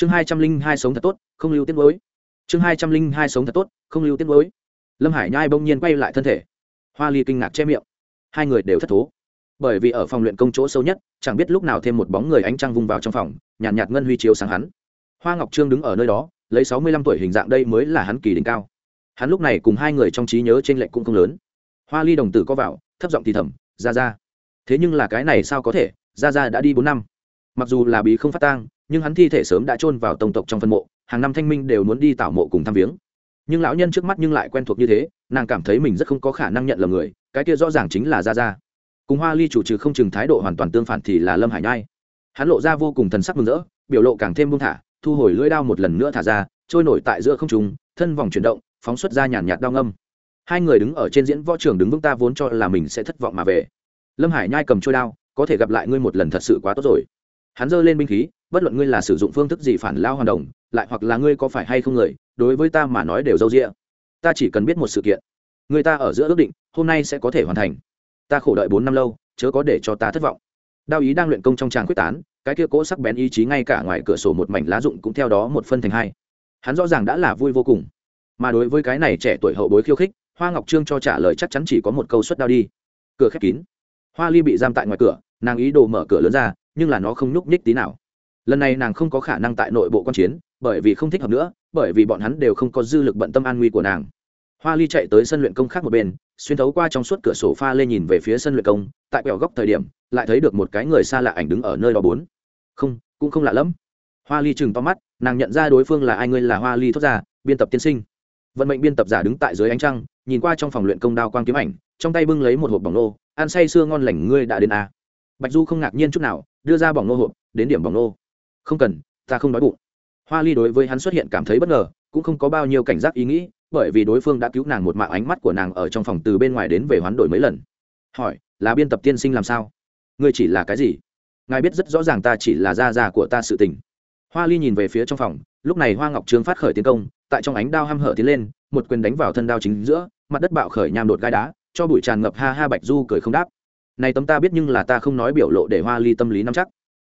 chương hai trăm linh hai sống thật tốt không lưu tiết mới chương hai trăm linh hai sống thật tốt không lưu tiết mới lâm hải nhai bỗng nhiên quay lại thân thể. Hoa ly kinh ngạc che miệng. Hai người đều thất thố. Bởi vì ở phòng luyện công chỗ sâu nhất chẳng biết lúc nào thêm một bóng người ánh trăng vung vào trong phòng nhàn nhạt, nhạt ngân huy chiếu sáng hắn. Hoa ngọc trương đứng ở nơi đó lấy sáu mươi lăm tuổi hình dạng đây mới là hắn kỳ đỉnh cao. Hắn lúc này cùng hai người trong trí nhớ trên lệch cũng không lớn. Hoa ly đồng tử có vào thấp giọng thì thầm ra ra thế nhưng là cái này sao có thể? Ra ra đã đi bốn năm. Mặc dù là bí không phát tang nhưng hắn thi thể sớm đã chôn vào tông tộc trong phân mộ, hàng năm thanh minh đều muốn đi tảo mộ cùng thăm viếng. Nhưng lão nhân trước mắt nhưng lại quen thuộc như thế, nàng cảm thấy mình rất không có khả năng nhận lầm người, cái kia rõ ràng chính là ra ra cùng hoa ly chủ trừ không chừng thái độ hoàn toàn tương phản thì là lâm hải nhai. Hắn lộ ra vô cùng thần sắc mừng rỡ, biểu lộ càng thêm buông thả, thu hồi lưỡi đao một lần nữa thả ra, trôi nổi tại giữa không trung, thân vòng chuyển động, phóng xuất ra nhàn nhạt đao ngâm. Hai người đứng ở trên diễn võ trường đứng vững ta vốn cho là mình sẽ thất vọng mà về. Lâm hải nhai cầm trôi đao, có thể gặp lại ngươi một lần thật sự quá tốt rồi hắn giơ lên binh khí, bất luận ngươi là sử dụng phương thức gì phản lao hoàn đồng, lại hoặc là ngươi có phải hay không người, đối với ta mà nói đều dâu rĩa ta chỉ cần biết một sự kiện. Người ta ở giữa ước định, hôm nay sẽ có thể hoàn thành. Ta khổ đợi bốn năm lâu, chớ có để cho ta thất vọng. Đao ý đang luyện công trong tràng quyết tán, cái kia cỗ sắc bén ý chí ngay cả ngoài cửa sổ một mảnh lá rụng cũng theo đó một phân thành hai. Hắn rõ ràng đã là vui vô cùng. Mà đối với cái này trẻ tuổi hậu bối khiêu khích, hoa ngọc trương cho trả lời chắc chắn chỉ có một câu xuất đao đi. Cửa khép kín. Hoa ly bị giam tại ngoài cửa, nàng ý đồ mở cửa lớn ra nhưng là nó không nhúc nhích tí nào. Lần này nàng không có khả năng tại nội bộ quan chiến, bởi vì không thích hợp nữa, bởi vì bọn hắn đều không có dư lực bận tâm an nguy của nàng. Hoa ly chạy tới sân luyện công khác một bên, xuyên thấu qua trong suốt cửa sổ pha lên nhìn về phía sân luyện công, tại quẹo góc thời điểm, lại thấy được một cái người xa lạ ảnh đứng ở nơi đó bốn. Không, cũng không lạ lẫm hoa ly chừng to mắt, nàng nhận ra đối phương là ai ngươi là hoa ly thốt ra, biên tập tiên sinh. Vận mệnh biên tập giả đứng tại dưới ánh trăng, nhìn qua trong phòng luyện công đao quang kiếm ảnh, trong tay bưng lấy một hộp bỏng nô, ăn say sưa ngon lành ngươi đã đến à. bạch du không ngạc nhiên chút nào đưa ra bỏng nô hộp, đến điểm bỏng nô. Không cần, ta không đói bụng. Hoa ly đối với hắn xuất hiện cảm thấy bất ngờ, cũng không có bao nhiêu cảnh giác ý nghĩ, bởi vì đối phương đã cứu nàng một mạng ánh mắt của nàng ở trong phòng từ bên ngoài đến về hoán đổi mấy lần. Hỏi, là biên tập tiên sinh làm sao? Ngươi chỉ là cái gì? Ngài biết rất rõ ràng ta chỉ là gia già của ta sự tình. Hoa ly nhìn về phía trong phòng, lúc này hoa ngọc trương phát khởi tiến công, tại trong ánh đao hăm hở tiến lên, một quyền đánh vào thân đao chính giữa, mặt đất bạo khởi nham đột gai đá, cho bụi tràn ngập ha ha bạch du cười không đáp này tấm ta biết nhưng là ta không nói biểu lộ để hoa ly tâm lý nắm chắc.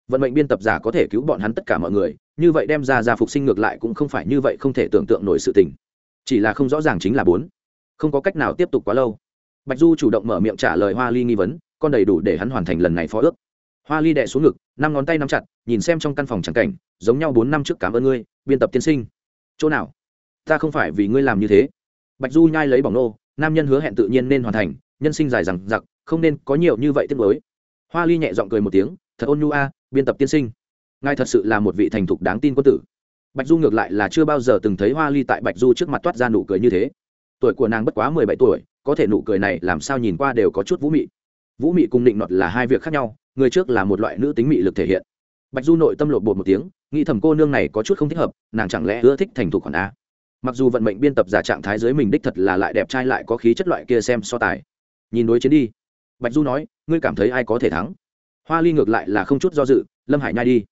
Vận mệnh biên tập giả có thể cứu bọn hắn tất cả mọi người, như vậy đem ra ra phục sinh ngược lại cũng không phải như vậy không thể tưởng tượng nổi sự tình. Chỉ là không rõ ràng chính là bốn. Không có cách nào tiếp tục quá lâu. Bạch du chủ động mở miệng trả lời hoa ly nghi vấn, con đầy đủ để hắn hoàn thành lần này phó ước. Hoa ly đẻ xuống ngực, năm ngón tay nắm chặt, nhìn xem trong căn phòng trắng cảnh, giống nhau bốn năm trước cảm ơn ngươi, biên tập tiên sinh. Chỗ nào? Ta không phải vì ngươi làm như thế. Bạch du nhai lấy bỏng nô, nam nhân hứa hẹn tự nhiên nên hoàn thành, nhân sinh dài rằng giặc không nên có nhiều như vậy tiếc mới hoa ly nhẹ giọng cười một tiếng, thật ôn nhu a, biên tập tiên sinh. Ngài thật sự là một vị thành thục đáng tin quân tử. Bạch du ngược lại là chưa bao giờ từng thấy hoa ly tại bạch du trước mặt toát ra nụ cười như thế. Tuổi của nàng bất quá mười bảy tuổi, có thể nụ cười này làm sao nhìn qua đều có chút vũ mị. Vũ mị cùng định nọt là hai việc khác nhau, người trước là một loại nữ tính mị lực thể hiện. Bạch du nội tâm lột bột một tiếng, nghĩ thầm cô nương này có chút không thích hợp, nàng chẳng lẽ ưa thích thành thục khoản a. Mặc dù vận mệnh biên tập giả trạng thái dưới mình đích thật là lại đẹp trai lại có khí chất loại kia xem so tài. Nhìn đối chiến đi bạch du nói, ngươi cảm thấy ai có thể thắng? Hoa ly ngược lại là không chút do dự, lâm hải nhai đi.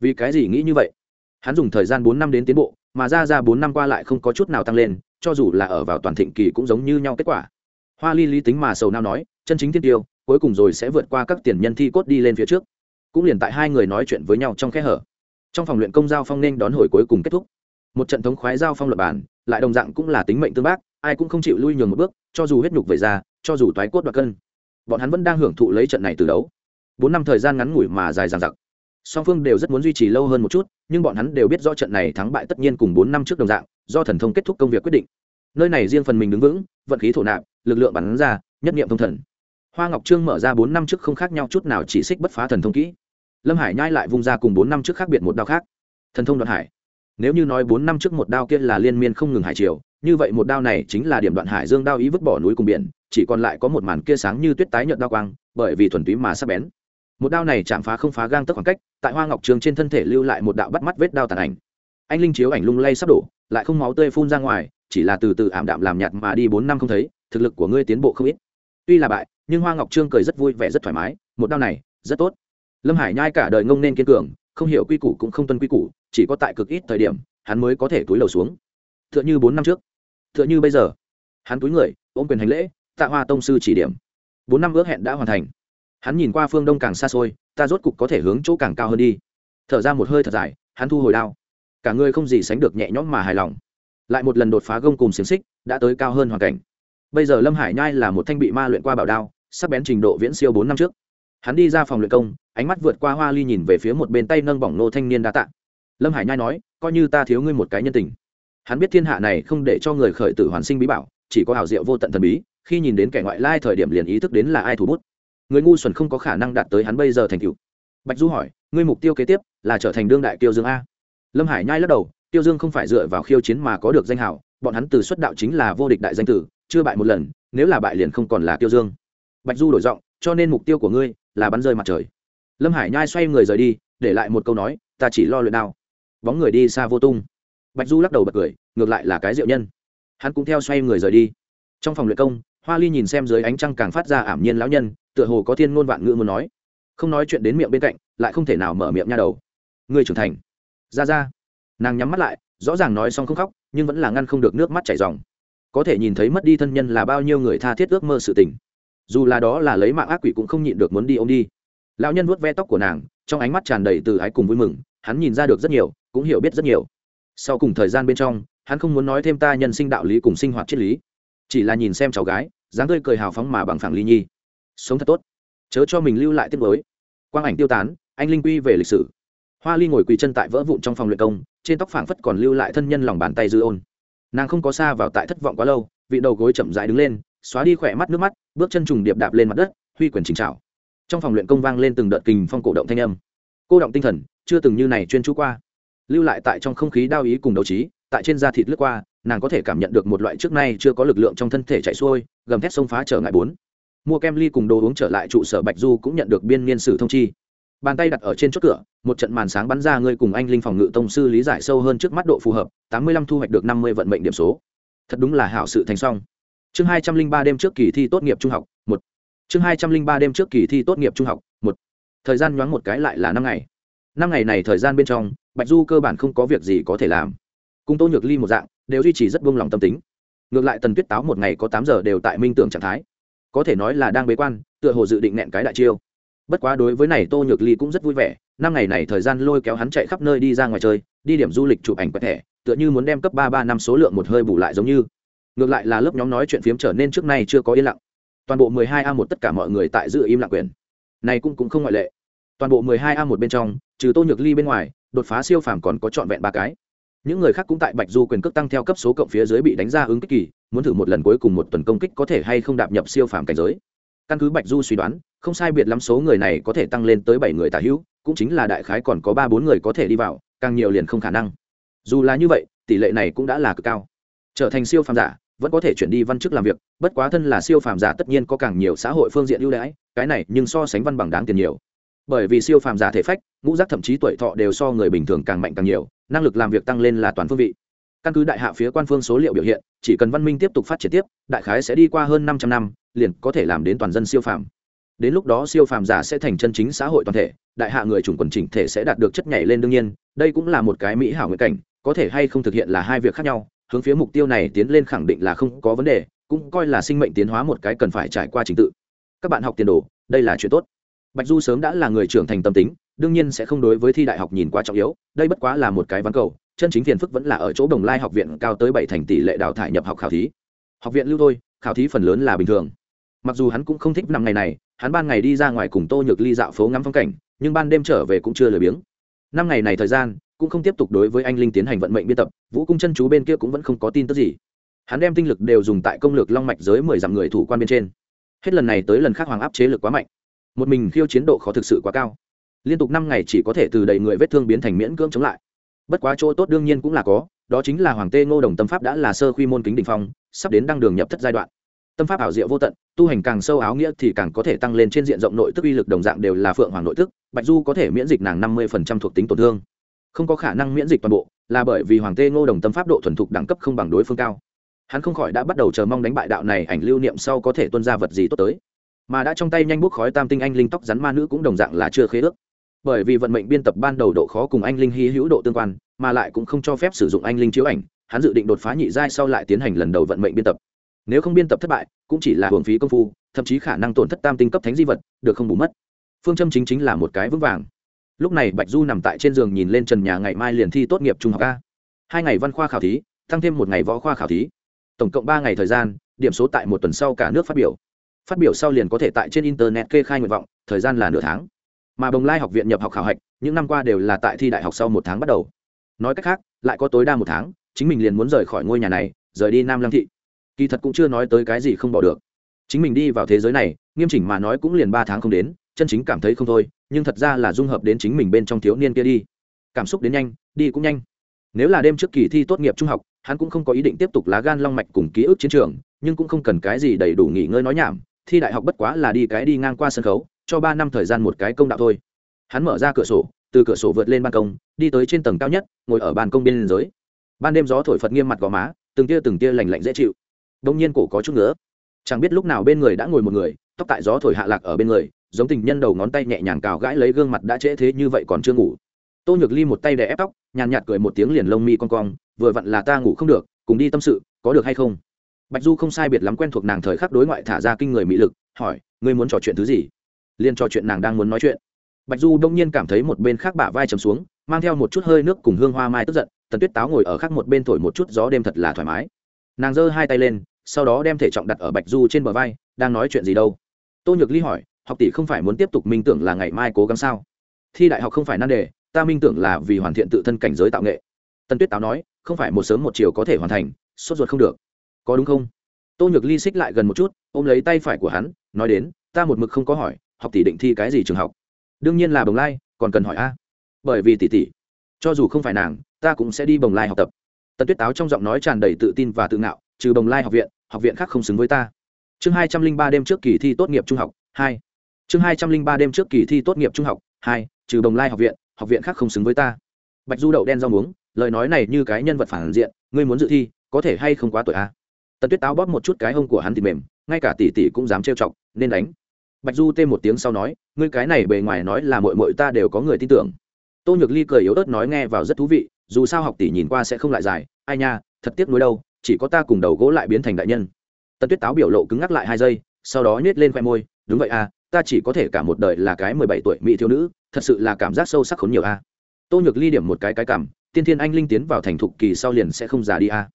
Vì cái gì nghĩ như vậy? Hắn dùng thời gian bốn năm đến tiến bộ, mà ra ra bốn năm qua lại không có chút nào tăng lên, cho dù là ở vào toàn thịnh kỳ cũng giống như nhau kết quả. Hoa ly lý tính mà sầu nao nói, chân chính thiên tiêu, cuối cùng rồi sẽ vượt qua các tiền nhân thi cốt đi lên phía trước. Cũng liền tại hai người nói chuyện với nhau trong khe hở. Trong phòng luyện công giao phong nên đón hồi cuối cùng kết thúc. Một trận thống khoái giao phong luật bản lại đồng dạng cũng là tính mệnh tương bác, ai cũng không chịu lui nhường một bước, cho dù huyết nhục về ra, cho dù toái cốt đoạt cân bọn hắn vẫn đang hưởng thụ lấy trận này từ đấu. Bốn năm thời gian ngắn ngủi mà dài dằng dặc. Song phương đều rất muốn duy trì lâu hơn một chút, nhưng bọn hắn đều biết do trận này thắng bại tất nhiên cùng bốn năm trước đồng dạng, do thần thông kết thúc công việc quyết định. Nơi này riêng phần mình đứng vững, vận khí thổ nạp, lực lượng bắn ra, nhất nghiệm thông thần. Hoa ngọc trương mở ra bốn năm trước không khác nhau chút nào chỉ xích bất phá thần thông kỹ. Lâm hải nhai lại vung ra cùng bốn năm trước khác biệt một đao khác. Thần thông đoạn hải. Nếu như nói bốn năm trước một đao kia là liên miên không ngừng hải triều, như vậy một đao này chính là điểm đoạn hải dương đao ý vứt bỏ núi cùng biển chỉ còn lại có một màn kia sáng như tuyết tái nhợt đao quang, bởi vì thuần túy mà sắp bén. Một đao này chạm phá không phá gang tấc khoảng cách, tại hoa ngọc trường trên thân thể lưu lại một đạo bắt mắt vết đao tàn ảnh. Anh linh chiếu ảnh lung lay sắp đổ, lại không máu tươi phun ra ngoài, chỉ là từ từ ảm đạm làm nhạt mà đi bốn năm không thấy, thực lực của ngươi tiến bộ không ít. Tuy là bại, nhưng hoa ngọc trương cười rất vui vẻ, rất thoải mái, một đao này, rất tốt. Lâm hải nhai cả đời ngông nên kiên cường, không hiểu quy củ cũng không tuân quy củ, chỉ có tại cực ít thời điểm, hắn mới có thể túi lầu xuống. T h ư ợ n h ư bốn năm trước t h ư ợ n h ư bây giờ. Hắn túi người, ôm quyền hành lễ tạ hoa tông sư chỉ điểm. Bốn năm ước hẹn đã hoàn thành. Hắn nhìn qua phương đông càng xa xôi, ta rốt cục có thể hướng chỗ càng cao hơn đi. Thở ra một hơi thật dài, hắn thu hồi đao. Cả người không gì sánh được nhẹ nhõm mà hài lòng. Lại một lần đột phá gông cùng xiềng xích, đã tới cao hơn hoàn cảnh. Bây giờ lâm hải nhai là một thanh bị ma luyện qua bảo đao, sắc bén trình độ viễn siêu bốn năm trước. Hắn đi ra phòng luyện công, ánh mắt vượt qua hoa ly nhìn về phía một bên tay nâng bỏng nô thanh niên đa tạ. Lâm hải nhai nói, coi như ta thiếu ngươi một cái nhân tình. Hắn biết thiên hạ này không để cho người khởi tử hoàn sinh bí bảo, chỉ có hào diệu vô tận thần bí khi nhìn đến kẻ ngoại lai thời điểm liền ý thức đến là ai thủ bút. Người ngu xuẩn không có khả năng đạt tới hắn bây giờ thành cựu bạch du hỏi ngươi mục tiêu kế tiếp là trở thành đương đại tiêu dương a? Lâm hải nhai lắc đầu tiêu dương không phải dựa vào khiêu chiến mà có được danh hào, bọn hắn từ xuất đạo chính là vô địch đại danh tử chưa bại một lần nếu là bại liền không còn là tiêu dương. Bạch du đổi giọng cho nên mục tiêu của ngươi là bắn rơi mặt trời. Lâm hải nhai xoay người rời đi để lại một câu nói ta chỉ lo luyện đao. Bóng người đi xa vô tung. Bạch du lắc đầu bật cười ngược lại là cái diệu nhân. Hắn cũng theo xoay người rời đi. Trong phòng luyện công hoa ly nhìn xem dưới ánh trăng càng phát ra ảm nhiên lão nhân, tựa hồ có thiên ngôn vạn ngữ muốn nói. Không nói chuyện đến miệng bên cạnh, lại không thể nào mở miệng nha đầu. Người trưởng thành. Ra ra. Nàng nhắm mắt lại, rõ ràng nói xong không khóc, nhưng vẫn là ngăn không được nước mắt chảy dòng có thể nhìn thấy mất đi thân nhân là bao nhiêu người tha thiết ước mơ sự tình. Dù là đó là lấy mạng ác quỷ cũng không nhịn được muốn đi ô m đi. Lão nhân vuốt ve tóc của nàng, trong ánh mắt tràn đầy từ ái cùng vui mừng, hắn nhìn ra được rất nhiều, cũng hiểu biết rất nhiều. Sau cùng thời gian bên trong, hắn không muốn nói thêm ta nhân sinh đạo lý cùng sinh hoạt triết lý chỉ là nhìn xem cháu gái, dáng tươi cười hào phóng mà bằng phẳng ly nhi. Sống thật tốt. Chớ cho mình lưu lại tiết mới quang ảnh tiêu tán, anh linh quy về lịch sử. Hoa ly ngồi quỳ chân tại vỡ vụn trong phòng luyện công, trên tóc phảng phất còn lưu lại thân nhân lòng bàn tay dư ôn. Nàng không có xa vào tại thất vọng quá lâu, vị đầu gối chậm dại đứng lên, xóa đi khỏe mắt nước mắt, bước chân trùng điệp đạp lên mặt đất, huy quyền trình trào trong phòng luyện công vang lên từng đợt kình phong cổ động thanh âm. Cô động tinh thần, chưa từng như này chuyên chú qua. Lưu lại tại trong không khí đao ý cùng đấu trí, tại trên da thịt lướt qua nàng có thể cảm nhận được một loại trước nay chưa có lực lượng trong thân thể chạy xuôi, gầm thét sông phá trở ngại bốn. Mua kem ly cùng đồ uống trở lại trụ sở bạch du cũng nhận được biên niên sử thông chi. Bàn tay đặt ở trên chốt cửa, một trận màn sáng bắn ra ngươi cùng anh linh phòng ngự tông sư lý giải sâu hơn trước mắt độ phù hợp, tám mươi lăm thu hoạch được năm mươi vận mệnh điểm số. Thật đúng là hảo sự thành xong chương hai trăm linh ba đêm trước kỳ thi tốt nghiệp trung học, một. Chương hai trăm linh ba đêm trước kỳ thi tốt nghiệp trung học, một. Thời gian nhoáng một cái lại là năm ngày. Năm ngày này thời gian bên trong, bạch du cơ bản không có việc gì có thể làm. Cùng tô nhược ly một dạng đều duy trì rất buông lòng tâm tính. Ngược lại tần tuyết táo một ngày có tám giờ đều tại minh tưởng trạng thái. Có thể nói là đang bế quan, tựa hồ dự định nẹn cái đại chiêu. Bất quá đối với này tô nhược ly cũng rất vui vẻ, năm ngày này thời gian lôi kéo hắn chạy khắp nơi đi ra ngoài chơi, đi điểm du lịch chụp ảnh quẹt thẻ, tựa như muốn đem cấp ba ba năm số lượng một hơi bù lại giống như. Ngược lại là lớp nhóm nói chuyện phiếm trở nên trước nay chưa có yên lặng. Toàn bộ mười hai a một tất cả mọi người tại giữ im lặng quyền. Này cũng cũng không ngoại lệ. Toàn bộ mười hai a một bên trong, trừ tô nhược ly bên ngoài, đột phá siêu phàm còn có trọn vẹn ba cái những người khác cũng tại bạch du quyền cước tăng theo cấp số cộng phía dưới bị đánh ra ứng kích kỳ, muốn thử một lần cuối cùng một tuần công kích có thể hay không đạp nhập siêu phàm cảnh giới. Căn cứ bạch du suy đoán, không sai biệt lắm số người này có thể tăng lên tới bảy người tả hữu, cũng chính là đại khái còn có ba bốn người có thể đi vào, càng nhiều liền không khả năng. Dù là như vậy, tỷ lệ này cũng đã là cực cao. Trở thành siêu phàm giả, vẫn có thể chuyển đi văn chức làm việc, bất quá thân là siêu phàm giả tất nhiên có càng nhiều xã hội phương diện ưu đãi, cái này nhưng so sánh văn bằng đáng tiền nhiều bởi vì siêu phàm giả thể phách, ngũ giác thậm chí tuổi thọ đều so người bình thường càng mạnh càng nhiều, năng lực làm việc tăng lên là toàn phương vị. Căn cứ đại hạ phía quan phương số liệu biểu hiện, chỉ cần văn minh tiếp tục phát triển tiếp, đại khái sẽ đi qua hơn 500 năm, liền có thể làm đến toàn dân siêu phàm. Đến lúc đó siêu phàm giả sẽ thành chân chính xã hội toàn thể, đại hạ người chủng quần chỉnh thể sẽ đạt được chất nhảy lên đương nhiên, đây cũng là một cái mỹ hảo nguyện cảnh, có thể hay không thực hiện là hai việc khác nhau, hướng phía mục tiêu này tiến lên khẳng định là không có vấn đề, cũng coi là sinh mệnh tiến hóa một cái cần phải trải qua trình tự. Các bạn học tiền đồ, đây là chuyện tốt bạch du sớm đã là người trưởng thành tâm tính, đương nhiên sẽ không đối với thi đại học nhìn quá trọng yếu, đây bất quá là một cái ván cầu, chân chính phiền phức vẫn là ở chỗ đồng lai học viện cao tới bảy thành tỷ lệ đào thải nhập học khảo thí. Học viện lưu thôi, khảo thí phần lớn là bình thường. Mặc dù hắn cũng không thích năm ngày này, hắn ban ngày đi ra ngoài cùng tô nhược ly dạo phố ngắm phong cảnh, nhưng ban đêm trở về cũng chưa lười biếng. Năm ngày này thời gian, cũng không tiếp tục đối với anh linh tiến hành vận mệnh biên tập, vũ cung chân chú bên kia cũng vẫn không có tin tức gì. Hắn đem tinh lực đều dùng tại công lược long mạch giới mười dặm người thủ quan bên trên. Hết lần này tới lần khác hoàng áp chế lực quá mạnh một mình khiêu chiến độ khó thực sự quá cao. Liên tục năm ngày chỉ có thể từ đầy người vết thương biến thành miễn cưỡng chống lại. Bất quá chỗ tốt đương nhiên cũng là có, đó chính là hoàng tê ngô đồng tâm pháp đã là sơ quy môn kính đình phong, sắp đến đăng đường nhập thất giai đoạn. Tâm pháp ảo diệu vô tận, tu hành càng sâu áo nghĩa thì càng có thể tăng lên trên diện rộng nội tức uy lực đồng dạng đều là phượng hoàng nội tức, bạch du có thể miễn dịch nàng năm mươi thuộc tính tổn thương. Không có khả năng miễn dịch toàn bộ, là bởi vì hoàng tê ngô đồng tâm pháp độ thuần thục đẳng cấp không bằng đối phương cao. Hắn không khỏi đã bắt đầu chờ mong đánh bại đạo này ảnh lưu niệm sau có thể tuân ra vật gì tốt tới mà đã trong tay nhanh bút khói tam tinh anh linh tóc rắn ma nữ cũng đồng dạng là chưa khế ước. Bởi vì vận mệnh biên tập ban đầu độ khó cùng anh linh hy hữu độ tương quan, mà lại cũng không cho phép sử dụng anh linh chiếu ảnh, hắn dự định đột phá nhị giai sau lại tiến hành lần đầu vận mệnh biên tập. Nếu không biên tập thất bại, cũng chỉ là hưởng phí công phu, thậm chí khả năng tổn thất tam tinh cấp thánh di vật, được không bù mất. Phương châm chính chính là một cái vững vàng. Lúc này bạch du nằm tại trên giường nhìn lên trần nhà ngày mai liền thi tốt nghiệp trung học a. Hai ngày văn khoa khảo thí, tăng thêm một ngày võ khoa khảo thí. Tổng cộng ba ngày thời gian, điểm số tại một tuần sau cả nước phát biểu phát biểu sau liền có thể tại trên internet kê khai nguyện vọng, thời gian là nửa tháng. Mà bồng lai học viện nhập học khảo hạch, những năm qua đều là tại thi đại học sau một tháng bắt đầu. Nói cách khác, lại có tối đa một tháng, chính mình liền muốn rời khỏi ngôi nhà này, rời đi nam lăng thị. Kỳ thật cũng chưa nói tới cái gì không bỏ được. Chính mình đi vào thế giới này, nghiêm chỉnh mà nói cũng liền ba tháng không đến, chân chính cảm thấy không thôi, nhưng thật ra là dung hợp đến chính mình bên trong thiếu niên kia đi. Cảm xúc đến nhanh, đi cũng nhanh. Nếu là đêm trước kỳ thi tốt nghiệp trung học, hắn cũng không có ý định tiếp tục lá gan long mạch cùng ký ức chiến trường, nhưng cũng không cần cái gì đầy đủ nghỉ ngơi nói nhảm thi đại học bất quá là đi cái đi ngang qua sân khấu, cho ba năm thời gian một cái công đạo thôi. Hắn mở ra cửa sổ, từ cửa sổ vượt lên ban công, đi tới trên tầng cao nhất, ngồi ở ban công bên dưới. Ban đêm gió thổi phật nghiêm mặt gò má, từng tia từng tia lành lạnh dễ chịu. Đông nhiên cổ có chút nữa chẳng biết lúc nào bên người đã ngồi một người, tóc tại gió thổi hạ lạc ở bên người, giống tình nhân đầu ngón tay nhẹ nhàng cào gãi lấy gương mặt đã trễ thế như vậy còn chưa ngủ. Tô nhược ly một tay đè ép tóc, nhàn nhạt cười một tiếng liền lông mi con cong, vừa vặn là ta ngủ không được, cùng đi tâm sự, có được hay không? Bạch du không sai biệt lắm quen thuộc nàng thời khắc đối ngoại thả ra kinh người mỹ lực, hỏi, ngươi muốn trò chuyện thứ gì? Liên trò chuyện nàng đang muốn nói chuyện. Bạch du đông nhiên cảm thấy một bên khác bả vai chầm xuống, mang theo một chút hơi nước cùng hương hoa mai tức giận, tần tuyết táo ngồi ở khác một bên thổi một chút gió đêm thật là thoải mái. Nàng giơ hai tay lên, sau đó đem thể trọng đặt ở bạch du trên bờ vai, đang nói chuyện gì đâu? Tô nhược ly hỏi, học tỷ không phải muốn tiếp tục minh tưởng là ngày mai cố gắng sao? Thi đại học không phải nan đề, ta minh tưởng là vì hoàn thiện tự thân cảnh giới tạo nghệ. Tần tuyết táo nói, không phải một sớm một chiều có thể hoàn thành, sốt ruột không được có đúng không? Tô nhược ly xích lại gần một chút, ôm lấy tay phải của hắn, nói đến, ta một mực không có hỏi, học tỷ định thi cái gì trường học? Đương nhiên là bồng lai, còn cần hỏi a. Bởi vì tỷ tỷ, cho dù không phải nàng, ta cũng sẽ đi bồng lai học tập. Tần tuyết táo trong giọng nói tràn đầy tự tin và tự ngạo, trừ bồng lai học viện học viện khác không xứng với ta. Chương hai trăm linh ba đêm trước kỳ thi tốt nghiệp trung học, hai. Chương hai trăm linh ba đêm trước kỳ thi tốt nghiệp trung học, hai, trừ bồng lai học viện học viện khác không xứng với ta. Bạch du đậu đen rau muống, lời nói này như cái nhân vật phản diện, ngươi muốn dự thi, có thể hay không quá tuổi a? Tần tuyết táo bóp một chút cái hông của hắn thì mềm, ngay cả tỷ tỷ cũng dám trêu chọc, nên đánh bạch du tê một tiếng sau nói, ngươi cái này bề ngoài nói là mội mội ta đều có người tin tưởng tô nhược ly cười yếu ớt nói nghe vào rất thú vị, dù sao học tỷ nhìn qua sẽ không lại dài, ai nha, thật tiếc nuối đâu, chỉ có ta cùng đầu gỗ lại biến thành đại nhân tần tuyết táo biểu lộ cứng ngắc lại hai giây, sau đó nhét lên khoe môi, đúng vậy à ta chỉ có thể cả một đời là cái mười bảy tuổi mỹ thiếu nữ, thật sự là cảm giác sâu sắc khốn nhiều a à. tô nhược ly điểm một cái cái cảm, tiên thiên anh linh tiến vào thành thục kỳ sau liền sẽ không già đi a à.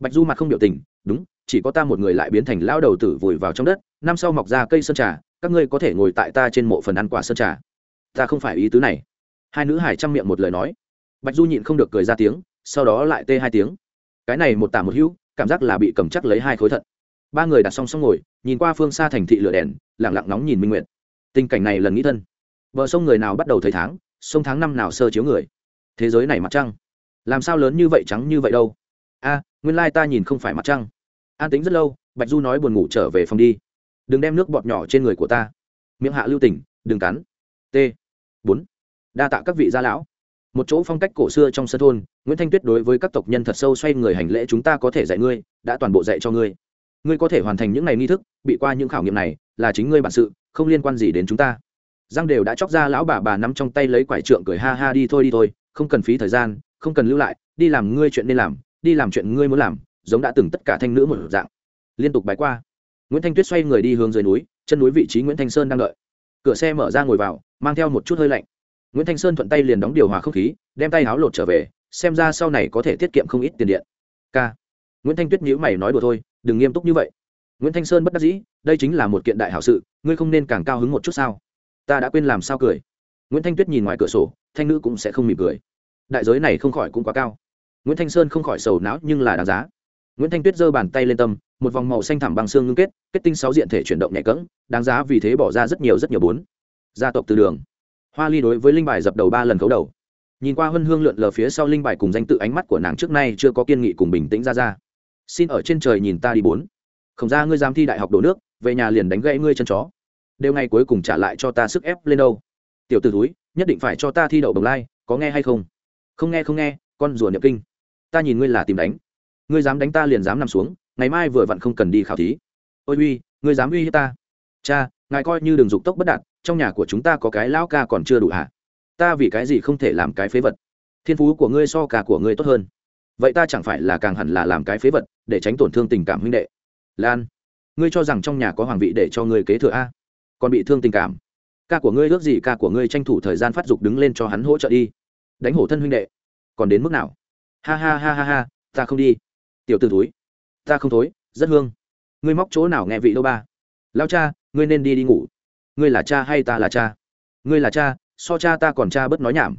bạch du mặt không biểu tình, đúng chỉ có ta một người lại biến thành lao đầu tử vùi vào trong đất, năm sau mọc ra cây sơn trà, các ngươi có thể ngồi tại ta trên mộ phần ăn quả sơn trà. Ta không phải ý tứ này. Hai nữ hải chăm miệng một lời nói. Bạch du nhịn không được cười ra tiếng, sau đó lại tê hai tiếng. Cái này một tả một hữu, cảm giác là bị cầm chắc lấy hai khối thận. Ba người đặt song song ngồi, nhìn qua phương xa thành thị lửa đèn lẳng lặng nóng nhìn minh nguyệt. Tình cảnh này lần nghĩ thân. Bờ sông người nào bắt đầu thấy tháng, sông tháng năm nào sơ chiếu người. Thế giới này mặt trăng. Làm sao lớn như vậy trắng như vậy đâu? A, nguyên lai ta nhìn không phải mặt trăng an tính rất lâu, bạch du nói buồn ngủ trở về phòng đi. Đừng đem nước bọt nhỏ trên người của ta. Miệng hạ lưu tỉnh đừng cắn. T. Bốn. Đa tạ các vị gia lão. Một chỗ phong cách cổ xưa trong sân thôn, nguyễn thanh tuyết đối với các tộc nhân thật sâu xoay người hành lễ chúng ta có thể dạy ngươi, đã toàn bộ dạy cho ngươi. Ngươi có thể hoàn thành những ngày nghi thức, bị qua những khảo nghiệm này, là chính ngươi bản sự, không liên quan gì đến chúng ta. Giang đều đã chóc ra lão bà bà nắm trong tay lấy quải trượng cười ha ha đi thôi đi thôi, không cần phí thời gian, không cần lưu lại, đi làm ngươi chuyện nên làm, đi làm chuyện ngươi muốn làm giống đã từng tất cả thanh nữ một dạng. Liên tục bái qua. Nguyễn thanh tuyết xoay người đi hướng dưới núi, chân núi vị trí nguyễn thanh sơn đang đợi. Cửa xe mở ra ngồi vào, mang theo một chút hơi lạnh. Nguyễn thanh sơn thuận tay liền đóng điều hòa không khí, đem tay áo lột trở về, xem ra sau này có thể tiết kiệm không ít tiền điện. K nguyễn thanh tuyết nhữ mày nói đùa thôi, đừng nghiêm túc như vậy. Nguyễn thanh sơn bất đắc dĩ, đây chính là một kiện đại hảo sự, ngươi không nên càng cao hứng một chút sao? Ta đã quên làm sao cười. Nguyễn thanh tuyết nhìn ngoài cửa sổ, thanh nữ cũng sẽ không mỉm cười. Đại giới này không khỏi cũng quá cao. Nguyễn thanh sơn không khỏi sầu não nhưng là đáng giá nguyễn thanh tuyết giơ bàn tay lên tâm, một vòng màu xanh thẳm bằng xương ngưng kết kết tinh sáu diện thể chuyển động nhẹ cỡng đáng giá vì thế bỏ ra rất nhiều rất nhiều bốn. Gia tộc từ đường. Hoa ly đối với linh bài dập đầu ba lần khấu đầu. Nhìn qua hân hương lượn lờ phía sau linh bài cùng danh tự ánh mắt của nàng trước nay chưa có kiên nghị cùng bình tĩnh ra ra. Xin ở trên trời nhìn ta đi bốn. Không ra ngươi dám thi đại học đổ nước, về nhà liền đánh gãy ngươi chân chó. Đều ngày cuối cùng trả lại cho ta sức ép lên đâu. Tiểu t ử túi nhất định phải cho ta thi đậu bồng lai, có nghe hay không? Không nghe không nghe, con rùa nhập kinh. Ta nhìn ngươi là tìm đánh ngươi dám đánh ta liền dám nằm xuống, ngày mai vừa vặn không cần đi khảo thí. Ôi uy, ngươi dám uy hiếp ta? Cha, ngài coi như đường dục tốc bất đạt, trong nhà của chúng ta có cái lão ca còn chưa đủ hả? Ta vì cái gì không thể làm cái phế vật? Thiên phú của ngươi so cả của ngươi tốt hơn. Vậy ta chẳng phải là càng hẳn là làm cái phế vật, để tránh tổn thương tình cảm huynh đệ? Lan, ngươi cho rằng trong nhà có hoàng vị để cho ngươi kế thừa a? Còn bị thương tình cảm. Ca của ngươi ước gì ca của ngươi tranh thủ thời gian phát dục đứng lên cho hắn hỗ trợ đi. Đánh hổ thân huynh đệ. Còn đến mức nào? Ha ha ha ha ha, ta không đi tiểu t ử túi ta không thối, rất hương. Ngươi móc chỗ nào nghe vị đâu ba? Lao cha, ngươi nên đi đi ngủ. Ngươi là cha hay ta là cha? Ngươi là cha, so cha ta còn cha bớt nói nhảm.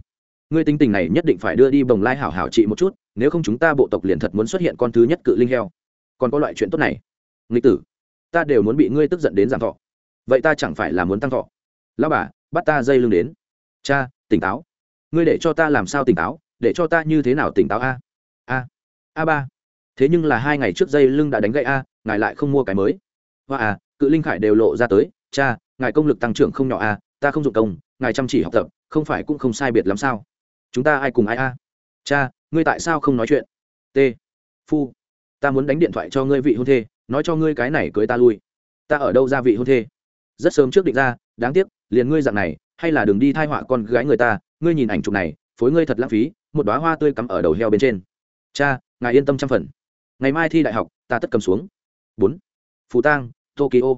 Ngươi tính tình này nhất định phải đưa đi bồng lai hảo hảo trị một chút, nếu không chúng ta bộ tộc liền thật muốn xuất hiện con thứ nhất cự linh heo. Còn có loại chuyện tốt này. Nghịch tử, ta đều muốn bị ngươi tức giận đến giảm thọ. Vậy ta chẳng phải là muốn tăng thọ? Lao bà, bắt ta dây lưng đến. Cha, tỉnh táo. Ngươi để cho ta làm sao tỉnh táo? Để cho ta như thế nào tỉnh táo a? A a ba thế nhưng là hai ngày trước dây lưng đã đánh gậy a, ngài lại không mua cái mới. Hoa à cự linh khải đều lộ ra tới, cha, ngài công lực tăng trưởng không nhỏ a, ta không dụng công, ngài chăm chỉ học tập, không phải cũng không sai biệt lắm sao? Chúng ta ai cùng ai a? Cha, ngươi tại sao không nói chuyện? T. Phu, ta muốn đánh điện thoại cho ngươi vị hôn thê, nói cho ngươi cái này cưới ta lui. Ta ở đâu ra vị hôn thê? Rất sớm trước định ra, đáng tiếc, liền ngươi dạng này, hay là đừng đi thai họa con gái người ta, ngươi nhìn ảnh chụp này, phối ngươi thật lãng phí, một đoá hoa tươi cắm ở đầu heo bên trên. Cha, ngài yên tâm trăm phần ngày mai thi đại học, ta tất cầm xuống. Bốn. Phú tang, tokyo.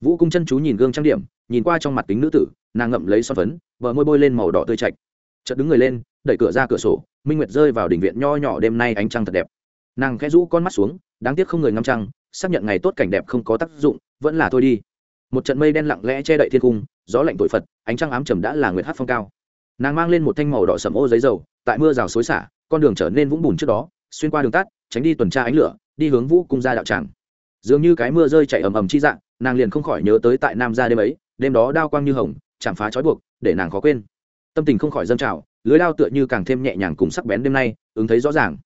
Vũ cung chân chú nhìn gương trang điểm, nhìn qua trong mặt kính nữ tử, nàng ngậm lấy son phấn vợ môi bôi lên màu đỏ tươi chạch chợt đứng người lên, đẩy cửa ra cửa sổ, minh nguyệt rơi vào đỉnh viện nho nhỏ đêm nay ánh trăng thật đẹp. Nàng khẽ rũ con mắt xuống, đáng tiếc không người ngắm trăng, xác nhận ngày tốt cảnh đẹp không có tác dụng, vẫn là thôi đi. Một trận mây đen lặng lẽ che đậy thiên cung, gió lạnh tội phật, ánh trăng ám trầm đã là nguyệt hát phong cao. Nàng mang lên một thanh màu đỏ sầm ô giấy dầu, tại mưa rào xối xả, con đường trở nên vũng bùn trước đó, xuyên qua đường tắt tránh đi tuần tra ánh lửa, đi hướng vũ cung ra đạo tràng. Dường như cái mưa rơi chạy ầm ầm chi dạng, nàng liền không khỏi nhớ tới tại nam gia đêm ấy, đêm đó đao quang như hồng, chạm phá trói buộc, để nàng khó quên. Tâm tình không khỏi dâng trào, lưới lao tựa như càng thêm nhẹ nhàng cùng sắc bén đêm nay, ứng thấy rõ ràng.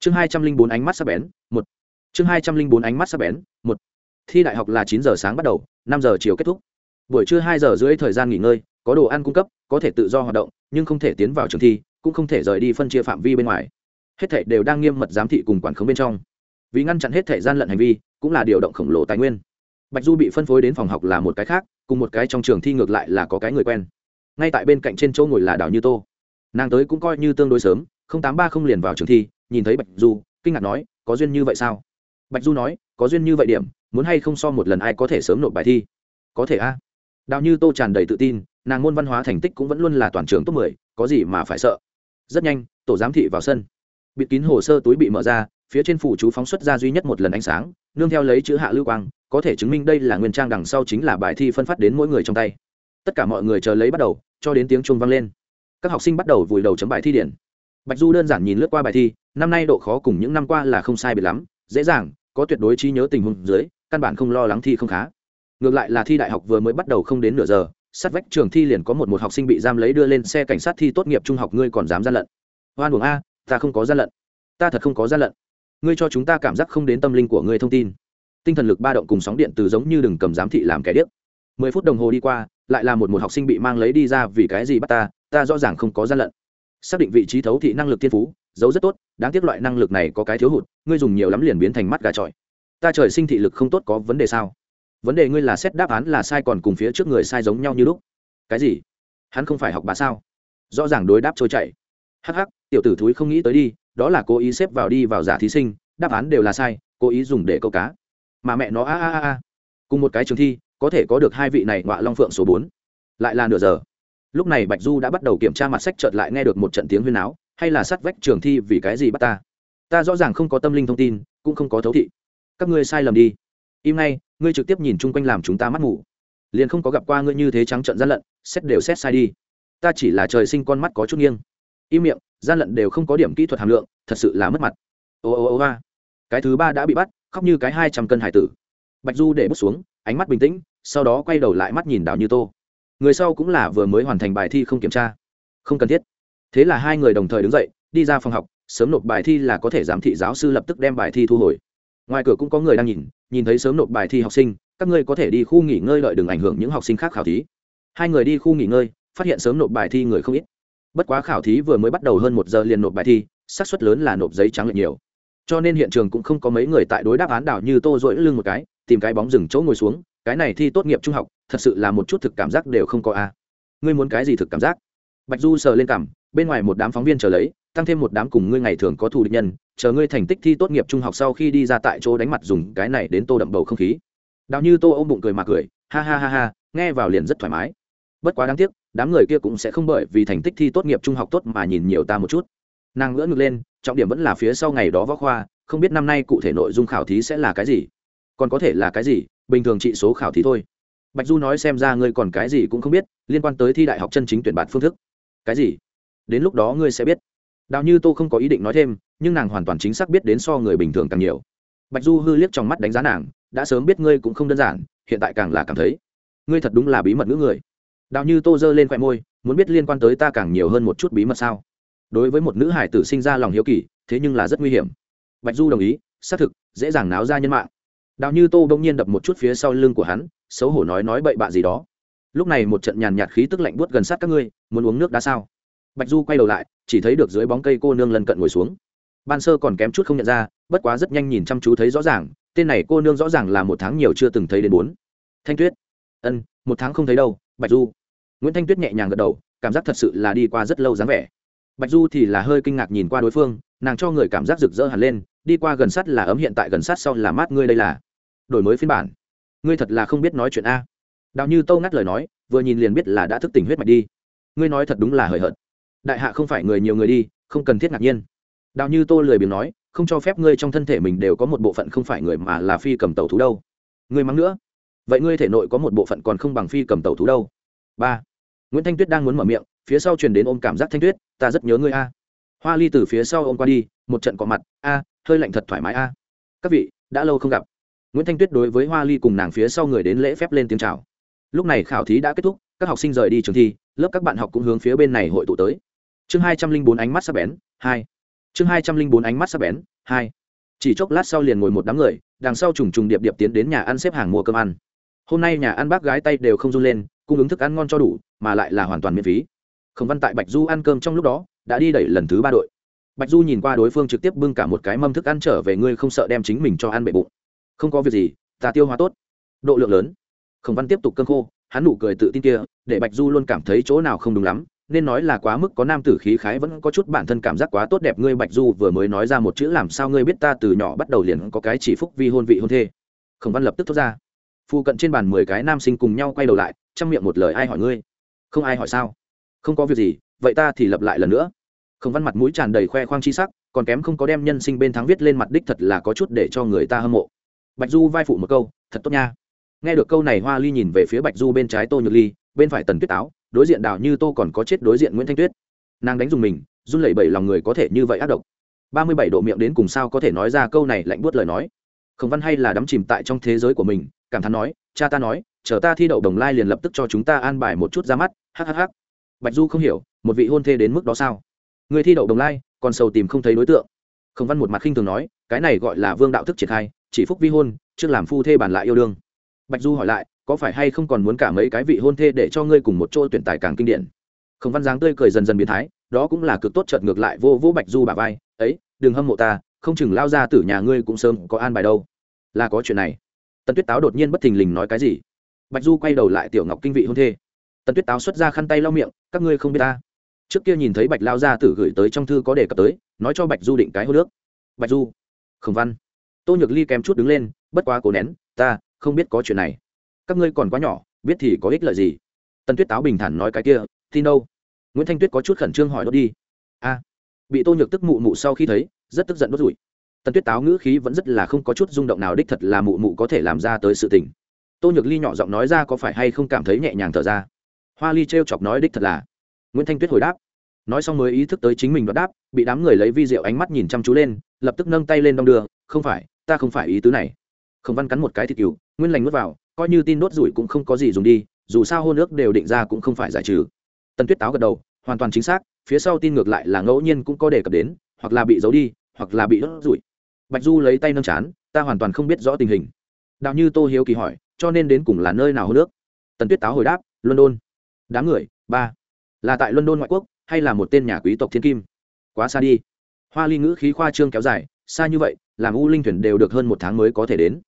Chương hai trăm linh bốn ánh mắt sắc bén, một. Chương hai trăm linh bốn ánh mắt sắc bén, một. Thi đại học là chín giờ sáng bắt đầu, năm giờ chiều kết thúc. Buổi trưa hai giờ rưỡi thời gian nghỉ ngơi, có đồ ăn cung cấp, có thể tự do hoạt động, nhưng không thể tiến vào trường thi, cũng không thể rời đi phân chia phạm vi bên ngoài hết thảy đều đang nghiêm mật giám thị cùng quản khống bên trong. Vì ngăn chặn hết thảy gian lận hành vi, cũng là điều động khổng lồ tài nguyên. Bạch du bị phân phối đến phòng học là một cái khác, cùng một cái trong trường thi ngược lại là có cái người quen. Ngay tại bên cạnh trên chỗ ngồi là đào như tô. Nàng tới cũng coi như tương đối sớm, không tám ba không liền vào trường thi, nhìn thấy bạch du, kinh ngạc nói, có duyên như vậy sao? Bạch du nói, có duyên như vậy điểm, muốn hay không so một lần ai có thể sớm nộp bài thi? Có thể a. Đào như tô tràn đầy tự tin, nàng môn văn hóa thành tích cũng vẫn luôn là toàn trường top mười, có gì mà phải sợ. Rất nhanh, tổ giám thị vào sân bịt kín hồ sơ túi bị mở ra, phía trên phủ chú phóng xuất ra duy nhất một lần ánh sáng, nương theo lấy chữ hạ lưu quang, có thể chứng minh đây là nguyên trang đằng sau chính là bài thi phân phát đến mỗi người trong tay. Tất cả mọi người chờ lấy bắt đầu, cho đến tiếng chuông vang lên. Các học sinh bắt đầu vùi đầu chấm bài thi điển. Bạch du đơn giản nhìn lướt qua bài thi, năm nay độ khó cùng những năm qua là không sai biệt lắm, dễ dàng, có tuyệt đối trí nhớ tình huống dưới, căn bản không lo lắng thi không khá. Ngược lại là thi đại học vừa mới bắt đầu không đến nửa giờ, sát vách trường thi liền có một một học sinh bị giam lấy đưa lên xe cảnh sát thi tốt nghiệp trung học, ngươi còn dám gian lận? Oan uổng a ta không có gian lận. Ta thật không có gian lận. Ngươi cho chúng ta cảm giác không đến tâm linh của ngươi thông tin. Tinh thần lực ba động cùng sóng điện từ giống như đừng cầm giám thị làm kẻ điếc. Mười phút đồng hồ đi qua, lại là một một học sinh bị mang lấy đi ra vì cái gì bắt ta ta rõ ràng không có gian lận. Xác định vị trí thấu thị năng lực thiên phú giấu rất tốt, đáng tiếc loại năng lực này có cái thiếu hụt, ngươi dùng nhiều lắm liền biến thành mắt gà trọi. Ta trời sinh thị lực không tốt có vấn đề sao? Vấn đề ngươi là xét đáp án là sai còn cùng phía trước người sai giống nhau như lúc. Cái gì? Hắn không phải học bá sao? Rõ ràng đối đáp trôi chảy. Hắc hắc tiểu tử thúi không nghĩ tới đi, đó là cố ý xếp vào đi vào giả thí sinh, đáp án đều là sai, cố ý dùng để câu cá. Mà mẹ nó, a a a a. Cùng một cái trường thi, có thể có được hai vị này, ngọa long phượng số bốn. Lại là nửa giờ. Lúc này bạch du đã bắt đầu kiểm tra mặt sách, chợt lại nghe được một trận tiếng huyên áo hay là sát vách trường thi vì cái gì bắt ta? Ta rõ ràng không có tâm linh thông tin, cũng không có thấu thị. Các ngươi sai lầm đi. Im ngay, ngươi trực tiếp nhìn chung quanh làm chúng ta mắt ngủ liền không có gặp qua ngươi như thế trắng trận gian lận, xét đều xét sai đi. Ta chỉ là trời sinh con mắt có chút nghiêng. Im miệng gian lận đều không có điểm kỹ thuật hàm lượng, thật sự là mất mặt. Ô ô ô ba cái thứ ba đã bị bắt, khóc như cái hai trăm cân hải tử. Bạch du để bước xuống, ánh mắt bình tĩnh, sau đó quay đầu lại mắt nhìn đào như tô. Người sau cũng là vừa mới hoàn thành bài thi không kiểm tra. Không cần thiết. Thế là hai người đồng thời đứng dậy, đi ra phòng học, sớm nộp bài thi là có thể giám thị giáo sư lập tức đem bài thi thu hồi. Ngoài cửa cũng có người đang nhìn nhìn thấy sớm nộp bài thi học sinh, các ngươi có thể đi khu nghỉ ngơi lợi đừng ảnh hưởng những học sinh khác khảo thí. Hai người đi khu nghỉ ngơi, phát hiện sớm nộp bài thi người không ít bất quá khảo thí vừa mới bắt đầu hơn một giờ liền nộp bài thi, xác suất lớn là nộp giấy trắng lệch nhiều. Cho nên hiện trường cũng không có mấy người tại đối đáp án đảo như tô dỗi lưng một cái, tìm cái bóng rừng chỗ ngồi xuống, cái này thi tốt nghiệp trung học, thật sự là một chút thực cảm giác đều không có a. Ngươi muốn cái gì thực cảm giác? Bạch du sờ lên cảm bên ngoài một đám phóng viên chờ lấy, tăng thêm một đám cùng ngươi ngày thường có thù địch nhân, chờ ngươi thành tích thi tốt nghiệp trung học sau khi đi ra tại chỗ đánh mặt dùng cái này đến tô đậm bầu không khí. Đào như tô ôm bụng cười mà cười, ha ha ha ha, nghe vào liền rất thoải mái. Bất quá đáng tiếc đám người kia cũng sẽ không bởi vì thành tích thi tốt nghiệp trung học tốt mà nhìn nhiều ta một chút. Nàng ngỡ ngực lên, trọng điểm vẫn là phía sau ngày đó võ khoa, không biết năm nay cụ thể nội dung khảo thí sẽ là cái gì. Còn có thể là cái gì, bình thường trị số khảo thí thôi. Bạch du nói xem ra ngươi còn cái gì cũng không biết, liên quan tới thi đại học chân chính tuyển bạt phương thức. Cái gì? Đến lúc đó ngươi sẽ biết. Đào như tô không có ý định nói thêm, nhưng nàng hoàn toàn chính xác biết đến so người bình thường càng nhiều. Bạch du hư liếc trong mắt đánh giá nàng, đã sớm biết ngươi cũng không đơn giản, hiện tại càng là cảm thấy. Ngươi thật đúng là bí mật ngữ người đào như tô dơ lên khoe môi, muốn biết liên quan tới ta càng nhiều hơn một chút bí mật sao? Đối với một nữ hải tử sinh ra lòng hiếu kỳ, thế nhưng là rất nguy hiểm. Bạch du đồng ý, xác thực, dễ dàng náo ra nhân mạng. Đào như tô bỗng nhiên đập một chút phía sau lưng của hắn, xấu hổ nói nói bậy bạ gì đó. Lúc này một trận nhàn nhạt khí tức lạnh buốt gần sát các ngươi, muốn uống nước đá sao? Bạch du quay đầu lại, chỉ thấy được dưới bóng cây cô nương lần cận ngồi xuống. Ban sơ còn kém chút không nhận ra, bất quá rất nhanh nhìn chăm chú thấy rõ ràng, tên này cô nương rõ ràng là một tháng nhiều chưa từng thấy đến bốn. Thanh tuyết. Ân, một tháng không thấy đâu, bạch du nguyễn thanh tuyết nhẹ nhàng gật đầu, cảm giác thật sự là đi qua rất lâu dáng vẻ. Bạch du thì là hơi kinh ngạc nhìn qua đối phương, nàng cho người cảm giác rực rỡ hẳn lên, đi qua gần sát là ấm, hiện tại gần sát sau là mát ngươi đây là. Đổi mới phiên bản. Ngươi thật là không biết nói chuyện a. Đào như tâu ngắt lời nói, vừa nhìn liền biết là đã thức tỉnh huyết mạch đi. Ngươi nói thật đúng là hời hợt. Đại hạ không phải người nhiều người đi, không cần thiết ngạc nhiên. Đào như tô lười biếng nói, không cho phép ngươi trong thân thể mình đều có một bộ phận không phải người mà là phi cầm tàu thú đâu. Ngươi mắng nữa. Vậy ngươi thể nội có một bộ phận còn không bằng phi cầm tàu thú đâu. Ba nguyễn thanh tuyết đang muốn mở miệng, phía sau truyền đến ôm cảm giác thanh tuyết, ta rất nhớ ngươi a. Hoa ly từ phía sau ôm qua đi, một trận cọ mặt, a, hơi lạnh thật thoải mái a. Các vị, đã lâu không gặp. Nguyễn thanh tuyết đối với hoa ly cùng nàng phía sau người đến lễ phép lên tiếng chào. Lúc này khảo thí đã kết thúc, các học sinh rời đi trường thi, lớp các bạn học cũng hướng phía bên này hội tụ tới. Chương hai trăm linh bốn ánh mắt sắc bén, hai. Chương hai trăm linh bốn ánh mắt sắc bén, hai. Chỉ chốc lát sau liền ngồi một đám người, đằng sau trùng trùng điệp điệp tiến đến nhà ăn xếp hàng mua cơm ăn. Hôm nay nhà ăn bác gái tay đều không run lên cung ứng thức ăn ngon cho đủ, mà lại là hoàn toàn miễn phí. Khổng văn tại bạch du ăn cơm trong lúc đó, đã đi đẩy lần thứ ba đội. Bạch du nhìn qua đối phương trực tiếp bưng cả một cái mâm thức ăn trở về, ngươi không sợ đem chính mình cho ăn bệ bụng. Không có việc gì, ta tiêu hóa tốt. Độ lượng lớn. Khổng văn tiếp tục cơn khô, hắn nụ cười tự tin kia, để bạch du luôn cảm thấy chỗ nào không đúng lắm, nên nói là quá mức có nam tử khí khái vẫn có chút bản thân cảm giác quá tốt đẹp. Ngươi bạch du vừa mới nói ra một chữ làm sao ngươi biết ta từ nhỏ bắt đầu liền có cái chỉ phúc vi hôn vị hôn thê. Khổng văn lập tức thốt ra. Phu cận trên bàn mười cái nam sinh cùng nhau quay đầu lại chăm miệng một lời ai hỏi ngươi? Không ai hỏi sao? Không có việc gì, vậy ta thì lập lại lần nữa. Không văn mặt mũi tràn đầy khoe khoang chi sắc, còn kém không có đem nhân sinh bên thắng viết lên mặt đích thật là có chút để cho người ta hâm mộ. Bạch du vai phụ một câu, thật tốt nha. Nghe được câu này, hoa ly nhìn về phía bạch du bên trái tô nhược ly, bên phải tần tuyết táo, đối diện đào như tô còn có chết đối diện nguyễn thanh tuyết. Nàng đánh dùng mình, run lẩy bẩy lòng người có thể như vậy ác độc. Ba mươi bảy độ miệng đến cùng sao có thể nói ra câu này lạnh buốt lời nói. Khổng văn hay là đắm chìm tại trong thế giới của mình, cảm thán nói, cha ta nói chờ ta thi đậu đồng lai liền lập tức cho chúng ta an bài một chút ra mắt hhh bạch du không hiểu, một vị hôn thê đến mức đó sao? Người thi đậu đồng lai, còn sầu tìm không thấy đối tượng. Khổng văn một mặt khinh thường nói, cái này gọi là vương đạo thức triển khai, chỉ phúc vi hôn, trước làm phu thê bản lại yêu đương. Bạch du hỏi lại, có phải hay không còn muốn cả mấy cái vị hôn thê để cho ngươi cùng một chỗ tuyển tài càng kinh điển? Khổng văn dáng tươi cười dần dần biến thái, đó cũng là cực tốt chợt ngược lại vô vũ bạch du bà vai, ấy, đừng hâm mộ ta, không chừng lao ra từ nhà ngươi cũng sớm có an bài đâu. Là có chuyện này. Tần tuyết táo đột nhiên bất thình lình nói cái gì? Bạch du quay đầu lại tiểu ngọc kinh vị hôn thê. Tần tuyết táo xuất ra khăn tay lau miệng, các ngươi không biết ta. Trước kia nhìn thấy bạch lao gia tử gửi tới trong thư có đề cập tới, nói cho bạch du định cái hô nước bạch du, khổng văn. Tô nhược ly kèm chút đứng lên, bất quá cố nén, ta không biết có chuyện này. Các ngươi còn quá nhỏ, biết thì có ích lợi gì? Tần tuyết táo bình thản nói cái kia tin đâu? Nguyễn thanh tuyết có chút khẩn trương hỏi đốt đi. A. Bị tô nhược tức mụ mụ sau khi thấy, rất tức giận đốt rủi. Tần tuyết táo ngữ khí vẫn rất là không có chút rung động nào, đích thật là mụ mụ có thể làm ra tới sự tình tô nhược ly nhỏ giọng nói ra có phải hay không cảm thấy nhẹ nhàng thở ra. Hoa ly t r e o chọc nói đích thật là. Nguyễn thanh tuyết hồi đáp. Nói xong mới ý thức tới chính mình đoạt đáp, bị đám người lấy vi rượu ánh mắt nhìn chăm chú lên, lập tức nâng tay lên đong đưa, không phải, ta không phải ý tứ này. Khổng văn cắn một cái thịt cừu, nguyên lành nuốt vào, coi như tin đốt rủi cũng không có gì dùng đi, dù sao hôn ước đều định ra cũng không phải giải trừ. Tần tuyết táo gật đầu, hoàn toàn chính xác, phía sau tin ngược lại là ngẫu nhiên cũng có đề cập đến, hoặc là bị giấu đi, hoặc là bị đốt rủi. Bạch du lấy tay nâng chán, ta hoàn toàn không biết rõ tình hình. Đạo như tô hiếu kỳ hỏi cho nên đến cùng là nơi nào hơn nước tần tuyết táo hồi đáp, london. Đám người, ba. Là tại london ngoại quốc, hay là một tên nhà quý tộc thiên kim? Quá xa đi. Hoa ly ngữ khí khoa trương kéo dài, xa như vậy, làm u linh thuyền đều được hơn một tháng mới có thể đến.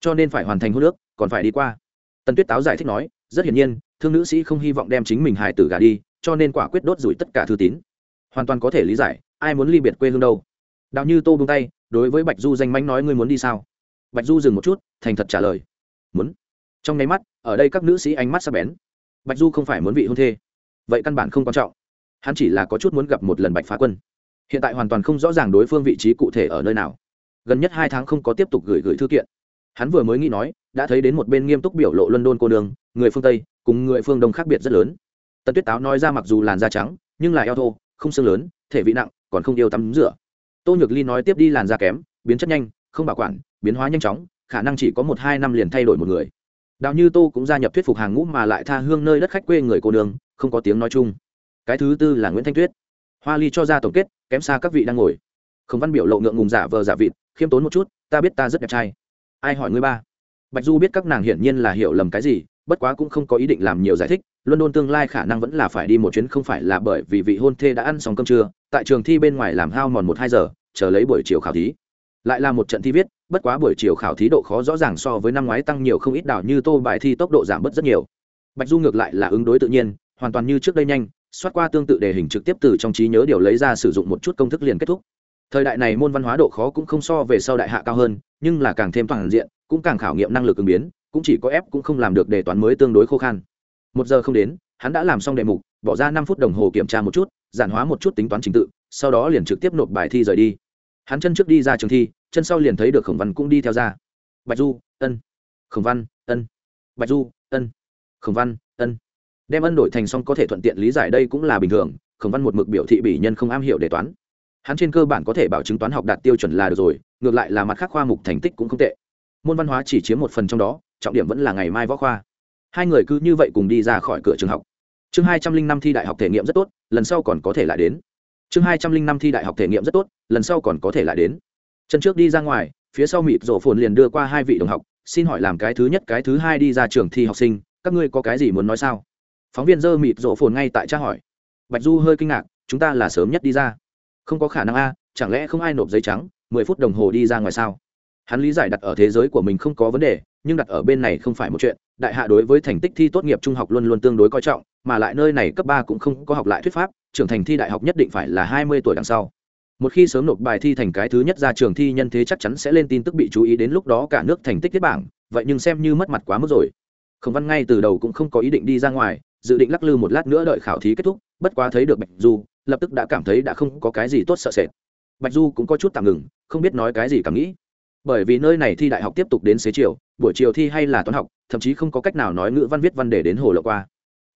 Cho nên phải hoàn thành hôn nước còn phải đi qua. Tần tuyết táo giải thích nói, rất hiển nhiên, thương nữ sĩ không hy vọng đem chính mình hài tử gà đi, cho nên quả quyết đốt rủi tất cả thư tín. Hoàn toàn có thể lý giải, ai muốn ly biệt quê hương đâu. Đào như tô bông tay, đối với bạch du danh mánh nói, ngươi muốn đi sao? Bạch du dừng một chút, thành thật trả lời muốn. Trong nháy mắt, ở đây các nữ sĩ ánh mắt sắp bén. Bạch du không phải muốn vị hôn thê. Vậy căn bản không quan trọng. Hắn chỉ là có chút muốn gặp một lần bạch phá quân. Hiện tại hoàn toàn không rõ ràng đối phương vị trí cụ thể ở nơi nào. Gần nhất hai tháng không có tiếp tục gửi gửi thư kiện. Hắn vừa mới nghĩ nói, đã thấy đến một bên nghiêm túc biểu lộ london cô đường người phương tây, cùng người phương đông khác biệt rất lớn. Tần tuyết táo nói ra mặc dù làn da trắng, nhưng là eo thô, không xương lớn, thể vị nặng, còn không yêu tắm rửa. Tô nhược ly nói tiếp đi làn da kém, biến chất nhanh, không bảo quản, biến hóa nhanh chóng khả năng chỉ có một hai năm liền thay đổi một người. Đào như tô cũng gia nhập thuyết phục hàng ngũ mà lại tha hương nơi đất khách quê người cô đường không có tiếng nói chung. Cái thứ tư là nguyễn thanh tuyết. Hoa ly cho ra tổng kết kém xa các vị đang ngồi. Không văn biểu lộ ngượng ngùng giả vờ giả vịt khiêm tốn một chút ta biết ta rất đẹp trai. Ai hỏi ngươi ba? Bạch du biết các nàng hiển nhiên là hiểu lầm cái gì bất quá cũng không có ý định làm nhiều giải thích London tương lai khả năng vẫn là phải đi một chuyến không phải là bởi vì vị hôn thê đã ăn xong cơm trưa, tại trường thi bên ngoài làm hao mòn một hai giờ, chờ lấy buổi chiều khảo thí. Lại là một trận thi viết, bất quá buổi chiều khảo thí độ khó rõ ràng so với năm ngoái tăng nhiều không ít đảo như tô bài thi tốc độ giảm bớt rất nhiều. Bạch Du ngược lại là ứng đối tự nhiên, hoàn toàn như trước đây nhanh, xoát qua tương tự đề hình trực tiếp từ trong trí nhớ điều lấy ra sử dụng một chút công thức liền kết thúc. Thời đại này môn văn hóa độ khó cũng không so về sau đại hạ cao hơn, nhưng là càng thêm toàn diện, cũng càng khảo nghiệm năng lực ứng biến, cũng chỉ có ép cũng không làm được đề toán mới tương đối khô khan. Một giờ không đến, hắn đã làm xong đề mục bỏ ra năm phút đồng hồ kiểm tra một chút giản hóa một chút tính toán trình tự sau đó liền trực tiếp nộp bài thi rời đi hắn chân trước đi ra trường thi chân sau liền thấy được khổng văn cũng đi theo ra. Bạch du, ân. Khổng văn, ân. Bạch du, ân. Khổng văn, ân. Đem ân đổi thành xong có thể thuận tiện lý giải đây cũng là bình thường, khổng văn một mực biểu thị bỉ nhân không am hiểu đề toán. Hắn trên cơ bản có thể bảo chứng toán học đạt tiêu chuẩn là được rồi, ngược lại là mặt khác khoa mục thành tích cũng không tệ. Môn văn hóa chỉ chiếm một phần trong đó, trọng điểm vẫn là ngày mai võ khoa. Hai người cứ như vậy cùng đi ra khỏi cửa trường học. Chương hai trăm linh năm thi đại học thể nghiệm rất tốt, lần sau còn có thể lại đến. Chương hai trăm linh năm thi đại học thể nghiệm rất tốt, lần sau còn có thể lại đến chân trước đi ra ngoài, phía sau mịt rổ phồn liền đưa qua hai vị đồng học, xin hỏi làm cái thứ nhất, cái thứ hai đi ra trường thi học sinh, các ngươi có cái gì muốn nói sao? Phóng viên dơ mịt rổ phồn ngay tại tra hỏi. Bạch du hơi kinh ngạc, chúng ta là sớm nhất đi ra. Không có khả năng a, chẳng lẽ không ai nộp giấy trắng, mười phút đồng hồ đi ra ngoài sao? Hắn lý giải đặt ở thế giới của mình không có vấn đề, nhưng đặt ở bên này không phải một chuyện, đại hạ đối với thành tích thi tốt nghiệp trung học luôn luôn tương đối coi trọng, mà lại nơi này cấp ba cũng không có học lại thuyết pháp, trưởng thành thi đại học nhất định phải là hai mươi tuổi đằng sau một khi sớm nộp bài thi thành cái thứ nhất ra trường thi nhân thế chắc chắn sẽ lên tin tức bị chú ý đến lúc đó cả nước thành tích tiết bảng, vậy nhưng xem như mất mặt quá mức rồi. Khổng văn ngay từ đầu cũng không có ý định đi ra ngoài, dự định lắc lư một lát nữa đợi khảo thí kết thúc, bất quá thấy được bạch du, lập tức đã cảm thấy đã không có cái gì tốt sợ sệt. Bạch du cũng có chút tạm ngừng, không biết nói cái gì cảm nghĩ. Bởi vì nơi này thi đại học tiếp tục đến xế chiều, buổi chiều thi hay là toán học, thậm chí không có cách nào nói ngữ văn viết văn để đến hồ lộ qua.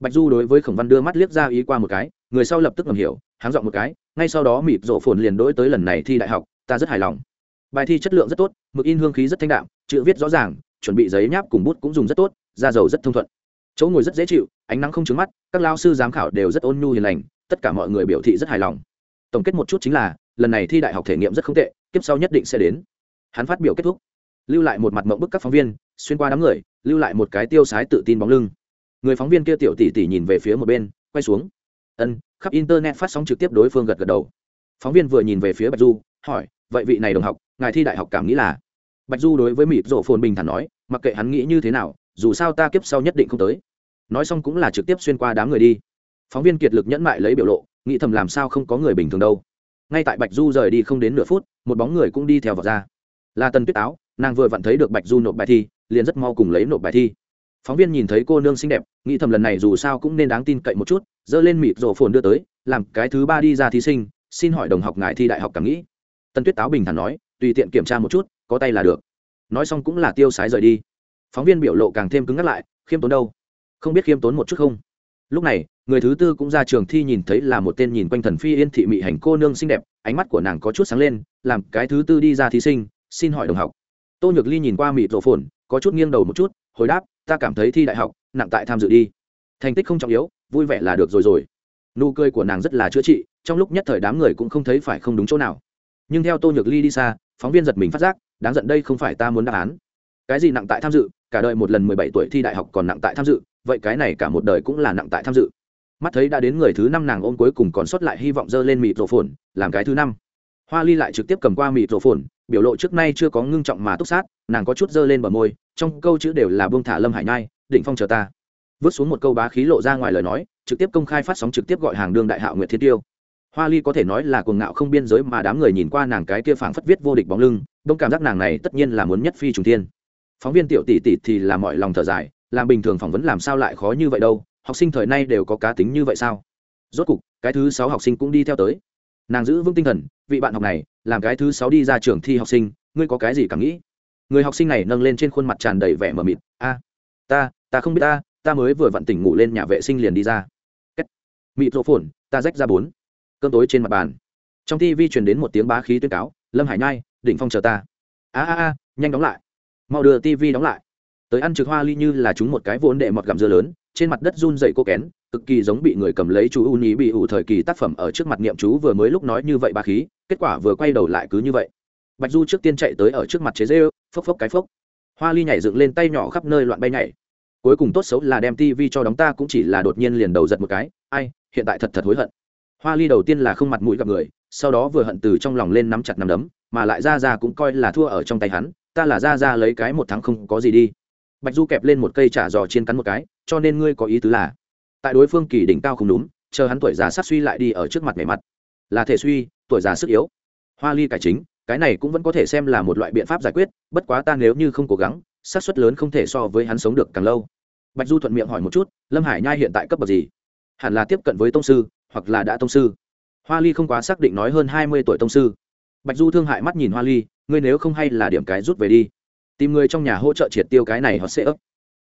Bạch du đối với khổng văn đưa mắt liếc ra ý qua một cái, người sau lập tức ngầm hiểu háng dọn một cái, ngay sau đó mịp rộ phồn liền đỗi tới lần này thi đại học, ta rất hài lòng. Bài thi chất lượng rất tốt, mực in hương khí rất thanh đạm, chữ viết rõ ràng, chuẩn bị giấy nháp cùng bút cũng dùng rất tốt, da dầu rất thông thuận. Chỗ ngồi rất dễ chịu, ánh nắng không trứng mắt, các lao sư giám khảo đều rất ôn nhu hiền lành, tất cả mọi người biểu thị rất hài lòng. Tổng kết một chút chính là, lần này thi đại học thể nghiệm rất không tệ, tiếp sau nhất định sẽ đến. Hắn phát biểu kết thúc. Lưu lại một mặt mộng bức các phóng viên, xuyên qua đám người, lưu lại một cái tiêu sái tự tin bóng lưng. Người phóng viên kia tiểu tỷ tỷ nhìn về phía một bên, quay xuống ân, khắp internet phát sóng trực tiếp đối phương gật gật đầu. Phóng viên vừa nhìn về phía bạch du, hỏi, vậy vị này đồng học, ngài thi đại học cảm nghĩ là? Bạch du đối với mịt rổ phồn bình thản nói, mặc kệ hắn nghĩ như thế nào, dù sao ta kiếp sau nhất định không tới. Nói xong cũng là trực tiếp xuyên qua đám người đi. Phóng viên kiệt lực nhẫn mại lấy biểu lộ, nghĩ thầm làm sao không có người bình thường đâu. Ngay tại bạch du rời đi không đến nửa phút, một bóng người cũng đi theo vào ra. Là tần tuyết áo nàng vừa vặn thấy được bạch du nộp bài thi, liền rất mau cùng lấy nộp bài thi. Phóng viên nhìn thấy cô nương xinh đẹp, nghĩ thầm lần này dù sao cũng nên đáng tin cậy một chút dơ lên mịt rổ phồn đưa tới, làm cái thứ ba đi ra thí sinh, xin hỏi đồng học ngài thi đại học cảm nghĩ. Tân tuyết táo bình thản nói, tùy tiện kiểm tra một chút, có tay là được. Nói xong cũng là tiêu sái rời đi. Phóng viên biểu lộ càng thêm cứng ngắt lại, khiêm tốn đâu? Không biết khiêm tốn một chút không? Lúc này, người thứ tư cũng ra trường thi nhìn thấy là một tên nhìn quanh thần phi yên thị mị hành cô nương xinh đẹp, ánh mắt của nàng có chút sáng lên, làm cái thứ tư đi ra thí sinh, xin hỏi đồng học. Tô nhược ly nhìn qua mịt rổ phồn, có chút nghiêng đầu một chút, hồi đáp, ta cảm thấy thi đại học, nặng tại tham dự đi. Thành tích không trọng yếu vui vẻ là được rồi rồi. Nụ cười của nàng rất là chữa trị, trong lúc nhất thời đám người cũng không thấy phải không đúng chỗ nào. Nhưng theo tô nhược ly đi xa, phóng viên giật mình phát giác, đáng giận đây không phải ta muốn đáp án. Cái gì nặng tại tham dự, cả đời một lần mười bảy tuổi thi đại học còn nặng tại tham dự, vậy cái này cả một đời cũng là nặng tại tham dự. Mắt thấy đã đến người thứ năm nàng ôm cuối cùng còn sót lại hy vọng dơ lên mịt rổ phồn làm cái thứ năm. Hoa ly lại trực tiếp cầm qua mịt rổ phồn biểu lộ trước nay chưa có ngưng trọng mà túc sát, nàng có chút dơ lên bờ môi, trong câu chữ đều là buông thả lâm hải nhai định phong chờ ta vứt xuống một câu bá khí lộ ra ngoài lời nói, trực tiếp công khai phát sóng trực tiếp gọi hàng đương đại hạo nguyệt thiên tiêu. Hoa ly có thể nói là cuồng ngạo không biên giới mà đám người nhìn qua nàng cái kia phảng phất viết vô địch bóng lưng, đông cảm giác nàng này tất nhiên là muốn nhất phi trùng thiên. Phóng viên tiểu tỷ tỷ thì là mọi lòng thở dài, làm bình thường phỏng vấn làm sao lại khó như vậy đâu, học sinh thời nay đều có cá tính như vậy sao? Rốt cục, cái thứ sáu học sinh cũng đi theo tới. Nàng giữ vững tinh thần, vị bạn học này, làm cái thứ sáu đi ra trường thi học sinh, ngươi có cái gì cảm nghĩ? Người học sinh này nâng lên trên khuôn mặt tràn đầy vẻ mờ mịt, a, ta ta không biết ta ta mới vừa vặn tỉnh ngủ lên nhà vệ sinh liền đi ra. Kết. mịt rộ phồn ta rách ra bốn. Cơm tối trên mặt bàn. Trong tv truyền đến một tiếng bá khí tuyên cáo, lâm hải nhai, đỉnh phong chờ ta. A a a, nhanh đóng lại. Mau đưa tv đóng lại. Tới ăn trực hoa ly như là chúng một cái vốn đệ mọt gặm dưa lớn, trên mặt đất run dậy cô kén, cực kỳ giống bị người cầm lấy chú u nhí bị ủ thời kỳ tác phẩm ở trước mặt niệm chú vừa mới lúc nói như vậy bá khí, kết quả vừa quay đầu lại cứ như vậy. Bạch du trước tiên chạy tới ở trước mặt chế dê phốc phốc cái phốc. Hoa ly nhảy dựng lên tay nhỏ khắp nơi loạn bay nhảy cuối cùng tốt xấu là đem tv cho đóng ta cũng chỉ là đột nhiên liền đầu giật một cái. Ai, hiện tại thật thật hối hận. Hoa ly đầu tiên là không mặt mũi gặp người, sau đó vừa hận từ trong lòng lên nắm chặt nắm đấm, mà lại ra ra cũng coi là thua ở trong tay hắn, ta là ra ra lấy cái một tháng không có gì đi. Bạch du kẹp lên một cây chả giò chiên cắn một cái, cho nên ngươi có ý tứ là, tại đối phương kỳ đỉnh cao không đúng, chờ hắn tuổi già sát suy lại đi ở trước mặt mẻ mặt. Là thể suy, tuổi già sức yếu. Hoa ly cải chính, cái này cũng vẫn có thể xem là một loại biện pháp giải quyết, bất quá ta nếu như không cố gắng, xác suất lớn không thể so với hắn sống được càng lâu bạch du thuận miệng hỏi một chút, lâm hải nhai hiện tại cấp bậc gì? Hẳn là tiếp cận với tông sư, hoặc là đã tông sư. Hoa ly không quá xác định nói hơn hai mươi tuổi tông sư. Bạch du thương hại mắt nhìn hoa ly, ngươi nếu không hay là điểm cái rút về đi, tìm người trong nhà hỗ trợ triệt tiêu cái này họ sẽ ấp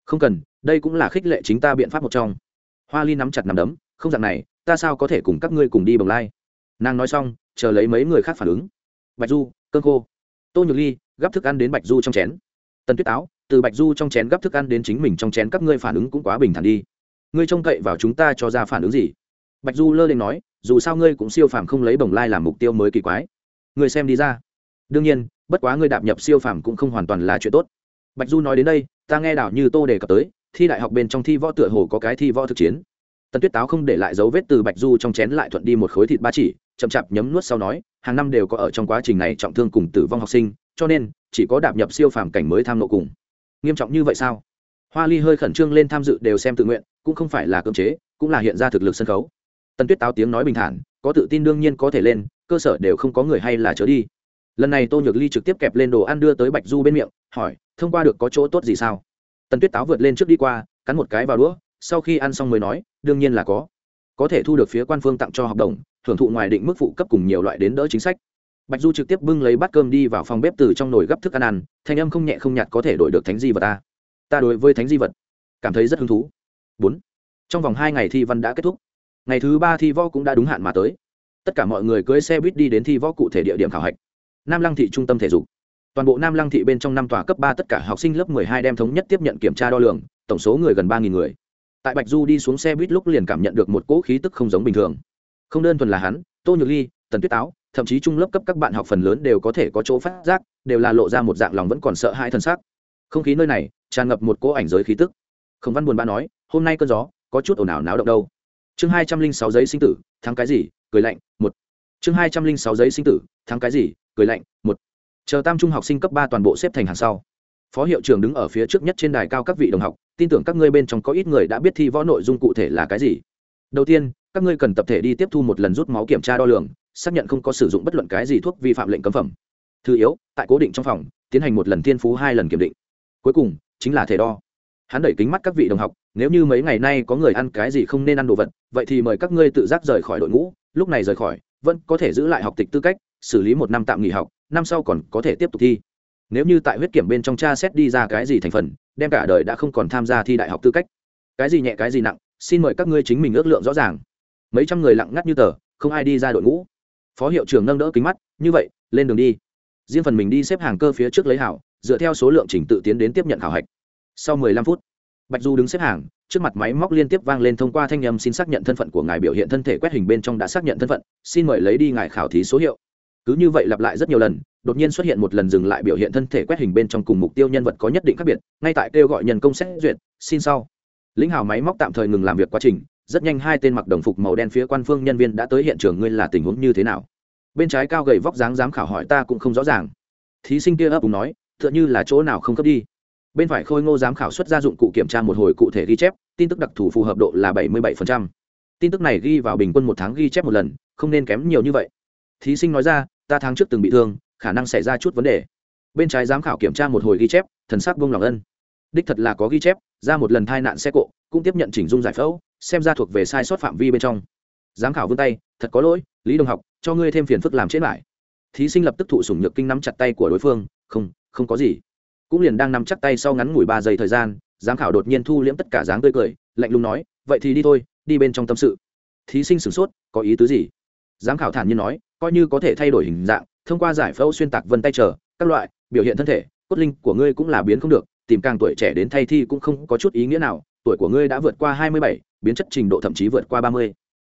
không cần, đây cũng là khích lệ chính ta biện pháp một trong. Hoa ly nắm chặt nằm đấm, không dạng này, ta sao có thể cùng các ngươi cùng đi bồng lai? Nàng nói xong, chờ lấy mấy người khác phản ứng. Bạch du, cơn khô. Tô nhược ly, gắp thức ăn đến bạch du trong chén. Tần tuyết Táo từ bạch du trong chén gắp thức ăn đến chính mình trong chén các ngươi phản ứng cũng quá bình thản đi. Ngươi trông cậy vào chúng ta cho ra phản ứng gì? Bạch du lơ lên nói, dù sao ngươi cũng siêu phàm không lấy bồng lai làm mục tiêu mới kỳ quái. Ngươi xem đi ra. Đương nhiên, bất quá ngươi đạp nhập siêu phàm cũng không hoàn toàn là chuyện tốt. Bạch du nói đến đây, ta nghe đảo như tô đề cập tới, thi đại học bên trong thi võ tựa hồ có cái thi võ thực chiến. Tần tuyết táo không để lại dấu vết từ bạch du trong chén lại thuận đi một khối thịt ba chỉ, chậm chạp nhấm nuốt sau nói, hàng năm đều có ở trong quá trình này trọng thương cùng tử vong học sinh, cho nên, chỉ có đạp nhập siêu phàm cảnh mới tham nộ cùng nghiêm trọng như vậy sao? Hoa ly hơi khẩn trương lên tham dự đều xem tự nguyện, cũng không phải là cưỡng chế, cũng là hiện ra thực lực sân khấu. Tần tuyết táo tiếng nói bình thản, có tự tin đương nhiên có thể lên, cơ sở đều không có người hay là chớ đi. Lần này tô nhược ly trực tiếp kẹp lên đồ ăn đưa tới bạch du bên miệng, hỏi, thông qua được có chỗ tốt gì sao? Tần tuyết táo vượt lên trước đi qua, cắn một cái vào đũa, sau khi ăn xong mới nói, đương nhiên là có. Có thể thu được phía quan phương tặng cho học đồng, thưởng thụ ngoài định mức phụ cấp cùng nhiều loại đến đỡ chính sách bạch du trực tiếp bưng lấy bát cơm đi vào phòng bếp từ trong nồi gấp thức ăn ăn, thanh âm không nhẹ không nhạt có thể đổi được thánh di vật ta. Ta đối với thánh di vật cảm thấy rất hứng thú. Bốn. Trong vòng hai ngày thi văn đã kết thúc. Ngày thứ ba thi võ cũng đã đúng hạn mà tới. Tất cả mọi người cưới xe buýt đi đến thi võ cụ thể địa điểm khảo hạch. Nam lăng thị trung tâm thể dục. Toàn bộ nam lăng thị bên trong năm tòa cấp ba tất cả học sinh lớp hai đem thống nhất tiếp nhận kiểm tra đo lường, tổng số người gần ba người. Tại bạch du đi xuống xe buýt lúc liền cảm nhận được một cỗ khí tức không giống bình thường. Không đơn thuần là hắn, tô nhược ly, tần tuyết táo thậm chí trung lớp cấp các bạn học phần lớn đều có thể có chỗ phát giác, đều là lộ ra một dạng lòng vẫn còn sợ hai thân xác không khí nơi này tràn ngập một cỗ ảnh giới khí tức. Khổng văn buồn bã nói, hôm nay cơn gió có chút ồn ào náo động đâu. Chương hai trăm linh sáu giấy sinh tử, thắng cái gì, cười lạnh, một. Chương hai trăm linh sáu giấy sinh tử, thắng cái gì, cười lạnh, một. Chờ tam trung học sinh cấp ba toàn bộ xếp thành hàng sau. Phó hiệu trưởng đứng ở phía trước nhất trên đài cao các vị đồng học, tin tưởng các ngươi bên trong có ít người đã biết thi võ nội dung cụ thể là cái gì. Đầu tiên, các ngươi cần tập thể đi tiếp thu một lần rút máu kiểm tra đo lường xác nhận không có sử dụng bất luận cái gì thuốc vi phạm lệnh cấm phẩm. Thứ yếu, tại cố định trong phòng, tiến hành một lần thiên phú hai lần kiểm định. Cuối cùng, chính là thể đo. Hắn đẩy kính mắt các vị đồng học, nếu như mấy ngày nay có người ăn cái gì không nên ăn đồ vật, vậy thì mời các ngươi tự giác rời khỏi đội ngũ, lúc này rời khỏi, vẫn có thể giữ lại học tịch tư cách, xử lý một năm tạm nghỉ học, năm sau còn có thể tiếp tục thi. Nếu như tại huyết kiểm bên trong cha xét đi ra cái gì thành phần, đem cả đời đã không còn tham gia thi đại học tư cách. Cái gì nhẹ, cái gì nặng, xin mời các ngươi chính mình ước lượng rõ ràng. Mấy trăm người lặng ngắt như tờ, không ai đi ra đội ngũ phó hiệu trưởng nâng đỡ kính mắt, như vậy, lên đường đi. Riêng phần mình đi xếp hàng cơ phía trước lấy hảo, dựa theo số lượng trình tự tiến đến tiếp nhận khảo hạch. Sau 15 phút, bạch du đứng xếp hàng, trước mặt máy móc liên tiếp vang lên thông qua thanh â m xin xác nhận thân phận của ngài biểu hiện thân thể quét hình bên trong đã xác nhận thân phận, xin mời lấy đi ngài khảo thí số hiệu. Cứ như vậy lặp lại rất nhiều lần, đột nhiên xuất hiện một lần dừng lại biểu hiện thân thể quét hình bên trong cùng mục tiêu nhân vật có nhất định khác biệt, ngay tại kêu gọi nhân công xét duyệt, xin sau. Lĩnh hào máy móc tạm thời ngừng làm việc quá trình, rất nhanh hai tên mặc đồng phục màu đen phía quan phương nhân viên đã tới hiện trường, ngươi là tình huống như thế nào? Bên trái cao gầy vóc dáng dám khảo hỏi ta cũng không rõ ràng. Thí sinh kia ấp úng nói, tựa như là chỗ nào không cấp đi. Bên phải khôi ngô giám khảo xuất ra dụng cụ kiểm tra một hồi cụ thể ghi chép, tin tức đặc thù phù hợp độ là bảy mươi 77%. tin tức này ghi vào bình quân một tháng ghi chép một lần, không nên kém nhiều như vậy. Thí sinh nói ra, ta tháng trước từng bị thương, khả năng xảy ra chút vấn đề. Bên trái giám khảo kiểm tra một hồi ghi chép, thần sắc vông lòng ân. Đích thật là có ghi chép, ra một lần tai nạn xe cộ, cũng tiếp nhận chỉnh dung giải phẫu, xem ra thuộc về sai sót phạm vi bên trong giám khảo vươn tay, thật có lỗi, lý đồng học, cho ngươi thêm phiền phức làm chết lại. Thí sinh lập tức thụ sủng nhược kinh nắm chặt tay của đối phương, không không có gì. Cũng liền đang nắm chặt tay sau ngắn ngủi ba giây thời gian, giám khảo đột nhiên thu liễm tất cả dáng tươi cười, lạnh lùng nói, vậy thì đi thôi, đi bên trong tâm sự. Thí sinh sửng sốt, có ý tứ gì? Giám khảo thản nhiên nói, coi như có thể thay đổi hình dạng, thông qua giải phẫu xuyên tạc vân tay trở các loại, biểu hiện thân thể, cốt linh của ngươi cũng là biến không được, tìm càng tuổi trẻ đến thay thi cũng không có chút ý nghĩa nào, tuổi của ngươi đã vượt qua hai mươi bảy, biến chất trình độ thậm chí vượt qua ba mươi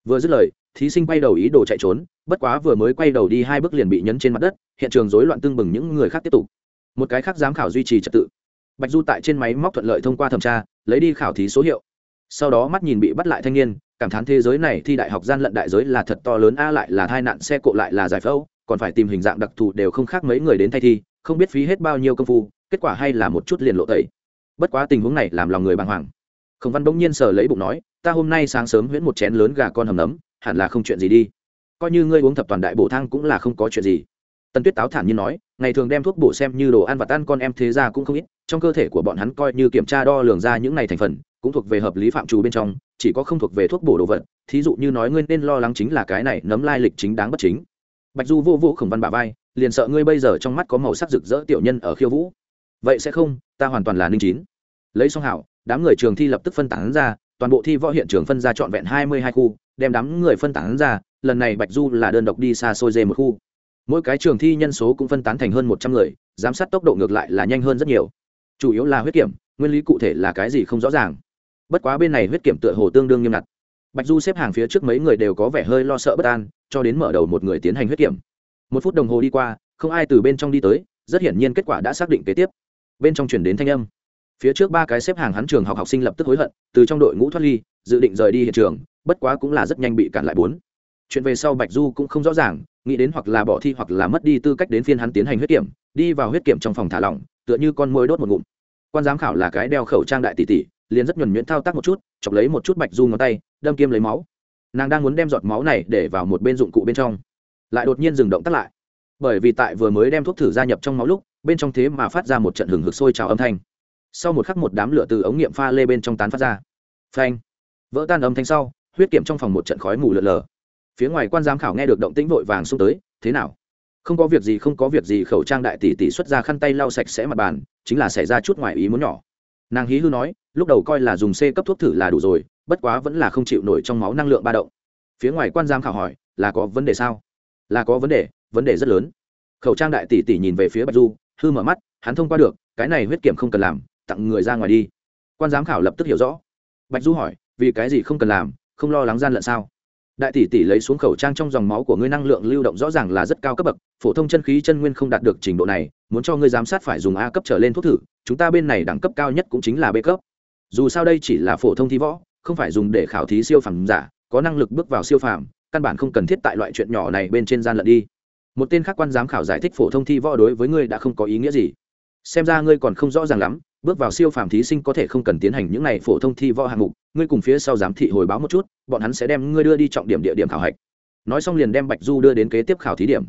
vừa dứt lời, thí sinh quay đầu ý đồ chạy trốn, bất quá vừa mới quay đầu đi hai bước liền bị nhấn trên mặt đất, hiện trường rối loạn tương bừng những người khác tiếp tục. Một cái khác giám khảo duy trì trật tự. Bạch du tại trên máy móc thuận lợi thông qua thẩm tra, lấy đi khảo thí số hiệu. Sau đó mắt nhìn bị bắt lại thanh niên, cảm thán thế giới này thi đại học gian lận đại giới là thật to lớn, a lại là tai nạn, xe cộ lại là giải phẫu, còn phải tìm hình dạng đặc thù đều không khác mấy người đến thay thi, không biết phí hết bao nhiêu công phu, kết quả hay là một chút liền lộ tẩy. Bất quá tình huống này làm lòng người bàng hoàng khổng văn bỗng nhiên sờ lấy bụng nói, ta hôm nay sáng sớm huyễn một chén lớn gà con hầm nấm, hẳn là không chuyện gì đi. Coi như ngươi uống thập toàn đại bổ thang cũng là không có chuyện gì. Tần tuyết táo thản nhiên nói, ngày thường đem thuốc bổ xem như đồ ăn và tan con em thế ra cũng không ít, trong cơ thể của bọn hắn coi như kiểm tra đo lường ra những này thành phần, cũng thuộc về hợp lý phạm trù bên trong, chỉ có không thuộc về thuốc bổ đồ vật. Thí dụ như nói ngươi nên lo lắng chính là cái này nấm lai lịch chính đáng bất chính. Bạch du vô vũ khổng văn bà vai, liền sợ ngươi bây giờ trong mắt có màu sắc rực rỡ tiểu nhân ở khiêu vũ. Vậy sẽ không, ta hoàn toàn là ninh chín. Lấy xong hảo đám người trường thi lập tức phân tán ra, toàn bộ thi võ hiện trường phân ra trọn vẹn hai mươi hai khu, đem đám người phân tán ra, lần này bạch du là đơn độc đi xa xôi dê một khu. Mỗi cái trường thi nhân số cũng phân tán thành hơn một trăm người, giám sát tốc độ ngược lại là nhanh hơn rất nhiều. Chủ yếu là huyết kiểm, nguyên lý cụ thể là cái gì không rõ ràng. Bất quá bên này huyết kiểm tựa hồ tương đương nghiêm ngặt. Bạch du xếp hàng phía trước mấy người đều có vẻ hơi lo sợ bất an, cho đến mở đầu một người tiến hành huyết kiểm. Một phút đồng hồ đi qua, không ai từ bên trong đi tới, rất hiển nhiên kết quả đã xác định kế tiếp. Bên trong chuyển đến thanh âm phía trước ba cái xếp hàng hắn trường học học sinh lập tức hối hận, từ trong đội ngũ thoát ly, dự định rời đi hiện trường, bất quá cũng là rất nhanh bị cản lại bốn. Chuyện về sau bạch du cũng không rõ ràng, nghĩ đến hoặc là bỏ thi hoặc là mất đi tư cách đến phiên hắn tiến hành huyết kiểm, đi vào huyết kiểm trong phòng thả lỏng, tựa như con môi đốt một ngụm. Quan giám khảo là cái đeo khẩu trang đại tỷ tỷ, liền rất nhuẩn nhuyễn thao tác một chút chọc lấy một chút bạch du ngón tay, đâm kiêm lấy máu. Nàng đang muốn đem giọt máu này để vào một bên dụng cụ bên trong, lại đột nhiên dừng động tắt lại. Bởi vì tại vừa mới đem thuốc thử gia nhập trong máu lúc, bên trong thế mà phát ra một trận hừng hực sôi trào âm thanh sau một khắc một đám lửa từ ống nghiệm pha lê bên trong tán phát ra. Phanh. Vỡ tan âm thanh sau, huyết kiểm trong phòng một trận khói mù lợn lờ phía ngoài quan giám khảo nghe được động tĩnh vội vàng xung tới, thế nào? Không có việc gì, không có việc gì, khẩu trang đại tỷ tỷ xuất ra khăn tay lau sạch sẽ mặt bàn, chính là xảy ra chút ngoài ý muốn nhỏ. Nàng hí hư nói, lúc đầu coi là dùng c cấp thuốc thử là đủ rồi, bất quá vẫn là không chịu nổi trong máu năng lượng ba động. Phía ngoài quan giám khảo hỏi, là có vấn đề sao? Là có vấn đề vấn đề rất lớn. Khẩu trang đại tỷ tỷ nhìn về phía bạch du, hư mở mắt, hắn thông qua được, cái này huyết kiểm không cần làm tặng người ra ngoài đi. Quan giám khảo lập tức hiểu rõ. Bạch du hỏi vì cái gì không cần làm không lo lắng gian lận sao? Đại tỷ tỷ lấy xuống khẩu trang trong dòng máu của ngươi năng lượng lưu động rõ ràng là rất cao cấp bậc phổ thông chân khí chân nguyên không đạt được trình độ này muốn cho ngươi giám sát phải dùng a cấp trở lên thuốc thử chúng ta bên này đẳng cấp cao nhất cũng chính là b cấp. Dù sao đây chỉ là phổ thông thi võ không phải dùng để khảo thí siêu phẩm giả có năng lực bước vào siêu phẩm, căn bản không cần thiết tại loại chuyện nhỏ này bên trên gian lận đi. Một tên khác quan giám khảo giải thích phổ thông thi võ đối với ngươi đã không có ý nghĩa gì. Xem ra ngươi còn không rõ ràng lắm bước vào siêu phàm thí sinh có thể không cần tiến hành những này phổ thông thi võ hạng mục, ngươi cùng phía sau giám thị hồi báo một chút, bọn hắn sẽ đem ngươi đưa đi trọng điểm địa điểm khảo hạch. Nói xong liền đem bạch du đưa đến kế tiếp khảo thí điểm.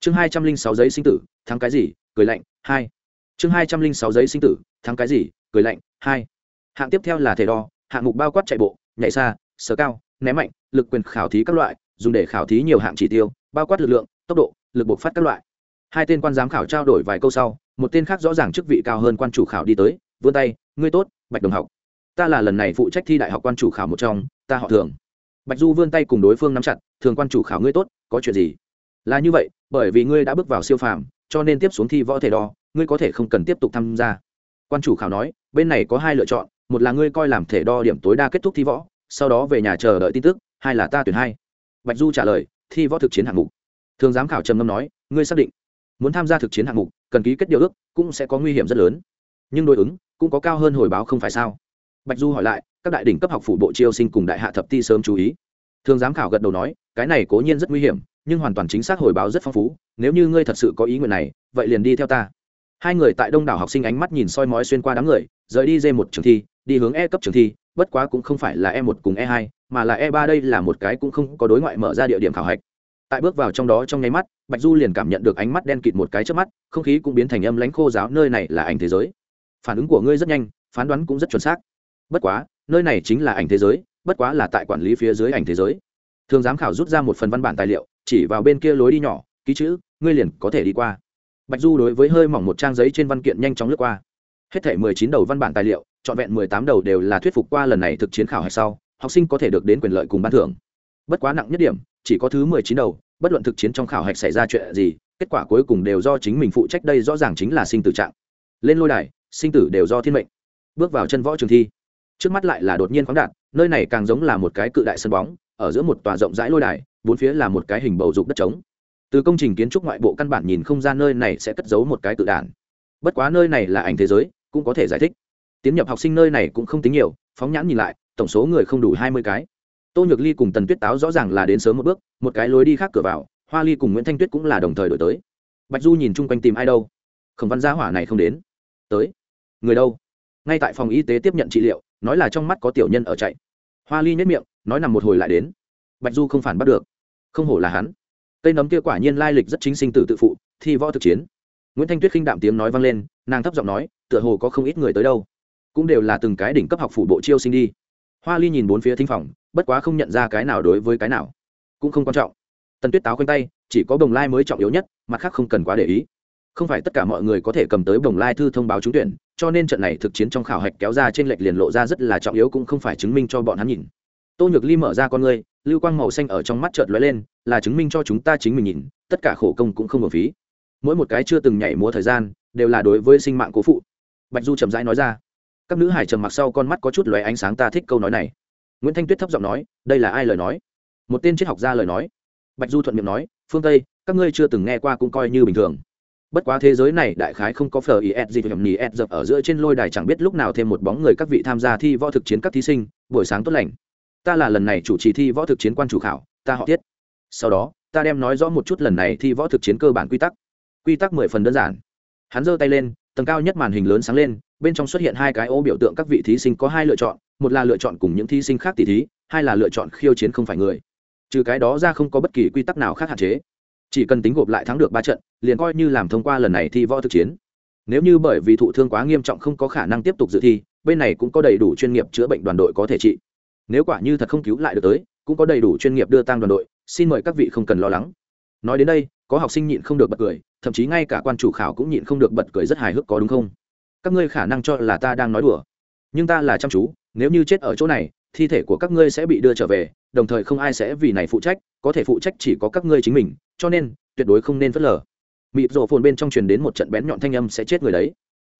Chương hai trăm linh sáu giấy sinh tử, thắng cái gì, cười lạnh, hai. Chương hai trăm linh sáu giấy sinh tử, thắng cái gì, cười lạnh, hai. Hạng tiếp theo là thể đo, hạng mục bao quát chạy bộ, nhảy xa sờ cao ném mạnh, lực quyền khảo thí các loại, dùng để khảo thí nhiều hạng chỉ tiêu, bao quát lực lượng, tốc độ, lực bộc phát các loại. Hai tên quan giám khảo trao đổi vài câu sau một tên khác rõ ràng chức vị cao hơn quan chủ khảo đi tới, vươn tay, ngươi tốt, bạch đồng học. Ta là lần này phụ trách thi đại học quan chủ khảo một trong, ta họ thường. Bạch du vươn tay cùng đối phương nắm chặt, thường quan chủ khảo ngươi tốt, có chuyện gì? Là như vậy, bởi vì ngươi đã bước vào siêu phàm, cho nên tiếp xuống thi võ thể đo, ngươi có thể không cần tiếp tục tham gia. Quan chủ khảo nói, bên này có hai lựa chọn, một là ngươi coi làm thể đo điểm tối đa kết thúc thi võ, sau đó về nhà chờ đợi tin tức, hai là ta tuyển hai. Bạch du trả lời, thi võ thực chiến hạng mục. Thường giám khảo trầm ngâm nói, ngươi xác định muốn tham gia thực chiến hạng mục cần ký kết điều ước cũng sẽ có nguy hiểm rất lớn. Nhưng đối ứng cũng có cao hơn hồi báo không phải sao? Bạch du hỏi lại, các đại đỉnh cấp học phủ bộ chiêu sinh cùng đại hạ thập ti sớm chú ý. Thường giám khảo gật đầu nói, cái này cố nhiên rất nguy hiểm, nhưng hoàn toàn chính xác hồi báo rất phong phú, nếu như ngươi thật sự có ý nguyện này, vậy liền đi theo ta. Hai người tại đông đảo học sinh ánh mắt nhìn soi mói xuyên qua đám người, rời đi dê một trường thi, đi hướng e cấp trường thi, bất quá cũng không phải là e một cùng e hai, mà là e ba đây là một cái cũng không có đối ngoại mở ra địa điểm khảo hạch tại bước vào trong đó trong nháy mắt, bạch du liền cảm nhận được ánh mắt đen kịt một cái trước mắt, không khí cũng biến thành âm lãnh khô giáo, nơi này là ảnh thế giới. Phản ứng của ngươi rất nhanh, phán đoán cũng rất chuẩn xác. Bất quá, nơi này chính là ảnh thế giới, bất quá là tại quản lý phía dưới ảnh thế giới. Thường giám khảo rút ra một phần văn bản tài liệu, chỉ vào bên kia lối đi nhỏ, ký chữ, ngươi liền có thể đi qua. Bạch du đối với hơi mỏng một trang giấy trên văn kiện nhanh chóng lướt qua. Hết thể mười chín đầu văn bản tài liệu, trọn vẹn mười tám đầu đều là thuyết phục qua lần này thực chiến khảo hạch sau, học sinh có thể được đến quyền lợi cùng ban thưởng. Bất quá nặng nhất điểm chỉ có thứ mười chín đầu, bất luận thực chiến trong khảo hạch xảy ra chuyện gì, kết quả cuối cùng đều do chính mình phụ trách đây rõ ràng chính là sinh tử trạng. Lên lôi đài, sinh tử đều do thiên mệnh. Bước vào chân võ trường thi. Trước mắt lại là đột nhiên khoáng đạt, nơi này càng giống là một cái cự đại sân bóng, ở giữa một tòa rộng rãi lôi đài, bốn phía là một cái hình bầu dục đất trống. Từ công trình kiến trúc ngoại bộ căn bản nhìn không ra nơi này sẽ cất giấu một cái tự đàn. Bất quá nơi này là ảnh thế giới, cũng có thể giải thích. Tiến nhập học sinh nơi này cũng không tính nhiều, phóng nhãn nhìn lại, tổng số người không đủ hai mươi cái tô nhược ly cùng tần tuyết táo rõ ràng là đến sớm một bước, một cái lối đi khác cửa vào, hoa ly cùng nguyễn thanh tuyết cũng là đồng thời đổi tới. Bạch du nhìn chung quanh tìm ai đâu? Khổng văn gia hỏa này không đến. Tới. Người đâu? Ngay tại phòng y tế tiếp nhận trị liệu, nói là trong mắt có tiểu nhân ở chạy. Hoa ly nhất miệng, nói nằm một hồi lại đến. Bạch du không phản bắt được. Không hổ là hắn. Cây nấm kia quả nhiên lai lịch rất chính sinh tử tự phụ, thi võ thực chiến. Nguyễn thanh tuyết khinh đạm tiếng nói vang lên, nàng thấp giọng nói, tựa hồ có không ít người tới đâu. Cũng đều là từng cái đỉnh cấp học phủ bộ chiêu sinh đi. Hoa ly nhìn bốn phía thính phòng bất quá không nhận ra cái nào đối với cái nào, cũng không quan trọng. Tần tuyết táo quanh tay, chỉ có bồng lai mới trọng yếu nhất, mặt khác không cần quá để ý. Không phải tất cả mọi người có thể cầm tới bồng lai thư thông báo trúng tuyển, cho nên trận này thực chiến trong khảo hạch kéo ra trên lệch liền lộ ra rất là trọng yếu cũng không phải chứng minh cho bọn hắn nhìn. Tô nhược ly mở ra con ngươi, lưu quang màu xanh ở trong mắt chợt lóe lên, là chứng minh cho chúng ta chính mình nhìn, tất cả khổ công cũng không hợp phí. Mỗi một cái chưa từng nhảy múa thời gian, đều là đối với sinh mạng cố phụ. Bạch du chậm rãi nói ra. Các nữ hải trầm mặc sau con mắt có chút lóe ánh sáng, ta thích câu nói này nguyễn thanh tuyết thấp giọng nói, đây là ai lời nói? Một tên triết học gia lời nói. Bạch du thuận miệng nói, phương tây, các ngươi chưa từng nghe qua cũng coi như bình thường. Bất quá thế giới này đại khái không có phờ is gì nhầm nhì ed dập ở giữa trên lôi đài chẳng biết lúc nào thêm một bóng người các vị tham gia thi võ thực chiến các thí sinh, buổi sáng tốt lành. Ta là lần này chủ trì thi võ thực chiến quan chủ khảo, ta họ tiết. Sau đó, ta đem nói rõ một chút lần này thi võ thực chiến cơ bản quy tắc. Quy tắc mười phần đơn giản. Hắn giơ tay lên, tầng cao nhất màn hình lớn sáng lên, bên trong xuất hiện hai cái ô biểu tượng các vị thí sinh có hai lựa chọn một là lựa chọn cùng những thí sinh khác tỷ thí, hai là lựa chọn khiêu chiến không phải người. Trừ cái đó ra không có bất kỳ quy tắc nào khác hạn chế. Chỉ cần tính gộp lại thắng được ba trận, liền coi như làm thông qua lần này thi võ thực chiến. Nếu như bởi vì thụ thương quá nghiêm trọng không có khả năng tiếp tục dự thi, bên này cũng có đầy đủ chuyên nghiệp chữa bệnh đoàn đội có thể trị. Nếu quả như thật không cứu lại được tới, cũng có đầy đủ chuyên nghiệp đưa tang đoàn đội, xin mời các vị không cần lo lắng. Nói đến đây, có học sinh nhịn không được bật cười, thậm chí ngay cả quan chủ khảo cũng nhịn không được bật cười rất hài hước có đúng không? Các ngươi khả năng cho là ta đang nói đùa. Nhưng ta là chăm chú nếu như chết ở chỗ này, thi thể của các ngươi sẽ bị đưa trở về, đồng thời không ai sẽ vì này phụ trách, có thể phụ trách chỉ có các ngươi chính mình, cho nên, tuyệt đối không nên phớt lờ. Mịp rổ phồn bên trong truyền đến một trận bén nhọn thanh âm sẽ chết người đấy.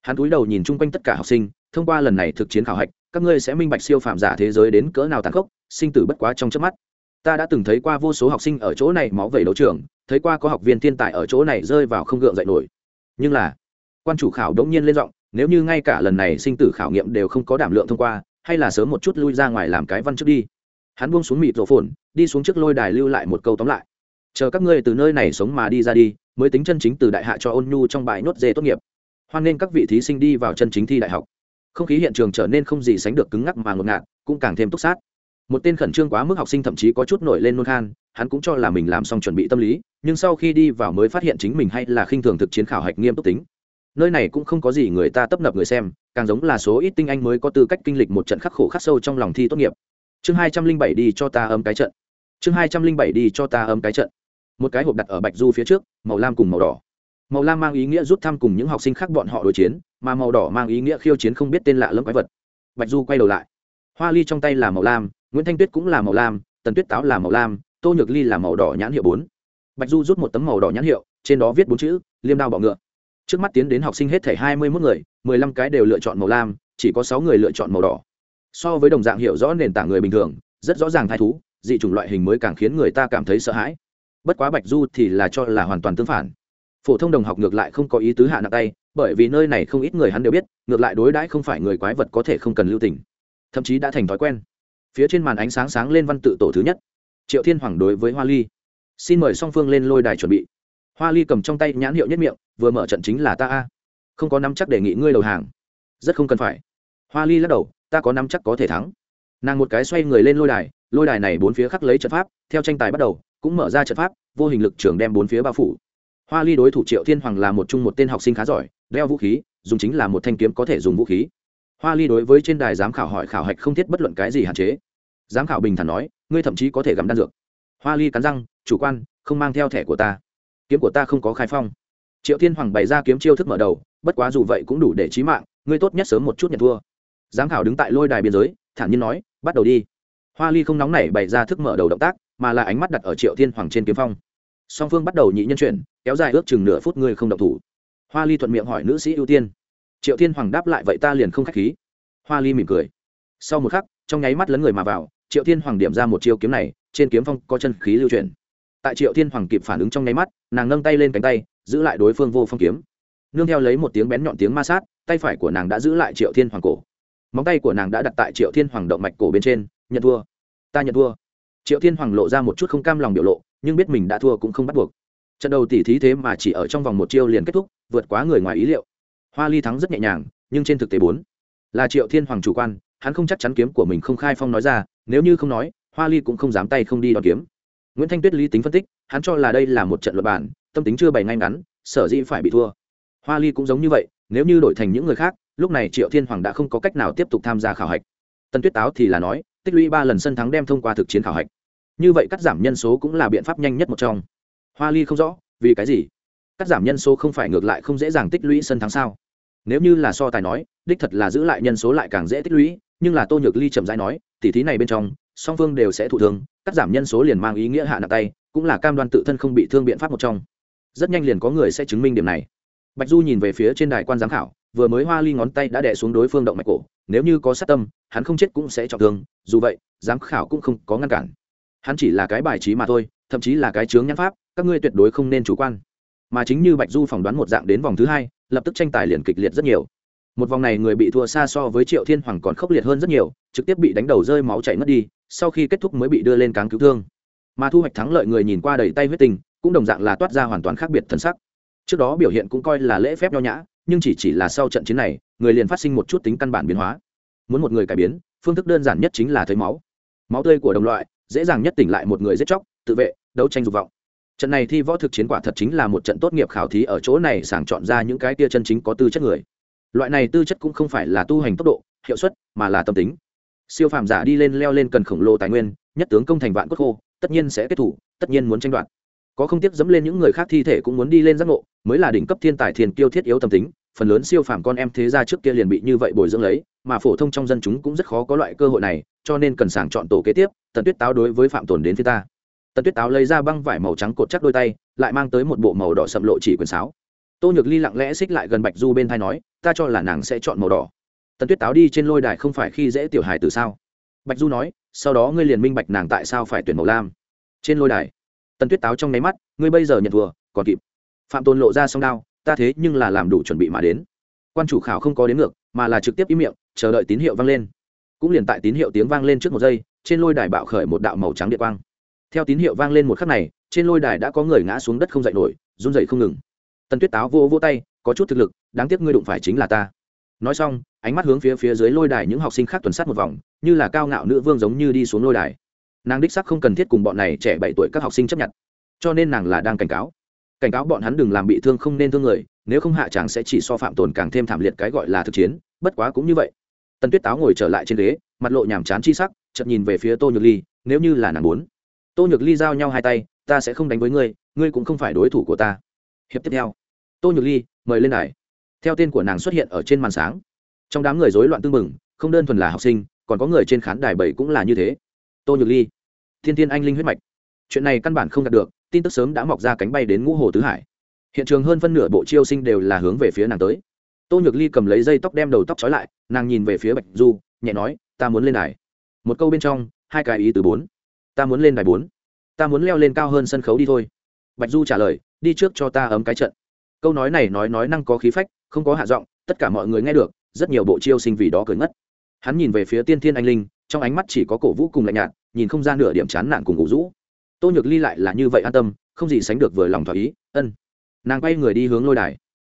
Hắn cúi đầu nhìn chung quanh tất cả học sinh, thông qua lần này thực chiến khảo hạch, các ngươi sẽ minh bạch siêu phạm giả thế giới đến cỡ nào tàn khốc, sinh tử bất quá trong chớp mắt. Ta đã từng thấy qua vô số học sinh ở chỗ này máu vẩy đấu trường, thấy qua có học viên thiên tài ở chỗ này rơi vào không gượng dậy nổi. Nhưng là, quan chủ khảo đống nhiên lên giọng, nếu như ngay cả lần này sinh tử khảo nghiệm đều không có đảm lượng thông qua hay là sớm một chút lui ra ngoài làm cái văn trước đi. Hắn buông xuống mịt rổ phồn, đi xuống trước lôi đài lưu lại một câu tóm lại. Chờ các ngươi từ nơi này sống mà đi ra đi, mới tính chân chính từ đại hạ cho ôn nhu trong bài nốt dê tốt nghiệp. Hoan nên các vị thí sinh đi vào chân chính thi đại học. Không khí hiện trường trở nên không gì sánh được cứng ngắc mà ngột ngạt, cũng càng thêm túc sát. Một tên khẩn trương quá mức học sinh thậm chí có chút nổi lên nôn khan, hắn cũng cho là mình làm xong chuẩn bị tâm lý, nhưng sau khi đi vào mới phát hiện chính mình hay là khinh thường thực chiến khảo hạch nghiêm túc tính. Nơi này cũng không có gì người ta tấp nập người xem càng giống là số ít tinh anh mới có tư cách kinh lịch một trận khắc khổ khắc sâu trong lòng thi tốt nghiệp. Chương hai trăm linh bảy đi cho ta ấm cái trận. Chương hai trăm linh bảy đi cho ta ấm cái trận. Một cái hộp đặt ở bạch du phía trước, màu lam cùng màu đỏ. Màu lam mang ý nghĩa rút thăm cùng những học sinh khác bọn họ đối chiến, mà màu đỏ mang ý nghĩa khiêu chiến không biết tên lạ lẫm quái vật. Bạch du quay đầu lại. Hoa ly trong tay là màu lam, nguyễn thanh tuyết cũng là màu lam, tần tuyết táo là màu lam, tô nhược ly là màu đỏ nhãn hiệu bốn. Bạch du rút một tấm màu đỏ nhãn hiệu, trên đó viết bốn chữ, liêm đao bọ ngựa. Trước mắt tiến đến học sinh hết thể hai mươi mốt người mười lăm cái đều lựa chọn màu lam, chỉ có sáu người lựa chọn màu đỏ. So với đồng dạng hiểu rõ nền tảng người bình thường, rất rõ ràng thai thú, dị chủng loại hình mới càng khiến người ta cảm thấy sợ hãi. Bất quá bạch du thì là cho là hoàn toàn tương phản. Phổ thông đồng học ngược lại không có ý tứ hạ nặng tay, bởi vì nơi này không ít người hắn đều biết, ngược lại đối đãi không phải người quái vật có thể không cần lưu tình. Thậm chí đã thành thói quen. Phía trên màn ánh sáng sáng lên văn tự tổ thứ nhất. Triệu thiên hoàng đối với hoa ly. Xin mời song phương lên lôi đài chuẩn bị. Hoa ly cầm trong tay nhãn hiệu nhất miệng, vừa mở trận chính là ta a không có nắm chắc đề nghị ngươi đầu hàng. Rất không cần phải. Hoa ly lắc đầu, ta có nắm chắc có thể thắng. Nàng một cái xoay người lên lôi đài lôi đài này bốn phía khắc lấy trận pháp, theo tranh tài bắt đầu, cũng mở ra trận pháp, vô hình lực trưởng đem bốn phía bao phủ. Hoa ly đối thủ triệu thiên hoàng là một chung một tên học sinh khá giỏi, đeo vũ khí, dùng chính là một thanh kiếm có thể dùng vũ khí. Hoa ly đối với trên đài giám khảo hỏi khảo hạch không thiết bất luận cái gì hạn chế. Giám khảo bình thản nói, ngươi thậm chí có thể gắm đan dược. Hoa ly cắn răng, chủ quan, không mang theo thẻ của ta. Kiếm của ta không có khai phong. Triệu thiên hoàng bày ra kiếm chiêu thức mở đầu bất quá dù vậy cũng đủ để trí mạng, ngươi tốt nhất sớm một chút nhận thua. Giám khảo đứng tại lôi đài biên giới, thản nhiên nói, bắt đầu đi. Hoa ly không nóng nảy bày ra thức mở đầu động tác, mà là ánh mắt đặt ở triệu thiên hoàng trên kiếm phong. Song phương bắt đầu nhị nhân chuyển, kéo dài ước chừng nửa phút ngươi không động thủ. Hoa ly thuận miệng hỏi nữ sĩ ưu tiên. Triệu thiên hoàng đáp lại, vậy ta liền không k h á c h khí. Hoa ly mỉm cười. Sau một khắc, trong nháy mắt lấn người mà vào, triệu thiên hoàng điểm ra một chiêu kiếm này, trên kiếm phong có chân khí lưu chuyển. Tại triệu thiên hoàng kịp phản ứng trong nháy mắt, nàng nâng tay lên cánh tay, giữ lại đối phương vô phong kiếm nương theo lấy một tiếng bén nhọn tiếng ma sát, tay phải của nàng đã giữ lại triệu thiên hoàng cổ. Móng tay của nàng đã đặt tại triệu thiên hoàng động mạch cổ bên trên, nhận thua. Ta nhận thua. Triệu thiên hoàng lộ ra một chút không cam lòng biểu lộ, nhưng biết mình đã thua cũng không bắt buộc. Trận đầu tỉ thí thế mà chỉ ở trong vòng một chiêu liền kết thúc, vượt quá người ngoài ý liệu. Hoa ly thắng rất nhẹ nhàng, nhưng trên thực tế bốn là triệu thiên hoàng chủ quan, hắn không chắc chắn kiếm của mình không khai phong nói ra, nếu như không nói, hoa ly cũng không dám tay không đi đòn kiếm. Nguyễn thanh tuyết lý tính phân tích, hắn cho là đây là một trận luật bản tâm tính chưa bày ngay ngắn, sở dĩ phải bị thua hoa ly cũng giống như vậy, nếu như đổi thành những người khác, lúc này triệu thiên hoàng đã không có cách nào tiếp tục tham gia khảo hạch. Tân tuyết táo thì là nói, tích lũy ba lần sân thắng đem thông qua thực chiến khảo hạch. Như vậy cắt giảm nhân số cũng là biện pháp nhanh nhất một trong. Hoa ly không rõ, vì cái gì? Cắt giảm nhân số không phải ngược lại không dễ dàng tích lũy sân thắng sao? Nếu như là so tài nói, đích thật là giữ lại nhân số lại càng dễ tích lũy, nhưng là tô nhược ly chậm rãi nói, tỉ thí này bên trong, song phương đều sẽ thụ thương, cắt giảm nhân số liền mang ý nghĩa hạ nặng tay, cũng là cam đoan tự thân không bị thương biện pháp một trong. Rất nhanh liền có người sẽ chứng minh điểm này bạch du nhìn về phía trên đài quan giám khảo, vừa mới hoa ly ngón tay đã đè xuống đối phương động mạch cổ, nếu như có sát tâm, hắn không chết cũng sẽ trọng thương, dù vậy, giám khảo cũng không có ngăn cản. Hắn chỉ là cái bài trí mà thôi, thậm chí là cái chướng nhãn pháp, các ngươi tuyệt đối không nên chủ quan. Mà chính như bạch du phỏng đoán một dạng đến vòng thứ hai, lập tức tranh tài liền kịch liệt rất nhiều. Một vòng này người bị thua xa so với triệu thiên hoàng còn khốc liệt hơn rất nhiều, trực tiếp bị đánh đầu rơi máu chảy mất đi, sau khi kết thúc mới bị đưa lên cáng cứu thương. Mà thu hoạch thắng lợi người nhìn qua đầy tay huyết tình, cũng đồng dạng là toát ra hoàn toàn khác biệt thân sắc trước đó biểu hiện cũng coi là lễ phép nho nhã, nhưng chỉ chỉ là sau trận chiến này, người liền phát sinh một chút tính căn bản biến hóa. Muốn một người cải biến, phương thức đơn giản nhất chính là thấy máu. Máu tươi của đồng loại, dễ dàng nhất tỉnh lại một người giết chóc, tự vệ, đấu tranh dục vọng. Trận này thi võ thực chiến quả thật chính là một trận tốt nghiệp khảo thí ở chỗ này sàng chọn ra những cái tia chân chính có tư chất người. Loại này tư chất cũng không phải là tu hành tốc độ, hiệu suất, mà là tâm tính. Siêu phàm giả đi lên leo lên cần khổng lồ tài nguyên, nhất tướng công thành vạn cốt khô, tất nhiên sẽ kết thủ, tất nhiên muốn tranh đoạt có không tiếp dẫm lên những người khác thi thể cũng muốn đi lên giác ngộ, mới là đỉnh cấp thiên tài thiền kiêu thiết yếu tâm tính, phần lớn siêu phàm con em thế ra trước kia liền bị như vậy bồi dưỡng lấy, mà phổ thông trong dân chúng cũng rất khó có loại cơ hội này, cho nên cần sàng chọn tổ kế tiếp, tần tuyết táo đối với phạm tồn đến phía ta. Tần tuyết táo lấy ra băng vải màu trắng cột chắc đôi tay, lại mang tới một bộ màu đỏ sậm lộ chỉ quyền sáo. Tô nhược ly lặng lẽ xích lại gần bạch du bên thai nói, ta cho là nàng sẽ chọn màu đỏ. Tần tuyết táo đi trên lôi đài không phải khi dễ tiểu hài từ sao? Bạch du nói, sau đó ngươi liền minh bạch nàng tại sao phải tuyển màu lam. Trên lôi đài tần tuyết táo trong nháy mắt, ngươi bây giờ nhận thua, còn kịp. Phạm tôn lộ ra song đao, ta thế nhưng là làm đủ chuẩn bị mà đến. Quan chủ khảo không có đến ngược, mà là trực tiếp im miệng, chờ đợi tín hiệu vang lên. Cũng liền tại tín hiệu tiếng vang lên trước một giây, trên lôi đài bạo khởi một đạo màu trắng điện quang. Theo tín hiệu vang lên một khắc này, trên lôi đài đã có người ngã xuống đất không dậy nổi, run dậy không ngừng. Tần tuyết táo vô vô tay, có chút thực lực, đáng tiếc ngươi đụng phải chính là ta. Nói xong, ánh mắt hướng phía phía dưới lôi đài những học sinh khác tuần sát một vòng, như là cao ngạo nữ vương giống như đi xuống lôi đài nàng đích sắc không cần thiết cùng bọn này trẻ bảy tuổi các học sinh chấp nhận. Cho nên nàng là đang cảnh cáo. Cảnh cáo bọn hắn đừng làm bị thương không nên thương người, nếu không hạ chàng sẽ chỉ so phạm tồn càng thêm thảm liệt cái gọi là thực chiến, bất quá cũng như vậy. Tần tuyết táo ngồi trở lại trên ghế, mặt lộ nhàm chán chi sắc, chợt nhìn về phía tô nhược ly, nếu như là nàng muốn. Tô nhược ly giao nhau hai tay, ta sẽ không đánh với ngươi ngươi cũng không phải đối thủ của ta. Hiệp tiếp theo. Tô nhược ly, mời lên đài. Theo tên của nàng xuất hiện ở trên màn sáng. Trong đám người rối loạn tưng bừng, không đơn thuần là học sinh, còn có người trên khán đài bảy cũng là như thế tô nhược ly thiên thiên anh linh huyết mạch chuyện này căn bản không đạt được tin tức sớm đã mọc ra cánh bay đến ngũ hồ tứ hải hiện trường hơn phân nửa bộ chiêu sinh đều là hướng về phía nàng tới tô nhược ly cầm lấy dây tóc đem đầu tóc trói lại nàng nhìn về phía bạch du nhẹ nói ta muốn lên đài một câu bên trong hai cái ý từ bốn ta muốn lên đài bốn ta muốn leo lên cao hơn sân khấu đi thôi bạch du trả lời đi trước cho ta ấm cái trận câu nói này nói nói năng có khí phách không có hạ giọng tất cả mọi người nghe được rất nhiều bộ chiêu sinh vì đó cười ngất hắn nhìn về phía tiên thiên anh linh trong ánh mắt chỉ có cổ vũ cùng lạnh nhạt nhìn không ra nửa điểm chán nản cùng ngủ rũ. Tô nhược ly lại là như vậy an tâm, không gì sánh được vừa lòng thỏa ý, ân. Nàng quay người đi hướng lôi đài.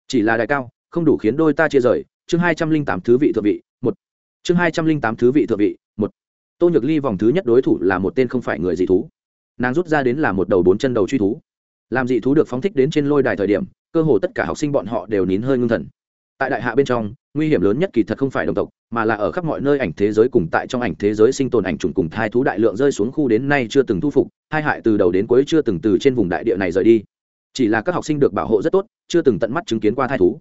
Chỉ là đài cao, không đủ khiến đôi ta chia rời. Chương hai trăm linh tám thứ vị thượng vị, một. Chương hai trăm linh tám thứ vị thượng vị, một. Tô nhược ly vòng thứ nhất đối thủ là một tên không phải người dị thú. Nàng rút ra đến là một đầu bốn chân đầu truy thú. Làm dị thú được phóng thích đến trên lôi đài thời điểm, cơ hồ tất cả học sinh bọn họ đều nín hơi ngưng thần tại đại hạ bên trong, nguy hiểm lớn nhất kỳ thật không phải đồng tộc, mà là ở khắp mọi nơi ảnh thế giới cùng tại trong ảnh thế giới sinh tồn ảnh trùng cùng thai thú đại lượng rơi xuống khu đến nay chưa từng thu phục, hai hại từ đầu đến cuối chưa từng từ trên vùng đại địa này rời đi. Chỉ là các học sinh được bảo hộ rất tốt, chưa từng tận mắt chứng kiến qua thai thú.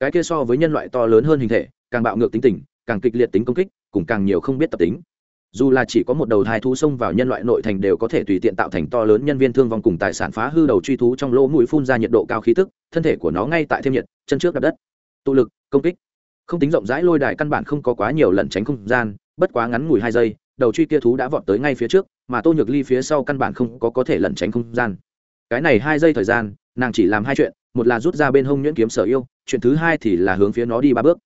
Cái kia so với nhân loại to lớn hơn hình thể, càng bạo ngược tính tình, càng kịch liệt tính công kích, cùng càng nhiều không biết tập tính. Dù là chỉ có một đầu thai thú xông vào nhân loại nội thành đều có thể tùy tiện tạo thành to lớn nhân viên thương vong cùng tài sản phá hư đầu truy thú trong lỗ mũi phun ra nhiệt độ cao khí tức, thân thể của nó ngay tại thêm nhiệt, chân trước đập đất tụ lực, công kích. Không tính rộng rãi lôi đài căn bản không có quá nhiều lần tránh không gian, bất quá ngắn ngủi hai giây, đầu truy kia thú đã vọt tới ngay phía trước, mà tô nhược ly phía sau căn bản không có có thể lẩn tránh không gian. Cái này hai giây thời gian, nàng chỉ làm hai chuyện, một là rút ra bên hông nhuyễn kiếm sở yêu, chuyện thứ hai thì là hướng phía nó đi ba bước.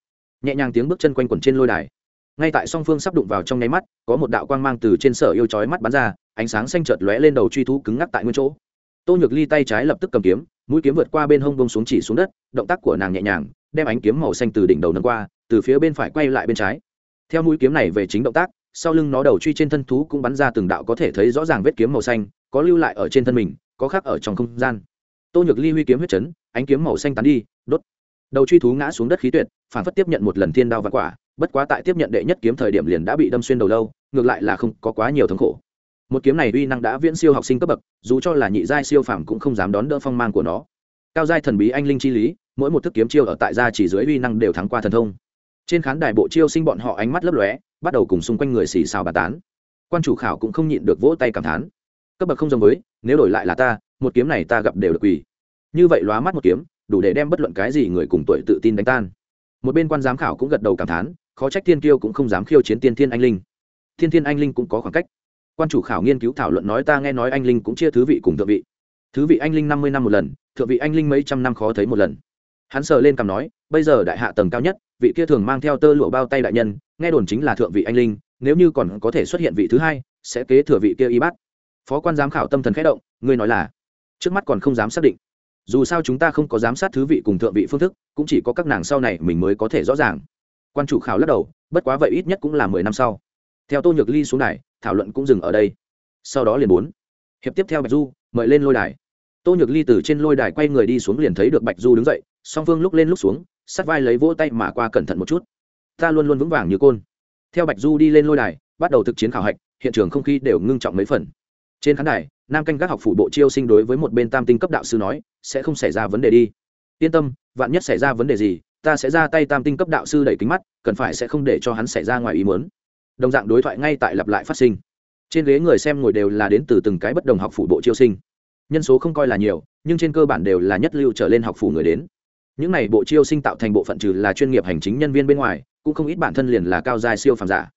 Nhẹ nhàng tiếng bước chân quanh quẩn trên lôi đài. Ngay tại song phương sắp đụng vào trong nháy mắt, có một đạo quang mang từ trên sở yêu chói mắt bắn ra, ánh sáng xanh chợt lóe lên đầu truy thú cứng ngắc tại nguyên chỗ. Tô nhược ly tay trái lập tức cầm kiếm, mũi kiếm vượt qua bên hông bông xuống chỉ xuống đất, động tác của nàng nhẹ nhàng đem ánh kiếm màu xanh từ đỉnh đầu nâng qua, từ phía bên phải quay lại bên trái. Theo mũi kiếm này về chính động tác, sau lưng nó đầu truy trên thân thú cũng bắn ra từng đạo có thể thấy rõ ràng vết kiếm màu xanh, có lưu lại ở trên thân mình, có khác ở trong không gian. Tô nhược ly huy kiếm huyết chấn, ánh kiếm màu xanh tán đi, đốt. Đầu truy thú ngã xuống đất khí tuyệt, phản phất tiếp nhận một lần thiên đao và quả, bất quá tại tiếp nhận đệ nhất kiếm thời điểm liền đã bị đâm xuyên đầu lâu, ngược lại là không có quá nhiều thống khổ. Một kiếm này uy năng đã viễn siêu học sinh cấp bậc, dù cho là nhị giai siêu phàm cũng không dám đón đỡ phong mang của nó. Cao giai thần bí anh linh chi lý mỗi một thức kiếm chiêu ở tại gia chỉ dưới uy năng đều thắng qua thần thông. Trên khán đài bộ chiêu sinh bọn họ ánh mắt lấp lóe, bắt đầu cùng xung quanh người xì xào bà tán. Quan chủ khảo cũng không nhịn được vỗ tay cảm thán. Cấp bậc không giống với, nếu đổi lại là ta, một kiếm này ta gặp đều được quỳ. Như vậy lóa mắt một kiếm, đủ để đem bất luận cái gì người cùng tuổi tự tin đánh tan. Một bên quan giám khảo cũng gật đầu cảm thán, khó trách thiên kiêu cũng không dám khiêu chiến tiên thiên anh linh. Thiên thiên anh linh cũng có khoảng cách. Quan chủ khảo nghiên cứu thảo luận nói ta nghe nói anh linh cũng chia thứ vị cùng thượng vị. Thứ vị anh linh năm mươi năm một lần, thượng vị anh linh mấy trăm năm khó thấy một lần hắn sờ lên cằm nói, bây giờ đại hạ tầng cao nhất, vị kia thường mang theo tơ lụa bao tay đại nhân, nghe đồn chính là thượng vị anh linh, nếu như còn có thể xuất hiện vị thứ hai, sẽ kế thừa vị kia y bát. Phó quan giám khảo tâm thần khẽ động, ngươi nói là? Trước mắt còn không dám xác định. Dù sao chúng ta không có giám sát thứ vị cùng thượng vị phương thức, cũng chỉ có các nàng sau này mình mới có thể rõ ràng. Quan chủ khảo lắc đầu, bất quá vậy ít nhất cũng là mười năm sau. Theo tô nhược ly xuống đài, thảo luận cũng dừng ở đây. Sau đó liền bốn. Hiệp tiếp theo bạch du, mời lên lôi đài. Tô nhược ly từ trên lôi đài quay người đi xuống liền thấy được bạch du đứng dậy song phương lúc lên lúc xuống sát vai lấy vỗ tay mà qua cẩn thận một chút. Ta luôn luôn vững vàng như côn. Theo bạch du đi lên lôi đài, bắt đầu thực chiến khảo hạch, hiện trường không khí đều ngưng trọng mấy phần. Trên khán đài, nam canh các học phủ bộ chiêu sinh đối với một bên tam tinh cấp đạo sư nói, sẽ không xảy ra vấn đề đi. Yên tâm, vạn nhất xảy ra vấn đề gì, ta sẽ ra tay tam tinh cấp đạo sư đẩy kính mắt, cần phải sẽ không để cho hắn xảy ra ngoài ý muốn. Đồng dạng đối thoại ngay tại lặp lại phát sinh. Trên ghế người xem ngồi đều là đến từ từng cái bất đồng học phủ bộ chiêu sinh. Nhân số không coi là nhiều, nhưng trên cơ bản đều là nhất lưu trở lên học phủ người đến những này bộ chiêu sinh tạo thành bộ phận trừ là chuyên nghiệp hành chính nhân viên bên ngoài, cũng không ít bản thân liền là cao giai siêu phàm giả.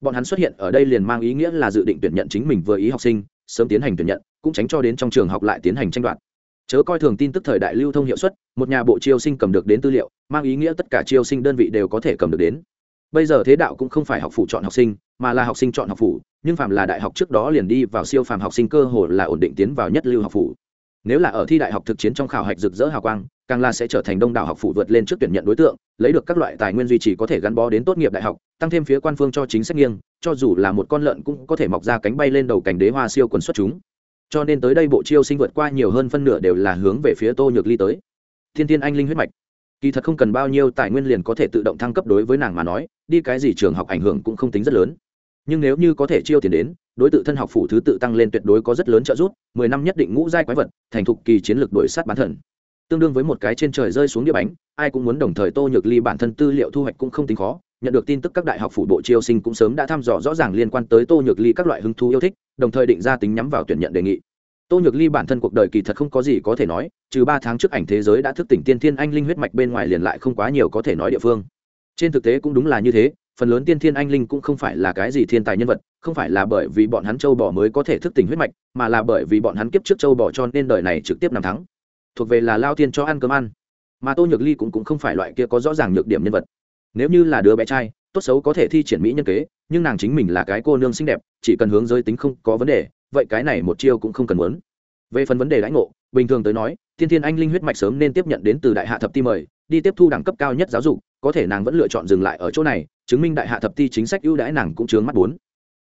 Bọn hắn xuất hiện ở đây liền mang ý nghĩa là dự định tuyển nhận chính mình vừa ý học sinh, sớm tiến hành tuyển nhận, cũng tránh cho đến trong trường học lại tiến hành tranh đoạt. Chớ coi thường tin tức thời đại lưu thông hiệu suất, một nhà bộ chiêu sinh cầm được đến tư liệu, mang ý nghĩa tất cả chiêu sinh đơn vị đều có thể cầm được đến. Bây giờ thế đạo cũng không phải học phủ chọn học sinh, mà là học sinh chọn học phủ, nhưng phạm là đại học trước đó liền đi vào siêu phàm học sinh cơ hồ là ổn định tiến vào nhất lưu học phủ. Nếu là ở thi đại học thực chiến trong khảo hạch rực rỡ hào quang càng là sẽ trở thành đông đảo học phủ vượt lên trước tuyển nhận đối tượng, lấy được các loại tài nguyên duy trì có thể gắn bó đến tốt nghiệp đại học, tăng thêm phía quan phương cho chính sách nghiêng, cho dù là một con lợn cũng có thể mọc ra cánh bay lên đầu cành đế hoa siêu quần xuất chúng. Cho nên tới đây bộ chiêu sinh vượt qua nhiều hơn phân nửa đều là hướng về phía tô nhược ly tới. Thiên thiên anh linh huyết mạch. Kỳ thật không cần bao nhiêu tài nguyên liền có thể tự động thăng cấp đối với nàng mà nói, đi cái gì trường học ảnh hưởng cũng không tính rất lớn. Nhưng nếu như có thể chiêu tiền đến, đối tượng thân học phủ thứ tự tăng lên tuyệt đối có rất lớn trợ giúp, mười năm nhất định ngũ giai quái vật, thành thục kỳ chiến lược đổi sát bán thần tương đương với một cái trên trời rơi xuống địa bánh, ai cũng muốn đồng thời tô nhược ly bản thân tư liệu thu hoạch cũng không tính khó, nhận được tin tức các đại học phủ bộ chiêu sinh cũng sớm đã thăm dò rõ ràng liên quan tới tô nhược ly các loại hứng thú yêu thích, đồng thời định ra tính nhắm vào tuyển nhận đề nghị. Tô nhược ly bản thân cuộc đời kỳ thật không có gì có thể nói, trừ ba tháng trước ảnh thế giới đã thức tỉnh tiên thiên anh linh huyết mạch bên ngoài liền lại không quá nhiều có thể nói địa phương. Trên thực tế cũng đúng là như thế, phần lớn tiên thiên anh linh cũng không phải là cái gì thiên tài nhân vật, không phải là bởi vì bọn hắn châu bò mới có thể thức tỉnh huyết mạch, mà là bởi vì bọn hắn kiếp trước châu bò cho nên đời này trực tiếp nằm thắng thuộc về là lao tiên cho ăn cơm ăn. Mà tô nhược ly cũng, cũng không phải loại kia có rõ ràng nhược điểm nhân vật. Nếu như là đứa bé trai tốt xấu có thể thi triển mỹ nhân kế nhưng nàng chính mình là cái cô nương xinh đẹp chỉ cần hướng giới tính không có vấn đề vậy cái này một chiêu cũng không cần muốn. Về phần vấn đề lãnh ngộ bình thường tới nói thiên thiên anh linh huyết mạch sớm nên tiếp nhận đến từ đại hạ thập ti mời đi tiếp thu đẳng cấp cao nhất giáo dục có thể nàng vẫn lựa chọn dừng lại ở chỗ này chứng minh đại hạ thập ti chính sách ưu đãi nàng cũng chướng mắt bốn.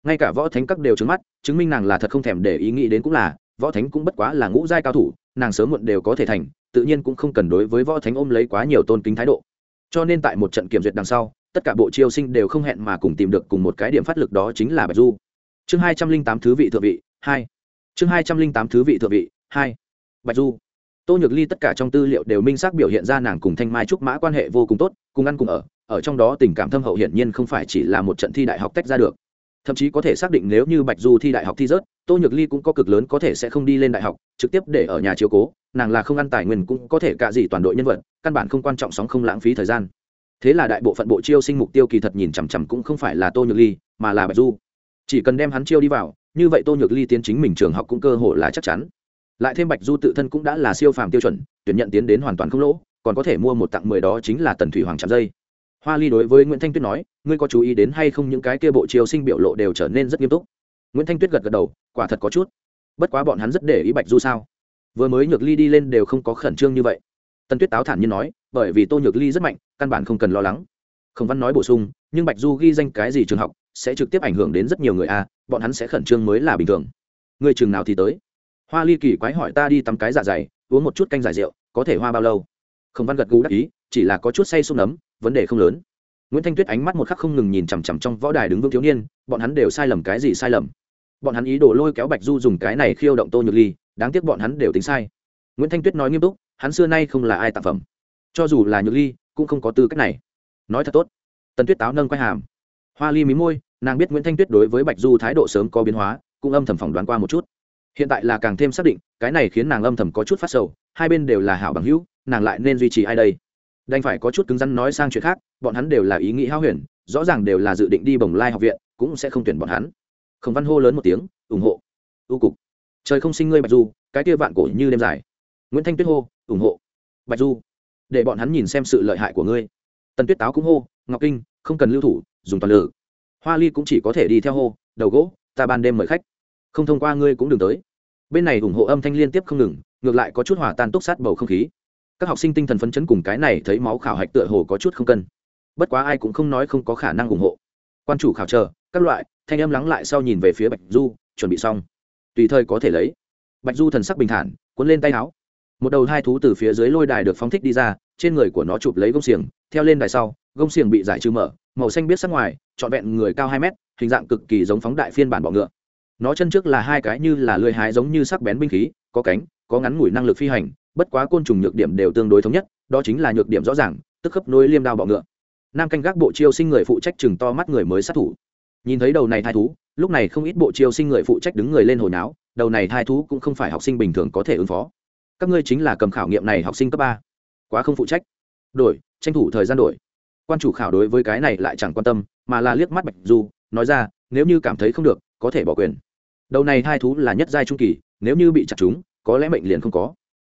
Ngay cả võ thánh các đều chướng mắt chứng minh nàng là thật không thèm để ý nghĩ đến cũng là võ thánh cũng bất quá là ngũ giai cao thủ nàng sớm muộn đều có thể thành, tự nhiên cũng không cần đối với võ thánh ôm lấy quá nhiều tôn kính thái độ. Cho nên tại một trận kiểm duyệt đằng sau, tất cả bộ chiêu sinh đều không hẹn mà cùng tìm được cùng một cái điểm phát lực đó chính là bạch du. Chương hai trăm linh tám thứ vị thượng vị, hai. Chương hai trăm linh tám thứ vị thượng vị, hai. Bạch du. Tô nhược ly tất cả trong tư liệu đều minh xác biểu hiện ra nàng cùng thanh mai trúc mã quan hệ vô cùng tốt, cùng ăn cùng ở ở trong đó tình cảm thâm hậu hiển nhiên không phải chỉ là một trận thi đại học tách ra được thậm chí có thể xác định nếu như bạch du thi đại học thi rớt, tô nhược ly cũng có cực lớn có thể sẽ không đi lên đại học, trực tiếp để ở nhà chiếu cố, nàng là không ăn tài nguyên cũng có thể cả gì toàn đội nhân vật, căn bản không quan trọng sóng không lãng phí thời gian. Thế là đại bộ phận bộ chiêu sinh mục tiêu kỳ thật nhìn chằm chằm cũng không phải là tô nhược ly, mà là bạch du. Chỉ cần đem hắn chiêu đi vào, như vậy tô nhược ly tiến chính mình trường học cũng cơ hội là chắc chắn. Lại thêm bạch du tự thân cũng đã là siêu phàm tiêu chuẩn, tuyển nhận tiến đến hoàn toàn không lỗ, còn có thể mua một tặng mười đó chính là tần thủy hoàng chạm dây hoa ly đối với nguyễn thanh tuyết nói, ngươi có chú ý đến hay không những cái kia bộ chiêu sinh biểu lộ đều trở nên rất nghiêm túc? Nguyễn thanh tuyết gật gật đầu, quả thật có chút. Bất quá bọn hắn rất để ý bạch du sao? Vừa mới nhược ly đi lên đều không có khẩn trương như vậy. Tần tuyết táo thản nhiên nói, bởi vì tô nhược ly rất mạnh, căn bản không cần lo lắng. Khổng văn nói bổ sung, nhưng bạch du ghi danh cái gì trường học, sẽ trực tiếp ảnh hưởng đến rất nhiều người a bọn hắn sẽ khẩn trương mới là bình thường. Người trường nào thì tới? Hoa ly kỳ quái hỏi, ta đi tắm cái dạ dày, uống một chút canh giải rượu, có thể hoa bao lâu? Khổng văn gật gù đắc ý, chỉ là có chút say sung nấm vấn đề không lớn. Nguyễn thanh tuyết ánh mắt một khắc không ngừng nhìn chằm chằm trong võ đài đứng vương thiếu niên, bọn hắn đều sai lầm cái gì sai lầm? Bọn hắn ý đồ lôi kéo bạch du dùng cái này khiêu động tô nhược ly, đáng tiếc bọn hắn đều tính sai. Nguyễn thanh tuyết nói nghiêm túc, hắn xưa nay không là ai tạp phẩm. Cho dù là nhược ly, cũng không có tư cách này. Nói thật tốt. Tần tuyết táo nâng quay hàm. Hoa ly mí môi, nàng biết nguyễn thanh tuyết đối với bạch du thái độ sớm có biến hóa, cũng âm thầm phỏng đoán qua một chút. Hiện tại là càng thêm xác định, cái này khiến nàng âm thầm có chút phát sầu, hai bên đều là hảo bằng hữu, nàng lại nên duy trì ai đây? Đành phải có chút cứng rắn nói sang chuyện khác, bọn hắn đều là ý nghĩ hao huyền, rõ ràng đều là dự định đi bồng lai học viện, cũng sẽ không tuyển bọn hắn. Khổng văn hô lớn một tiếng, ủng hộ. Ưu cục. Trời không sinh ngươi bạch du, cái kia vạn cổ như đêm dài. Nguyễn thanh tuyết hô, ủng hộ. Bạch du, để bọn hắn nhìn xem sự lợi hại của ngươi. Tần tuyết táo cũng hô, ngọc kinh, không cần lưu thủ, dùng toàn lử hoa ly cũng chỉ có thể đi theo hô, đầu gỗ, ta ban đêm mời khách. Không thông qua ngươi cũng đừng tới. Bên này ủng hộ âm thanh liên tiếp không ngừng, ngược lại có chút hỏa tan túc sát bầu không khí các học sinh tinh thần phấn chấn cùng cái này thấy máu khảo hạch tựa hồ có chút không cân. Bất quá ai cũng không nói không có khả năng ủng hộ. Quan chủ khảo chờ, các loại, thanh âm lắng lại sau nhìn về phía bạch du, chuẩn bị xong. Tùy thời có thể lấy. Bạch du thần sắc bình thản, cuốn lên tay áo. Một đầu hai thú từ phía dưới lôi đài được phóng thích đi ra, trên người của nó chụp lấy gông xiềng, theo lên đài sau, gông xiềng bị giải trừ mở, màu xanh biết sắc ngoài, trọn vẹn người cao hai mét, hình dạng cực kỳ giống phóng đại phiên bản bọ ngựa. Nó chân trước là hai cái như là lưỡi hái giống như sắc bén binh khí, có cánh, có ngắn ngủi năng lực phi hành bất quá côn trùng nhược điểm đều tương đối thống nhất, đó chính là nhược điểm rõ ràng, tức khớp nối liêm đao bọ ngựa. Nam canh gác bộ chiêu sinh người phụ trách chừng to mắt người mới sát thủ. Nhìn thấy đầu này thai thú, lúc này không ít bộ chiêu sinh người phụ trách đứng người lên hồi náo, đầu này thai thú cũng không phải học sinh bình thường có thể ứng phó. Các ngươi chính là cầm khảo nghiệm này học sinh cấp ba. Quá không phụ trách. Đổi, tranh thủ thời gian đổi. Quan chủ khảo đối với cái này lại chẳng quan tâm, mà là liếc mắt bạch du, nói ra, nếu như cảm thấy không được, có thể bỏ quyền. Đầu này hai thú là nhất giai trung kỳ, nếu như bị chặt chúng, có lẽ mệnh liền không có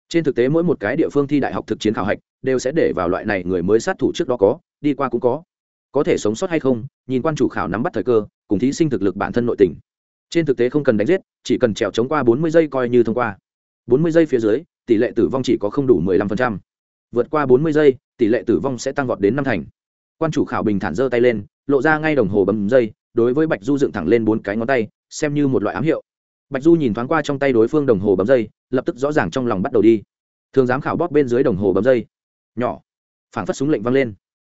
trên thực tế mỗi một cái địa phương thi đại học thực chiến khảo hạch đều sẽ để vào loại này người mới sát thủ trước đó có, đi qua cũng có. Có thể sống sót hay không, nhìn quan chủ khảo nắm bắt thời cơ, cùng thí sinh thực lực bản thân nội tình. Trên thực tế không cần đánh giết, chỉ cần trèo chống qua bốn mươi giây coi như thông qua. Bốn mươi giây phía dưới, tỷ lệ tử vong chỉ có không đủ mười lăm phần trăm. Vượt qua bốn mươi giây, tỷ lệ tử vong sẽ tăng vọt đến năm thành. Quan chủ khảo bình thản giơ tay lên, lộ ra ngay đồng hồ bấm giây, đối với bạch du dựng thẳng lên bốn cái ngón tay, xem như một loại ám hiệu bạch du nhìn thoáng qua trong tay đối phương đồng hồ bấm dây, lập tức rõ ràng trong lòng bắt đầu đi. Thường giám khảo bóp bên dưới đồng hồ bấm dây. Nhỏ. Phảng phất súng lệnh văng lên.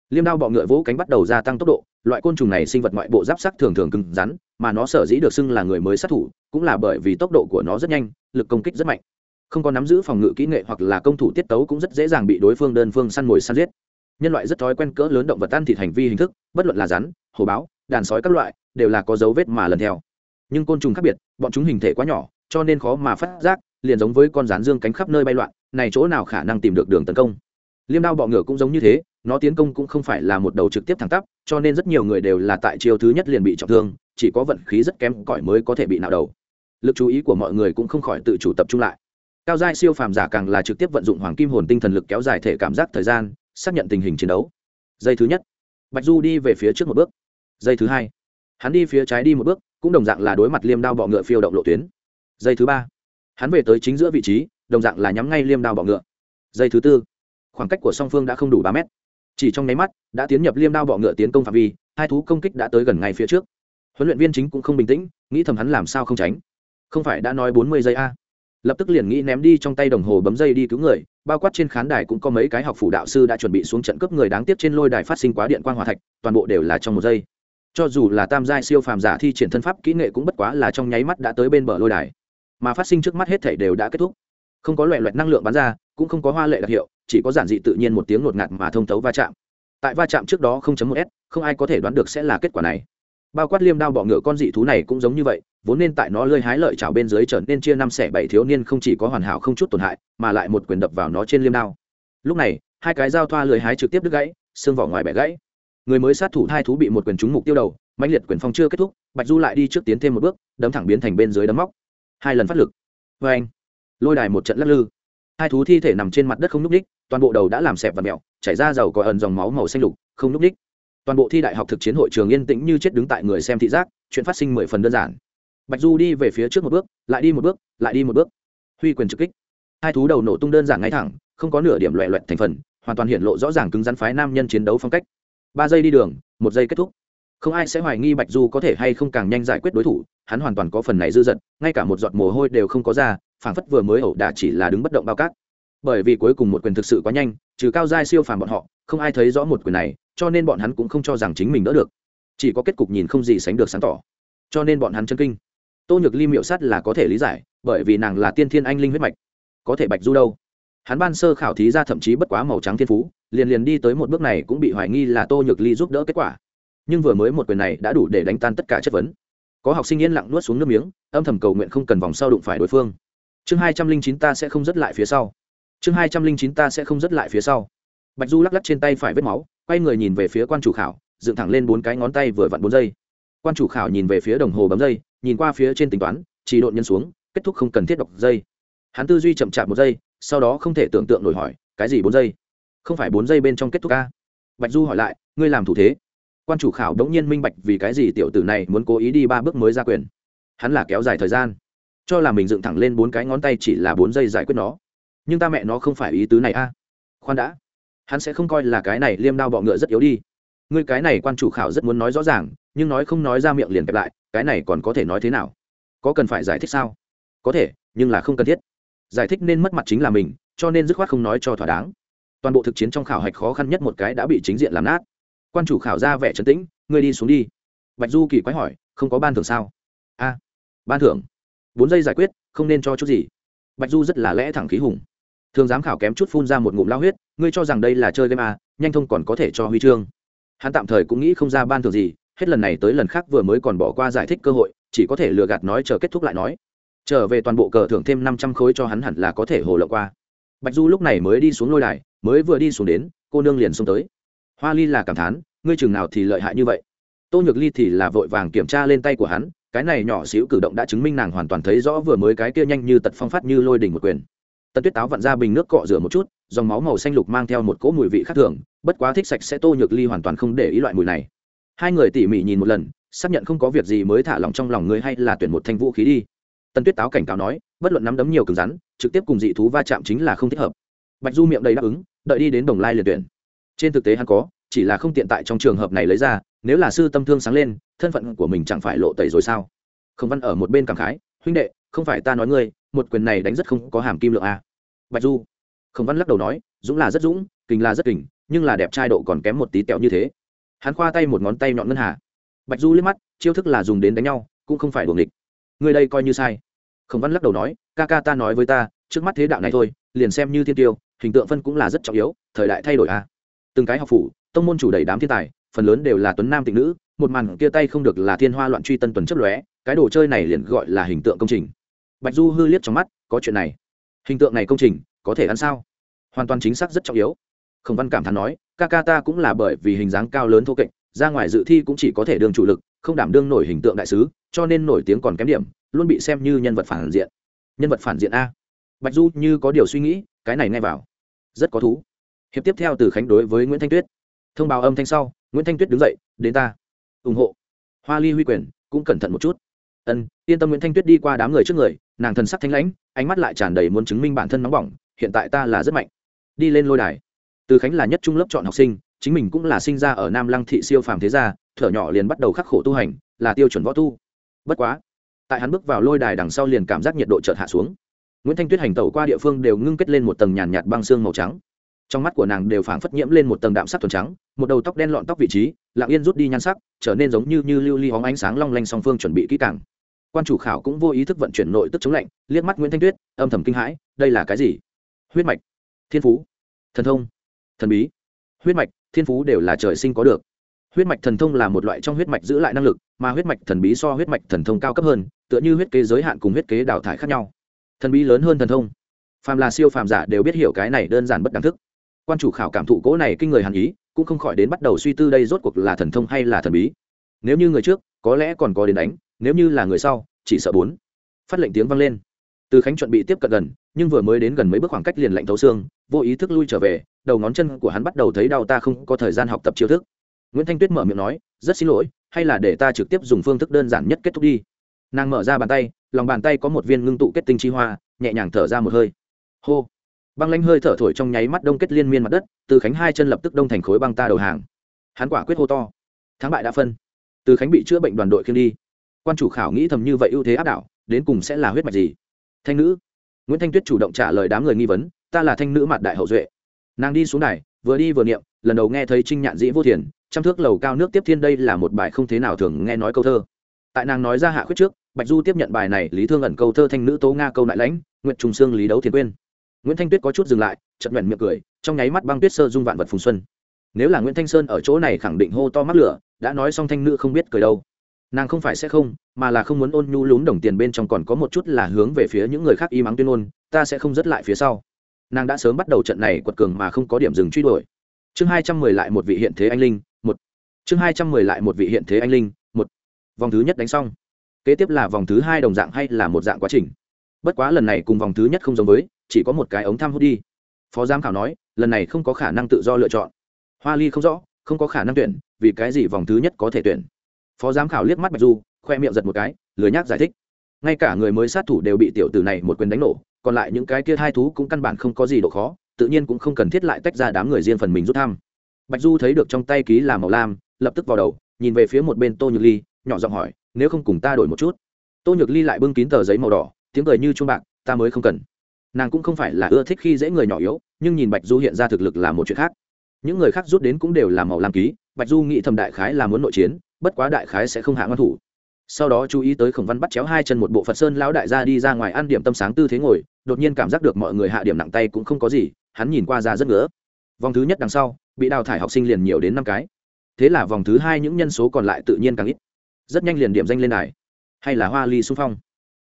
Liêm đao bọ ngựa vỗ cánh bắt đầu gia tăng tốc độ, loại côn trùng này sinh vật ngoại bộ giáp sắc thường thường cứng rắn, mà nó sở dĩ được xưng là người mới sát thủ, cũng là bởi vì tốc độ của nó rất nhanh, lực công kích rất mạnh. Không có nắm giữ phòng ngự kỹ nghệ hoặc là công thủ tiết tấu cũng rất dễ dàng bị đối phương đơn phương săn mồi săn giết. Nhân loại rất thói quen cỡ lớn động vật ăn thịt hành vi hình thức, bất luận là rắn, hổ báo, đàn sói các loại, đều là có dấu vết mà lần theo nhưng côn trùng khác biệt, bọn chúng hình thể quá nhỏ, cho nên khó mà phát giác, liền giống với con rán dương cánh khắp nơi bay loạn, này chỗ nào khả năng tìm được đường tấn công. Liêm đao bọ ngựa cũng giống như thế, nó tiến công cũng không phải là một đầu trực tiếp thẳng tắp, cho nên rất nhiều người đều là tại chiều thứ nhất liền bị trọng thương, chỉ có vận khí rất kém cỏi mới có thể bị nạo đầu. Lực chú ý của mọi người cũng không khỏi tự chủ tập trung lại. Cao giai siêu phàm giả càng là trực tiếp vận dụng hoàng kim hồn tinh thần lực kéo dài thể cảm giác thời gian, xác nhận tình hình chiến đấu. Giây thứ nhất, bạch du đi về phía trước một bước. Giây thứ hai hắn đi phía trái đi một bước, cũng đồng dạng là đối mặt liêm đao bọ ngựa phiêu động lộ tuyến. Giây thứ ba, hắn về tới chính giữa vị trí, đồng dạng là nhắm ngay liêm đao bọ ngựa. Giây thứ tư, khoảng cách của song phương đã không đủ ba mét. Chỉ trong nháy mắt, đã tiến nhập liêm đao bọ ngựa tiến công phạm vi, hai thú công kích đã tới gần ngay phía trước. Huấn luyện viên chính cũng không bình tĩnh, nghĩ thầm hắn làm sao không tránh. Không phải đã nói bốn mươi giây a? Lập tức liền nghĩ ném đi trong tay đồng hồ bấm dây đi cứu người, bao quát trên khán đài cũng có mấy cái học phủ đạo sư đã chuẩn bị xuống trận cướp người đáng tiếc trên lôi đài phát sinh quá điện quang hòa thạch, toàn bộ đều là trong một giây cho dù là tam giai siêu phàm giả thi triển thân pháp kỹ nghệ cũng bất quá là trong nháy mắt đã tới bên bờ lôi đài. Mà phát sinh trước mắt hết thể đều đã kết thúc. Không có loại loại năng lượng bắn ra, cũng không có hoa lệ đặc hiệu, chỉ có giản dị tự nhiên một tiếng ngột ngạt mà thông thấu va chạm. Tại va chạm trước đó 0.1 s, không ai có thể đoán được sẽ là kết quả này. Bao quát liêm đao bọ ngựa con dị thú này cũng giống như vậy, vốn nên tại nó lơi hái lợi chảo bên dưới trở nên chia năm xẻ bảy thiếu niên không chỉ có hoàn hảo không chút tổn hại, mà lại một quyền đập vào nó trên liêm đao. Lúc này, hai cái dao thoa lưới hái trực tiếp đứt gãy, xương vỏ ngoài bẻ gãy người mới sát thủ hai thú bị một quyền trúng mục tiêu đầu mạnh liệt quyền phong chưa kết thúc, bạch du lại đi trước tiến thêm một bước, đấm thẳng biến thành bên dưới đấm móc. Hai lần phát lực. Vê anh, lôi đài một trận lắc lư. Hai thú thi thể nằm trên mặt đất không n ú c ních toàn bộ đầu đã làm xẹp và mẹo, chảy ra dầu có ẩn dòng máu màu xanh lục, không n ú c ních toàn bộ thi đại học thực chiến hội trường yên tĩnh như chết đứng tại người xem thị giác, chuyện phát sinh mười phần đơn giản. Bạch du đi về phía trước một bước, lại đi một bước, lại đi một bước. Huy quyền trực kích. Hai thú đầu nổ tung đơn giản ngay thẳng, không có nửa điểm loẹ loẹt thành phần, hoàn toàn hiện lộ rõ ràng cứng rắn phái nam nhân chiến đấu phong cách ba giây đi đường, một giây kết thúc. Không ai sẽ hoài nghi bạch du có thể hay không càng nhanh giải quyết đối thủ, hắn hoàn toàn có phần này dư dật, ngay cả một giọt mồ hôi đều không có ra, phảng phất vừa mới ẩu đả chỉ là đứng bất động bao cát. Bởi vì cuối cùng một quyền thực sự quá nhanh, trừ cao giai siêu phàm bọn họ, không ai thấy rõ một quyền này, cho nên bọn hắn cũng không cho rằng chính mình đỡ được. Chỉ có kết cục nhìn không gì sánh được sáng tỏ. Cho nên bọn hắn chân kinh. Tô nhược ly miệu sắt là có thể lý giải, bởi vì nàng là tiên thiên anh linh huyết mạch. Có thể bạch du đâu? Hắn ban sơ khảo thí ra thậm chí bất quá màu trắng thiên phú liền liền đi tới một bước này cũng bị hoài nghi là tô nhược ly giúp đỡ kết quả. Nhưng vừa mới một quyền này đã đủ để đánh tan tất cả chất vấn. Có học sinh yên lặng nuốt xuống nước miếng, âm thầm cầu nguyện không cần vòng sau đụng phải đối phương. Chương hai trăm linh chín ta sẽ không dứt lại phía sau. Chương hai trăm linh chín ta sẽ không dứt lại phía sau. Bạch du lắc lắc trên tay phải vết máu, quay người nhìn về phía quan chủ khảo, dựng thẳng lên bốn cái ngón tay vừa vặn bốn giây. Quan chủ khảo nhìn về phía đồng hồ bấm dây nhìn qua phía trên tính toán, chỉ độn nhân xuống, kết thúc không cần thiết đọc dây hắn tư duy chậm chạp một giây, sau đó không thể tưởng tượng nổi hỏi, cái gì bốn giây? Không phải bốn giây bên trong kết thúc ca. Bạch du hỏi lại, ngươi làm thủ thế? Quan chủ khảo đống nhiên minh bạch vì cái gì tiểu tử này muốn cố ý đi ba bước mới ra quyền. Hắn là kéo dài thời gian, cho là mình dựng thẳng lên bốn cái ngón tay chỉ là bốn giây giải quyết nó. Nhưng ta mẹ nó không phải ý tứ này a. À? Khoan đã. Hắn sẽ không coi là cái này liêm đao bọ ngựa rất yếu đi. Ngươi cái này quan chủ khảo rất muốn nói rõ ràng, nhưng nói không nói ra miệng liền kẹp lại, cái này còn có thể nói thế nào? Có cần phải giải thích sao? Có thể, nhưng là không cần thiết. Giải thích nên mất mặt chính là mình, cho nên dứt khoát không nói cho thỏa đáng toàn bộ thực chiến trong khảo hạch khó khăn nhất một cái đã bị chính diện làm nát. Quan chủ khảo ra vẻ trấn tĩnh, ngươi đi xuống đi. Bạch du kỳ quái hỏi, không có ban thưởng sao? A, ban thưởng. Bốn giây giải quyết, không nên cho chút gì. Bạch du rất là lẽ thẳng khí hùng. Thường giám khảo kém chút phun ra một ngụm lao huyết, ngươi cho rằng đây là chơi game à? nhanh thông còn có thể cho huy chương. Hắn tạm thời cũng nghĩ không ra ban thưởng gì, hết lần này tới lần khác vừa mới còn bỏ qua giải thích cơ hội, chỉ có thể lừa gạt nói chờ kết thúc lại nói. Trở về toàn bộ cờ thưởng thêm năm trăm khối cho hắn hẳn là có thể hồ lộ qua. Bạch du lúc này mới đi xuống lôi đài mới vừa đi xuống đến, cô nương liền xông tới. Hoa ly là cảm thán, ngươi chừng nào thì lợi hại như vậy? Tô nhược ly thì là vội vàng kiểm tra lên tay của hắn, cái này nhỏ xíu cử động đã chứng minh nàng hoàn toàn thấy rõ vừa mới cái kia nhanh như tật phong phát như lôi đỉnh một quyền. Tần tuyết táo vặn ra bình nước cọ rửa một chút, dòng máu màu xanh lục mang theo một cỗ mùi vị khác thường, bất quá thích sạch sẽ tô nhược ly hoàn toàn không để ý loại mùi này. Hai người tỉ mỉ nhìn một lần, xác nhận không có việc gì mới thả lòng trong lòng ngươi hay là tuyển một thanh vũ khí đi. Tần tuyết táo cảnh cáo nói, bất luận nắm đấm nhiều cứng rắn, trực tiếp cùng dị thú va chạm chính là không thích hợp bạch du miệng đầy đáp ứng, đợi đi đến đồng lai liền tuyển. Trên thực tế hắn có, chỉ là không tiện tại trong trường hợp này lấy ra, nếu là sư tâm thương sáng lên, thân phận của mình chẳng phải lộ tẩy rồi sao? Không văn ở một bên cảm khái, huynh đệ, không phải ta nói ngươi, một quyền này đánh rất không có hàm kim lượng a. Bạch du không văn lắc đầu nói, dũng là rất dũng, kình là rất kình, nhưng là đẹp trai độ còn kém một tí tẹo như thế. Hắn khoa tay một ngón tay nhọn ngân hà. Bạch du liếc mắt, chiêu thức là dùng đến đánh nhau, cũng không phải đuồng địch ngươi đây coi như sai. Khổng văn lắc đầu nói, ca ca ta nói với ta, trước mắt thế đạo này thôi, liền xem như thiên tiêu hình tượng phân cũng là rất trọng yếu, thời đại thay đổi a từng cái học phủ, tông môn chủ đầy đám thiên tài, phần lớn đều là tuấn nam tịnh nữ, một màn kia tay không được là thiên hoa loạn truy tân tuần chấp lóe, cái đồ chơi này liền gọi là hình tượng công trình. Bạch du hư liếc trong mắt, có chuyện này. Hình tượng này công trình, có thể ăn sao? Hoàn toàn chính xác rất trọng yếu. Khổng văn cảm thán nói, ca ca ta cũng là bởi vì hình dáng cao lớn thô kệch, ra ngoài dự thi cũng chỉ có thể đương chủ lực, không đảm đương nổi hình tượng đại sứ, cho nên nổi tiếng còn kém điểm, luôn bị xem như nhân vật phản diện. Nhân vật phản diện a. Bạch du như có điều suy nghĩ, cái này nghe vào rất có thú. Hiệp tiếp theo từ khánh đối với nguyễn thanh tuyết. Thông báo âm thanh sau, nguyễn thanh tuyết đứng dậy, đến ta. Ủng hộ. Hoa ly huy quyền, cũng cẩn thận một chút. Ân, yên tâm. Nguyễn thanh tuyết đi qua đám người trước người, nàng thần sắc thanh lãnh, ánh mắt lại tràn đầy muốn chứng minh bản thân nóng bỏng, hiện tại ta là rất mạnh. Đi lên lôi đài. Từ khánh là nhất trung lớp chọn học sinh, chính mình cũng là sinh ra ở nam lăng thị siêu phàm thế gia, thở nhỏ liền bắt đầu khắc khổ tu hành, là tiêu chuẩn võ tu. Bất quá, tại hắn bước vào lôi đài đằng sau liền cảm giác nhiệt độ chợt hạ xuống nguyễn thanh tuyết hành tẩu qua địa phương đều ngưng kết lên một tầng nhàn nhạt băng xương màu trắng. Trong mắt của nàng đều phảng phất nhiễm lên một tầng đạm sắc thuần trắng, một đầu tóc đen lọn tóc vị trí, lặng yên rút đi nhan sắc, trở nên giống như như lưu ly hóng ánh sáng long lanh song phương chuẩn bị kỹ càng. Quan chủ khảo cũng vô ý thức vận chuyển nội tức chống lạnh, liếc mắt nguyễn thanh tuyết, âm thầm kinh hãi, đây là cái gì? Huyết mạch, thiên phú, thần thông, thần bí. Huyết mạch, thiên phú đều là trời sinh có được. Huyết mạch thần thông là một loại trong huyết mạch giữ lại năng lực, mà huyết mạch thần bí so huyết mạch thần thông cao cấp hơn, tựa như huyết kế giới hạn cùng huyết kế đào thải khác nhau thần bí lớn hơn thần thông. Phàm là siêu phàm giả đều biết hiểu cái này đơn giản bất đáng thức. Quan chủ khảo cảm thụ cố này kinh người hàn ý, cũng không khỏi đến bắt đầu suy tư đây rốt cuộc là thần thông hay là thần bí. Nếu như người trước, có lẽ còn có đến đánh, nếu như là người sau, chỉ sợ bốn. Phát lệnh tiếng vang lên. Từ khánh chuẩn bị tiếp cận gần, nhưng vừa mới đến gần mấy bước khoảng cách liền lạnh thấu xương, vô ý thức lui trở về, đầu ngón chân của hắn bắt đầu thấy đau ta không có thời gian học tập chiêu thức. Nguyễn thanh tuyết mở miệng nói, rất xin lỗi, hay là để ta trực tiếp dùng phương thức đơn giản nhất kết thúc đi nàng mở ra bàn tay lòng bàn tay có một viên ngưng tụ kết tinh chi hoa nhẹ nhàng thở ra một hơi hô băng lanh hơi thở thổi trong nháy mắt đông kết liên miên mặt đất từ khánh hai chân lập tức đông thành khối băng ta đầu hàng hắn quả quyết hô to thắng bại đã phân từ khánh bị chữa bệnh đoàn đội khiêng đi quan chủ khảo nghĩ thầm như vậy ưu thế áp đảo đến cùng sẽ là huyết mạch gì thanh nữ nguyễn thanh tuyết chủ động trả lời đám người nghi vấn ta là thanh nữ mặt đại hậu duệ nàng đi xuống này vừa đi vừa niệm lần đầu nghe thấy trinh nhạn dĩ vô thiền trăm thước lầu cao nước tiếp thiên đây là một bài không thế nào thường nghe nói câu thơ tại nàng nói ra hạ khuyết trước bạch du tiếp nhận bài này, lý thương ẩn câu thơ thanh nữ tố nga câu đại lãnh nguyện trùng Sương lý đấu thiền quyên. Nguyễn thanh tuyết có chút dừng lại chật nguyện miệng cười, trong nháy mắt băng tuyết sơ dung vạn vật phùng xuân. Nếu là nguyễn thanh sơn ở chỗ này khẳng định hô to mắc lửa, đã nói xong thanh nữ không biết cười đâu. Nàng không phải sẽ không, mà là không muốn ôn nhu lún đồng tiền bên trong còn có một chút là hướng về phía những người khác y mắng tuyên ôn ta sẽ không dứt lại phía sau. Nàng đã sớm bắt đầu trận này quật cường mà không có điểm dừng truy đuổi. Chương hai trăm mười lại một vị hiện thế anh linh, một. Chương hai trăm mười lại một vị hiện thế anh linh, một. Vòng thứ nhất đánh xong kế tiếp là vòng thứ hai đồng dạng hay là một dạng quá trình? Bất quá lần này cùng vòng thứ nhất không giống với, chỉ có một cái ống thăm hút đi. Phó giám khảo nói, lần này không có khả năng tự do lựa chọn. Hoa ly không rõ, không có khả năng tuyển, vì cái gì vòng thứ nhất có thể tuyển? Phó giám khảo liếc mắt bạch du, khoe miệng giật một cái, lười nhác giải thích. Ngay cả người mới sát thủ đều bị tiểu tử này một quyền đánh nổ, còn lại những cái kia hai thú cũng căn bản không có gì độ khó, tự nhiên cũng không cần thiết lại tách ra đám người riêng phần mình rút thăm. Bạch du thấy được trong tay ký là màu lam, lập tức vào đầu, nhìn về phía một bên tô nhược ly, nhỏ giọng hỏi nếu không cùng ta đổi một chút. Tô nhược ly lại bưng kín tờ giấy màu đỏ, tiếng cười như chuông bạc, ta mới không cần. Nàng cũng không phải là ưa thích khi dễ người nhỏ yếu, nhưng nhìn bạch du hiện ra thực lực là một chuyện khác. Những người khác rút đến cũng đều là màu lam ký, bạch du nghĩ thầm đại khái là muốn nội chiến, bất quá đại khái sẽ không hạ ngăn thủ. Sau đó chú ý tới khổng văn bắt chéo hai chân một bộ phật sơn lão đại gia đi ra ngoài ăn điểm tâm sáng tư thế ngồi, đột nhiên cảm giác được mọi người hạ điểm nặng tay cũng không có gì, hắn nhìn qua ra rất ngứa. Vòng thứ nhất đằng sau, bị đào thải học sinh liền nhiều đến năm cái. Thế là vòng thứ hai những nhân số còn lại tự nhiên càng ít rất nhanh liền điểm danh lên đài. Hay là hoa ly xung phong.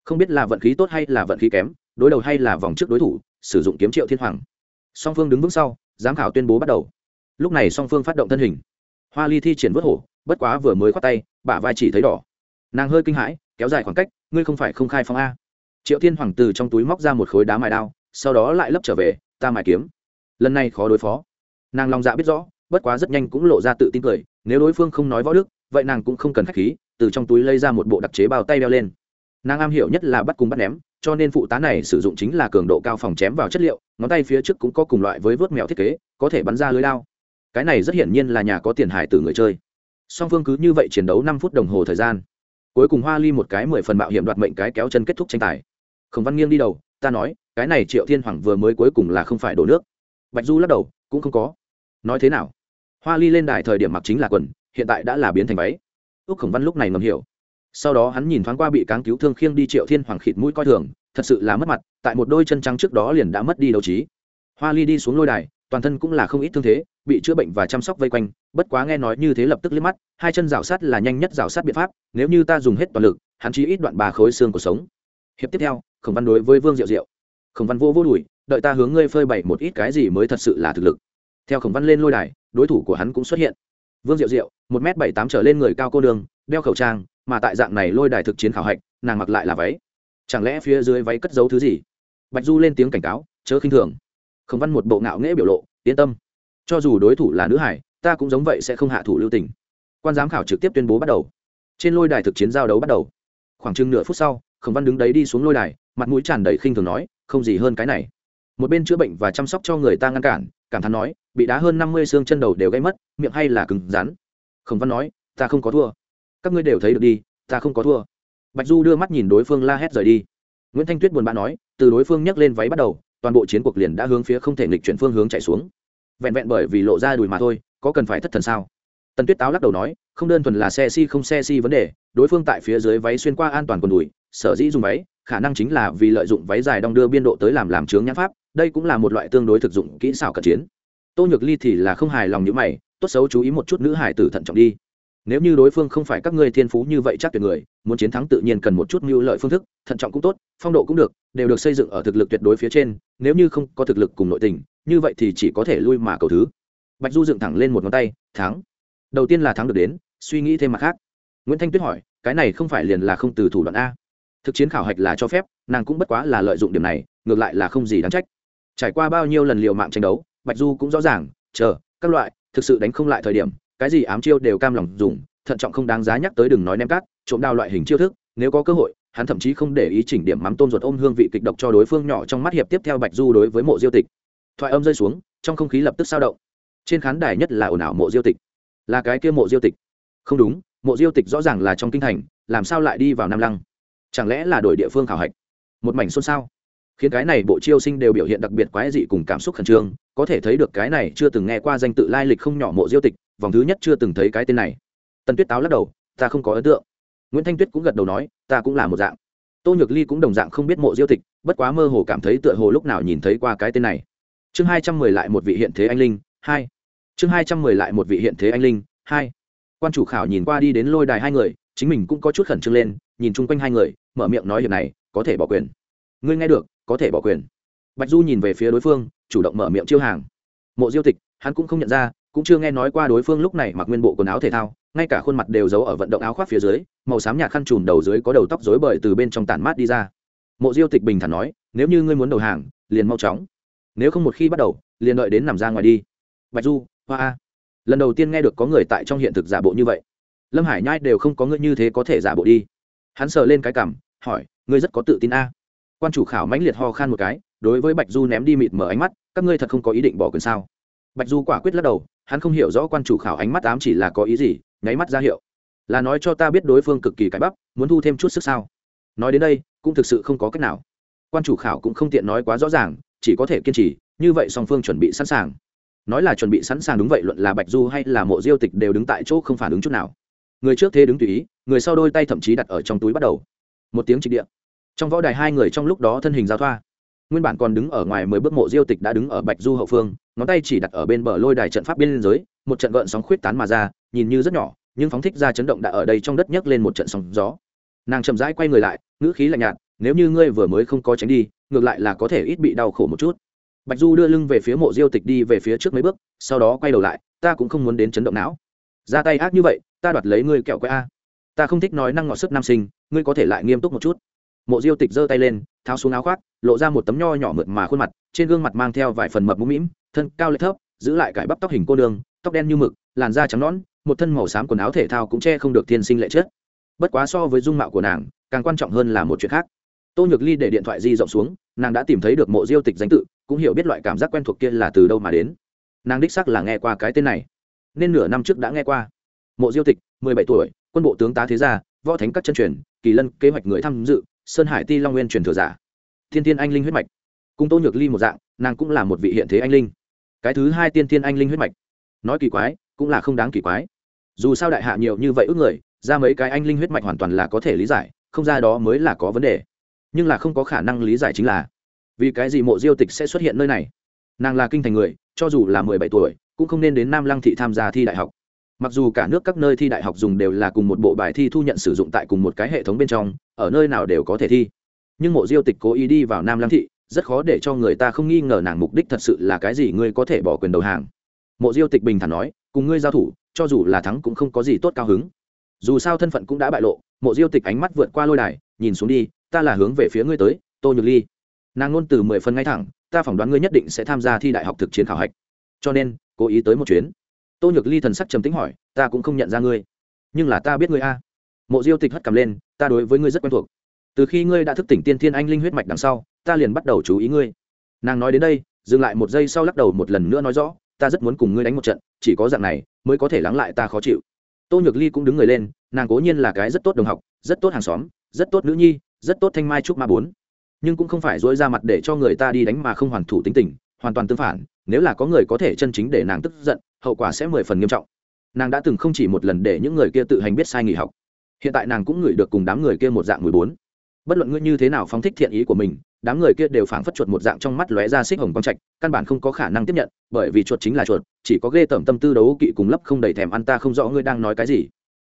Không biết là vận khí tốt hay là vận khí kém, đối đầu hay là vòng trước đối thủ, sử dụng kiếm triệu thiên hoàng. Song phương đứng vững sau, giám khảo tuyên bố bắt đầu. Lúc này song phương phát động thân hình. Hoa ly thi triển vớt hổ, bất quá vừa mới khoát tay, bả vai chỉ thấy đỏ. Nàng hơi kinh hãi, kéo dài khoảng cách, ngươi không phải không khai phong a. Triệu thiên hoàng từ trong túi móc ra một khối đá mài đao, sau đó lại lấp trở về, ta mài kiếm. Lần này khó đối phó. Nàng lòng dạ biết rõ, bất quá rất nhanh cũng lộ ra tự tin cười, nếu đối phương không nói võ đức, vậy nàng cũng không cần khách khí từ trong túi lấy ra một bộ đặc chế bao tay đeo lên. Nàng am hiểu nhất là bắt cùng bắt ném, cho nên phụ tá này sử dụng chính là cường độ cao phòng chém vào chất liệu, ngón tay phía trước cũng có cùng loại với vớt mèo thiết kế, có thể bắn ra lưới lao cái này rất hiển nhiên là nhà có tiền hải từ người chơi. Song phương cứ như vậy chiến đấu năm phút đồng hồ thời gian. Cuối cùng hoa ly một cái mười phần mạo hiểm đoạt mệnh cái kéo chân kết thúc tranh tài. Khổng văn nghiêng đi đầu, ta nói, cái này triệu thiên hoàng vừa mới cuối cùng là không phải đổ nước. Bạch du lắc đầu, cũng không có. Nói thế nào? Hoa ly lên đài thời điểm mặc chính là quần, hiện tại đã là biến thành váy ước khổng văn lúc này ngầm hiểu. Sau đó hắn nhìn thoáng qua bị cáng cứu thương khiêng đi triệu thiên hoàng khịt mũi coi thường, thật sự là mất mặt, tại một đôi chân trắng trước đó liền đã mất đi đấu trí. Hoa ly đi xuống lôi đài, toàn thân cũng là không ít thương thế, bị chữa bệnh và chăm sóc vây quanh, bất quá nghe nói như thế lập tức liếc mắt, hai chân rào sát là nhanh nhất rào sát biện pháp, nếu như ta dùng hết toàn lực, hắn chỉ ít đoạn ba khối xương của sống. Hiệp tiếp theo, khổng văn đối với vương diệu diệu. Khổng văn vô vô đùi đợi ta hướng ngươi phơi bày một ít cái gì mới thật sự là thực lực. Theo khổng văn lên lôi đài, đối thủ của hắn cũng xuất hiện vương diệu diệu, một m bảy tám trở lên người cao cô đường đeo khẩu trang, mà tại dạng này lôi đài thực chiến khảo hạch, nàng mặc lại là váy. Chẳng lẽ phía dưới váy cất giấu thứ gì? Bạch du lên tiếng cảnh cáo, chớ khinh thường. Khổng văn một bộ ngạo nghễ biểu lộ, yên tâm. Cho dù đối thủ là nữ hải, ta cũng giống vậy sẽ không hạ thủ lưu tình. Quan giám khảo trực tiếp tuyên bố bắt đầu. Trên lôi đài thực chiến giao đấu bắt đầu. Khoảng chừng nửa phút sau, khổng văn đứng đấy đi xuống lôi đài, mặt mũi tràn đầy khinh thường nói, không gì hơn cái này. Một bên chữa bệnh và chăm sóc cho người ta ngăn cản, cảm thán nói, bị đá hơn năm mươi xương chân đầu đều gây mất miệng hay là cứng rắn? Khổng văn nói, ta không có thua. Các ngươi đều thấy được đi, ta không có thua. Bạch du đưa mắt nhìn đối phương la hét rời đi. Nguyễn thanh tuyết buồn bã nói, từ đối phương nhấc lên váy bắt đầu, toàn bộ chiến cuộc liền đã hướng phía không thể nghịch chuyển phương hướng chạy xuống. Vẹn vẹn bởi vì lộ ra đùi mà thôi, có cần phải thất thần sao? Tần tuyết táo lắc đầu nói, không đơn thuần là xe si không xe si vấn đề, đối phương tại phía dưới váy xuyên qua an toàn quần đùi, sở dĩ dùng váy, khả năng chính là vì lợi dụng váy dài đong đưa biên độ tới làm làm chướng nhãn pháp, đây cũng là một loại tương đối thực dụng kỹ xảo cận chiến. Tô nhược ly thì là không hài lòng như mày tốt xấu chú ý một chút nữ hải tử thận trọng đi. Nếu như đối phương không phải các ngươi thiên phú như vậy chắc tuyệt người, muốn chiến thắng tự nhiên cần một chút mưu lợi phương thức, thận trọng cũng tốt, phong độ cũng được, đều được xây dựng ở thực lực tuyệt đối phía trên, nếu như không có thực lực cùng nội tình, như vậy thì chỉ có thể lui mà cầu thứ. Bạch du dựng thẳng lên một ngón tay, thắng. Đầu tiên là thắng được đến, suy nghĩ thêm mặt khác. Nguyễn thanh tuyết hỏi, cái này không phải liền là không từ thủ đoạn a? Thực chiến khảo hạch là cho phép, nàng cũng bất quá là lợi dụng điểm này, ngược lại là không gì đáng trách. Trải qua bao nhiêu lần liều mạng tranh đấu, bạch du cũng rõ ràng, chờ, các loại thực sự đánh không lại thời điểm, cái gì ám chiêu đều cam lòng dùng, thận trọng không đáng giá nhắc tới đừng nói ném cát, trộm đao loại hình chiêu thức, nếu có cơ hội, hắn thậm chí không để ý chỉnh điểm mắm tôm ruột ôm hương vị kịch độc cho đối phương nhỏ trong mắt hiệp tiếp theo bạch du đối với mộ diêu tịch. Thoại âm rơi xuống, trong không khí lập tức sao động. Trên khán đài nhất là ồn ào mộ diêu tịch. Là cái kia mộ diêu tịch. Không đúng, mộ diêu tịch rõ ràng là trong kinh thành, làm sao lại đi vào nam lăng? Chẳng lẽ là đổi địa phương khảo hạch? Một mảnh xôn xao. Khiến cái này bộ chiêu sinh đều biểu hiện đặc biệt quái dị cùng cảm xúc khẩn trương có thể thấy được cái này chưa từng nghe qua danh tự lai lịch không nhỏ mộ diêu tịch, vòng thứ nhất chưa từng thấy cái tên này. Tần tuyết táo lắc đầu, ta không có ấn tượng. Nguyễn thanh tuyết cũng gật đầu nói, ta cũng là một dạng. Tô nhược ly cũng đồng dạng không biết mộ diêu tịch, bất quá mơ hồ cảm thấy tựa hồ lúc nào nhìn thấy qua cái tên này. Chương hai trăm mười lại một vị hiện thế anh linh, hai. Chương hai trăm mười lại một vị hiện thế anh linh, hai. Quan chủ khảo nhìn qua đi đến lôi đài hai người, chính mình cũng có chút khẩn trương lên, nhìn chung quanh hai người, mở miệng nói việc này, có thể bỏ quyền. Ngươi nghe được, có thể bỏ quyền bạch du nhìn về phía đối phương, chủ động mở miệng chiêu hàng. Mộ diêu tịch, hắn cũng không nhận ra, cũng chưa nghe nói qua đối phương lúc này mặc nguyên bộ quần áo thể thao, ngay cả khuôn mặt đều giấu ở vận động áo khoác phía dưới, màu xám nhạt khăn trùm đầu dưới có đầu tóc rối bời từ bên trong tản mát đi ra. Mộ diêu tịch bình thản nói, nếu như ngươi muốn đầu hàng, liền mau chóng. Nếu không một khi bắt đầu, liền đợi đến nằm ra ngoài đi. Bạch du, hoa a. Lần đầu tiên nghe được có người tại trong hiện thực giả bộ như vậy. Lâm hải nhai đều không có ngươi như thế có thể giả bộ đi. Hắn sờ lên cái cảm hỏi, ngươi rất có tự tin a? Quan chủ khảo mãnh liệt ho khan một cái, đối với bạch du ném đi mịt mở ánh mắt, các ngươi thật không có ý định bỏ quyền sao? Bạch du quả quyết lắc đầu, hắn không hiểu rõ quan chủ khảo ánh mắt ám chỉ là có ý gì, nháy mắt ra hiệu. Là nói cho ta biết đối phương cực kỳ cãi bắp, muốn thu thêm chút sức sao? Nói đến đây, cũng thực sự không có cách nào. Quan chủ khảo cũng không tiện nói quá rõ ràng, chỉ có thể kiên trì, như vậy song phương chuẩn bị sẵn sàng. Nói là chuẩn bị sẵn sàng đúng vậy, luận là bạch du hay là mộ diêu tịch đều đứng tại chỗ không phản ứng chút nào. Người trước thế đứng tùy ý, người sau đôi tay thậm chí đặt ở trong túi bắt đầu. Một tiếng trịch địa trong võ đài hai người trong lúc đó thân hình giao thoa. Nguyên bản còn đứng ở ngoài mười bước mộ diêu tịch đã đứng ở bạch du hậu phương, ngón tay chỉ đặt ở bên bờ lôi đài trận pháp biên giới, một trận gợn sóng khuyết tán mà ra, nhìn như rất nhỏ, nhưng phóng thích ra chấn động đã ở đây trong đất nhấc lên một trận sóng gió. Nàng chậm rãi quay người lại, ngữ khí lạnh nhạt, nếu như ngươi vừa mới không có tránh đi, ngược lại là có thể ít bị đau khổ một chút. Bạch du đưa lưng về phía mộ diêu tịch đi về phía trước mấy bước, sau đó quay đầu lại, ta cũng không muốn đến chấn động não. Ra tay ác như vậy, ta đoạt lấy ngươi kẹo quẹ a. Ta không thích nói năng ngọt sức nam sinh, ngươi có thể lại nghiêm túc một chút mộ diêu tịch giơ tay lên, tháo xuống áo khoác, lộ ra một tấm nho nhỏ mượt mà khuôn mặt, trên gương mặt mang theo vài phần mập mũm mĩm, thân cao lệch thấp, giữ lại cải bắp tóc hình cô đường tóc đen như mực, làn da trắng nõn, một thân màu xám quần áo thể thao cũng che không được thiên sinh lệ chất. Bất quá so với dung mạo của nàng, càng quan trọng hơn là một chuyện khác. Tô nhược ly để điện thoại di rộng xuống, nàng đã tìm thấy được mộ diêu tịch danh tự, cũng hiểu biết loại cảm giác quen thuộc kia là từ đâu mà đến. Nàng đích sắc là nghe qua cái tên này. Nên nửa năm trước đã nghe qua. Mộ diêu tịch, mười bảy tuổi, quân bộ tướng tá thế gia, võ thánh các chân truyền, kỳ lân kế hoạch người tham dự sơn hải ti long nguyên truyền thừa giả. Thiên thiên anh linh huyết mạch. Cung tô nhược ly một dạng, nàng cũng là một vị hiện thế anh linh. Cái thứ hai tiên thiên anh linh huyết mạch. Nói kỳ quái, cũng là không đáng kỳ quái. Dù sao đại hạ nhiều như vậy ước người, ra mấy cái anh linh huyết mạch hoàn toàn là có thể lý giải, không ra đó mới là có vấn đề. Nhưng là không có khả năng lý giải chính là, vì cái gì mộ diêu tịch sẽ xuất hiện nơi này? Nàng là kinh thành người, cho dù là mười bảy tuổi, cũng không nên đến nam lăng thị tham gia thi đại học mặc dù cả nước các nơi thi đại học dùng đều là cùng một bộ bài thi thu nhận sử dụng tại cùng một cái hệ thống bên trong, ở nơi nào đều có thể thi. Nhưng mộ diêu tịch cố ý đi vào nam lăng thị, rất khó để cho người ta không nghi ngờ nàng mục đích thật sự là cái gì ngươi có thể bỏ quyền đầu hàng. Mộ diêu tịch bình thản nói, cùng ngươi giao thủ, cho dù là thắng cũng không có gì tốt cao hứng. Dù sao thân phận cũng đã bại lộ, mộ diêu tịch ánh mắt vượt qua lôi đài, nhìn xuống đi, ta là hướng về phía ngươi tới, tô nhược ly. Nàng ngôn từ mười phân ngay thẳng, ta phỏng đoán ngươi nhất định sẽ tham gia thi đại học thực chiến khảo hạch. Cho nên, cố ý tới một chuyến tô nhược ly thần sắc trầm tính hỏi, ta cũng không nhận ra ngươi, nhưng là ta biết ngươi a. Mộ diêu tịch hất cầm lên, ta đối với ngươi rất quen thuộc. Từ khi ngươi đã thức tỉnh tiên thiên anh linh huyết mạch đằng sau, ta liền bắt đầu chú ý ngươi. Nàng nói đến đây, dừng lại một giây sau lắc đầu một lần nữa nói rõ, ta rất muốn cùng ngươi đánh một trận, chỉ có dạng này mới có thể lắng lại ta khó chịu. Tô nhược ly cũng đứng người lên, nàng cố nhiên là cái rất tốt đồng học, rất tốt hàng xóm, rất tốt nữ nhi, rất tốt thanh mai trúc ma bốn. Nhưng cũng không phải dỗi ra mặt để cho người ta đi đánh mà không hoàn thủ tính tình, hoàn toàn tương phản nếu là có người có thể chân chính để nàng tức giận, hậu quả sẽ mười phần nghiêm trọng. Nàng đã từng không chỉ một lần để những người kia tự hành biết sai nghỉ học, hiện tại nàng cũng ngửi được cùng đám người kia một dạng mười bốn. Bất luận ngươi như thế nào phóng thích thiện ý của mình, đám người kia đều phảng phất chuột một dạng trong mắt lóe ra xích hồng quang trạch, căn bản không có khả năng tiếp nhận, bởi vì chuột chính là chuột, chỉ có ghê tởm tâm tư đấu kỵ cùng lấp không đầy thèm ăn ta không rõ ngươi đang nói cái gì.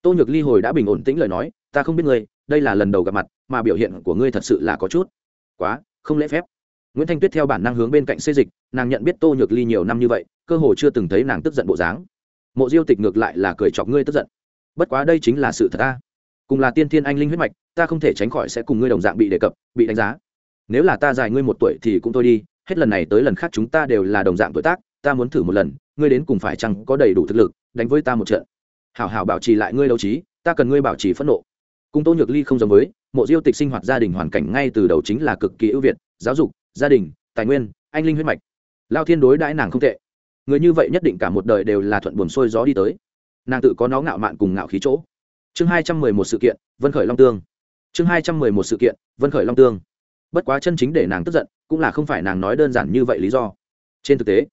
Tô nhược ly hồi đã bình ổn tĩnh lời nói, ta không biết ngươi, đây là lần đầu gặp mặt, mà biểu hiện của ngươi thật sự là có chút quá, không lễ phép nguyễn thanh tuyết theo bản năng hướng bên cạnh xê dịch, nàng nhận biết tô nhược ly nhiều năm như vậy, cơ hồ chưa từng thấy nàng tức giận bộ dáng. Mộ diêu tịch ngược lại là cười chọc ngươi tức giận. Bất quá đây chính là sự thật ta cùng là tiên thiên anh linh huyết mạch, ta không thể tránh khỏi sẽ cùng ngươi đồng dạng bị đề cập, bị đánh giá. Nếu là ta dài ngươi một tuổi thì cũng thôi đi, hết lần này tới lần khác chúng ta đều là đồng dạng tuổi tác, ta muốn thử một lần, ngươi đến cùng phải chăng có đầy đủ thực lực, đánh với ta một trận. Hảo hảo bảo trì lại ngươi đấu trí, ta cần ngươi bảo trì phẫn nộ. Cùng tô nhược ly không giống với, mộ diêu tịch sinh hoạt gia đình hoàn cảnh ngay từ đầu chính là cực kỳ ưu việt, giáo dục gia đình, tài nguyên, anh linh huyết mạch. Lao thiên đối đãi nàng không tệ. Người như vậy nhất định cả một đời đều là thuận buồn xuôi gió đi tới. Nàng tự có nó ngạo mạn cùng ngạo khí chỗ. Chương hai trăm mười một sự kiện, vân khởi long tương. Chương hai trăm mười một sự kiện, vân khởi long tương. Bất quá chân chính để nàng tức giận, cũng là không phải nàng nói đơn giản như vậy lý do. Trên thực tế,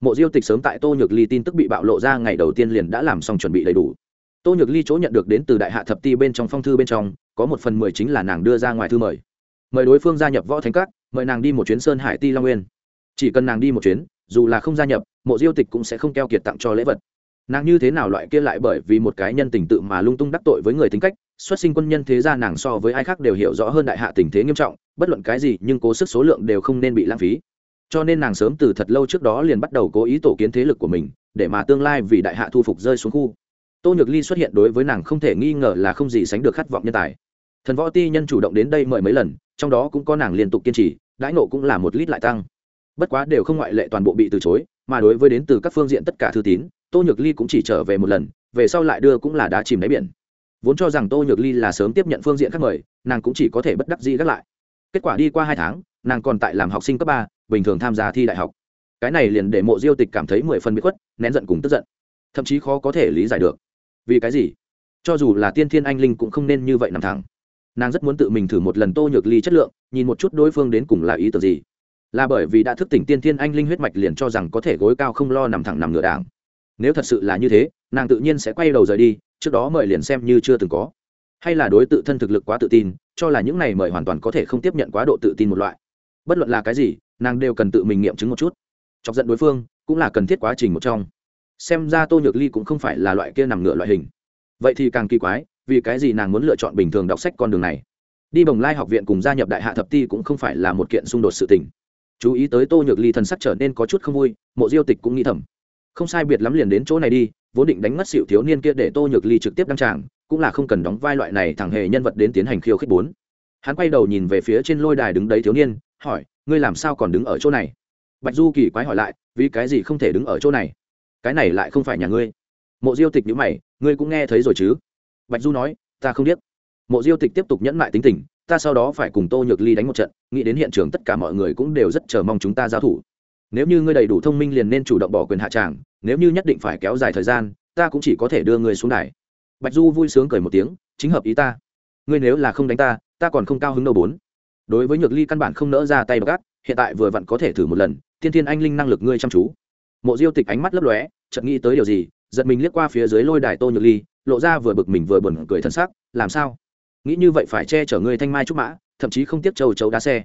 mộ diêu tịch sớm tại tô nhược ly tin tức bị bạo lộ ra ngày đầu tiên liền đã làm xong chuẩn bị đầy đủ. Tô nhược ly chỗ nhận được đến từ đại hạ thập ti bên trong phong thư bên trong, có một phần mười chính là nàng đưa ra ngoài thư mời. Mời đối phương gia nhập võ thánh các mời nàng đi một chuyến sơn hải ti long nguyên chỉ cần nàng đi một chuyến dù là không gia nhập mộ diêu tịch cũng sẽ không keo kiệt tặng cho lễ vật nàng như thế nào loại kia lại bởi vì một cái nhân tình tự mà lung tung đắc tội với người tính cách xuất sinh quân nhân thế ra nàng so với ai khác đều hiểu rõ hơn đại hạ tình thế nghiêm trọng bất luận cái gì nhưng cố sức số lượng đều không nên bị lãng phí cho nên nàng sớm từ thật lâu trước đó liền bắt đầu cố ý tổ kiến thế lực của mình để mà tương lai vì đại hạ thu phục rơi xuống khu tô nhược ly xuất hiện đối với nàng không thể nghi ngờ là không gì sánh được khát vọng nhân tài thần võ ti nhân chủ động đến đây mời mấy lần, trong đó cũng có nàng liên tục kiên trì, đãi nộ cũng là một lít lại tăng. Bất quá đều không ngoại lệ toàn bộ bị từ chối, mà đối với đến từ các phương diện tất cả thư tín, tô nhược ly cũng chỉ trở về một lần, về sau lại đưa cũng là đá chìm đáy biển. Vốn cho rằng tô nhược ly là sớm tiếp nhận phương diện khác mời, nàng cũng chỉ có thể bất đắc dĩ gác lại. Kết quả đi qua hai tháng, nàng còn tại làm học sinh cấp ba, bình thường tham gia thi đại học. Cái này liền để mộ diêu tịch cảm thấy mười phần bị khuất, nén giận cùng tức giận. Thậm chí khó có thể lý giải được. Vì cái gì? Cho dù là tiên thiên anh linh cũng không nên như vậy nằm thẳng nàng rất muốn tự mình thử một lần tô nhược ly chất lượng, nhìn một chút đối phương đến cùng là ý tưởng gì. Là bởi vì đã thức tỉnh tiên thiên anh linh huyết mạch liền cho rằng có thể gối cao không lo nằm thẳng nằm ngửa đảng. Nếu thật sự là như thế, nàng tự nhiên sẽ quay đầu rời đi, trước đó mời liền xem như chưa từng có. Hay là đối tự thân thực lực quá tự tin, cho là những này mời hoàn toàn có thể không tiếp nhận quá độ tự tin một loại. Bất luận là cái gì, nàng đều cần tự mình nghiệm chứng một chút. Chọc giận đối phương, cũng là cần thiết quá trình một trong. Xem ra tô nhược ly cũng không phải là loại kia nằm ngửa loại hình. Vậy thì càng kỳ quái vì cái gì nàng muốn lựa chọn bình thường đọc sách con đường này? Đi bồng lai học viện cùng gia nhập đại hạ thập ti cũng không phải là một kiện xung đột sự tình. Chú ý tới tô nhược ly thần sắc trở nên có chút không vui, mộ diêu tịch cũng nghĩ thầm. Không sai biệt lắm liền đến chỗ này đi, vốn định đánh mất xịu thiếu niên kia để tô nhược ly trực tiếp đăng tràng, cũng là không cần đóng vai loại này thẳng hề nhân vật đến tiến hành khiêu khích bốn. Hắn quay đầu nhìn về phía trên lôi đài đứng đấy thiếu niên, hỏi, ngươi làm sao còn đứng ở chỗ này? Bạch du kỳ quái hỏi lại, vì cái gì không thể đứng ở chỗ này? Cái này lại không phải nhà ngươi. Mộ diêu tịch nhữ mày, ngươi cũng nghe thấy rồi chứ? Bạch du nói, ta không biết mộ diêu tịch tiếp tục nhẫn mại tính tình, ta sau đó phải cùng tô nhược ly đánh một trận, nghĩ đến hiện trường tất cả mọi người cũng đều rất chờ mong chúng ta giao thủ. Nếu như ngươi đầy đủ thông minh liền nên chủ động bỏ quyền hạ tràng, nếu như nhất định phải kéo dài thời gian, ta cũng chỉ có thể đưa ngươi xuống đài. Bạch du vui sướng cười một tiếng, chính hợp ý ta. Ngươi nếu là không đánh ta ta còn không cao hứng đâu bốn. Đối với nhược ly căn bản không nỡ ra tay gác hiện tại vừa vặn có thể thử một lần, tiên thiên anh linh năng lực ngươi chăm chú. Mộ diêu tịch ánh mắt lấp lóe, chợt nghĩ tới điều gì, giật mình liếc qua phía dưới lôi đài tô nhược ly lộ ra vừa bực mình vừa buồn cười thân xác làm sao? Nghĩ như vậy phải che chở ngươi thanh mai trúc mã, thậm chí không tiếc châu chấu đá xe.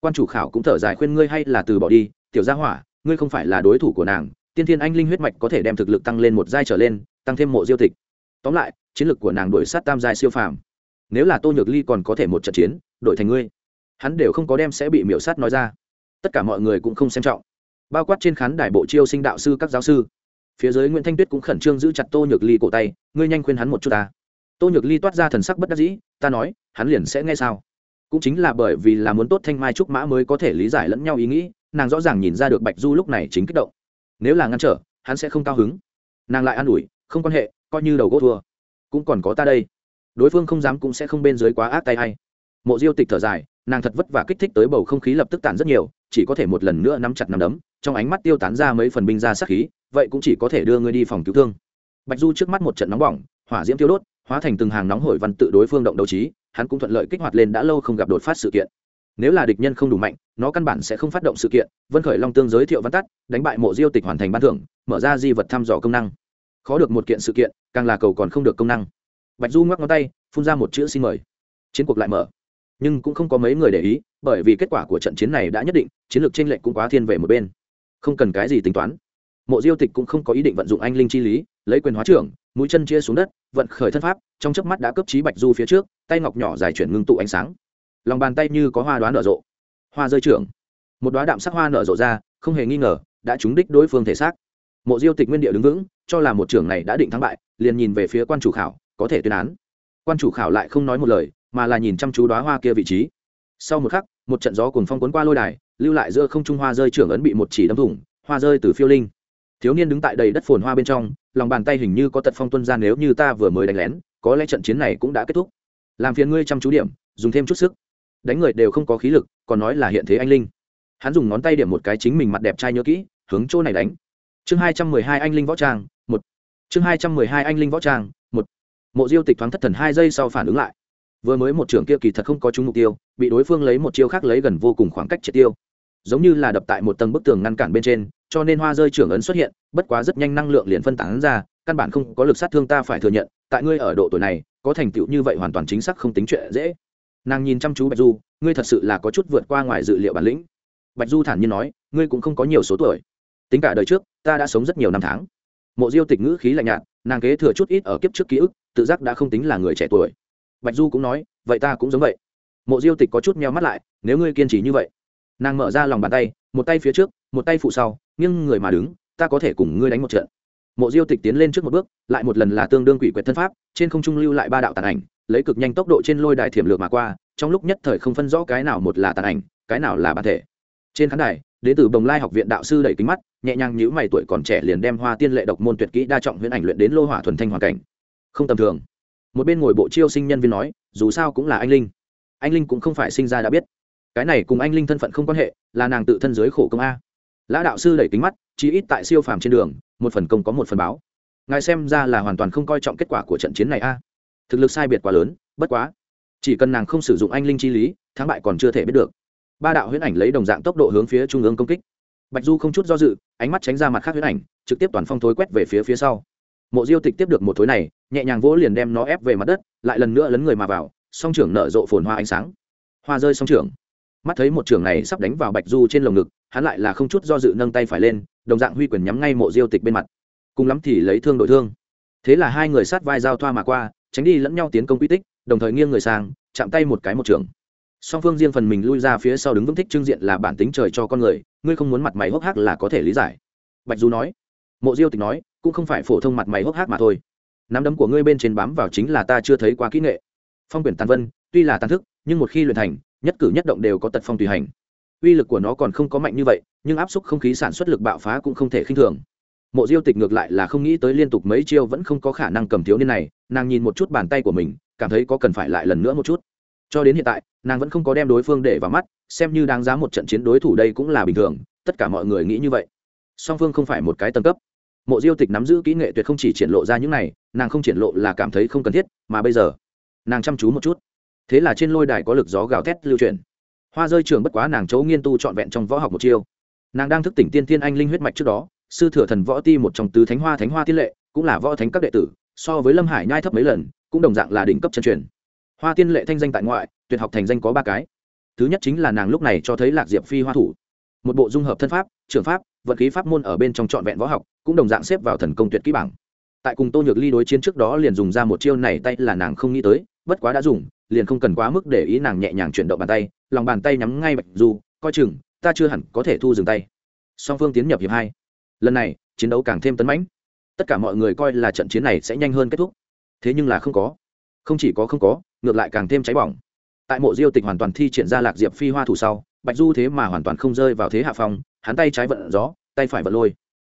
Quan chủ khảo cũng thở dài khuyên ngươi hay là từ bỏ đi, tiểu gia hỏa, ngươi không phải là đối thủ của nàng, tiên thiên anh linh huyết mạch có thể đem thực lực tăng lên một giai trở lên, tăng thêm mộ diêu tịch. Tóm lại, chiến lược của nàng đổi sát tam giai siêu phàm. Nếu là tô nhược ly còn có thể một trận chiến, đổi thành ngươi, hắn đều không có đem sẽ bị miểu sát nói ra. Tất cả mọi người cũng không xem trọng. Bao quát trên khán đài bộ chiêu sinh đạo sư các giáo sư phía dưới nguyễn thanh tuyết cũng khẩn trương giữ chặt tô nhược ly cổ tay, ngươi nhanh khuyên hắn một chút ta. Tô nhược ly toát ra thần sắc bất đắc dĩ, ta nói, hắn liền sẽ nghe sao? Cũng chính là bởi vì là muốn tốt thanh mai trúc mã mới có thể lý giải lẫn nhau ý nghĩ, nàng rõ ràng nhìn ra được bạch du lúc này chính kích động. Nếu là ngăn trở, hắn sẽ không cao hứng. Nàng lại an ủi, không quan hệ, coi như đầu gỗ thua. Cũng còn có ta đây. Đối phương không dám cũng sẽ không bên dưới quá ác tay hay mộ diêu tịch thở dài, nàng thật vất vả kích thích tới bầu không khí lập tức tàn rất nhiều, chỉ có thể một lần nữa nắm chặt nắm đấm trong ánh mắt tiêu tán ra mấy phần binh ra sát khí, vậy cũng chỉ có thể đưa ngươi đi phòng cứu thương. Bạch du trước mắt một trận nóng bỏng, hỏa diễm tiêu đốt, hóa thành từng hàng nóng hổi văn tự đối phương động đấu trí, hắn cũng thuận lợi kích hoạt lên đã lâu không gặp đột phát sự kiện. Nếu là địch nhân không đủ mạnh, nó căn bản sẽ không phát động sự kiện, vân khởi long tương giới thiệu văn tắt, đánh bại mộ diêu tịch hoàn thành ban thưởng, mở ra di vật thăm dò công năng. Khó được một kiện sự kiện, càng là cầu còn không được công năng. Bạch du ngoắc ngón tay, phun ra một chữ xin mời. Chiến cuộc lại mở. Nhưng cũng không có mấy người để ý, bởi vì kết quả của trận chiến này đã nhất định, chiến lược tranh lệch cũng quá thiên về một bên không cần cái gì tính toán. Mộ diêu tịch cũng không có ý định vận dụng anh linh chi lý, lấy quyền hóa trưởng, mũi chân chia xuống đất, vận khởi thân pháp, trong chớp mắt đã cấp trí bạch du phía trước, tay ngọc nhỏ dài chuyển ngưng tụ ánh sáng. Lòng bàn tay như có hoa đoán nở rộ. Hoa rơi trưởng. Một đoá đạm sắc hoa nở rộ ra, không hề nghi ngờ, đã trúng đích đối phương thể xác. Mộ diêu tịch nguyên địa đứng vững, cho là một trưởng này đã định thắng bại, liền nhìn về phía quan chủ khảo, có thể tuyên án. Quan chủ khảo lại không nói một lời, mà là nhìn chăm chú đoá hoa kia vị trí. Sau một khắc một trận gió cuồng phong cuốn qua lôi đài, lưu lại giữa không trung hoa rơi trưởng ấn bị một chỉ đâm thủng, hoa rơi từ phiêu linh. Thiếu niên đứng tại đầy đất phồn hoa bên trong, lòng bàn tay hình như có tật phong tuân ra nếu như ta vừa mới đánh lén, có lẽ trận chiến này cũng đã kết thúc. Làm phiền ngươi chăm chú điểm, dùng thêm chút sức. Đánh người đều không có khí lực, còn nói là hiện thế anh linh. Hắn dùng ngón tay điểm một cái chính mình mặt đẹp trai nhớ kỹ, hướng chỗ này đánh. Chương hai trăm mười hai anh linh võ trang, một. Chương hai trăm mười hai anh linh võ trang, một. Mộ diêu tịch thoáng thất thần hai giây sau phản ứng lại vừa mới một trưởng kia kỳ thật không có trúng mục tiêu, bị đối phương lấy một chiêu khác lấy gần vô cùng khoảng cách triệt tiêu. Giống như là đập tại một tầng bức tường ngăn cản bên trên, cho nên hoa rơi trưởng ấn xuất hiện, bất quá rất nhanh năng lượng liền phân tán ra, căn bản không có lực sát thương ta phải thừa nhận, tại ngươi ở độ tuổi này, có thành tựu như vậy hoàn toàn chính xác không tính chuyện dễ. Nàng nhìn chăm chú bạch du, ngươi thật sự là có chút vượt qua ngoài dự liệu bản lĩnh. Bạch du thản nhiên nói, ngươi cũng không có nhiều số tuổi. Tính cả đời trước, ta đã sống rất nhiều năm tháng. Mộ diêu tịch ngữ khí lạnh nhạt, nàng kế thừa chút ít ở kiếp trước ký ức, tự giác đã không tính là người trẻ tuổi bạch du cũng nói, vậy ta cũng giống vậy. Mộ diêu tịch có chút meo mắt lại, nếu ngươi kiên trì như vậy. Nàng mở ra lòng bàn tay, một tay phía trước, một tay phụ sau nhưng người mà đứng, ta có thể cùng ngươi đánh một trận. Mộ diêu tịch tiến lên trước một bước, lại một lần là tương đương quỷ quyệt thân pháp, trên không trung lưu lại ba đạo tàn ảnh, lấy cực nhanh tốc độ trên lôi đài thiểm lược mà qua, trong lúc nhất thời không phân rõ cái nào một là tàn ảnh, cái nào là bản thể. Trên khán đài đến từ bồng lai học viện đạo sư đẩy kính mắt, nhẹ nhàng nhữ mày tuổi còn trẻ liền đem hoa tiên lệ độc môn tuyệt kỹ đa trọng huyễn ảnh luyện đến lô hỏa thuần thanh hoàn cảnh. Không tầm thường một bên ngồi bộ chiêu sinh nhân viên nói, dù sao cũng là anh linh. Anh linh cũng không phải sinh ra đã biết. Cái này cùng anh linh thân phận không quan hệ, là nàng tự thân giới khổ công a. Lã đạo sư đẩy kính mắt chỉ ít tại siêu phàm trên đường, một phần công có một phần báo. Ngài xem ra là hoàn toàn không coi trọng kết quả của trận chiến này a. Thực lực sai biệt quá lớn, bất quá. Chỉ cần nàng không sử dụng anh linh chi lý, thắng bại còn chưa thể biết được. Ba đạo huyễn ảnh lấy đồng dạng tốc độ hướng phía trung ương công kích. Bạch du không chút do dự, ánh mắt tránh ra mặt khác huyễn ảnh, trực tiếp toàn phong thối quét về phía phía sau mộ diêu tịch tiếp được một thối này, nhẹ nhàng vỗ liền đem nó ép về mặt đất, lại lần nữa lấn người mà vào, song trưởng nở rộ phồn hoa ánh sáng. Hoa rơi song trưởng. Mắt thấy một trưởng này sắp đánh vào bạch du trên lồng ngực, hắn lại là không chút do dự nâng tay phải lên, đồng dạng huy quyền nhắm ngay mộ diêu tịch bên mặt. Cùng lắm thì lấy thương đổi thương. Thế là hai người sát vai giao thoa mà qua, tránh đi lẫn nhau tiến công quy tích, đồng thời nghiêng người sang, chạm tay một cái một trưởng. song phương riêng phần mình lui ra phía sau đứng vững thích trưng diện là bản tính trời cho con người, ngươi không muốn mặt mày hốc hác là có thể lý giải. Bạch du nói. Mộ diêu tịch nói cũng không phải phổ thông mặt mày hốc hác mà thôi. Nắm đấm của ngươi bên trên bám vào chính là ta chưa thấy qua kỹ nghệ. Phong quyển tàn vân, tuy là tàn thức, nhưng một khi luyện thành, nhất cử nhất động đều có tật phong tùy hành. Uy lực của nó còn không có mạnh như vậy, nhưng áp suất không khí sản xuất lực bạo phá cũng không thể khinh thường. Mộ diêu tịch ngược lại là không nghĩ tới liên tục mấy chiêu vẫn không có khả năng cầm thiếu niên này, nàng nhìn một chút bàn tay của mình, cảm thấy có cần phải lại lần nữa một chút. Cho đến hiện tại, nàng vẫn không có đem đối phương để vào mắt, xem như đáng giá một trận chiến đối thủ đây cũng là bình thường, tất cả mọi người nghĩ như vậy. Song phương không phải một cái tầng cấp mộ diêu tịch nắm giữ kỹ nghệ tuyệt không chỉ triển lộ ra những này, nàng không triển lộ là cảm thấy không cần thiết, mà bây giờ, nàng chăm chú một chút. Thế là trên lôi đài có lực gió gào thét lưu truyền hoa rơi trường bất quá nàng chấu nghiên tu trọn vẹn trong võ học một chiêu. Nàng đang thức tỉnh tiên tiên anh linh huyết mạch trước đó, sư thừa thần võ ti một trong tứ thánh hoa thánh hoa tiên lệ, cũng là võ thánh các đệ tử, so với lâm hải nhai thấp mấy lần, cũng đồng dạng là đỉnh cấp chân truyền. Hoa tiên lệ thanh danh tại ngoại, tuyệt học thành danh có ba cái. Thứ nhất chính là nàng lúc này cho thấy lạc diệp phi hoa thủ. Một bộ dung hợp thân pháp, trường pháp vận khí pháp môn ở bên trong trọn vẹn võ học cũng đồng dạng xếp vào thần công tuyệt kỹ bảng. Tại cùng tô nhược ly đối chiến trước đó liền dùng ra một chiêu này tay là nàng không nghĩ tới, bất quá đã dùng, liền không cần quá mức để ý nàng nhẹ nhàng chuyển động bàn tay, lòng bàn tay nhắm ngay bạch du, coi chừng, ta chưa hẳn có thể thu dừng tay. Song phương tiến nhập hiệp hai. Lần này, chiến đấu càng thêm tấn mãnh. Tất cả mọi người coi là trận chiến này sẽ nhanh hơn kết thúc. Thế nhưng là không có. Không chỉ có không có, ngược lại càng thêm cháy bỏng. Tại mộ diêu tịch hoàn toàn thi triển ra lạc diệp phi hoa thủ sau, bạch du thế mà hoàn toàn không rơi vào thế hạ phong, hắn tay trái vận gió, tay phải vận lôi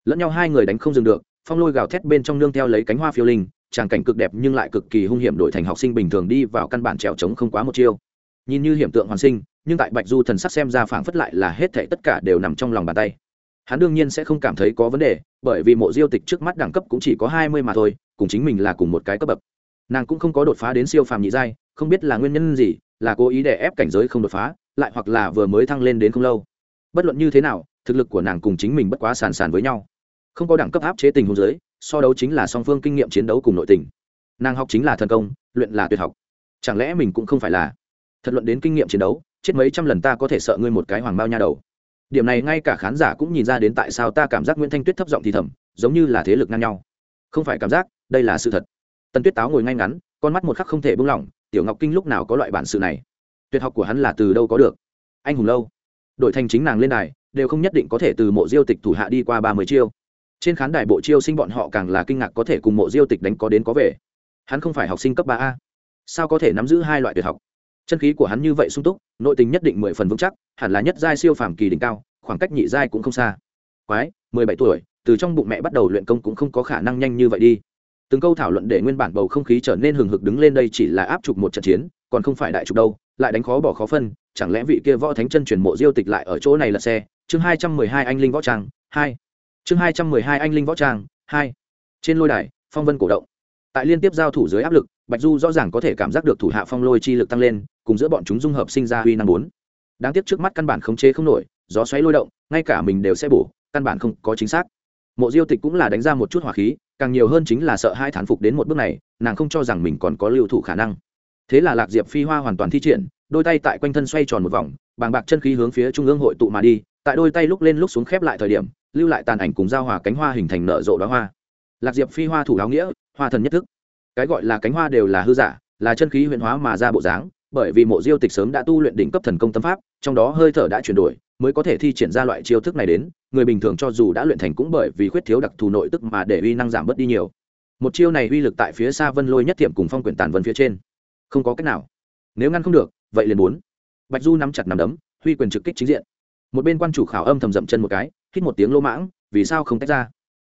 lẫn nhau hai người đánh không dừng được, phong lôi gào thét bên trong nương theo lấy cánh hoa phiêu linh, tràng cảnh cực đẹp nhưng lại cực kỳ hung hiểm đổi thành học sinh bình thường đi vào căn bản trèo trống không quá một chiêu. Nhìn như hiểm tượng hoàn sinh, nhưng tại bạch du thần sắc xem ra phảng phất lại là hết thảy tất cả đều nằm trong lòng bàn tay. Hắn đương nhiên sẽ không cảm thấy có vấn đề, bởi vì mộ diêu tịch trước mắt đẳng cấp cũng chỉ có hai mươi mà thôi, cùng chính mình là cùng một cái cấp bậc. Nàng cũng không có đột phá đến siêu phàm nhị giai, không biết là nguyên nhân gì, là cố ý để ép cảnh giới không đột phá, lại hoặc là vừa mới thăng lên đến không lâu. Bất luận như thế nào, thực lực của nàng cùng chính mình bất quá sàn sàn với nhau không có đẳng cấp áp chế tình huống giới, so đấu chính là song phương kinh nghiệm chiến đấu cùng nội tình. Nàng học chính là thần công, luyện là tuyệt học. Chẳng lẽ mình cũng không phải là? Thật luận đến kinh nghiệm chiến đấu, chết mấy trăm lần ta có thể sợ ngươi một cái hoàng bao nha đầu. Điểm này ngay cả khán giả cũng nhìn ra đến tại sao ta cảm giác nguyễn thanh tuyết thấp giọng thì thầm, giống như là thế lực ngang nhau. Không phải cảm giác, đây là sự thật. Tần tuyết táo ngồi ngay ngắn, con mắt một khắc không thể buông lỏng, tiểu ngọc kinh lúc nào có loại bản sự này? Tuyệt học của hắn là từ đâu có được? Anh hùng lâu. Đội thành chính nàng lên đài, đều không nhất định có thể từ mộ diêu tịch thủ hạ đi qua ba mươi chiêu trên khán đài bộ chiêu sinh bọn họ càng là kinh ngạc có thể cùng mộ diêu tịch đánh có đến có về. Hắn không phải học sinh cấp ba a. Sao có thể nắm giữ hai loại tuyệt học? Chân khí của hắn như vậy sung túc, nội tình nhất định mười phần vững chắc, hẳn là nhất giai siêu phàm kỳ đỉnh cao, khoảng cách nhị giai cũng không xa. Quái, mười bảy tuổi, từ trong bụng mẹ bắt đầu luyện công cũng không có khả năng nhanh như vậy đi. Từng câu thảo luận để nguyên bản bầu không khí trở nên hừng hực đứng lên đây chỉ là áp trục một trận chiến, còn không phải đại trục đâu, lại đánh khó bỏ khó phân, chẳng lẽ vị kia võ thánh chân truyền mộ diêu tịch lại ở chỗ này là xe? Chương hai trăm mười hai anh linh võ trang, hai chương hai trăm mười hai anh linh võ trang, hai. Trên lôi đài, phong vân cổ động. Tại liên tiếp giao thủ dưới áp lực, bạch du rõ ràng có thể cảm giác được thủ hạ phong lôi chi lực tăng lên, cùng giữa bọn chúng dung hợp sinh ra uy năng bốn. Đáng tiếc trước mắt căn bản khống chế không nổi, gió xoáy lôi động, ngay cả mình đều sẽ bổ, căn bản không có chính xác. Mộ diêu tịch cũng là đánh ra một chút hỏa khí, càng nhiều hơn chính là sợ hai thán phục đến một bước này, nàng không cho rằng mình còn có lưu thủ khả năng. Thế là lạc diệp phi hoa hoàn toàn thi triển, đôi tay tại quanh thân xoay tròn một vòng bàng bạc chân khí hướng phía trung ương hội tụ mà đi, tại đôi tay lúc lên lúc xuống khép lại thời điểm, lưu lại tàn ảnh cùng giao hòa cánh hoa hình thành nở rộ đoá hoa. Lạc diệp phi hoa thủ áo nghĩa, hoa thần nhất thức. Cái gọi là cánh hoa đều là hư giả, là chân khí huyền hóa mà ra bộ dáng, bởi vì mộ diêu tịch sớm đã tu luyện đỉnh cấp thần công tâm pháp, trong đó hơi thở đã chuyển đổi, mới có thể thi triển ra loại chiêu thức này đến, người bình thường cho dù đã luyện thành cũng bởi vì khuyết thiếu đặc thù nội tức mà để uy năng giảm bớt đi nhiều. Một chiêu này uy lực tại phía xa vân lôi nhất thiệm cùng phong quyển tàn vân phía trên. Không có cách nào. Nếu ngăn không được, vậy liền bốn bạch du nắm chặt nắm đấm, huy quyền trực kích chính diện. Một bên quan chủ khảo âm thầm dậm chân một cái, hít một tiếng lô mãng, vì sao không tách ra?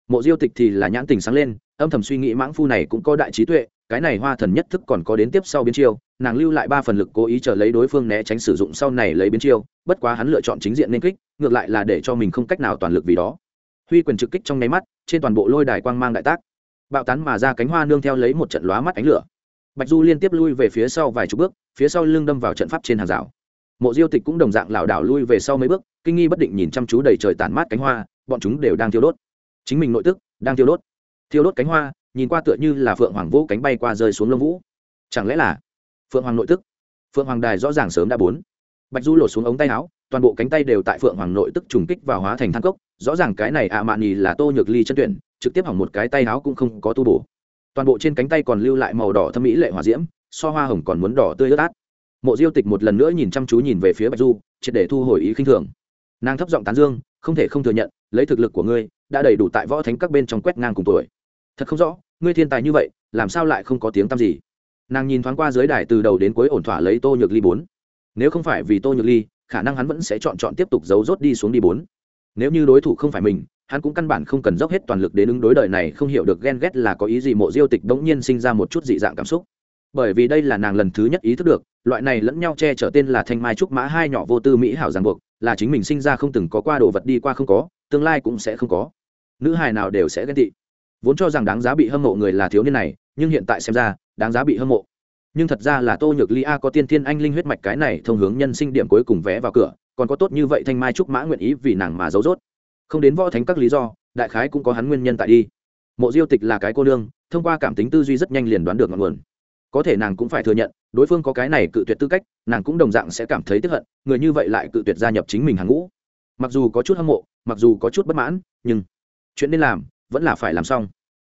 Mộ diêu tịch thì là nhãn tình sáng lên, âm thầm suy nghĩ mãng phu này cũng có đại trí tuệ, cái này hoa thần nhất thức còn có đến tiếp sau biến chiêu, nàng lưu lại ba phần lực cố ý chờ lấy đối phương né tránh sử dụng sau này lấy biến chiêu, bất quá hắn lựa chọn chính diện nên kích, ngược lại là để cho mình không cách nào toàn lực vì đó. Huy quyền trực kích trong nháy mắt, trên toàn bộ lôi đài quang mang đại tác. Bạo tán mà ra cánh hoa nương theo lấy một trận lóa mắt ánh lửa. Bạch du liên tiếp lui về phía sau vài chục bước, phía sau lưng đâm vào trận pháp trên hàng rào mộ diêu tịch cũng đồng dạng lảo đảo lui về sau mấy bước, kinh nghi bất định nhìn chăm chú đầy trời tản mát cánh hoa, bọn chúng đều đang thiêu đốt. Chính mình nội tức, đang thiêu đốt. Thiêu đốt cánh hoa, nhìn qua tựa như là phượng hoàng vũ cánh bay qua rơi xuống lông vũ. Chẳng lẽ là phượng hoàng nội tức? Phượng hoàng đài rõ ràng sớm đã bốn. Bạch du lột xuống ống tay áo, toàn bộ cánh tay đều tại phượng hoàng nội tức trùng kích và hóa thành thang cốc. Rõ ràng cái này ạ mạn nhì là tô nhược ly chân tuyển, trực tiếp hỏng một cái tay áo cũng không có tu bổ. Toàn bộ trên cánh tay còn lưu lại màu đỏ thâm mỹ lệ hòa diễm, so hoa hồng còn muốn đỏ tươi ướt át mộ diêu tịch một lần nữa nhìn chăm chú nhìn về phía bạch du, triệt để thu hồi ý khinh thường. Nàng thấp giọng tán dương, không thể không thừa nhận, lấy thực lực của ngươi, đã đầy đủ tại võ thánh các bên trong quét ngang cùng tuổi. Thật không rõ, ngươi thiên tài như vậy, làm sao lại không có tiếng tăm gì? Nàng nhìn thoáng qua dưới đài từ đầu đến cuối ổn thỏa lấy tô nhược ly bốn. Nếu không phải vì tô nhược ly, khả năng hắn vẫn sẽ chọn chọn tiếp tục giấu rốt đi xuống đi bốn. Nếu như đối thủ không phải mình, hắn cũng căn bản không cần dốc hết toàn lực đến ứng đối đời này, không hiểu được ghen ghét là có ý gì mộ diêu tịch bỗng nhiên sinh ra một chút dị dạng cảm xúc bởi vì đây là nàng lần thứ nhất ý thức được, loại này lẫn nhau che chở tên là thanh mai trúc mã hai nhỏ vô tư mỹ hảo ràng buộc, là chính mình sinh ra không từng có qua đồ vật đi qua không có, tương lai cũng sẽ không có. Nữ hài nào đều sẽ ghen tị. Vốn cho rằng đáng giá bị hâm mộ người là thiếu niên này, nhưng hiện tại xem ra, đáng giá bị hâm mộ. Nhưng thật ra là tô nhược ly a có tiên thiên anh linh huyết mạch cái này thông hướng nhân sinh điểm cuối cùng vé vào cửa, còn có tốt như vậy thanh mai trúc mã nguyện ý vì nàng mà giấu rốt. Không đến võ thánh các lý do, đại khái cũng có hắn nguyên nhân tại đi. Mộ diêu tịch là cái cô nương, thông qua cảm tính tư duy rất nhanh liền đoán được ngọn nguồn có thể nàng cũng phải thừa nhận, đối phương có cái này cự tuyệt tư cách, nàng cũng đồng dạng sẽ cảm thấy tiếp hận, người như vậy lại cự tuyệt gia nhập chính mình hàng ngũ. Mặc dù có chút hâm mộ, mặc dù có chút bất mãn, nhưng chuyện nên làm vẫn là phải làm xong.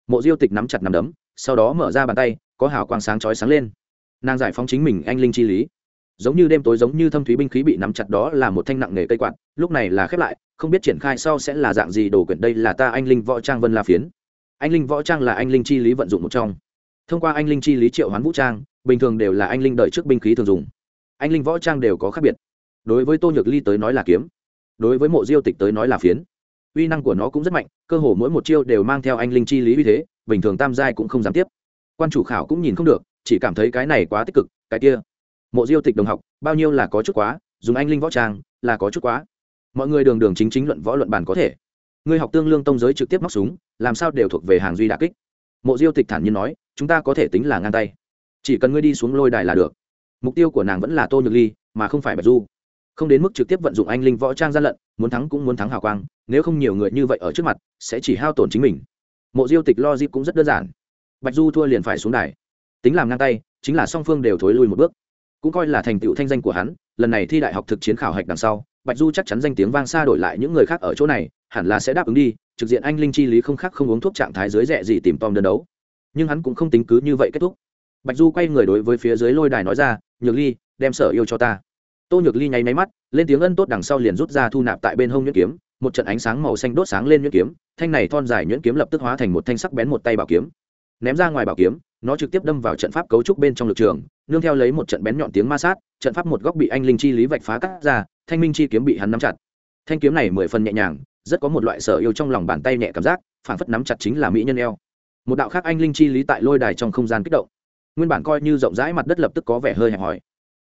Mộ diêu tịch nắm chặt nắm đấm, sau đó mở ra bàn tay, có hào quang sáng chói sáng lên. Nàng giải phóng chính mình anh linh chi lý. Giống như đêm tối giống như thâm thúy binh khí bị nắm chặt đó là một thanh nặng nghề cây quạt, lúc này là khép lại, không biết triển khai sau sẽ là dạng gì đồ quyển đây là ta anh linh võ trang vân la phiến. Anh linh võ trang là anh linh chi lý vận dụng một trong thông qua anh linh chi lý triệu hoán vũ trang, bình thường đều là anh linh đợi trước binh khí thường dùng. Anh linh võ trang đều có khác biệt. Đối với tô nhược ly tới nói là kiếm. Đối với mộ diêu tịch tới nói là phiến. Uy năng của nó cũng rất mạnh, cơ hồ mỗi một chiêu đều mang theo anh linh chi lý uy thế, bình thường tam giai cũng không dám tiếp. Quan chủ khảo cũng nhìn không được, chỉ cảm thấy cái này quá tích cực, cái kia. Mộ diêu tịch đồng học, bao nhiêu là có chút quá, dùng anh linh võ trang, là có chút quá. Mọi người đường đường chính chính luận võ luận bàn có thể. Người học tương lương tông giới trực tiếp móc súng, làm sao đều thuộc về hàng duy đà kích mộ diêu tịch thản nhiên nói, chúng ta có thể tính là ngang tay. Chỉ cần ngươi đi xuống lôi đài là được. Mục tiêu của nàng vẫn là tô nhược ly, mà không phải bạch du. Không đến mức trực tiếp vận dụng anh linh võ trang gian lận, muốn thắng cũng muốn thắng hào quang, nếu không nhiều người như vậy ở trước mặt, sẽ chỉ hao tổn chính mình. Mộ diêu tịch lo dip cũng rất đơn giản. Bạch du thua liền phải xuống đài. Tính làm ngang tay, chính là song phương đều thối lui một bước. Cũng coi là thành tựu thanh danh của hắn, lần này thi đại học thực chiến khảo hạch đằng sau, bạch du chắc chắn danh tiếng vang xa đổi lại những người khác ở chỗ này, hẳn là sẽ đáp ứng đi trực diện anh linh chi lý không khác không uống thuốc trạng thái dưới rẻ gì tìm tom đơn đấu. Nhưng hắn cũng không tính cứ như vậy kết thúc. Bạch du quay người đối với phía dưới lôi đài nói ra, nhược ly, đem sở yêu cho ta. Tô nhược ly nháy máy mắt, lên tiếng ân tốt đằng sau liền rút ra thu nạp tại bên hông nhuyễn kiếm, một trận ánh sáng màu xanh đốt sáng lên nhuyễn kiếm, thanh này thon dài nhuyễn kiếm lập tức hóa thành một thanh sắc bén một tay bảo kiếm. Ném ra ngoài bảo kiếm, nó trực tiếp đâm vào trận pháp cấu trúc bên trong lực trường, nương theo lấy một trận bén nhọn tiếng ma sát, trận pháp một góc bị anh linh chi lý vạch phá cắt ra, thanh minh chi kiếm bị hắn nắm chặt. Thanh kiếm này mười phần nhẹ nhàng rất có một loại sở yêu trong lòng bàn tay nhẹ cảm giác, phảng phất nắm chặt chính là mỹ nhân eo. Một đạo khác anh linh chi lý tại lôi đài trong không gian kích động. Nguyên bản coi như rộng rãi mặt đất lập tức có vẻ hơi hẹp hòi.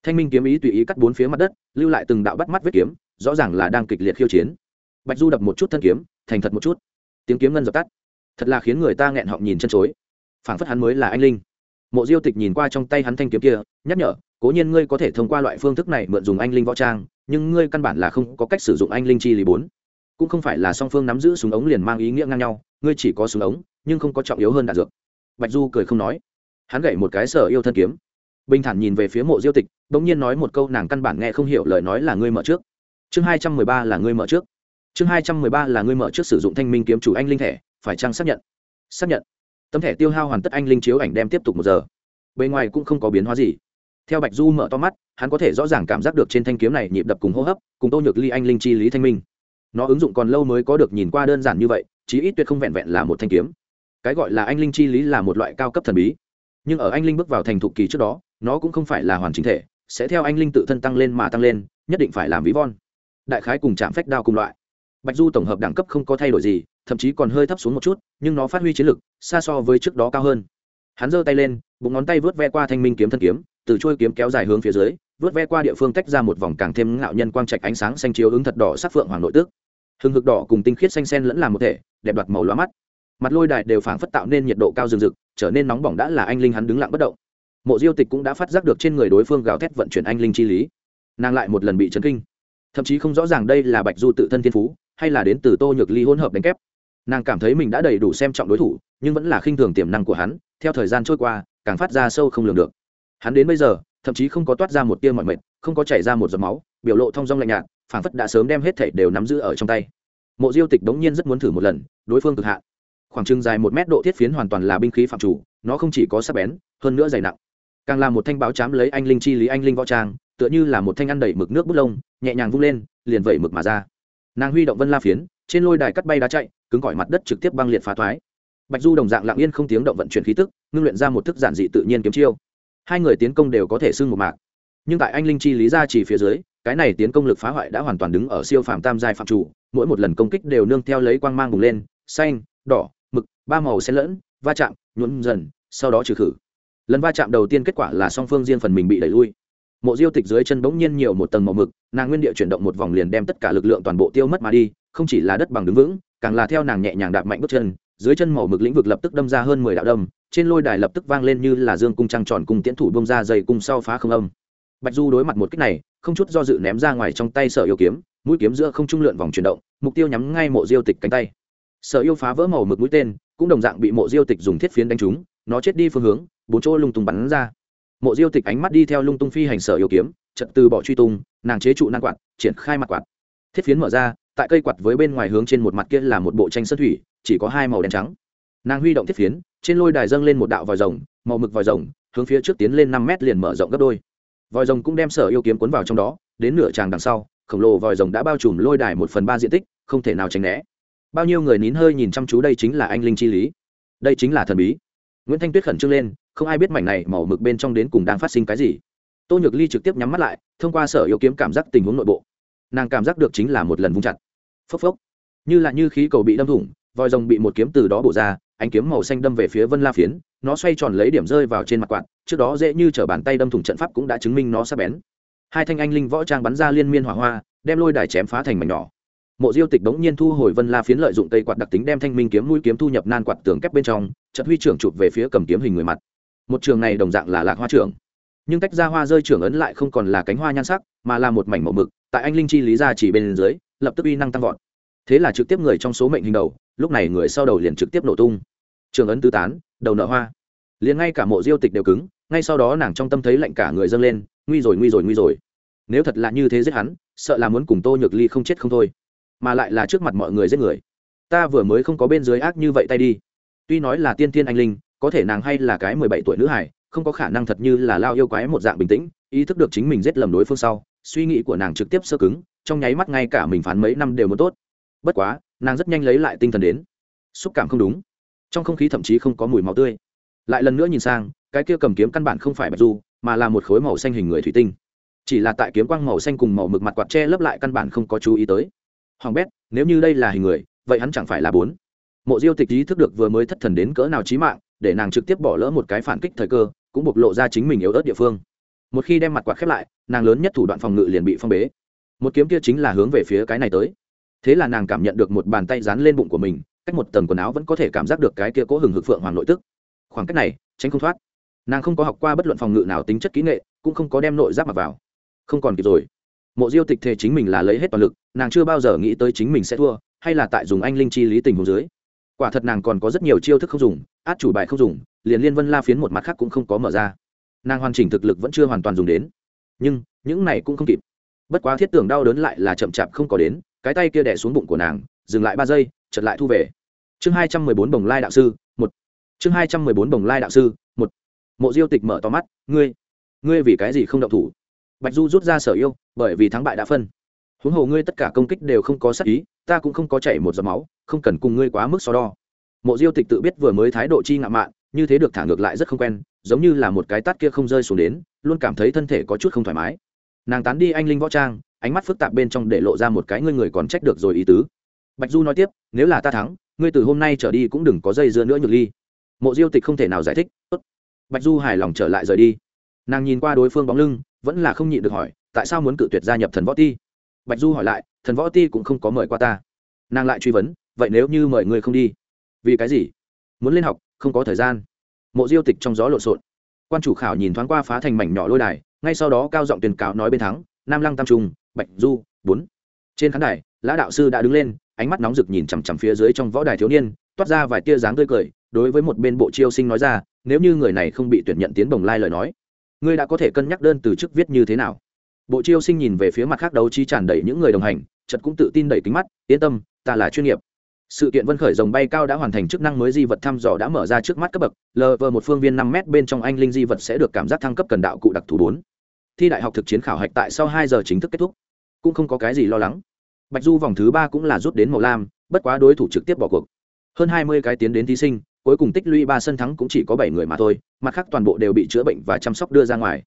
Thanh minh kiếm ý tùy ý cắt bốn phía mặt đất, lưu lại từng đạo bắt mắt vết kiếm, rõ ràng là đang kịch liệt khiêu chiến. Bạch du đập một chút thân kiếm, thành thật một chút. Tiếng kiếm ngân dập tắt. Thật là khiến người ta nghẹn họng nhìn chân chối. Phảng phất hắn mới là anh linh. Mộ diêu tịch nhìn qua trong tay hắn thanh kiếm kia, nhắc nhở, cố nhiên ngươi có thể thông qua loại phương thức này mượn dùng anh linh võ trang, nhưng ngươi căn bản là không có cách sử dụng anh linh chi lý bốn cũng không phải là song phương nắm giữ súng ống liền mang ý nghĩa ngang nhau, ngươi chỉ có súng ống, nhưng không có trọng yếu hơn đạn dược. Bạch du cười không nói. Hắn gậy một cái sở yêu thân kiếm. Bình thản nhìn về phía mộ diêu tịch đ ỗ n g nhiên nói một câu nàng căn bản nghe không hiểu lời nói là ngươi mở trước. Chương hai trăm mười ba là ngươi mở trước. Chương hai trăm mười ba là ngươi mở trước sử dụng thanh minh kiếm chủ anh linh thẻ, phải chăng xác nhận? Xác nhận. Tấm thẻ tiêu hao hoàn tất anh linh chiếu ảnh đem tiếp tục một giờ. Bề ngoài cũng không có biến hóa gì. Theo bạch du mở to mắt, hắn có thể rõ ràng cảm giác được trên thanh kiếm này nhịp đập cùng hô hấp, cùng tô nhược ly anh linh chi lý thanh minh nó ứng dụng còn lâu mới có được nhìn qua đơn giản như vậy, chí ít tuyệt không vẹn vẹn là một thanh kiếm. Cái gọi là anh linh chi lý là một loại cao cấp thần bí. Nhưng ở anh linh bước vào thành thục kỳ trước đó, nó cũng không phải là hoàn chính thể, sẽ theo anh linh tự thân tăng lên mà tăng lên, nhất định phải làm ví von. Đại khái cùng chạm phách đao cùng loại. Bạch du tổng hợp đẳng cấp không có thay đổi gì, thậm chí còn hơi thấp xuống một chút, nhưng nó phát huy chiến lực, xa so với trước đó cao hơn. Hắn giơ tay lên, bụng ngón tay vớt ve qua thanh minh kiếm thân kiếm, từ chuôi kiếm kéo dài hướng phía dưới vớt ve qua địa phương tách ra một vòng càng thêm ngạo nhân quang trạch ánh sáng xanh chiếu ứng thật đỏ sắc phượng hoàng nội tước hừng hực đỏ cùng tinh khiết xanh sen lẫn làm một thể, đẹp đoạt màu lóa mắt. Mặt lôi đài đều phảng phất tạo nên nhiệt độ cao rừng rực, trở nên nóng bỏng đã là anh linh hắn đứng lặng bất động. Mộ diêu tịch cũng đã phát giác được trên người đối phương gào thét vận chuyển anh linh chi lý. Nàng lại một lần bị chấn kinh. Thậm chí không rõ ràng đây là bạch du tự thân thiên phú, hay là đến từ tô nhược ly hỗn hợp đánh kép. Nàng cảm thấy mình đã đầy đủ xem trọng đối thủ, nhưng vẫn là khinh thường tiềm năng của hắn, theo thời gian trôi qua, càng phát ra sâu không lường được. Hắn đến bây giờ, thậm chí không có toát ra một tia mọi mệt, không có chảy ra một giọt máu, biểu lộ thong dong lạnh nhạt phảng phất đã sớm đem hết thảy đều nắm giữ ở trong tay. Mộ diêu tịch đống nhiên rất muốn thử một lần, đối phương cực hạn. Khoảng trưng dài một mét độ thiết phiến hoàn toàn là binh khí phạm chủ, nó không chỉ có sắc bén, hơn nữa dày nặng. Càng là một thanh báo chám lấy anh linh chi lý anh linh võ trang, tựa như là một thanh ăn đầy mực nước bút lông, nhẹ nhàng vung lên, liền vẩy mực mà ra. Nàng huy động vân la phiến, trên lôi đài cắt bay đá chạy, cứng cỏi mặt đất trực tiếp băng liệt phá thoái. Bạch du đồng dạng lặng yên không tiếng động vận chuyển khí tức, ngưng luyện ra một thức giản dị tự nhiên kiếm chiêu. Hai người tiến công đều có thể xưng một mạc nhưng tại anh linh chi lý ra chỉ phía dưới, cái này tiến công lực phá hoại đã hoàn toàn đứng ở siêu phạm tam giai phạm chủ, mỗi một lần công kích đều nương theo lấy quang mang bùng lên, xanh, đỏ, mực, ba màu xen lẫn, va chạm, nhuộm dần, sau đó trừ khử. Lần va chạm đầu tiên kết quả là song phương riêng phần mình bị đẩy lui. Mộ diêu tịch dưới chân bỗng nhiên nhiều một tầng màu mực, nàng nguyên địa chuyển động một vòng liền đem tất cả lực lượng toàn bộ tiêu mất mà đi, không chỉ là đất bằng đứng vững, càng là theo nàng nhẹ nhàng đạp mạnh bước chân, dưới chân màu mực lĩnh vực lập tức đâm ra hơn mười đạo đâm, trên lôi đài lập tức vang lên như là dương cung trăng tròn cùng tiễn thủ bông ra dày cung sau phá không âm bạch du đối mặt một cách này, không chút do dự ném ra ngoài trong tay sở yêu kiếm, mũi kiếm giữa không trung lượn vòng chuyển động, mục tiêu nhắm ngay mộ diêu tịch cánh tay. Sở yêu phá vỡ màu mực mũi tên, cũng đồng dạng bị mộ diêu tịch dùng thiết phiến đánh trúng, nó chết đi phương hướng, bốn chỗ lung tung bắn ra. Mộ diêu tịch ánh mắt đi theo lung tung phi hành sở yêu kiếm trận từ bỏ truy tung, nàng chế trụ nan quạt, triển khai mặt quạt. Thiết phiến mở ra, tại cây quạt với bên ngoài hướng trên một mặt kia là một bộ tranh sơn thủy, chỉ có hai màu đen trắng. Nàng huy động thiết phiến, trên lôi đài dâng lên một đạo vòi rồng, màu mực vòi rồng, hướng phía trước tiến lên năm mét liền mở rộng gấp đôi vòi rồng cũng đem sở yêu kiếm cuốn vào trong đó, đến nửa tràng đằng sau, khổng lồ vòi rồng đã bao trùm lôi đài một phần ba diện tích, không thể nào tránh né. Bao nhiêu người nín hơi nhìn chăm chú đây chính là anh linh chi lý. Đây chính là thần bí. Nguyễn thanh tuyết khẩn trương lên, không ai biết mảnh này màu mực bên trong đến cùng đang phát sinh cái gì. Tô nhược ly trực tiếp nhắm mắt lại, thông qua sở yêu kiếm cảm giác tình huống nội bộ. Nàng cảm giác được chính là một lần vung chặt. Phốc phốc. Như là như khí cầu bị đâm thủng, vòi rồng bị một kiếm từ đó bổ ra ánh kiếm màu xanh đâm về phía vân la phiến, nó xoay tròn lấy điểm rơi vào trên mặt quạt, trước đó dễ như t bàn tay đâm thủng trận pháp cũng đã chứng minh nó sắp bén. Hai thanh anh linh võ trang bắn ra liên miên hỏa hoa, đem lôi đài chém phá thành mảnh nhỏ. Mộ diêu tịch bỗng nhiên thu hồi vân la phiến lợi dụng cây quạt đặc tính đem thanh minh kiếm mũi kiếm thu nhập nan quạt tường kép bên trong trận huy trưởng chụp về phía cầm kiếm hình người mặt. Một trường này đồng dạng là lạc hoa trưởng. Nhưng tách ra hoa rơi trưởng ấn lại không còn là cánh hoa nhan sắc, mà là một mảnh màu mực, tại anh linh chi lý ra chỉ bên dưới, lập tức uy năng tăng vọt. Thế là trực tiếp người trong số mệnh hình đầu lúc này người sau đầu liền trực tiếp nổ tung. Trường ấn tứ tán, đầu nợ hoa. Liền ngay cả mộ diêu tịch đều cứng, ngay sau đó nàng trong tâm thấy lạnh cả người dâng lên, nguy rồi nguy rồi nguy rồi. Nếu thật là như thế giết hắn, sợ là muốn cùng tô nhược ly không chết không thôi. Mà lại là trước mặt mọi người giết người. Ta vừa mới không có bên dưới ác như vậy tay đi. Tuy nói là tiên tiên anh linh, có thể nàng hay là cái mười bảy tuổi nữ hải không có khả năng thật như là lao yêu quái một dạng bình tĩnh, ý thức được chính mình giết lầm đối phương sau, suy nghĩ của nàng trực tiếp sơ cứng, trong nháy mắt ngay cả mình phán mấy năm đều muốn tốt. Bất quá nàng rất nhanh lấy lại tinh thần đến. Xúc cảm không đúng. Trong không khí thậm chí không có mùi máu tươi. Lại lần nữa nhìn sang, cái kia cầm kiếm căn bản không phải bạch du, mà là một khối màu xanh hình người thủy tinh. Chỉ là tại kiếm quang màu xanh cùng màu mực mặt quạt tre lấp lại căn bản không có chú ý tới. Hoàng bét, nếu như đây là hình người, vậy hắn chẳng phải là bốn. Mộ diêu tịch ý thức được vừa mới thất thần đến cỡ nào trí mạng, để nàng trực tiếp bỏ lỡ một cái phản kích thời cơ, cũng bộc lộ ra chính mình yếu ớt địa phương. Một khi đem mặt quạt khép lại, nàng lớn nhất thủ đoạn phòng ngự liền bị phong bế. Một kiếm kia chính là hướng về phía cái này tới thế là nàng cảm nhận được một bàn tay dán lên bụng của mình, cách một tầng quần áo vẫn có thể cảm giác được cái kia cố hừng hực phượng hoàng nội tức. Khoảng cách này, tránh không thoát. Nàng không có học qua bất luận phòng ngự nào tính chất kỹ nghệ, cũng không có đem nội giáp mặc vào. Không còn kịp rồi. Mộ diêu tịch thề chính mình là lấy hết toàn lực, nàng chưa bao giờ nghĩ tới chính mình sẽ thua, hay là tại dùng anh linh chi lý tình hồ dưới. Quả thật nàng còn có rất nhiều chiêu thức không dùng, át chủ bài không dùng, liền liên vân la phiến một mặt khác cũng không có mở ra. Nàng hoàn chỉnh thực lực vẫn chưa hoàn toàn dùng đến. Nhưng, những này cũng không kịp. Bất quá thiết tưởng đau đớn lại là chậm chạp không có đến cái tay kia đè xuống bụng của nàng, dừng lại ba giây chật lại thu về. Chương hai trăm mười bốn đồng lai đạo sư, một. Chương hai trăm mười bốn đồng lai đạo sư, một. Mộ diêu tịch mở to mắt, ngươi ngươi vì cái gì không động thủ? Bạch du rút ra sở yêu, bởi vì thắng bại đã phân. Huống hồ ngươi tất cả công kích đều không có sắc ý, ta cũng không có chảy một giọt máu, không cần cùng ngươi quá mức so đo. Mộ diêu tịch tự biết vừa mới thái độ chi ngạo mạn, như thế được thả ngược lại rất không quen, giống như là một cái tát kia không rơi xuống đến, luôn cảm thấy thân thể có chút không thoải mái. Nàng tán đi anh linh võ trang ánh mắt phức tạp bên trong để lộ ra một cái ngươi người còn trách được rồi ý tứ. Bạch du nói tiếp, nếu là ta thắng, ngươi từ hôm nay trở đi cũng đừng có dây dưa nữa nhược ly. Mộ diêu tịch không thể nào giải thích. Tốt. bạch du hài lòng trở lại rời đi. Nàng nhìn qua đối phương bóng lưng, vẫn là không nhịn được hỏi, tại sao muốn cự tuyệt gia nhập thần võ ti? Bạch du hỏi lại, thần võ ti cũng không có mời qua ta. Nàng lại truy vấn, vậy nếu như mời người không đi, vì cái gì? Muốn lên học, không có thời gian. Mộ diêu tịch trong gió lộn xộn. Quan chủ khảo nhìn thoáng qua phá thành mảnh nhỏ lôi đài, ngay sau đó cao giọng tuyên cáo nói bên thắng nam lăng tam trung, bạch du, bốn. Trên khán đài, lã đạo sư đã đứng lên, ánh mắt nóng rực nhìn chằm chằm phía dưới trong võ đài thiếu niên, toát ra vài tia dáng tươi cười, đối với một bên bộ chiêu sinh nói ra, nếu như người này không bị tuyển nhận tiến bồng lai lời nói, ngươi đã có thể cân nhắc đơn từ chức viết như thế nào. Bộ chiêu sinh nhìn về phía mặt khác đấu chi tràn đầy những người đồng hành chật cũng tự tin đẩy kính mắt, yên tâm, ta là chuyên nghiệp. Sự kiện vân khởi dòng bay cao đã hoàn thành chức năng mới di vật thăm dò đã mở ra trước mắt cấp bậc, lờ vờ một phương viên năm m bên trong anh linh di vật sẽ được cảm giác thăng cấp cần đạo cụ đặc thù bốn thi đại học thực chiến khảo hạch tại sau hai giờ chính thức kết thúc. Cũng không có cái gì lo lắng. Bạch du vòng thứ ba cũng là rút đến màu lam, bất quá đối thủ trực tiếp bỏ cuộc. Hơn hai mươi cái tiến đến thí sinh, cuối cùng tích lũy ba sân thắng cũng chỉ có bảy người mà thôi, mặt khác toàn bộ đều bị chữa bệnh và chăm sóc đưa ra ngoài.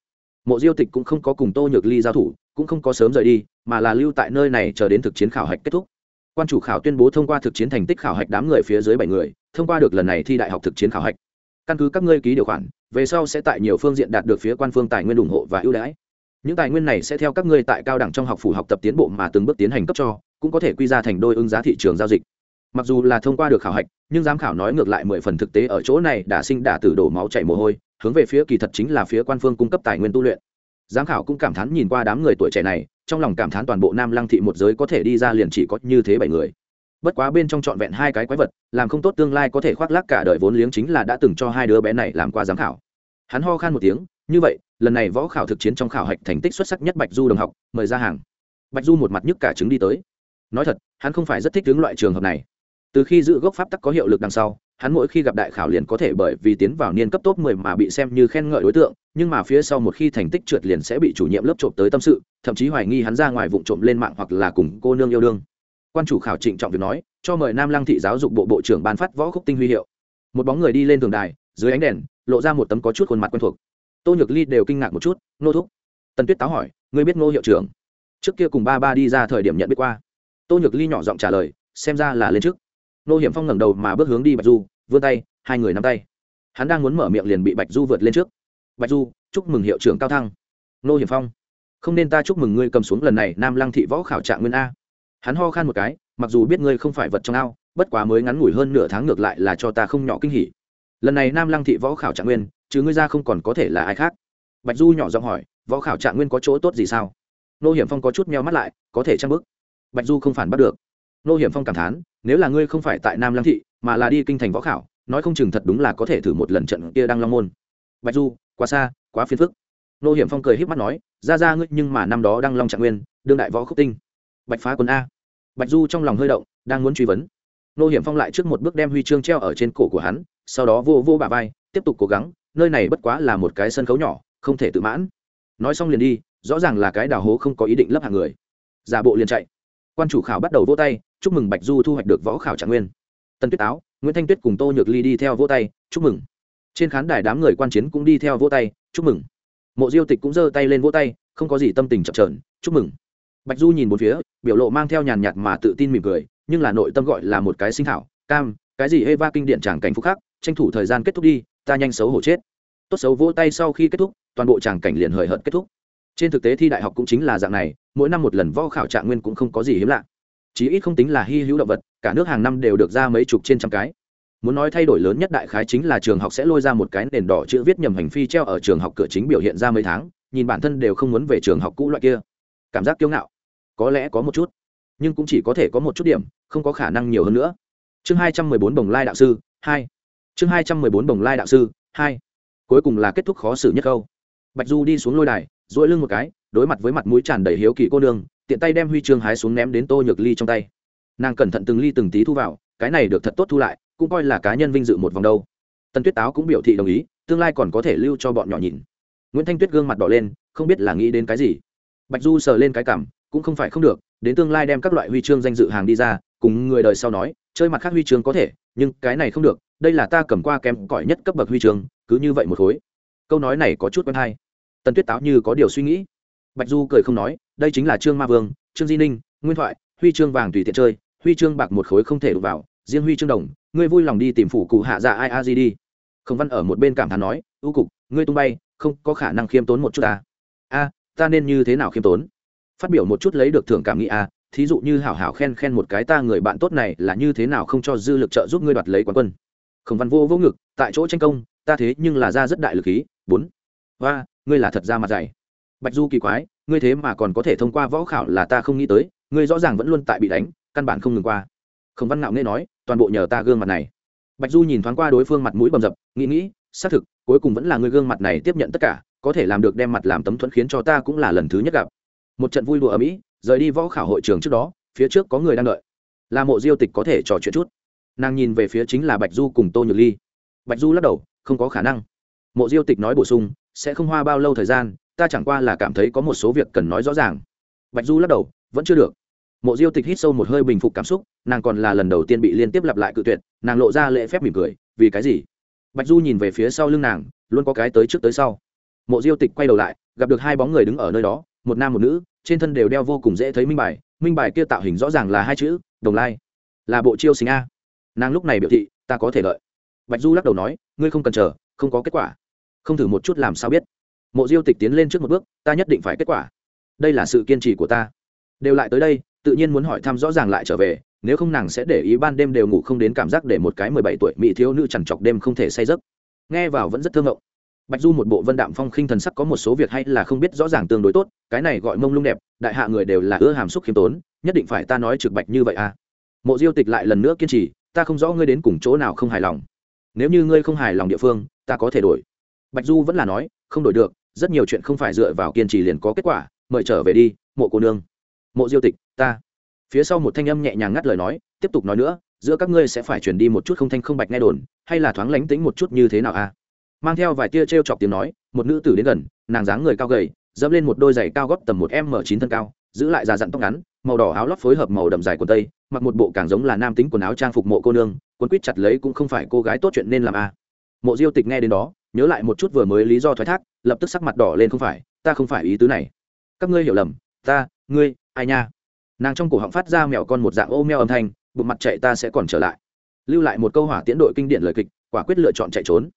Mộ diêu tịch cũng không có cùng tô nhược ly giao thủ, cũng không có sớm rời đi, mà là lưu tại nơi này chờ đến thực chiến khảo hạch kết thúc. Quan chủ khảo tuyên bố thông qua thực chiến thành tích khảo hạch đám người phía dưới bảy người, thông qua được lần này thi đại học thực chiến khảo hạch căn cứ các ngươi ký điều khoản, về sau sẽ tại nhiều phương diện đạt được phía quan phương tài nguyên ủng hộ và ưu đãi. Những tài nguyên này sẽ theo các ngươi tại cao đẳng trong học phủ học tập tiến bộ mà từng bước tiến hành cấp cho, cũng có thể quy ra thành đôi ứng giá thị trường giao dịch. Mặc dù là thông qua được khảo hạch, nhưng giám khảo nói ngược lại mười phần thực tế ở chỗ này đã sinh đả tử đổ máu chảy mồ hôi, hướng về phía kỳ thật chính là phía quan phương cung cấp tài nguyên tu luyện. Giám khảo cũng cảm thán nhìn qua đám người tuổi trẻ này, trong lòng cảm thán toàn bộ nam lăng thị một giới có thể đi ra liền chỉ có như thế bảy người bất quá bên trong trọn vẹn hai cái quái vật làm không tốt tương lai có thể khoác lác cả đời vốn liếng chính là đã từng cho hai đứa bé này làm qua giám khảo. Hắn ho khan một tiếng như vậy lần này võ khảo thực chiến trong khảo hạch thành tích xuất sắc nhất bạch du đồng học mời ra hàng. Bạch du một mặt nhức cả trứng đi tới. Nói thật hắn không phải rất thích đứng loại trường hợp này. Từ khi giữ gốc pháp tắc có hiệu lực đằng sau hắn mỗi khi gặp đại khảo liền có thể bởi vì tiến vào niên cấp top 10 mà bị xem như khen ngợi đối tượng, nhưng mà phía sau một khi thành tích trượt liền sẽ bị chủ nhiệm lớp trộm tới tâm sự, thậm chí hoài nghi hắn ra ngoài vụng trộm lên mạng hoặc là cùng cô nương yêu đương. Quan chủ khảo trịnh trọng việc nói, cho mời Nam Lăng thị giáo dục bộ bộ trưởng ban phát võ khúc tinh huy hiệu. Một bóng người đi lên tường đài, dưới ánh đèn, lộ ra một tấm có chút khuôn mặt quen thuộc. Tô Nhược Ly đều kinh ngạc một chút, nô thúc. Tần Tuyết táo hỏi, ngươi biết Ngô hiệu trưởng? Trước kia cùng ba ba đi ra thời điểm nhận biết qua. Tô Nhược Ly nhỏ giọng trả lời, xem ra là lên trước. Nô Hiểm Phong ngẩng đầu mà bước hướng đi Bạch Du, vươn tay, hai người nắm tay hắn đang muốn mở miệng liền bị bạch du vượt lên trước bạch du chúc mừng hiệu trưởng cao thăng nô hiểm phong không nên ta chúc mừng ngươi cầm xuống lần này nam lăng thị võ khảo trạng nguyên a hắn ho khan một cái, mặc dù biết ngươi không phải vật trong ao, bất quá mới ngắn ngủi hơn nửa tháng ngược lại là cho ta không nhỏ kinh hỉ. Lần này nam lăng thị võ khảo trạng nguyên, chứ ngươi ra không còn có thể là ai khác. Bạch du nhỏ giọng hỏi, võ khảo trạng nguyên có chỗ tốt gì sao? Nô hiểm phong có chút meo mắt lại, có thể trang bức. Bạch du không phản bắt được. Nô hiểm phong cảm thán, nếu là ngươi không phải tại nam lăng thị, mà là đi kinh thành võ khảo, nói không chừng thật đúng là có thể thử một lần trận kia đang long môn. Bạch du, quá xa, quá phiền phức. Nô hiểm phong cười h í p mắt nói, ra ra ngươi, nhưng mà năm đó đang long trạng nguyên, đương đại võ khúc tinh bạch phá quân a bạch du trong lòng hơi động đang muốn truy vấn nô hiểm phong lại trước một bước đem huy chương treo ở trên cổ của hắn sau đó vô vô bà vai tiếp tục cố gắng nơi này bất quá là một cái sân khấu nhỏ không thể tự mãn nói xong liền đi rõ ràng là cái đào hố không có ý định lấp hàng người giả bộ liền chạy quan chủ khảo bắt đầu vỗ tay chúc mừng bạch du thu hoạch được võ khảo trạng nguyên tân tuyết áo nguyễn thanh tuyết cùng tô nhược ly đi theo vỗ tay chúc mừng trên khán đài đám người quan chiến cũng đi theo vỗ tay chúc mừng mộ diêu tịch cũng giơ tay lên vỗ tay không có gì tâm tình chậm trởn chúc mừng bạch du nhìn một phía, biểu lộ mang theo nhàn nhạt mà tự tin mỉm cười, nhưng là nội tâm gọi là một cái sinh thảo, cam, cái gì eva kinh điện tràng cảnh phúc khác tranh thủ thời gian kết thúc đi, ta nhanh xấu hổ chết. Tốt xấu vỗ tay sau khi kết thúc, toàn bộ tràng cảnh liền hời hợt kết thúc. Trên thực tế thi đại học cũng chính là dạng này, mỗi năm một lần võ khảo trạng nguyên cũng không có gì hiếm lạ. Chí ít không tính là hy hữu động vật, cả nước hàng năm đều được ra mấy chục trên trăm cái. Muốn nói thay đổi lớn nhất đại khái chính là trường học sẽ lôi ra một cái nền đỏ chữ viết nhầm hành phi treo ở trường học cửa chính biểu hiện ra mấy tháng, nhìn bản thân đều không muốn về trường học cũ loại kia. Cảm giác kiêu ngạo có lẽ có một chút, nhưng cũng chỉ có thể có một chút điểm, không có khả năng nhiều hơn nữa. Chương hai trăm mười bốn bồng lai đạo sư, hai. Chương hai trăm mười bốn bồng lai đạo sư, hai. Cuối cùng là kết thúc khó xử nhất câu. Bạch du đi xuống lôi đài dỗi lưng một cái, đối mặt với mặt mũi tràn đầy hiếu kỳ cô nương, tiện tay đem huy chương hái xuống ném đến tô nhược ly trong tay. Nàng cẩn thận từng ly từng tí thu vào, cái này được thật tốt thu lại, cũng coi là cá nhân vinh dự một vòng đâu. Tần tuyết táo cũng biểu thị đồng ý, tương lai còn có thể lưu cho bọn nhỏ nhìn. Nguyễn thanh tuyết gương mặt đỏ lên, không biết là nghĩ đến cái gì. Bạch du sờ lên cái cảm cũng không phải không được, đến tương lai đem các loại huy chương danh dự hàng đi ra, cùng người đời sau nói, chơi mặt khác huy chương có thể, nhưng cái này không được, đây là ta cầm qua kém cỏi nhất cấp bậc huy chương, cứ như vậy một khối. Câu nói này có chút quen hay. Tần tuyết táo như có điều suy nghĩ. Bạch du cười không nói, đây chính là trương ma vương, trương di ninh, nguyên thoại, huy chương vàng tùy tiện chơi, huy chương bạc một khối không thể đụng vào, riêng huy chương đồng, ngươi vui lòng đi tìm phủ cụ hạ dạ ai a di đi. Không văn ở một bên cảm thán nói ưu cục, ngươi tung bay, không có khả năng khiêm tốn một chút ta a, ta nên như thế nào khiêm tốn? Phát biểu một chút lấy được thưởng cảm nghĩ a thí dụ như hảo hảo khen khen một cái ta người bạn tốt này là như thế nào không cho dư lực trợ giúp ngươi đoạt lấy quán quân. Không văn vô vô ngực, tại chỗ tranh công, ta thế nhưng là ra rất đại lực khí, bốn. Và ngươi là thật ra mặt dày. Bạch du kỳ quái, ngươi thế mà còn có thể thông qua võ khảo là ta không nghĩ tới, ngươi rõ ràng vẫn luôn tại bị đánh, căn bản không ngừng qua. Khổng văn ngạo nghe nói, toàn bộ nhờ ta gương mặt này. Bạch du nhìn thoáng qua đối phương mặt mũi bầm dập, nghĩ nghĩ, xác thực, cuối cùng vẫn là ngươi gương mặt này tiếp nhận tất cả, có thể làm được đem mặt làm tấm thuẫn khiến cho ta cũng là lần thứ nhất gặp một trận vui đùa ở mỹ, rời đi võ khảo hội trường trước đó, phía trước có người đang đợi. Là mộ diêu tịch có thể trò chuyện chút. Nàng nhìn về phía chính là bạch du cùng tô nhược ly. Bạch du lắc đầu, không có khả năng. Mộ diêu tịch nói bổ sung, sẽ không hoa bao lâu thời gian, ta chẳng qua là cảm thấy có một số việc cần nói rõ ràng. Bạch du lắc đầu, vẫn chưa được. Mộ diêu tịch hít sâu một hơi bình phục cảm xúc, nàng còn là lần đầu tiên bị liên tiếp lặp lại cự tuyệt, nàng lộ ra lễ phép mỉm cười, vì cái gì? Bạch du nhìn về phía sau lưng nàng, luôn có cái tới trước tới sau. Mộ diêu tịch quay đầu lại, gặp được hai bóng người đứng ở nơi đó một nam một nữ, trên thân đều đeo vô cùng dễ thấy minh bài minh bài kia tạo hình rõ ràng là hai chữ, đồng lai. Là bộ chiêu sinh a. Nàng lúc này biểu thị, ta có thể lợi bạch du lắc đầu nói, ngươi không cần chờ, không có kết quả. Không thử một chút làm sao biết. Mộ diêu tịch tiến lên trước một bước, ta nhất định phải kết quả. Đây là sự kiên trì của ta. Đều lại tới đây, tự nhiên muốn hỏi thăm rõ ràng lại trở về, nếu không nàng sẽ để ý ban đêm đều ngủ không đến cảm giác để một cái mười bảy tuổi mỹ thiếu nữ chằn chọc đêm không thể say giấc. Nghe vào vẫn rất thương ngộng bạch du một bộ vân đạm phong khinh thần sắc có một số việc hay là không biết rõ ràng tương đối tốt, cái này gọi mông lung đẹp, đại hạ người đều là ưa hàm xúc khiêm tốn, nhất định phải ta nói trực bạch như vậy à. Mộ diêu tịch lại lần nữa kiên trì, ta không rõ ngươi đến cùng chỗ nào không hài lòng. Nếu như ngươi không hài lòng địa phương, ta có thể đổi. Bạch du vẫn là nói, không đổi được, rất nhiều chuyện không phải dựa vào kiên trì liền có kết quả, mời trở về đi, mộ cô nương. Mộ diêu tịch, ta. Phía sau một thanh âm nhẹ nhàng ngắt lời nói, tiếp tục nói nữa, giữa các ngươi sẽ phải chuyển đi một chút không thanh không bạch nghe đồn, hay là thoáng lánh tính một chút như thế nào à? Mang theo vài tia t r e o chọc tiếng nói, một nữ tử đến gần, nàng dáng người cao gầy, dẫm lên một đôi giày cao góp tầm một m chín thân cao, giữ lại già dặn tóc ngắn, màu đỏ áo lót phối hợp màu đậm dài quần tây, mặc một bộ càng giống là nam tính quần áo trang phục mộ cô nương quấn quýt chặt lấy cũng không phải cô gái tốt chuyện nên làm a à. mộ diêu tịch nghe đến đó, nhớ lại một chút vừa mới lý do thoái thác, lập tức sắc mặt đỏ lên không phải, ta không phải ý tứ này. Các ngươi hiểu lầm, ta, ngươi, ai nha? Nàng trong cổ họng phát ra mẹo con một dạng ô meo âm thanh, bụng mặt chạy ta sẽ còn trở lại. Lưu lại một câu hỏa tiễn đội kinh điển lời kịch, quả quyết lựa chọn chạy trốn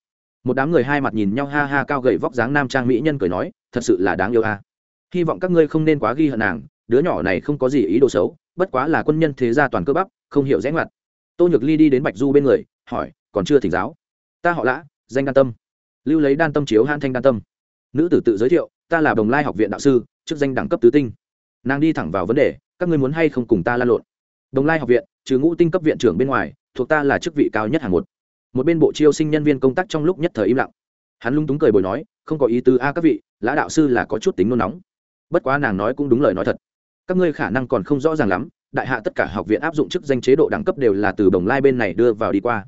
một đám người hai mặt nhìn nhau ha ha cao gầy vóc dáng nam trang mỹ nhân cười nói, thật sự là đáng yêu a. Hy vọng các ngươi không nên quá ghi hận nàng, đứa nhỏ này không có gì ý đồ xấu, bất quá là quân nhân thế gia toàn cơ bắp, không hiểu rẽ ngoặt. Tô nhược ly đi đến bạch du bên người, hỏi, còn chưa thỉnh giáo? Ta họ lã, danh đan tâm. Lưu lấy đan tâm chiếu han thanh đan tâm. Nữ tử tự giới thiệu, ta là đồng lai học viện đạo sư, chức danh đẳng cấp tứ tinh. Nàng đi thẳng vào vấn đề, các ngươi muốn hay không cùng ta lan lộn? Đồng lai học viện, trừ ngũ tinh cấp viện trưởng bên ngoài, thuộc ta là chức vị cao nhất hàng một một bên bộ chiêu sinh nhân viên công tác trong lúc nhất thời im lặng. Hắn lung túng cười bồi nói, không có ý tứ a, các vị, lã đạo sư là có chút tính nôn nóng. Bất quá nàng nói cũng đúng lời nói thật. Các ngươi khả năng còn không rõ ràng lắm, đại hạ tất cả học viện áp dụng chức danh chế độ đẳng cấp đều là từ đồng lai bên này đưa vào đi qua.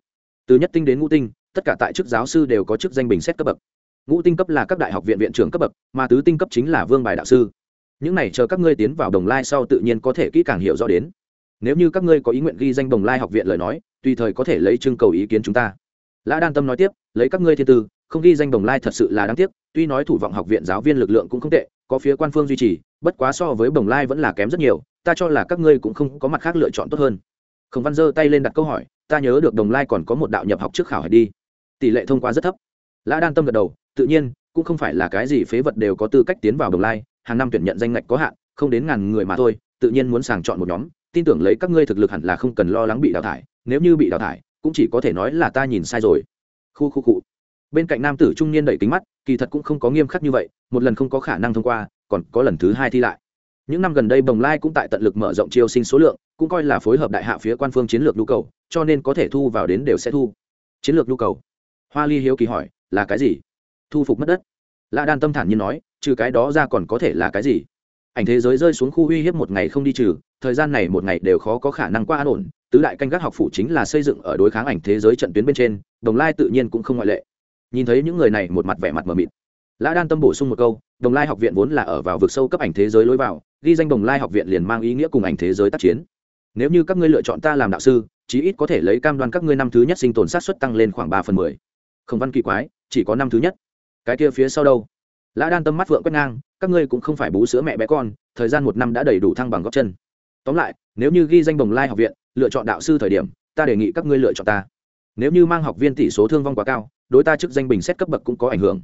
Từ nhất tinh đến ngũ tinh, tất cả tại chức giáo sư đều có chức danh bình xét cấp bậc. Ngũ tinh cấp là các đại học viện viện trưởng cấp bậc, mà tứ tinh cấp chính là vương bài đạo sư. Những này chờ các ngươi tiến vào đồng lai sau tự nhiên có thể kỹ càng hiểu rõ đến. Nếu như các ngươi có ý nguyện ghi danh đồng lai học viện lời nói tùy thời có thể lấy trưng cầu ý kiến chúng ta. Lã đan tâm nói tiếp, lấy các ngươi thiên tư, không ghi danh đồng lai thật sự là đáng tiếc, tuy nói thủ vọng học viện giáo viên lực lượng cũng không tệ, có phía quan phương duy trì, bất quá so với đồng lai vẫn là kém rất nhiều, ta cho là các ngươi cũng không có mặt khác lựa chọn tốt hơn. Khổng văn giơ tay lên đặt câu hỏi, ta nhớ được đồng lai còn có một đạo nhập học trước khảo hải đi. Tỷ lệ thông qua rất thấp. Lã đan tâm gật đầu, tự nhiên, cũng không phải là cái gì phế vật đều có tư cách tiến vào đồng lai, hàng năm tuyển nhận danh ngạch có hạn, không đến ngàn người mà thôi, tự nhiên muốn sàng chọn một nhóm tin tưởng lấy các ngươi thực lực hẳn là không cần lo lắng bị đào thải, nếu như bị đào thải, cũng chỉ có thể nói là ta nhìn sai rồi. Khu khu cụ bên cạnh nam tử trung niên đẩy kính mắt, kỳ thật cũng không có nghiêm khắc như vậy, một lần không có khả năng thông qua, còn có lần thứ hai thi lại. Những năm gần đây bồng lai cũng tại tận lực mở rộng chiêu sinh số lượng, cũng coi là phối hợp đại hạ phía quan phương chiến lược nhu cầu, cho nên có thể thu vào đến đều sẽ thu. Chiến lược nhu cầu. Hoa ly hiếu kỳ hỏi, là cái gì? Thu phục mất đất. Lạ đan tâm thản như nói, trừ cái đó ra còn có thể là cái gì? Ảnh thế giới rơi xuống khu uy hiếp một ngày không đi trừ, thời gian này một ngày đều khó có khả năng qua an ổn, tứ đại canh gác học phủ chính là xây dựng ở đối kháng ảnh thế giới trận tuyến bên trên, đồng lai tự nhiên cũng không ngoại lệ. Nhìn thấy những người này một mặt vẻ mặt mờ mịt. Lã đan tâm bổ sung một câu, đồng lai học viện vốn là ở vào vực sâu cấp ảnh thế giới lối vào, ghi danh đồng lai học viện liền mang ý nghĩa cùng ảnh thế giới tác chiến. Nếu như các ngươi lựa chọn ta làm đạo sư, chí ít có thể lấy cam đoan các ngươi năm thứ nhất sinh tồn sát xuất tăng lên khoảng ba phần mười. Không văn kỳ quái, chỉ có năm thứ nhất. Cái kia phía sau đâu? Lã đan tâm mắt vượng quét ngang, các ngươi cũng không phải bú sữa mẹ bé con, thời gian một năm đã đầy đủ thăng bằng góc chân. Tóm lại, nếu như ghi danh bồng lai học viện, lựa chọn đạo sư thời điểm, ta đề nghị các ngươi lựa chọn ta. Nếu như mang học viên tỷ số thương vong quá cao, đối ta chức danh bình xét cấp bậc cũng có ảnh hưởng.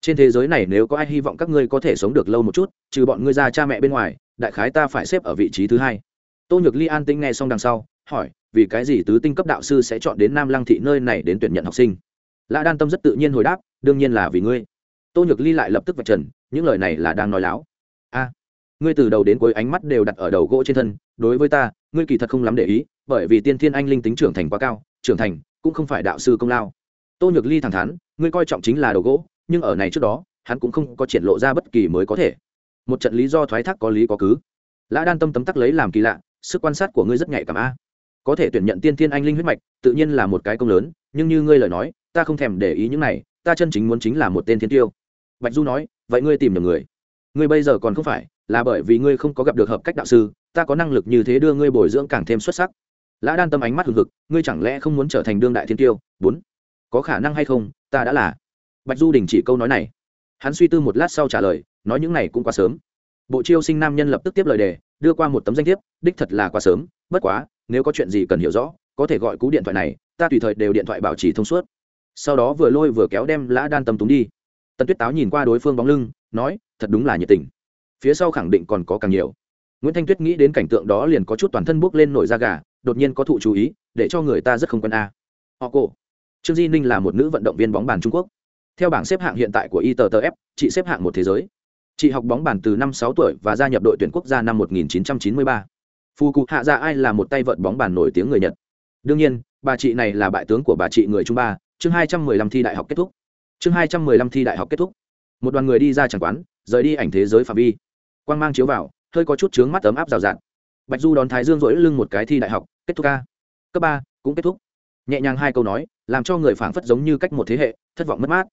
Trên thế giới này nếu có ai hy vọng các ngươi có thể sống được lâu một chút, trừ bọn ngươi ra cha mẹ bên ngoài, đại khái ta phải xếp ở vị trí thứ hai. Tô nhược ly an tinh nghe xong đằng sau, hỏi, vì cái gì tứ tinh cấp đạo sư sẽ chọn đến nam lăng thị nơi này đến tuyển nhận học sinh? Lã đan tâm rất tự nhiên hồi đáp, đương nhiên là vì ngươi tô nhược ly lại lập tức vạch trần, những lời này là đang nói láo. A, ngươi từ đầu đến cuối ánh mắt đều đặt ở đầu gỗ trên thân, đối với ta, ngươi kỳ thật không lắm để ý, bởi vì tiên thiên anh linh tính trưởng thành quá cao, trưởng thành cũng không phải đạo sư công lao. Tô nhược ly thẳng thắn, ngươi coi trọng chính là đầu gỗ, nhưng ở này trước đó, hắn cũng không có triển lộ ra bất kỳ mới có thể. Một trận lý do thoái thác có lý có cứ. Lã đan tâm tấm tắc lấy làm kỳ lạ, sức quan sát của ngươi rất nhạy cảm a. Có thể tuyển nhận tiên thiên anh linh huyết mạch, tự nhiên là một cái công lớn, nhưng như ngươi lời nói, ta không thèm để ý những này, ta chân chính muốn chính là một tên thiên tiêu bạch du nói, vậy ngươi tìm được người? Ngươi bây giờ còn không phải, là bởi vì ngươi không có gặp được hợp cách đạo sư, ta có năng lực như thế đưa ngươi bồi dưỡng càng thêm xuất sắc. Lã đan tâm ánh mắt hừng hực, ngươi chẳng lẽ không muốn trở thành đương đại thiên tiêu? Bốn, có khả năng hay không, ta đã là. Bạch du đình chỉ câu nói này. Hắn suy tư một lát sau trả lời, nói những này cũng quá sớm. Bộ chiêu sinh nam nhân lập tức tiếp lời đề, đưa qua một tấm danh thiếp, đích thật là quá sớm, bất quá, nếu có chuyện gì cần hiểu rõ, có thể gọi cú điện thoại này, ta tùy thời đều điện thoại bảo trì thông suốt. Sau đó vừa lôi vừa kéo đem lã đan tâm túng đi tần tuyết táo nhìn qua đối phương bóng lưng nói thật đúng là nhiệt tình phía sau khẳng định còn có càng nhiều nguyễn thanh tuyết nghĩ đến cảnh tượng đó liền có chút toàn thân buốc lên nổi da gà đột nhiên có thụ chú ý để cho người ta rất không quen a họ cổ trương di ninh là một nữ vận động viên bóng bàn trung quốc theo bảng xếp hạng hiện tại của ITTF, chị xếp hạng một thế giới chị học bóng bàn từ năm sáu tuổi và gia nhập đội tuyển quốc gia năm 1993. Phu Cụ Hạ Dạ Ai là một tay vợt bóng bàn nổi tiếng người Nhật. Đương nhiên, bà chị này là bại tướng của bà chị người Trung Ba, chương 215 thi đại học kết thúc. Chương 215 thi đại học kết thúc. Một đoàn người đi ra chẳng quán, rời đi ảnh thế giới phạm vi. Quang mang chiếu vào, hơi có chút chướng mắt ấm áp rào rạt. Bạch Du đón Thái Dương rỗi lưng một cái thi đại học, kết thúc ca, Cấp ba cũng kết thúc. Nhẹ nhàng hai câu nói, làm cho người phảng phất giống như cách một thế hệ, thất vọng mất mát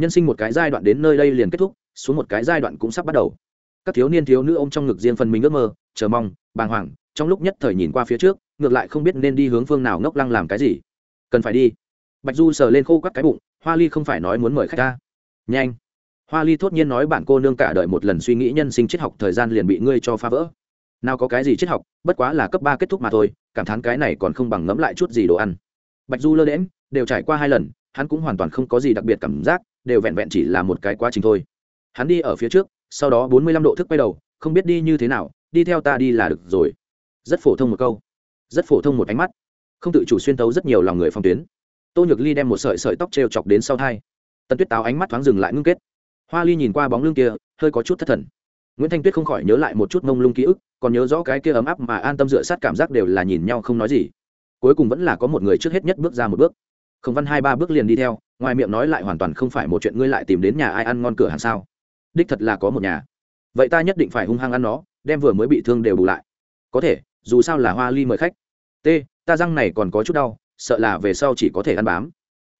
nhân sinh một cái giai đoạn đến nơi đây liền kết thúc xuống một cái giai đoạn cũng sắp bắt đầu các thiếu niên thiếu nữ ôm trong ngực riêng phần mình ước mơ chờ mong bàng hoàng trong lúc nhất thời nhìn qua phía trước ngược lại không biết nên đi hướng phương nào ngốc lăng làm cái gì cần phải đi bạch du sờ lên khô quắt cái bụng, hoa ly không phải nói muốn mời khách ta. Nhanh. Hoa ly thốt nhiên nói bạn cô nương cả đợi một lần suy nghĩ nhân sinh triết học thời gian liền bị ngươi cho phá vỡ. Nào có cái gì triết học, bất quá là cấp ba kết thúc mà thôi, cảm thán cái này còn không bằng ngẫm lại chút gì đồ ăn. Bạch du lơ đễm đều trải qua hai lần, hắn cũng hoàn toàn không có gì đặc biệt cảm giác, đều vẹn vẹn chỉ là một cái quá trình thôi. Hắn đi ở phía trước, sau đó bốn mươi lăm độ thức quay đầu, không biết đi như thế nào, đi theo ta đi là được rồi. Rất phổ thông một câu. Rất phổ thông một ánh mắt. Không tự chủ xuyên tấu rất nhiều lòng người phong tuyến tô nhược ly đem một sợi sợi tóc t r e o chọc đến sau thai tần tuyết táo ánh mắt thoáng dừng lại ngưng kết hoa ly nhìn qua bóng lưng kia hơi có chút thất thần nguyễn thanh tuyết không khỏi nhớ lại một chút mông lung ký ức còn nhớ rõ cái kia ấm áp mà an tâm dựa sát cảm giác đều là nhìn nhau không nói gì cuối cùng vẫn là có một người trước hết nhất bước ra một bước khổng văn hai ba bước liền đi theo ngoài miệng nói lại hoàn toàn không phải một chuyện ngươi lại tìm đến nhà ai ăn ngon cửa hàng sao đích thật là có một nhà vậy ta nhất định phải hung hăng ăn nó đem vừa mới bị thương đều bù lại có thể dù sao là hoa ly mời khách t ta răng này còn có chút đau sợ là về sau chỉ có thể ăn bám.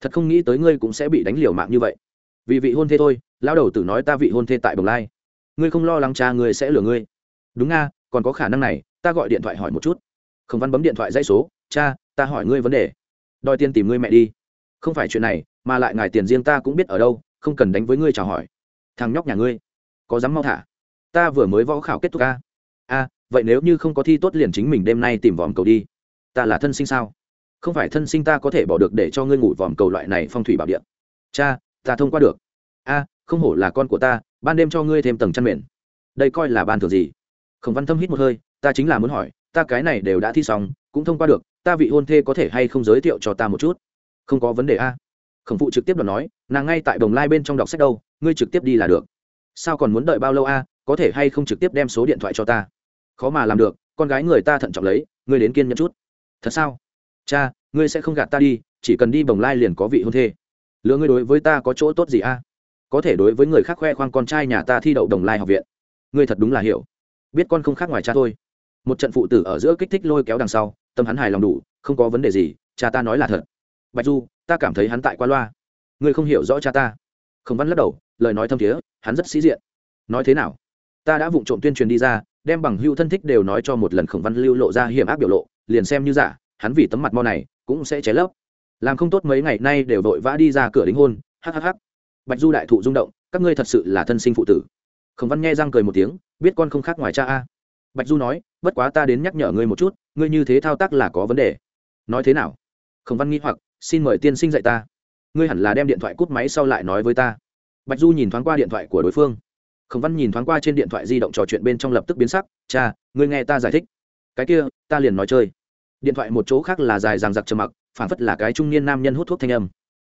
Thật không nghĩ tới ngươi cũng sẽ bị đánh liều mạng như vậy. Vì vị hôn thê thôi, lão đầu tử nói ta vị hôn thê tại bồng lai. Ngươi không lo lắng cha ngươi sẽ lừa ngươi. Đúng nga, còn có khả năng này, ta gọi điện thoại hỏi một chút. Khổng văn bấm điện thoại dãy số, cha, ta hỏi ngươi vấn đề. Đòi tiền tìm ngươi mẹ đi. Không phải chuyện này, mà lại ngài tiền riêng ta cũng biết ở đâu, không cần đánh với ngươi chào hỏi. Thằng nhóc nhà ngươi, có dám mau thả? Ta vừa mới võ khảo kết thúc a a, vậy nếu như không có thi tốt liền chính mình đêm nay tìm vòm cầu đi. Ta là thân sinh sao? Không phải thân sinh ta có thể bỏ được để cho ngươi ngủ vòm cầu loại này phong thủy bảo địa? cha, ta thông qua được. A, không hổ là con của ta, ban đêm cho ngươi thêm tầng chăn mền. Đây coi là ban thường gì? Khổng văn thâm hít một hơi, ta chính là muốn hỏi, ta cái này đều đã thi xong, cũng thông qua được, ta vị hôn thê có thể hay không giới thiệu cho ta một chút? Không có vấn đề a. Khổng phụ trực tiếp đoạt nói, nàng ngay tại đồng lai bên trong đọc sách đâu, ngươi trực tiếp đi là được. Sao còn muốn đợi bao lâu a, có thể hay không trực tiếp đem số điện thoại cho ta? Khó mà làm được, con gái người ta thận trọng lấy, ngươi đến kiên nhẫn chút. Thật sao? Cha, ngươi sẽ không gạt ta đi, chỉ cần đi bồng lai liền có vị hôn thê. Lứa ngươi đối với ta có chỗ tốt gì a? Có thể đối với người khác khoe khoang con trai nhà ta thi đậu đồng lai học viện. Ngươi thật đúng là hiểu. Biết con không khác ngoài cha thôi một trận phụ tử ở giữa kích thích lôi kéo đằng sau, tâm hắn hài lòng đủ, không có vấn đề gì, cha ta nói là thật. Bạch du, ta cảm thấy hắn tại qua loa. Ngươi không hiểu rõ cha ta. Khổng văn lắc đầu, lời nói thâm thiế, hắn rất sĩ diện. Nói thế nào? Ta đã vụng trộm tuyên truyền đi ra, đem bằng hưu thân thích đều nói cho một lần khổng văn lưu lộ ra hiểm ác biểu lộ, liền xem như giả hắn vì tấm mặt mo này cũng sẽ cháy lấp. Làm không tốt mấy ngày nay đều vội vã đi ra cửa đính hôn hhh bạch du đại thụ rung động, các ngươi thật sự là thân sinh phụ tử. Khổng văn nghe răng cười một tiếng, biết con không khác ngoài cha a. Bạch du nói, bất quá ta đến nhắc nhở ngươi một chút, ngươi như thế thao tác là có vấn đề. Nói thế nào? Khổng văn nghĩ hoặc, xin mời tiên sinh dạy ta. Ngươi hẳn là đem điện thoại cút máy sau lại nói với ta. Bạch du nhìn thoáng qua điện thoại của đối phương. Khổng văn nhìn thoáng qua trên điện thoại di động trò chuyện bên trong lập tức biến sắc, cha, ngươi nghe ta giải thích. Cái kia, ta liền nói chơi điện thoại một chỗ khác là dài ràng giặc trầm mặc phản phất là cái trung niên nam nhân hút thuốc thanh âm.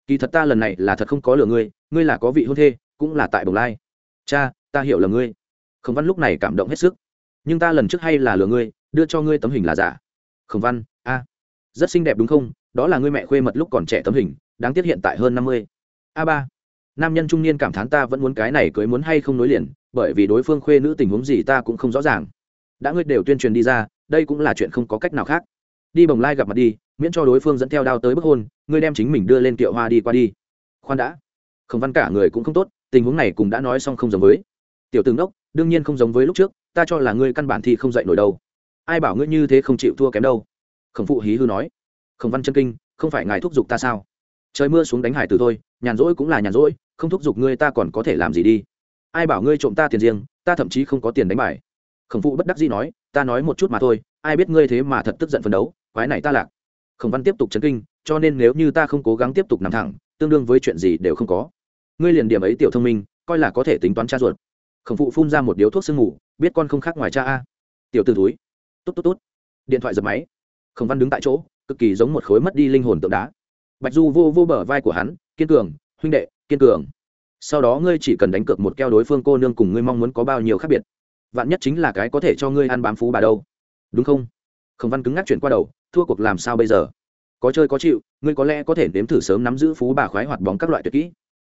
Kỳ thật ta lần này là thật không có lừa ngươi ngươi là có vị hôn thê, cũng là tại bồng lai. Cha, ta hiểu là ngươi. Khổng văn lúc này cảm động hết sức. Nhưng ta lần trước hay là lừa ngươi, đưa cho ngươi tấm hình là giả. Khổng văn, a, rất xinh đẹp đúng không? Đó là ngươi mẹ khuê mật lúc còn trẻ tấm hình, đáng tiếc hiện tại hơn năm mươi. A ba, nam nhân trung niên cảm thán ta vẫn muốn cái này cưới muốn hay không nối liền, bởi vì đối phương khuê nữ tình huống gì ta cũng không rõ ràng. Đã ngươi đều tuyên truyền đi ra, đây cũng là chuyện không có cách nào khác đi bồng lai gặp mặt đi, miễn cho đối phương dẫn theo đao tới bức hôn, ngươi đem chính mình đưa lên kiệu hoa đi qua đi. Khoan đã. Khổng văn cả người cũng không tốt, tình huống này cũng đã nói xong không giống với. Tiểu tướng đốc, đương nhiên không giống với lúc trước, ta cho là ngươi căn bản thì không dạy nổi đâu. Ai bảo ngươi như thế không chịu thua kém đâu. Khổng phụ hí hư nói. Khổng văn chân kinh, không phải ngài thúc giục ta sao? Trời mưa xuống đánh hải từ thôi, nhàn rỗi cũng là nhàn rỗi, không thúc giục ngươi ta còn có thể làm gì đi? Ai bảo ngươi trộm ta tiền riêng, ta thậm chí không có tiền đánh bài. Khổng phụ bất đắc dĩ nói. Ta nói một chút mà thôi, ai biết ngươi thế mà thật tức giận phấn đấu? Quái này ta lạc. Khổng văn tiếp tục chấn kinh, cho nên nếu như ta không cố gắng tiếp tục nằm thẳng, tương đương với chuyện gì đều không có. Ngươi liền điểm ấy tiểu thông minh, coi là có thể tính toán cha ruột. Khổng phụ phun ra một điếu thuốc sương ngủ biết con không khác ngoài cha a. Tiểu t ử túi tốt tốt tốt. Điện thoại giật máy. Khổng văn đứng tại chỗ, cực kỳ giống một khối mất đi linh hồn tượng đá. Bạch du vô vô bờ vai của hắn, kiên cường, huynh đệ, kiên cường. Sau đó ngươi chỉ cần đánh cược một keo đối phương cô nương cùng ngươi mong muốn có bao nhiêu khác biệt. Vạn nhất chính là cái có thể cho ngươi ăn bám phú bà đâu. Đúng không? Khổng văn cứng ngắc chuyển qua đầu thua cuộc làm sao bây giờ? Có chơi có chịu, ngươi có lẽ có thể nếm thử sớm nắm giữ phú bà khoái hoạt bóng các loại tuyệt kỹ.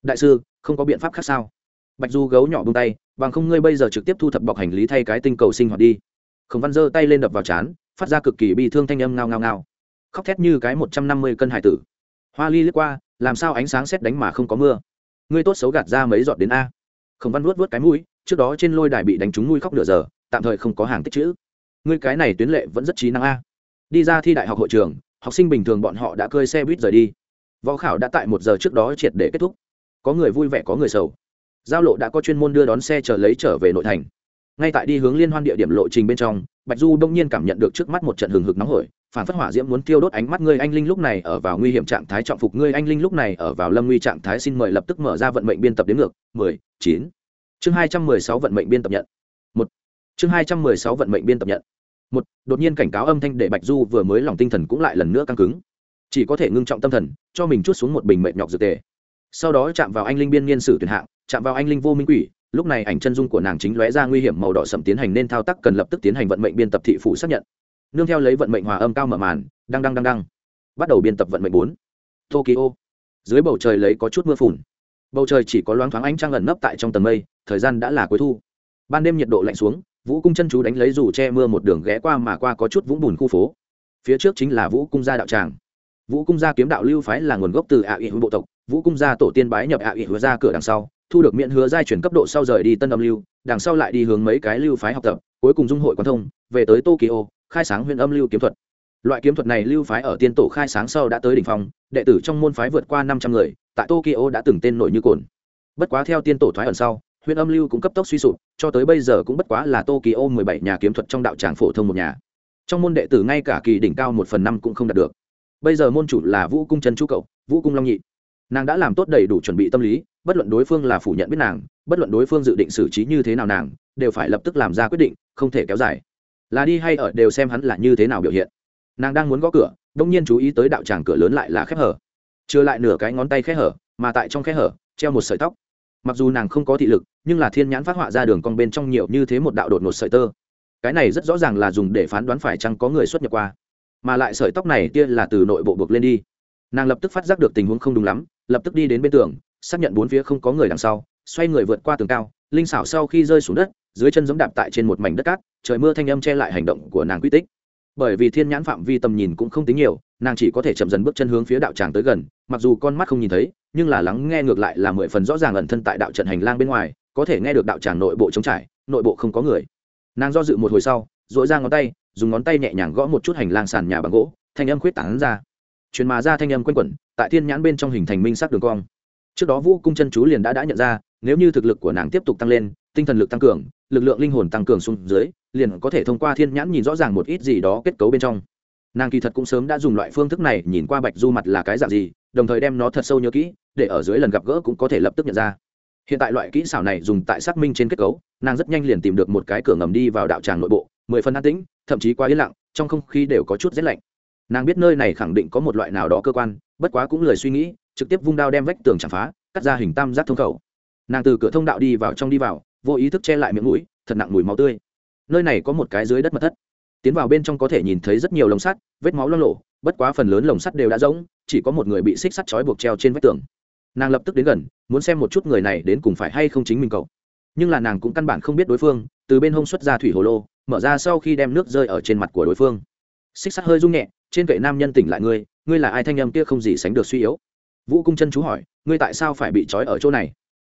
Đại sư, không có biện pháp khác sao? Bạch du gấu nhỏ bông tay, bằng không ngươi bây giờ trực tiếp thu thập bọc hành lý thay cái tinh cầu sinh hoạt đi. Khổng văn giơ tay lên đập vào chán, phát ra cực kỳ bi thương thanh âm ngao ngao ngao. Khóc thét như cái một trăm năm mươi cân hải tử. Hoa ly lướt qua, làm sao ánh sáng xét đánh mà không có mưa? Ngươi tốt xấu gạt ra mấy giọt đến a. Khổng văn vuốt vuốt cái mũi, trước đó trên lôi đài bị đánh trúng mũi khóc nửa giờ, tạm thời không có hàng tích chữ. Ngươi cái này tuyến lệ vẫn rất trí năng a đi ra thi đại học hội trường, học sinh bình thường bọn họ đã cơi xe buýt rời đi. Võ khảo đã tại một giờ trước đó triệt để kết thúc. Có người vui vẻ, có người sầu. Giao lộ đã có chuyên môn đưa đón xe chờ lấy trở về nội thành. Ngay tại đi hướng liên hoan địa điểm lộ trình bên trong, bạch du đông nhiên cảm nhận được trước mắt một trận hừng hực nóng hổi, phản phất hỏa diễm muốn tiêu đốt ánh mắt ngươi anh linh lúc này ở vào nguy hiểm trạng thái trọng phục ngươi anh linh lúc này ở vào lâm nguy trạng thái. Xin mời lập tức mở ra vận mệnh biên tập đến ngược. Mười, chín. Chương hai trăm mười sáu vận mệnh biên tập nhận. Một. Chương hai trăm mười sáu vận mệnh biên tập nhận một, đột nhiên cảnh cáo âm thanh để bạch du vừa mới lòng tinh thần cũng lại lần nữa căng cứng. Chỉ có thể ngưng trọng tâm thần, cho mình chút xuống một bình mệnh nhọc dược tề. Sau đó chạm vào anh linh biên niên sử tuyển hạng, chạm vào anh linh vô minh quỷ, lúc này ảnh chân dung của nàng chính lóe ra nguy hiểm màu đỏ sậm tiến hành nên thao tác cần lập tức tiến hành vận mệnh biên tập thị phủ xác nhận. Nương theo lấy vận mệnh hòa âm cao mở màn, đăng đăng đăng đăng. Bắt đầu biên tập vận mệnh bốn. Tokyo. Dưới bầu trời lấy có chút mưa phùn. Bầu trời chỉ có loáng thoáng ánh trăng ẩn nấp tại trong tầng mây, thời gian đã là cuối thu. Ban đêm nhiệt độ lạnh xuống vũ cung chân chú đánh lấy dù che mưa một đường ghé qua mà qua có chút vũng bùn khu phố. Phía trước chính là vũ cung gia đạo tràng. Vũ cung gia kiếm đạo lưu phái là nguồn gốc từ ạ ỵ bộ tộc. Vũ cung gia tổ tiên bái nhập ạ ủy hứa ra cửa đằng sau, thu được miễn hứa giai chuyển cấp độ sau rời đi tân âm lưu, đằng sau lại đi hướng mấy cái lưu phái học tập, cuối cùng dung hội quan thông, về tới tokyo, khai sáng huyện âm lưu kiếm thuật. Loại kiếm thuật này lưu phái ở tiên tổ khai sáng sau đã tới đỉnh phong, đệ tử trong môn phái vượt qua năm trăm người, tại tokyo đã từng tên nổi như cồn. Bất quá theo tiên tổ thoái ẩn sau huyện âm lưu cũng cấp tốc suy sụp, cho tới bây giờ cũng bất quá là tokyo mười bảy nhà kiếm thuật trong đạo tràng phổ thông một nhà. Trong môn đệ tử ngay cả kỳ đỉnh cao một phần năm cũng không đạt được. Bây giờ môn chủ là vũ cung trần chú cậu, vũ cung long nhị. Nàng đã làm tốt đầy đủ chuẩn bị tâm lý, bất luận đối phương là phủ nhận biết nàng, bất luận đối phương dự định xử trí như thế nào nàng, đều phải lập tức làm ra quyết định, không thể kéo dài. Là đi hay ở đều xem hắn là như thế nào biểu hiện. Nàng đang muốn gõ cửa, đông nhiên chú ý tới đạo tràng cửa lớn lại là khép hở. Chưa lại nửa cái ngón tay khẽ hở, mà tại trong khẽ hở, treo một sợi tóc mặc dù nàng không có thị lực, nhưng là thiên nhãn phát họa ra đường cong bên trong nhiều như thế một đạo đột ngột sợi tơ. Cái này rất rõ ràng là dùng để phán đoán phải chăng có người xuất nhập qua. Mà lại sợi tóc này kia là từ nội bộ buộc lên đi. Nàng lập tức phát giác được tình huống không đúng lắm, lập tức đi đến bên tường, xác nhận bốn phía không có người đằng sau, xoay người vượt qua tường cao, linh xảo sau khi rơi xuống đất, dưới chân giống đạp tại trên một mảnh đất cát, trời mưa thanh âm che lại hành động của nàng quy tích bởi vì thiên nhãn phạm vi tầm nhìn cũng không tính nhiều, nàng chỉ có thể chậm dần bước chân hướng phía đạo tràng tới gần, mặc dù con mắt không nhìn thấy, nhưng là lắng nghe ngược lại là mười phần rõ ràng ẩn thân tại đạo trận hành lang bên ngoài, có thể nghe được đạo tràng nội bộ trống trải, nội bộ không có người. Nàng do dự một hồi sau dội ra ngón tay, dùng ngón tay nhẹ nhàng gõ một chút hành lang sàn nhà bằng gỗ, thanh âm khuyết tảng ra. Truyền mà ra thanh âm q u a n quẩn, tại thiên nhãn bên trong hình thành minh sắc đường cong. Trước đó vũ cung chân chú liền đã đã nhận ra, nếu như thực lực của nàng tiếp tục tăng lên, tinh thần lực tăng cường, lực lượng linh hồn tăng cường xuống dưới liền có thể thông qua thiên nhãn nhìn rõ ràng một ít gì đó kết cấu bên trong. Nàng kỳ thật cũng sớm đã dùng loại phương thức này nhìn qua bạch du mặt là cái dạng gì, đồng thời đem nó thật sâu nhớ kỹ, để ở dưới lần gặp gỡ cũng có thể lập tức nhận ra. Hiện tại loại kỹ xảo này dùng tại xác minh trên kết cấu, nàng rất nhanh liền tìm được một cái cửa ngầm đi vào đạo tràng nội bộ, mười phần an tĩnh, thậm chí quá yên lặng, trong không khí đều có chút rét lạnh. Nàng biết nơi này khẳng định có một loại nào đó cơ quan, bất quá cũng lười suy nghĩ, trực tiếp vung đao đem vách tường chạm phá, cắt ra hình tam giác thông khẩu. Nàng từ cửa thông đạo đi vào trong đi vào, vô ý thức che lại miệng mũi, thật nặng mùi máu tươi nơi này có một cái dưới đất mật thất. Tiến vào bên trong có thể nhìn thấy rất nhiều lồng sắt, vết máu lo lộ bất quá phần lớn lồng sắt đều đã rỗng, chỉ có một người bị xích sắt trói buộc treo trên vách tường. Nàng lập tức đến gần, muốn xem một chút người này đến cùng phải hay không chính mình cậu. Nhưng là nàng cũng căn bản không biết đối phương, từ bên hông xuất ra thủy hồ lô, mở ra sau khi đem nước rơi ở trên mặt của đối phương. Xích sắt hơi rung nhẹ, trên kệ nam nhân tỉnh lại ngươi ngươi là ai thanh âm kia không gì sánh được suy yếu? Vũ cung chân chú hỏi, ngươi tại sao phải bị trói ở chỗ này?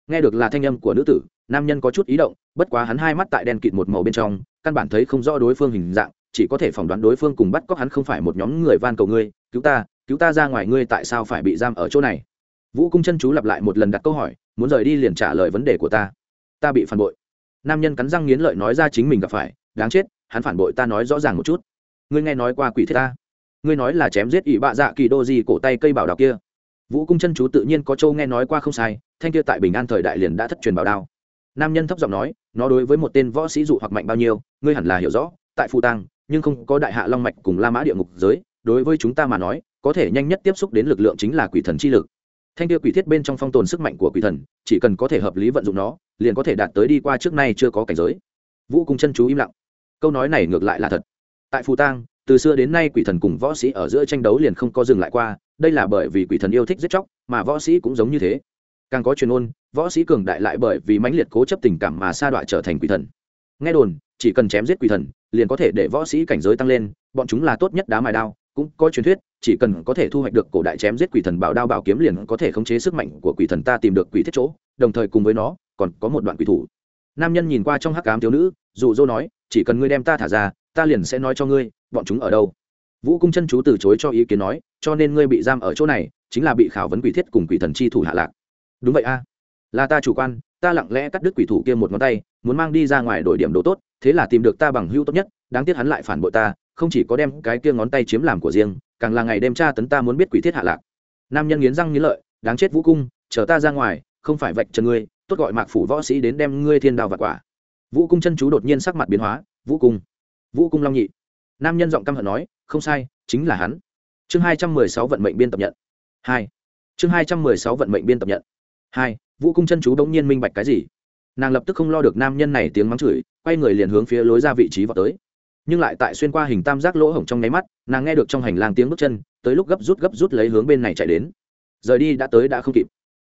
Nghe được là thanh âm của nữ tử, nam nhân có chút ý động, bất quá hắn hai mắt tại đen kịt một màu bên trong, căn bản thấy không rõ đối phương hình dạng, chỉ có thể phỏng đoán đối phương cùng bắt cóc hắn không phải một nhóm người van cầu ngươi, cứu ta cứu ta ra ngoài ngươi tại sao phải bị giam ở chỗ này. Vũ cung chân chú lặp lại một lần đặt câu hỏi, muốn rời đi liền trả lời vấn đề của ta. Ta bị phản bội. Nam nhân cắn răng nghiến lợi nói ra chính mình gặp phải, đáng chết, hắn phản bội ta nói rõ ràng một chút. Ngươi nghe nói qua quỷ thiết ta. Ngươi nói là chém giết ỷ bạ dạ kỳ đô gì cổ tay cây bảo đào kia vũ cung chân chú tự nhiên có châu nghe nói qua không sai, thanh kia tại bình an thời đại liền đã thất truyền bảo đao. Nam nhân thấp giọng nói, nó đối với một tên võ sĩ dụ hoặc mạnh bao nhiêu, ngươi hẳn là hiểu rõ, tại Phù tăng nhưng không có đại hạ long mạch cùng la mã địa ngục giới, đối với chúng ta mà nói, có thể nhanh nhất tiếp xúc đến lực lượng chính là quỷ thần chi lực. Thanh kia quỷ thiết bên trong phong tồn sức mạnh của quỷ thần, chỉ cần có thể hợp lý vận dụng nó, liền có thể đạt tới đi qua trước nay chưa có cảnh giới. Vũ cung chân chú im lặng. Câu nói này ngược lại là thật. Tại phù tang từ xưa đến nay quỷ thần cùng võ sĩ ở giữa tranh đấu liền không có dừng lại qua đây là bởi vì quỷ thần yêu thích giết chóc, mà võ sĩ cũng giống như thế. Càng có truyền ôn, võ sĩ cường đại lại bởi vì mãnh liệt cố chấp tình cảm mà sa đọa trở thành quỷ thần. Nghe đồn, chỉ cần chém giết quỷ thần, liền có thể để võ sĩ cảnh giới tăng lên, bọn chúng là tốt nhất đá mài đao, cũng có truyền thuyết, chỉ cần có thể thu hoạch được cổ đại chém giết quỷ thần bảo đao bảo kiếm liền có thể khống chế sức mạnh của quỷ thần ta tìm được quỷ thiết chỗ, đồng thời cùng với nó, còn có một đoạn quỷ thủ. Nam nhân nhìn qua trong hắc cám thiếu nữ, dụ dỗ nói, chỉ cần ngươi đem ta thả ra, ta liền sẽ nói cho ngươi, bọn chúng ở đâu vũ cung chân chú từ chối cho ý kiến nói, cho nên ngươi bị giam ở chỗ này, chính là bị khảo vấn quỷ thiết cùng quỷ thần chi thủ hạ lạc. Đúng vậy a. Là ta chủ quan, ta lặng lẽ cắt đứt quỷ thủ kia một ngón tay, muốn mang đi ra ngoài đổi điểm đồ tốt, thế là tìm được ta bằng hưu tốt nhất, đáng tiếc hắn lại phản bội ta, không chỉ có đem cái kia ngón tay chiếm làm của riêng, càng là ngày đêm tra tấn ta muốn biết quỷ thiết hạ lạc. Nam nhân nghiến răng nghiến lợi, đáng chết vũ cung, chờ ta ra ngoài, không phải vạch trần ngươi, tốt gọi mạc phủ võ sĩ đến đem ngươi thiên đào và quả. Vũ cung chân chú đột nhiên sắc mặt biến hóa, vũ cung vũ cung long nhị. Nam nhân giọng căm hận nói không sai, chính là hắn. Chương hai trăm mười sáu vận mệnh biên tập nhận. Hai. Chương hai trăm mười sáu vận mệnh biên tập nhận. Hai. Vũ cung chân chú đ ỗ n g nhiên minh bạch cái gì? Nàng lập tức không lo được nam nhân này tiếng mắng chửi, quay người liền hướng phía lối ra vị trí vào tới. Nhưng lại tại xuyên qua hình tam giác lỗ hổng trong nháy mắt, nàng nghe được trong hành lang tiếng bước chân, tới lúc gấp rút gấp rút lấy hướng bên này chạy đến. Rời đi đã tới đã không kịp.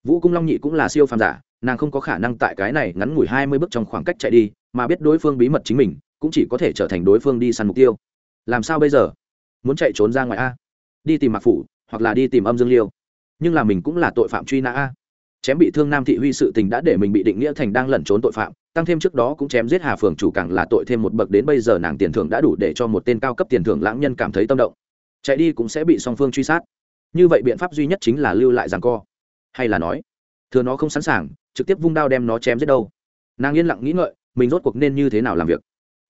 Vũ cung long nhị cũng là siêu phàm giả, nàng không có khả năng tại cái này ngắn ngủi hai mươi bước trong khoảng cách chạy đi, mà biết đối phương bí mật chính mình, cũng chỉ có thể trở thành đối phương đi săn mục tiêu. Làm sao bây giờ? Muốn chạy trốn ra ngoài a? Đi tìm mạc phủ, hoặc là đi tìm âm dương liêu. Nhưng là mình cũng là tội phạm truy nã a. Chém bị thương nam thị huy sự tình đã để mình bị định nghĩa thành đang lẩn trốn tội phạm, tăng thêm trước đó cũng chém giết hà phường chủ càng là tội thêm một bậc đến bây giờ nàng tiền thưởng đã đủ để cho một tên cao cấp tiền thưởng lãng nhân cảm thấy tâm động. Chạy đi cũng sẽ bị song phương truy sát. Như vậy biện pháp duy nhất chính là lưu lại rằng co. Hay là nói, thừa nó không sẵn sàng, trực tiếp vung đao đem nó chém giết đâu. Nàng yên lặng nghĩ ngợi, mình rốt cuộc nên như thế nào làm việc?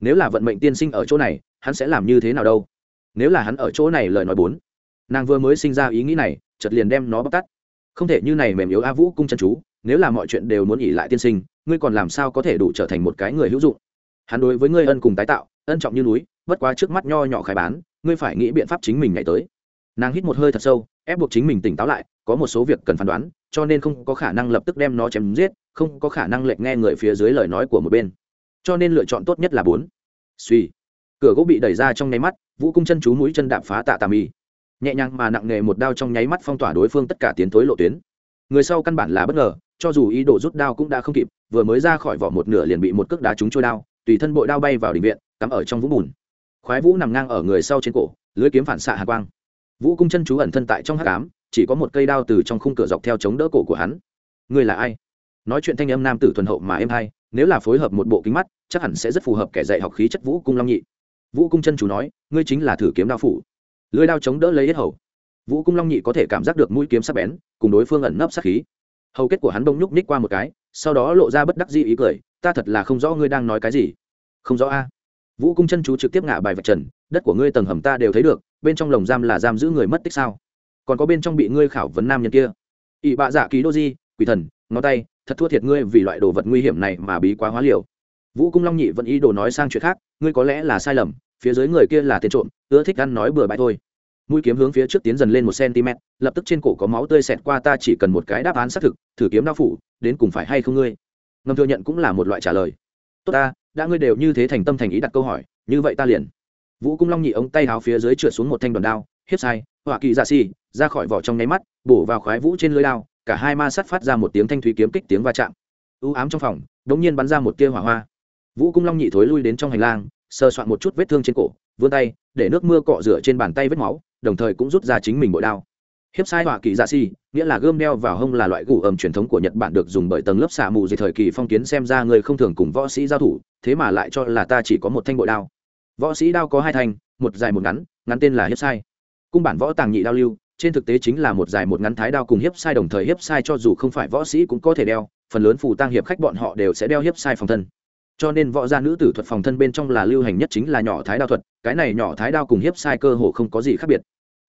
Nếu là vận mệnh tiên sinh ở chỗ này, hắn sẽ làm như thế nào đâu? Nếu là hắn ở chỗ này lời nói bốn. Nàng vừa mới sinh ra ý nghĩ này, chợt liền đem nó bóc tắt không thể như này mềm yếu a vũ cung chân chú, nếu là mọi chuyện đều muốn nghỉ lại tiên sinh, ngươi còn làm sao có thể đủ trở thành một cái người hữu dụng? Hắn đối với ngươi ân cùng tái tạo, ân trọng như núi, bất quá trước mắt nho nhỏ khai bán, ngươi phải nghĩ biện pháp chính mình ngày tới. Nàng hít một hơi thật sâu, ép buộc chính mình tỉnh táo lại, có một số việc cần phán đoán, cho nên không có khả năng lập tức đem nó chém giết, không có khả năng lệch nghe người phía dưới lời nói của một bên. Cho nên lựa chọn tốt nhất là bốn. Suy cửa gỗ bị đẩy ra trong nháy mắt vũ cung chân chú mũi chân đạp phá tạ tà mi. Nhẹ nhàng mà nặng nề một đao trong nháy mắt phong tỏa đối phương tất cả tiến thối lộ tuyến. Người sau căn bản là bất ngờ, cho dù ý đồ rút đao cũng đã không kịp, vừa mới ra khỏi vỏ một nửa liền bị một cước đá trúng trôi đao, tùy thân bội đao bay vào đình viện, cắm ở trong vũng bùn. Khoái vũ nằm ngang ở người sau trên cổ, lưới kiếm phản xạ hạ quang. Vũ cung chân chú ẩn thân tại trong hát cám chỉ có một cây đao từ trong khung cửa dọc theo chống đỡ cổ của hắn. Người là ai? Nói chuyện thanh âm nam tử thuần hậu mà em hay, nếu là phối hợp một bộ kính mắt, chắc hẳn sẽ rất phù hợp kẻ dạy học khí chất vũ cung long nhị vũ cung chân Chủ nói, ngươi chính là thử kiếm đao phủ. Lưới đao chống đỡ lấy hết hầu. Vũ cung long nhị có thể cảm giác được mũi kiếm sắc bén, cùng đối phương ẩn nấp sát khí. Hầu kết của hắn bông nhúc ních qua một cái, sau đó lộ ra bất đắc di ý cười, ta thật là không rõ ngươi đang nói cái gì. Không rõ a. Vũ cung chân chú trực tiếp ngả bài vạch trần, đất của ngươi tầng hầm ta đều thấy được, bên trong lồng giam là giam giữ người mất tích sao? Còn có bên trong bị ngươi khảo vấn nam nhân kia. Ỵ bạ dạ ký đô di, quỷ thần ngó tay, thật thua thiệt ngươi vì loại đồ vật nguy hiểm này mà bí quá hóa liều vũ cung long nhị vẫn ý đồ nói sang chuyện khác, ngươi có lẽ là sai lầm, phía dưới người kia là tên trộm, ưa thích ăn nói bừa bãi thôi. Mũi kiếm hướng phía trước tiến dần lên một cm, lập tức trên cổ có máu tươi xẹt qua, ta chỉ cần một cái đáp án xác thực, thử kiếm đao phủ, đến cùng phải hay không ngươi? Ngầm thừa nhận cũng là một loại trả lời. Tốt ta, đã ngươi đều như thế thành tâm thành ý đặt câu hỏi, như vậy ta liền. Vũ cung long nhị ống tay háo phía dưới trượt xuống một thanh đoàn đao, hiếp sai, họa kỳ dạ xì, ra khỏi vỏ trong nháy mắt, bổ vào khoái vũ trên lưới đao, cả hai ma sắt phát ra một tiếng thanh thúy kiếm kích tiếng va chạm. U ám trong phòng đ ỗ n g nhiên bắn ra một tia hỏa hoa vũ cung long nhị thối lui đến trong hành lang sơ soạn một chút vết thương trên cổ, vươn tay, để nước mưa cọ rửa trên bàn tay vết máu, đồng thời cũng rút ra chính mình bội đao. Hiếp sai họa kỳ dạ si, nghĩa là gươm đeo vào hông là loại gù ẩm truyền thống của nhật bản được dùng bởi tầng lớp xả mù dây thời kỳ phong kiến xem ra người không thường cùng võ sĩ giao thủ, thế mà lại cho là ta chỉ có một thanh bội đao. Võ sĩ đao có hai thanh, một dài một ngắn ngắn tên là hiếp sai. Cung bản võ tàng nhị đao lưu, trên thực tế chính là một dài một ngắn thái đao cùng hiếp sai đồng thời hiếp sai cho dù không phải võ sĩ cũng có thể đeo, phần lớn phù tang hiệp khách bọn họ đều sẽ đeo hiếp sai phòng thân cho nên võ gia nữ tử thuật phòng thân bên trong là lưu hành nhất chính là nhỏ thái đao thuật, cái này nhỏ thái đao cùng hiếp sai cơ hồ không có gì khác biệt.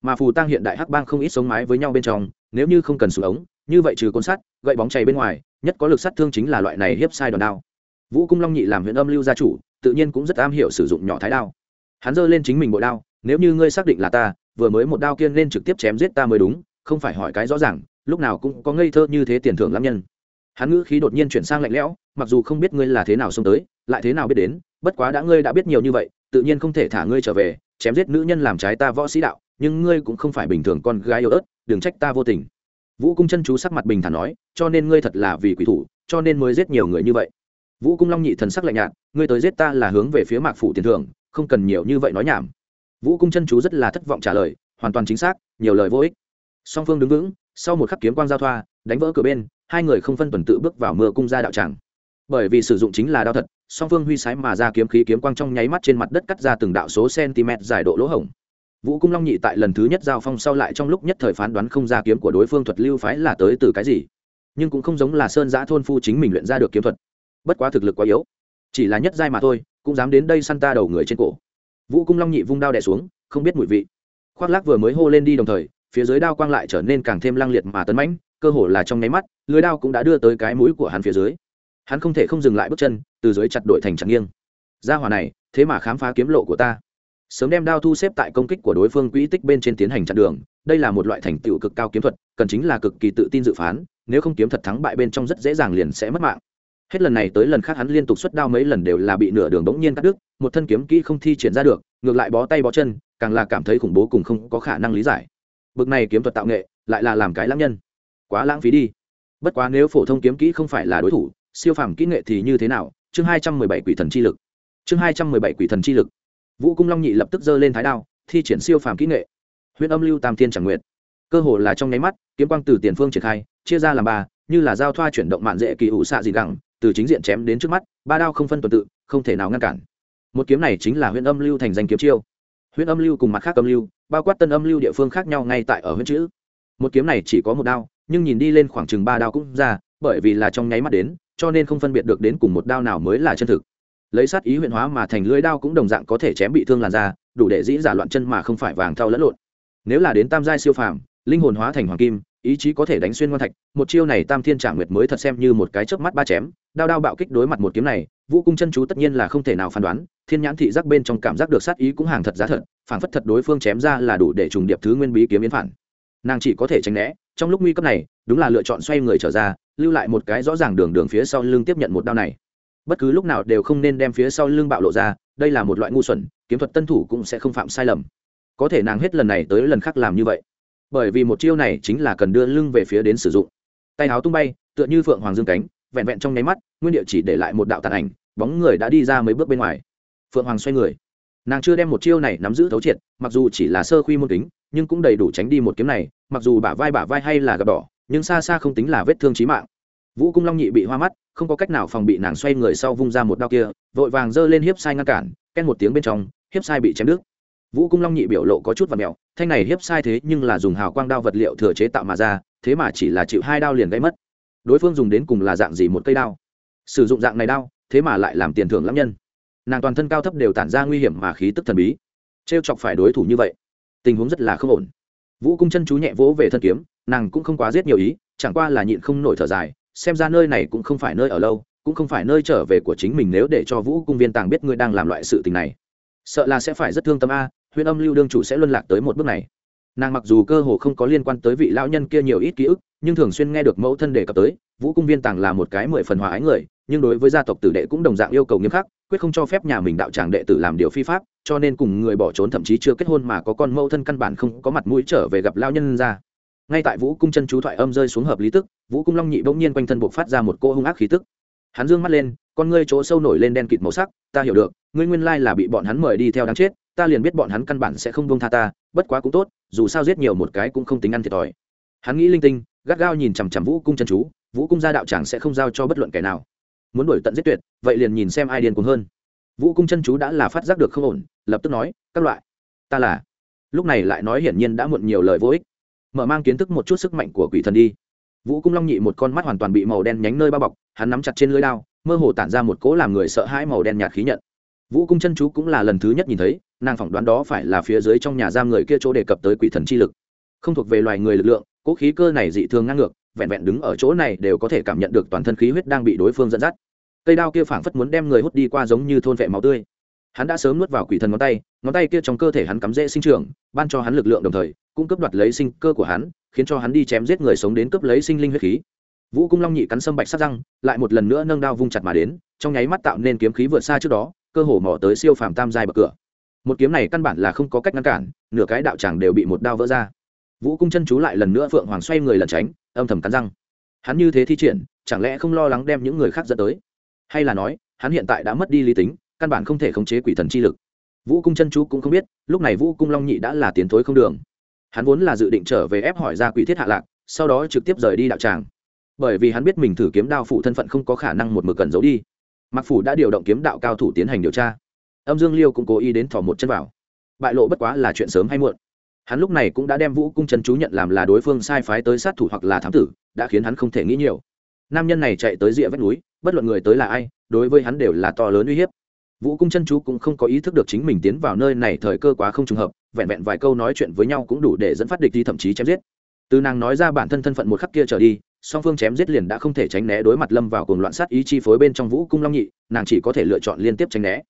Mà phù tang hiện đại hắc bang không ít sống mái với nhau bên trong, nếu như không cần súng ống, như vậy trừ côn sắt, gậy bóng chày bên ngoài, nhất có lực sát thương chính là loại này hiếp sai đòn đao. Vũ cung long nhị làm huyện âm lưu gia chủ, tự nhiên cũng rất am hiểu sử dụng nhỏ thái đao. Hắn giơ lên chính mình bội đao, nếu như ngươi xác định là ta, vừa mới một đao kiên nên trực tiếp chém giết ta mới đúng, không phải hỏi cái rõ ràng, lúc nào cũng có ngây thơ như thế tiền thưởng lắm nhân. Hắn ngữ khí đột nhiên chuyển sang lạnh lẽo mặc dù không biết ngươi là thế nào xông tới, lại thế nào biết đến, bất quá đã ngươi đã biết nhiều như vậy, tự nhiên không thể thả ngươi trở về, chém giết nữ nhân làm trái ta võ sĩ đạo, nhưng ngươi cũng không phải bình thường con gái yếu ớt, đừng trách ta vô tình. Vũ cung chân chú sắc mặt bình thản nói, cho nên ngươi thật là vì quỷ thủ, cho nên mới giết nhiều người như vậy. Vũ cung long nhị thần sắc lạnh nhạt, ngươi tới giết ta là hướng về phía mạc phủ tiền thưởng, không cần nhiều như vậy nói nhảm. Vũ cung chân chú rất là thất vọng trả lời, hoàn toàn chính xác, nhiều lời vô ích. Song phương đứng vững, sau một khắc kiếm quang giao thoa, đánh vỡ cửa bên, hai người không phân tuần tự bước vào mưa cung ra đạo tràng bởi vì sử dụng chính là đao thật, song phương huy sái mà ra kiếm khí kiếm quang trong nháy mắt trên mặt đất cắt ra từng đạo số cm dài độ lỗ hổng. Vũ cung long nhị tại lần thứ nhất giao phong sau lại trong lúc nhất thời phán đoán không ra kiếm của đối phương thuật lưu phái là tới từ cái gì, nhưng cũng không giống là sơn giã thôn phu chính mình luyện ra được kiếm thuật. Bất quá thực lực quá yếu, chỉ là nhất giai mà thôi, cũng dám đến đây săn ta đầu người trên cổ. Vũ cung long nhị vung đao đẻ xuống, không biết mùi vị. Khoác lác vừa mới hô lên đi đồng thời, phía dưới đao quang lại trở nên càng thêm lăng liệt mà tấn mãnh, cơ hồ là trong nháy mắt, lưới đao cũng đã đưa tới cái mũi của hắn phía dưới hắn không thể không dừng lại bước chân, từ dưới chặt đội thành chặt nghiêng. Ra hòa này, thế mà khám phá kiếm lộ của ta. Sớm đem đao thu xếp tại công kích của đối phương quỹ tích bên trên tiến hành chặn đường, đây là một loại thành tựu cực cao kiếm thuật, cần chính là cực kỳ tự tin dự phán, nếu không kiếm thật thắng bại bên trong rất dễ dàng liền sẽ mất mạng. Hết lần này tới lần khác hắn liên tục xuất đao mấy lần đều là bị nửa đường bỗng nhiên cắt đứt, một thân kiếm kỹ không thi triển ra được, ngược lại bó tay bó chân, càng là cảm thấy khủng bố cùng không có khả năng lý giải. Bực này kiếm thuật tạo nghệ, lại là làm cái lãng nhân. Quá lãng phí đi. Bất quá nếu phổ thông kiếm kỹ không phải là đối thủ siêu phàm kỹ nghệ thì như thế nào? Chương hai trăm mười bảy quỷ thần chi lực. Chương hai trăm mười bảy quỷ thần chi lực. Vũ cung long nhị lập tức giơ lên thái đao, thi triển siêu phàm kỹ nghệ. Huyện âm lưu tam thiên chẳng nguyện. Cơ hồ là trong nháy mắt, kiếm quang từ tiền phương triển khai, chia ra làm ba, như là giao thoa chuyển động mạn dễ kỳ ủ xạ dị gẳng, từ chính diện chém đến trước mắt, ba đao không phân tuần tự, không thể nào ngăn cản. Một kiếm này chính là huyện âm lưu thành danh kiếm chiêu. Huyện âm lưu cùng mặt khác âm lưu, bao quát tân âm lưu địa phương khác nhau ngay tại ở huyện chữ. Một kiếm này chỉ có một đao, nhưng nhìn đi lên khoảng chừng ba đao cũng ra, bởi vì là trong nháy mắt đến cho nên không phân biệt được đến cùng một đao nào mới là chân thực. Lấy sát ý huyện hóa mà thành lưới đao cũng đồng dạng có thể chém bị thương làn da, đủ để dĩ giả loạn chân mà không phải vàng thau lẫn lộn. Nếu là đến tam giai siêu phàm, linh hồn hóa thành hoàng kim, ý chí có thể đánh xuyên ngoan thạch, một chiêu này tam thiên trả nguyệt mới thật xem như một cái chớp mắt ba chém, đao đao bạo kích đối mặt một kiếm này, vũ cung chân chú tất nhiên là không thể nào phán đoán, thiên nhãn thị giác bên trong cảm giác được sát ý cũng hàng thật giá thật phản phất thật đối phương chém ra là đủ để trùng điệp thứ nguyên bí kiếm biến phản. Nàng chỉ có thể tránh né, trong lúc nguy cấp này, đúng là lựa chọn xoay người trở ra lưu lại một cái rõ ràng đường đường phía sau lưng tiếp nhận một đao này. Bất cứ lúc nào đều không nên đem phía sau lưng bạo lộ ra, đây là một loại ngu xuẩn, kiếm thuật tân thủ cũng sẽ không phạm sai lầm. Có thể nàng hết lần này tới lần khác làm như vậy. Bởi vì một chiêu này chính là cần đưa lưng về phía đến sử dụng. Tay áo tung bay, tựa như phượng hoàng dương cánh, vẹn vẹn trong nháy mắt, nguyên địa chỉ để lại một đạo tàn ảnh, bóng người đã đi ra mấy bước bên ngoài. Phượng hoàng xoay người. Nàng chưa đem một chiêu này nắm giữ thấu triệt, mặc dù chỉ là sơ khuy môn kính, nhưng cũng đầy đủ tránh đi một kiếm này, mặc dù bả vai bả vai hay là gặp đỏ nhưng xa xa không tính là vết thương chí mạng. Vũ cung long nhị bị hoa mắt, không có cách nào phòng bị nàng xoay người sau vung ra một đao kia, vội vàng giơ lên hiếp sai ngăn cản, ken một tiếng bên trong, hiếp sai bị chém đứt. Vũ cung long nhị biểu lộ có chút và mẹo, thanh này hiếp sai thế nhưng là dùng hào quang đao vật liệu thừa chế tạo mà ra, thế mà chỉ là chịu hai đao liền gây mất. Đối phương dùng đến cùng là dạng gì một cây đao? Sử dụng dạng này đao, thế mà lại làm tiền thưởng lãm nhân. Nàng toàn thân cao thấp đều tản ra nguy hiểm mà khí tức thần bí. T r e o chọc phải đối thủ như vậy, tình huống rất là không ổn. Vũ cung chân chú nhẹ vỗ về thân kiếm nàng cũng không quá giết nhiều ý, chẳng qua là nhịn không nổi thở dài, xem ra nơi này cũng không phải nơi ở lâu, cũng không phải nơi trở về của chính mình nếu để cho vũ cung viên tàng biết ngươi đang làm loại sự tình này. Sợ là sẽ phải rất thương tâm a, huyền âm lưu đương chủ sẽ luân lạc tới một bước này. Nàng mặc dù cơ hồ không có liên quan tới vị lão nhân kia nhiều ít ký ức, nhưng thường xuyên nghe được mẫu thân đề cập tới, vũ cung viên tàng là một cái mười phần hòa ái người, nhưng đối với gia tộc tử đệ cũng đồng dạng yêu cầu nghiêm khắc, quyết không cho phép nhà mình đạo tràng đệ tử làm điều phi pháp, cho nên cùng người bỏ trốn thậm chí chưa kết hôn mà có con mẫu thân căn bản không có mặt mũi trở về gặp lao nhân ra ngay tại vũ cung chân chú thoại âm rơi xuống hợp lý tức, vũ cung long nhị bỗng nhiên quanh thân buộc phát ra một cô hung ác khí tức. Hắn dương mắt lên, con ngươi chỗ sâu nổi lên đen kịt màu sắc, ta hiểu được, ngươi nguyên lai là bị bọn hắn mời đi theo đáng chết, ta liền biết bọn hắn căn bản sẽ không buông tha ta, bất quá cũng tốt, dù sao giết nhiều một cái cũng không tính ăn thiệt thòi. Hắn nghĩ linh tinh, gắt gao nhìn chằm chằm vũ cung chân chú, vũ cung gia đạo chẳng sẽ không giao cho bất luận kẻ nào. Muốn đuổi tận giết tuyệt, vậy liền nhìn xem ai điên cuồng hơn. Vũ cung chân chú đã là phát giác được không ổn, lập tức nói, các loại, ta là lúc này lại nói hiển nhiên đã muộn nhiều lời vô ích mở mang kiến thức một chút sức mạnh của quỷ thần đi. Vũ cung long nhị một con mắt hoàn toàn bị màu đen nhánh nơi bao bọc hắn nắm chặt trên lưới lao, mơ hồ tản ra một cỗ làm người sợ hãi màu đen nhạt khí nhận. Vũ cung chân chú cũng là lần thứ nhất nhìn thấy nàng phỏng đoán đó phải là phía dưới trong nhà giam người kia chỗ đề cập tới quỷ thần chi lực. Không thuộc về loài người lực lượng cỗ khí cơ này dị thường ngang ngược vẹn vẹn đứng ở chỗ này đều có thể cảm nhận được toàn thân khí huyết đang bị đối phương dẫn dắt. Cây đao kia phảng phất muốn đem người hút đi qua giống như thôn vệ máu tươi hắn đã sớm nuốt vào quỷ thần ngón tay ngón tay kia trong cơ thể hắn cắm rễ sinh trưởng, ban cho hắn lực lượng đồng thời, cũng cướp đoạt lấy sinh cơ của hắn, khiến cho hắn đi chém giết người sống đến cướp lấy sinh linh huyết khí. Vũ cung long nhị cắn sâm bạch sát răng, lại một lần nữa nâng đao vung chặt mà đến, trong nháy mắt tạo nên kiếm khí vượt xa trước đó, cơ hồ mỏ tới siêu phàm tam giai bậc cửa. Một kiếm này căn bản là không có cách ngăn cản, nửa cái đạo tràng đều bị một đao vỡ ra. Vũ cung chân chú lại lần nữa phượng hoàng xoay người lẩn tránh, âm thầm cắn răng. Hắn như thế thi triển, chẳng lẽ không lo lắng đem những người khác dẫn tới? Hay là nói, hắn hiện tại đã mất đi lý tính? Căn bản không thể khống chế quỷ thần chi lực. Vũ cung chân chú cũng không biết, lúc này vũ cung long nhị đã là tiến thối không đường. Hắn vốn là dự định trở về ép hỏi ra quỷ thiết hạ lạc, sau đó trực tiếp rời đi đạo tràng. Bởi vì hắn biết mình thử kiếm đao phụ thân phận không có khả năng một mực cần giấu đi. Mặc phủ đã điều động kiếm đạo cao thủ tiến hành điều tra. Âm dương liêu cũng cố ý đến thỏ một chân vào. Bại lộ bất quá là chuyện sớm hay muộn. Hắn lúc này cũng đã đem vũ cung chân chú nhận làm là đối phương sai phái tới sát thủ hoặc là thám tử, đã khiến hắn không thể nghĩ nhiều. Nam nhân này chạy tới rìa vách núi, bất luận người tới là ai, đối với hắn đều là to lớn uy hiếp vũ cung chân chú cũng không có ý thức được chính mình tiến vào nơi này thời cơ quá không trùng hợp, vẹn vẹn vài câu nói chuyện với nhau cũng đủ để dẫn phát địch đi thậm chí chém giết. Từ nàng nói ra bản thân thân phận một khắc kia trở đi, song phương chém giết liền đã không thể tránh né đối mặt lâm vào cùng loạn sát ý chi phối bên trong vũ cung long nhị, nàng chỉ có thể lựa chọn liên tiếp tránh né.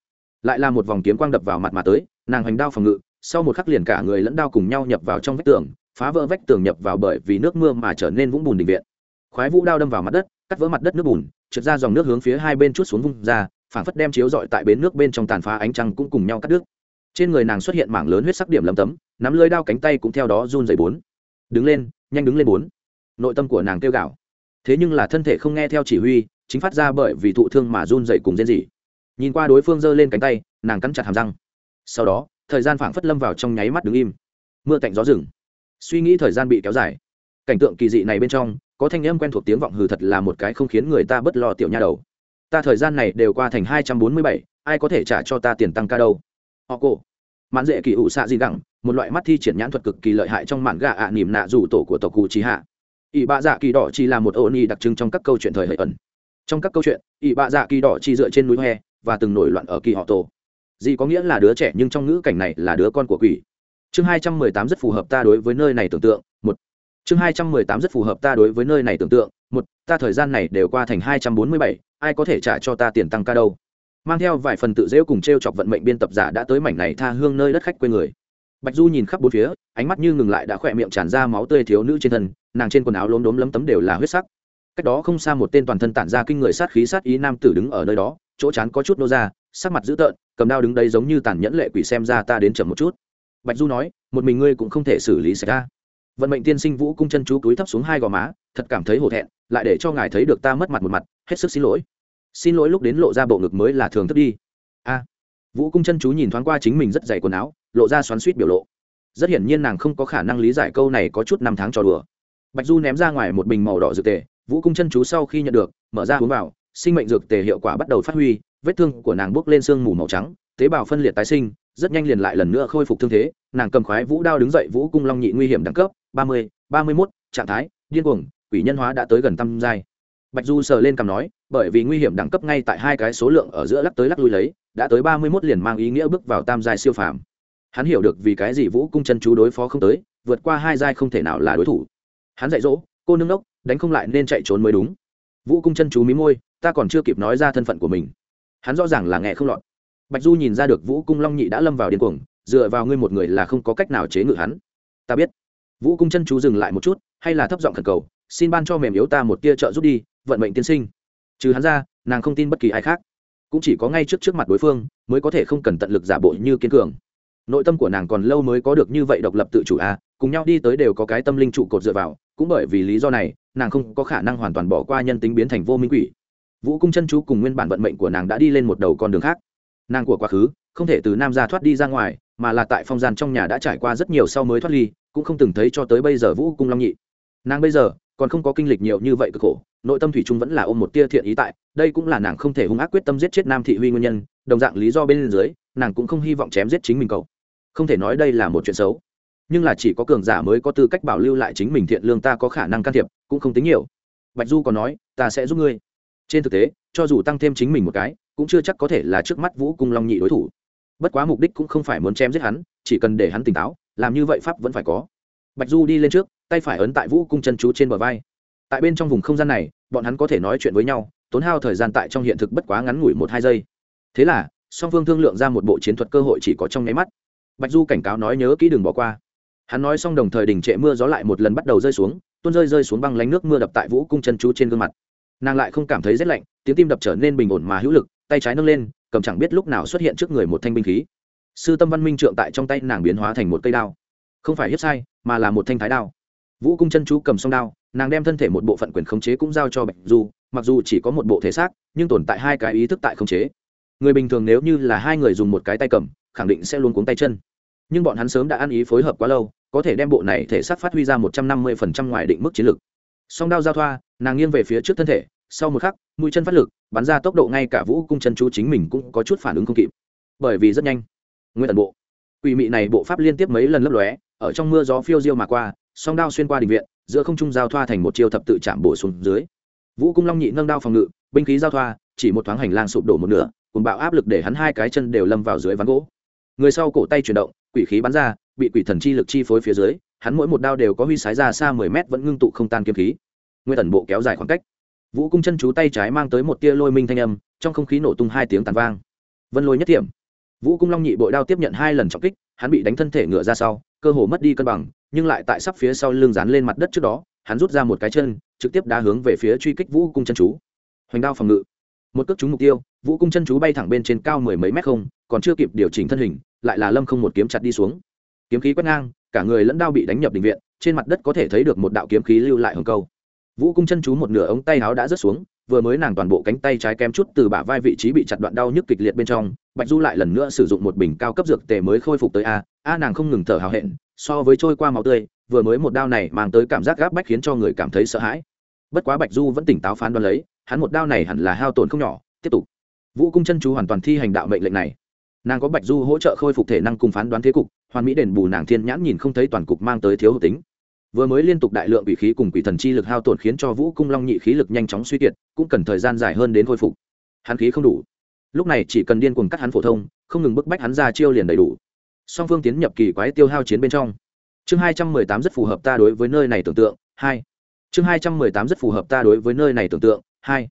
Lại là một vòng kiếm quang đập vào mặt mà tới, nàng hành đao phòng ngự, sau một khắc liền cả người lẫn đao cùng nhau nhập vào trong vách tường, phá vỡ vách tường nhập vào bởi vì nước mưa mà trở nên vũng bùn định viện. Khoái vũ đao đâm vào mặt đất, cắt vỡ mặt đất nước bùn, trượt ra dòng nước hướng phía hai bên chút xuống vung ra phảng phất đem chiếu dọi tại bến nước bên trong tàn phá ánh trăng cũng cùng nhau cắt đứt. Trên người nàng xuất hiện mảng lớn huyết sắc điểm lấm tấm, nắm lưới đao cánh tay cũng theo đó run dày bốn. Đứng lên, nhanh đứng lên bốn. Nội tâm của nàng kêu gạo thế nhưng là thân thể không nghe theo chỉ huy, chính phát ra bởi vì thụ thương mà run rẩy cùng rên rỉ. Nhìn qua đối phương giơ lên cánh tay, nàng cắn chặt hàm răng. Sau đó, thời gian phảng phất lâm vào trong nháy mắt đứng im. Mưa tạnh gió rừng. Suy nghĩ thời gian bị kéo dài. Cảnh tượng kỳ dị này bên trong, có thanh âm quen thuộc tiếng vọng hừ thật là một cái không khiến người ta bất lo tiểu nha đầu ta thời gian này đều qua thành hai trăm bốn mươi bảy, ai có thể trả cho ta tiền tăng ca đâu? Họ cổ. Mãn dễ kỳ ủ xạ gì đẳng một loại mắt thi triển nhãn thuật cực kỳ lợi hại trong mạn gà ạ à nỉm nạ rủ tổ của tộc cụ trí hạ. Ỷ bạ dạ kỳ đỏ chỉ là một ôn nhi đặc trưng trong các câu chuyện thời hợi ẩn. Trong các câu chuyện, ỷ bạ dạ kỳ đỏ chỉ dựa trên núi hoe và từng nổi loạn ở kỳ họ tổ. Gì có nghĩa là đứa trẻ, nhưng trong ngữ cảnh này là đứa con của quỷ. Chương hai trăm mười tám rất phù hợp ta đối với nơi này tưởng tượng chương hai trăm mười tám rất phù hợp ta đối với nơi này tưởng tượng. Một, ta thời gian này đều qua thành hai trăm bốn mươi bảy, ai có thể trả cho ta tiền tăng ca đâu? Mang theo vài phần tự dễu cùng t r e o chọc vận mệnh biên tập giả đã tới mảnh này tha hương nơi đất khách quê người. Bạch du nhìn khắp bốn phía, ánh mắt như ngừng lại đã khỏe miệng tràn ra máu tươi thiếu nữ trên thân, nàng trên quần áo lốm đốm lấm tấm đều là huyết sắc. Cách đó không xa một tên toàn thân tản ra kinh người sát khí sát ý nam tử đứng ở nơi đó, chỗ chán có chút nô ra, sắc mặt dữ tợn, cầm đao đứng đây giống như tàn nhẫn lệ quỷ xem ra ta đến chậm một chút. Bạch du nói, một mình ngươi cũng không thể xử lý xảy ra vận mệnh tiên sinh vũ cung chân chú cúi thấp xuống hai gò má, thật cảm thấy hổ thẹn, lại để cho ngài thấy được ta mất mặt một mặt, hết sức xin lỗi. Xin lỗi lúc đến lộ ra bộ ngực mới là thường thức đi. A. Vũ cung chân chú nhìn thoáng qua chính mình rất dày quần áo, lộ ra xoắn suýt biểu lộ. Rất hiển nhiên nàng không có khả năng lý giải câu này có chút năm tháng trò đùa. Bạch du ném ra ngoài một bình màu đỏ dược tề, vũ cung chân chú sau khi nhận được, mở ra uống vào, sinh mệnh dược tề hiệu quả bắt đầu phát huy, vết thương của nàng bốc lên sương mù màu trắng, tế bào phân liệt tái sinh, rất nhanh liền lại lần nữa khôi phục thương thế, nàng cầm khoái vũ đao đứng dậy vũ cung long nhị nguy hiểm đẳng cấp ba mươi ba mươi mốt, trạng thái, điên cuồng, quỷ nhân hóa đã tới gần tăm giai. Bạch du sờ lên cằm nói, bởi vì nguy hiểm đẳng cấp ngay tại hai cái số lượng ở giữa lắc tới lắc lui lấy, đã tới ba mươi mốt liền mang ý nghĩa bước vào tam giai siêu phàm. Hắn hiểu được vì cái gì vũ cung chân chú đối phó không tới, vượt qua hai giai không thể nào là đối thủ. Hắn dạy dỗ, cô nương đốc, đánh không lại nên chạy trốn mới đúng. Vũ cung chân chú mí môi, ta còn chưa kịp nói ra thân phận của mình. Hắn rõ ràng là nghe không lọt. Bạch du nhìn ra được vũ cung long nhị đã lâm vào điên cuồng, dựa vào ngươi một người là không có cách nào chế ngự hắn. Ta biết vũ cung chân chú dừng lại một chút hay là thấp giọng khẩn cầu xin ban cho mềm yếu ta một tia trợ giúp đi vận mệnh tiên sinh. Trừ hắn ra nàng không tin bất kỳ ai khác. Cũng chỉ có ngay trước trước mặt đối phương mới có thể không cần tận lực giả bộ như kiên cường. Nội tâm của nàng còn lâu mới có được như vậy độc lập tự chủ a à, cùng nhau đi tới đều có cái tâm linh trụ cột dựa vào cũng bởi vì lý do này nàng không có khả năng hoàn toàn bỏ qua nhân tính biến thành vô minh quỷ. Vũ cung chân chú cùng nguyên bản vận mệnh của nàng đã đi lên một đầu con đường khác. Nàng của quá khứ không thể từ nam ra thoát đi ra ngoài mà là tại phong gian trong nhà đã trải qua rất nhiều sau mới thoát ly cũng không từng thấy cho tới bây giờ vũ cung long nhị. Nàng bây giờ còn không có kinh lịch nhiều như vậy cực khổ, nội tâm thủy trung vẫn là ôm một tia thiện ý tại, đây cũng là nàng không thể hung ác quyết tâm giết chết nam thị huy nguyên nhân, đồng dạng lý do bên dưới, nàng cũng không hy vọng chém giết chính mình cậu. Không thể nói đây là một chuyện xấu, nhưng là chỉ có cường giả mới có tư cách bảo lưu lại chính mình thiện lương ta có khả năng can thiệp, cũng không tính nhiều. Bạch du còn nói, ta sẽ giúp ngươi. Trên thực tế, cho dù tăng thêm chính mình một cái, cũng chưa chắc có thể là trước mắt vũ cung long nhị đối thủ. Bất quá mục đích cũng không phải muốn chém giết hắn, chỉ cần để hắn tỉnh táo làm như vậy pháp vẫn phải có. Bạch du đi lên trước, tay phải ấn tại vũ cung chân chú trên bờ vai. Tại bên trong vùng không gian này, bọn hắn có thể nói chuyện với nhau, tốn hao thời gian tại trong hiện thực bất quá ngắn ngủi một hai giây. Thế là, song phương thương lượng ra một bộ chiến thuật cơ hội chỉ có trong nháy mắt. Bạch du cảnh cáo nói nhớ kỹ đừng bỏ qua. Hắn nói xong đồng thời đình trệ mưa gió lại một lần bắt đầu rơi xuống, tuôn rơi rơi xuống băng lánh nước mưa đập tại vũ cung chân chú trên gương mặt. Nàng lại không cảm thấy rét lạnh, tiếng tim đập trở nên bình ổn mà hữu lực, tay trái nâng lên, cầm chẳng biết lúc nào xuất hiện trước người một thanh binh khí sư tâm văn minh trượng tại trong tay nàng biến hóa thành một cây đao. Không phải hiếp sai, mà là một thanh thái đao. Vũ cung chân chú cầm song đao, nàng đem thân thể một bộ phận quyền khống chế cũng giao cho bạch du, mặc dù chỉ có một bộ thể xác, nhưng tồn tại hai cái ý thức tại khống chế. Người bình thường nếu như là hai người dùng một cái tay cầm, khẳng định sẽ luôn cuống tay chân. Nhưng bọn hắn sớm đã ăn ý phối hợp quá lâu, có thể đem bộ này thể xác phát huy ra một trăm năm mươi phần trăm ngoài định mức chiến lược. Song đao giao thoa, nàng nghiêng về phía trước thân thể, sau một khắc, mũi chân phát lực, bắn ra tốc độ ngay cả vũ cung chân chú chính mình cũng có chút phản ứng không kịp. Bởi vì rất nhanh nguyên tần bộ. Quỷ mị này bộ pháp liên tiếp mấy lần lấp lóe, ở trong mưa gió phiêu diêu mà qua, song đao xuyên qua đình viện, giữa không trung giao thoa thành một chiêu thập tự chạm bổ xuống dưới. Vũ cung long nhị nâng đao phòng ngự, binh khí giao thoa, chỉ một thoáng hành lang sụp đổ một nửa, cùng bạo áp lực để hắn hai cái chân đều lâm vào dưới ván gỗ. Người sau cổ tay chuyển động, quỷ khí bắn ra, bị quỷ thần chi lực chi phối phía dưới, hắn mỗi một đao đều có huy sái ra xa mười mét vẫn ngưng tụ không tan kiếm khí. Nguyên tần bộ kéo dài khoảng cách. Vũ cung chân chú tay trái mang tới một tia lôi minh thanh âm, trong không khí nổ tung hai tiếng tàn vang. Vân lôi nhất điểm vũ cung long nhị bội đao tiếp nhận hai lần trọng kích, hắn bị đánh thân thể ngựa ra sau, cơ hồ mất đi cân bằng, nhưng lại tại sắp phía sau lưng dán lên mặt đất trước đó, hắn rút ra một cái chân, trực tiếp đá hướng về phía truy kích vũ cung chân chú. Hoành đao phòng ngự. Một cước trúng mục tiêu, vũ cung chân chú bay thẳng bên trên cao mười mấy mét không, còn chưa kịp điều chỉnh thân hình, lại là lâm không một kiếm chặt đi xuống. Kiếm khí quét ngang, cả người lẫn đao bị đánh nhập định viện, trên mặt đất có thể thấy được một đạo kiếm khí lưu lại hồng câu. Vũ cung chân chú một nửa ống tay áo đã rớt xuống, vừa mới nàng toàn bộ cánh tay trái kém chút từ bả vai vị trí bị chặt đoạn đau nhức kịch liệt bên trong bạch du lại lần nữa sử dụng một bình cao cấp dược tề mới khôi phục tới a a nàng không ngừng thở hào hẹn, so với trôi qua máu tươi, vừa mới một đao này mang tới cảm giác gáp bách khiến cho người cảm thấy sợ hãi. Bất quá bạch du vẫn tỉnh táo phán đoán lấy, hắn một đao này hẳn là hao tổn không nhỏ, tiếp tục. Vũ cung chân chú hoàn toàn thi hành đạo mệnh lệnh này. Nàng có bạch du hỗ trợ khôi phục thể năng cùng phán đoán thế cục, hoàn mỹ đền bù nàng thiên nhãn nhìn không thấy toàn cục mang tới thiếu hụt tính. Vừa mới liên tục đại lượng quỷ khí cùng quỷ thần chi lực hao tổn khiến cho vũ cung long nhị khí lực nhanh chóng suy kiệt, cũng cần thời gian dài hơn đến khôi phục. Hắn khí không đủ lúc này chỉ cần điên cuồng cắt hắn phổ thông, không ngừng bức bách hắn ra chiêu liền đầy đủ. Song phương tiến nhập kỳ quái tiêu hao chiến bên trong. Chương hai trăm mười tám rất phù hợp ta đối với nơi này tưởng tượng, hai. Chương hai trăm mười tám rất phù hợp ta đối với nơi này tưởng tượng, hai.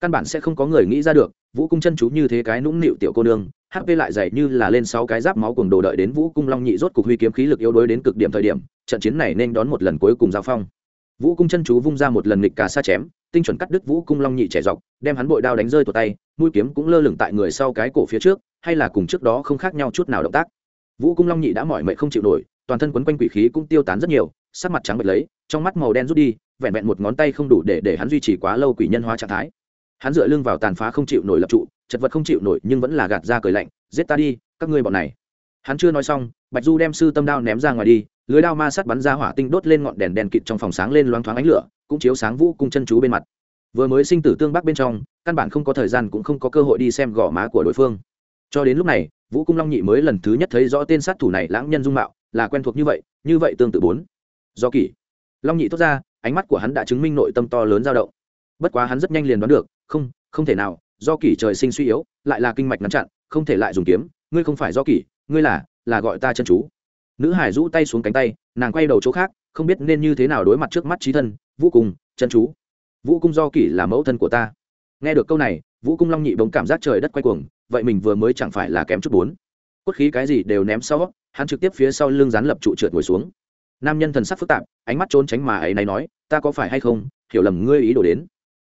Căn bản sẽ không có người nghĩ ra được, vũ cung chân chú như thế cái nũng nịu tiểu cô nương hp lại dày như là lên sáu cái giáp máu cùng đồ đợi đến vũ cung long nhị rốt cục huy kiếm khí lực yếu đuối đến cực điểm thời điểm, trận chiến này nên đón một lần cuối cùng giao phong vũ cung chân chú vung ra một lần nghịch cả xa chém, tinh chuẩn cắt đứt vũ cung long nhị trẻ dọc, đem hắn bội đao đánh rơi tuột tay, mũi kiếm cũng lơ lửng tại người sau cái cổ phía trước, hay là cùng trước đó không khác nhau chút nào động tác. Vũ cung long nhị đã mỏi mệt không chịu nổi, toàn thân quấn quanh quỷ khí cũng tiêu tán rất nhiều, sắc mặt trắng bệch lấy, trong mắt màu đen rút đi, vẹn vẹn một ngón tay không đủ để để hắn duy trì quá lâu quỷ nhân hóa trạng thái. Hắn dựa lưng vào tàn phá không chịu nổi lập trụ, chật vật không chịu nổi nhưng vẫn là gạt ra cười lạnh, giết ta đi, các ngươi bọn này. Hắn chưa nói xong, bạch du đem sư tâm đao ném ra ngoài đi lưới đao ma sắt bắn ra hỏa tinh đốt lên ngọn đèn đèn kịt trong phòng sáng lên loáng thoáng ánh lửa, cũng chiếu sáng vũ cung chân chú bên mặt. Vừa mới sinh tử tương bắc bên trong, căn bản không có thời gian cũng không có cơ hội đi xem gò má của đối phương. Cho đến lúc này, vũ cung long nhị mới lần thứ nhất thấy rõ tên sát thủ này lãng nhân dung mạo, là quen thuộc như vậy như vậy tương tự bốn. Do kỷ. Long nhị thốt ra, ánh mắt của hắn đã chứng minh nội tâm to lớn dao động. Bất quá hắn rất nhanh liền đoán được, không không thể nào, do kỷ trời sinh suy yếu, lại là kinh mạch ngắn chặn, không thể lại dùng kiếm, ngươi không phải do kỷ, ngươi là là gọi ta chân chú nữ hải rũ tay xuống cánh tay, nàng quay đầu chỗ khác, không biết nên như thế nào đối mặt trước mắt trí thân, vũ cung, chân chú. Vũ cung do kỷ là mẫu thân của ta. Nghe được câu này, vũ cung long nhị bỗng cảm giác trời đất quay cuồng, vậy mình vừa mới chẳng phải là kém chút bốn. Cốt khí cái gì đều ném sau, hắn trực tiếp phía sau lưng rán lập trụ trượt ngồi xuống. Nam nhân thần sắc phức tạp, ánh mắt trốn tránh mà ấy này nói, ta có phải hay không? Hiểu lầm ngươi ý đồ đến.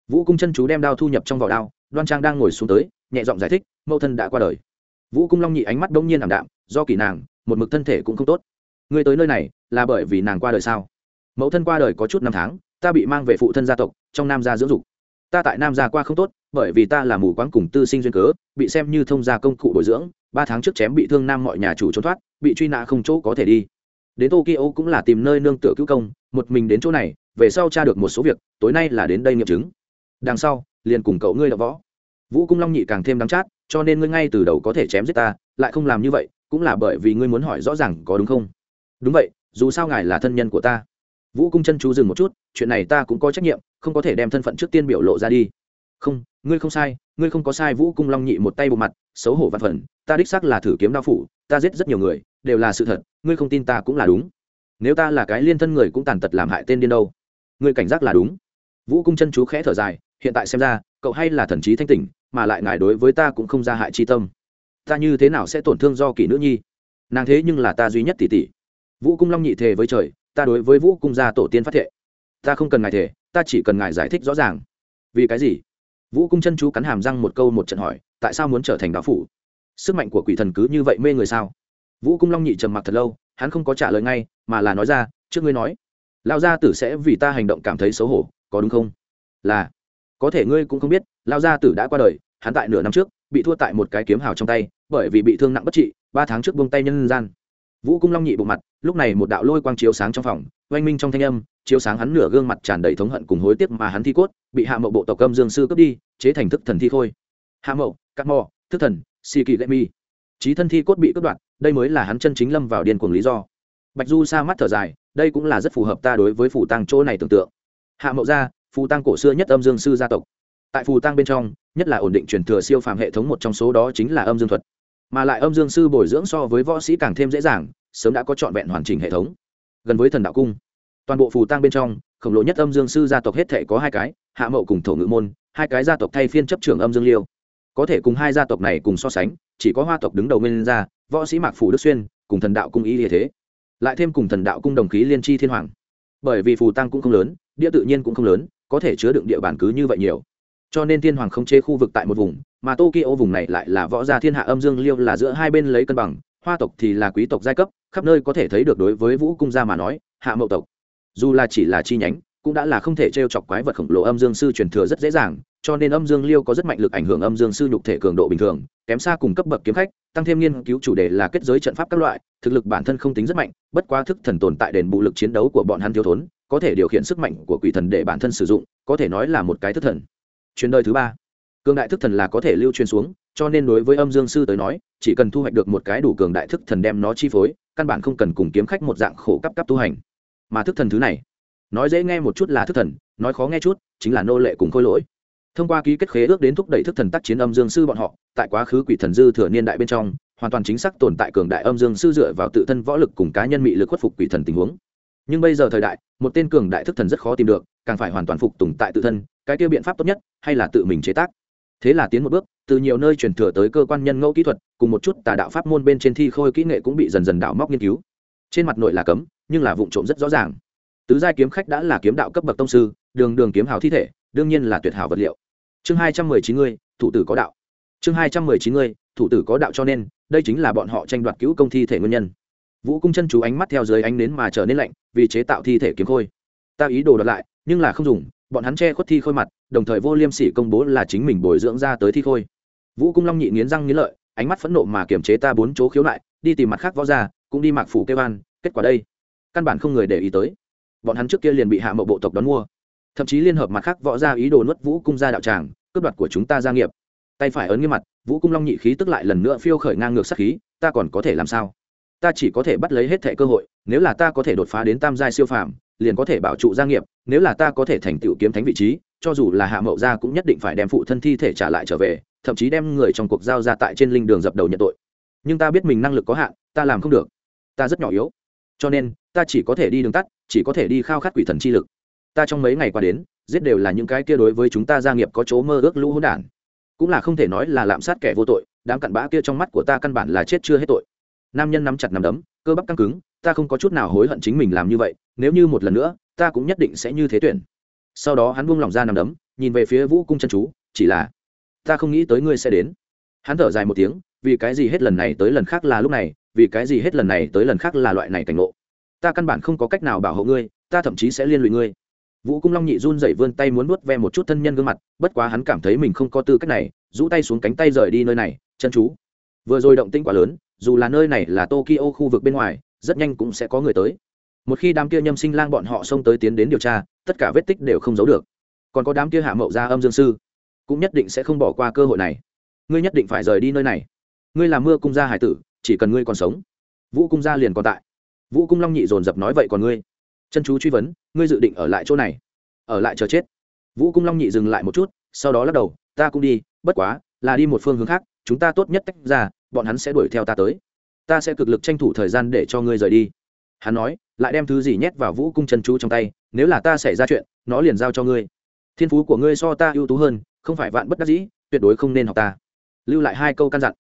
Vũ cung chân chú đem đao thu nhập trong vỏ đao, đoan trang đang ngồi xuống tới, nhẹ giọng giải thích, mẫu thân đã qua đời. Vũ cung long nhị ánh mắt đông nhiên ảm đạm, do kỳ nàng một mực thân thể cũng không tốt. Ngươi tới nơi này là bởi vì nàng qua đời sao? Mẫu thân qua đời có chút năm tháng, ta bị mang về phụ thân gia tộc, trong nam gia dưỡng dục. Ta tại nam gia qua không tốt, bởi vì ta là mù quáng cùng tư sinh duyên cớ, bị xem như thông gia công cụ bồi dưỡng, ba tháng trước chém bị thương nam mọi nhà chủ trốn thoát, bị truy nã không chỗ có thể đi. Đến tokyo cũng là tìm nơi nương tựa cứu công, một mình đến chỗ này, về sau tra được một số việc, tối nay là đến đây nghiệm chứng. Đằng sau, liền cùng cậu ngươi đ võ. Vũ cung long nhị càng thêm đắng chát, cho nên ngươi ngay từ đầu có thể chém giết ta, lại không làm như vậy cũng là bởi vì ngươi muốn hỏi rõ ràng có đúng không? Đúng vậy, dù sao ngài là thân nhân của ta. Vũ cung chân chú dừng một chút, chuyện này ta cũng có trách nhiệm, không có thể đem thân phận trước tiên biểu lộ ra đi. Không, ngươi không sai, ngươi không có sai vũ cung long nhị một tay bộ mặt, xấu hổ văn phần, ta đích xác là thử kiếm đao phủ, ta giết rất nhiều người, đều là sự thật, ngươi không tin ta cũng là đúng. Nếu ta là cái liên thân người cũng tàn tật làm hại tên điên đâu. Ngươi cảnh giác là đúng. Vũ cung chân chú khẽ thở dài, hiện tại xem ra, cậu hay là thần trí thanh tỉnh, mà lại ngài đối với ta cũng không ra hại chi tâm ta như thế nào sẽ tổn thương do kỷ nữ nhi? Nàng thế nhưng là ta duy nhất tỷ tỷ. Vũ cung long nhị thề với trời, ta đối với vũ cung gia tổ tiên phát thệ. Ta không cần ngài thề, ta chỉ cần ngài giải thích rõ ràng. Vì cái gì? Vũ cung chân chú cắn hàm răng một câu một trận hỏi, tại sao muốn trở thành đạo phủ? Sức mạnh của quỷ thần cứ như vậy mê người sao? Vũ cung long nhị trầm mặc thật lâu, hắn không có trả lời ngay, mà là nói ra, trước ngươi nói. Lao gia tử sẽ vì ta hành động cảm thấy xấu hổ, có đúng không? Là. Có thể ngươi cũng không biết lao gia tử đã qua đời, hắn tại nửa năm trước bị thua tại một cái kiếm hào trong tay, bởi vì bị thương nặng bất trị, ba tháng trước buông tay nhân gian. Vũ cung long nhị bộ mặt, lúc này một đạo lôi quang chiếu sáng trong phòng, oanh minh trong thanh âm, chiếu sáng hắn nửa gương mặt tràn đầy thống hận cùng hối tiếc mà hắn thi cốt, bị hạ mậu bộ tộc âm dương sư cướp đi, chế thành thức thần thi khôi. Hạ mậu cắt mò, thức thần si kỳ lệ mi. Trí thân thi cốt bị cướp đoạt, đây mới là hắn chân chính lâm vào điên cuồng lý do. Bạch du xa mắt thở dài, đây cũng là rất phù hợp ta đối với phủ tăng chỗ này tưởng tượng. Hạ mậu gia phù tăng cổ xưa nhất âm dương sư gia tộc tại phù tăng bên trong, nhất là ổn định truyền thừa siêu phàm hệ thống một trong số đó chính là âm dương thuật. Mà lại âm dương sư bồi dưỡng so với võ sĩ càng thêm dễ dàng, sớm đã có trọn vẹn hoàn chỉnh hệ thống. Gần với thần đạo cung, toàn bộ phù tăng bên trong, khổng lồ nhất âm dương sư gia tộc hết thể có hai cái, hạ mậu cùng thổ ngữ môn, hai cái gia tộc thay phiên chấp trưởng âm dương liêu. Có thể cùng hai gia tộc này cùng so sánh, chỉ có hoa tộc đứng đầu nguyên gia, võ sĩ mạc phủ đức xuyên, cùng thần đạo cung ý địa thế. Lại thêm cùng thần đạo cung đồng khí liên tri thiên hoàng. Bởi vì phù tăng cũng không lớn, địa tự nhiên cũng không lớn, có thể chứa đựng địa bàn cứ như vậy nhiều cho nên thiên hoàng không chế khu vực tại một vùng, mà tokyo vùng này lại là võ gia thiên hạ âm dương liêu là giữa hai bên lấy cân bằng, hoa tộc thì là quý tộc giai cấp, khắp nơi có thể thấy được đối với vũ cung gia mà nói, hạ mậu tộc. Dù là chỉ là chi nhánh, cũng đã là không thể t r e o chọc quái vật khổng lồ âm dương sư truyền thừa rất dễ dàng, cho nên âm dương liêu có rất mạnh lực ảnh hưởng âm dương sư nhục thể cường độ bình thường, kém xa cùng cấp bậc kiếm khách, tăng thêm nghiên cứu chủ đề là kết giới trận pháp các loại, thực lực bản thân không tính rất mạnh, bất quá thức thần tồn tại đền bù lực chiến đấu của bọn hắn thiếu thốn, có thể điều khiển sức mạnh của quỷ thần để bản thân sử dụng, có thể nói là một cái thức thần chuyến đời thứ ba. Cường đại thức thần là có thể lưu truyền xuống, cho nên đối với âm dương sư tới nói, chỉ cần thu hoạch được một cái đủ cường đại thức thần đem nó chi phối, căn bản không cần cùng kiếm khách một dạng khổ cấp cấp tu hành. Mà thức thần thứ này, nói dễ nghe một chút là thức thần, nói khó nghe chút, chính là nô lệ cùng khôi lỗi. Thông qua ký kết khế ước đến thúc đẩy thức thần tác chiến âm dương sư bọn họ, tại quá khứ quỷ thần dư thừa niên đại bên trong, hoàn toàn chính xác tồn tại cường đại âm dương sư dựa vào tự thân võ lực cùng cá nhân mị lực khuất phục quỷ thần tình huống nhưng bây giờ thời đại, một tên cường đại thức thần rất khó tìm được, càng phải hoàn toàn phục tùng tại tự thân, cái tiêu biện pháp tốt nhất, hay là tự mình chế tác. Thế là tiến một bước, từ nhiều nơi truyền thừa tới cơ quan nhân ngẫu kỹ thuật, cùng một chút tà đạo pháp môn bên trên thi khôi kỹ nghệ cũng bị dần dần đảo móc nghiên cứu. Trên mặt nội là cấm, nhưng là vụ trộm rất rõ ràng. Tứ giai kiếm khách đã là kiếm đạo cấp bậc tông sư, đường đường kiếm hào thi thể, đương nhiên là tuyệt hảo vật liệu. Chương hai trăm mười chín người thủ tử có đạo. Chương hai trăm mười chín người thủ tử có đạo cho nên, đây chính là bọn họ tranh đoạt cứu công thi thể nguyên nhân vũ cung chân chú ánh mắt theo dưới ánh nến mà trở nên lạnh vì chế tạo thi thể kiếm khôi. Ta ý đồ đợt lại nhưng là không dùng bọn hắn che khuất thi khôi mặt đồng thời vô liêm sỉ công bố là chính mình bồi dưỡng ra tới thi khôi. Vũ cung long nhị nghiến răng nghiến lợi ánh mắt phẫn nộ mà kiềm chế ta bốn chỗ khiếu lại, đi tìm mặt khác võ ra cũng đi mạc phủ kêu an kết quả đây. Căn bản không người để ý tới. Bọn hắn trước kia liền bị hạ mậu bộ tộc đón mua. Thậm chí liên hợp mặt khác võ ra ý đồ nuốt vũ cung ra đạo tràng cướp đoạt của chúng ta gia nghiệp. Tay phải ấn nghiêm mặt vũ cung long nhị khí tức lại lần nữa phiêu khởi ngang ngược sát khí ta còn có thể làm sao? Ta chỉ có thể bắt lấy hết thẻ cơ hội, nếu là ta có thể đột phá đến tam giai siêu phàm, liền có thể bảo trụ gia nghiệp, nếu là ta có thể thành tựu kiếm thánh vị trí, cho dù là hạ mậu gia cũng nhất định phải đem phụ thân thi thể trả lại trở về, thậm chí đem người trong cuộc giao ra tại trên linh đường dập đầu nhận tội. Nhưng ta biết mình năng lực có hạn, ta làm không được. Ta rất nhỏ yếu. Cho nên, ta chỉ có thể đi đường tắt, chỉ có thể đi khao khát quỷ thần chi lực. Ta trong mấy ngày qua đến, giết đều là những cái kia đối với chúng ta gia nghiệp có chỗ mơ ước lũ hỗn đản. Cũng là không thể nói là lạm sát kẻ vô tội, đám cặn bã kia trong mắt của ta căn bản là chết chưa hết tội nam nhân nắm chặt nắm đấm, cơ bắp căng cứng, ta không có chút nào hối hận chính mình làm như vậy, nếu như một lần nữa, ta cũng nhất định sẽ như thế tuyển. Sau đó hắn buông lỏng ra nằm đấm, nhìn về phía vũ cung chân chú, chỉ là, ta không nghĩ tới ngươi sẽ đến. Hắn thở dài một tiếng, vì cái gì hết lần này tới lần khác là lúc này, vì cái gì hết lần này tới lần khác là loại này cảnh ngộ. Ta căn bản không có cách nào bảo hộ ngươi, ta thậm chí sẽ liên lụy ngươi. Vũ cung long nhị run dậy vươn tay muốn nuốt ve một chút thân nhân gương mặt, bất quá hắn cảm thấy mình không có tư cách này, rũ tay xuống cánh tay rời đi nơi này, chân chú. Vừa rồi động tĩnh quá lớn dù là nơi này là tokyo khu vực bên ngoài, rất nhanh cũng sẽ có người tới. Một khi đám kia nhâm sinh lang bọn họ xông tới tiến đến điều tra, tất cả vết tích đều không giấu được. Còn có đám kia hạ mậu gia âm dương sư, cũng nhất định sẽ không bỏ qua cơ hội này. Ngươi nhất định phải rời đi nơi này. Ngươi làm mưa cung gia hải tử, chỉ cần ngươi còn sống, vũ cung gia liền còn tại. Vũ cung long nhị dồn dập nói vậy còn ngươi? Chân chú truy vấn, ngươi dự định ở lại chỗ này, ở lại chờ chết. Vũ cung long nhị dừng lại một chút, sau đó lắc đầu, ta cũng đi, bất quá, là đi một phương hướng khác chúng ta tốt nhất tách ra, bọn hắn sẽ đuổi theo ta tới. Ta sẽ cực lực tranh thủ thời gian để cho ngươi rời đi. Hắn nói, lại đem thứ gì nhét vào vũ cung chân chú trong tay, nếu là ta xảy ra chuyện, nó liền giao cho ngươi. Thiên phú của ngươi so ta ưu tú hơn, không phải vạn bất đắc dĩ, tuyệt đối không nên học ta. Lưu lại hai câu căn dặn.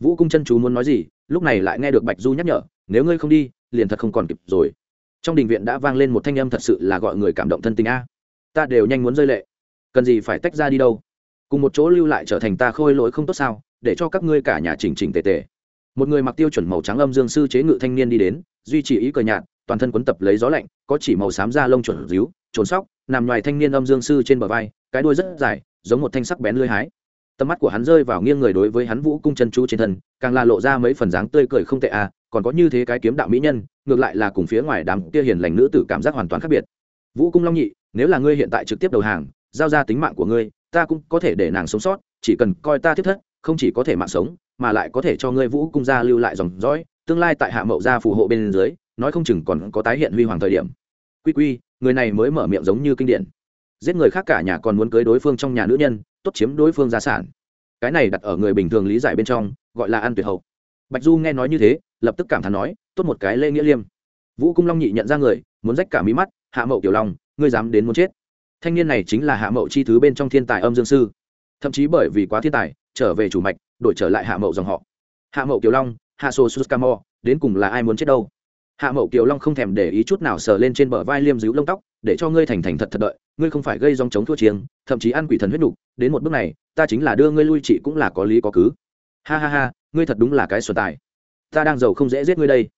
Vũ cung chân chú muốn nói gì, lúc này lại nghe được bạch du nhắc nhở, nếu ngươi không đi, liền thật không còn kịp rồi. Trong đình viện đã vang lên một thanh âm thật sự là gọi người cảm động thân tình a. Ta đều nhanh muốn rơi lệ. Cần gì phải tách ra đi đâu? Cùng một chỗ lưu lại trở thành ta khôi lỗi không tốt sao? Để cho các ngươi cả nhà chỉnh chỉnh tề tề. Một người mặc tiêu chuẩn màu trắng âm dương sư chế ngự thanh niên đi đến, duy trì ý cờ nhạt, toàn thân quấn tập lấy gió lạnh, có chỉ màu xám da lông chuẩn díu trốn sóc, nằm ngoài thanh niên âm dương sư trên bờ vai, cái đuôi rất dài, giống một thanh sắc bén lưới hái. Tầm mắt của hắn rơi vào nghiêng người đối với hắn vũ cung chân chú trên thân, càng là lộ ra mấy phần dáng tươi cười không tệ à còn có như thế cái kiếm đạo mỹ nhân, ngược lại là cùng phía ngoài đám kia hiền lành nữ tử cảm giác hoàn toàn khác biệt. Vũ cung long nhị, nếu là ngươi hiện tại trực tiếp đầu hàng, giao ra tính mạng của ngươi, ta cũng có thể để nàng sống sót, chỉ cần coi ta thiết thất không chỉ có thể mạng sống, mà lại có thể cho ngươi vũ cung gia lưu lại dòng dõi, tương lai tại hạ mậu gia phù hộ bên dưới, nói không chừng còn có tái hiện huy hoàng thời điểm. Quy quy, người này mới mở miệng giống như kinh điển. Giết người khác cả nhà còn muốn cưới đối phương trong nhà nữ nhân, tốt chiếm đối phương gia sản. Cái này đặt ở người bình thường lý giải bên trong, gọi là ăn tuyệt hậu. Bạch du nghe nói như thế, lập tức cảm thán nói, tốt một cái lê nghĩa liêm. Vũ cung long nhị nhận ra người, muốn rách cả mí mắt, hạ mậu tiểu long, ngươi dám đến muốn chết. Thanh niên này chính là hạ mậu chi thứ bên trong thiên tài âm dương sư. Thậm chí bởi vì quá thiên tài trở về chủ mạch, đổi trở lại hạ mậu dòng họ. Hạ mậu kiều long, hạ sô suskamo đến cùng là ai muốn chết đâu? Hạ mậu kiều long không thèm để ý chút nào sờ lên trên bờ vai liêm díu lông tóc, để cho ngươi thành thành thật thật đợi, ngươi không phải gây dòng chống thua chiêng, thậm chí ăn quỷ thần huyết đục đến một bước này, ta chính là đưa ngươi lui chị cũng là có lý có cứ. Ha ha ha, ngươi thật đúng là cái sở tài. Ta đang giàu không dễ giết ngươi đây.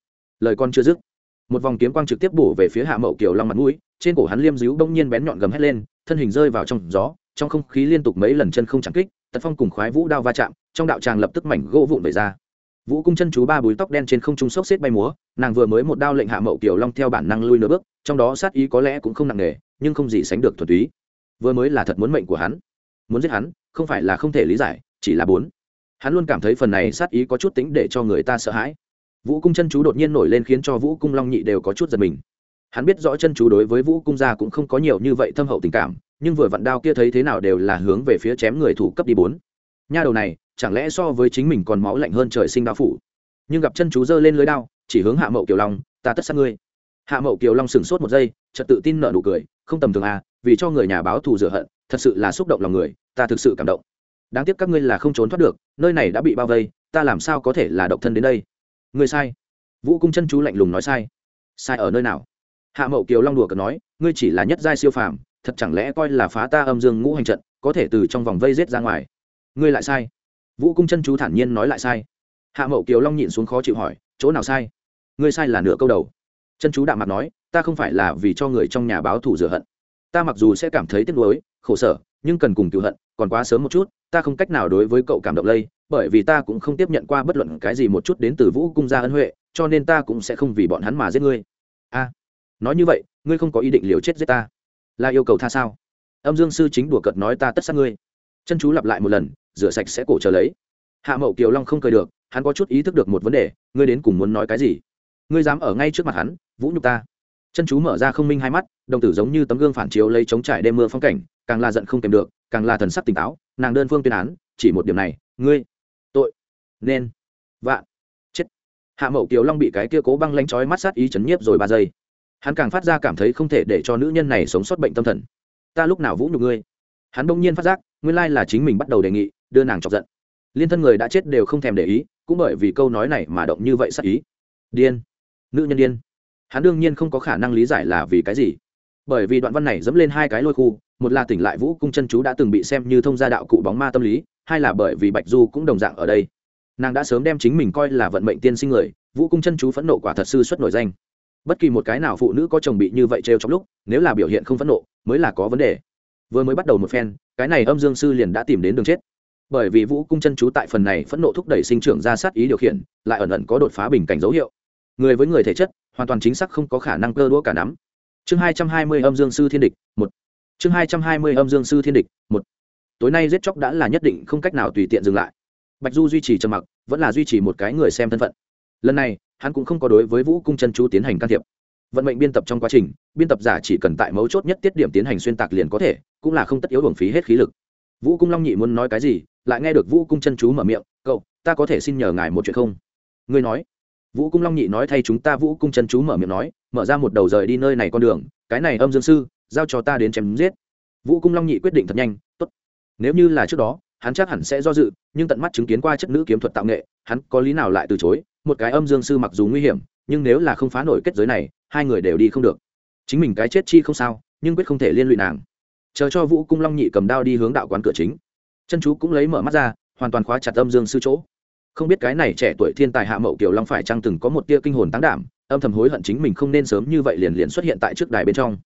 Lời con chưa dứt, một vòng kiếm quang trực tiếp bổ về phía hạ mậu kiều long mặt mũi, trên cổ hắn liêm díu bỗng nhiên bén nhọn gầm hét lên, thân hình rơi vào trong gió trong không khí liên tục mấy lần chân không chẳng kích, tật phong cùng khoái vũ đao va chạm, trong đạo tràng lập tức mảnh gỗ vụn về ra. Vũ cung chân chú ba búi tóc đen trên không trung sốc xếp bay múa, nàng vừa mới một đao lệnh hạ mậu kiểu long theo bản năng lui nửa bước, trong đó sát ý có lẽ cũng không nặng nề, nhưng không gì sánh được thuật túy. Vừa mới là thật muốn mệnh của hắn, muốn giết hắn, không phải là không thể lý giải, chỉ là bốn. Hắn luôn cảm thấy phần này sát ý có chút tính để cho người ta sợ hãi. Vũ cung chân chú đột nhiên nổi lên khiến cho vũ cung long nhị đều có chút giật mình. Hắn biết rõ chân chú đối với vũ cung gia cũng không có nhiều như vậy thâm hậu tình cảm nhưng vừa vặn đao kia thấy thế nào đều là hướng về phía chém người thủ cấp đi bốn. Nha đầu này, chẳng lẽ so với chính mình còn máu lạnh hơn trời sinh đao phủ? Nhưng gặp chân chú giơ lên lưới đao, chỉ hướng hạ mậu kiều long, ta tất sát ngươi. Hạ mậu kiều long sửng sốt một giây trật tự tin nợ nụ cười, không tầm thường à vì cho người nhà báo thù rửa hận, thật sự là xúc động lòng người, ta thực sự cảm động. Đáng tiếc các ngươi là không trốn thoát được, nơi này đã bị bao vây, ta làm sao có thể là độc thân đến đây? Ngươi sai. Vũ cung chân chú lạnh lùng nói sai. Sai ở nơi nào? Hạ mậu kiều long đùa cợt nói, ngươi chỉ là nhất giai siêu phàm thật chẳng lẽ coi là phá ta âm dương ngũ hành trận, có thể từ trong vòng vây rết ra ngoài? Ngươi lại sai. Vũ cung chân chú thản nhiên nói lại sai. Hạ mậu kiều long nhịn xuống khó chịu hỏi, chỗ nào sai? Ngươi sai là nửa câu đầu. Chân chú đạm mặt nói, ta không phải là vì cho người trong nhà báo thù rửa hận. Ta mặc dù sẽ cảm thấy tiếc nuối, khổ sở, nhưng cần cùng cựu hận, còn quá sớm một chút, ta không cách nào đối với cậu cảm động lây, bởi vì ta cũng không tiếp nhận qua bất luận cái gì một chút đến từ vũ cung gia ân huệ, cho nên ta cũng sẽ không vì bọn hắn mà giết ngươi. A, nói như vậy, ngươi không có ý định liều chết giết ta là yêu cầu tha sao? Âm dương sư chính đùa cợt nói ta tất sát ngươi. Chân chú lặp lại một lần, rửa sạch sẽ cổ trở lấy. Hạ mậu kiều long không cười được, hắn có chút ý thức được một vấn đề, ngươi đến cùng muốn nói cái gì? Ngươi dám ở ngay trước mặt hắn, vũ nhục ta. Chân chú mở ra không minh hai mắt, đồng tử giống như tấm gương phản chiếu lấy chống trải đêm mưa phong cảnh, càng là giận không kèm được, càng là thần sắc tỉnh táo, nàng đơn phương tuyên án, chỉ một điểm này, ngươi, tội, nên, vạn, chết. Hạ mậu kiều long bị cái kia cố băng lanh chói mắt sát ý chấn nhiếp rồi ba giây hắn càng phát ra cảm thấy không thể để cho nữ nhân này sống sót bệnh tâm thần. Ta lúc nào vũ nhục ngươi? Hắn bỗng nhiên phát giác, nguyên lai là chính mình bắt đầu đề nghị, đưa nàng chọc giận. Liên thân người đã chết đều không thèm để ý, cũng bởi vì câu nói này mà động như vậy sắc ý. Điên. Nữ nhân điên. Hắn đương nhiên không có khả năng lý giải là vì cái gì. Bởi vì đoạn văn này dẫm lên hai cái lôi khu, một là tỉnh lại vũ cung chân chú đã từng bị xem như thông gia đạo cụ bóng ma tâm lý, hai là bởi vì bạch du cũng đồng dạng ở đây. Nàng đã sớm đem chính mình coi là vận mệnh tiên sinh người, vũ cung chân chú phẫn nộ quả thật sư xuất nổi danh bất kỳ một cái nào phụ nữ có chồng bị như vậy trêu trong lúc, nếu là biểu hiện không phẫn nộ, mới là có vấn đề. Vừa mới bắt đầu một phen, cái này âm dương sư liền đã tìm đến đường chết. Bởi vì vũ cung chân chú tại phần này phẫn nộ thúc đẩy sinh trưởng ra sát ý điều khiển, lại ẩn ẩn có đột phá bình cảnh dấu hiệu. Người với người thể chất, hoàn toàn chính xác không có khả năng cơ đũa cả nắm. Chương hai trăm hai mươi âm dương sư thiên địch, một. Chương hai trăm hai mươi âm dương sư thiên địch, một. Tối nay giết chóc đã là nhất định không cách nào tùy tiện dừng lại. Bạch du duy trì trầm mặc, vẫn là duy trì một cái người xem thân phận. Lần này hắn cũng không có đối với vũ cung chân chú tiến hành can thiệp. Vận mệnh biên tập trong quá trình, biên tập giả chỉ cần tại mấu chốt nhất tiết điểm tiến hành xuyên tạc liền có thể, cũng là không tất yếu hưởng phí hết khí lực. Vũ cung long nhị muốn nói cái gì, lại nghe được vũ cung chân chú mở miệng, cậu, ta có thể xin nhờ ngài một chuyện không? Ngươi nói. Vũ cung long nhị nói thay chúng ta vũ cung chân chú mở miệng nói, mở ra một đầu rời đi nơi này con đường, cái này âm dương sư, giao cho ta đến chém giết. Vũ cung long nhị quyết định thật nhanh, tốt. Nếu như là trước đó, hắn chắc hẳn sẽ do dự, nhưng tận mắt chứng kiến qua chất nữ kiếm thuật tạo nghệ, hắn có lý nào lại từ chối? Một cái âm dương sư mặc dù nguy hiểm, nhưng nếu là không phá nổi kết giới này, hai người đều đi không được. Chính mình cái chết chi không sao, nhưng quyết không thể liên lụy nàng. Chờ cho vũ cung long nhị cầm đao đi hướng đạo quán cửa chính. Chân chú cũng lấy mở mắt ra, hoàn toàn khóa chặt âm dương sư chỗ. Không biết cái này trẻ tuổi thiên tài hạ mậu kiều long phải chăng từng có một tia kinh hồn tán đảm, âm thầm hối hận chính mình không nên sớm như vậy liền liền xuất hiện tại trước đài bên trong.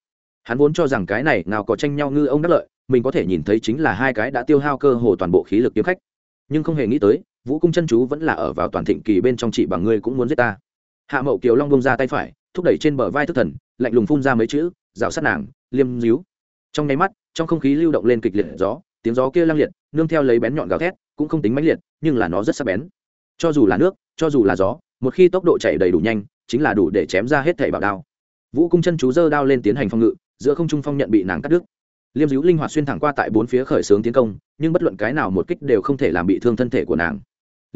Hắn vốn cho rằng cái này nào có tranh nhau ngư ông đắc lợi, mình có thể nhìn thấy chính là hai cái đã tiêu hao cơ hồ toàn bộ khí lực kiếm khách. Nhưng không hề nghĩ tới vũ cung chân chú vẫn là ở vào toàn thịnh kỳ bên trong chị bằng ngươi cũng muốn giết ta. Hạ mậu kiều long bông ra tay phải, thúc đẩy trên bờ vai thức thần, lạnh lùng phun ra mấy chữ, rào sát nàng, liêm díu. Trong nháy mắt, trong không khí lưu động lên kịch liệt gió, tiếng gió kia lang liệt, nương theo lấy bén nhọn gào thét, cũng không tính mãnh liệt, nhưng là nó rất sắc bén. Cho dù là nước, cho dù là gió, một khi tốc độ chạy đầy đủ nhanh, chính là đủ để chém ra hết thảy bảo đao. Vũ cung chân chú dơ đao lên tiến hành phòng ngự, giữa không trung phong nhận bị nàng cắt đứt. Liêm díu linh hoạt xuyên thẳng qua tại bốn phía khởi xướng tiến công, nhưng bất luận cái nào một kích đều không thể làm bị thương thân thể của nàng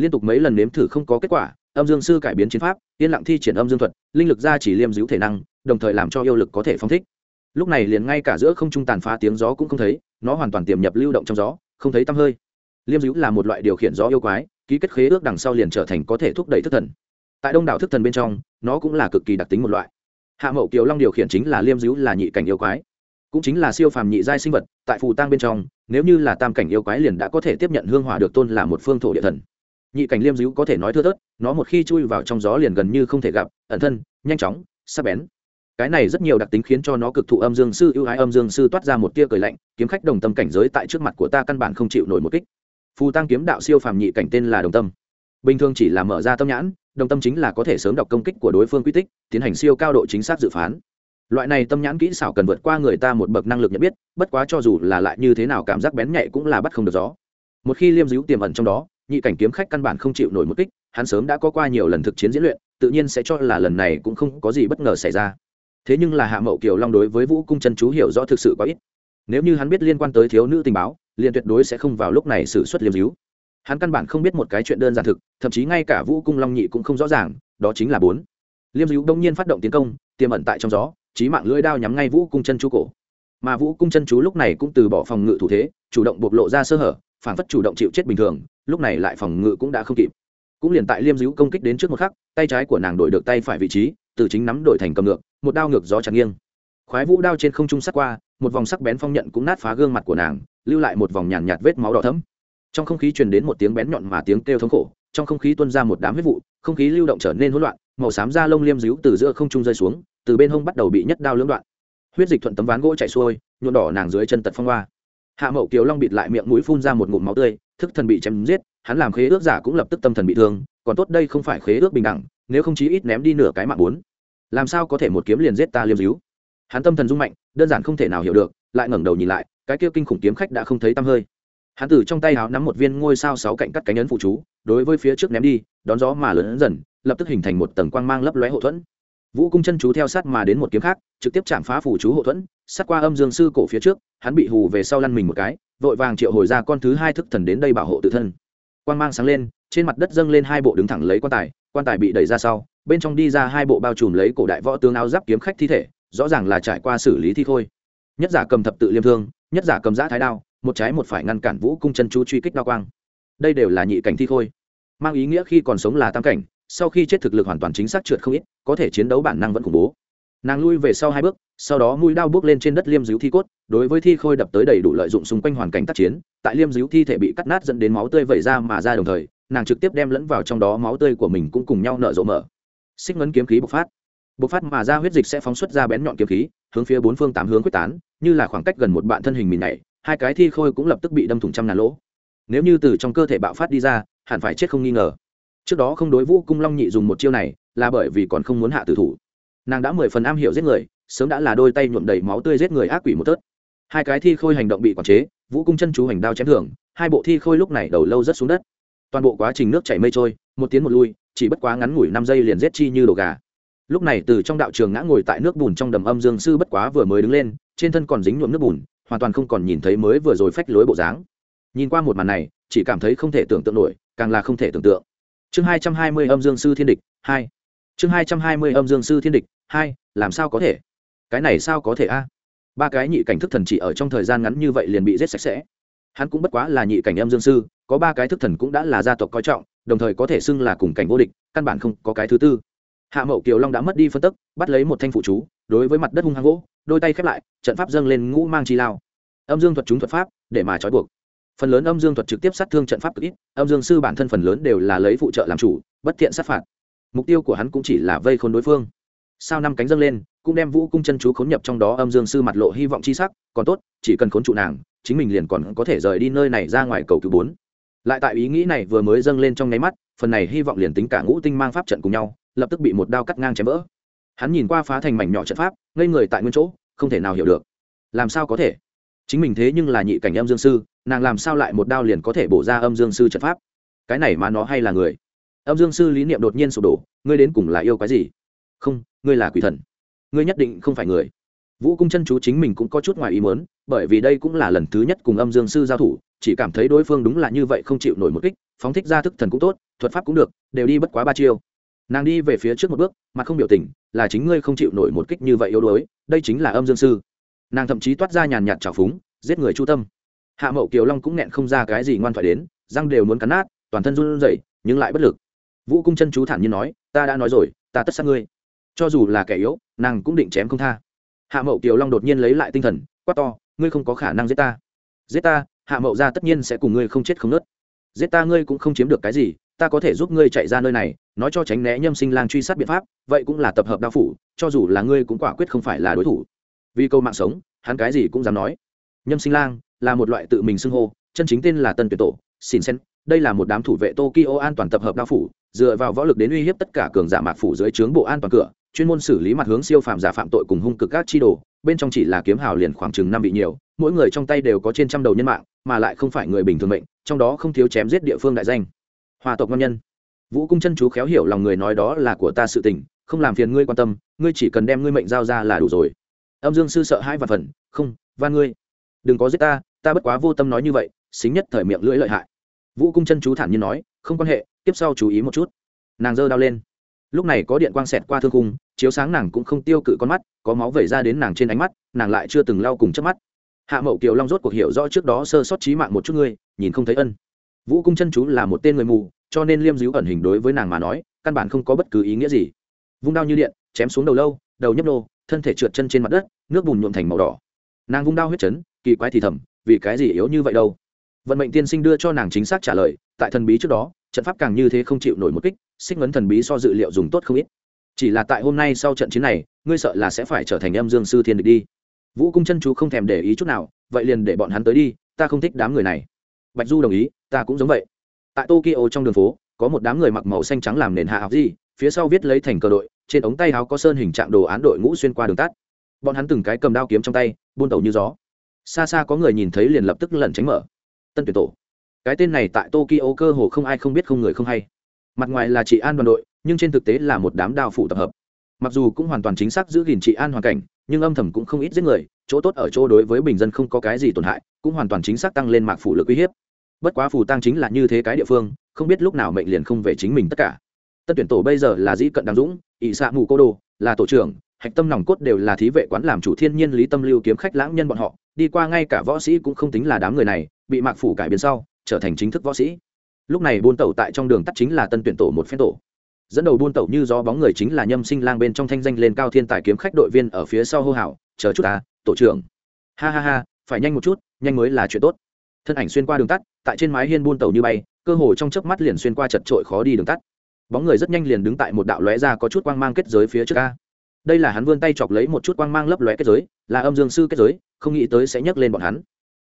liên tục mấy lần nếm thử không có kết quả, âm dương sư cải biến chiến pháp, yên lặng thi triển âm dương thuật, linh lực ra chỉ liêm giữ thể năng, đồng thời làm cho yêu lực có thể phong thích. Lúc này liền ngay cả giữa không trung tàn phá tiếng gió cũng không thấy, nó hoàn toàn tiềm nhập lưu động trong gió, không thấy tăm hơi. Liêm giữ là một loại điều khiển gió yêu quái, ký kết khế ước đằng sau liền trở thành có thể thúc đẩy thức thần. Tại đông đảo thức thần bên trong, nó cũng là cực kỳ đặc tính một loại. Hạ mậu kiều long điều khiển chính là liêm dữ là nhị cảnh yêu quái. Cũng chính là siêu phàm nhị giai sinh vật, tại phù tang bên trong, nếu như là tam cảnh yêu quái liền đã có thể tiếp nhận hương hỏa được tôn là một phương thổ địa thần nhị cảnh liêm dữ có thể nói thưa thớt, nó một khi chui vào trong gió liền gần như không thể gặp, ẩn thân, nhanh chóng, sắc bén. Cái này rất nhiều đặc tính khiến cho nó cực thụ âm dương sư ưu ái, âm dương sư toát ra một tia cười lạnh, kiếm khách đồng tâm cảnh giới tại trước mặt của ta căn bản không chịu nổi một kích. Phù tăng kiếm đạo siêu phàm nhị cảnh tên là đồng tâm. Bình thường chỉ là mở ra tâm nhãn, đồng tâm chính là có thể sớm đọc công kích của đối phương quy tích, tiến hành siêu cao độ chính xác dự phán. Loại này tâm nhãn kỹ xảo cần vượt qua người ta một bậc năng lực nhận biết, bất quá cho dù là lại như thế nào cảm giác bén nhạy cũng là bắt không được gió. Một khi liêm díu tiềm ẩn trong đó nhị cảnh kiếm khách căn bản không chịu nổi một kích, hắn sớm đã có qua nhiều lần thực chiến diễn luyện, tự nhiên sẽ cho là lần này cũng không có gì bất ngờ xảy ra. Thế nhưng là hạ mậu kiều long đối với vũ cung chân chú hiểu rõ thực sự có ít. Nếu như hắn biết liên quan tới thiếu nữ tình báo, liền tuyệt đối sẽ không vào lúc này xử suất liêm díu. Hắn căn bản không biết một cái chuyện đơn giản thực, thậm chí ngay cả vũ cung long nhị cũng không rõ ràng, đó chính là bốn. Liêm díu đông nhiên phát động tiến công, tiềm ẩn tại trong gió trí mạng lưỡi đao nhắm ngay vũ cung chân chú cổ. Mà vũ cung chân chú lúc này cũng từ bỏ phòng ngự thủ thế, chủ động bộc lộ ra sơ hở, phản phất chủ động chịu chết bình thường lúc này lại phòng ngự cũng đã không kịp. Cũng liền tại liêm dữ công kích đến trước một khắc tay trái của nàng đổi được tay phải vị trí từ chính nắm đổi thành cầm ngược một đao ngược gió chặt nghiêng. Khoái vũ đao trên không trung sắt qua một vòng sắc bén phong nhận cũng nát phá gương mặt của nàng lưu lại một vòng nhàn nhạt, nhạt vết máu đỏ thấm trong không khí truyền đến một tiếng bén nhọn mà tiếng kêu thống khổ trong không khí tuôn ra một đám huyết vụ không khí lưu động trở nên hỗn loạn màu xám da lông liêm díu từ giữa không trung rơi xuống từ bên hông bắt đầu bị nhất đao lưỡng đoạn. Huyết dịch thuận tấm ván gỗ chạy xuôi nhuộn đỏ nàng dưới chân tật phong hoa. Hạ mậu kiều long bịt lại miệng mũi phun ra một ngụm máu tươi thức thần bị chém giết, hắn làm khế ước giả cũng lập tức tâm thần bị thương, còn tốt đây không phải khế ước bình đẳng, nếu không chí ít ném đi nửa cái mạng bốn. Làm sao có thể một kiếm liền giết ta liêm díu? Hắn tâm thần rung mạnh, đơn giản không thể nào hiểu được, lại ngẩng đầu nhìn lại, cái kia kinh khủng kiếm khách đã không thấy tăm hơi. Hắn từ trong tay háo nắm một viên ngôi sao sáu cạnh cắt cánh ấn phụ chú, đối với phía trước ném đi, đón gió mà lớn dần, lập tức hình thành một tầng quang mang lấp lóe hộ thuẫn. Vũ cung chân chú theo sát mà đến một kiếm khác, trực tiếp chạm phá phủ chú hộ thuẫn, sát qua âm dương sư cổ phía trước, hắn bị hù về sau lăn mình một cái vội vàng triệu hồi ra con thứ hai thức thần đến đây bảo hộ tự thân. Quan mang sáng lên, trên mặt đất dâng lên hai bộ đứng thẳng lấy quan tài quan tài bị đẩy ra sau, bên trong đi ra hai bộ bao trùm lấy cổ đại võ tướng áo giáp kiếm khách thi thể, rõ ràng là trải qua xử lý thi khôi. Nhất giả cầm thập tự liêm thương, nhất giả cầm giã thái đao, một trái một phải ngăn cản vũ cung chân chú truy kích đao quang. Đây đều là nhị cảnh thi khôi. Mang ý nghĩa khi còn sống là tam cảnh, sau khi chết thực lực hoàn toàn chính xác trượt không ít, có thể chiến đấu bản năng vẫn khủng bố nàng lui về sau hai bước, sau đó mũi đao bước lên trên đất liêm díu thi cốt, đối với thi khôi đập tới đầy đủ lợi dụng xung quanh hoàn cảnh tác chiến, tại liêm díu thi thể bị cắt nát dẫn đến máu tươi vẩy ra mà ra đồng thời, nàng trực tiếp đem lẫn vào trong đó máu tươi của mình cũng cùng nhau nở rộ mở. Xích ngấn kiếm khí bộc phát. Bộc phát mà ra huyết dịch sẽ phóng xuất ra bén nhọn kiếm khí, hướng phía bốn phương tám hướng quyết tán, như là khoảng cách gần một bạn thân hình mình này hai cái thi khôi cũng lập tức bị đâm thủng trăm ngàn lỗ. Nếu như từ trong cơ thể bạo phát đi ra, hẳn phải chết không nghi ngờ. Trước đó không đối vũ cung long nhị dùng một chiêu này, là bởi vì còn không muốn hạ tử thủ nàng đã mười phần am hiểu giết người, sớm đã là đôi tay nhuộm đầy máu tươi giết người ác quỷ một tớt. Hai cái thi khôi hành động bị quản chế, vũ cung chân chú hành đao chém thưởng, hai bộ thi khôi lúc này đầu lâu rất xuống đất. Toàn bộ quá trình nước chảy mây trôi, một tiếng một lui, chỉ bất quá ngắn ngủi năm giây liền giết chi như đồ gà. Lúc này từ trong đạo trường ngã ngồi tại nước bùn trong đầm âm dương sư bất quá vừa mới đứng lên, trên thân còn dính nhuộm nước bùn, hoàn toàn không còn nhìn thấy mới vừa rồi phách lối bộ dáng. Nhìn qua một màn này, chỉ cảm thấy không thể tưởng tượng nổi, càng là không thể tưởng tượng. Chương hai trăm hai mươi âm dương sư thiên địch, hai chương hai trăm hai mươi âm dương sư thiên địch, hai, làm sao có thể? Cái này sao có thể a? Ba cái nhị cảnh thức thần chỉ ở trong thời gian ngắn như vậy liền bị giết sạch sẽ. Hắn cũng bất quá là nhị cảnh âm dương sư, có ba cái thức thần cũng đã là gia tộc coi trọng, đồng thời có thể xưng là cùng cảnh vô địch, căn bản không có cái thứ tư. Hạ mậu kiều long đã mất đi phân tức, bắt lấy một thanh phụ chú, đối với mặt đất hung hăng gỗ, đôi tay khép lại, trận pháp dâng lên ngũ mang chi lao. Âm dương thuật chúng thuật pháp, để mà trói buộc. Phần lớn âm dương thuật trực tiếp sát thương trận pháp cực ít, âm dương sư bản thân phần lớn đều là lấy phụ trợ làm chủ, bất thiện sát phạt mục tiêu của hắn cũng chỉ là vây khốn đối phương. Sao năm cánh dâng lên, cũng đem vũ cung chân chú khốn nhập trong đó âm dương sư mặt lộ hy vọng chi sắc, còn tốt, chỉ cần khốn trụ nàng, chính mình liền còn có thể rời đi nơi này ra ngoài cầu cứu bốn. Lại tại ý nghĩ này vừa mới dâng lên trong nháy mắt, phần này hy vọng liền tính cả ngũ tinh mang pháp trận cùng nhau, lập tức bị một đao cắt ngang chém vỡ. Hắn nhìn qua phá thành mảnh nhỏ trận pháp, ngây người tại nguyên chỗ, không thể nào hiểu được. Làm sao có thể? Chính mình thế nhưng là nhị cảnh âm dương sư, nàng làm sao lại một đao liền có thể bổ ra âm dương sư trận pháp? Cái này mà nó hay là người? Âm dương sư lý niệm đột nhiên sụp đổ, ngươi đến cùng là yêu cái gì? Không, ngươi là quỷ thần. Ngươi nhất định không phải người. Vũ cung chân chú chính mình cũng có chút ngoài ý muốn, bởi vì đây cũng là lần thứ nhất cùng âm dương sư giao thủ, chỉ cảm thấy đối phương đúng là như vậy không chịu nổi một kích, phóng thích ra thức thần cũng tốt, thuật pháp cũng được, đều đi bất quá ba chiêu. Nàng đi về phía trước một bước mà không biểu tình, là chính ngươi không chịu nổi một kích như vậy yếu đuối, đây chính là âm dương sư. Nàng thậm chí toát ra nhàn nhạt trào phúng, giết người chu tâm. Hạ mậu kiều long cũng nghẹn không ra cái gì ngoan thoại đến, răng đều muốn cắn nát, toàn thân run rẩy, nhưng lại bất lực vũ cung chân chú thản nhiên nói, ta đã nói rồi, ta tất sát ngươi. Cho dù là kẻ yếu, nàng cũng định chém không tha. Hạ mậu kiều long đột nhiên lấy lại tinh thần, quát to, ngươi không có khả năng giết ta. Giết ta, hạ mậu ra tất nhiên sẽ cùng ngươi không chết không nớt. Giết ta ngươi cũng không chiếm được cái gì, ta có thể giúp ngươi chạy ra nơi này, nói cho tránh né nhâm sinh lang truy sát biện pháp, vậy cũng là tập hợp đao phủ, cho dù là ngươi cũng quả quyết không phải là đối thủ. Vì câu mạng sống, hắn cái gì cũng dám nói. Nhâm sinh lang là một loại tự mình xưng hô, chân chính tên là tân tuyệt tổ xin sen đây là một đám thủ vệ tokyo an toàn tập hợp đao phủ, dựa vào võ lực đến uy hiếp tất cả cường giả mạc phủ dưới trướng bộ an toàn cửa, chuyên môn xử lý mặt hướng siêu phạm giả phạm tội cùng hung cực các chi đồ, bên trong chỉ là kiếm hào liền khoảng chừng năm vị nhiều, mỗi người trong tay đều có trên trăm đầu nhân mạng, mà lại không phải người bình thường mệnh, trong đó không thiếu chém giết địa phương đại danh. Hòa tộc ngon nhân. Vũ cung chân chú khéo hiểu lòng người nói đó là của ta sự tình, không làm phiền ngươi quan tâm, ngươi chỉ cần đem ngươi mệnh giao ra là đủ rồi. Âm dương sư sợ hai và phần không, van ngươi. Đừng có giết ta ta bất quá vô tâm nói như vậy, xính nhất thời miệng lưỡi lợi hại vũ cung chân chú thản nhiên nói, không quan hệ, tiếp sau chú ý một chút. Nàng giơ đao lên. Lúc này có điện quang xẹt qua thương cung chiếu sáng nàng cũng không tiêu cự con mắt, có máu vẩy ra đến nàng trên ánh mắt, nàng lại chưa từng lau cùng chớp mắt. Hạ mậu kiều long rốt cuộc hiểu rõ trước đó sơ sót trí mạng một chút ngươi nhìn không thấy ân. Vũ cung chân chú là một tên người mù, cho nên liêm díu ẩn hình đối với nàng mà nói, căn bản không có bất cứ ý nghĩa gì. Vung đao như điện, chém xuống đầu lâu, đầu nhấp nô, thân thể trượt chân trên mặt đất, nước bùn nhuộm thành màu đỏ. Nàng vung đao huyết chấn, kỳ quái thì thầm, vì cái gì yếu như vậy đâu? Vận mệnh tiên sinh đưa cho nàng chính xác trả lời, tại thần bí trước đó, trận pháp càng như thế không chịu nổi một kích, xích ngấn thần bí so dự liệu dùng tốt không ít. Chỉ là tại hôm nay sau trận chiến này, ngươi sợ là sẽ phải trở thành âm dương sư thiên địch đi. Vũ cung chân chú không thèm để ý chút nào, vậy liền để bọn hắn tới đi, ta không thích đám người này. Bạch du đồng ý, ta cũng giống vậy. Tại tokyo trong đường phố, có một đám người mặc màu xanh trắng làm nền hạ học gì, phía sau viết lấy thành cờ đội, trên ống tay áo có sơn hình trạng đồ án đội ngũ xuyên qua đường tắt. Bọn hắn từng cái cầm đao kiếm trong tay, buôn tàu như gió. Xa xa có người nhìn thấy liền lập tức lẩn tránh mở tân tuyển tổ. Cái tên này tại tokyo cơ hồ không ai không biết không người không hay. Mặt ngoài là trị an đoàn đội, nhưng trên thực tế là một đám đào phủ tập hợp. Mặc dù cũng hoàn toàn chính xác giữ gìn trị an hoàn cảnh, nhưng âm thầm cũng không ít giết người, chỗ tốt ở chỗ đối với bình dân không có cái gì tổn hại, cũng hoàn toàn chính xác tăng lên mạc phủ lực uy hiếp. Bất quá phủ tăng chính là như thế cái địa phương, không biết lúc nào mệnh liền không về chính mình tất cả. Tân tuyển tổ bây giờ là dĩ cận đăng dũng ỵ xạ mù cô đồ là tổ trưởng, hạch tâm nòng cốt đều là thí vệ quán làm chủ thiên nhiên lý tâm lưu kiếm khách lãng nhân bọn họ đi qua ngay cả võ sĩ cũng không tính là đám người này, bị mạc phủ cải biến sau, trở thành chính thức võ sĩ. Lúc này buôn tẩu tại trong đường tắt chính là tân tuyển tổ một phen tổ. Dẫn đầu buôn tẩu như gió bóng người chính là nhâm sinh lang bên trong thanh danh lên cao thiên tài kiếm khách đội viên ở phía sau hô hào, chờ chút ta, tổ trưởng. Ha ha ha, phải nhanh một chút, nhanh mới là chuyện tốt. Thân ảnh xuyên qua đường tắt, tại trên mái hiên buôn tàu như bay, cơ hồ trong chớp mắt liền xuyên qua chật trội khó đi đường tắt. Bóng người rất nhanh liền đứng tại một đạo lóe ra có chút quang mang kết giới phía trước ca đây là hắn vươn tay chọc lấy một chút quang mang lấp lóe kết giới, là âm dương sư kết giới, không nghĩ tới sẽ nhấc lên bọn hắn.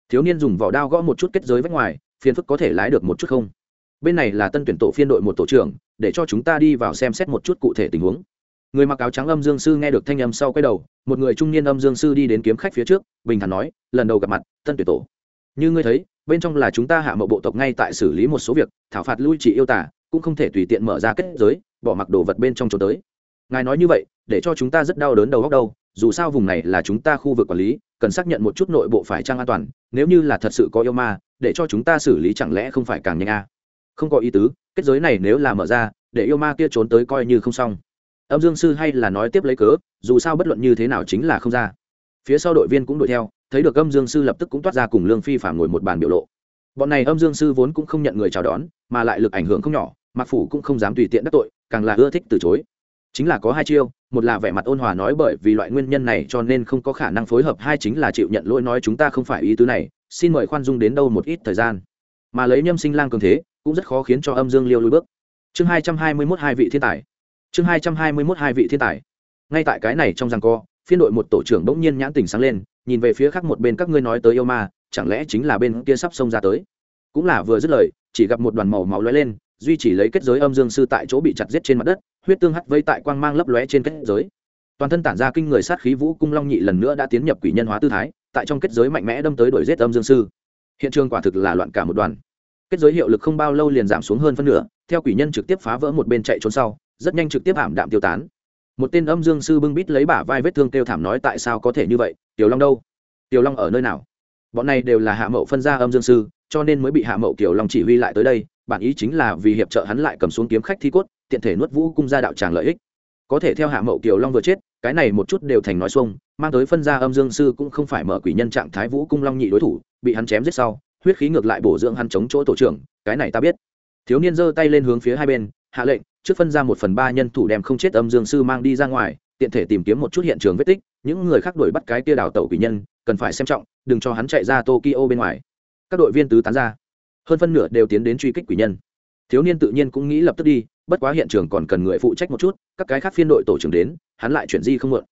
Thiếu niên dùng vỏ đao gõ một chút kết giới vách ngoài, phiền phức có thể lái được một chút không? Bên này là tân tuyển tổ phiên đội một tổ trưởng, để cho chúng ta đi vào xem xét một chút cụ thể tình huống. Người mặc áo trắng âm dương sư nghe được thanh âm sau quay đầu, một người trung niên âm dương sư đi đến kiếm khách phía trước, bình thản nói, lần đầu gặp mặt, tân tuyển tổ. Như ngươi thấy, bên trong là chúng ta hạ mộ bộ tộc ngay tại xử lý một số việc, thảo phạt lui trị yêu tả, cũng không thể tùy tiện mở ra kết giới, bỏ mặc đồ vật bên trong trốn tới ngài nói như vậy, để cho chúng ta rất đau đớn đầu góc đâu, dù sao vùng này là chúng ta khu vực quản lý, cần xác nhận một chút nội bộ phải trang an toàn, nếu như là thật sự có yêu ma, để cho chúng ta xử lý chẳng lẽ không phải càng nhanh à? không có ý tứ, kết giới này nếu là mở ra, để yêu ma kia trốn tới coi như không xong. Âm dương sư hay là nói tiếp lấy cớ, dù sao bất luận như thế nào chính là không ra. Phía sau đội viên cũng đuổi theo, thấy được âm dương sư lập tức cũng toát ra cùng lương phi phản ngồi một bàn biểu lộ. Bọn này âm dương sư vốn cũng không nhận người chào đón, mà lại lực ảnh hưởng không nhỏ mặc phủ cũng không dám tùy tiện đắc tội, càng là ưa thích từ chối chính là có hai chiêu, một là vẻ mặt ôn hòa nói bởi vì loại nguyên nhân này cho nên không có khả năng phối hợp, hai chính là chịu nhận lỗi nói chúng ta không phải ý tứ này, xin mời khoan dung đến đâu một ít thời gian. Mà lấy nhâm sinh lang cường thế, cũng rất khó khiến cho âm dương liêu lùi bước. Chương hai trăm hai mươi mốt hai vị thiên tài. Chương hai trăm hai mươi mốt hai vị thiên tài. Ngay tại cái này trong rằng co, phiên đội một tổ trưởng bỗng nhiên nhãn tình sáng lên, nhìn về phía khác một bên các ngươi nói tới yêu ma, chẳng lẽ chính là bên kia sắp xông ra tới? Cũng là vừa dứt lời, chỉ gặp một đoàn màu máu lóe lên, duy chỉ lấy kết giới âm dương sư tại chỗ bị chặt giết trên mặt đất huyết tương hắt vây tại quang mang lấp lóe trên kết giới. Toàn thân tản ra kinh người sát khí vũ cung long nhị lần nữa đã tiến nhập quỷ nhân hóa tư thái, tại trong kết giới mạnh mẽ đâm tới đuổi giết âm dương sư. Hiện trường quả thực là loạn cả một đoàn. Kết giới hiệu lực không bao lâu liền giảm xuống hơn phân nửa, theo quỷ nhân trực tiếp phá vỡ một bên chạy trốn sau, rất nhanh trực tiếp ảm đạm tiêu tán. Một tên âm dương sư bưng bít lấy bả vai vết thương kêu thảm nói tại sao có thể như vậy, tiểu long đâu? Tiểu long ở nơi nào? Bọn này đều là hạ mậu phân gia âm dương sư, cho nên mới bị hạ mậu tiểu long chỉ huy lại tới đây, bản ý chính là vì hiệp trợ hắn lại cầm xuống kiếm khách thi cốt tiện thể nuốt vũ cung ra đạo tràng lợi ích. Có thể theo hạ mậu kiều long vừa chết, cái này một chút đều thành nói xuông, mang tới phân gia âm dương sư cũng không phải mở quỷ nhân trạng thái vũ cung long nhị đối thủ, bị hắn chém giết sau, huyết khí ngược lại bổ dưỡng hắn chống chỗ tổ trưởng, cái này ta biết. Thiếu niên giơ tay lên hướng phía hai bên, hạ lệnh, trước phân ra một phần ba nhân thủ đem không chết âm dương sư mang đi ra ngoài, tiện thể tìm kiếm một chút hiện trường vết tích, những người khác đuổi bắt cái tia đào tẩu quỷ nhân, cần phải xem trọng, đừng cho hắn chạy ra tokyo bên ngoài. Các đội viên tứ tán ra. Hơn phân nửa đều tiến đến truy kích quỷ nhân thiếu niên tự nhiên cũng nghĩ lập tức đi, bất quá hiện trường còn cần người phụ trách một chút, các cái khác phiên đội tổ trưởng đến, hắn lại chuyển di không mượn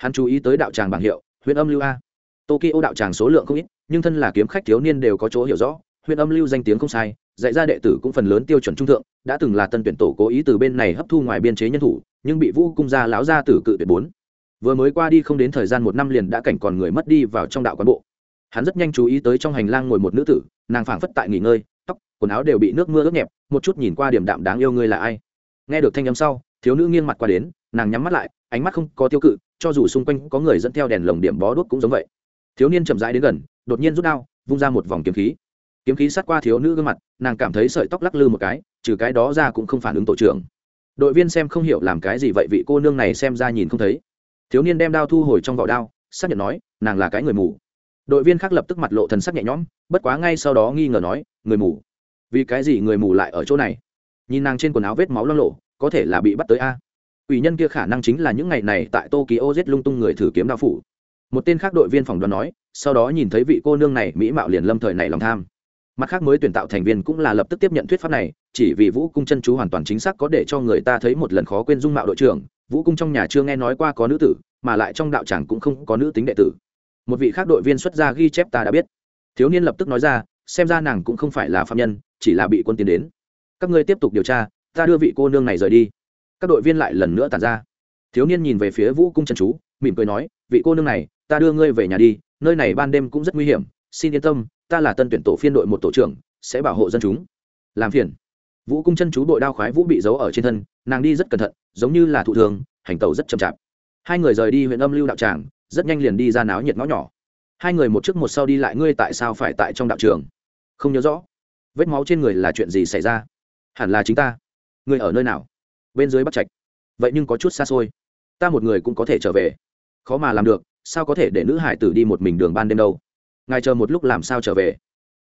hắn chú ý tới đạo tràng bảng hiệu huyện âm lưu a. Tokyo đạo tràng số lượng không ít, nhưng thân là kiếm khách thiếu niên đều có chỗ hiểu rõ huyện âm lưu danh tiếng không sai, dạy ra đệ tử cũng phần lớn tiêu chuẩn trung thượng, đã từng là tân tuyển tổ cố ý từ bên này hấp thu ngoài biên chế nhân thủ, nhưng bị vũ cung gia láo ra tử cự tuyệt bốn. Vừa mới qua đi không đến thời gian một năm liền đã cảnh còn người mất đi vào trong đạo quán bộ. Hắn rất nhanh chú ý tới trong hành lang ngồi một nữ tử, nàng phảng phất tại nghỉ ngơi quần áo đều bị nước mưa ướt nhẹp, một chút nhìn qua điểm đạm đáng yêu ngươi là ai. Nghe được thanh âm sau, thiếu nữ nghiêng mặt qua đến, nàng nhắm mắt lại, ánh mắt không có tiêu cự, cho dù xung quanh có người dẫn theo đèn lồng điểm bó đuốc cũng giống vậy. Thiếu niên chậm rãi đến gần, đột nhiên rút đao, vung ra một vòng kiếm khí. Kiếm khí sát qua thiếu nữ gương mặt, nàng cảm thấy sợi tóc lắc lư một cái, trừ cái đó ra cũng không phản ứng tổ trưởng. Đội viên xem không hiểu làm cái gì vậy, vị cô nương này xem ra nhìn không thấy. Thiếu niên đem đao thu hồi trong vỏ đao, xác nhận nói, nàng là cái người mù. Đội viên khác lập tức mặt lộ thần sắc nhẹ nhõm, bất quá ngay sau đó nghi ngờ nói, người mù vì cái gì người mù lại ở chỗ này? Nhìn nàng trên quần áo vết máu lo lộ có thể là bị bắt tới a. Ủy nhân kia khả năng chính là những ngày này tại tokyo giết lung tung người thử kiếm đao phủ. Một tên khác đội viên phòng đoàn nói, sau đó nhìn thấy vị cô nương này mỹ mạo liền lâm thời này lòng tham. Mặt khác mới tuyển tạo thành viên cũng là lập tức tiếp nhận thuyết pháp này, chỉ vì vũ cung chân chú hoàn toàn chính xác có để cho người ta thấy một lần khó quên dung mạo đội trưởng, vũ cung trong nhà chưa nghe nói qua có nữ tử, mà lại trong đạo tràng cũng không có nữ tính đệ tử. Một vị khác đội viên xuất ra ghi chép ta đã biết. Thiếu niên lập tức nói ra, xem ra nàng cũng không phải là phạm nhân chỉ là bị quân tiến đến. Các ngươi tiếp tục điều tra, ta đưa vị cô nương này rời đi. Các đội viên lại lần nữa tàn ra. Thiếu niên nhìn về phía vũ cung trần chú, mỉm cười nói, vị cô nương này, ta đưa ngươi về nhà đi, nơi này ban đêm cũng rất nguy hiểm. Xin yên tâm, ta là tân tuyển tổ phiên đội một tổ trưởng, sẽ bảo hộ dân chúng. Làm phiền. Vũ cung chân chú đội đao khoái vũ bị giấu ở trên thân, nàng đi rất cẩn thận, giống như là thụ thường, hành tàu rất chậm chạp. Hai người rời đi huyện âm lưu đạo tràng, rất nhanh liền đi ra náo nhiệt ngõ nhỏ. Hai người một trước một sau đi lại, ngươi tại sao phải tại trong đạo trường? Không nhớ rõ vết máu trên người là chuyện gì xảy ra? Hẳn là chính ta. Ngươi ở nơi nào? Bên dưới bắt trạch. Vậy nhưng có chút xa xôi. Ta một người cũng có thể trở về. Khó mà làm được, sao có thể để nữ hải tử đi một mình đường ban đêm đâu? Ngài chờ một lúc làm sao trở về?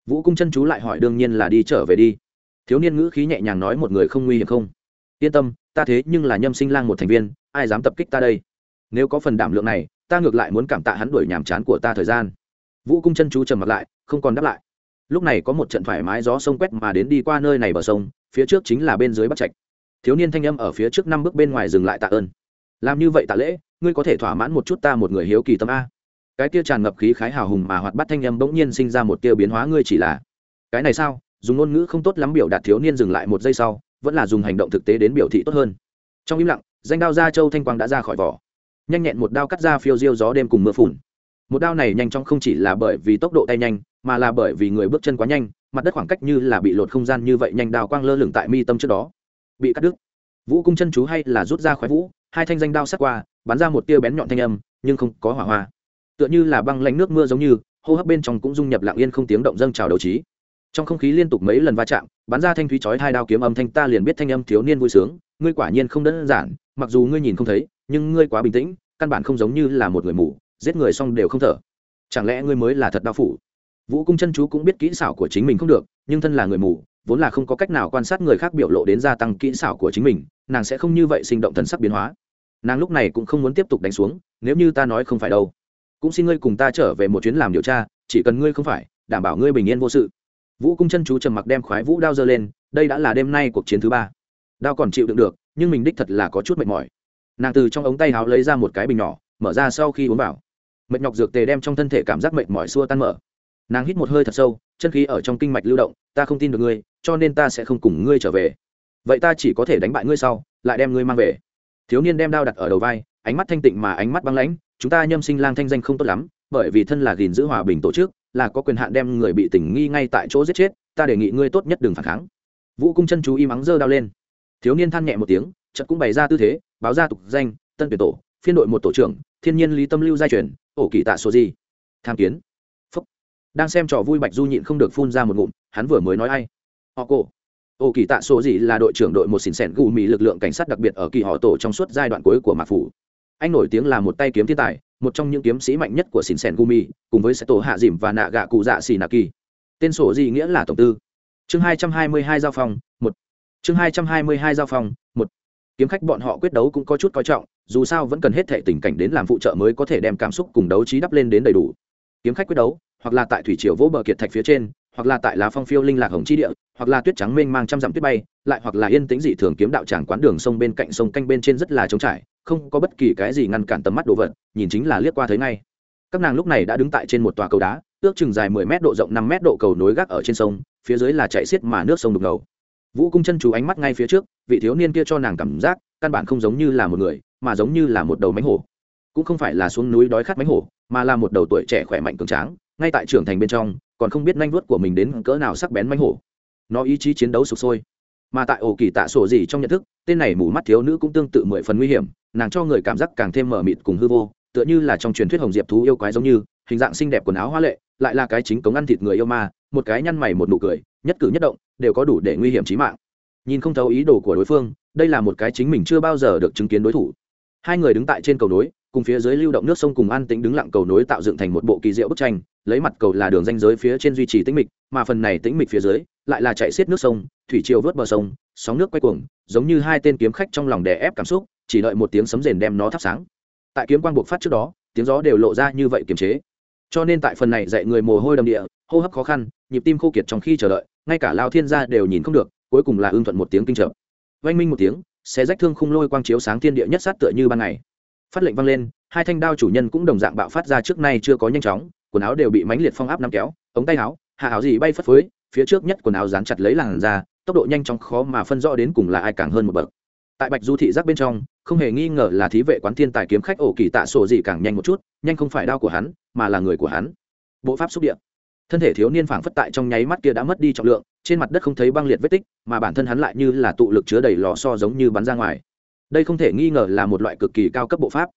Vũ cung chân chú lại hỏi đương nhiên là đi trở về đi. Thiếu niên ngữ khí nhẹ nhàng nói một người không nguy hiểm không? Yên tâm, ta thế nhưng là nhâm sinh lang một thành viên, ai dám tập kích ta đây? Nếu có phần đảm lượng này, ta ngược lại muốn cảm tạ hắn đuổi nhàm chán của ta thời gian. Vũ cung chân chú trầm mặt lại, không còn đáp lại lúc này có một trận thoải mái gió sông quét mà đến đi qua nơi này bờ sông, phía trước chính là bên dưới bắc trạch. Thiếu niên thanh âm ở phía trước năm bước bên ngoài dừng lại tạ ơn. Làm như vậy tạ lễ, ngươi có thể thỏa mãn một chút ta một người hiếu kỳ tâm a. Cái tia tràn ngập khí khái hào hùng mà hoạt bắt thanh âm bỗng nhiên sinh ra một tia biến hóa ngươi chỉ là. Cái này sao? Dùng ngôn ngữ không tốt lắm biểu đạt thiếu niên dừng lại một giây sau, vẫn là dùng hành động thực tế đến biểu thị tốt hơn. Trong im lặng, danh đao gia châu thanh quang đã ra khỏi vỏ. Nhanh nhẹn một đao cắt ra phiêu diêu gió đêm cùng mưa phùn. Một đao này nhanh chóng không chỉ là bởi vì tốc độ tay nhanh mà là bởi vì người bước chân quá nhanh, mặt đất khoảng cách như là bị lột không gian như vậy nhanh đào quang lơ lửng tại mi tâm trước đó. Bị cắt đứt. Vũ cung chân chú hay là rút ra khoái vũ, hai thanh danh đao sát qua, bắn ra một tia bén nhọn thanh âm, nhưng không có hỏa hoa. Tựa như là băng lạnh nước mưa giống như, hô hấp bên trong cũng dung nhập lặng yên không tiếng động dâng trào đầu trí. Trong không khí liên tục mấy lần va chạm, bắn ra thanh thúy chói hai đao kiếm âm thanh ta liền biết thanh âm thiếu niên vui sướng, ngươi quả nhiên không đơn giản, mặc dù ngươi nhìn không thấy, nhưng ngươi quá bình tĩnh, căn bản không giống như là một người mù, giết người xong đều không thở. Chẳng lẽ ngươi mới là thật đao phủ? Vũ cung chân chú cũng biết kỹ xảo của chính mình không được, nhưng thân là người mù, vốn là không có cách nào quan sát người khác biểu lộ đến gia tăng kỹ xảo của chính mình, nàng sẽ không như vậy sinh động thần sắc biến hóa. Nàng lúc này cũng không muốn tiếp tục đánh xuống, nếu như ta nói không phải đâu. Cũng xin ngươi cùng ta trở về một chuyến làm điều tra, chỉ cần ngươi không phải, đảm bảo ngươi bình yên vô sự. Vũ cung chân chú trầm mặc đem khoái vũ đao dơ lên, đây đã là đêm nay cuộc chiến thứ ba. Đao còn chịu đựng được, nhưng mình đích thật là có chút mệt mỏi. Nàng từ trong ống tay háo lấy ra một cái bình nhỏ, mở ra sau khi uống vào. Mệt nhọc dược tề đem trong thân thể cảm giác mệt mỏi xua tan mở nàng hít một hơi thật sâu, chân khí ở trong kinh mạch lưu động, ta không tin được ngươi, cho nên ta sẽ không cùng ngươi trở về. Vậy ta chỉ có thể đánh bại ngươi sau, lại đem ngươi mang về. Thiếu niên đem đao đặt ở đầu vai, ánh mắt thanh tịnh mà ánh mắt băng lãnh, chúng ta nhâm sinh lang thanh danh không tốt lắm, bởi vì thân là gìn giữ hòa bình tổ chức, là có quyền hạn đem người bị tình nghi ngay tại chỗ giết chết, ta đề nghị ngươi tốt nhất đừng phản kháng. Vũ cung chân chú y mắng dơ đao lên. Thiếu niên than nhẹ một tiếng, chợt cũng bày ra tư thế, báo ra tục danh, tân tuyển tổ, phiên đội một tổ trưởng, thiên nhiên lý tâm lưu giai truyền, ổ kỳ tạ số gì? Tham kiến đang xem trò vui bạch du nhịn không được phun ra một ngụm, hắn vừa mới nói ai? Họ cổ. Ô kỳ tạ số gì là đội trưởng đội một xỉn xẻn gù mỹ lực lượng cảnh sát đặc biệt ở kỳ họ tổ trong suốt giai đoạn cuối của mạc phủ. Anh nổi tiếng là một tay kiếm thiên tài, một trong những kiếm sĩ mạnh nhất của xỉn xẻn gù mỹ cùng với sẽ tổ hạ dìm và nạ gạ cụ dạ xì nạ kỳ. Tên sổ gì nghĩa là tổng tư. Chương hai trăm hai mươi hai giao phòng, một. Chương hai trăm hai mươi hai giao phòng, một. Kiếm khách bọn họ quyết đấu cũng có chút coi trọng, dù sao vẫn cần hết thể tình cảnh đến làm phụ trợ mới có thể đem cảm xúc cùng đấu trí đắp lên đến đầy đủ. Kiếm khách quyết đấu hoặc là tại thủy triều vỗ bờ kiệt thạch phía trên, hoặc là tại lá phong phiêu linh lạc hồng chi địa, hoặc là tuyết trắng mênh mang trăm dặm tuyết bay, lại hoặc là yên tĩnh dị thường kiếm đạo tràng quán đường sông bên cạnh sông canh bên trên rất là trống trải, không có bất kỳ cái gì ngăn cản tầm mắt đồ vật, nhìn chính là liếc qua thấy ngay. Các nàng lúc này đã đứng tại trên một tòa cầu đá, ước chừng dài mười mét độ rộng năm mét độ cầu nối gác ở trên sông, phía dưới là chạy xiết mà nước sông đục ngầu. Vũ cung chân chú ánh mắt ngay phía trước, vị thiếu niên kia cho nàng cảm giác, căn bản không giống như là một người, mà giống như là một đầu mánh hổ. Cũng không phải là xuống núi đói khát mánh hổ, mà là một đầu tuổi trẻ khỏe mạnh cường tráng ngay tại trưởng thành bên trong, còn không biết nhanh vuốt của mình đến cỡ nào sắc bén manh hổ. Nó ý chí chiến đấu sụp sôi. Mà tại ổ kỳ tạ sổ gì trong nhận thức, tên này mù mắt thiếu nữ cũng tương tự mười phần nguy hiểm, nàng cho người cảm giác càng thêm mờ mịt cùng hư vô, tựa như là trong truyền thuyết hồng diệp thú yêu quái giống như, hình dạng xinh đẹp quần áo hoa lệ, lại là cái chính cống ăn thịt người yêu ma, một cái nhăn mày một nụ cười, nhất cử nhất động, đều có đủ để nguy hiểm trí mạng. Nhìn không thấu ý đồ của đối phương, đây là một cái chính mình chưa bao giờ được chứng kiến đối thủ. Hai người đứng tại trên cầu nối cùng phía dưới lưu động nước sông cùng an tĩnh đứng lặng cầu nối tạo dựng thành một bộ kỳ diệu bức tranh, lấy mặt cầu là đường ranh giới phía trên duy trì tĩnh mịch, mà phần này tĩnh mịch phía dưới lại là chạy xiết nước sông, thủy triều vớt bờ sông, sóng nước quay cuồng, giống như hai tên kiếm khách trong lòng đè ép cảm xúc, chỉ đợi một tiếng sấm rền đem nó thắp sáng. Tại kiếm quang buộc phát trước đó, tiếng gió đều lộ ra như vậy kiềm chế. Cho nên tại phần này dạy người mồ hôi đầm địa, hô hấp khó khăn, nhịp tim khô kiệt trong khi chờ đợi, ngay cả lao thiên gia đều nhìn không được, cuối cùng là ưng thuận một tiếng kinh trợ. Vang minh một tiếng, xé rách thương khung lôi quang chiếu sáng thiên địa nhất sát tựa như ban ngày phát lệnh vang lên hai thanh đao chủ nhân cũng đồng dạng bạo phát ra trước nay chưa có nhanh chóng quần áo đều bị mánh liệt phong áp nắm kéo ống tay áo hạ áo gì bay phất phới phía trước nhất quần áo dán chặt lấy làn da, tốc độ nhanh chóng khó mà phân rõ đến cùng là ai càng hơn một bậc. Tại bạch du thị giác bên trong không hề nghi ngờ là thí vệ quán thiên tài kiếm khách ổ kỳ tạ sổ gì càng nhanh một chút nhanh không phải đao của hắn mà là người của hắn. Bộ pháp xúc điện thân thể thiếu niên phảng phất tại trong nháy mắt kia đã mất đi trọng lượng trên mặt đất không thấy băng liệt vết tích mà bản thân hắn lại như là tụ lực chứa đầy lò so giống như bắn ra ngoài đây không thể nghi ngờ là một loại cực kỳ cao cấp bộ pháp.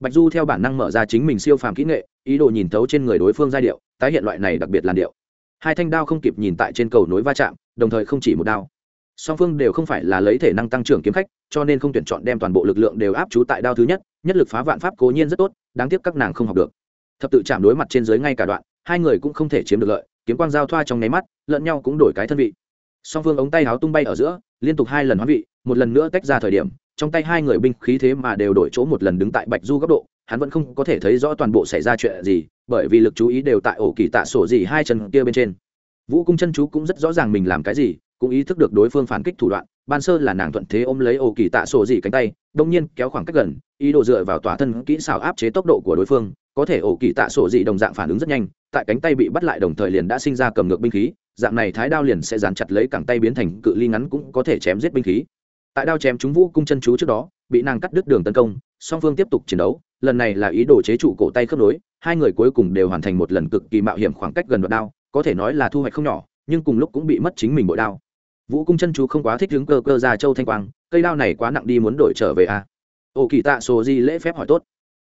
Bạch du theo bản năng mở ra chính mình siêu phàm kỹ nghệ, ý đồ nhìn thấu trên người đối phương giai điệu, tái hiện loại này đặc biệt làn điệu. Hai thanh đao không kịp nhìn tại trên cầu nối va chạm, đồng thời không chỉ một đao. Song phương đều không phải là lấy thể năng tăng trưởng kiếm khách, cho nên không tuyển chọn đem toàn bộ lực lượng đều áp trú tại đao thứ nhất nhất lực phá vạn pháp cố nhiên rất tốt, đáng tiếc các nàng không học được. Thập tự chạm đối mặt trên dưới ngay cả đoạn, hai người cũng không thể chiếm được lợi, kiếm quang giao thoa trong nháy mắt, lẫn nhau cũng đổi cái thân vị. Song phương ống tay háo tung bay ở giữa, liên tục hai lần hóa vị, một lần nữa tách ra thời điểm trong tay hai người binh khí thế mà đều đổi chỗ một lần đứng tại bạch du góc độ, hắn vẫn không có thể thấy rõ toàn bộ xảy ra chuyện gì, bởi vì lực chú ý đều tại ổ kỳ tạ sổ gì hai chân kia bên trên. Vũ cung chân chú cũng rất rõ ràng mình làm cái gì, cũng ý thức được đối phương phản kích thủ đoạn, ban sơ là nàng thuận thế ôm lấy ổ kỳ tạ sổ gì cánh tay, đông nhiên kéo khoảng cách gần, ý đồ dựa vào tỏa thân kỹ xảo áp chế tốc độ của đối phương, có thể ổ kỳ tạ sổ gì đồng dạng phản ứng rất nhanh, tại cánh tay bị bắt lại đồng thời liền đã sinh ra cầm ngược binh khí, dạng này thái đao liền sẽ dán chặt lấy cẳng tay biến thành cự ly ngắn cũng có thể chém giết binh khí tại đao chém chúng vũ cung chân chú trước đó, bị nàng cắt đứt đường tấn công, song phương tiếp tục chiến đấu, lần này là ý đồ chế trụ cổ tay khớp nối, hai người cuối cùng đều hoàn thành một lần cực kỳ mạo hiểm khoảng cách gần đoạn đao, có thể nói là thu hoạch không nhỏ, nhưng cùng lúc cũng bị mất chính mình bội đao. Vũ cung chân chú không quá thích đứng cơ cơ ra châu thanh quang, cây đao này quá nặng đi muốn đổi trở về a à? ô kỳ tạ sổ di lễ phép hỏi tốt.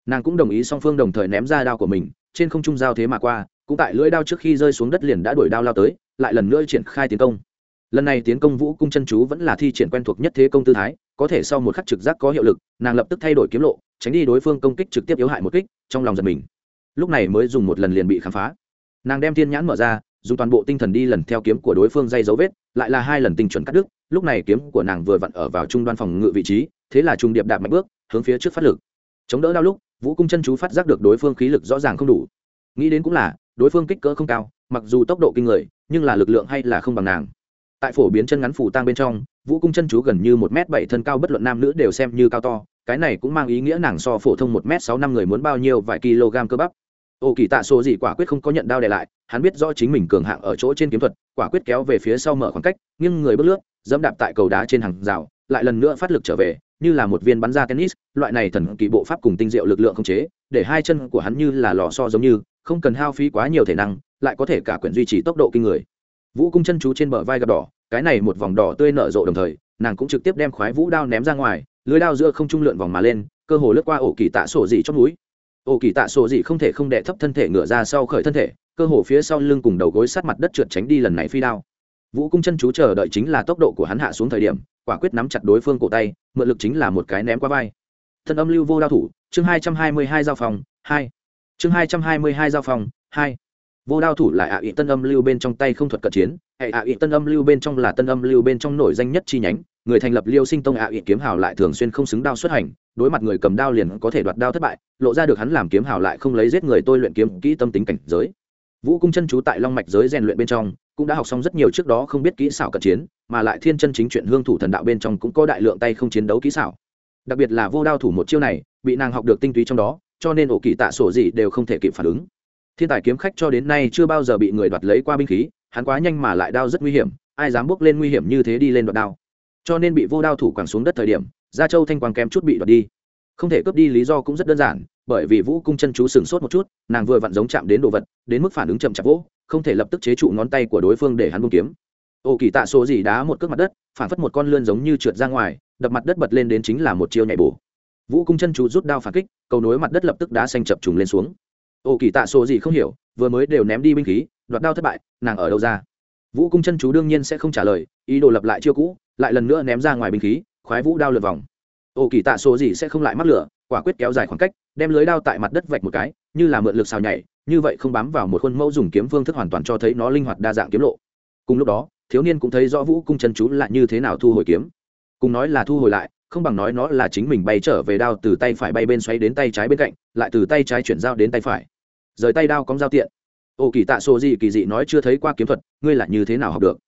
Nàng cũng đồng ý song phương đồng thời ném ra đao của mình, trên không trung giao thế mà qua, cũng tại lưỡi đao trước khi rơi xuống đất liền đã đuổi đao lao tới, lại lần nữa triển khai tiến công lần này tiến công vũ cung chân chú vẫn là thi triển quen thuộc nhất thế công tư thái, có thể sau một khắc trực giác có hiệu lực, nàng lập tức thay đổi kiếm lộ, tránh đi đối phương công kích trực tiếp yếu hại một kích, trong lòng giật mình. Lúc này mới dùng một lần liền bị khám phá. Nàng đem thiên nhãn mở ra, dùng toàn bộ tinh thần đi lần theo kiếm của đối phương dây dấu vết, lại là hai lần tinh chuẩn cắt đứt, lúc này kiếm của nàng vừa vặn ở vào trung đoan phòng ngự vị trí, thế là trung điệp đạp mạnh bước, hướng phía trước phát lực. Chống đỡ đau lúc, vũ cung chân chú phát giác được đối phương khí lực rõ ràng không đủ. Nghĩ đến cũng là, đối phương kích cỡ không cao, mặc dù tốc độ kinh người, nhưng là lực lượng hay là không bằng nàng tại phổ biến chân ngắn phủ tang bên trong, vũ cung chân chú gần như một m bảy thân cao bất luận nam nữ đều xem như cao to, cái này cũng mang ý nghĩa nàng so phổ thông một m sáu năm người muốn bao nhiêu vài kg cơ bắp. Ô kỳ tạ số gì quả quyết không có nhận đao để lại, hắn biết rõ chính mình cường hạng ở chỗ trên kiếm thuật, quả quyết kéo về phía sau mở khoảng cách nhưng người bước lướt, dẫm đạp tại cầu đá trên hàng rào, lại lần nữa phát lực trở về, như là một viên bắn ra tennis, loại này thần kỳ bộ pháp cùng tinh diệu lực lượng không chế, để hai chân của hắn như là lò so giống như, không cần hao phí quá nhiều thể năng, lại có thể cả quyển duy trì tốc độ kinh người vũ cung chân chú trên bờ vai gặp đỏ, cái này một vòng đỏ tươi nở rộ đồng thời, nàng cũng trực tiếp đem khoái vũ đao ném ra ngoài, lưới đao giữa không trung lượn vòng mà lên, cơ hồ lướt qua ổ kỳ tạ sổ dị trong núi. Ổ kỳ tạ sổ dị không thể không đệ thấp thân thể ngựa ra sau khởi thân thể, cơ hồ phía sau lưng cùng đầu gối sát mặt đất trượt tránh đi lần này phi đao. Vũ cung chân chú chờ đợi chính là tốc độ của hắn hạ xuống thời điểm, quả quyết nắm chặt đối phương cổ tay, mượn lực chính là một cái ném qua vai. Thân âm lưu vô đao thủ, chương hai trăm hai mươi hai giao phòng, hai. Chương hai trăm hai mươi hai giao phòng, hai vô đao thủ lại ạ à ị tân âm lưu bên trong tay không thuật cận chiến, hệ ạ ị tân âm lưu bên trong là tân âm lưu bên trong nổi danh nhất chi nhánh, người thành lập liêu sinh tông ạ ị kiếm hào lại thường xuyên không xứng đao xuất hành, đối mặt người cầm đao liền có thể đoạt đao thất bại, lộ ra được hắn làm kiếm hào lại không lấy giết người tôi luyện kiếm kỹ tâm tính cảnh giới. Vũ cung chân chú tại long mạch giới rèn luyện bên trong, cũng đã học xong rất nhiều trước đó không biết kỹ xảo cận chiến, mà lại thiên chân chính chuyện hương thủ thần đạo bên trong cũng có đại lượng tay không chiến đấu kỹ xảo. Đặc biệt là vô đao thủ một chiêu này, bị nàng học được tinh túy trong đó, cho nên ổ kỳ tạ sổ gì đều không thể kịp phản ứng thiên tài kiếm khách cho đến nay chưa bao giờ bị người đoạt lấy qua binh khí, hắn quá nhanh mà lại đao rất nguy hiểm, ai dám bước lên nguy hiểm như thế đi lên đoạt đao. Cho nên bị vô đao thủ quẳng xuống đất thời điểm, gia châu thanh quang kém chút bị đoạt đi. Không thể cướp đi lý do cũng rất đơn giản, bởi vì vũ cung chân chú sửng sốt một chút, nàng vừa vặn giống chạm đến đồ vật, đến mức phản ứng chậm chạp vỗ không thể lập tức chế trụ ngón tay của đối phương để hắn bung kiếm. Ô kỳ tạ số gì đá một cước mặt đất, phản phất một con lươn giống như trượt ra ngoài, đập mặt đất bật lên đến chính là một chiêu nhảy bổ. Vũ cung chân chú rút đao phản kích, cầu nối mặt đất lập tức đá xanh chập trùng lên xuống. Ô kỳ tạ số gì không hiểu, vừa mới đều ném đi binh khí, đoạt đao thất bại, nàng ở đâu ra? Vũ cung chân chú đương nhiên sẽ không trả lời, ý đồ lập lại chiêu cũ, lại lần nữa ném ra ngoài binh khí, khoái vũ đao lượt vòng. Ô kỳ tạ số gì sẽ không lại mắc lửa, quả quyết kéo dài khoảng cách, đem lưới đao tại mặt đất vạch một cái, như là mượn lực xào nhảy, như vậy không bám vào một khuôn mẫu dùng kiếm phương thức hoàn toàn cho thấy nó linh hoạt đa dạng kiếm lộ. Cùng lúc đó, thiếu niên cũng thấy rõ vũ cung chân chú lại như thế nào thu hồi kiếm. Cùng nói là thu hồi lại, không bằng nói nó là chính mình bay trở về đao từ tay phải bay bên xoay đến tay trái bên cạnh, lại từ tay trái chuyển dao đến tay phải rời tay đao cóng giao tiện. Ô kỳ tạ sổ gì kỳ dị nói chưa thấy qua kiếm thuật, ngươi là như thế nào học được?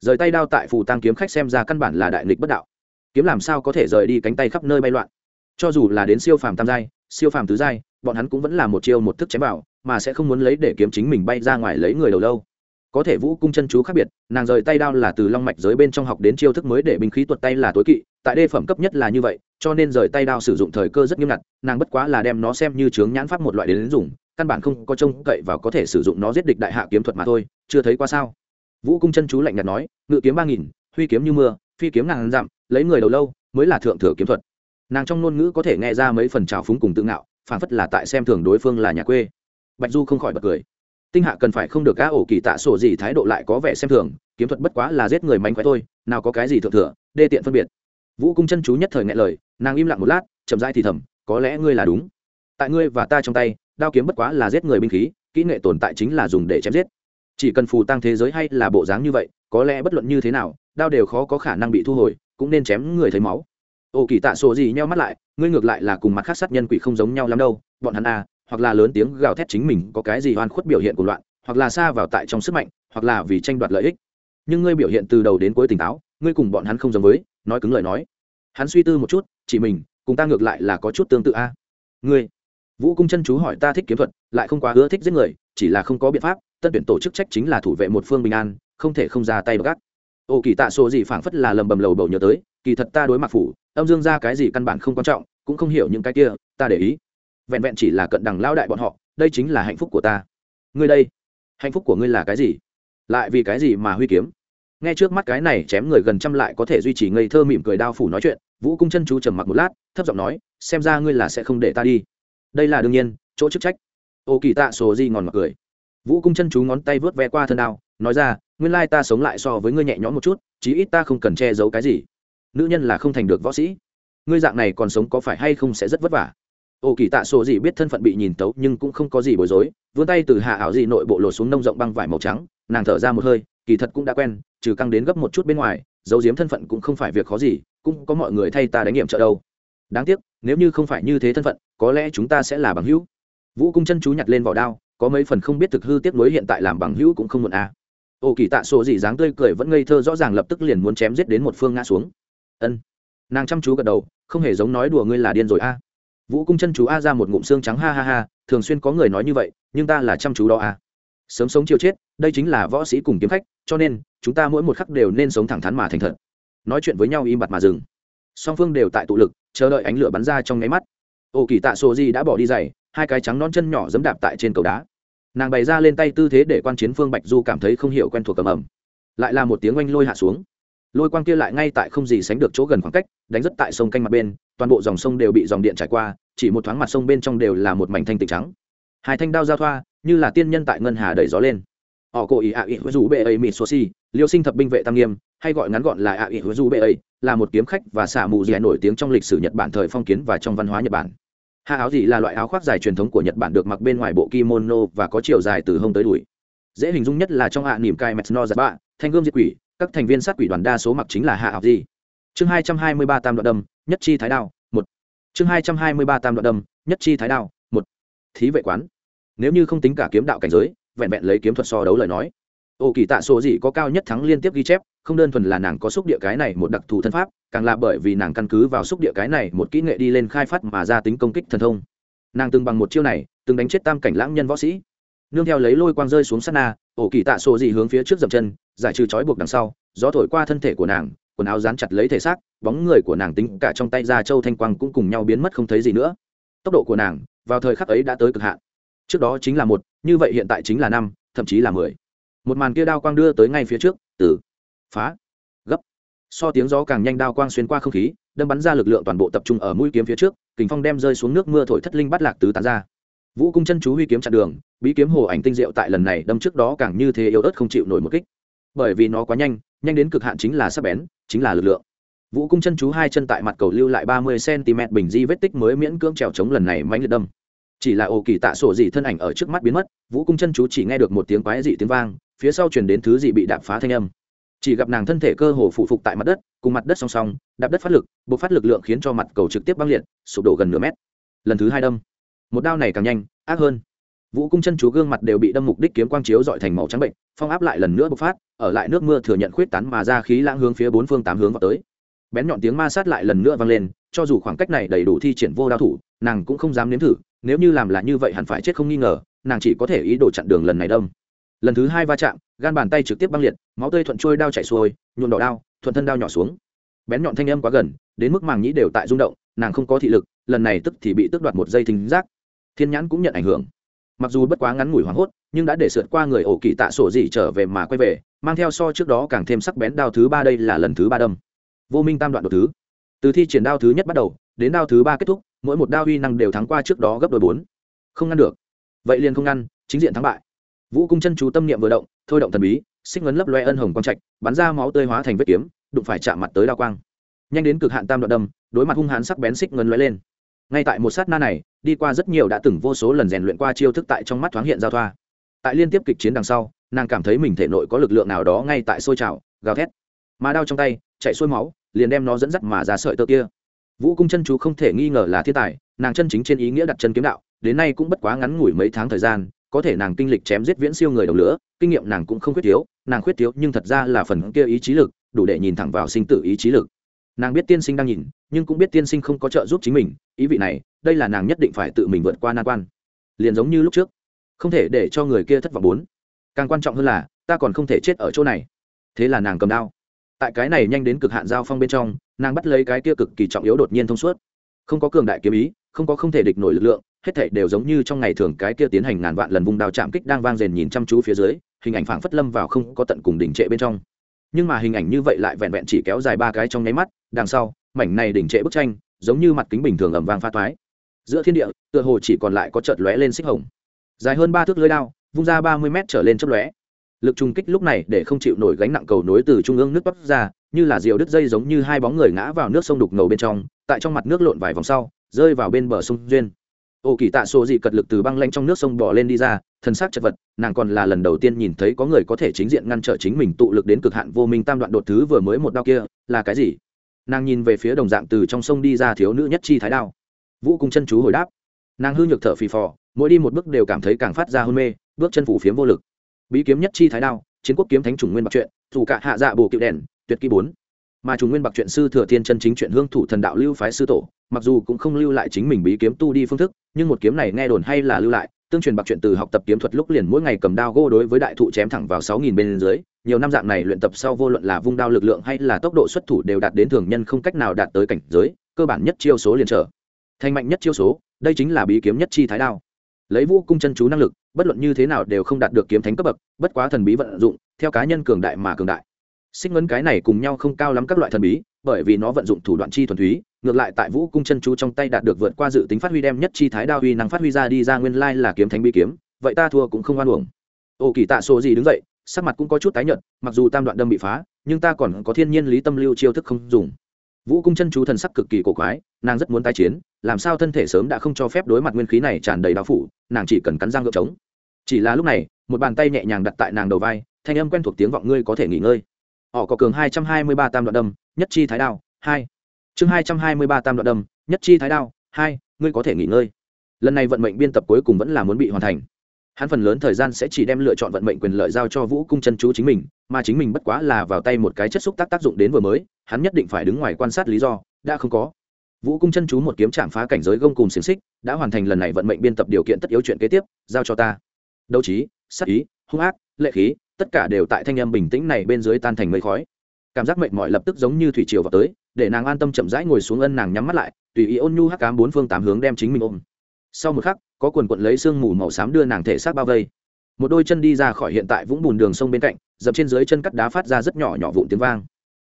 Rời tay đao tại phù tăng kiếm khách xem ra căn bản là đại nghịch bất đạo. Kiếm làm sao có thể rời đi cánh tay khắp nơi bay loạn? Cho dù là đến siêu phàm tam giai, siêu phàm tứ giai, bọn hắn cũng vẫn là một chiêu một thức chém vào, mà sẽ không muốn lấy để kiếm chính mình bay ra ngoài lấy người đầu lâu. Có thể vũ cung chân chú khác biệt, nàng rời tay đao là từ long mạch giới bên trong học đến chiêu thức mới để binh khí tuột tay là tối kỵ, tại đê phẩm cấp nhất là như vậy, cho nên rời tay đao sử dụng thời cơ rất nghiêm ngặt, nàng bất quá là đem nó xem như chướng nhãn pháp một loại đến dùng căn bản không có trông cậy vào có thể sử dụng nó giết địch đại hạ kiếm thuật mà thôi, chưa thấy qua sao? Vũ cung chân chú lạnh nhạt nói, ngự kiếm ba nghìn, huy kiếm như mưa, phi kiếm ngàn dặm, lấy người đầu lâu mới là thượng thừa kiếm thuật. Nàng trong ngôn ngữ có thể nghe ra mấy phần trào phúng cùng tự ngạo, phản phất là tại xem thường đối phương là nhà quê. Bạch du không khỏi bật cười. Tinh hạ cần phải không được gã ổ kỳ tạ sổ gì thái độ lại có vẻ xem thường, kiếm thuật bất quá là giết người mánh khóe thôi, nào có cái gì thượng thừa, đê tiện phân biệt. Vũ cung chân chú nhất thời ngại lời, nàng im lặng một lát, chậm dai thì thầm, có lẽ ngươi là đúng tại ngươi và ta trong tay, đao kiếm bất quá là giết người binh khí, kỹ nghệ tồn tại chính là dùng để chém giết. Chỉ cần phù tăng thế giới hay là bộ dáng như vậy, có lẽ bất luận như thế nào, đao đều khó có khả năng bị thu hồi, cũng nên chém người thấy máu. Ô kỳ tạ sổ gì nheo mắt lại, ngươi ngược lại là cùng mặt khác sát nhân quỷ không giống nhau lắm đâu, bọn hắn a hoặc là lớn tiếng gào thét chính mình có cái gì oan khuất biểu hiện của loạn, hoặc là xa vào tại trong sức mạnh, hoặc là vì tranh đoạt lợi ích. Nhưng ngươi biểu hiện từ đầu đến cuối tỉnh táo, ngươi cùng bọn hắn không giống với, nói cứng lời nói. Hắn suy tư một chút, chỉ mình, cùng ta ngược lại là có chút tương tự a. Ngươi vũ cung chân chú hỏi ta thích kiếm thuật, lại không quá ưa thích giết người, chỉ là không có biện pháp, tân tuyển tổ chức trách chính là thủ vệ một phương bình an, không thể không ra tay gác ô kỳ tạ sổ gì phảng phất là lầm bầm lầu bầu nhớ tới, kỳ thật ta đối mặt phủ, âm dương ra cái gì căn bản không quan trọng, cũng không hiểu những cái kia, ta để ý. Vẹn vẹn chỉ là cận đằng lao đại bọn họ, đây chính là hạnh phúc của ta. Ngươi đây, hạnh phúc của ngươi là cái gì? Lại vì cái gì mà huy kiếm? Nghe trước mắt cái này chém người gần trăm lại có thể duy trì ngây thơ mỉm cười đao phủ nói chuyện, vũ cung chân chú trầm mặc một lát, thấp giọng nói, xem ra ngươi là sẽ không để ta đi đây là đương nhiên, chỗ chức trách. Ô kỳ tạ sổ di ngòn mặc cười. Vũ cung chân chú ngón tay vớt ve qua thân đao, nói ra, nguyên lai ta sống lại so với ngươi nhẹ nhõm một chút, chí ít ta không cần che giấu cái gì. Nữ nhân là không thành được võ sĩ. Ngươi dạng này còn sống có phải hay không sẽ rất vất vả. Ô kỳ tạ sổ gì biết thân phận bị nhìn tấu nhưng cũng không có gì bối rối, vươn tay từ hạ ảo gì nội bộ lột xuống nông rộng băng vải màu trắng, nàng thở ra một hơi, kỳ thật cũng đã quen, trừ căng đến gấp một chút bên ngoài giấu giếm thân phận cũng không phải việc khó gì, cũng có mọi người thay ta đánh nghiệm trợ đâu. Đáng tiếc, nếu như không phải như thế thân phận có lẽ chúng ta sẽ là bằng hữu. Vũ cung chân chú nhặt lên vỏ đao, có mấy phần không biết thực hư tiếc nuối hiện tại làm bằng hữu cũng không muộn à. ô kỳ tạ sổ gì dáng tươi cười vẫn ngây thơ rõ ràng lập tức liền muốn chém giết đến một phương ngã xuống. Ân. Nàng chăm chú gật đầu, không hề giống nói đùa ngươi là điên rồi a vũ cung chân chú a ra một ngụm xương trắng, ha ha ha, thường xuyên có người nói như vậy, nhưng ta là chăm chú đó a sớm sống chiều chết, đây chính là võ sĩ cùng kiếm khách, cho nên, chúng ta mỗi một khắc đều nên sống thẳng thắn mà thành thật. Nói chuyện với nhau im bặt mà dừng. Song phương đều tại tụ lực, chờ đợi ánh lửa bắn ra trong nháy mắt ô kỳ tạ sổ di đã bỏ đi giày, hai cái trắng non chân nhỏ dẫm đạp tại trên cầu đá. Nàng bày ra lên tay tư thế để quan chiến phương bạch du cảm thấy không hiểu quen thuộc cầm ẩm lại là một tiếng oanh lôi hạ xuống. Lôi quang kia lại ngay tại không gì sánh được chỗ gần khoảng cách, đánh rất tại sông canh mặt bên, toàn bộ dòng sông đều bị dòng điện trải qua, chỉ một thoáng mặt sông bên trong đều là một mảnh thanh tịnh trắng. Hai thanh đao giao thoa, như là tiên nhân tại ngân hà đẩy gió lên. Họ cổ ý ạ ý dù bệ ấy mịt xô si liêu sinh thập binh vệ tam nghiêm, hay gọi ngắn gọn là ạ ý dù bệ ấy, là một kiếm khách và xả mù dẻ nổi tiếng trong lịch sử nhật bản thời phong kiến và trong văn hóa nhật bản hạ áo gì là loại áo khoác dài truyền thống của nhật bản được mặc bên ngoài bộ kimono và có chiều dài từ hông tới đùi. Dễ hình dung nhất là trong hạ Niềm nỉm cai metsno giặt bạ, thanh gươm diệt quỷ, các thành viên sát quỷ đoàn đa số mặc chính là hạ áo gì. Chương hai trăm hai mươi ba tam đoạn đâm nhất chi thái đao, một. Chương hai trăm hai mươi ba tam đoạn đâm nhất chi thái đao, một. Thí vệ quán. Nếu như không tính cả kiếm đạo cảnh giới, vẹn vẹn lấy kiếm thuật so đấu lời nói. Ô kỳ tạ sổ dị có cao nhất thắng liên tiếp ghi chép không đơn thuần là nàng có xúc địa cái này một đặc thù thân pháp, càng là bởi vì nàng căn cứ vào xúc địa cái này một kỹ nghệ đi lên khai phát mà ra tính công kích thần thông. Nàng từng bằng một chiêu này, từng đánh chết tam cảnh lãng nhân võ sĩ. Nương theo lấy lôi quang rơi xuống sát na, ổ kỳ tạ sổ dị hướng phía trước dậm chân, giải trừ trói buộc đằng sau, gió thổi qua thân thể của nàng, quần áo dán chặt lấy thể xác, bóng người của nàng tính cả trong tay ra châu thanh quang cũng cùng nhau biến mất không thấy gì nữa. Tốc độ của nàng, vào thời khắc ấy đã tới cực hạn. Trước đó chính là một, như vậy hiện tại chính là năm, thậm chí là mười. Một màn kia đao quang đưa tới ngay phía trước, từ phá, gấp. So tiếng gió càng nhanh đao quang xuyên qua không khí, đâm bắn ra lực lượng toàn bộ tập trung ở mũi kiếm phía trước, kình phong đem rơi xuống nước mưa thổi thất linh bắt lạc tứ tán ra. Vũ cung chân chú huy kiếm chặn đường, bí kiếm hồ ảnh tinh diệu tại lần này đâm trước đó càng như thế yếu ớt không chịu nổi một kích. Bởi vì nó quá nhanh nhanh đến cực hạn chính là sắc bén, chính là lực lượng. Vũ cung chân chú hai chân tại mặt cầu lưu lại ba mươi cm bình di vết tích mới miễn cưỡng trèo chống lần này mãnh liệt đâm. Chỉ là ồ kỳ tạ sổ dị thân ảnh ở trước mắt biến mất, vũ cung chân chú chỉ nghe được một tiếng quái dị tiếng vang, phía sau truyền đến thứ gì bị đạp phá thanh âm chỉ gặp nàng thân thể cơ hồ phụ phục tại mặt đất, cùng mặt đất song song, đạp đất phát lực buộc phát lực lượng khiến cho mặt cầu trực tiếp băng liệt, sụp đổ gần nửa mét. Lần thứ hai đâm. Một đao này càng nhanh, ác hơn. Vũ cung chân chú gương mặt đều bị đâm mục đích kiếm quang chiếu dọi thành màu trắng bệnh, phong áp lại lần nữa bộc phát, ở lại nước mưa thừa nhận khuyết tán mà ra khí lãng hướng phía bốn phương tám hướng vào tới. Bén nhọn tiếng ma sát lại lần nữa vang lên, cho dù khoảng cách này đầy đủ thi triển vô đao thủ, nàng cũng không dám nếm thử, nếu như làm là như vậy hẳn phải chết không nghi ngờ, nàng chỉ có thể ý đồ chặn đường lần này đông lần thứ hai va chạm, gan bàn tay trực tiếp băng liệt, máu tươi thuận trôi đao chạy xuôi, nhuộm đỏ đao, thuận thân đao nhỏ xuống. Bén nhọn thanh âm quá gần, đến mức màng nhĩ đều tại rung động, nàng không có thị lực, lần này tức thì bị tước đoạt một dây thính giác. Thiên nhãn cũng nhận ảnh hưởng. Mặc dù bất quá ngắn ngủi hoảng hốt, nhưng đã để sượt qua người ổ kỳ tạ sổ gì trở về mà quay về, mang theo so trước đó càng thêm sắc bén đao thứ ba đây là lần thứ ba đâm. Vô minh tam đoạn đột thứ. Từ thi triển đao thứ nhất bắt đầu, đến đao thứ ba kết thúc, mỗi một đao uy năng đều thắng qua trước đó gấp đôi bốn. Không ngăn được. Vậy liền không ngăn, chính diện thắng bại vũ cung chân chú tâm niệm vừa động, thôi động thần bí, xích ngấn lấp loe ân hồng quang trạch, bắn ra máu tươi hóa thành vết kiếm, đụng phải chạm mặt tới đao quang. Nhanh đến cực hạn tam đoạn đâm, đối mặt hung hãn sắc bén xích ngấn lóe lên. Ngay tại một sát na này, đi qua rất nhiều đã từng vô số lần rèn luyện qua chiêu thức tại trong mắt thoáng hiện giao thoa. Tại liên tiếp kịch chiến đằng sau, nàng cảm thấy mình thể nội có lực lượng nào đó ngay tại sôi trào, gào thét. Mà đao trong tay, chạy xuôi máu, liền đem nó dẫn dắt mà ra sợi tơ kia. Vũ cung chân chú không thể nghi ngờ là thiên tài, nàng chân chính trên ý nghĩa đặt chân kiếm đạo, đến nay cũng bất quá ngắn ngủi mấy tháng thời gian có thể nàng kinh lịch chém giết viễn siêu người đồng lửa, kinh nghiệm nàng cũng không khuyết thiếu, nàng khuyết thiếu nhưng thật ra là phần kia ý chí lực, đủ để nhìn thẳng vào sinh tử ý chí lực. Nàng biết tiên sinh đang nhìn, nhưng cũng biết tiên sinh không có trợ giúp chính mình, ý vị này, đây là nàng nhất định phải tự mình vượt qua nan quan. Liền giống như lúc trước, không thể để cho người kia thất vọng bốn. Càng quan trọng hơn là, ta còn không thể chết ở chỗ này. Thế là nàng cầm đao. Tại cái này nhanh đến cực hạn giao phong bên trong, nàng bắt lấy cái kia cực kỳ trọng yếu đột nhiên thông suốt. Không có cường đại kiếm ý không có không thể địch nổi lực lượng, hết thảy đều giống như trong ngày thường cái kia tiến hành ngàn vạn lần vùng đao chạm kích đang vang rền nhìn chăm chú phía dưới, hình ảnh phảng phất lâm vào không có tận cùng đỉnh trệ bên trong. Nhưng mà hình ảnh như vậy lại vẹn vẹn chỉ kéo dài ba cái trong nháy mắt, đằng sau, mảnh này đỉnh trệ bức tranh, giống như mặt kính bình thường ẩm vang pha toái. Giữa thiên địa, tựa hồ chỉ còn lại có chợt lóe lên xích hồng. Dài hơn ba thước lưới đao, vung ra ba mươi mét trở lên chớp lóe. Lực trùng kích lúc này để không chịu nổi gánh nặng cầu nối từ trung ương nước bắc ra, như là diều đứt dây giống như hai bóng người ngã vào nước sông đục ngầu bên trong, tại trong mặt nước lộn vài vòng sau rơi vào bên bờ sông duyên. Ô kỳ tạ sổ dị cật lực từ băng lanh trong nước sông bỏ lên đi ra thân xác chật vật, nàng còn là lần đầu tiên nhìn thấy có người có thể chính diện ngăn trở chính mình tụ lực đến cực hạn vô minh tam đoạn đột thứ vừa mới một đao kia, là cái gì? Nàng nhìn về phía đồng dạng từ trong sông đi ra thiếu nữ nhất chi thái đao. Vũ cung chân chú hồi đáp. Nàng hư nhược thở phì phò, mỗi đi một bước đều cảm thấy càng phát ra hôn mê, bước chân phủ phiếm vô lực. Bí kiếm nhất chi thái đao, chiến quốc kiếm thánh chủng nguyên bạc truyện dù cả hạ dạ bồ cựu đèn, tuyệt kỹ bốn mà chủng nguyên bạc truyện sư thừa thiên chân chính chuyện hương thủ thần đạo lưu phái sư tổ, mặc dù cũng không lưu lại chính mình bí kiếm tu đi phương thức, nhưng một kiếm này nghe đồn hay là lưu lại, tương truyền bạc chuyện từ học tập kiếm thuật lúc liền mỗi ngày cầm đao gô đối với đại thụ chém thẳng vào sáu nghìn bên dưới, nhiều năm dạng này luyện tập sau vô luận là vung đao lực lượng hay là tốc độ xuất thủ đều đạt đến thường nhân không cách nào đạt tới cảnh giới, cơ bản nhất chiêu số liền trở thành mạnh nhất chiêu số, đây chính là bí kiếm nhất chi thái đao. Lấy vũ cung chân chú năng lực, bất luận như thế nào đều không đạt được kiếm thánh cấp bậc, bất quá thần bí vận dụng, theo cá nhân cường đại mà cường đại xích ngấn cái này cùng nhau không cao lắm các loại thần bí, bởi vì nó vận dụng thủ đoạn chi thuần túy, ngược lại tại vũ cung chân chú trong tay đạt được vượt qua dự tính phát huy đem nhất chi thái đao huy năng phát huy ra đi ra nguyên lai là kiếm thánh bi kiếm, vậy ta thua cũng không oan uổng. Ô kỳ tạ số gì đứng dậy, sắc mặt cũng có chút tái nhợt, mặc dù tam đoạn đâm bị phá, nhưng ta còn có thiên nhiên lý tâm lưu chiêu thức không dùng. Vũ cung chân chú thần sắc cực kỳ cổ quái, nàng rất muốn tái chiến, làm sao thân thể sớm đã không cho phép đối mặt nguyên khí này tràn đầy đao phủ, nàng chỉ cần cắn răng ngựa trống. Chỉ là lúc này, một bàn tay nhẹ nhàng đặt tại nàng đầu vai, thanh âm quen thuộc tiếng vọng ngươi có thể nghỉ ngơi họ có cường hai trăm hai mươi ba tam đoạn đâm, nhất chi thái đao, hai. Chương hai trăm hai mươi ba tam đoạn đâm, nhất chi thái đao, hai. Ngươi có thể nghỉ ngơi. Lần này vận mệnh biên tập cuối cùng vẫn là muốn bị hoàn thành. Hắn phần lớn thời gian sẽ chỉ đem lựa chọn vận mệnh quyền lợi giao cho vũ cung chân chú chính mình, mà chính mình bất quá là vào tay một cái chất xúc tác tác dụng đến vừa mới, hắn nhất định phải đứng ngoài quan sát lý do, đã không có. Vũ cung chân chú một kiếm chạm phá cảnh giới gông cùng xiềng xích, đã hoàn thành lần này vận mệnh biên tập điều kiện tất yếu chuyện kế tiếp, giao cho ta. Đấu trí sắc ý, hung ác, lệ khí tất cả đều tại thanh âm bình tĩnh này bên dưới tan thành mây khói. Cảm giác mệt mỏi lập tức giống như thủy triều vào tới, để nàng an tâm chậm rãi ngồi xuống ân nàng nhắm mắt lại, tùy ý ôn nhu hắc cám bốn phương tám hướng đem chính mình ôm. Sau một khắc, có quần quận lấy sương mù màu xám đưa nàng thể xác bao vây. Một đôi chân đi ra khỏi hiện tại vũng bùn đường sông bên cạnh dập trên dưới chân cắt đá phát ra rất nhỏ nhỏ vụn tiếng vang.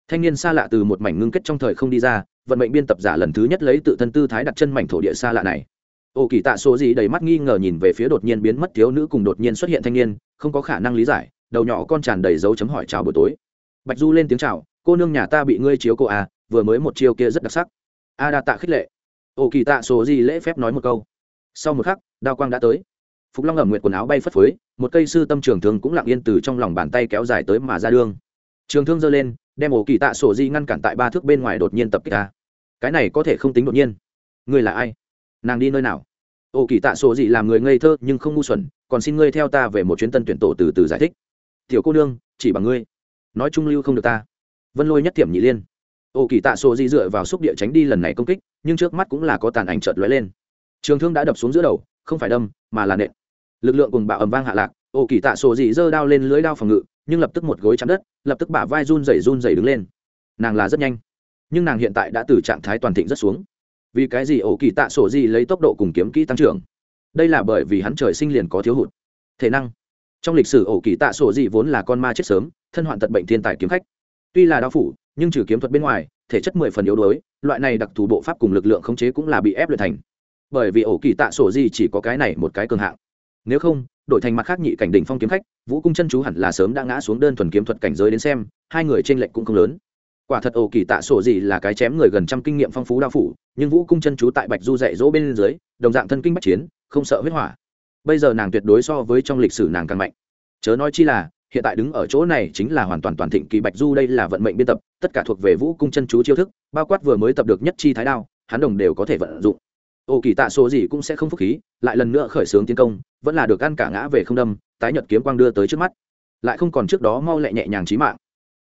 Thanh niên xa lạ từ một mảnh ngưng kết trong thời không đi ra, vận mệnh biên tập giả lần thứ nhất lấy tự thân tư thái đặt chân mảnh thổ địa xa lạ này. Ô kỳ tạ số gì đầy mắt nghi ngờ nhìn về phía đột nhiên biến mất thiếu nữ cùng đột nhiên xuất hiện thanh niên, không có khả năng lý giải đầu nhỏ con tràn đầy dấu chấm hỏi chào buổi tối. Bạch du lên tiếng chào, cô nương nhà ta bị ngươi chiếu cô à vừa mới một chiêu kia rất đặc sắc. A đa tạ khích lệ. Ô kỳ tạ số gì lễ phép nói một câu. Sau một khắc, đao quang đã tới. Phục long ẩm nguyệt quần áo bay phất phới, một cây sư tâm trường thương cũng lặng yên từ trong lòng bàn tay kéo dài tới mà ra đương trường thương giơ lên, đem ổ kỳ tạ sổ di ngăn cản tại ba thước bên ngoài đột nhiên tập kích ta cái này có thể không tính đột nhiên. Ngươi là ai? Nàng đi nơi nào? Ổ kỳ tạ sổ di làm người ngây thơ nhưng không ngu xuẩn, còn xin ngươi theo ta về một chuyến tân tuyển tổ từ từ giải thích tiểu cô nương, chỉ bằng ngươi. Nói trung lưu không được ta. Vân lôi nhất tiệm nhị liên. Ô kỳ tạ sổ di dựa vào xúc địa tránh đi lần này công kích, nhưng trước mắt cũng là có tàn ảnh trợt lóe lên. Trường thương đã đập xuống giữa đầu, không phải đâm, mà là nện. Lực lượng cùng bạo ầm vang hạ lạc, ô kỳ tạ sổ di giơ đao lên lưới đao phòng ngự, nhưng lập tức một gối chắn đất, lập tức bả vai run rẩy run rẩy đứng lên. Nàng là rất nhanh, nhưng nàng hiện tại đã từ trạng thái toàn thịnh rất xuống. Vì cái gì ổ kỳ tạ sổ di lấy tốc độ cùng kiếm kỹ tăng trưởng? Đây là bởi vì hắn trời sinh liền có thiếu hụt. Thể năng trong lịch sử ổ kỳ tạ sổ dị vốn là con ma chết sớm, thân hoạn tật bệnh thiên tài kiếm khách. Tuy là đao phủ, nhưng trừ kiếm thuật bên ngoài, thể chất mười phần yếu đuối, loại này đặc thù bộ pháp cùng lực lượng khống chế cũng là bị ép luyện thành. Bởi vì ổ kỳ tạ sổ gì chỉ có cái này một cái cường hạng. Nếu không, đổi thành mặt khác nhị cảnh đỉnh phong kiếm khách, vũ cung chân chú hẳn là sớm đã ngã xuống đơn thuần kiếm thuật cảnh giới đến xem, hai người trên lệnh cũng không lớn. Quả thật ổ kỳ tạ sổ gì là cái chém người gần trăm kinh nghiệm phong phú đao phủ, nhưng vũ cung chân chú tại bạch du dạy dỗ bên dưới, đồng dạng thân kinh bắc chiến, không sợ huyết hỏa bây giờ nàng tuyệt đối so với trong lịch sử nàng càng mạnh. Chớ nói chi là, hiện tại đứng ở chỗ này chính là hoàn toàn toàn thịnh kỳ bạch du, đây là vận mệnh biên tập, tất cả thuộc về vũ cung chân chú chiêu thức, bao quát vừa mới tập được nhất chi thái đao, hắn đồng đều có thể vận dụng. Ô kỳ tạ số gì cũng sẽ không phúc khí, lại lần nữa khởi xướng tiến công, vẫn là được ăn cả ngã về không đâm, tái nhật kiếm quang đưa tới trước mắt. Lại không còn trước đó mau lẹ nhẹ nhàng trí mạng.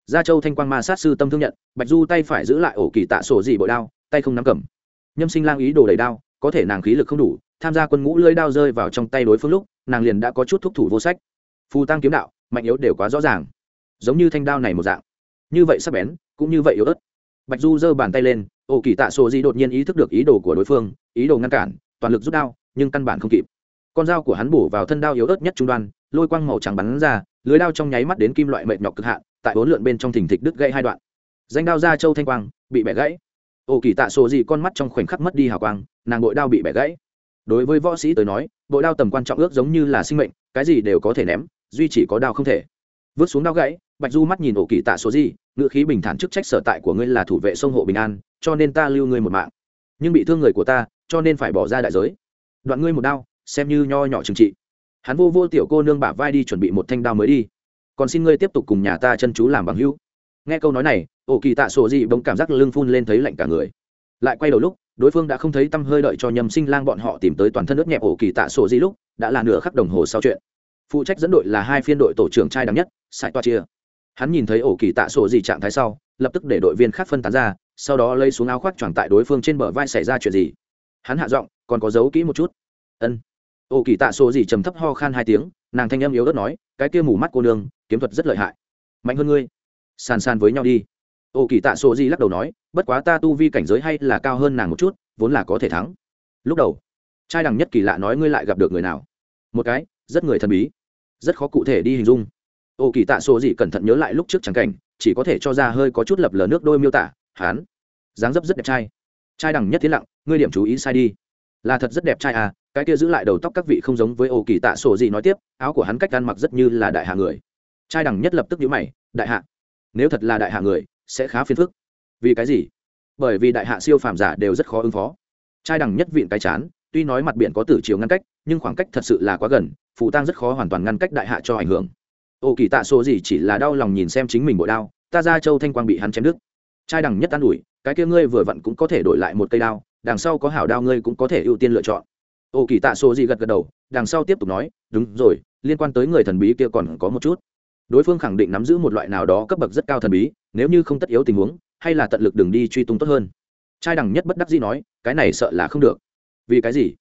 Gia châu thanh quang ma sát sư tâm thương nhận, bạch du tay phải giữ lại ổ kỳ tạ sổ gì bội đao, tay không nắm cầm. Nhâm sinh lang ý đồ đầy đao, có thể nàng khí lực không đủ tham gia quân ngũ lưỡi đao rơi vào trong tay đối phương lúc, nàng liền đã có chút thúc thủ vô sách. Phù tăng kiếm đạo, mạnh yếu đều quá rõ ràng. Giống như thanh đao này một dạng. Như vậy sắp bén, cũng như vậy yếu ớt. Bạch du giơ bàn tay lên, ổ kỳ tạ sổ di đột nhiên ý thức được ý đồ của đối phương, ý đồ ngăn cản, toàn lực rút đao, nhưng căn bản không kịp. Con dao của hắn bổ vào thân đao yếu ớt nhất trung đoan, lôi quang màu trắng bắn ra, lưới đao trong nháy mắt đến kim loại mệt nhọc cực hạn, tại bốn lượn bên trong thình thịch đứt gãy hai đoạn. Danh đao ra châu thanh quang, bị bẻ gãy. Ổ kỳ tạ sổ di con mắt trong khoảnh khắc mất đi hào quang, nàng bội đao bị bẻ gãy đối với võ sĩ tới nói, bộ đao tầm quan trọng ước giống như là sinh mệnh, cái gì đều có thể ném, duy chỉ có đao không thể. Vứt xuống đao gãy, bạch du mắt nhìn ổ kỳ tạ số gì ngự khí bình thản chức trách sở tại của ngươi là thủ vệ sông hộ bình an, cho nên ta lưu ngươi một mạng. Nhưng bị thương người của ta, cho nên phải bỏ ra đại giới. Đoạn ngươi một đao, xem như nho nhỏ trừng trị. Hắn vô vô tiểu cô nương bả vai đi chuẩn bị một thanh đao mới đi. Còn xin ngươi tiếp tục cùng nhà ta chân chú làm bằng hữu. Nghe câu nói này, ổ kỳ tạ sổ gì bỗng cảm giác lưng phun lên thấy lạnh cả người. Lại quay đầu lúc đối phương đã không thấy tâm hơi đợi cho nhầm sinh lang bọn họ tìm tới toàn thân nước nhẹp ổ kỳ tạ sổ di lúc, đã là nửa khắc đồng hồ sau chuyện. Phụ trách dẫn đội là hai phiên đội tổ trưởng trai đắng nhất sai toa chia. Hắn nhìn thấy ổ kỳ tạ sổ gì trạng thái sau, lập tức để đội viên khác phân tán ra, sau đó lấy xuống áo khoác choàng tại đối phương trên bờ vai xảy ra chuyện gì. Hắn hạ giọng, còn có giấu kỹ một chút. Ân. Ổ kỳ tạ sổ gì trầm thấp ho khan hai tiếng, nàng thanh âm yếu ớt nói, cái kia mù mắt cô nương, kiếm thuật rất lợi hại. Mạnh hơn ngươi. Sàn sàn với nhau đi. Ô kỳ tạ sổ gì lắc đầu nói, bất quá ta tu vi cảnh giới hay là cao hơn nàng một chút, vốn là có thể thắng. Lúc đầu, trai đằng nhất kỳ lạ nói, ngươi lại gặp được người nào? Một cái, rất người thần bí, rất khó cụ thể đi hình dung. Ô kỳ tạ sổ gì cẩn thận nhớ lại lúc trước trắng cảnh, chỉ có thể cho ra hơi có chút lập lờ nước đôi miêu tả, hán, dáng dấp rất đẹp trai. Trai đằng nhất thế lặng, ngươi điểm chú ý sai đi. Là thật rất đẹp trai à cái kia giữ lại đầu tóc các vị không giống với ô kỳ tạ sổ gì nói tiếp, áo của hắn cách ăn mặc rất như là đại hạ người. Trai đằng nhất lập tức nhíu mày, đại hạ, nếu thật là đại hạ người sẽ khá phiền phức. Vì cái gì? Bởi vì đại hạ siêu phàm giả đều rất khó ứng phó. Trai đằng nhất vịn cái chán, tuy nói mặt biển có tử chiều ngăn cách, nhưng khoảng cách thật sự là quá gần, phù tăng rất khó hoàn toàn ngăn cách đại hạ cho ảnh hưởng. Ô kỳ tạ số gì chỉ là đau lòng nhìn xem chính mình bội đao, ta ra châu thanh quang bị hắn chém đứt. Trai đằng nhất an ủi, cái kia ngươi vừa vặn cũng có thể đổi lại một cây đao, đằng sau có hảo đao ngươi cũng có thể ưu tiên lựa chọn. Ô kỳ tạ số gì gật gật đầu, đằng sau tiếp tục nói, đúng rồi, liên quan tới người thần bí kia còn có một chút đối phương khẳng định nắm giữ một loại nào đó cấp bậc rất cao thần bí, nếu như không tất yếu tình huống, hay là tận lực đường đi truy tung tốt hơn. Trai đằng nhất bất đắc dĩ nói, cái này sợ là không được. Vì cái gì?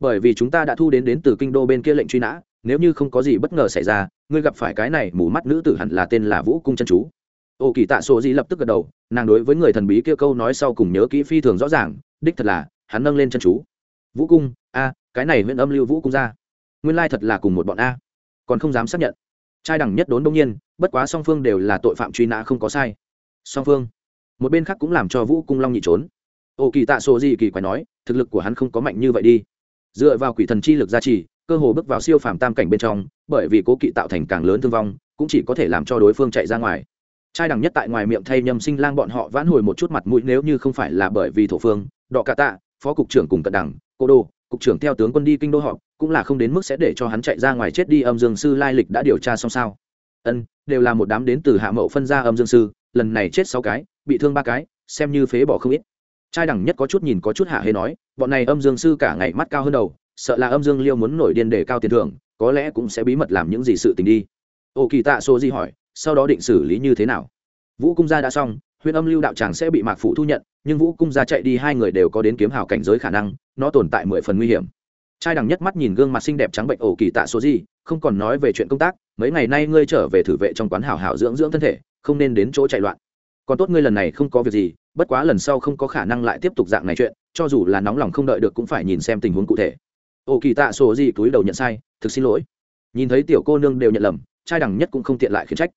Bởi vì chúng ta đã thu đến đến từ kinh đô bên kia lệnh truy nã, nếu như không có gì bất ngờ xảy ra, ngươi gặp phải cái này mù mắt nữ tử hẳn là tên là vũ cung chân chú. Ô kỳ tạ sổ di lập tức gật đầu, nàng đối với người thần bí kia câu nói sau cùng nhớ kỹ phi thường rõ ràng, đích thật là, hắn nâng lên chân chú. Vũ cung, a, cái này huyện âm lưu vũ cung ra. Nguyên lai thật là cùng một bọn a. Còn không dám xác nhận trai đẳng nhất đốn đông nhiên, bất quá song phương đều là tội phạm truy nã không có sai. Song phương, một bên khác cũng làm cho vũ cung long nhị trốn. Ô kỳ tạ sổ gì kỳ quái nói, thực lực của hắn không có mạnh như vậy đi. Dựa vào quỷ thần chi lực gia trì, cơ hồ bước vào siêu phàm tam cảnh bên trong, bởi vì cố kỵ tạo thành càng lớn thương vong, cũng chỉ có thể làm cho đối phương chạy ra ngoài. Trai đẳng nhất tại ngoài miệng thay nhâm sinh lang bọn họ vãn hồi một chút mặt mũi nếu như không phải là bởi vì thổ phương, đọ cả tạ, phó cục trưởng cùng cận đẳng, cô đô cục trưởng theo tướng quân đi kinh đô họp, cũng là không đến mức sẽ để cho hắn chạy ra ngoài chết đi âm dương sư lai lịch đã điều tra xong sao. Ân, đều là một đám đến từ hạ mậu phân ra âm dương sư, lần này chết sáu cái, bị thương ba cái, xem như phế bỏ không ít. Trai đẳng nhất có chút nhìn có chút hạ hê nói, bọn này âm dương sư cả ngày mắt cao hơn đầu, sợ là âm dương liêu muốn nổi điên để cao tiền thưởng, có lẽ cũng sẽ bí mật làm những gì sự tình đi. Ô kỳ tạ số di hỏi, sau đó định xử lý như thế nào? Vũ cung gia đã xong Huyền âm lưu đạo tràng sẽ bị mạc phụ thu nhận, nhưng vũ cung ra chạy đi hai người đều có đến kiếm hào cảnh giới khả năng, nó tồn tại mười phần nguy hiểm. Trai đằng nhất mắt nhìn gương mặt xinh đẹp trắng bệnh ổ kỳ tạ số gì, không còn nói về chuyện công tác, mấy ngày nay ngươi trở về thử vệ trong quán hảo hảo dưỡng dưỡng thân thể, không nên đến chỗ chạy loạn. Còn tốt ngươi lần này không có việc gì, bất quá lần sau không có khả năng lại tiếp tục dạng này chuyện, cho dù là nóng lòng không đợi được cũng phải nhìn xem tình huống cụ thể. Ổ kỳ tạ số gì túi đầu nhận sai, thực xin lỗi. Nhìn thấy tiểu cô nương đều nhận lầm, trai đằng nhất cũng không tiện lại khiến trách.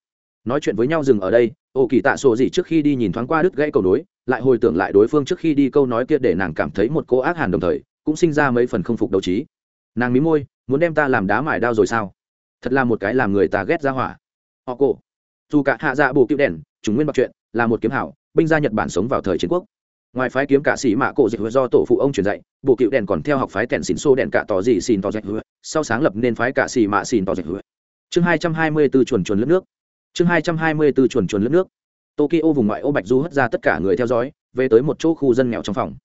Nói chuyện với nhau dừng ở đây Ô kỳ tạ sổ gì trước khi đi nhìn thoáng qua đứt gãy cầu nối, lại hồi tưởng lại đối phương trước khi đi câu nói kia để nàng cảm thấy một cô ác hàn đồng thời, cũng sinh ra mấy phần không phục đấu trí. Nàng mí môi, muốn đem ta làm đá mải đao rồi sao? Thật là một cái làm người ta ghét ra hỏa. Họ cổ. Dù cả hạ dạ bồ cựu đèn, chúng nguyên bạc chuyện, là một kiếm hảo, binh gia nhật bản sống vào thời chiến quốc. Ngoài phái kiếm cả sĩ mạ cổ dịch do tổ phụ ông truyền dạy bộ cựu đèn còn theo học phái kèn xỉn xô đèn cả tỏ gì xin tỏ dạch sau sáng lập nên phái cả sĩ mạ xin tỏ dạch chương hai trăm hai mươi b ố chuồn chuồn lướt nước chương hai trăm hai mươi b ố chuồn chuồn lướt nước. Tokyo vùng ngoại ô bạch du hất ra tất cả người theo dõi, về tới một chỗ khu dân nghèo trong phòng.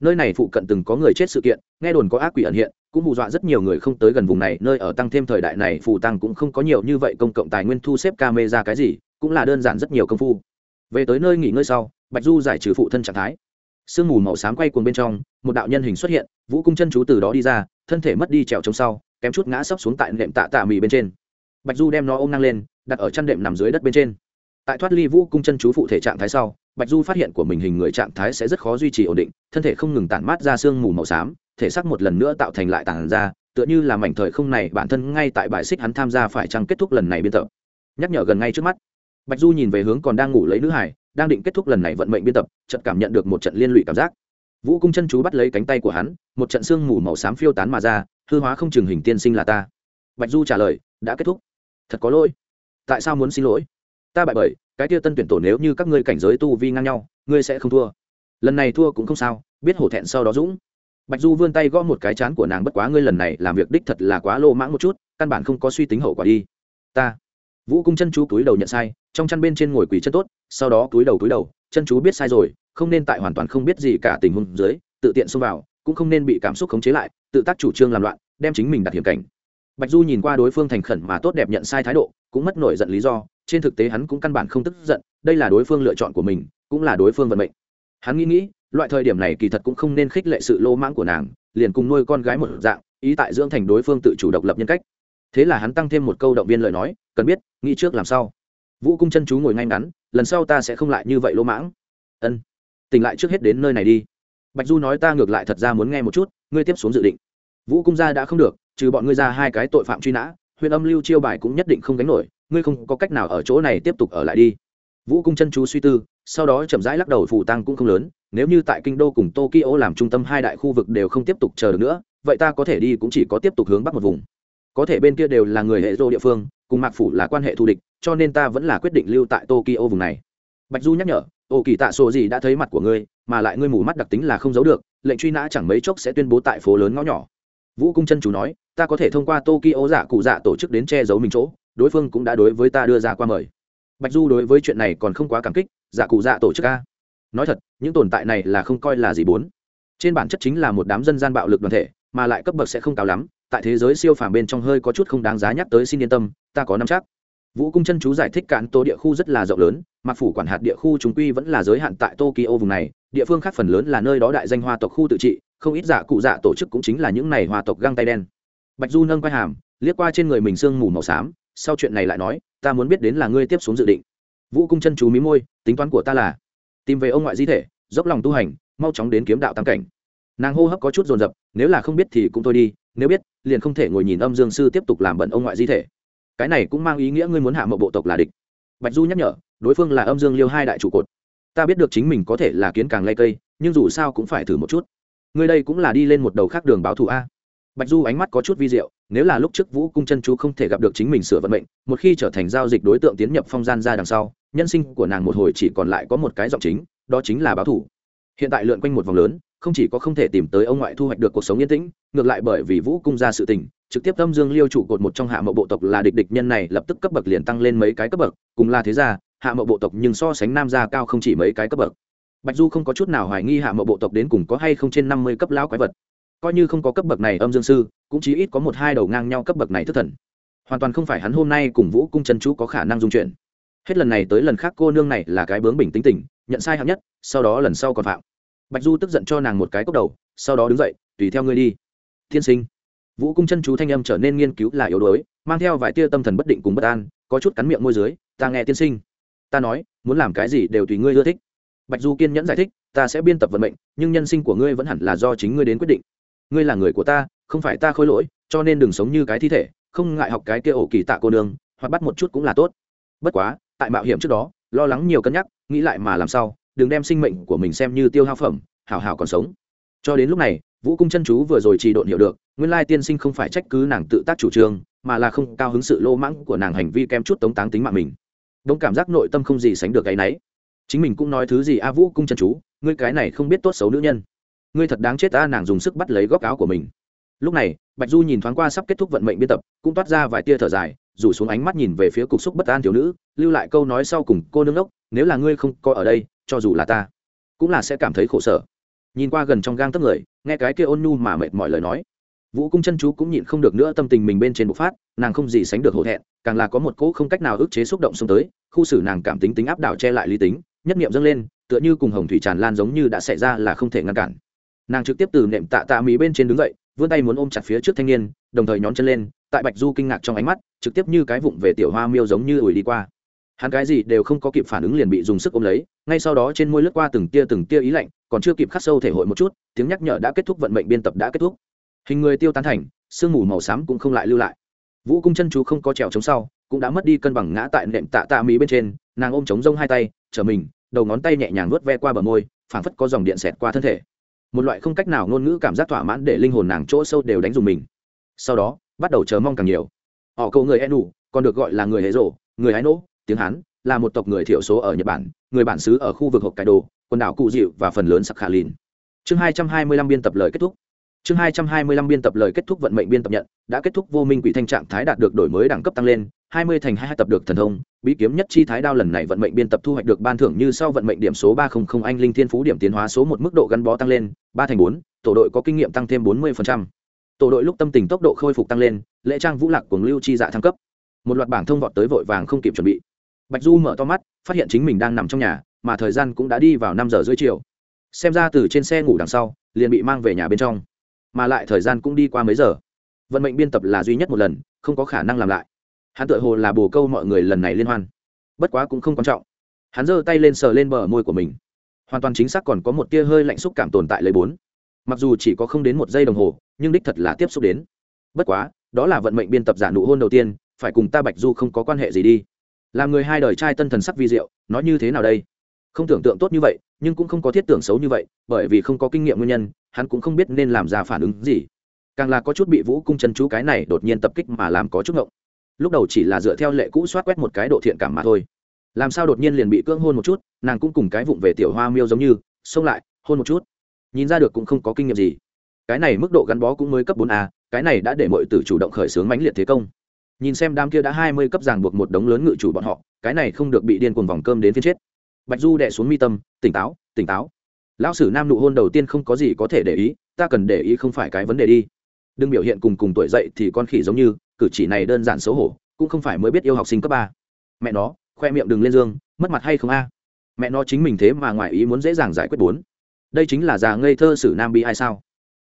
Nơi này phụ cận từng có người chết sự kiện, nghe đồn có ác quỷ ẩn hiện, cũng hù dọa rất nhiều người không tới gần vùng này, nơi ở tăng thêm thời đại này, phù tăng cũng không có nhiều như vậy, công cộng tài nguyên thu xếp camera cái gì, cũng là đơn giản rất nhiều công phu. Về tới nơi nghỉ ngơi sau, bạch du giải trừ phụ thân trạng thái. Sương mù màu xám quay cuồng bên trong, một đạo nhân hình xuất hiện, vũ cung chân chú từ đó đi ra, thân thể mất đi trèo trống sau, kém chút ngã sấp xuống tại nệm tạ tạ mì bên trên. Bạch du đem nó ôm năng lên đặt ở chăn đệm nằm dưới đất bên trên. Tại thoát ly vũ cung chân chú phụ thể trạng thái sau, bạch du phát hiện của mình hình người trạng thái sẽ rất khó duy trì ổn định, thân thể không ngừng tản mát ra sương mù màu xám, thể xác một lần nữa tạo thành lại tản ra, tựa như là mảnh thời không này bản thân ngay tại bài xích hắn tham gia phải chăng kết thúc lần này biên tập. Nhắc nhở gần ngay trước mắt. Bạch du nhìn về hướng còn đang ngủ lấy nữ hải đang định kết thúc lần này vận mệnh biên tập, chợt cảm nhận được một trận liên lụy cảm giác. Vũ cung chân chú bắt lấy cánh tay của hắn, một trận sương mù màu xám phiêu tán mà ra, hư hóa không chừng hình tiên sinh là ta. Bạch du trả lời, đã kết thúc. Thật có lỗi tại sao muốn xin lỗi? Ta bại bởi, cái tia tân tuyển tổ nếu như các ngươi cảnh giới tu vi ngang nhau, ngươi sẽ không thua. Lần này thua cũng không sao, biết hổ thẹn sau đó dũng. Bạch du vươn tay gõ một cái chán của nàng bất quá ngươi lần này làm việc đích thật là quá lô mãng một chút, căn bản không có suy tính hậu quả đi. Ta. Vũ cung chân chú túi đầu nhận sai, trong chăn bên trên ngồi quỳ chân tốt, sau đó túi đầu túi đầu, chân chú biết sai rồi, không nên tại hoàn toàn không biết gì cả tình huống dưới, tự tiện xông vào, cũng không nên bị cảm xúc khống chế lại, tự tác chủ trương làm loạn, đem chính mình đặt hiểm cảnh bạch du nhìn qua đối phương thành khẩn mà tốt đẹp nhận sai thái độ, cũng mất nổi giận lý do, trên thực tế hắn cũng căn bản không tức giận, đây là đối phương lựa chọn của mình, cũng là đối phương vận mệnh. Hắn nghĩ nghĩ, loại thời điểm này kỳ thật cũng không nên khích lệ sự lô mãng của nàng, liền cùng nuôi con gái một dạng, ý tại dưỡng thành đối phương tự chủ độc lập nhân cách. Thế là hắn tăng thêm một câu động viên lời nói, cần biết, nghĩ trước làm sao vũ cung chân chú ngồi ngay ngắn, lần sau ta sẽ không lại như vậy lô mãng. Ân, tỉnh lại trước hết đến nơi này đi. Bạch du nói, ta ngược lại thật ra muốn nghe một chút, ngươi tiếp xuống dự định. Vũ cung gia đã không được trừ bọn ngươi ra hai cái tội phạm truy nã huyện âm lưu chiêu bài cũng nhất định không gánh nổi, ngươi không có cách nào ở chỗ này tiếp tục ở lại đi. Vũ cung chân chú suy tư, sau đó chậm rãi lắc đầu phủ tăng cũng không lớn, nếu như tại kinh đô cùng tokyo làm trung tâm hai đại khu vực đều không tiếp tục chờ được nữa, vậy ta có thể đi cũng chỉ có tiếp tục hướng bắc một vùng. Có thể bên kia đều là người hệ dô địa phương, cùng mạc phủ là quan hệ thù địch, cho nên ta vẫn là quyết định lưu tại tokyo vùng này. Bạch du nhắc nhở, ô, kỳ tạ sổ gì đã thấy mặt của ngươi, mà lại ngươi mù mắt đặc tính là không giấu được, lệnh truy nã chẳng mấy chốc sẽ tuyên bố tại phố lớn ngõ nhỏ vũ cung chân chú nói, ta có thể thông qua tokyo Dạ cụ dạ tổ chức đến che giấu mình chỗ, đối phương cũng đã đối với ta đưa ra qua mời. Bạch du đối với chuyện này còn không quá cảm kích dạ cụ dạ tổ chức a. Nói thật, những tồn tại này là không coi là gì bốn. Trên bản chất chính là một đám dân gian bạo lực đoàn thể, mà lại cấp bậc sẽ không cao lắm, tại thế giới siêu phàm bên trong hơi có chút không đáng giá nhắc tới xin yên tâm, ta có năm chắc. Vũ cung chân chú giải thích cạn tô địa khu rất là rộng lớn, mặc phủ quản hạt địa khu chúng quy vẫn là giới hạn tại tokyo vùng này, địa phương khác phần lớn là nơi đó đại danh hoa tộc khu tự trị không ít dạ cụ dạ tổ chức cũng chính là những này hòa tộc găng tay đen. Bạch du nâng quay hàm, liếc qua trên người mình sương mù màu xám, sau chuyện này lại nói, ta muốn biết đến là ngươi tiếp xuống dự định. Vũ cung chân chú mí môi, tính toán của ta là, tìm về ông ngoại di thể, dốc lòng tu hành, mau chóng đến kiếm đạo tam cảnh. Nàng hô hấp có chút dồn dập, nếu là không biết thì cũng thôi đi, nếu biết, liền không thể ngồi nhìn âm dương sư tiếp tục làm bận ông ngoại di thể. Cái này cũng mang ý nghĩa ngươi muốn hạ mậu bộ tộc là địch. Bạch du nhắc nhở, đối phương là âm dương liêu hai đại trụ cột. Ta biết được chính mình có thể là kiến càng lây cây, nhưng dù sao cũng phải thử một chút ngươi đây cũng là đi lên một đầu khác đường báo thù a bạch du ánh mắt có chút vi diệu, nếu là lúc trước vũ cung chân chú không thể gặp được chính mình sửa vận mệnh, một khi trở thành giao dịch đối tượng tiến nhập phong gian ra đằng sau, nhân sinh của nàng một hồi chỉ còn lại có một cái giọng chính, đó chính là báo thù. hiện tại lượn quanh một vòng lớn, không chỉ có không thể tìm tới ông ngoại thu hoạch được cuộc sống yên tĩnh, ngược lại bởi vì vũ cung ra sự tình, trực tiếp tâm dương liêu trụ cột một trong hạ mậu bộ tộc là địch địch nhân này lập tức cấp bậc liền tăng lên mấy cái cấp bậc, cùng là thế gia, hạ mậu bộ tộc nhưng so sánh nam gia cao không chỉ mấy cái cấp bậc bạch du không có chút nào hoài nghi hạ mậu bộ tộc đến cùng có hay không trên năm mươi cấp lão quái vật. Coi như không có cấp bậc này âm dương sư, cũng chỉ ít có một hai đầu ngang nhau cấp bậc này thất thần. Hoàn toàn không phải hắn hôm nay cùng vũ cung chân chú có khả năng dung chuyển hết lần này tới lần khác cô nương này là cái bướng bình tính tình, nhận sai hạng nhất, sau đó lần sau còn phạm. Bạch du tức giận cho nàng một cái cốc đầu, sau đó đứng dậy, tùy theo ngươi đi. Thiên sinh. Vũ cung chân chú thanh âm trở nên nghiên cứu là yếu đuối, mang theo vài tia tâm thần bất định cùng bất an, có chút cắn miệng môi dưới, ta nghe tiên sinh. Ta nói, muốn làm cái gì đều tùy ngươi ưa thích bạch du kiên nhẫn giải thích, ta sẽ biên tập vận mệnh, nhưng nhân sinh của ngươi vẫn hẳn là do chính ngươi đến quyết định. Ngươi là người của ta, không phải ta khôi lỗi, cho nên đừng sống như cái thi thể, không ngại học cái kia ổ kỳ tạ cô đường hoặc bắt một chút cũng là tốt. Bất quá, tại mạo hiểm trước đó, lo lắng nhiều cân nhắc, nghĩ lại mà làm sao, đừng đem sinh mệnh của mình xem như tiêu hao phẩm hào hào còn sống. Cho đến lúc này, vũ cung chân chú vừa rồi trì độn hiểu được, nguyên lai tiên sinh không phải trách cứ nàng tự tác chủ trương, mà là không cao hứng sự lô mãng của nàng hành vi kem chút tống táng tính mạng mình. Đông cảm giác nội tâm không gì sánh được cái nấy chính mình cũng nói thứ gì, a vũ cung chân chú, ngươi cái này không biết tốt xấu nữ nhân. Ngươi thật đáng chết ta, nàng dùng sức bắt lấy góc áo của mình. Lúc này, bạch du nhìn thoáng qua sắp kết thúc vận mệnh biên tập, cũng toát ra vài tia thở dài, rủ xuống ánh mắt nhìn về phía cục xúc bất an thiếu nữ, lưu lại câu nói sau cùng, cô nương đốc, nếu là ngươi không có ở đây, cho dù là ta, cũng là sẽ cảm thấy khổ sở. Nhìn qua gần trong gang tấc người, nghe cái kia ôn nhu mà mệt mọi lời nói, vũ cung chân chú cũng nhịn không được nữa tâm tình mình bên trên bộc phát, nàng không gì sánh được hổ thẹn, càng là có một cỗ không cách nào ức chế xúc động xông tới, khu xử nàng cảm tính tính áp đảo che lại lý tính nhất niệm dâng lên, tựa như cùng hồng thủy tràn lan giống như đã xảy ra là không thể ngăn cản. Nàng trực tiếp từ nệm tạ tạ mỹ bên trên đứng dậy, vươn tay muốn ôm chặt phía trước thanh niên, đồng thời nhón chân lên, tại bạch du kinh ngạc trong ánh mắt, trực tiếp như cái vụng về tiểu hoa miêu giống như ủi đi qua. Hắn cái gì đều không có kịp phản ứng liền bị dùng sức ôm lấy, ngay sau đó trên môi lướt qua từng tia từng tia ý lạnh, còn chưa kịp khắc sâu thể hội một chút, tiếng nhắc nhở đã kết thúc vận mệnh biên tập đã kết thúc. Hình người tiêu tán thành, sương mù màu xám cũng không lại lưu lại. Vũ cung chân chú không có trèo chống sau, cũng đã mất đi cân bằng ngã tại nệm tạ tạ mỹ bên trên, nàng ôm chống rông hai tay trở mình, đầu ngón tay nhẹ nhàng nuốt ve qua bờ môi, phảng phất có dòng điện xẹt qua thân thể. Một loại không cách nào ngôn ngữ cảm giác thỏa mãn để linh hồn nàng chỗ sâu đều đánh dùng mình. Sau đó, bắt đầu chờ mong càng nhiều. Họ cầu người e nụ còn được gọi là người hệ rổ người hái nỗ, tiếng hán, là một tộc người thiểu số ở nhật bản, người bản xứ ở khu vực hộp cải đồ, quần đảo cụ dịu và phần lớn sắc khả lìn chương hai trăm hai mươi lăm biên tập lời kết thúc. Chương hai trăm hai mươi lăm biên tập lời kết thúc vận mệnh biên tập nhận, đã kết thúc vô minh quỷ thanh trạng thái đạt được đổi mới đẳng cấp tăng lên hai mươi thành hai tập được thần thông, bí kiếm nhất chi thái đao lần này vận mệnh biên tập thu hoạch được ban thưởng như sau vận mệnh điểm số ba trăm linh anh linh thiên phú điểm tiến hóa số một mức độ gắn bó tăng lên, ba thành bốn, tổ đội có kinh nghiệm tăng thêm bốn mươi tổ đội lúc tâm tình tốc độ khôi phục tăng lên, lễ trang vũ lạc cuồng lưu chi dạ thăng cấp. Một loạt bảng thông vọt tới vội vàng không kịp chuẩn bị. Bạch du mở to mắt, phát hiện chính mình đang nằm trong nhà, mà thời gian cũng đã đi vào năm giờ rưỡi chiều. Xem ra từ trên xe ngủ đằng sau, liền bị mang về nhà bên trong. Mà lại thời gian cũng đi qua mấy giờ. Vận mệnh biên tập là duy nhất một lần, không có khả năng làm lại hắn tự hồ là bồ câu mọi người lần này liên hoan. Bất quá cũng không quan trọng. Hắn giơ tay lên sờ lên bờ môi của mình. Hoàn toàn chính xác còn có một tia hơi lạnh xúc cảm tồn tại lấy bốn. Mặc dù chỉ có không đến một giây đồng hồ, nhưng đích thật là tiếp xúc đến. Bất quá, đó là vận mệnh biên tập giả nụ hôn đầu tiên, phải cùng ta bạch du không có quan hệ gì đi. Làm người hai đời trai tân thần sắc vi diệu, nó như thế nào đây? Không tưởng tượng tốt như vậy, nhưng cũng không có thiết tưởng xấu như vậy, bởi vì không có kinh nghiệm nguyên nhân, hắn cũng không biết nên làm ra phản ứng gì. Càng là có chút bị vũ cung chân chú cái này đột nhiên tập kích mà làm có chút ngộng lúc đầu chỉ là dựa theo lệ cũ soát quét một cái độ thiện cảm mà thôi. Làm sao đột nhiên liền bị cưỡng hôn một chút, nàng cũng cùng cái vụng về tiểu hoa miêu giống như, xông lại, hôn một chút. Nhìn ra được cũng không có kinh nghiệm gì. Cái này mức độ gắn bó cũng mới cấp bốn a, cái này đã để mọi tử chủ động khởi xướng mãnh liệt thế công. Nhìn xem đám kia đã hai mươi cấp ràng buộc một đống lớn ngự chủ bọn họ, cái này không được bị điên cuồng vòng cơm đến phiên chết. Bạch du đẻ xuống mi tâm, tỉnh táo tỉnh táo. Lão sử nam nụ hôn đầu tiên không có gì có thể để ý, ta cần để ý không phải cái vấn đề đi. Đừng biểu hiện cùng cùng tuổi dậy thì con khỉ giống như cử chỉ này đơn giản xấu hổ, cũng không phải mới biết yêu học sinh cấp ba. Mẹ nó, khoe miệng đừng lên dương, mất mặt hay không a? Mẹ nó chính mình thế mà ngoài ý muốn dễ dàng giải quyết bốn. Đây chính là già ngây thơ sử nam bi ai sao?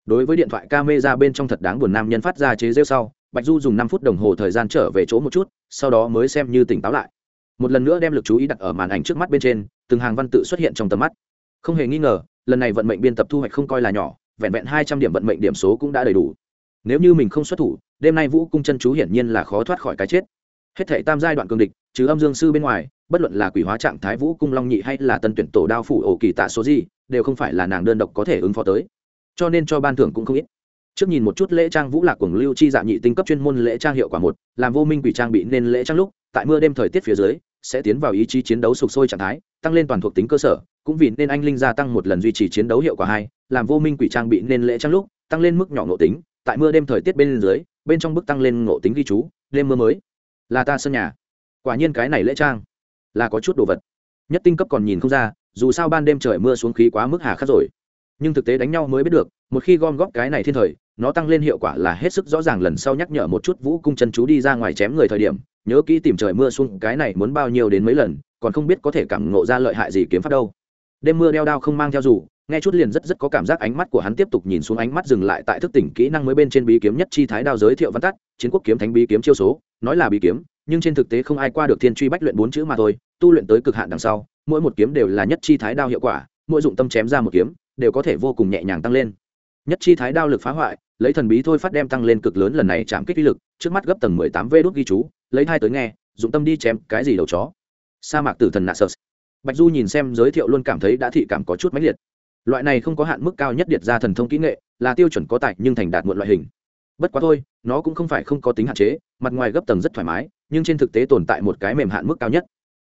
Đối với điện thoại camera bên trong thật đáng buồn nam nhân phát ra chế rêu sau, bạch du dùng năm phút đồng hồ thời gian trở về chỗ một chút, sau đó mới xem như tỉnh táo lại. Một lần nữa đem l ự c chú ý đặt ở màn ảnh trước mắt bên trên, từng hàng văn tự xuất hiện trong tầm mắt. Không hề nghi ngờ, lần này vận mệnh biên tập thu hoạch không coi là nhỏ, vẹn vẹn hai trăm điểm vận mệnh điểm số cũng đã đầy đủ. Nếu như mình không xuất thủ đêm nay vũ cung chân chú hiển nhiên là khó thoát khỏi cái chết. Hết thể tam giai đoạn cường địch chứ âm dương sư bên ngoài, bất luận là quỷ hóa trạng thái vũ cung long nhị hay là tân tuyển tổ đao phủ ổ kỳ tạ số gì, đều không phải là nàng đơn độc có thể ứng phó tới. Cho nên cho ban thưởng cũng không ít. Trước nhìn một chút lễ trang vũ lạc quần lưu chi dạ nhị tinh cấp chuyên môn lễ trang hiệu quả một, làm vô minh quỷ trang bị nên lễ trang lúc, tại mưa đêm thời tiết phía dưới, sẽ tiến vào ý chí chiến đấu sục sôi trạng thái, tăng lên toàn thuộc tính cơ sở, cũng vì nên anh linh gia tăng một lần duy trì chiến đấu hiệu quả hai, làm vô minh quỷ trang bị nên lễ trang lúc, tăng lên mức nhỏ nội tính, tại mưa đêm thời tiết bên dưới bên trong bức tăng lên ngộ tính ghi chú, đêm mưa mới. Là ta sân nhà. Quả nhiên cái này lễ trang là có chút đồ vật. Nhất tinh cấp còn nhìn không ra, dù sao ban đêm trời mưa xuống khí quá mức hà khắc rồi. Nhưng thực tế đánh nhau mới biết được, một khi gom góp cái này thiên thời, nó tăng lên hiệu quả là hết sức rõ ràng lần sau nhắc nhở một chút vũ cung chân chú đi ra ngoài chém người thời điểm, nhớ kỹ tìm trời mưa xuống cái này muốn bao nhiêu đến mấy lần, còn không biết có thể cảm ngộ ra lợi hại gì kiếm pháp đâu. Đêm mưa đeo đao không mang theo dù nghe chút liền rất rất có cảm giác ánh mắt của hắn tiếp tục nhìn xuống ánh mắt dừng lại tại thức tỉnh kỹ năng mới bên trên bí kiếm nhất chi thái đao giới thiệu văn tắt, chiến quốc kiếm thánh bí kiếm chiêu số, nói là bí kiếm, nhưng trên thực tế không ai qua được thiên truy bách luyện bốn chữ mà thôi, tu luyện tới cực hạn đằng sau, mỗi một kiếm đều là nhất chi thái đao hiệu quả, mỗi dụng tâm chém ra một kiếm, đều có thể vô cùng nhẹ nhàng tăng lên. Nhất chi thái đao lực phá hoại, lấy thần bí thôi phát đem tăng lên cực lớn lần này chạm kích uy lực, trước mắt gấp tầng mười tám v đốt ghi chú, lấy hai tới nghe, dụng tâm đi chém cái gì đầu chó? Sa mạc tử thần nạ sơ bạch du nhìn xem giới thiệu luôn cảm thấy đã thị cảm có chút mãnh liệt loại này không có hạn mức cao nhất điệt ra thần thông kỹ nghệ, là tiêu chuẩn có tài nhưng thành đạt muộn loại hình. Bất quá thôi, nó cũng không phải không có tính hạn chế, mặt ngoài gấp tầng rất thoải mái, nhưng trên thực tế tồn tại một cái mềm hạn mức cao nhất.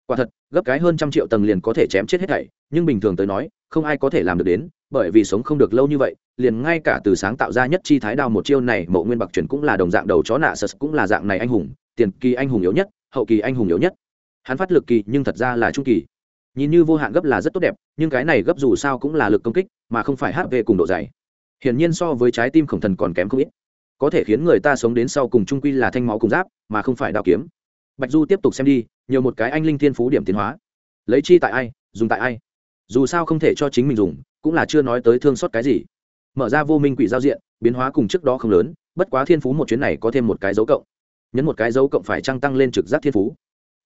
Quả thật, gấp cái hơn trăm triệu tầng liền có thể chém chết hết thảy, nhưng bình thường tới nói, không ai có thể làm được đến, bởi vì sống không được lâu như vậy, liền ngay cả từ sáng tạo ra nhất chi thái đao một chiêu này, mộ nguyên bạc chuyển cũng là đồng dạng đầu chó nạ sật cũng là dạng này anh hùng, tiền kỳ anh hùng yếu nhất, hậu kỳ anh hùng yếu nhất. Hắn phát lực kỳ nhưng thật ra là trung kỳ nhìn như vô hạn gấp là rất tốt đẹp, nhưng cái này gấp dù sao cũng là lực công kích, mà không phải hp cùng độ dày. Hiển nhiên so với trái tim khổng thần còn kém không ít. Có thể khiến người ta sống đến sau cùng trung quy là thanh máu cùng giáp, mà không phải đạo kiếm. Bạch du tiếp tục xem đi, nhiều một cái anh linh thiên phú điểm tiến hóa. Lấy chi tại ai, dùng tại ai. Dù sao không thể cho chính mình dùng, cũng là chưa nói tới thương xót cái gì. Mở ra vô minh quỷ giao diện, biến hóa cùng trước đó không lớn, bất quá thiên phú một chuyến này có thêm một cái dấu cộng. Nhấn một cái dấu cộng phải trăng tăng lên trực giác thiên phú?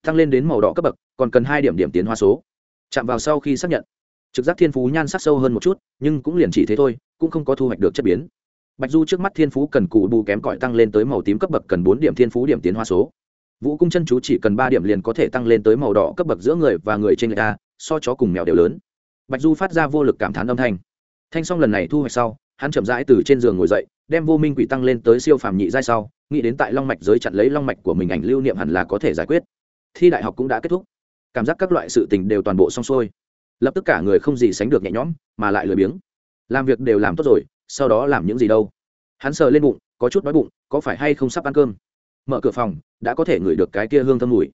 Tăng lên đến màu đỏ cấp bậc, còn cần hai điểm điểm tiến hóa số chạm vào sau khi xác nhận. Trực giác thiên phú nhan sắc sâu hơn một chút, nhưng cũng liền chỉ thế thôi, cũng không có thu hoạch được chất biến. Bạch du trước mắt thiên phú cần cù bù kém cỏi tăng lên tới màu tím cấp bậc cần bốn điểm thiên phú điểm tiến hoa số. Vũ cung chân chú chỉ cần ba điểm liền có thể tăng lên tới màu đỏ cấp bậc giữa người và người trên người ta, so chó cùng mèo đều lớn. Bạch du phát ra vô lực cảm thán âm thanh. Thanh xong lần này thu hoạch sau, hắn chậm rãi từ trên giường ngồi dậy, đem vô minh quỷ tăng lên tới siêu phàm nhị giai sau, nghĩ đến tại long mạch giới chặn lấy long mạch của mình ảnh lưu niệm hẳn là có thể giải quyết. Thi đại học cũng đã kết thúc cảm giác các loại sự tình đều toàn bộ xong xuôi. Lập tức cả người không gì sánh được nhẹ nhõm, mà lại lười biếng. Làm việc đều làm tốt rồi, sau đó làm những gì đâu? Hắn sờ lên bụng, có chút đói bụng, có phải hay không sắp ăn cơm? Mở cửa phòng, đã có thể ngửi được cái kia hương thơm mùi.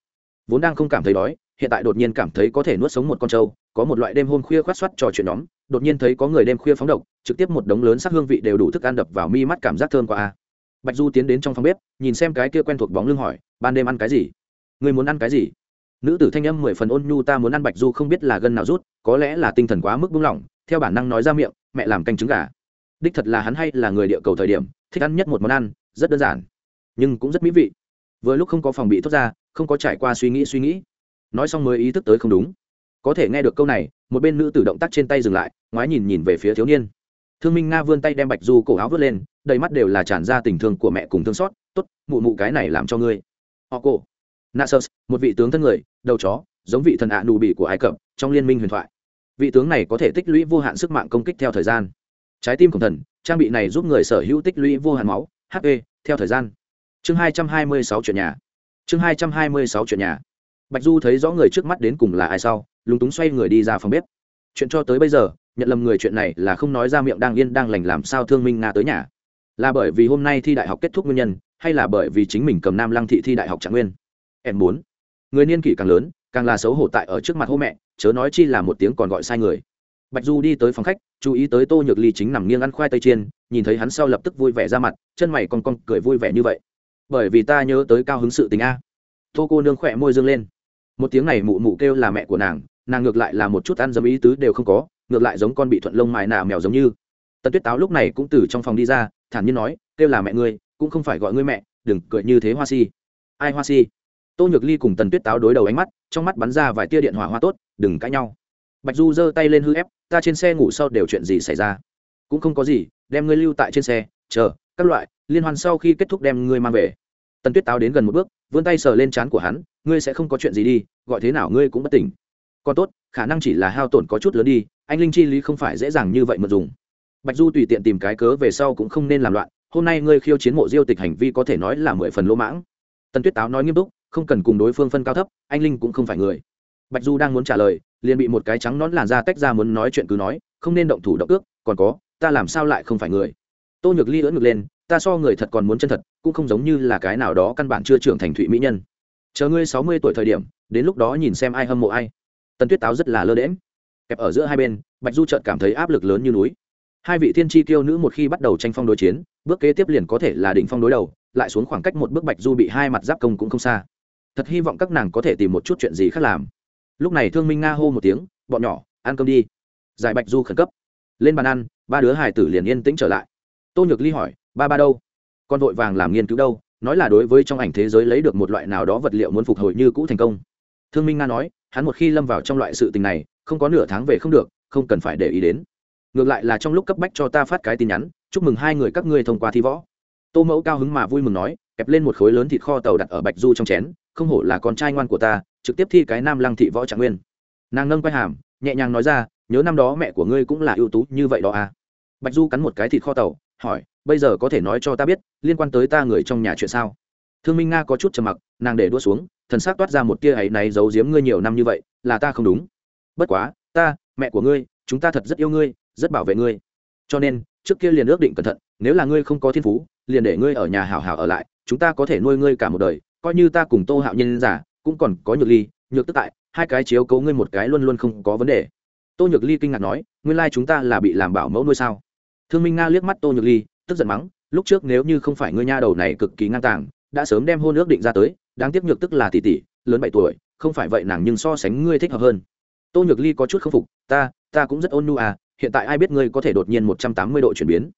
Vốn đang không cảm thấy đói, hiện tại đột nhiên cảm thấy có thể nuốt sống một con trâu, có một loại đêm hôm khuya khoát xoát trò chuyện nhóm, đột nhiên thấy có người đêm khuya phóng độc, trực tiếp một đống lớn sắc hương vị đều đủ thức ăn đập vào mi mắt cảm giác thơm qua a. Bạch du tiến đến trong phòng bếp, nhìn xem cái kia quen thuộc bóng lưng hỏi, ban đêm ăn cái gì? Người muốn ăn cái gì? Nữ tử thanh âm mười phần ôn nhu ta muốn ăn bạch du không biết là gân nào rút, có lẽ là tinh thần quá mức buông lỏng, theo bản năng nói ra miệng, mẹ làm canh trứng gà. Đích thật là hắn hay là người địa cầu thời điểm, thích ăn nhất một món ăn, rất đơn giản, nhưng cũng rất mỹ vị. Vừa lúc không có phòng bị thoát ra, không có trải qua suy nghĩ suy nghĩ. Nói xong mới ý thức tới không đúng. Có thể nghe được câu này, một bên nữ tử động tác trên tay dừng lại, ngoái nhìn nhìn về phía thiếu niên. Thương minh nga vươn tay đem bạch du cổ áo vớt lên, đầy mắt đều là tràn ra tình thương của mẹ cùng thương xót. T ố t mụ mụ cái này làm cho ngươi. Họ cổ nasus, một vị tướng thân người, đầu chó, giống vị thần ạ nụ bị của ai cập, trong liên minh huyền thoại. Vị tướng này có thể tích lũy vô hạn sức mạng công kích theo thời gian. Trái tim cổ thần, trang bị này giúp người sở hữu tích lũy vô hạn máu hp theo thời gian. Chương 226 chuyển nhà. Chương 226 chuyển nhà. Bạch du thấy rõ người trước mắt đến cùng là ai sau, lúng túng xoay người đi ra phòng bếp. Chuyện cho tới bây giờ, nhận lầm người chuyện này là không nói ra miệng đang yên đang lành làm sao thương minh nga tới nhà. Là bởi vì hôm nay thi đại học kết thúc nguyên nhân, hay là bởi vì chính mình cầm nam lăng thị thi đại học trạng nguyên? Em muốn người niên kỷ càng lớn, càng là xấu hổ tại ở trước mặt hô mẹ, chớ nói chi là một tiếng còn gọi sai người. Bạch du đi tới phòng khách, chú ý tới tô nhược ly chính nằm nghiêng ăn khoai tây chiên, nhìn thấy hắn sau lập tức vui vẻ ra mặt, chân mày con con cười vui vẻ như vậy. Bởi vì ta nhớ tới cao hứng sự tình a. Tô cô nương khỏe môi dương lên. Một tiếng này mụ mụ kêu là mẹ của nàng nàng ngược lại là một chút ăn dấm ý tứ đều không có, ngược lại giống con bị thuận lông mài nà mèo giống như. Tần tuyết táo lúc này cũng từ trong phòng đi ra, thản nhiên nói, kêu là mẹ ngươi, cũng không phải gọi ngươi mẹ, đừng cười như thế hoa si. Ai hoa si? Tô nhược ly cùng tần tuyết táo đối đầu ánh mắt, trong mắt bắn ra vài tia điện hỏa hoa tốt, đừng cãi nhau. Bạch du giơ tay lên hư ép, ta trên xe ngủ sau đều chuyện gì xảy ra? Cũng không có gì, đem ngươi lưu tại trên xe, chờ, các loại, liên hoan sau khi kết thúc đem ngươi mang về. Tần tuyết táo đến gần một bước, vươn tay sờ lên trán của hắn, ngươi sẽ không có chuyện gì đi, gọi thế nào ngươi cũng bất tỉnh. Còn tốt, khả năng chỉ là hao tổn có chút lớn đi, anh linh chi lý không phải dễ dàng như vậy mà dùng. Bạch du tùy tiện tìm cái cớ về sau cũng không nên làm loạn, hôm nay ngươi khiêu chiến mộ diêu tịch hành vi có thể nói là mười phần lỗ mãng. Tần tuyết táo nói nghiêm túc không cần cùng đối phương phân cao thấp, anh linh cũng không phải người. Bạch du đang muốn trả lời, liền bị một cái trắng nón làn ra tách ra muốn nói chuyện cứ nói, không nên động thủ động ước, còn có, ta làm sao lại không phải người? Tô nhược ly ưỡn ngược lên, ta so người thật còn muốn chân thật, cũng không giống như là cái nào đó căn bản chưa trưởng thành thụy mỹ nhân. Chờ ngươi sáu mươi tuổi thời điểm, đến lúc đó nhìn xem ai hâm mộ ai. Tần tuyết táo rất là lơ đễm kẹp ở giữa hai bên, bạch du trợt cảm thấy áp lực lớn như núi. Hai vị thiên tri tiêu nữ một khi bắt đầu tranh phong đối chiến, bước kế tiếp liền có thể là đỉnh phong đối đầu, lại xuống khoảng cách một bước bạch du bị hai mặt giáp công cũng không xa thật hy vọng các nàng có thể tìm một chút chuyện gì khác làm. Lúc này thương minh nga hô một tiếng, bọn nhỏ, ăn cơm đi. Giải bạch du khẩn cấp. Lên bàn ăn, ba đứa hải tử liền yên tĩnh trở lại. Tô nhược ly hỏi, ba ba đâu? Con vội vàng làm nghiên cứu đâu? Nói là đối với trong ảnh thế giới lấy được một loại nào đó vật liệu muốn phục hồi như cũ thành công. Thương minh nga nói, hắn một khi lâm vào trong loại sự tình này, không có nửa tháng về không được, không cần phải để ý đến. Ngược lại là trong lúc cấp bách cho ta phát cái tin nhắn, chúc mừng hai người các ngươi thông qua thi võ. Tô mẫu cao hứng mà vui mừng nói, kẹp lên một khối lớn thịt kho tàu đặt ở bạch du trong chén không hổ là con trai ngoan của ta, trực tiếp thi cái nam lăng thị võ trạng nguyên. Nàng nâng quay hàm, nhẹ nhàng nói ra, nhớ năm đó mẹ của ngươi cũng là ưu tú như vậy đó à. Bạch du cắn một cái thịt kho tàu, hỏi, bây giờ có thể nói cho ta biết, liên quan tới ta người trong nhà chuyện sao? Thương minh nga có chút trầm mặc, nàng để đua xuống, thần s á c toát ra một tia ấy này giấu giếm ngươi nhiều năm như vậy, là ta không đúng. Bất quá, ta, mẹ của ngươi, chúng ta thật rất yêu ngươi, rất bảo vệ ngươi. Cho nên, trước kia liền ước định cẩn thận, nếu là ngươi không có thiên phú, liền để ngươi ở nhà hảo hảo ở lại, chúng ta có thể nuôi ngươi cả một đời coi như ta cùng tô hạo nhân giả, cũng còn có nhược ly, nhược tức tại, hai cái chiếu cấu ngươi một cái luôn luôn không có vấn đề. Tô nhược ly kinh ngạc nói, nguyên lai chúng ta là bị làm bảo mẫu nuôi sao? Thương minh nga liếc mắt tô nhược ly, tức giận mắng, lúc trước nếu như không phải ngươi nha đầu này cực kỳ ngang tàng, đã sớm đem hôn ước định ra tới, đáng tiếc nhược tức là tỷ tỷ, lớn bảy tuổi, không phải vậy nàng nhưng so sánh ngươi thích hợp hơn. Tô nhược ly có chút k phục, ta ta cũng rất ôn nhu à hiện tại ai biết ngươi có thể đột nhiên một trăm tám mươi độ chuyển biến?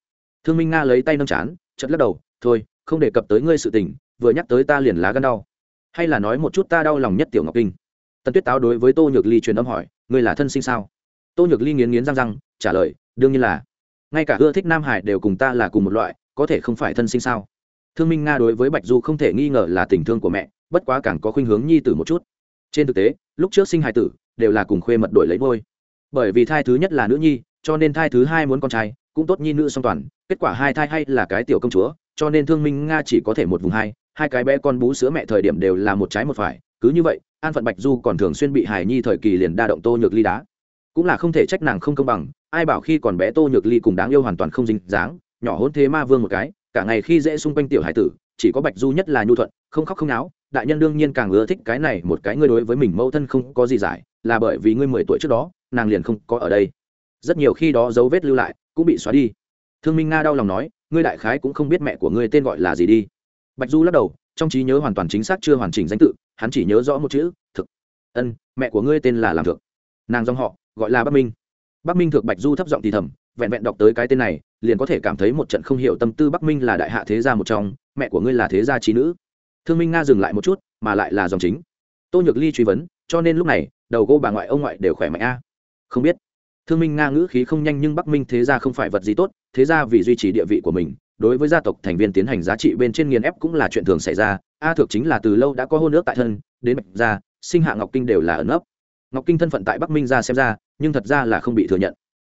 Thương minh nga lấy tay nâng chán chật lắc đầu, thôi, không đề cập tới ngươi sự tình vừa nhắc tới ta liền lá gân đau. Hay là nói một chút ta đau lòng nhất tiểu ngọc kinh? Tần tuyết táo đối với tô nhược ly truyền âm hỏi, ngươi là thân sinh sao? Tô nhược ly nghiến nghiến răng răng, trả lời, đương nhiên là. Ngay cả ưa thích nam hải đều cùng ta là cùng một loại, có thể không phải thân sinh sao? Thương minh nga đối với bạch du không thể nghi ngờ là tình thương của mẹ, bất quá càng có khuynh hướng nhi tử một chút. Trên thực tế, lúc trước sinh hải tử, đều là cùng khuê mật đổi lấy ngôi. Bởi vì thai thứ nhất là nữ nhi, cho nên thai thứ hai muốn con trai, cũng tốt nhi nữ song toàn, kết quả hai thai hay là cái tiểu công chúa, cho nên thương minh nga chỉ có thể một vùng hai hai cái bé con bú sữa mẹ thời điểm đều là một trái một phải, cứ như vậy, an phận bạch du còn thường xuyên bị hải nhi thời kỳ liền đa động tô nhược ly đá. Cũng là không thể trách nàng không công bằng, ai bảo khi còn bé tô nhược ly cùng đáng yêu hoàn toàn không dính dáng, nhỏ hôn thế ma vương một cái, cả ngày khi dễ xung quanh tiểu hải tử, chỉ có bạch du nhất là nhu thuận, không khóc không náo, đại nhân đương nhiên càng ưa thích cái này một cái ngươi đối với mình mâu thân không có gì giải, là bởi vì ngươi mười tuổi trước đó, nàng liền không có ở đây. Rất nhiều khi đó dấu vết lưu lại, cũng bị xóa đi. Thương minh nga đau lòng nói, ngươi đại khái cũng không biết mẹ của ngươi tên gọi là gì đi bạch du lắc đầu, trong trí nhớ hoàn toàn chính xác chưa hoàn chỉnh danh tự, hắn chỉ nhớ rõ một chữ thực ân, mẹ của ngươi tên là làm thượng nàng dòng họ, gọi là bắc minh. Bắc minh thượng bạch du thấp giọng thì thầm, vẹn vẹn đọc tới cái tên này, liền có thể cảm thấy một trận không hiểu tâm tư bắc minh là đại hạ thế gia một trong, mẹ của ngươi là thế gia trí nữ. Thương minh nga dừng lại một chút, mà lại là dòng chính. Tô nhược ly truy vấn, cho nên lúc này, đầu cô bà ngoại ông ngoại đều khỏe mạnh a. Không biết. Thương minh nga ngữ khí không nhanh nhưng bắc minh thế gia không phải vật gì tốt, thế gia vì duy trì địa vị của mình đối với gia tộc thành viên tiến hành giá trị bên trên nghiền ép cũng là chuyện thường xảy ra. A Thược chính là từ lâu đã có hôn ước tại thân, đến bạch gia, sinh hạ ngọc kinh đều là ẩn ấp ngọc kinh thân phận tại bắc minh ra xem ra, nhưng thật ra là không bị thừa nhận.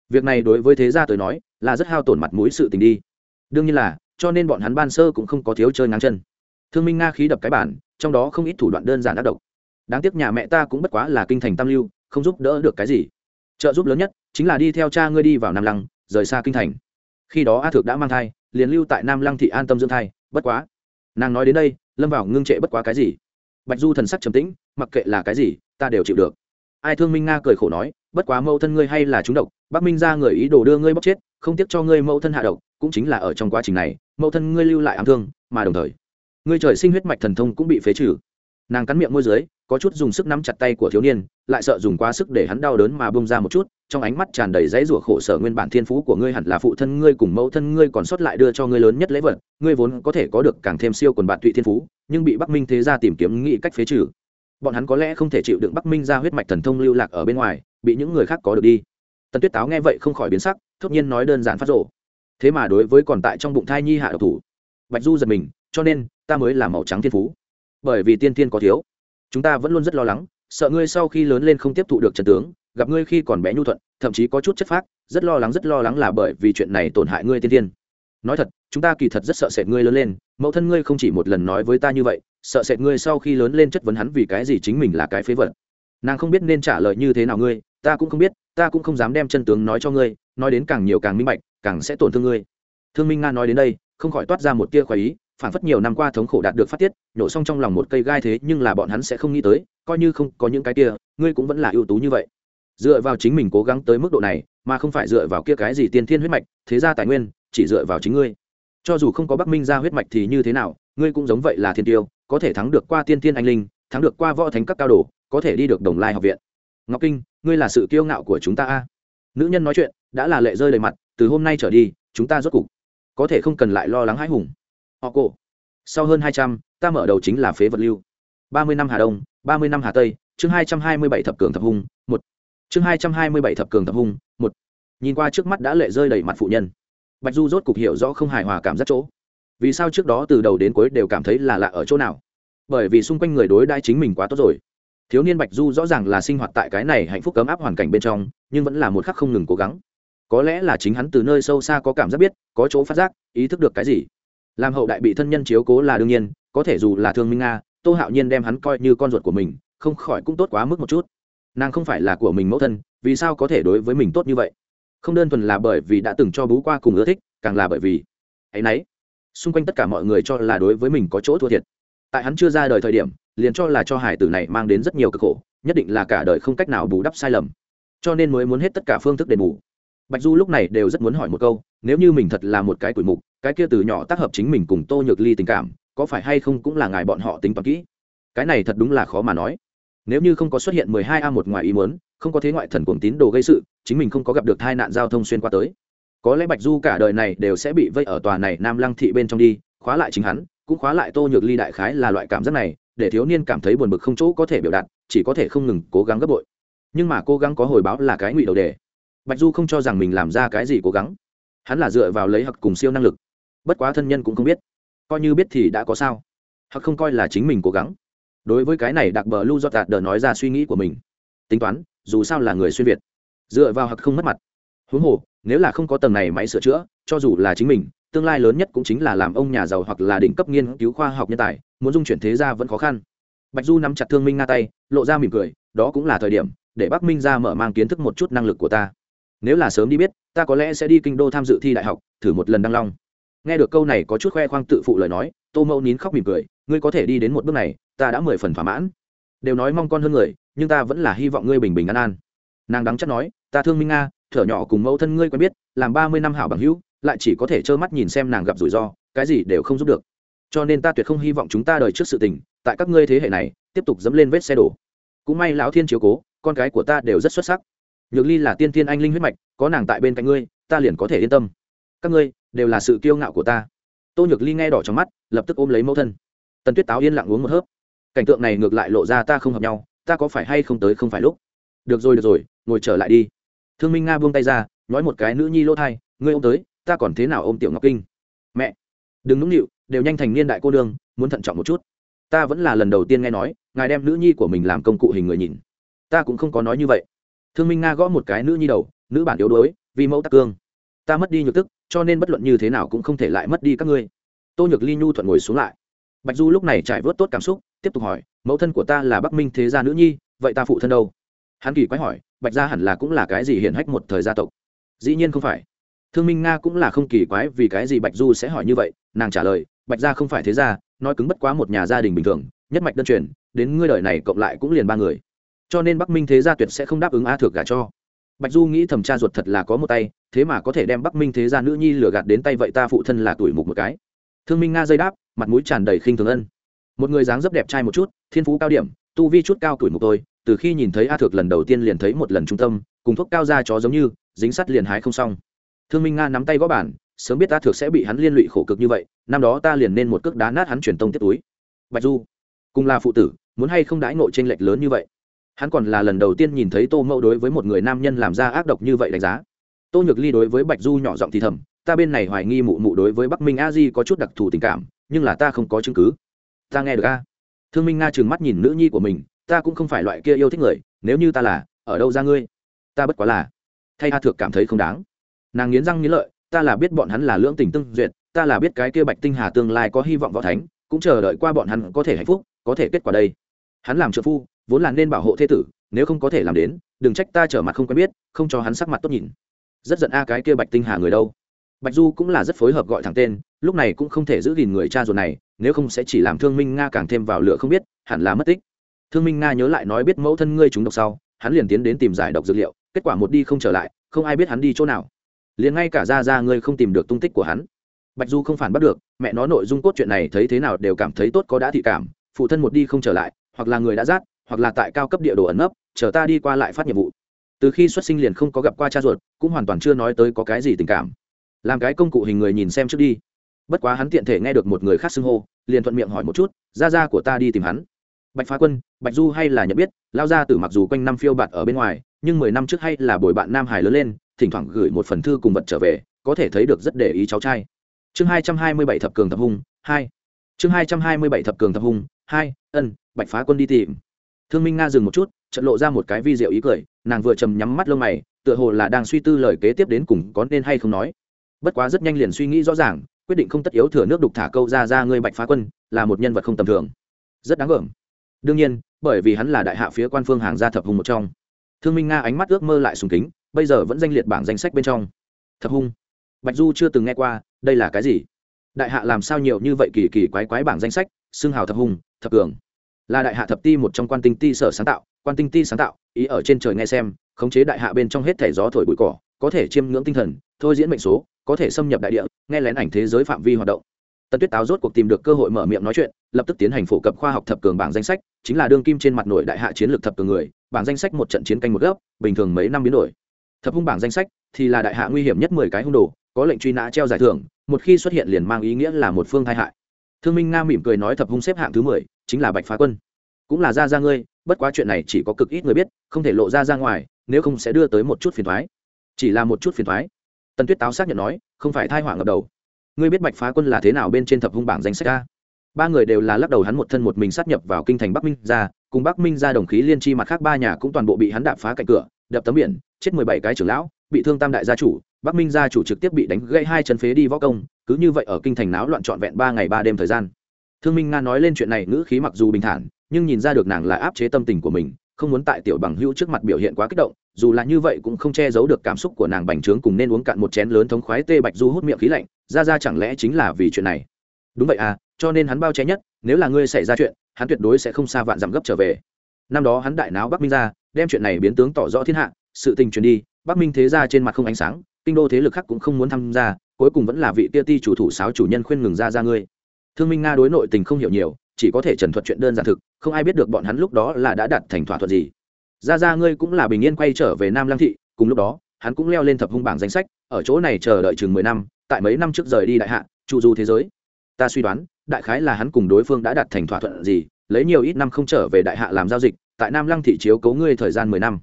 Việc này đối với thế gia tới nói, là rất hao tổn mặt mũi sự tình đi. Đương nhiên là, cho nên bọn hắn ban sơ cũng không có thiếu chơi ngang chân. Thương minh nga khí đập cái bản, trong đó không ít thủ đoạn đơn giản ác độc. Đáng tiếc nhà mẹ ta cũng bất quá là kinh thành tam lưu, không giúp đỡ được cái gì. Trợ giúp lớn nhất chính là đi theo cha ngươi đi vào nam lăng, rời xa kinh thành. Khi đó a thược đã mang thai liền lưu tại nam lăng thị an tâm dưỡng thai, bất quá. Nàng nói đến đây, lâm vào ngưng trệ bất quá cái gì? Bạch du thần sắc trầm tĩnh, mặc kệ là cái gì, ta đều chịu được. Ai thương minh nga cười khổ nói, bất quá mẫu thân ngươi hay là chúng độc, bắc minh ra người ý đồ đưa ngươi bóc chết, không tiếc cho ngươi mẫu thân hạ độc, cũng chính là ở trong quá trình này, mẫu thân ngươi lưu lại ám thương, mà đồng thời, ngươi trời sinh huyết mạch thần thông cũng bị phế trừ nàng cắn miệng môi dưới, có chút dùng sức nắm chặt tay của thiếu niên, lại sợ dùng quá sức để hắn đau đớn mà bông ra một chút, trong ánh mắt tràn đầy dãy rủa khổ sở nguyên bản thiên phú của ngươi hẳn là phụ thân ngươi cùng mẫu thân ngươi còn sót lại đưa cho ngươi lớn nhất lễ vật, ngươi vốn có thể có được càng thêm siêu quần bạn tụy thiên phú, nhưng bị bắc minh thế gia tìm kiếm nghĩ cách phế trừ. Bọn hắn có lẽ không thể chịu đựng bắc minh ra huyết mạch thần thông lưu lạc ở bên ngoài, bị những người khác có được đi. Tần tuyết táo nghe vậy không khỏi biến sắc, thốt nhiên nói đơn giản phát rộ thế mà đối với còn tại trong bụng thai nhi hạ độc thủ, bạch du giật mình, cho nên ta mới là màu trắng thiên phú bởi vì tiên tiên có thiếu. Chúng ta vẫn luôn rất lo lắng, sợ ngươi sau khi lớn lên không tiếp thụ được trần tướng, gặp ngươi khi còn bé nhu thuận, thậm chí có chút chất phác, rất lo lắng, rất lo lắng là bởi vì chuyện này tổn hại ngươi tiên tiên nói thật, chúng ta kỳ thật rất sợ sệt ngươi lớn lên, mẫu thân ngươi không chỉ một lần nói với ta như vậy, sợ sệt ngươi sau khi lớn lên chất vấn hắn vì cái gì chính mình là cái phế vật. Nàng không biết nên trả lời như thế nào ngươi, ta cũng không biết, ta cũng không dám đem chân tướng nói cho ngươi, nói đến càng nhiều càng minh bạch, càng sẽ tổn thương ngươi. Thương minh nga nói đến đây, không khỏi toát ra một tia khoái ý phản phất nhiều năm qua thống khổ đạt được phát tiết nhổ xong trong lòng một cây gai thế nhưng là bọn hắn sẽ không nghĩ tới, coi như không có những cái kia, ngươi cũng vẫn là ưu tú như vậy. Dựa vào chính mình cố gắng tới mức độ này, mà không phải dựa vào kia cái gì tiên thiên huyết mạch, thế ra tài nguyên, chỉ dựa vào chính ngươi. Cho dù không có bắc minh ra huyết mạch thì như thế nào, ngươi cũng giống vậy là thiên tiêu, có thể thắng được qua tiên thiên anh linh, thắng được qua võ thánh các cao đồ, có thể đi được đồng lai học viện. Ngọc kinh, ngươi là sự kiêu ngạo của chúng ta a. Nữ nhân nói chuyện, đã là lệ rơi đầy mặt, từ hôm nay trở đi, chúng ta rốt cục có thể không cần lại lo lắng hãi hùng họ cổ. Sau hơn hai trăm, ta mở đầu chính là phế vật lưu. ba mươi năm hà đông, ba mươi năm hà tây, chương hai trăm hai mươi bảy thập cường thập hung, một. Chương hai trăm hai mươi bảy thập cường thập hung, một. Nhìn qua trước mắt đã lệ rơi đầy mặt phụ nhân. Bạch du rốt cục hiểu rõ không hài hòa cảm giác chỗ. Vì sao trước đó từ đầu đến cuối đều cảm thấy là lạ ở chỗ nào? Bởi vì xung quanh người đối đãi chính mình quá tốt rồi. Thiếu niên bạch du rõ ràng là sinh hoạt tại cái này hạnh phúc cấm áp hoàn cảnh bên trong, nhưng vẫn là một khắc không ngừng cố gắng. Có lẽ là chính hắn từ nơi sâu xa có cảm giác biết, có chỗ phát giác, ý thức được cái gì làm hậu đại bị thân nhân chiếu cố là đương nhiên, có thể dù là thương minh nga, tô hạo nhiên đem hắn coi như con ruột của mình, không khỏi cũng tốt quá mức một chút. Nàng không phải là của mình mẫu thân, vì sao có thể đối với mình tốt như vậy? Không đơn thuần là bởi vì đã từng cho bú qua cùng ưa thích, càng là bởi vì ấ y n ấ y xung quanh tất cả mọi người cho là đối với mình có chỗ thua thiệt. Tại hắn chưa ra đời thời điểm, liền cho là cho hải tử này mang đến rất nhiều cực khổ, nhất định là cả đời không cách nào bù đắp sai lầm. Cho nên mới muốn hết tất cả phương thức đền bù. Bạch du lúc này đều rất muốn hỏi một câu, nếu như mình thật là một cái tuổi mục cái kia từ nhỏ tác hợp chính mình cùng tô nhược ly tình cảm, có phải hay không cũng là ngài bọn họ tính toán kỹ? Cái này thật đúng là khó mà nói. Nếu như không có xuất hiện mười hai a một ngoài ý muốn, không có thế ngoại thần cuồng tín đồ gây sự, chính mình không có gặp được tai nạn giao thông xuyên qua tới. Có lẽ bạch du cả đời này đều sẽ bị vây ở tòa này nam lăng thị bên trong đi, khóa lại chính hắn, cũng khóa lại tô nhược ly đại khái là loại cảm giác này, để thiếu niên cảm thấy buồn bực không chỗ có thể biểu đạt, chỉ có thể không ngừng cố gắng gấp bội. Nhưng mà cố gắng có hồi báo là cái ngụy đầu đề. Bạch du không cho rằng mình làm ra cái gì cố gắng. Hắn là dựa vào lấy hặc cùng siêu năng lực bất quá thân nhân cũng không biết. Coi như biết thì đã có sao. Hoặc không coi là chính mình cố gắng. Đối với cái này đặc bờ lưu do tạt đờ nói ra suy nghĩ của mình. Tính toán, dù sao là người xuyên việt. Dựa vào hoặc không mất mặt. Huống hồ, nếu là không có tầng này máy sửa chữa, cho dù là chính mình, tương lai lớn nhất cũng chính là làm ông nhà giàu hoặc là đỉnh cấp nghiên cứu khoa học nhân tài, muốn dung chuyển thế ra vẫn khó khăn. Bạch du nắm chặt thương minh nga tay, lộ ra mỉm cười, đó cũng là thời điểm để bắc minh ra mở mang kiến thức một chút năng lực của ta. Nếu là sớm đi biết, ta có lẽ sẽ đi kinh đô tham dự thi đại học, thử một lần đăng long nghe được câu này có chút khoe khoang tự phụ lời nói, tô mẫu nín khóc mỉm cười, ngươi có thể đi đến một bước này, ta đã mười phần thỏa mãn. Đều nói mong con hơn người, nhưng ta vẫn là hy vọng ngươi bình bình an an. Nàng đắng chắc nói, ta thương minh nga, thở nhỏ cùng mẫu thân ngươi quen biết, làm ba mươi năm hảo bằng hữu, lại chỉ có thể trơ mắt nhìn xem nàng gặp rủi ro, cái gì đều không giúp được. Cho nên ta tuyệt không hy vọng chúng ta đời trước sự tình, tại các ngươi thế hệ này, tiếp tục dẫm lên vết xe đổ. Cũng may lão thiên chiếu cố, con cái của ta đều rất xuất sắc. Nhược ly là tiên thiên anh linh huyết mạch, có nàng tại bên cạnh ngươi, ta liền có thể yên tâm các ngươi đều là sự kiêu ngạo của ta. Tô nhược ly nghe đỏ trong mắt, lập tức ôm lấy mẫu thân. Tần tuyết táo yên lặng uống một hớp. Cảnh tượng này ngược lại lộ ra ta không hợp nhau, ta có phải hay không tới không phải lúc? Được rồi được rồi, ngồi trở lại đi. Thương minh nga buông tay ra, nói một cái nữ nhi lỗ thai, ngươi ôm tới, ta còn thế nào ôm tiểu ngọc kinh? Mẹ, đừng nũng nịu, đều nhanh thành niên đại cô đương muốn thận trọng một chút. Ta vẫn là lần đầu tiên nghe nói, ngài đem nữ nhi của mình làm công cụ hình người nhìn. Ta cũng không có nói như vậy. Thương minh nga gõ một cái nữ nhi đầu, nữ bản yếu đuối, vì mẫu tắc cương. Ta mất đi nhược tức cho nên bất luận như thế nào cũng không thể lại mất đi các ngươi. Tô nhược ly nhu thuận ngồi xuống lại. Bạch du lúc này trải vớt tốt cảm xúc, tiếp tục hỏi, mẫu thân của ta là bắc minh thế gia nữ nhi, vậy ta phụ thân đâu? Hắn kỳ quái hỏi, bạch gia hẳn là cũng là cái gì hiển hách một thời gia tộc? Dĩ nhiên không phải. Thương minh nga cũng là không kỳ quái vì cái gì bạch du sẽ hỏi như vậy, nàng trả lời, bạch gia không phải thế gia, nói cứng bất quá một nhà gia đình bình thường, nhất mạch đơn truyền, đến ngươi đời này cộng lại cũng liền ba người. Cho nên bắc minh thế gia tuyệt sẽ không đáp ứng a thược gả cho bạch du nghĩ thẩm tra ruột thật là có một tay, thế mà có thể đem bắc minh thế gia nữ nhi lừa gạt đến tay vậy ta phụ thân là tuổi mục một cái. Thương minh nga dây đáp, mặt mũi tràn đầy khinh thường ân. Một người dáng dấp đẹp trai một chút, thiên phú cao điểm, tu vi chút cao tuổi mục tôi, từ khi nhìn thấy a thược lần đầu tiên liền thấy một lần trung tâm, cùng thuốc cao ra chó giống như, dính sắt liền hái không xong. Thương minh nga nắm tay gõ bản sớm biết ta thược sẽ bị hắn liên lụy khổ cực như vậy, năm đó ta liền nên một cước đá nát hắn truyền tông tiếp túi. Bạch du, cùng là phụ tử, muốn hay không đãi ngộ t r ê n lệch lớn như vậy? Hắn còn là lần đầu tiên nhìn thấy tô mẫu đối với một người nam nhân làm ra ác độc như vậy đánh giá. Tô nhược ly đối với bạch du nhỏ giọng thì thầm, ta bên này hoài nghi mụ mụ đối với bắc minh a di có chút đặc thù tình cảm, nhưng là ta không có chứng cứ. Ta nghe được a. Thương minh nga trừng mắt nhìn nữ nhi của mình, ta cũng không phải loại kia yêu thích người, nếu như ta là, ở đâu ra ngươi? Ta bất quá là. Thay a thược cảm thấy không đáng. Nàng nghiến răng nghiến lợi, ta là biết bọn hắn là lưỡng tình tương duyệt, ta là biết cái kia bạch tinh hà tương lai có hy vọng võ thánh, cũng chờ đợi qua bọn hắn có thể hạnh phúc, có thể kết quả đây. Hắn làm trợ phu vốn là nên bảo hộ thế tử, nếu không có thể làm đến, đừng trách ta trở mặt không quen biết, không cho hắn sắc mặt tốt nhìn. Rất giận a cái kia bạch tinh hà người đâu. Bạch du cũng là rất phối hợp gọi thẳng tên, lúc này cũng không thể giữ gìn người cha ruột này, nếu không sẽ chỉ làm thương minh nga càng thêm vào lửa không biết, hẳn là mất tích. Thương minh nga nhớ lại nói biết mẫu thân ngươi chúng độc sau, hắn liền tiến đến tìm giải độc dược liệu, kết quả một đi không trở lại, không ai biết hắn đi chỗ nào. Liền ngay cả ra ra ngươi không tìm được tung tích của hắn. Bạch du không phản bắt được, mẹ nó nội dung cốt chuyện này thấy thế nào đều cảm thấy tốt có đã thị cảm, phụ thân một đi không trở lại, hoặc là người đã rát hoặc là tại cao cấp địa đồ ẩn nấp, chờ ta đi qua lại phát nhiệm vụ. Từ khi xuất sinh liền không có gặp qua cha ruột, cũng hoàn toàn chưa nói tới có cái gì tình cảm. Làm cái công cụ hình người nhìn xem trước đi. Bất quá hắn tiện thể nghe được một người khác xưng hô, liền thuận miệng hỏi một chút, ra ra của ta đi tìm hắn. Bạch phá quân, bạch du hay là nhận biết lao ra từ mặc dù quanh năm phiêu bạt ở bên ngoài, nhưng mười năm trước hay là bồi bạn nam hải lớn lên, thỉnh thoảng gửi một phần thư cùng vật trở về, có thể thấy được rất để ý cháu trai. Chương hai trăm hai mươi bảy thập cường thập hung, hai. Chương hai trăm hai mươi bảy thập cường thập hung, hai. Ân, bạch phá quân đi tìm thương minh nga dừng một chút trận lộ ra một cái vi diệu ý cười, nàng vừa chầm nhắm mắt lông mày, tựa hồ là đang suy tư lời kế tiếp đến cùng có nên hay không nói. Bất quá rất nhanh liền suy nghĩ rõ ràng, quyết định không tất yếu thừa nước đục thả câu ra ra ngươi bạch phá quân, là một nhân vật không tầm thường. Rất đáng gờm đương nhiên, bởi vì hắn là đại hạ phía quan phương hàng gia thập hùng một trong. Thương minh nga ánh mắt ước mơ lại sùng kính, bây giờ vẫn danh liệt bảng danh sách bên trong. Thập hung bạch du chưa từng nghe qua, đây là cái gì? Đại hạ làm sao nhiều như vậy kỳ kỳ quái quái bảng danh sách, xưng hào thập hung thập cường là đại hạ thập ti một trong quan tinh ti sở sáng tạo, quan tinh ti sáng tạo, ý ở trên trời nghe xem, khống chế đại hạ bên trong hết thể gió thổi bụi cỏ, có thể chiêm ngưỡng tinh thần, thôi diễn mệnh số, có thể xâm nhập đại địa, nghe lén ảnh thế giới phạm vi hoạt động. Tần tuyết táo rốt cuộc tìm được cơ hội mở miệng nói chuyện, lập tức tiến hành phổ cập khoa học thập cường bảng danh sách, chính là đương kim trên mặt nổi đại hạ chiến lược thập cường người, bảng danh sách một trận chiến canh một gấp, bình thường mấy năm biến đổi. Thập hung bảng danh sách thì là đại hạ nguy hiểm nhất mười cái hung đồ, có lệnh truy nã treo giải thưởng, một khi xuất hiện liền mang ý nghĩa là một phương tai hại. Thương minh nga mỉm cười nói thập hung xếp hạng thứ mười chính là bạch phá quân. Cũng là ra ra ngươi, bất quá chuyện này chỉ có cực ít người biết, không thể lộ ra ra ngoài, nếu không sẽ đưa tới một chút phiền thoái chỉ là một chút phiền thoái tần tuyết táo xác nhận nói, không phải thai hoảng ngập đầu. Ngươi biết bạch phá quân là thế nào bên trên thập hung bảng danh sách a? Ba người đều là lắc đầu hắn một thân một mình sát nhập vào kinh thành bắc minh ra cùng bắc minh ra đồng khí liên tri mặt khác ba nhà cũng toàn bộ bị hắn đạp phá cạnh cửa, đập tấm biển, chết mười bảy cái trưởng lão, bị thương tam đại gia chủ, bắc minh gia chủ trực tiếp bị đánh gãy hai chân phế đi võ công, cứ như vậy ở kinh thành náo loạn trọn vẹn ba ngày ba đêm thời gian thương minh nga nói lên chuyện này ngữ khí mặc dù bình thản, nhưng nhìn ra được nàng là áp chế tâm tình của mình, không muốn tại tiểu bằng hữu trước mặt biểu hiện quá kích động, dù là như vậy cũng không che giấu được cảm xúc của nàng bành trướng cùng nên uống cạn một chén lớn thống khoái tê bạch du hút miệng khí lạnh, ra ra chẳng lẽ chính là vì chuyện này? Đúng vậy à cho nên hắn bao che nhất, nếu là ngươi xảy ra chuyện, hắn tuyệt đối sẽ không xa vạn dặm gấp trở về. Năm đó hắn đại náo bắc minh ra, đem chuyện này biến tướng tỏ rõ thiên hạ, sự tình truyền đi, bắc minh thế ra trên mặt không ánh sáng, kinh đô thế lực khác cũng không muốn tham gia, cuối cùng vẫn là vị tia ti chủ thủ sáo chủ nhân khuyên ngừng ra ra ngươi thương minh nga đối nội tình không hiểu nhiều, chỉ có thể trần thuật chuyện đơn giản thực, không ai biết được bọn hắn lúc đó là đã đặt thành thỏa thuận gì. Ra ra ngươi cũng là bình yên quay trở về nam lăng thị, cùng lúc đó, hắn cũng leo lên thập hung bảng danh sách, ở chỗ này chờ đợi chừng mười năm, tại mấy năm trước rời đi đại hạ, trụ du thế giới. Ta suy đoán, đại khái là hắn cùng đối phương đã đặt thành thỏa thuận gì, lấy nhiều ít năm không trở về đại hạ làm giao dịch, tại nam lăng thị chiếu cấu ngươi thời gian mười năm.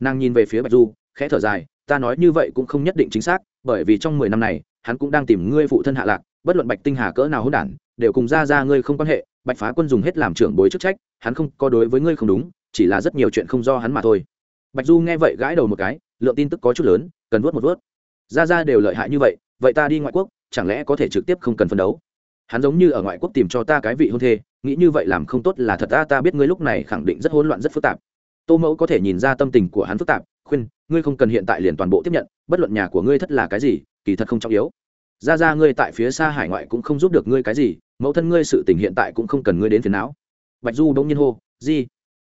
Nàng nhìn về phía bạch du, khẽ thở dài, ta nói như vậy cũng không nhất định chính xác, bởi vì trong mười năm này, hắn cũng đang tìm ngươi phụ thân hạ lạc bất luận bạch tinh hà cỡ nào hỗn đản, đều cùng ra ra ngươi không quan hệ, bạch phá quân dùng hết làm trưởng bối chức trách, hắn không có đối với ngươi không đúng, chỉ là rất nhiều chuyện không do hắn mà thôi. Bạch du nghe vậy gãi đầu một cái, lượng tin tức có chút lớn, cần vuốt một vuốt. Ra ra đều lợi hại như vậy vậy ta đi ngoại quốc, chẳng lẽ có thể trực tiếp không cần phân đấu? Hắn giống như ở ngoại quốc tìm cho ta cái vị hôn thê, nghĩ như vậy làm không tốt là thật ta ta biết ngươi lúc này khẳng định rất hỗn loạn, rất phức tạp. Tô mẫu có thể nhìn ra tâm tình của hắn phức tạp, khuyên, ngươi không cần hiện tại liền toàn bộ tiếp nhận, bất luận nhà của ngươi thất là cái gì, kỳ thật không trọng yếu ra ra ngươi tại phía xa hải ngoại cũng không giúp được ngươi cái gì, mẫu thân ngươi sự tình hiện tại cũng không cần ngươi đến phiền não. Bạch du bỗng nhiên hô, di,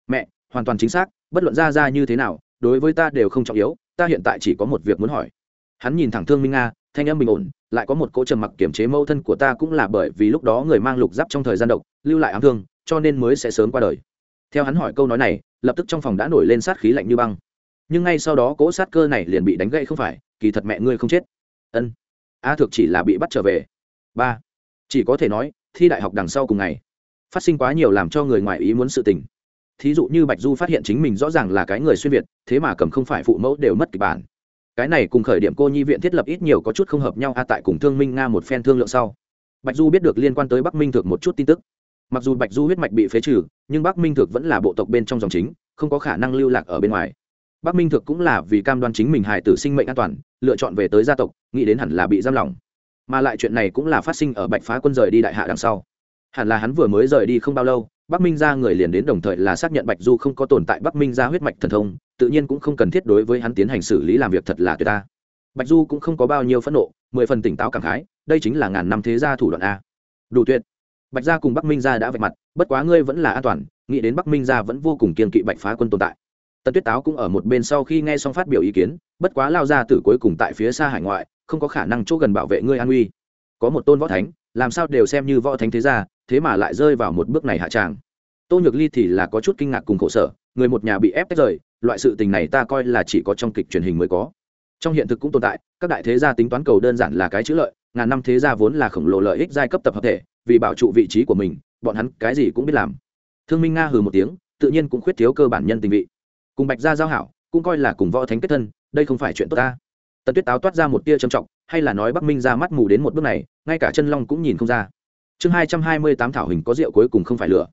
mẹ, hoàn toàn chính xác, bất luận ra ra như thế nào, đối với ta đều không trọng yếu, ta hiện tại chỉ có một việc muốn hỏi. Hắn nhìn thẳng thương minh nga, thanh âm bình ổn, lại có một cỗ trầm mặc kiểm chế mẫu thân của ta cũng là bởi vì lúc đó người mang lục giáp trong thời gian độc, lưu lại ám thương, cho nên mới sẽ sớm qua đời. Theo hắn hỏi câu nói này, lập tức trong phòng đã nổi lên sát khí lạnh như băng. Nhưng ngay sau đó cỗ sát cơ này liền bị đánh gậy không phải, kỳ thật mẹ ngươi không chết. Ân a thực chỉ là bị bắt trở về. Ba, chỉ có thể nói, thi đại học đằng sau cùng ngày, phát sinh quá nhiều làm cho người ngoài ý muốn sự tình. Thí dụ như bạch du phát hiện chính mình rõ ràng là cái người xuyên việt, thế mà cầm không phải phụ mẫu đều mất kịch bản. Cái này cùng khởi điểm cô nhi viện thiết lập ít nhiều có chút không hợp nhau, a, tại cùng thương minh nga một phen thương lượng sau, bạch du biết được liên quan tới bắc minh thực một chút tin tức. Mặc dù bạch du huyết mạch bị phế trừ, nhưng bắc minh thực vẫn là bộ tộc bên trong dòng chính, không có khả năng lưu lạc ở bên ngoài. Bắc minh thực cũng là vì cam đoan chính mình hài tử sinh mệnh an toàn lựa chọn về tới gia tộc, nghĩ đến hẳn là bị giam lỏng. Mà lại chuyện này cũng là phát sinh ở bạch phá quân rời đi đại hạ đằng sau. Hẳn là hắn vừa mới rời đi không bao lâu, bắc minh ra người liền đến đồng thời là xác nhận bạch du không có tồn tại bắc minh ra huyết mạch thần thông, tự nhiên cũng không cần thiết đối với hắn tiến hành xử lý làm việc thật là tuyệt ta. Bạch du cũng không có bao nhiêu phẫn nộ, mười phần tỉnh táo cảm khái, đây chính là ngàn năm thế gia thủ đoạn a. Đủ tuyệt. Bạch gia cùng bắc minh gia đã vạch mặt, bất quá ngươi vẫn là an toàn, nghĩ đến bắc minh gia vẫn vô cùng kiên kỵ bạch phá quân tồn tại tần tuyết táo cũng ở một bên sau khi nghe xong phát biểu ý kiến, bất quá lao ra từ cuối cùng tại phía xa hải ngoại, không có khả năng chỗ gần bảo vệ ngươi an uy. Có một tôn võ thánh, làm sao đều xem như võ thánh thế gia, thế mà lại rơi vào một bước này hạ tràng. Tô nhược ly thì là có chút kinh ngạc cùng khổ sở, người một nhà bị ép tách rời, loại sự tình này ta coi là chỉ có trong kịch truyền hình mới có. Trong hiện thực cũng tồn tại, các đại thế gia tính toán cầu đơn giản là cái chữ lợi, ngàn năm thế gia vốn là khổng lồ lợi ích giai cấp tập hợp thể, vì bảo trụ vị trí của mình, bọn hắn cái gì cũng biết làm. Thương minh nga hừ một tiếng, tự nhiên cũng khuyết thiếu cơ bản nhân tình vị cùng bạch gia giao hảo, cũng coi là cùng võ thánh kết thân, đây không phải chuyện tốt ta. Tần tuyết táo toát ra một tia trầm trọng, hay là nói bắc minh ra mắt mù đến một bước này, ngay cả chân long cũng nhìn không ra. Chương hai trăm hai mươi tám thảo hình có rượu cuối cùng không phải lửa.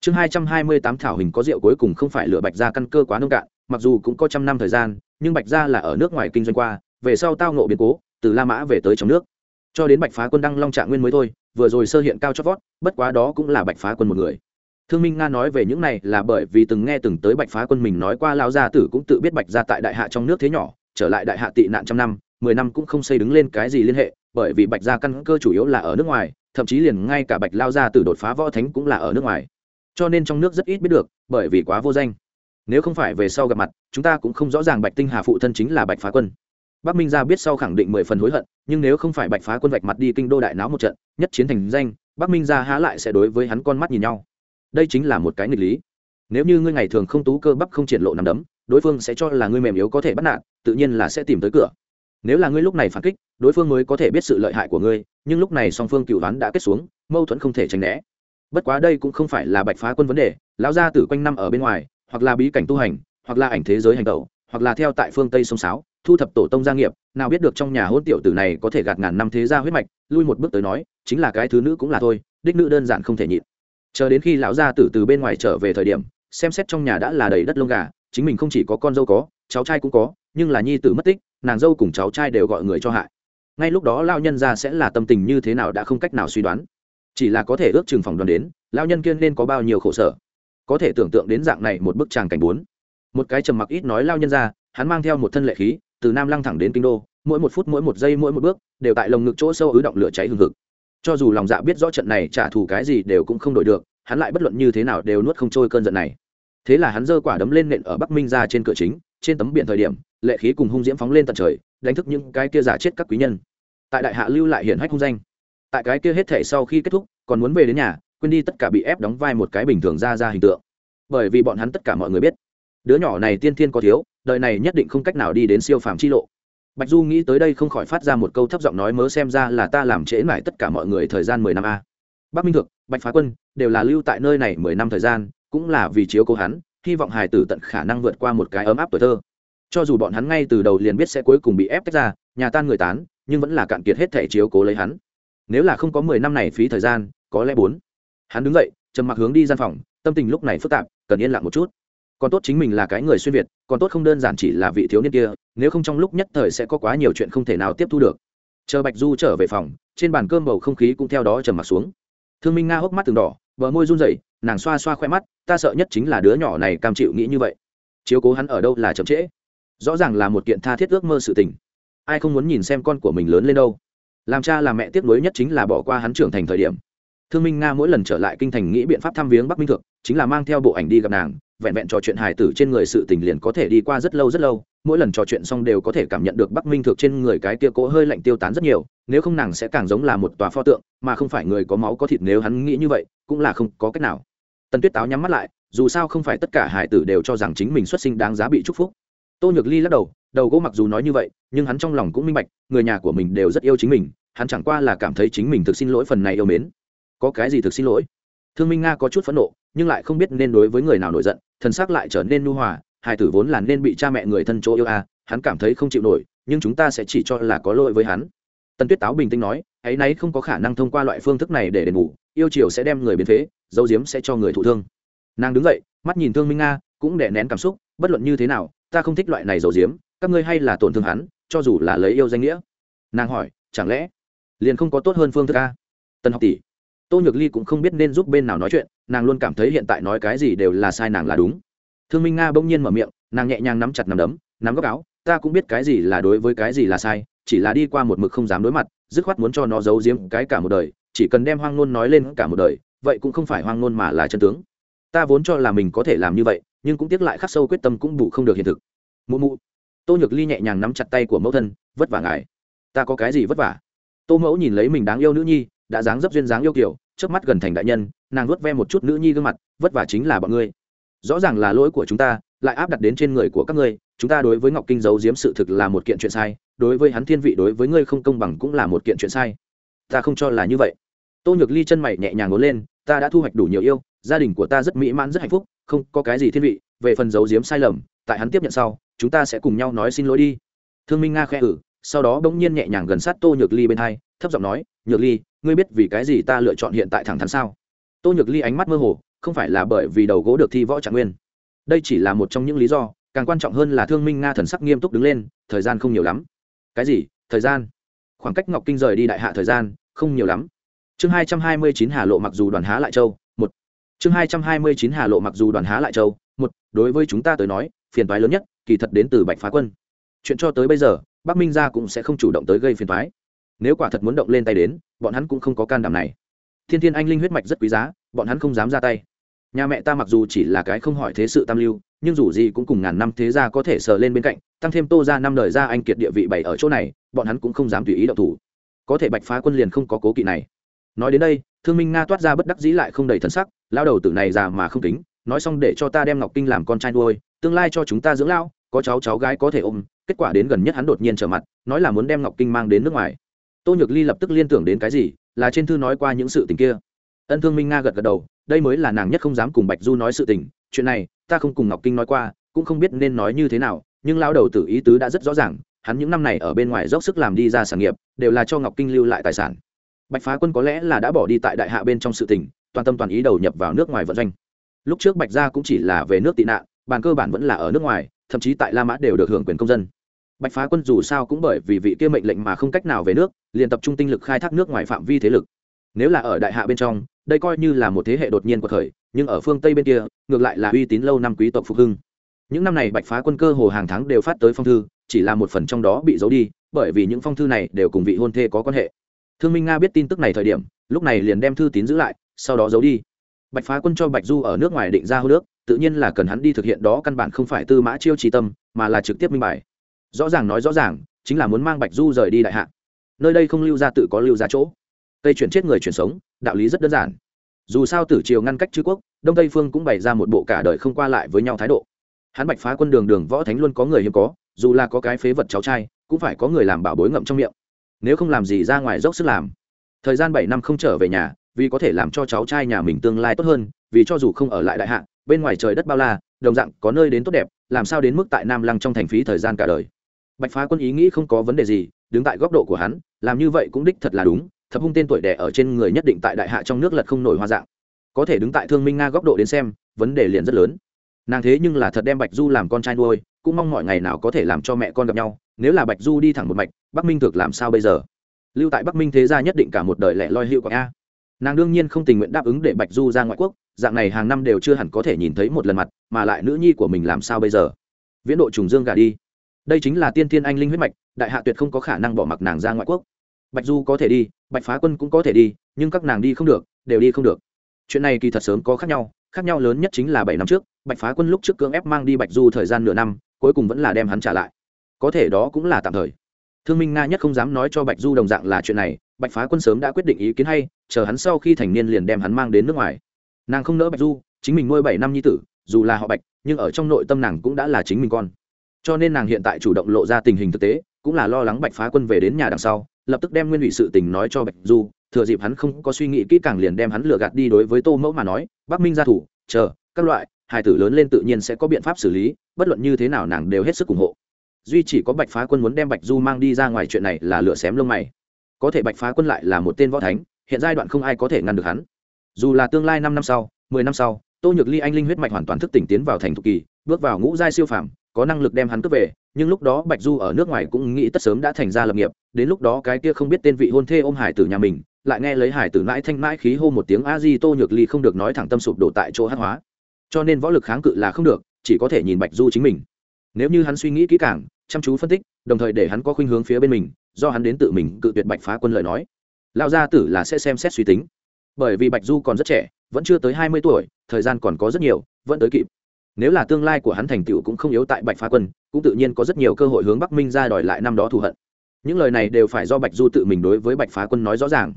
Chương hai trăm hai mươi tám thảo hình có rượu cuối cùng không phải lửa bạch gia căn cơ quá nông cạn, mặc dù cũng có trăm năm thời gian, nhưng bạch gia là ở nước ngoài kinh doanh qua, về sau tao nộ biến cố, từ la mã về tới trong nước. Cho đến bạch phá quân đăng long trạng nguyên mới thôi, vừa rồi sơ hiện cao chót vót, bất quá đó cũng là bạch phá quân một người thương minh nga nói về những này là bởi vì từng nghe từng tới bạch phá quân mình nói qua lao gia tử cũng tự biết bạch gia tại đại hạ trong nước thế nhỏ, trở lại đại hạ tị nạn trăm năm, mười năm cũng không xây đứng lên cái gì liên hệ, bởi vì bạch gia căn cơ chủ yếu là ở nước ngoài, thậm chí liền ngay cả bạch lao gia tử đột phá võ thánh cũng là ở nước ngoài. Cho nên trong nước rất ít biết được, bởi vì quá vô danh. Nếu không phải về sau gặp mặt, chúng ta cũng không rõ ràng bạch tinh hà phụ thân chính là bạch phá quân. Bắc minh gia biết sau khẳng định mười phần hối hận, nhưng nếu không phải bạch phá quân vạch mặt đi kinh đô đại náo một trận, nhất chiến thành danh, bắc minh gia há lại sẽ đối với hắn con mắt nhìn nhau đây chính là một cái nghịch lý. Nếu như ngươi ngày thường không tú cơ bắp không triển lộ nằm đấm, đối phương sẽ cho là ngươi mềm yếu có thể bắt nạt, tự nhiên là sẽ tìm tới cửa. Nếu là ngươi lúc này phản kích, đối phương mới có thể biết sự lợi hại của ngươi, nhưng lúc này song phương cựu đoán đã kết xuống, mâu thuẫn không thể tránh né. Bất quá đây cũng không phải là bạch phá quân vấn đề, lão gia tử quanh năm ở bên ngoài, hoặc là bí cảnh tu hành, hoặc là ảnh thế giới hành tẩu, hoặc là theo tại phương tây sông sáo, thu thập tổ tông gia nghiệp, nào biết được trong nhà hôn tiểu tử này có thể gạt ngàn năm thế gia huyết mạch, lui một bước tới nói, chính là cái thứ nữ cũng là thôi, đích nữ đơn giản không thể nhịn chờ đến khi lão gia tử từ bên ngoài trở về thời điểm, xem xét trong nhà đã là đầy đất lông gà, chính mình không chỉ có con dâu có, cháu trai cũng có, nhưng là nhi tử mất tích, nàng dâu cùng cháu trai đều gọi người cho hại. Ngay lúc đó lao nhân ra sẽ là tâm tình như thế nào đã không cách nào suy đoán. Chỉ là có thể ước chừng phòng đoàn đến lao nhân kiên nên có bao nhiêu khổ sở. Có thể tưởng tượng đến dạng này một bức tràng cảnh bốn. Một cái trầm mặc ít nói lao nhân ra, hắn mang theo một thân lệ khí, từ nam lăng thẳng đến kinh đô, mỗi một phút, mỗi một giây, mỗi một bước, đều tại lồng ngực chỗ sâu ứ động lửa cháy hừng hực cho dù lòng dạ biết rõ trận này trả thù cái gì đều cũng không đổi được, hắn lại bất luận như thế nào đều nuốt không trôi cơn giận này. Thế là hắn giơ quả đấm lên nện ở bắc minh ra trên cửa chính, trên tấm biển thời điểm, lệ khí cùng hung diễm phóng lên tận trời, đánh thức những cái kia giả chết các quý nhân. Tại đại hạ lưu lại hiển hách hung danh. Tại cái kia hết thể sau khi kết thúc, còn muốn về đến nhà, quên đi tất cả bị ép đóng vai một cái bình thường ra ra hình tượng. Bởi vì bọn hắn tất cả mọi người biết, đứa nhỏ này tiên thiên có thiếu, đời này nhất định không cách nào đi đến siêu phàm chi lộ bạch du nghĩ tới đây không khỏi phát ra một câu thấp giọng nói mớ xem ra là ta làm trễ mãi tất cả mọi người thời gian mười năm a. Bắc minh Thượng, bạch phá quân đều là lưu tại nơi này mười năm thời gian cũng là vì chiếu cố hắn hy vọng hài tử tận khả năng vượt qua một cái ấm áp tuổi thơ. Cho dù bọn hắn ngay từ đầu liền biết sẽ cuối cùng bị ép tách ra nhà tan người tán nhưng vẫn là cạn kiệt hết thể chiếu cố lấy hắn. Nếu là không có mười năm này phí thời gian có lẽ bốn. Hắn đứng dậy trầm mặc hướng đi gian phòng tâm tình lúc này phức tạp cần yên lặng một chút còn tốt chính mình là cái người xuyên việt, còn tốt không đơn giản chỉ là vị thiếu niên kia, nếu không trong lúc nhất thời sẽ có quá nhiều chuyện không thể nào tiếp thu được. Chờ bạch du trở về phòng, trên bàn cơm bầu không khí cũng theo đó trầm mặc xuống. Thương minh nga hốc mắt từng đỏ, bờ môi run rẩy, nàng xoa xoa khoe mắt, ta sợ nhất chính là đứa nhỏ này cam chịu nghĩ như vậy. Chiếu cố hắn ở đâu là chậm trễ. Rõ ràng là một kiện tha thiết ước mơ sự tình. Ai không muốn nhìn xem con của mình lớn lên đâu. Làm cha làm mẹ tiếc nuối nhất chính là bỏ qua hắn trưởng thành thời điểm. Thương minh nga mỗi lần trở lại kinh thành nghĩ biện pháp thăm viếng bắc minh thượng, chính là mang theo bộ ảnh đi gặp nàng vẹn vẹn trò chuyện hài tử trên người sự tình liền có thể đi qua rất lâu rất lâu, mỗi lần trò chuyện xong đều có thể cảm nhận được bắc minh thượng trên người cái tia cỗ hơi lạnh tiêu tán rất nhiều, nếu không nàng sẽ càng giống là một tòa pho tượng, mà không phải người có máu có thịt nếu hắn nghĩ như vậy, cũng là không có cách nào. Tần tuyết táo nhắm mắt lại, dù sao không phải tất cả hải tử đều cho rằng chính mình xuất sinh đáng giá bị chúc phúc. Tô nhược ly lắc đầu đầu gỗ mặc dù nói như vậy, nhưng hắn trong lòng cũng minh bạch, người nhà của mình đều rất yêu chính mình, hắn chẳng qua là cảm thấy chính mình thực xin lỗi phần này yêu mến. Có cái gì thực xin lỗi? Thương minh nga có chút phẫn nộ, nhưng lại không biết nên đối với người nào nổi giận, thần sắc lại trở nên nu hòa hải tử vốn là nên bị cha mẹ người thân chỗ yêu à hắn cảm thấy không chịu nổi, nhưng chúng ta sẽ chỉ cho là có lỗi với hắn. Tần tuyết táo bình tĩnh nói, ấy nấy không có khả năng thông qua loại phương thức này để đền bù, yêu chiều sẽ đem người biến phế, dấu diếm sẽ cho người thụ thương. Nàng đứng dậy, mắt nhìn thương minh nga, cũng đè nén cảm xúc, bất luận như thế nào, ta không thích loại này dấu diếm, các ngươi hay là tổn thương hắn, cho dù là lấy yêu danh nghĩa. Nàng hỏi, chẳng lẽ liền không có tốt hơn phương thức a tần học tỷ tô nhược ly cũng không biết nên giúp bên nào nói chuyện, nàng luôn cảm thấy hiện tại nói cái gì đều là sai nàng là đúng. Thương minh nga bỗng nhiên mở miệng, nàng nhẹ nhàng nắm chặt nắm đấm, nắm góc áo, ta cũng biết cái gì là đối với cái gì là sai, chỉ là đi qua một mực không dám đối mặt, dứt khoát muốn cho nó giấu giếm cái cả một đời, chỉ cần đem hoang ngôn nói lên cả một đời, vậy cũng không phải hoang ngôn mà là chân tướng. Ta vốn cho là mình có thể làm như vậy, nhưng cũng tiếc lại khắc sâu quyết tâm cũng bù không được hiện thực. Mụ mụ. Tô nhược ly nhẹ nhàng nắm chặt tay của mẫu thân, vất vả ngài. Ta có cái gì vất vả? Tô mẫu nhìn lấy mình đáng yêu nữ nhi đã dáng dấp duyên dáng yêu kiểu trước mắt gần thành đại nhân, nàng vuốt ve một chút nữ nhi gương mặt, vất vả chính là bọn ngươi. Rõ ràng là lỗi của chúng ta, lại áp đặt đến trên người của các ngươi, chúng ta đối với ngọc kinh giấu giếm sự thực là một kiện chuyện sai, đối với hắn thiên vị đối với ngươi không công bằng cũng là một kiện chuyện sai. Ta không cho là như vậy. Tô nhược ly chân mày nhẹ nhàng ngốn lên, ta đã thu hoạch đủ nhiều yêu, gia đình của ta rất mỹ mãn rất hạnh phúc, không có cái gì thiên vị, về phần giấu giếm sai lầm, tại hắn tiếp nhận sau, chúng ta sẽ cùng nhau nói xin lỗi đi. Thương minh nga khẽ ử sau đó bỗng nhiên nhẹ nhàng gần sát tô nhược ly bên hai thấp giọng nói, nhược ly, ngươi biết vì cái gì ta lựa chọn hiện tại thẳng thắn sao? Tô nhược ly ánh mắt mơ hồ, không phải là bởi vì đầu gỗ được thi võ trạng nguyên. Đây chỉ là một trong những lý do, càng quan trọng hơn là thương minh nga thần sắc nghiêm túc đứng lên, thời gian không nhiều lắm. Cái gì? Thời gian? Khoảng cách ngọc kinh rời đi đại hạ thời gian, không nhiều lắm. Chương hai trăm hai mươi chín hà lộ mặc dù đoàn há lại châu, một. Chương hai trăm hai mươi chín hà lộ mặc dù đoàn há lại châu, một. Đối với chúng ta tới nói, phiền toái lớn nhất, kỳ thật đến từ bạch phá quân. Chuyện cho tới bây giờ, bắc minh gia cũng sẽ không chủ động tới gây phiền toái nếu quả thật muốn động lên tay đến, bọn hắn cũng không có can đảm này. Thiên thiên anh linh huyết mạch rất quý giá, bọn hắn không dám ra tay. Nhà mẹ ta mặc dù chỉ là cái không hỏi thế sự tam lưu, nhưng dù gì cũng cùng ngàn năm thế gia có thể sờ lên bên cạnh, tăng thêm tô ra năm đời ra anh kiệt địa vị bảy ở chỗ này, bọn hắn cũng không dám tùy ý động thủ. Có thể bạch phá quân liền không có cố kỵ này. Nói đến đây, thương minh nga toát ra bất đắc dĩ lại không đầy thân sắc lao đầu tử này già mà không tính nói xong để cho ta đem ngọc kinh làm con trai nuôi, tương lai cho chúng ta dưỡng lao có cháu cháu gái có thể ôm. Kết quả đến gần nhất hắn đột nhiên trở mặt, nói là muốn đem ngọc kinh mang đến nước ngoài tô nhược ly lập tức liên tưởng đến cái gì, là trên thư nói qua những sự tình kia. Ân thương minh nga gật gật đầu, đây mới là nàng nhất không dám cùng bạch du nói sự tình, chuyện này, ta không cùng ngọc kinh nói qua, cũng không biết nên nói như thế nào, nhưng lao đầu tử ý tứ đã rất rõ ràng, hắn những năm này ở bên ngoài dốc sức làm đi ra sản nghiệp, đều là cho ngọc kinh lưu lại tài sản. Bạch phá quân có lẽ là đã bỏ đi tại đại hạ bên trong sự tình, toàn tâm toàn ý đầu nhập vào nước ngoài vận doanh. Lúc trước bạch gia cũng chỉ là về nước tị nạn, bàn cơ bản vẫn là ở nước ngoài, thậm chí tại la mã đều được hưởng quyền công dân bạch phá quân dù sao cũng bởi vì vị kia mệnh lệnh mà không cách nào về nước, liền tập trung tinh lực khai thác nước ngoài phạm vi thế lực. Nếu là ở đại hạ bên trong, đây coi như là một thế hệ đột nhiên của thời, nhưng ở phương tây bên kia, ngược lại là uy tín lâu năm quý tộc phục hưng. Những năm này bạch phá quân cơ hồ hàng tháng đều phát tới phong thư, chỉ là một phần trong đó bị giấu đi, bởi vì những phong thư này đều cùng vị hôn thê có quan hệ. Thương minh nga biết tin tức này thời điểm, lúc này liền đem thư tín giữ lại, sau đó giấu đi. Bạch phá quân cho bạch du ở nước ngoài định ra hô nước tự nhiên là cần hắn đi thực hiện đó căn bản không phải tư mã chiêu trí tâm, mà là trực tiếp minh bài rõ ràng nói rõ ràng, chính là muốn mang bạch du rời đi đại hạ. Nơi đây không lưu ra tự có lưu ra chỗ. Tây chuyển chết người chuyển sống, đạo lý rất đơn giản. Dù sao tử triều ngăn cách chư quốc, đông tây phương cũng bày ra một bộ cả đời không qua lại với nhau thái độ. Hắn bạch phá quân đường đường võ thánh luôn có người hiếm có, dù là có cái phế vật cháu trai, cũng phải có người làm bảo bối ngậm trong miệng. Nếu không làm gì ra ngoài dốc sức làm. Thời gian bảy năm không trở về nhà, vì có thể làm cho cháu trai nhà mình tương lai tốt hơn, vì cho dù không ở lại đại hạ, bên ngoài trời đất bao la, đồng dạng có nơi đến tốt đẹp, làm sao đến mức tại nam lăng trong thành phí thời gian cả đời? Bạch phá quân ý nghĩ không có vấn đề gì, đứng tại góc độ của hắn, làm như vậy cũng đích thật là đúng, thập hung tên tuổi đẻ ở trên người nhất định tại đại hạ trong nước lật không nổi hoa dạng. Có thể đứng tại thương minh nga góc độ đến xem, vấn đề liền rất lớn. Nàng thế nhưng là thật đem bạch du làm con trai nuôi, cũng mong mọi ngày nào có thể làm cho mẹ con gặp nhau, nếu là bạch du đi thẳng một mạch, bắc minh thực làm sao bây giờ? Lưu tại bắc minh thế gia nhất định cả một đời lẻ loi hiệu quả a. Nàng đương nhiên không tình nguyện đáp ứng để bạch du ra ngoại quốc, dạng này hàng năm đều chưa hẳn có thể nhìn thấy một lần mặt, mà lại nữ nhi của mình làm sao bây giờ? Viễn độ trùng dương gà đi đây chính là tiên thiên anh linh huyết mạch, đại hạ tuyệt không có khả năng bỏ mặc nàng ra ngoại quốc. Bạch du có thể đi, bạch phá quân cũng có thể đi, nhưng các nàng đi không được, đều đi không được. Chuyện này kỳ thật sớm có khác nhau khác nhau lớn nhất chính là bảy năm trước, bạch phá quân lúc trước cưỡng ép mang đi bạch du thời gian nửa năm, cuối cùng vẫn là đem hắn trả lại. Có thể đó cũng là tạm thời. Thương minh nga nhất không dám nói cho bạch du đồng dạng là chuyện này, bạch phá quân sớm đã quyết định ý kiến hay, chờ hắn sau khi thành niên liền đem hắn mang đến nước ngoài. Nàng không nỡ bạch du, chính mình nuôi bảy năm nhi tử, dù là họ bạch, nhưng ở trong nội tâm nàng cũng đã là chính mình con cho nên nàng hiện tại chủ động lộ ra tình hình thực tế, cũng là lo lắng bạch phá quân về đến nhà đằng sau, lập tức đem nguyên ủy sự tình nói cho bạch du, thừa dịp hắn không có suy nghĩ kỹ càng liền đem hắn lừa gạt đi đối với tô mẫu mà nói, bắc minh gia thủ, chờ, các loại hài tử lớn lên tự nhiên sẽ có biện pháp xử lý, bất luận như thế nào nàng đều hết sức ủng hộ. Duy chỉ có bạch phá quân muốn đem bạch du mang đi ra ngoài chuyện này là lửa xém lông mày. Có thể bạch phá quân lại là một tên võ thánh, hiện giai đoạn không ai có thể ngăn được hắn. Dù là tương lai năm năm sau, mười năm sau, tô nhược ly anh linh huyết mạch hoàn toàn thức tỉnh tiến vào thành thục kỳ, bước vào ngũ giai siêu phàm có năng lực đem hắn cướp về, nhưng lúc đó bạch du ở nước ngoài cũng nghĩ tất sớm đã thành ra lập nghiệp, đến lúc đó cái kia không biết tên vị hôn thê ôm hải tử nhà mình, lại nghe lấy hải tử mãi thanh mãi khí hô một tiếng a di tô nhược ly không được nói thẳng tâm sụp đổ tại chỗ hát hóa. Cho nên võ lực kháng cự là không được, chỉ có thể nhìn bạch du chính mình. Nếu như hắn suy nghĩ kỹ càng, chăm chú phân tích, đồng thời để hắn có khuynh hướng phía bên mình, do hắn đến tự mình cự tuyệt bạch phá quân lời nói. Lão gia tử là sẽ xem xét suy tính. Bởi vì bạch du còn rất trẻ, vẫn chưa tới hai mươi tuổi, thời gian còn có rất nhiều, vẫn tới kịp nếu là tương lai của hắn thành tựu cũng không yếu tại bạch phá quân, cũng tự nhiên có rất nhiều cơ hội hướng bắc minh ra đòi lại năm đó thù hận. Những lời này đều phải do bạch du tự mình đối với bạch phá quân nói rõ ràng.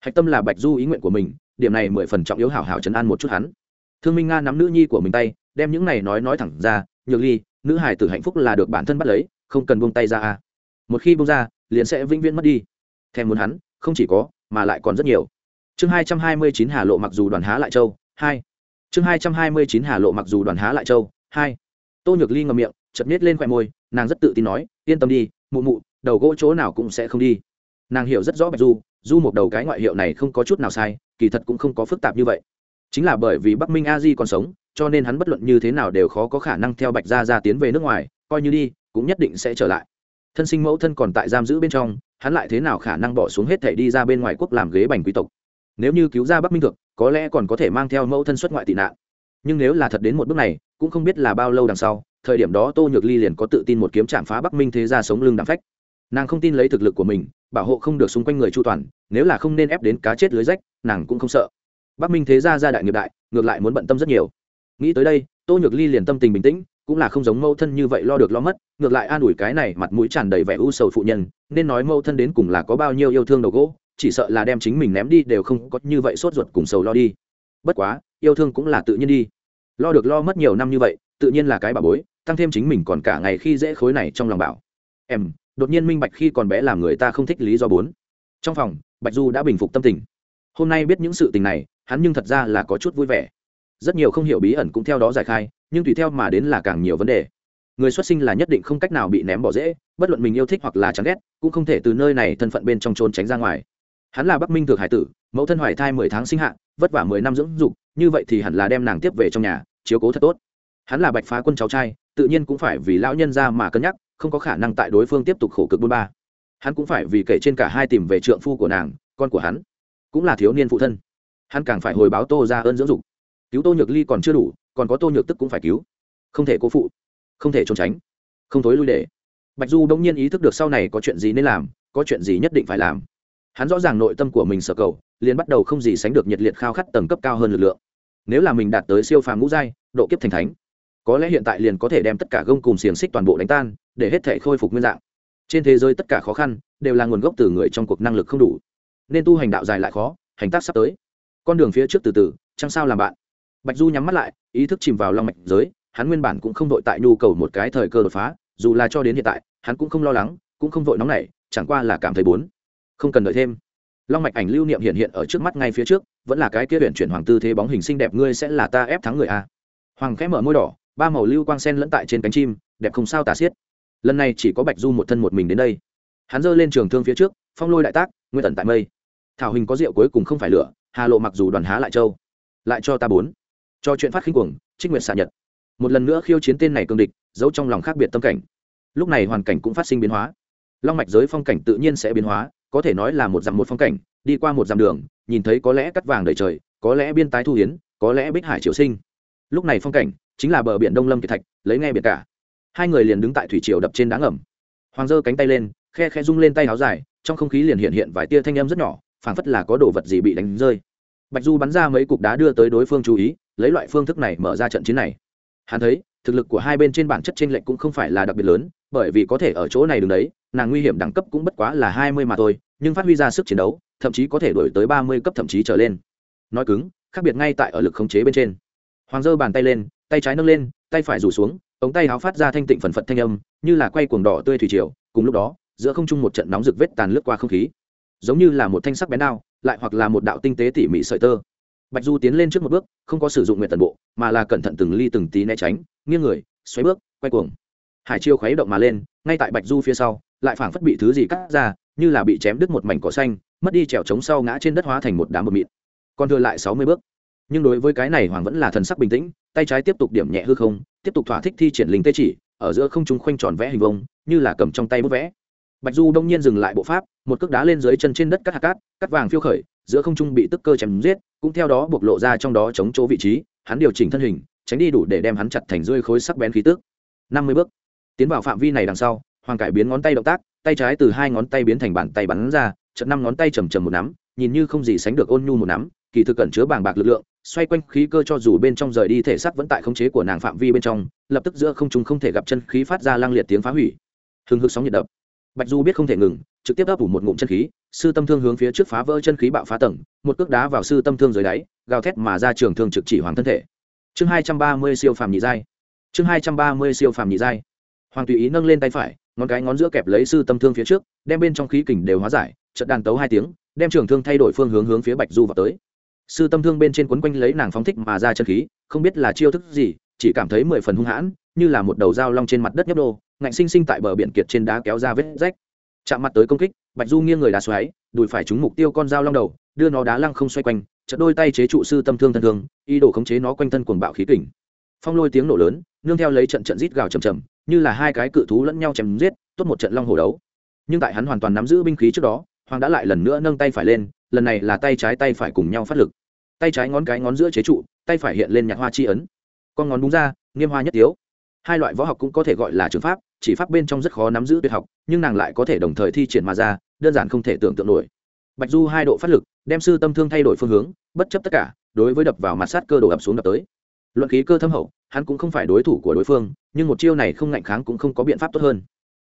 Hạch tâm là bạch du ý nguyện của mình, điểm này mười phần trọng yếu hảo hảo chấn an một chút hắn. Thương minh nga nắm nữ nhi của mình tay, đem những này nói nói thẳng ra, nhược ly, nữ hải tử hạnh phúc là được bản thân bắt lấy, không cần buông tay ra à một khi buông ra, liền sẽ vĩnh viễn mất đi. Thèm muốn hắn, không chỉ có, mà lại còn rất nhiều. Chương hai trăm hai mươi chín hà lộ mặc dù đoàn há lại châu, hai chương hai trăm hai mươi chín hà lộ mặc dù đoàn há lại châu, hai. Tô nhược ly ngầm miệng chật miết lên khoe môi, nàng rất tự tin nói, yên tâm đi, mụ mụ, đầu gỗ chỗ nào cũng sẽ không đi. Nàng hiểu rất rõ bạch du du một đầu cái ngoại hiệu này không có chút nào sai, kỳ thật cũng không có phức tạp như vậy. Chính là bởi vì bắc minh a di còn sống, cho nên hắn bất luận như thế nào đều khó có khả năng theo bạch gia ra tiến về nước ngoài, coi như đi, cũng nhất định sẽ trở lại. Thân sinh mẫu thân còn tại giam giữ bên trong, hắn lại thế nào khả năng bỏ xuống hết thảy đi ra bên ngoài quốc làm ghế bành quý tộc? Nếu như cứu ra bắc minh Thượng, có lẽ còn có thể mang theo mẫu thân xuất ngoại tị nạn. Nhưng nếu là thật đến một bước này cũng không biết là bao lâu đằng sau thời điểm đó tô nhược ly liền có tự tin một kiếm chạm phá bắc minh thế ra sống lưng đạm phách. Nàng không tin lấy thực lực của mình bảo hộ không được xung quanh người chu toàn nếu là không nên ép đến cá chết lưới rách nàng cũng không sợ. Bắc minh thế ra ra đại nghiệp đại ngược lại muốn bận tâm rất nhiều. Nghĩ tới đây tô nhược ly liền tâm tình bình tĩnh cũng là không giống mâu thân như vậy lo được lo mất ngược lại an ủi cái này mặt mũi tràn đầy vẻ u sầu phụ nhân nên nói mâu thân đến cùng là có bao nhiêu yêu thương đầu gỗ chỉ sợ là đem chính mình ném đi đều không có như vậy sốt ruột cùng sầu lo đi. Bất quá, yêu thương cũng là tự nhiên đi. Lo được lo mất nhiều năm như vậy, tự nhiên là cái bà bối, tăng thêm chính mình còn cả ngày khi dễ khối này trong lòng bảo. Em, đột nhiên minh bạch khi còn bé làm người ta không thích lý do bốn. Trong phòng, bạch du đã bình phục tâm tình. Hôm nay biết những sự tình này, hắn nhưng thật ra là có chút vui vẻ. Rất nhiều không hiểu bí ẩn cũng theo đó giải khai, nhưng tùy theo mà đến là càng nhiều vấn đề. Người xuất sinh là nhất định không cách nào bị ném bỏ dễ, bất luận mình yêu thích hoặc là chán ghét, cũng không thể từ nơi này thân phận bên trong trốn tránh ra ngoài hắn là bắc minh thượng hải tử, mẫu thân hoài thai mười tháng sinh hạ, vất vả mười năm dưỡng dục, như vậy thì hẳn là đem nàng tiếp về trong nhà, chiếu cố thật tốt. Hắn là bạch phá quân cháu trai, tự nhiên cũng phải vì lão nhân ra mà cân nhắc, không có khả năng tại đối phương tiếp tục khổ cực bôn ba. Hắn cũng phải vì kể trên cả hai tìm về trượng phu của nàng, con của hắn cũng là thiếu niên phụ thân. Hắn càng phải hồi báo tô ra ơn dưỡng dục. Cứu tô nhược ly còn chưa đủ, còn có tô nhược tức cũng phải cứu. Không thể cố phụ, không thể trốn tránh, không thối lui để. Bạch du đông nhiên ý thức được sau này có chuyện gì nên làm, có chuyện gì nhất định phải làm hắn rõ ràng nội tâm của mình sở cầu, liền bắt đầu không gì sánh được nhiệt liệt khao khát tầng cấp cao hơn lực lượng. Nếu là mình đạt tới siêu phàm ngũ giai, độ kiếp thành thánh, có lẽ hiện tại liền có thể đem tất cả gông cùng xiềng xích toàn bộ đánh tan, để hết thể khôi phục nguyên dạng. Trên thế giới tất cả khó khăn, đều là nguồn gốc từ người trong cuộc năng lực không đủ. Nên tu hành đạo dài lại khó, hành tác sắp tới. Con đường phía trước từ từ chẳng sao làm bạn? Bạch du nhắm mắt lại, ý thức chìm vào long mạch giới, hắn nguyên bản cũng không vội tại nhu cầu một cái thời cơ đột phá, dù là cho đến hiện tại, hắn cũng không lo lắng, cũng không vội nóng nảy, chẳng qua là cảm thấy bốn không cần đợi thêm. Long mạch ảnh lưu niệm hiện hiện ở trước mắt ngay phía trước, vẫn là cái kia huyện chuyển hoàng tư thế bóng hình xinh đẹp, ngươi sẽ là ta ép thắng người a. Hoàng khẽ mở môi đỏ, ba màu lưu quang sen lẫn tại trên cánh chim, đẹp không sao tả xiết. Lần này chỉ có bạch du một thân một mình đến đây. Hắn giơ lên trường thương phía trước, phong lôi đại tác, nguyên tần tại mây. Thảo hình có rượu cuối cùng không phải lửa, hà lộ mặc dù đoàn há lại châu. Lại cho ta bốn. Cho chuyện phát khinh cuồng, trích nguyệt xạ nhật. Một lần nữa khiêu chiến tên này cương địch, giấu trong lòng khác biệt tâm cảnh. Lúc này hoàn cảnh cũng phát sinh biến hóa. Long mạch giới phong cảnh tự nhiên sẽ biến hóa có thể nói là một dặm một phong cảnh, đi qua một dặm đường, nhìn thấy có lẽ cắt vàng đầy trời, có lẽ biên tái thu hiến, có lẽ bích hải triều sinh. Lúc này phong cảnh chính là bờ biển đông lâm kiệt thạch, lấy nghe biệt cả. Hai người liền đứng tại thủy triều đập trên đá ngầm. Hoàng giơ cánh tay lên, khe khe rung lên tay áo dài, trong không khí liền hiện hiện vài tia thanh âm rất nhỏ, phảng phất là có đồ vật gì bị đánh rơi. Bạch du bắn ra mấy cục đá đưa tới đối phương chú ý, lấy loại phương thức này mở ra trận chiến này. Hắn thấy, thực lực của hai bên trên bản chất t r ê n lệch cũng không phải là đặc biệt lớn, bởi vì có thể ở chỗ này đứng đấy nàng nguy hiểm đẳng cấp cũng bất quá là hai mươi mà thôi, nhưng phát huy ra sức chiến đấu, thậm chí có thể đổi tới ba mươi cấp thậm chí trở lên. Nói cứng, khác biệt ngay tại ở lực khống chế bên trên. Hoàng dơ bàn tay lên, tay trái nâng lên, tay phải rủ xuống, ống tay áo phát ra thanh tịnh phần phật thanh âm, như là quay cuồng đỏ tươi thủy triều, cùng lúc đó, giữa không trung một trận nóng rực vết tàn lướt qua không khí. Giống như là một thanh sắc bén đao, lại hoặc là một đạo tinh tế tỉ mỉ sợi tơ. Bạch du tiến lên trước một bước, không có sử dụng nguyện tần bộ, mà là cẩn thận từng ly từng tí né tránh, nghiêng người, xoáy bước, quay cuồng. Hải chiêu khuấy động mà lên, ngay tại bạch du phía sau lại phảng phất bị thứ gì cắt ra, như là bị chém đứt một mảnh cỏ xanh, mất đi trèo trống sau ngã trên đất hóa thành một đám bột mịn còn thừa lại sáu mươi bước. Nhưng đối với cái này hoàng vẫn là thần sắc bình tĩnh, tay trái tiếp tục điểm nhẹ hư không, tiếp tục thỏa thích thi triển linh tê chỉ, ở giữa không trung khoanh tròn vẽ hình vông như là cầm trong tay bút vẽ. Bạch du đông nhiên dừng lại bộ pháp, một cước đá lên dưới chân trên đất cắt hạt cát cắt vàng phiêu khởi, giữa không trung bị tức cơ chém giết, cũng theo đó bộc lộ ra trong đó chống chỗ vị trí, hắn điều chỉnh thân hình, tránh đi đủ để đem hắn chặt thành rơi khối sắc bén khí tức. Năm mươi bước. Tiến vào phạm vi này đằng sau hoàng cải biến ngón tay động tác, tay trái từ hai ngón tay biến thành bàn tay bắn ra trận năm ngón tay chầm chầm một nắm, nhìn như không gì sánh được ôn nhu một nắm, kỳ thực cẩn chứa bàng bạc lực lượng, xoay quanh khí cơ cho dù bên trong rời đi thể xác vẫn tại khống chế của nàng phạm vi bên trong, lập tức giữa không trung không thể gặp chân khí phát ra lang liệt tiếng phá hủy. Hừng hực sóng nhiệt đập. Bạch du biết không thể ngừng, trực tiếp ấp ủ một ngụm chân khí, sư tâm thương hướng phía trước phá vỡ chân khí bạo phá tầng, một cước đá vào sư tâm thương dưới đáy, gào thét mà ra trường thương trực chỉ hoàng thân thể. Chương hai trăm ba mươi siêu phàm nhị giai. Chương hai trăm ba mươi siêu phàm nhị giai. Hoàng tùy ý nâng lên tay phải ngón cái ngón giữa kẹp lấy sư tâm thương phía trước, đem bên trong khí kình đều hóa giải trận đàn tấu hai tiếng, đem trường thương thay đổi phương hướng hướng phía bạch du vào tới. Sư tâm thương bên trên quấn quanh lấy nàng phóng thích mà ra chân khí, không biết là chiêu thức gì, chỉ cảm thấy mười phần hung hãn, như là một đầu dao long trên mặt đất nhấp đô ngạnh sinh sinh tại bờ biển kiệt trên đá kéo ra vết rách. Chạm mặt tới công kích, bạch du nghiêng người đá xoáy, đùi phải trúng mục tiêu con dao long đầu, đưa nó đá lăng không xoay quanh chật đôi tay chế trụ sư tâm thương thân thương, ý đồ khống chế nó quanh thân cuồng bạo khí kình phong lôi tiếng nổ lớn, nương theo lấy trận trận rít gào chầm chầm như là hai cái cự thú lẫn nhau chém giết, tốt một trận long hồ đấu. Nhưng tại hắn hoàn toàn nắm giữ binh khí trước đó, hoàng đã lại lần nữa nâng tay phải lên, lần này là tay trái tay phải cùng nhau phát lực. Tay trái ngón cái ngón giữa chế trụ, tay phải hiện lên nhạc hoa chi ấn. Con ngón đúng ra, nghiêm hoa nhất tiếu. Hai loại võ học cũng có thể gọi là trường pháp, chỉ pháp bên trong rất khó nắm giữ tuyệt học, nhưng nàng lại có thể đồng thời thi triển mà ra, đơn giản không thể tưởng tượng nổi. Bạch du hai độ phát lực, đem sư tâm thương thay đổi phương hướng, bất chấp tất cả, đối với đập vào mặt sát cơ đổ ập xuống đập tới luận khí cơ thâm hậu, hắn cũng không phải đối thủ của đối phương, nhưng một chiêu này không ngạnh kháng cũng không có biện pháp tốt hơn.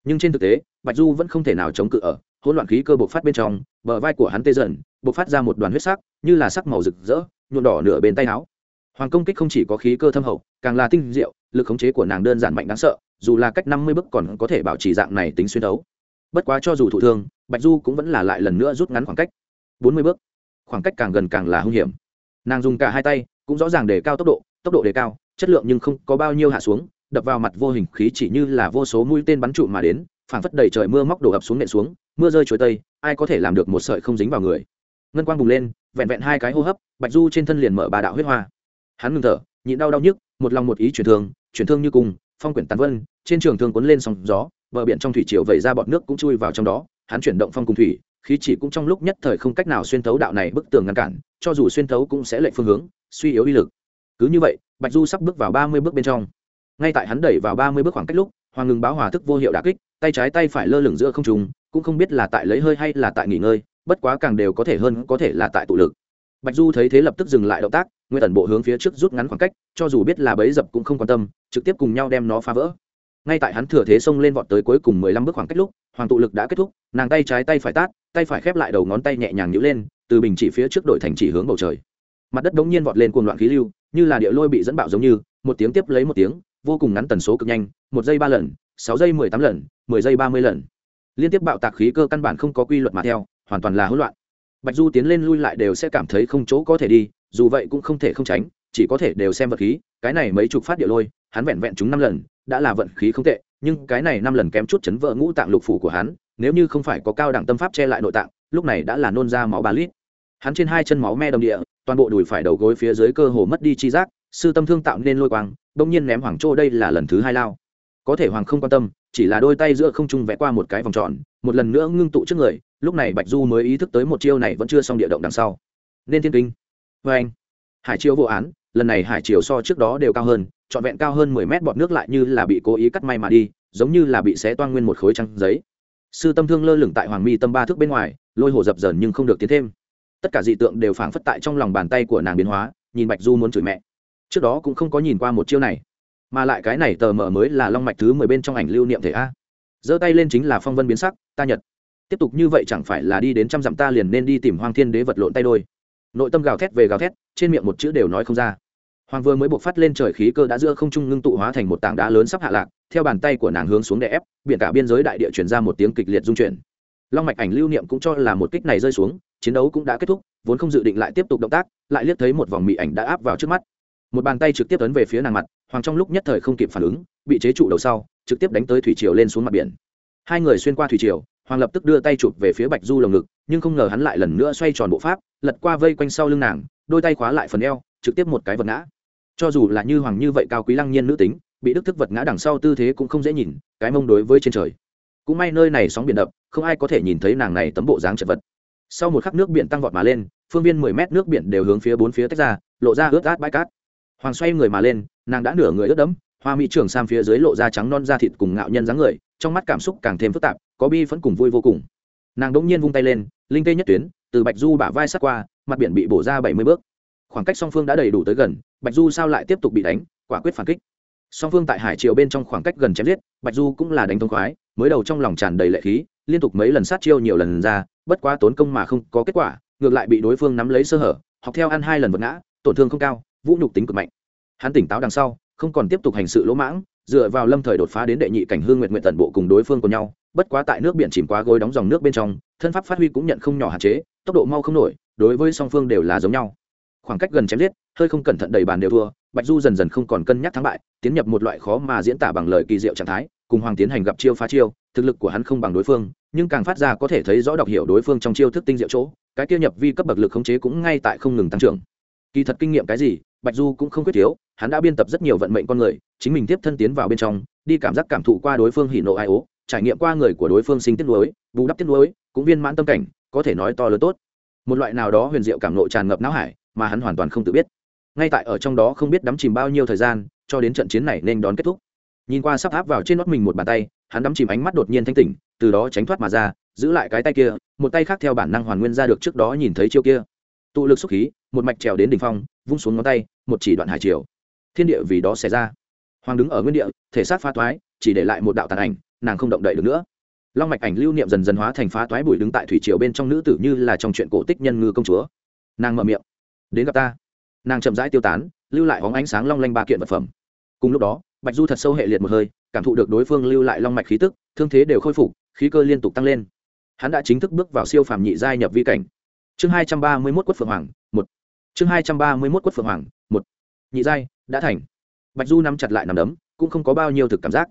Nhưng trên thực tế, bạch du vẫn không thể nào chống cự ở hỗn loạn khí cơ bộc phát bên trong, bờ vai của hắn tê dần, bộc phát ra một đoàn huyết sắc, như là sắc màu rực rỡ, nhuộm đỏ nửa bên tay áo. Hoàng công kích không chỉ có khí cơ thâm hậu, càng là tinh diệu, lực khống chế của nàng đơn giản mạnh đáng sợ, dù là cách năm mươi bước còn có thể bảo trì dạng này tính xuyên đấu. Bất quá cho dù thụ thương, bạch du cũng vẫn là lại lần nữa rút ngắn khoảng cách. Bốn mươi bước. Khoảng cách càng gần càng là hung hiểm. Nàng dùng cả hai tay, cũng rõ ràng để cao tốc độ tốc độ đề cao, chất lượng nhưng không có bao nhiêu hạ xuống, đập vào mặt vô hình khí chỉ như là vô số mũi tên bắn trụ mà đến, phảng phất đầy trời mưa móc đổ ập xuống nện xuống, mưa rơi chuối tây, ai có thể làm được một sợi không dính vào người. Ngân quang bùng lên, vẹn vẹn hai cái hô hấp, bạch du trên thân liền mở ba đạo huyết hoa. Hắn ngừng thở, nhịn đau đau nhức, một lòng một ý chuyển thương chuyển thương như cùng, phong quyển tàn vân, trên trường thương cuốn lên sóng gió, bờ biển trong thủy triều vẩy ra bọt nước cũng chui vào trong đó, hắn chuyển động phong cùng thủy, khí chỉ cũng trong lúc nhất thời không cách nào xuyên thấu đạo này bức tường ngăn cản, cho dù xuyên thấu cũng sẽ lệnh phương hướng, suy yếu uy lực cứ như vậy, bạch du sắp bước vào ba mươi bước bên trong. Ngay tại hắn đẩy vào ba mươi bước khoảng cách lúc, hoàng ngừng báo hòa thức vô hiệu đà kích, tay trái tay phải lơ lửng giữa không trùng cũng không biết là tại lấy hơi hay là tại nghỉ ngơi, bất quá càng đều có thể hơn có thể là tại tụ lực. Bạch du thấy thế lập tức dừng lại động tác, nguyên tần bộ hướng phía trước rút ngắn khoảng cách, cho dù biết là bấy dập cũng không quan tâm, trực tiếp cùng nhau đem nó phá vỡ. Ngay tại hắn thừa thế xông lên vọt tới cuối cùng mười lăm bước khoảng cách lúc, hoàng tụ lực đã kết thúc, nàng tay trái tay phải tát, tay phải khép lại đầu ngón tay nhẹ nhàng nhữ lên, từ bình chỉ phía trước đội thành chỉ hướng bầu trời. Mặt đất đống nhiên vọt lên cuồng loạn khí lưu như là địa lôi bị dẫn bạo giống như, một tiếng tiếp lấy một tiếng, vô cùng ngắn tần số cực nhanh, một giây ba lần, sáu giây mười tám lần, mười giây ba mươi lần. Liên tiếp bạo tạc khí cơ căn bản không có quy luật mà theo, hoàn toàn là hỗn loạn. Bạch du tiến lên lui lại đều sẽ cảm thấy không chỗ có thể đi, dù vậy cũng không thể không tránh, chỉ có thể đều xem vật khí, cái này mấy chục phát địa lôi, hắn vẹn vẹn chúng năm lần, đã là vận khí không tệ, nhưng cái này năm lần kém chút chấn vỡ ngũ tạng lục phủ của hắn, nếu như không phải có cao đẳng tâm pháp che lại nội tạng, lúc này đã là nôn ra máu ba lít. Hắn trên hai chân máu me đồng địa toàn bộ đùi phải đầu gối phía dưới cơ hồ mất đi chi giác, sư tâm thương tạo nên lôi quang đông nhiên ném hoàng trô đây là lần thứ hai lao. Có thể hoàng không quan tâm, chỉ là đôi tay giữa không trung vẽ qua một cái vòng tròn, một lần nữa ngưng tụ trước người, lúc này bạch du mới ý thức tới một chiêu này vẫn chưa xong địa động đằng sau. Nên thiên kinh. Vê anh, hải chiêu vô án, lần này hải chiều so trước đó đều cao hơn, trọn vẹn cao hơn mười mét bọt nước lại như là bị cố ý cắt may mà đi, giống như là bị xé toan nguyên một khối trăng giấy. Sư tâm thương lơ lửng tại hoàng mi tâm ba thước bên ngoài, lôi hồ dập dờn nhưng không được tiến thêm tất cả dị tượng đều phảng phất tại trong lòng bàn tay của nàng biến hóa, nhìn bạch du muốn chửi mẹ. Trước đó cũng không có nhìn qua một chiêu này, mà lại cái này tờ mở mới là long mạch thứ mười bên trong ảnh lưu niệm thể a. Giơ tay lên chính là phong vân biến sắc, ta nhật. Tiếp tục như vậy chẳng phải là đi đến trăm dặm ta liền nên đi tìm Hoàng thiên đế vật lộn tay đôi. Nội tâm gào thét về gào thét, trên miệng một chữ đều nói không ra. Hoàng vừa mới buộc phát lên trời khí cơ đã giữa không trung ngưng tụ hóa thành một tảng đá lớn sắp hạ lạc, theo bàn tay của nàng hướng xuống đè ép, biển cả biên giới đại địa chuyển ra một tiếng kịch liệt dung chuyển. Long mạch ảnh lưu niệm cũng cho là một kích này rơi xuống chiến đấu cũng đã kết thúc, vốn không dự định lại tiếp tục động tác, lại liếc thấy một vòng mị ảnh đã áp vào trước mắt. Một bàn tay trực tiếp ấn về phía nàng mặt, hoàng trong lúc nhất thời không kịp phản ứng, bị chế trụ đầu sau, trực tiếp đánh tới thủy triều lên xuống mặt biển. Hai người xuyên qua thủy triều, hoàng lập tức đưa tay chụp về phía bạch du lồng ngực, nhưng không ngờ hắn lại lần nữa xoay tròn bộ pháp, lật qua vây quanh sau lưng nàng, đôi tay khóa lại phần eo, trực tiếp một cái vật ngã. Cho dù là như hoàng như vậy cao quý lăng nhiên nữ tính, bị đức thức vật ngã đằng sau tư thế cũng không dễ nhìn, cái mông đối với trên trời. Cũng may nơi này sóng biển đập, không ai có thể nhìn thấy nàng này tấm bộ dáng chật vật sau một khắc nước biển tăng vọt mà lên, phương viên mười mét nước biển đều hướng phía bốn phía tách ra, lộ ra ướt át bãi cát. Hoàng xoay người mà lên, nàng đã nửa người ướt đẫm, hoa mỹ trường sam phía dưới lộ ra trắng non da thịt cùng ngạo nhân dáng người, trong mắt cảm xúc càng thêm phức tạp, có bi vẫn cùng vui vô cùng. Nàng đỗng nhiên vung tay lên, linh tê nhất tuyến, từ bạch du bả vai sát qua, mặt biển bị bổ ra bảy mươi bước. Khoảng cách song phương đã đầy đủ tới gần, bạch du sao lại tiếp tục bị đánh, quả quyết phản kích. Song phương tại hải triều bên trong khoảng cách gần chém giết, bạch du cũng là đánh thông khoái, mới đầu trong lòng tràn đầy lệ khí, liên tục mấy lần sát chiêu nhiều lần ra bất quá tốn công mà không có kết quả, ngược lại bị đối phương nắm lấy sơ hở, học theo ăn hai lần vật ngã, tổn thương không cao, vũ nhục tính cực mạnh. Hắn tỉnh táo đằng sau, không còn tiếp tục hành sự lỗ mãng, dựa vào lâm thời đột phá đến đệ nhị cảnh hương nguyện nguyện tận bộ cùng đối phương của nhau, bất quá tại nước biển chìm quá gối đóng dòng nước bên trong, thân pháp phát huy cũng nhận không nhỏ hạn chế, tốc độ mau không nổi, đối với song phương đều là giống nhau. Khoảng cách gần chém giết, hơi không cẩn thận đầy bàn đều thua bạch du dần dần không còn cân nhắc thắng bại, tiến nhập một loại khó mà diễn tả bằng lời kỳ diệu trạng thái, cùng hoàng tiến hành gặp chiêu phá chiêu, thực lực của hắn không bằng đối phương, nhưng càng phát ra có thể thấy rõ đọc hiểu đối phương trong chiêu thức tinh diệu chỗ, cái kia nhập vi cấp bậc lực khống chế cũng ngay tại không ngừng tăng trưởng. Kỳ thật kinh nghiệm cái gì, bạch du cũng không quyết thiếu, hắn đã biên tập rất nhiều vận mệnh con người, chính mình tiếp thân tiến vào bên trong, đi cảm giác cảm thụ qua đối phương hỉ nộ ai ố, trải nghiệm qua người của đối phương sinh tiết nuối, bù đắp tiết nuối, cũng viên mãn tâm cảnh, có thể nói to lớn tốt. Một loại nào đó huyền diệu cảm nộ tràn ngập não hải, mà hắn hoàn toàn không tự biết ngay tại ở trong đó không biết đắm chìm bao nhiêu thời gian, cho đến trận chiến này nên đón kết thúc. Nhìn qua sắp áp vào trên nót mình một bàn tay, hắn đắm chìm ánh mắt đột nhiên thanh tỉnh, từ đó tránh thoát mà ra, giữ lại cái tay kia, một tay khác theo bản năng hoàn nguyên ra được trước đó nhìn thấy chiêu kia. Tụ lực xúc khí, một mạch trèo đến đỉnh phong, vung xuống ngón tay, một chỉ đoạn hải triều. Thiên địa vì đó xảy ra. Hoàng đứng ở nguyên địa, thể xác phá toái, chỉ để lại một đạo tàn ảnh, nàng không động đậy được nữa. Long mạch ảnh lưu niệm dần dần hóa thành phá toái bụi đứng tại thủy triều bên trong nữ tử như là trong chuyện cổ tích nhân ngư công chúa. Nàng mở miệng, đến gặp ta nàng chậm rãi tiêu tán, lưu lại hóng ánh sáng long lanh ba kiện vật phẩm. Cùng lúc đó, bạch du thật sâu hệ liệt một hơi, cảm thụ được đối phương lưu lại long mạch khí tức, thương thế đều khôi phục, khí cơ liên tục tăng lên. Hắn đã chính thức bước vào siêu phàm nhị giai nhập vi cảnh. Chương hai trăm ba mươi mốt quất phượng hoàng, một. Chương hai trăm ba mươi mốt quất phượng hoàng, một. Nhị giai, đã thành. Bạch du nắm chặt lại nằm đấm, cũng không có bao nhiêu thực cảm giác.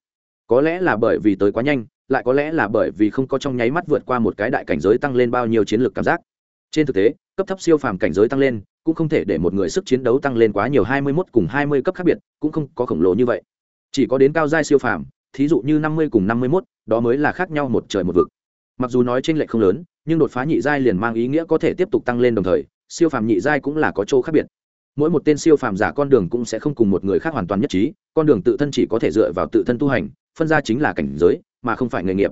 Có lẽ là bởi vì tới quá nhanh, lại có lẽ là bởi vì không có trong nháy mắt vượt qua một cái đại cảnh giới tăng lên bao nhiêu chiến lược cảm giác. Trên thực tế, cấp thấp siêu phàm cảnh giới tăng lên cũng không thể để một người sức chiến đấu tăng lên quá nhiều hai mươi 21 cùng hai mươi cấp khác biệt cũng không có khổng lồ như vậy. Chỉ có đến cao giai siêu phàm thí dụ như năm mươi cùng năm mươi 51, đó mới là khác nhau một trời một vực. Mặc dù nói chênh lệch không lớn nhưng đột phá nhị giai liền mang ý nghĩa có thể tiếp tục tăng lên đồng thời siêu phàm nhị giai cũng là có chỗ khác biệt. Mỗi một tên siêu phàm giả con đường cũng sẽ không cùng một người khác hoàn toàn nhất trí con đường tự thân chỉ có thể dựa vào tự thân tu hành phân ra chính là cảnh giới mà không phải nghề nghiệp.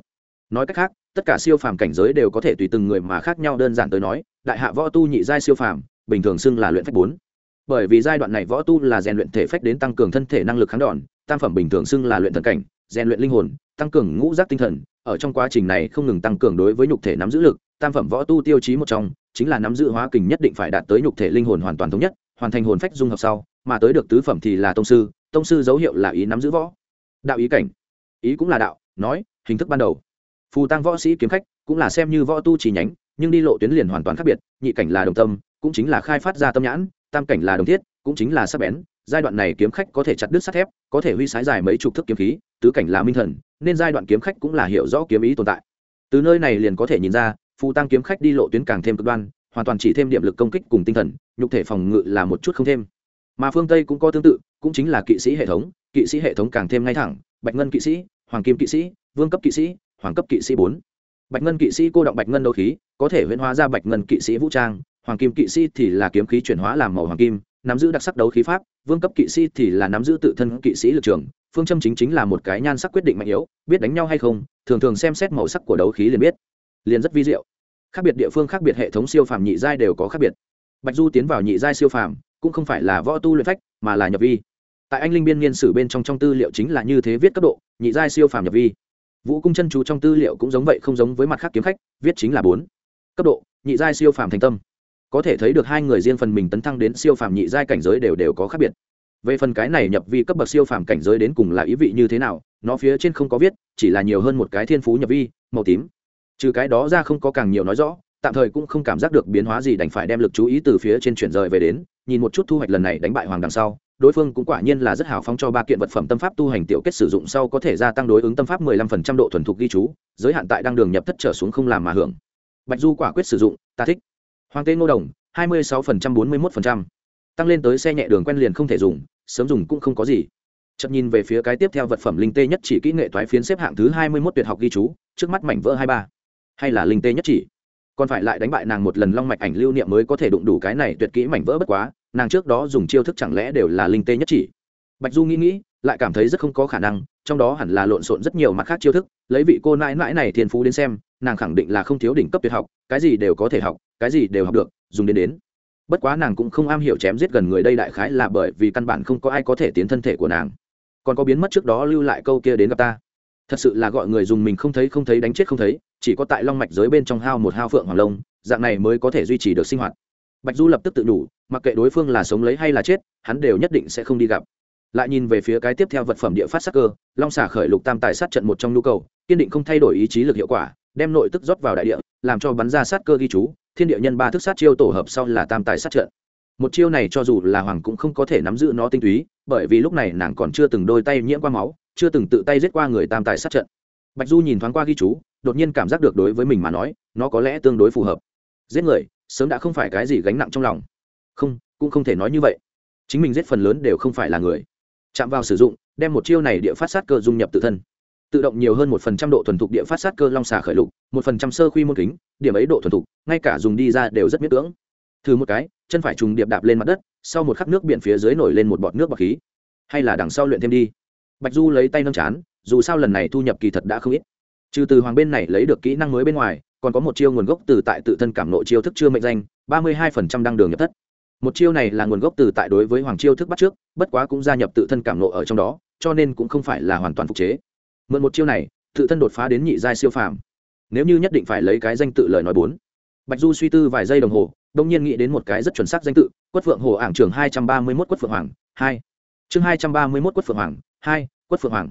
Nói cách khác tất cả siêu phàm cảnh giới đều có thể tùy từng người mà khác nhau đơn giản tới nói đại hạ võ tu nhị giai siêu phàm bình thường xưng là luyện phách bốn. Bởi vì giai đoạn này võ tu là rèn luyện thể phách đến tăng cường thân thể năng lực kháng đòn, tam phẩm bình thường xưng là luyện thần cảnh, rèn luyện linh hồn, tăng cường ngũ giác tinh thần. Ở trong quá trình này không ngừng tăng cường đối với nhục thể nắm giữ lực, tam phẩm võ tu tiêu chí một trong, chính là nắm giữ hóa kình nhất định phải đạt tới nhục thể linh hồn hoàn toàn thống nhất, hoàn thành hồn phách dung hợp sau, mà tới được tứ phẩm thì là tông sư tông sư dấu hiệu là ý nắm giữ võ, đạo ý cảnh. Ý cũng là đạo, nói, hình thức ban đầu. Phù tăng võ sĩ kiếm khách, cũng là xem như võ tu chỉ nhánh, nhưng đi lộ tuyến liền hoàn toàn khác biệt, nhị cảnh là đồng tâm cũng chính là khai phát ra tâm nhãn, tam cảnh là đồng thiết, cũng chính là sắc bén. Giai đoạn này kiếm khách có thể chặt đứt sắt thép, có thể huy sái dài mấy chục thước kiếm khí, tứ cảnh là minh thần, nên giai đoạn kiếm khách cũng là hiểu rõ kiếm ý tồn tại. Từ nơi này liền có thể nhìn ra, phù tăng kiếm khách đi lộ tuyến càng thêm cực đoan, hoàn toàn chỉ thêm điểm lực công kích cùng tinh thần, nhục thể phòng ngự là một chút không thêm. Mà phương tây cũng có tương tự, cũng chính là kỵ sĩ hệ thống, kỵ sĩ hệ thống càng thêm ngay thẳng, bạch ngân kỵ sĩ, hoàng kim kỵ sĩ, vương cấp kỵ sĩ, hoàng cấp kỵ sĩ bốn. Bạch ngân kỵ sĩ cô động bạch ngân đấu khí, có thể huyễn hóa ra bạch ngân kỵ sĩ vũ trang hoàng kim kỵ sĩ thì là kiếm khí chuyển hóa làm màu hoàng kim, nắm giữ đặc sắc đấu khí pháp, vương cấp kỵ sĩ thì là nắm giữ tự thân kỵ sĩ lực trường, phương châm chính chính là một cái nhan sắc quyết định mạnh yếu, biết đánh nhau hay không, thường thường xem xét màu sắc của đấu khí liền biết. Liền rất vi diệu. Khác biệt địa phương, khác biệt hệ thống siêu phàm nhị giai đều có khác biệt. Bạch du tiến vào nhị giai siêu phàm, cũng không phải là võ tu luyện phách, mà là nhập vi. Tại anh linh biên niên sử bên trong trong tư liệu chính là như thế viết cấp độ, nhị giai siêu phàm nhập vi. Vũ cung chân chú trong tư liệu cũng giống vậy, không giống với mặt khác kiếm khách, viết chính là bốn. Cấp độ, nhị giai siêu phàm thành tâm có thể thấy được hai người riêng phần mình tấn thăng đến siêu phàm nhị giai cảnh giới đều đều có khác biệt. Về phần cái này nhập vi cấp bậc siêu phàm cảnh giới đến cùng là ý vị như thế nào, nó phía trên không có viết, chỉ là nhiều hơn một cái thiên phú nhập vi, màu tím. Trừ cái đó ra không có càng nhiều nói rõ, tạm thời cũng không cảm giác được biến hóa gì đành phải đem lực chú ý từ phía trên chuyển rời về đến, nhìn một chút thu hoạch lần này đánh bại hoàng đằng sau, đối phương cũng quả nhiên là rất hào phóng cho ba kiện vật phẩm tâm pháp tu hành tiểu kết sử dụng sau có thể gia tăng đối ứng tâm pháp 15% độ thuần thục ghi chú, giới hạn tại đang đường nhập thất trở xuống không làm mà hưởng. Bạch du quả quyết sử dụng, ta thích hoàng tên ngô đồng 26% 41%. tăng lên tới xe nhẹ đường quen liền không thể dùng, sớm dùng cũng không có gì chậm nhìn về phía cái tiếp theo vật phẩm linh tê nhất chỉ kỹ nghệ toái phiến xếp hạng thứ 21 tuyệt học ghi chú, trước mắt mảnh vỡ 23. hay là linh tê nhất chỉ còn phải lại đánh bại nàng một lần long mạch ảnh lưu niệm mới có thể đụng đủ cái này tuyệt kỹ mảnh vỡ bất quá, nàng trước đó dùng chiêu thức chẳng lẽ đều là linh tê nhất chỉ bạch du nghĩ nghĩ, lại cảm thấy rất không có khả năng trong đó hẳn là lộn xộn rất nhiều mặt khác chiêu thức, lấy vị cô nãi nãi này thiên phú đến xem, nàng khẳng định là không thiếu đỉnh cấp tuyệt học, cái gì đều có thể học, cái gì đều học được, dùng đến đến. Bất quá nàng cũng không am hiểu chém giết gần người đây đại khái là bởi vì căn bản không có ai có thể tiến thân thể của nàng. Còn có biến mất trước đó lưu lại câu kia đến gặp ta. Thật sự là gọi người dùng mình không thấy không thấy đánh chết không thấy, chỉ có tại long mạch giới bên trong hao một hao phượng hoàng lông dạng này mới có thể duy trì được sinh hoạt. Bạch du lập tức tự đủ, mặc kệ đối phương là sống lấy hay là chết, hắn đều nhất định sẽ không đi gặp lại nhìn về phía cái tiếp theo vật phẩm địa phát sắc cơ, long xả khởi lục tam tài sát trận một trong nhu cầu, kiên định không thay đổi ý chí lực hiệu quả, đem nội tức rót vào đại địa, làm cho bắn ra sát cơ ghi chú, thiên địa nhân ba thức sát chiêu tổ hợp sau là tam tài sát trận. Một chiêu này cho dù là hoàng cũng không có thể nắm giữ nó tinh túy, bởi vì lúc này nàng còn chưa từng đôi tay nhiễm qua máu, chưa từng tự tay giết qua người tam tài sát trận. Bạch du nhìn thoáng qua ghi chú, đột nhiên cảm giác được đối với mình mà nói, nó có lẽ tương đối phù hợp. Giết người, sớm đã không phải cái gì gánh nặng trong lòng. Không, cũng không thể nói như vậy. Chính mình giết phần lớn đều không phải là người chạm vào sử dụng, đem một chiêu này địa phát sát cơ dung nhập tự thân. Tự động nhiều hơn một phần trăm độ thuần thục địa phát sát cơ long xà khởi lục, một phần trăm sơ khuy môn kính, điểm ấy độ thuần thục, ngay cả dùng đi ra đều rất miễn cưỡng. Thử một cái, chân phải trùng điệp đạp lên mặt đất, sau một khắc nước biển phía dưới nổi lên một bọt nước bọc khí. Hay là đằng sau luyện thêm đi. Bạch du lấy tay nâng chán, dù sao lần này thu nhập kỳ thật đã không ít. Trừ từ hoàng bên này lấy được kỹ năng mới bên ngoài, còn có một chiêu nguồn gốc từ tại tự thân cảm nộ chiêu thức chưa mệnh danh, ba mươi hai phần trăm đăng đường nhập thất một chiêu này là nguồn gốc từ tại đối với hoàng chiêu thức bắt trước, bất quá cũng gia nhập tự thân cảm nộ ở trong đó, cho nên cũng không phải là hoàn toàn phục chế. Mượn một chiêu này, tự thân đột phá đến nhị giai siêu phàm. Nếu như nhất định phải lấy cái danh tự lời nói bốn. Bạch du suy tư vài giây đồng hồ, đông nhiên nghĩ đến một cái rất chuẩn xác danh tự, quất phượng hồ ảng trường hai trăm ba mươi mốt quất phượng hoàng, hai. Chương hai trăm ba mươi mốt quất phượng hoàng, hai, quất phượng hoàng.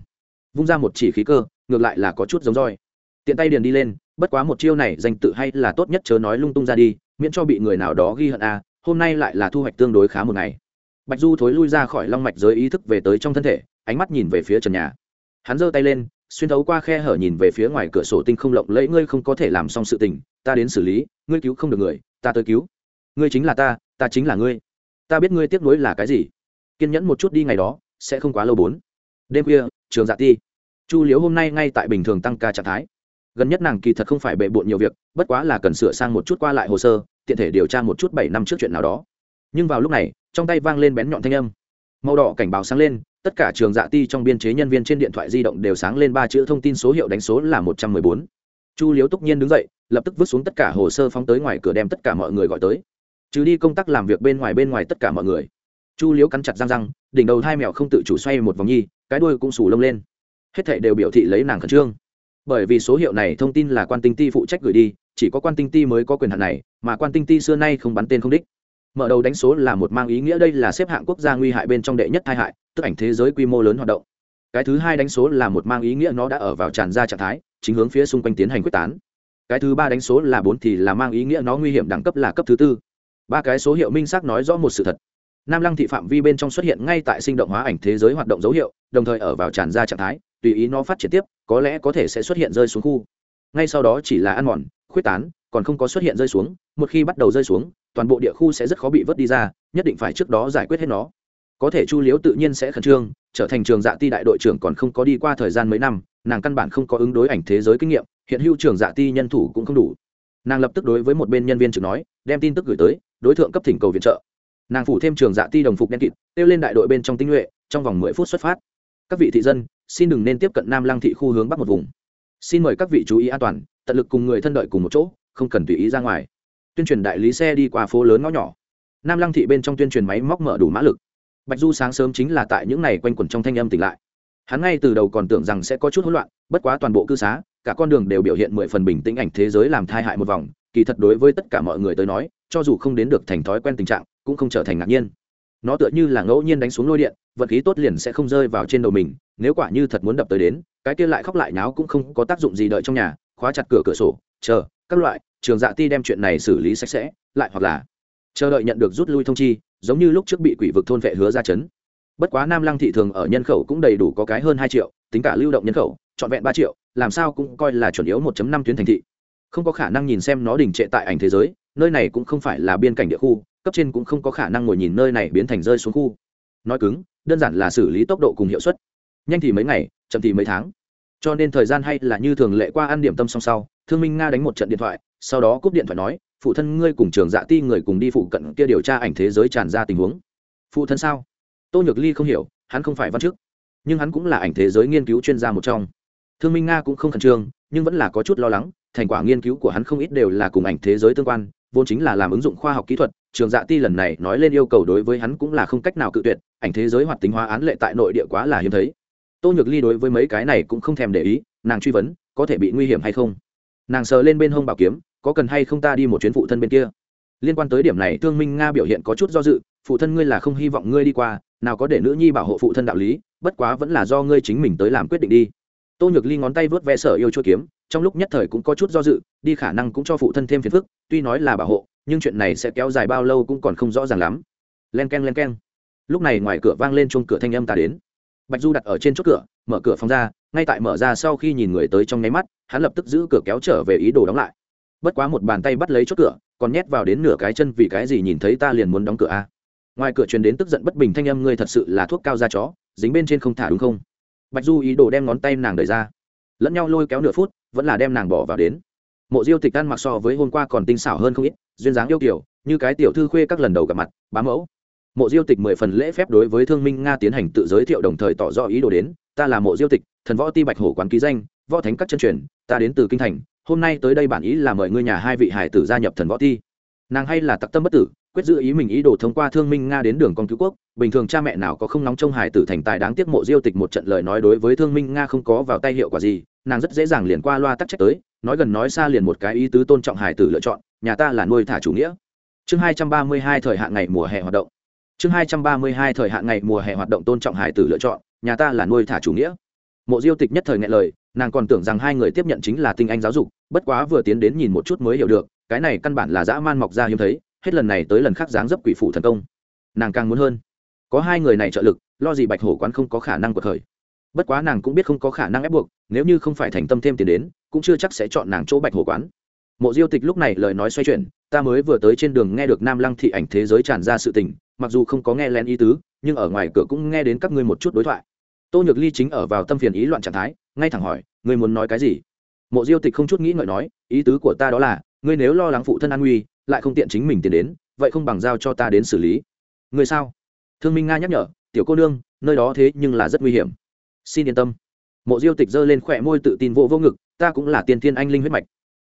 Vung ra một chỉ khí cơ, ngược lại là có chút giống roi. Tiện tay điền đi lên, bất quá một chiêu này danh tự hay là tốt nhất chớ nói lung tung ra đi, miễn cho bị người nào đó ghi hận a hôm nay lại là thu hoạch tương đối khá một ngày. Bạch du thối lui ra khỏi long mạch giới ý thức về tới trong thân thể, ánh mắt nhìn về phía trần nhà. Hắn giơ tay lên, xuyên thấu qua khe hở nhìn về phía ngoài cửa sổ tinh không lộng lẫy, ngươi không có thể làm xong sự tình, ta đến xử lý, ngươi cứu không được người, ta tới cứu. Ngươi chính là ta ta chính là ngươi. Ta biết ngươi tiếc nuối là cái gì. Kiên nhẫn một chút đi ngày đó, sẽ không quá lâu bốn. Đêm khuya, trường dạ ti. Chu liếu hôm nay ngay tại bình thường tăng ca trạng thái. Gần nhất nàng kỳ thật không phải bệ bộn nhiều việc, bất quá là cần sửa sang một chút qua lại hồ sơ tiện thể điều tra một chút bảy năm trước chuyện nào đó. Nhưng vào lúc này, trong tay vang lên bén nhọn thanh âm. Màu đỏ cảnh báo sáng lên, tất cả trường dạ ti trong biên chế nhân viên trên điện thoại di động đều sáng lên ba chữ thông tin số hiệu đánh số là một trăm mười bốn. Chu liếu túc nhiên đứng dậy, lập tức vứt xuống tất cả hồ sơ phóng tới ngoài cửa đem tất cả mọi người gọi tới. Trừ đi công tác làm việc bên ngoài bên ngoài tất cả mọi người. Chu liếu cắn chặt răng răng, đỉnh đầu hai mèo không tự chủ xoay một vòng nhi, cái đuôi cũng sù lông lên. Hết thảy đều biểu thị lấy nàng khẩn trương bởi vì số hiệu này thông tin là quan tinh ti phụ trách gửi đi, chỉ có quan tinh ti mới có quyền hạn này, mà quan tinh ti xưa nay không bắn tên không đích. Mở đầu đánh số là một mang ý nghĩa đây là xếp hạng quốc gia nguy hại bên trong đệ nhất tai hại, tức ảnh thế giới quy mô lớn hoạt động. Cái thứ hai đánh số là một mang ý nghĩa nó đã ở vào tràn ra trạng thái, chính hướng phía xung quanh tiến hành quyết tán. Cái thứ ba đánh số là bốn thì là mang ý nghĩa nó nguy hiểm đẳng cấp là cấp thứ tư. Ba cái số hiệu minh xác nói rõ một sự thật. Nam lăng thị phạm vi bên trong xuất hiện ngay tại sinh động hóa ảnh thế giới hoạt động dấu hiệu, đồng thời ở vào tràn ra trạng thái tùy ý nó phát triển tiếp, có lẽ có thể sẽ xuất hiện rơi xuống khu. Ngay sau đó chỉ là ăn mòn, khuyết tán, còn không có xuất hiện rơi xuống, một khi bắt đầu rơi xuống, toàn bộ địa khu sẽ rất khó bị vớt đi ra, nhất định phải trước đó giải quyết hết nó. Có thể chu liếu tự nhiên sẽ khẩn trương, trở thành trường dạ ti đại đội trưởng còn không có đi qua thời gian mấy năm, nàng căn bản không có ứng đối ảnh thế giới kinh nghiệm, hiện hữu trường dạ ti nhân thủ cũng không đủ. Nàng lập tức đối với một bên nhân viên trực nói, đem tin tức gửi tới, đối tượng cấp thỉnh cầu viện trợ. Nàng phủ thêm trường dạ ti đồng phục đen kịt, kêu lên đại đội bên trong tinh nhuệ, trong vòng mười phút xuất phát. Các vị thị dân xin đừng nên tiếp cận nam lăng thị khu hướng bắc một vùng. Xin mời các vị chú ý an toàn, tận lực cùng người thân đợi cùng một chỗ, không cần tùy ý ra ngoài. Tuyên truyền đại lý xe đi qua phố lớn ngõ nhỏ. Nam lăng thị bên trong tuyên truyền máy móc mở đủ mã lực. Bạch du sáng sớm chính là tại những ngày quanh quẩn trong thanh âm tỉnh lại. Hắn ngay từ đầu còn tưởng rằng sẽ có chút hỗn loạn, bất quá toàn bộ cư xá, cả con đường đều biểu hiện mười phần bình tĩnh ảnh thế giới làm thai hại một vòng, kỳ thật đối với tất cả mọi người tới nói, cho dù không đến được thành thói quen tình trạng, cũng không trở thành ngạc nhiên. Nó tựa như là ngẫu nhiên đánh xuống lôi điện vật khí tốt liền sẽ không rơi vào trên đầu mình, nếu quả như thật muốn đập tới đến, cái kia lại khóc lại nháo cũng không có tác dụng gì đợi trong nhà, khóa chặt cửa cửa sổ, chờ, các loại, trường dạ ti đem chuyện này xử lý sạch sẽ, lại hoặc là chờ đợi nhận được rút lui thông chi, giống như lúc trước bị quỷ vực thôn vệ hứa ra chấn. Bất quá nam lăng thị thường ở nhân khẩu cũng đầy đủ có cái hơn hai triệu, tính cả lưu động nhân khẩu, trọn vẹn ba triệu, làm sao cũng coi là chuẩn yếu một năm tuyến thành thị. Không có khả năng nhìn xem nó đình trệ tại ảnh thế giới, nơi này cũng không phải là biên cảnh địa khu, cấp trên cũng không có khả năng ngồi nhìn nơi này biến thành rơi xuống khu nói cứng, đơn giản là xử lý tốc độ cùng hiệu suất. Nhanh thì mấy ngày, chậm thì mấy tháng. Cho nên thời gian hay là như thường lệ qua ăn điểm tâm song sau, thương minh nga đánh một trận điện thoại, sau đó cúp điện thoại nói, phụ thân ngươi cùng trường dạ ti người cùng đi phụ cận kia điều tra ảnh thế giới tràn ra tình huống. Phụ thân sao? Tô nhược ly không hiểu, hắn không phải văn chức, nhưng hắn cũng là ảnh thế giới nghiên cứu chuyên gia một trong. Thương minh nga cũng không khẩn trương, nhưng vẫn là có chút lo lắng, thành quả nghiên cứu của hắn không ít đều là cùng ảnh thế giới tương quan, vốn chính là làm ứng dụng khoa học kỹ thuật, trường dạ ti lần này nói lên yêu cầu đối với hắn cũng là không cách nào cự tuyệt ảnh thế giới hoạt tính hóa án lệ tại nội địa quá là hiếm thấy. Tô nhược ly đối với mấy cái này cũng không thèm để ý, nàng truy vấn, có thể bị nguy hiểm hay không? Nàng sờ lên bên hông bảo kiếm, có cần hay không ta đi một chuyến phụ thân bên kia? Liên quan tới điểm này, thương minh nga biểu hiện có chút do dự, phụ thân ngươi là không hy vọng ngươi đi qua, nào có để nữ nhi bảo hộ phụ thân đạo lý, bất quá vẫn là do ngươi chính mình tới làm quyết định đi. Tô nhược ly ngón tay vớt ve sở yêu chua kiếm, trong lúc nhất thời cũng có chút do dự, đi khả năng cũng cho phụ thân thêm phiền phức, tuy nói là bảo hộ, nhưng chuyện này sẽ kéo dài bao lâu cũng còn không rõ ràng lắm. Len k e n len k e n lúc này ngoài cửa vang lên chuông cửa thanh âm ta đến. Bạch du đặt ở trên chốt cửa, mở cửa phòng ra, ngay tại mở ra sau khi nhìn người tới trong nháy mắt, hắn lập tức giữ cửa kéo trở về ý đồ đóng lại. Bất quá một bàn tay bắt lấy chốt cửa, còn nhét vào đến nửa cái chân vì cái gì nhìn thấy ta liền muốn đóng cửa a. Ngoài cửa truyền đến tức giận bất bình thanh âm, ngươi thật sự là thuốc cao da chó, dính bên trên không thả đúng không? Bạch du ý đồ đem ngón tay nàng đẩy ra. Lẫn nhau lôi kéo nửa phút, vẫn là đem nàng bỏ vào đến. Mộ diêu tịch ăn mặc so với hôm qua còn tinh xảo hơn không ít, duyên dáng yêu kiểu, như cái tiểu thư khuê các lần đầu gặp mặt, bá mẫu mộ diêu tịch mười phần lễ phép đối với thương minh nga tiến hành tự giới thiệu đồng thời tỏ rõ ý đồ đến, ta là mộ diêu tịch, thần võ ti bạch hổ quán ký danh, võ thánh các chân truyền, ta đến từ kinh thành, hôm nay tới đây bản ý là mời ngươi nhà hai vị hải tử gia nhập thần võ ti. Nàng hay là tặc tâm bất tử, quyết giữ ý mình ý đồ thông qua thương minh nga đến đường con cứu quốc, bình thường cha mẹ nào có không nóng trong hải tử thành tài đáng tiếc mộ diêu tịch một trận lời nói đối với thương minh nga không có vào tay hiệu quả gì, nàng rất dễ dàng liền qua loa tắc trách tới, nói gần nói xa liền một cái ý tứ tôn trọng hải tử lựa chọn, nhà ta là nuôi thả chủ nghĩa. Chương hai trăm ba mươi hai thời hạn ngày mùa hè hoạt động chương hai trăm ba mươi hai thời hạn ngày mùa hè hoạt động tôn trọng hải tử lựa chọn, nhà ta là nuôi thả chủ nghĩa. Mộ diêu tịch nhất thời ngại lời, nàng còn tưởng rằng hai người tiếp nhận chính là tinh anh giáo dục, bất quá vừa tiến đến nhìn một chút mới hiểu được, cái này căn bản là dã man mọc ra hiếm thấy, hết lần này tới lần khác dáng dấp quỷ phủ thần công. Nàng càng muốn hơn. Có hai người này trợ lực, lo gì bạch hổ quán không có khả năng của thời bất quá nàng cũng biết không có khả năng ép buộc, nếu như không phải thành tâm thêm tiền đến, cũng chưa chắc sẽ chọn nàng chỗ bạch hổ quán. Mộ diêu tịch lúc này lời nói xoay chuyển, ta mới vừa tới trên đường nghe được nam lăng thị ảnh thế giới tràn ra sự tình mặc dù không có nghe lén ý tứ nhưng ở ngoài cửa cũng nghe đến các ngươi một chút đối thoại. Tô nhược ly chính ở vào tâm phiền ý loạn trạng thái ngay thẳng hỏi ngươi muốn nói cái gì? Mộ diêu tịch không chút nghĩ ngợi nói ý tứ của ta đó là ngươi nếu lo lắng phụ thân an nguy lại không tiện chính mình tiền đến vậy không bằng giao cho ta đến xử lý. Ngươi sao? Thương minh nga nhắc nhở tiểu cô nương nơi đó thế nhưng là rất nguy hiểm. Xin yên tâm. Mộ diêu tịch giơ lên khỏe môi tự tin vô vô ngực ta cũng là tiên thiên anh linh huyết mạch.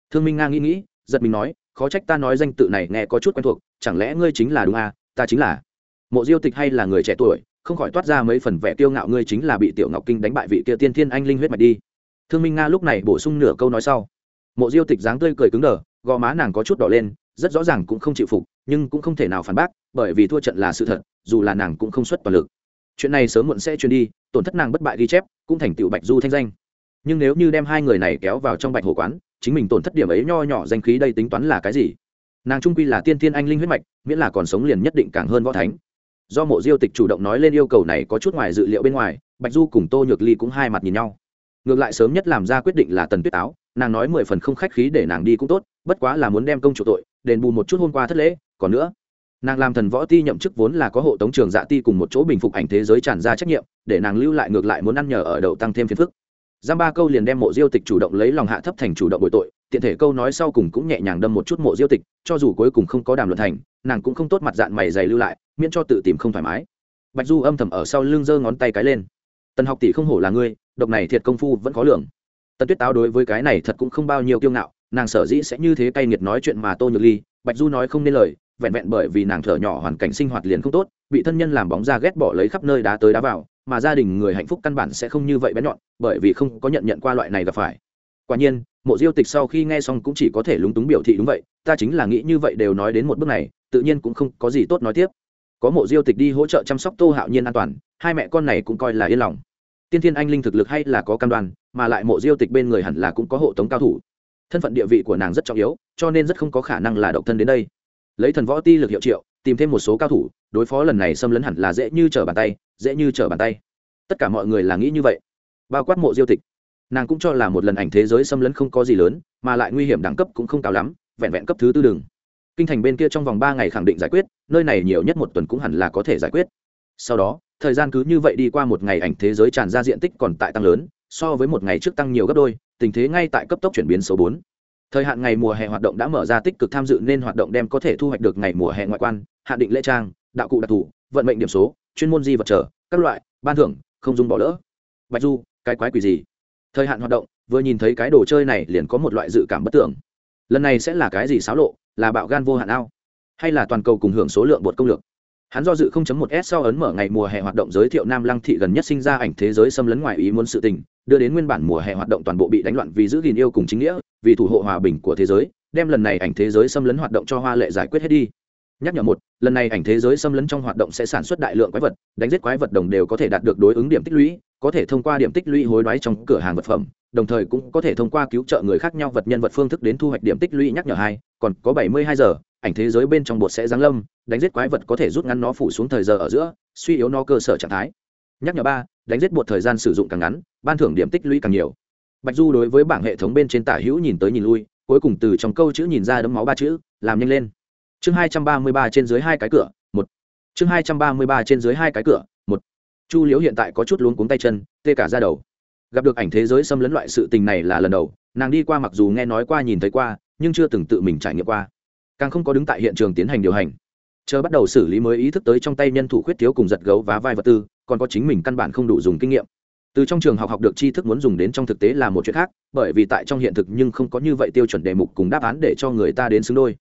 Thương minh nga nghĩ nghĩ giật mình nói khó trách ta nói danh tự này nghe có chút quen thuộc chẳng lẽ ngươi chính là đúng à, ta chính là. Mộ diêu tịch hay là người trẻ tuổi, không khỏi toát ra mấy phần vẻ tiêu ngạo ngươi chính là bị tiểu ngọc kinh đánh bại vị kia tiên thiên anh linh huyết mạch đi. Thương minh nga lúc này bổ sung nửa câu nói sau. Mộ diêu tịch dáng tươi cười cứng đờ, gò má nàng có chút đỏ lên, rất rõ ràng cũng không chịu phục, nhưng cũng không thể nào phản bác, bởi vì thua trận là sự thật, dù là nàng cũng không xuất toàn lực. Chuyện này sớm muộn sẽ truyền đi, tổn thất nàng bất bại ghi chép, cũng thành tựu bạch du thanh danh. Nhưng nếu như đem hai người này kéo vào trong bạch hồ quán, chính mình tổn thất điểm ấy nho nhỏ danh khí đây tính toán là cái gì? Nàng trung quy là tiên tiên anh linh huyết mạch, miễn là còn sống liền nhất định càng hơn võ thánh. Do mộ diêu tịch chủ động nói lên yêu cầu này có chút ngoài dự liệu bên ngoài, bạch du cùng tô nhược ly cũng hai mặt nhìn nhau. Ngược lại sớm nhất làm ra quyết định là tần tuyết áo nàng nói mười phần không khách khí để nàng đi cũng tốt, bất quá là muốn đem công chủ tội, đền bù một chút hôm qua thất lễ, còn nữa, nàng làm thần võ ti nhậm chức vốn là có hộ tống trường dạ ti cùng một chỗ bình phục ảnh thế giới tràn ra trách nhiệm, để nàng lưu lại ngược lại muốn ăn nhờ ở đậu tăng thêm phiền phức. Giam ba câu liền đem mộ diêu tịch chủ động lấy lòng hạ thấp thành chủ động bội tội tiện thể câu nói sau cùng cũng nhẹ nhàng đâm một chút mộ diêu tịch, cho dù cuối cùng không có đàm luận thành, nàng cũng không tốt mặt dạng mày dày lưu lại, miễn cho tự tìm không thoải mái. Bạch du âm thầm ở sau lưng giơ ngón tay cái lên. Tần học tỷ không hổ là ngươi, độc này thiệt công phu vẫn khó lường. Tần tuyết táo đối với cái này thật cũng không bao nhiêu kiêu ngạo, nàng sở dĩ sẽ như thế cay nghiệt nói chuyện mà tô nhược ly, bạch du nói không nên lời, vẹn vẹn bởi vì nàng thở nhỏ hoàn cảnh sinh hoạt liền không tốt, bị thân nhân làm bóng ra ghét bỏ lấy khắp nơi đá tới đá vào, mà gia đình người hạnh phúc căn bản sẽ không như vậy bé nhọn, bởi vì không có nhận nhận qua loại này gặp phải quả nhiên, mộ diêu tịch sau khi nghe xong cũng chỉ có thể lúng túng biểu thị đúng vậy, ta chính là nghĩ như vậy đều nói đến một bước này, tự nhiên cũng không có gì tốt nói tiếp. Có mộ diêu tịch đi hỗ trợ chăm sóc tô hạo nhiên an toàn, hai mẹ con này cũng coi là yên lòng. Tiên thiên anh linh thực lực hay là có cam đoan, mà lại mộ diêu tịch bên người hẳn là cũng có hộ tống cao thủ. Thân phận địa vị của nàng rất trọng yếu, cho nên rất không có khả năng là độc thân đến đây. Lấy thần võ ti lực hiệu triệu, tìm thêm một số cao thủ, đối phó lần này xâm lấn hẳn là dễ như trở bàn tay, dễ như trở bàn tay. Tất cả mọi người là nghĩ như vậy. Bao quát mộ diêu tịch nàng cũng cho là một lần ảnh thế giới xâm lấn không có gì lớn, mà lại nguy hiểm đẳng cấp cũng không cao lắm, vẹn vẹn cấp thứ tư đường. Kinh thành bên kia trong vòng ba ngày khẳng định giải quyết, nơi này nhiều nhất một tuần cũng hẳn là có thể giải quyết. Sau đó, thời gian cứ như vậy đi qua một ngày ảnh thế giới tràn ra diện tích còn tại tăng lớn, so với một ngày trước tăng nhiều gấp đôi, tình thế ngay tại cấp tốc chuyển biến số bốn. Thời hạn ngày mùa hè hoạt động đã mở ra tích cực tham dự nên hoạt động đem có thể thu hoạch được ngày mùa hè ngoại quan hạn định lễ trang, đạo cụ đặc thù, vận mệnh điểm số, chuyên môn di vật trở, các loại, ban thưởng, không dùng bỏ lỡ. Bạch du, cái quái quỷ gì? Thời hạn hoạt động, vừa nhìn thấy cái đồ chơi này liền có một loại dự cảm bất tưởng. Lần này sẽ là cái gì xáo lộ, là bạo gan vô hạn ao? Hay là toàn cầu cùng hưởng số lượng bột công lược? Hắn do dự 0.1 s sau ấn mở ngày mùa hè hoạt động giới thiệu nam lăng thị gần nhất sinh ra ảnh thế giới xâm lấn ngoài ý muốn sự tình, đưa đến nguyên bản mùa hè hoạt động toàn bộ bị đánh loạn vì giữ gìn yêu cùng chính nghĩa, vì thủ hộ hòa bình của thế giới, đem lần này ảnh thế giới xâm lấn hoạt động cho hoa lệ giải quyết hết đi nhắc nhở một, lần này ảnh thế giới xâm lấn trong hoạt động sẽ sản xuất đại lượng quái vật, đánh giết quái vật đồng đều có thể đạt được đối ứng điểm tích lũy, có thể thông qua điểm tích lũy hối đoái trong cửa hàng vật phẩm, đồng thời cũng có thể thông qua cứu trợ người khác nhau vật nhân vật phương thức đến thu hoạch điểm tích lũy nhắc nhở hai, còn có bảy mươi hai giờ, ảnh thế giới bên trong bột sẽ giáng lâm, đánh giết quái vật có thể rút ngắn nó phủ xuống thời giờ ở giữa, suy yếu nó cơ sở trạng thái. Nhắc nhở ba, đánh giết bột thời gian sử dụng càng ngắn, ban thưởng điểm tích lũy càng nhiều. Bạch du đối với bảng hệ thống bên trên tả hữu nhìn tới nhìn lui, cuối cùng từ trong câu chữ nhìn ra đấm máu ba chữ, làm nhanh lên chương hai trăm ba mươi ba trên dưới hai cái cửa, một. Chương hai trăm ba mươi ba trên dưới hai cái cửa, một. Chu liễu hiện tại có chút luống cuống tay chân, tê cả ra đầu. Gặp được ảnh thế giới xâm lấn loại sự tình này là lần đầu, nàng đi qua mặc dù nghe nói qua nhìn thấy qua, nhưng chưa từng tự mình trải nghiệm qua. Càng không có đứng tại hiện trường tiến hành điều hành. Chờ bắt đầu xử lý mới ý thức tới trong tay nhân thủ khuyết thiếu cùng giật gấu và vai vật tư, còn có chính mình căn bản không đủ dùng kinh nghiệm. Từ trong trường học học được tri thức muốn dùng đến trong thực tế là một chuyện khác, bởi vì tại trong hiện thực nhưng không có như vậy tiêu chuẩn đề mục cùng đáp án để cho người ta đến xứng đôi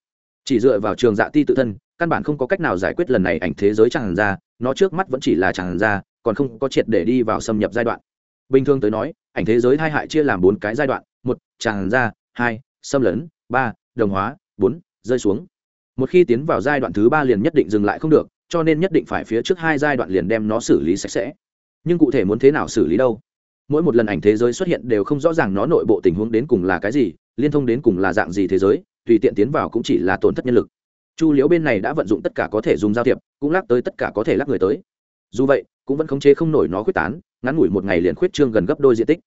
chỉ dựa vào trường dạ ti tự thân, căn bản không có cách nào giải quyết lần này ảnh thế giới tràn ra, nó trước mắt vẫn chỉ là tràn ra, còn không có triệt để đi vào xâm nhập giai đoạn. Bình thường tới nói, ảnh thế giới hai hại chia làm bốn cái giai đoạn, một, tràn ra, hai, xâm lấn, ba, đồng hóa, bốn, rơi xuống. Một khi tiến vào giai đoạn thứ ba liền nhất định dừng lại không được, cho nên nhất định phải phía trước hai giai đoạn liền đem nó xử lý sạch sẽ. Nhưng cụ thể muốn thế nào xử lý đâu? Mỗi một lần ảnh thế giới xuất hiện đều không rõ ràng nó nội bộ tình huống đến cùng là cái gì, liên thông đến cùng là dạng gì thế giới tùy tiện tiến vào cũng chỉ là tổn thất nhân lực. Chu liễu bên này đã vận dụng tất cả có thể dùng giao thiệp, cũng lắc tới tất cả có thể lắc người tới. Dù vậy, cũng vẫn khống chế không nổi nó khuyết tán, ngắn ngủi một ngày liền khuyết trương gần gấp đôi diện tích.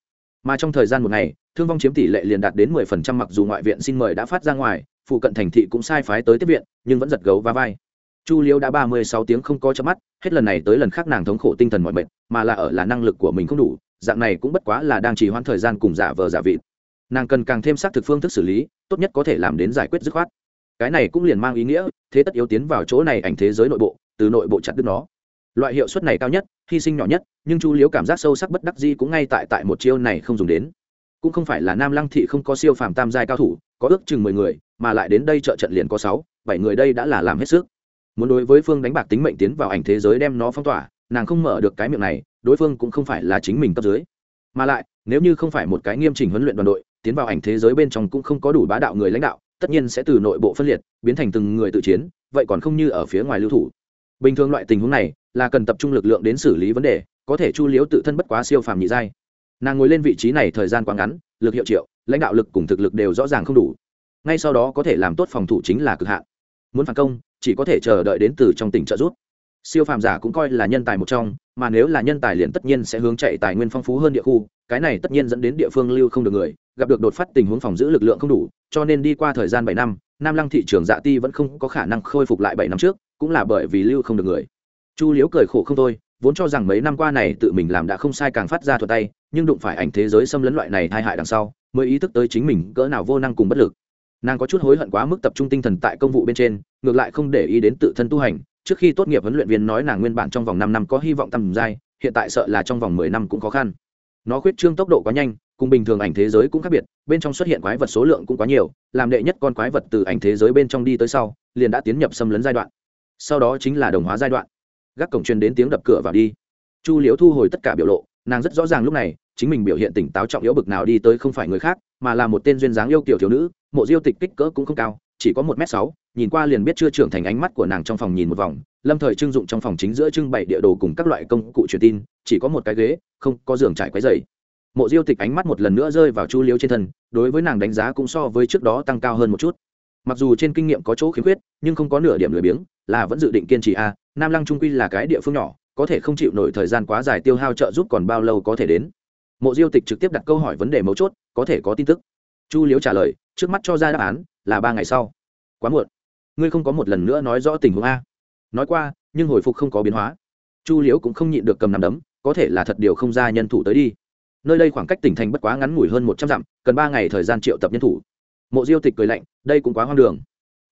Mà trong thời gian một ngày, thương vong chiếm tỷ lệ liền đạt đến mười phần trăm mặc dù ngoại viện xin mời đã phát ra ngoài, phụ cận thành thị cũng sai phái tới tiếp viện, nhưng vẫn giật gấu và vai. Chu liễu đã ba mươi sáu tiếng không có chớp mắt, hết lần này tới lần khác nàng thống khổ tinh thần mọi mệt, mà là ở là năng lực của mình không đủ, dạng này cũng bất quá là đang trì hoãn thời gian cùng giả vờ giả vị nàng cần càng thêm xác thực phương thức xử lý, tốt nhất có thể làm đến giải quyết dứt khoát. Cái này cũng liền mang ý nghĩa, thế tất yếu tiến vào chỗ này ảnh thế giới nội bộ, từ nội bộ chặt đứt nó. Loại hiệu suất này cao nhất, hy sinh nhỏ nhất, nhưng chu liếu cảm giác sâu sắc bất đắc di cũng ngay tại tại một chiêu này không dùng đến. Cũng không phải là nam lăng thị không có siêu phàm tam giai cao thủ, có ước chừng mười người, mà lại đến đây trợ trận liền có sáu, bảy người đây đã là làm hết sức. Muốn đối với phương đánh bạc tính mệnh tiến vào ảnh thế giới đem nó phong tỏa, nàng không mở được cái miệng này, đối phương cũng không phải là chính mình cấp dưới. Mà lại, nếu như không phải một cái nghiêm chỉnh huấn luyện đoàn đội tiến vào ảnh thế giới bên trong cũng không có đủ bá đạo người lãnh đạo, tất nhiên sẽ từ nội bộ phân liệt, biến thành từng người tự chiến, vậy còn không như ở phía ngoài lưu thủ. Bình thường loại tình huống này là cần tập trung lực lượng đến xử lý vấn đề, có thể chu liễu tự thân bất quá siêu phàm nhị giai. Nàng ngồi lên vị trí này thời gian quá ngắn, lực hiệu triệu, lãnh đạo lực cùng thực lực đều rõ ràng không đủ. Ngay sau đó có thể làm tốt phòng thủ chính là cực hạn. Muốn phản công, chỉ có thể chờ đợi đến từ trong tỉnh trợ giúp. Siêu phàm giả cũng coi là nhân tài một trong, mà nếu là nhân tài liền tất nhiên sẽ hướng chạy tài nguyên phong phú hơn địa khu, cái này tất nhiên dẫn đến địa phương lưu không được người gặp được đột phát tình huống phòng giữ lực lượng không đủ, cho nên đi qua thời gian bảy năm, nam lăng thị trường dạ ti vẫn không có khả năng khôi phục lại bảy năm trước, cũng là bởi vì lưu không được người. Chu liễu cười khổ không thôi, vốn cho rằng mấy năm qua này tự mình làm đã không sai càng phát ra thuật tay, nhưng đụng phải ảnh thế giới xâm lấn loại này tai hại đằng sau, mới ý thức tới chính mình cỡ nào vô năng cùng bất lực. Nàng có chút hối hận quá mức tập trung tinh thần tại công vụ bên trên, ngược lại không để ý đến tự thân tu hành. Trước khi tốt nghiệp huấn luyện viên nói nàng nguyên bản trong vòng năm năm có hy vọng tầm giai, hiện tại sợ là trong vòng mười năm cũng khó khăn. Nó khuyết trương tốc độ quá nhanh cùng bình thường ảnh thế giới cũng khác biệt, bên trong xuất hiện quái vật số lượng cũng quá nhiều, làm đệ nhất con quái vật từ ảnh thế giới bên trong đi tới sau, liền đã tiến nhập xâm lấn giai đoạn. Sau đó chính là đồng hóa giai đoạn. Gác cổng truyền đến tiếng đập cửa vào đi. Chu liễu thu hồi tất cả biểu lộ, nàng rất rõ ràng lúc này, chính mình biểu hiện tỉnh táo trọng yếu bực nào đi tới không phải người khác, mà là một tên duyên dáng yêu kiểu thiếu nữ, mộ diêu tịch kích cỡ cũng không cao, chỉ có một m sáu, nhìn qua liền biết chưa trưởng thành ánh mắt của nàng trong phòng nhìn một vòng, lâm thời trưng dụng trong phòng chính giữa trưng bày địa đồ cùng các loại công cụ truyền tin, chỉ có một cái ghế, không có giường trải quấy dày mộ diêu tịch ánh mắt một lần nữa rơi vào chu liếu trên thân, đối với nàng đánh giá cũng so với trước đó tăng cao hơn một chút. Mặc dù trên kinh nghiệm có chỗ khiếm khuyết, nhưng không có nửa điểm lười biếng, là vẫn dự định kiên trì a, nam lăng trung quy là cái địa phương nhỏ, có thể không chịu nổi thời gian quá dài tiêu hao trợ giúp còn bao lâu có thể đến. Mộ diêu tịch trực tiếp đặt câu hỏi vấn đề mấu chốt, có thể có tin tức. Chu liếu trả lời, trước mắt cho ra đáp án, là ba ngày sau. Quá muộn. Ngươi không có một lần nữa nói rõ tình huống a. Nói qua, nhưng hồi phục không có biến hóa. Chu liếu cũng không nhịn được cầm nằm đấm, có thể là thật điều không ra nhân thủ tới đi nơi đây khoảng cách tỉnh thành bất quá ngắn ngủi hơn một trăm dặm cần ba ngày thời gian triệu tập nhân thủ. Mộ diêu tịch cười lạnh đây cũng quá hoang đường.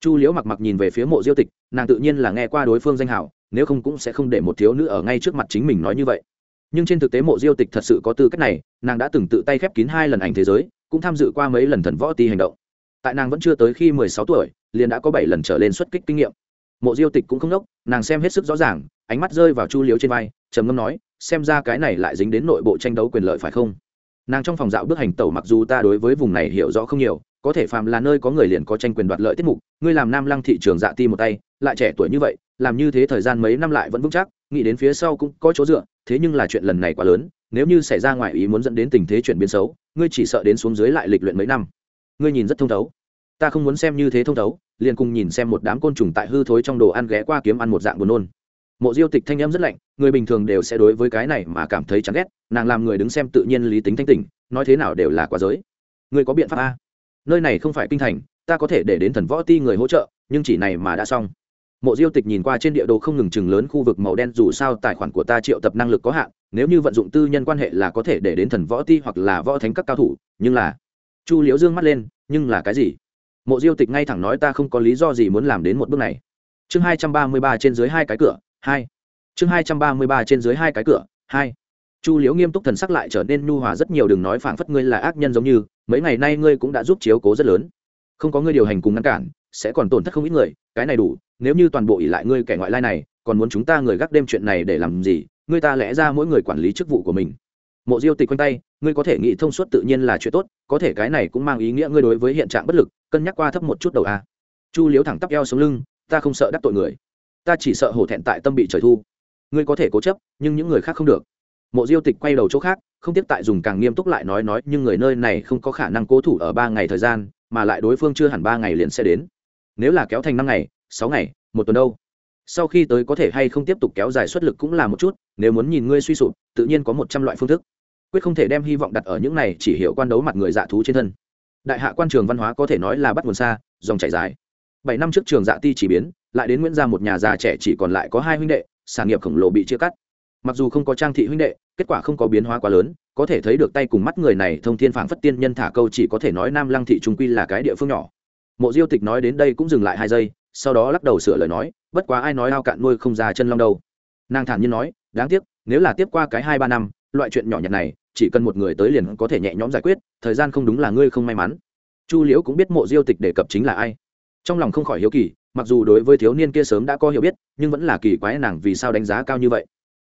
Chu liễu mặc mặc nhìn về phía mộ diêu tịch nàng tự nhiên là nghe qua đối phương danh hào, nếu không cũng sẽ không để một thiếu nữ ở ngay trước mặt chính mình nói như vậy. Nhưng trên thực tế mộ diêu tịch thật sự có tư cách này nàng đã từng tự tay khép kín hai lần ảnh thế giới cũng tham dự qua mấy lần thần võ ti hành động. Tại nàng vẫn chưa tới khi mười sáu tuổi liền đã có bảy lần trở lên xuất kích kinh nghiệm. Mộ diêu tịch cũng không đốc nàng xem hết sức rõ ràng ánh mắt rơi vào chu Liễu trên vai trầm ngâm nói xem ra cái này lại dính đến nội bộ tranh đấu quyền lợi phải không? Nàng trong phòng dạo bước hành tẩu mặc dù ta đối với vùng này hiểu rõ không nhiều, có thể phàm là nơi có người liền có tranh quyền đoạt lợi tiết mục, ngươi làm nam lăng thị trường dạ ti một tay, lại trẻ tuổi như vậy, làm như thế thời gian mấy năm lại vẫn vững chắc, nghĩ đến phía sau cũng có chỗ dựa, thế nhưng là chuyện lần này quá lớn, nếu như xảy ra ngoài ý muốn dẫn đến tình thế chuyển biến xấu, ngươi chỉ sợ đến xuống dưới lại lịch luyện mấy năm. Ngươi nhìn rất thông thấu. Ta không muốn xem như thế thông thấu, liền cùng nhìn xem một đám côn trùng tại hư thối trong đồ ăn ghé qua kiếm ăn một dạng buồn nôn mộ diêu tịch thanh âm rất lạnh, người bình thường đều sẽ đối với cái này mà cảm thấy chán ghét, nàng làm người đứng xem tự nhiên lý tính thanh tỉnh, nói thế nào đều là quá giới. Người có biện pháp a? Nơi này không phải kinh thành, ta có thể để đến thần võ ti người hỗ trợ, nhưng chỉ này mà đã xong. Mộ diêu tịch nhìn qua trên địa đồ không ngừng chừng lớn khu vực màu đen, dù sao tài khoản của ta triệu tập năng lực có hạn, nếu như vận dụng tư nhân quan hệ là có thể để đến thần võ ti hoặc là võ thánh các cao thủ, nhưng là, chu liễu dương mắt lên, nhưng là cái gì? Mộ diêu tịch ngay thẳng nói ta không có lý do gì muốn làm đến một bước này. Chương hai trăm ba mươi ba trên dưới hai cái cửa hai. Chương hai trăm ba mươi ba trên dưới hai cái cửa. Hai. Chu liễu nghiêm túc thần sắc lại trở nên nhu hòa rất nhiều, đừng nói phảng phất ngươi là ác nhân giống như, mấy ngày nay ngươi cũng đã giúp chiếu cố rất lớn. Không có ngươi điều hành cùng ngăn cản, sẽ còn tổn thất không ít người, cái này đủ, nếu như toàn bộ ỉ lại ngươi kẻ ngoại lai này, còn muốn chúng ta người gác đêm chuyện này để làm gì, ngươi ta lẽ ra mỗi người quản lý chức vụ của mình. Mộ diêu tịch quanh tay, ngươi có thể nghĩ thông suốt tự nhiên là chuyện tốt, có thể cái này cũng mang ý nghĩa ngươi đối với hiện trạng bất lực, cân nhắc qua thấp một chút đầu a. Chu liếu thẳng tắp eo sống lưng, ta không sợ đắc tội người ta chỉ sợ hổ thẹn tại tâm bị trời thu. Ngươi có thể cố chấp, nhưng những người khác không được. Mộ diêu tịch quay đầu chỗ khác, không tiếp tại dùng càng nghiêm túc lại nói nói, nhưng người nơi này không có khả năng cố thủ ở ba ngày thời gian, mà lại đối phương chưa hẳn ba ngày liền sẽ đến. Nếu là kéo thành năm ngày, sáu ngày, một tuần đâu. Sau khi tới có thể hay không tiếp tục kéo dài xuất lực cũng là một chút, nếu muốn nhìn ngươi suy sụp, tự nhiên có một trăm loại phương thức. Quyết không thể đem hy vọng đặt ở những này chỉ hiểu quan đấu mặt người dạ thú trên thân. Đại hạ quan trường văn hóa có thể nói là bắt nguồn xa, dòng chảy dài bảy năm trước trường dạ ti chỉ biến, lại đến nguyễn gia một nhà già trẻ chỉ còn lại có hai huynh đệ, sản nghiệp khổng lồ bị chia cắt. Mặc dù không có trang thị huynh đệ, kết quả không có biến hóa quá lớn, có thể thấy được tay cùng mắt người này thông thiên phảng phất tiên nhân thả câu chỉ có thể nói nam lăng thị trung quy là cái địa phương nhỏ. Mộ diêu tịch nói đến đây cũng dừng lại hai giây, sau đó lắc đầu sửa lời nói, bất quá ai nói ao cạn nuôi không ra chân long đâu. Nàng thản nhiên nói, đáng tiếc, nếu là tiếp qua cái hai ba năm, loại chuyện nhỏ nhặt này, chỉ cần một người tới liền có thể nhẹ nhõm giải quyết, thời gian không đúng là ngươi không may mắn. Chu liễu cũng biết mộ diêu tịch đề cập chính là ai trong lòng không khỏi hiếu kỳ, mặc dù đối với thiếu niên kia sớm đã có hiểu biết, nhưng vẫn là kỳ quái nàng vì sao đánh giá cao như vậy.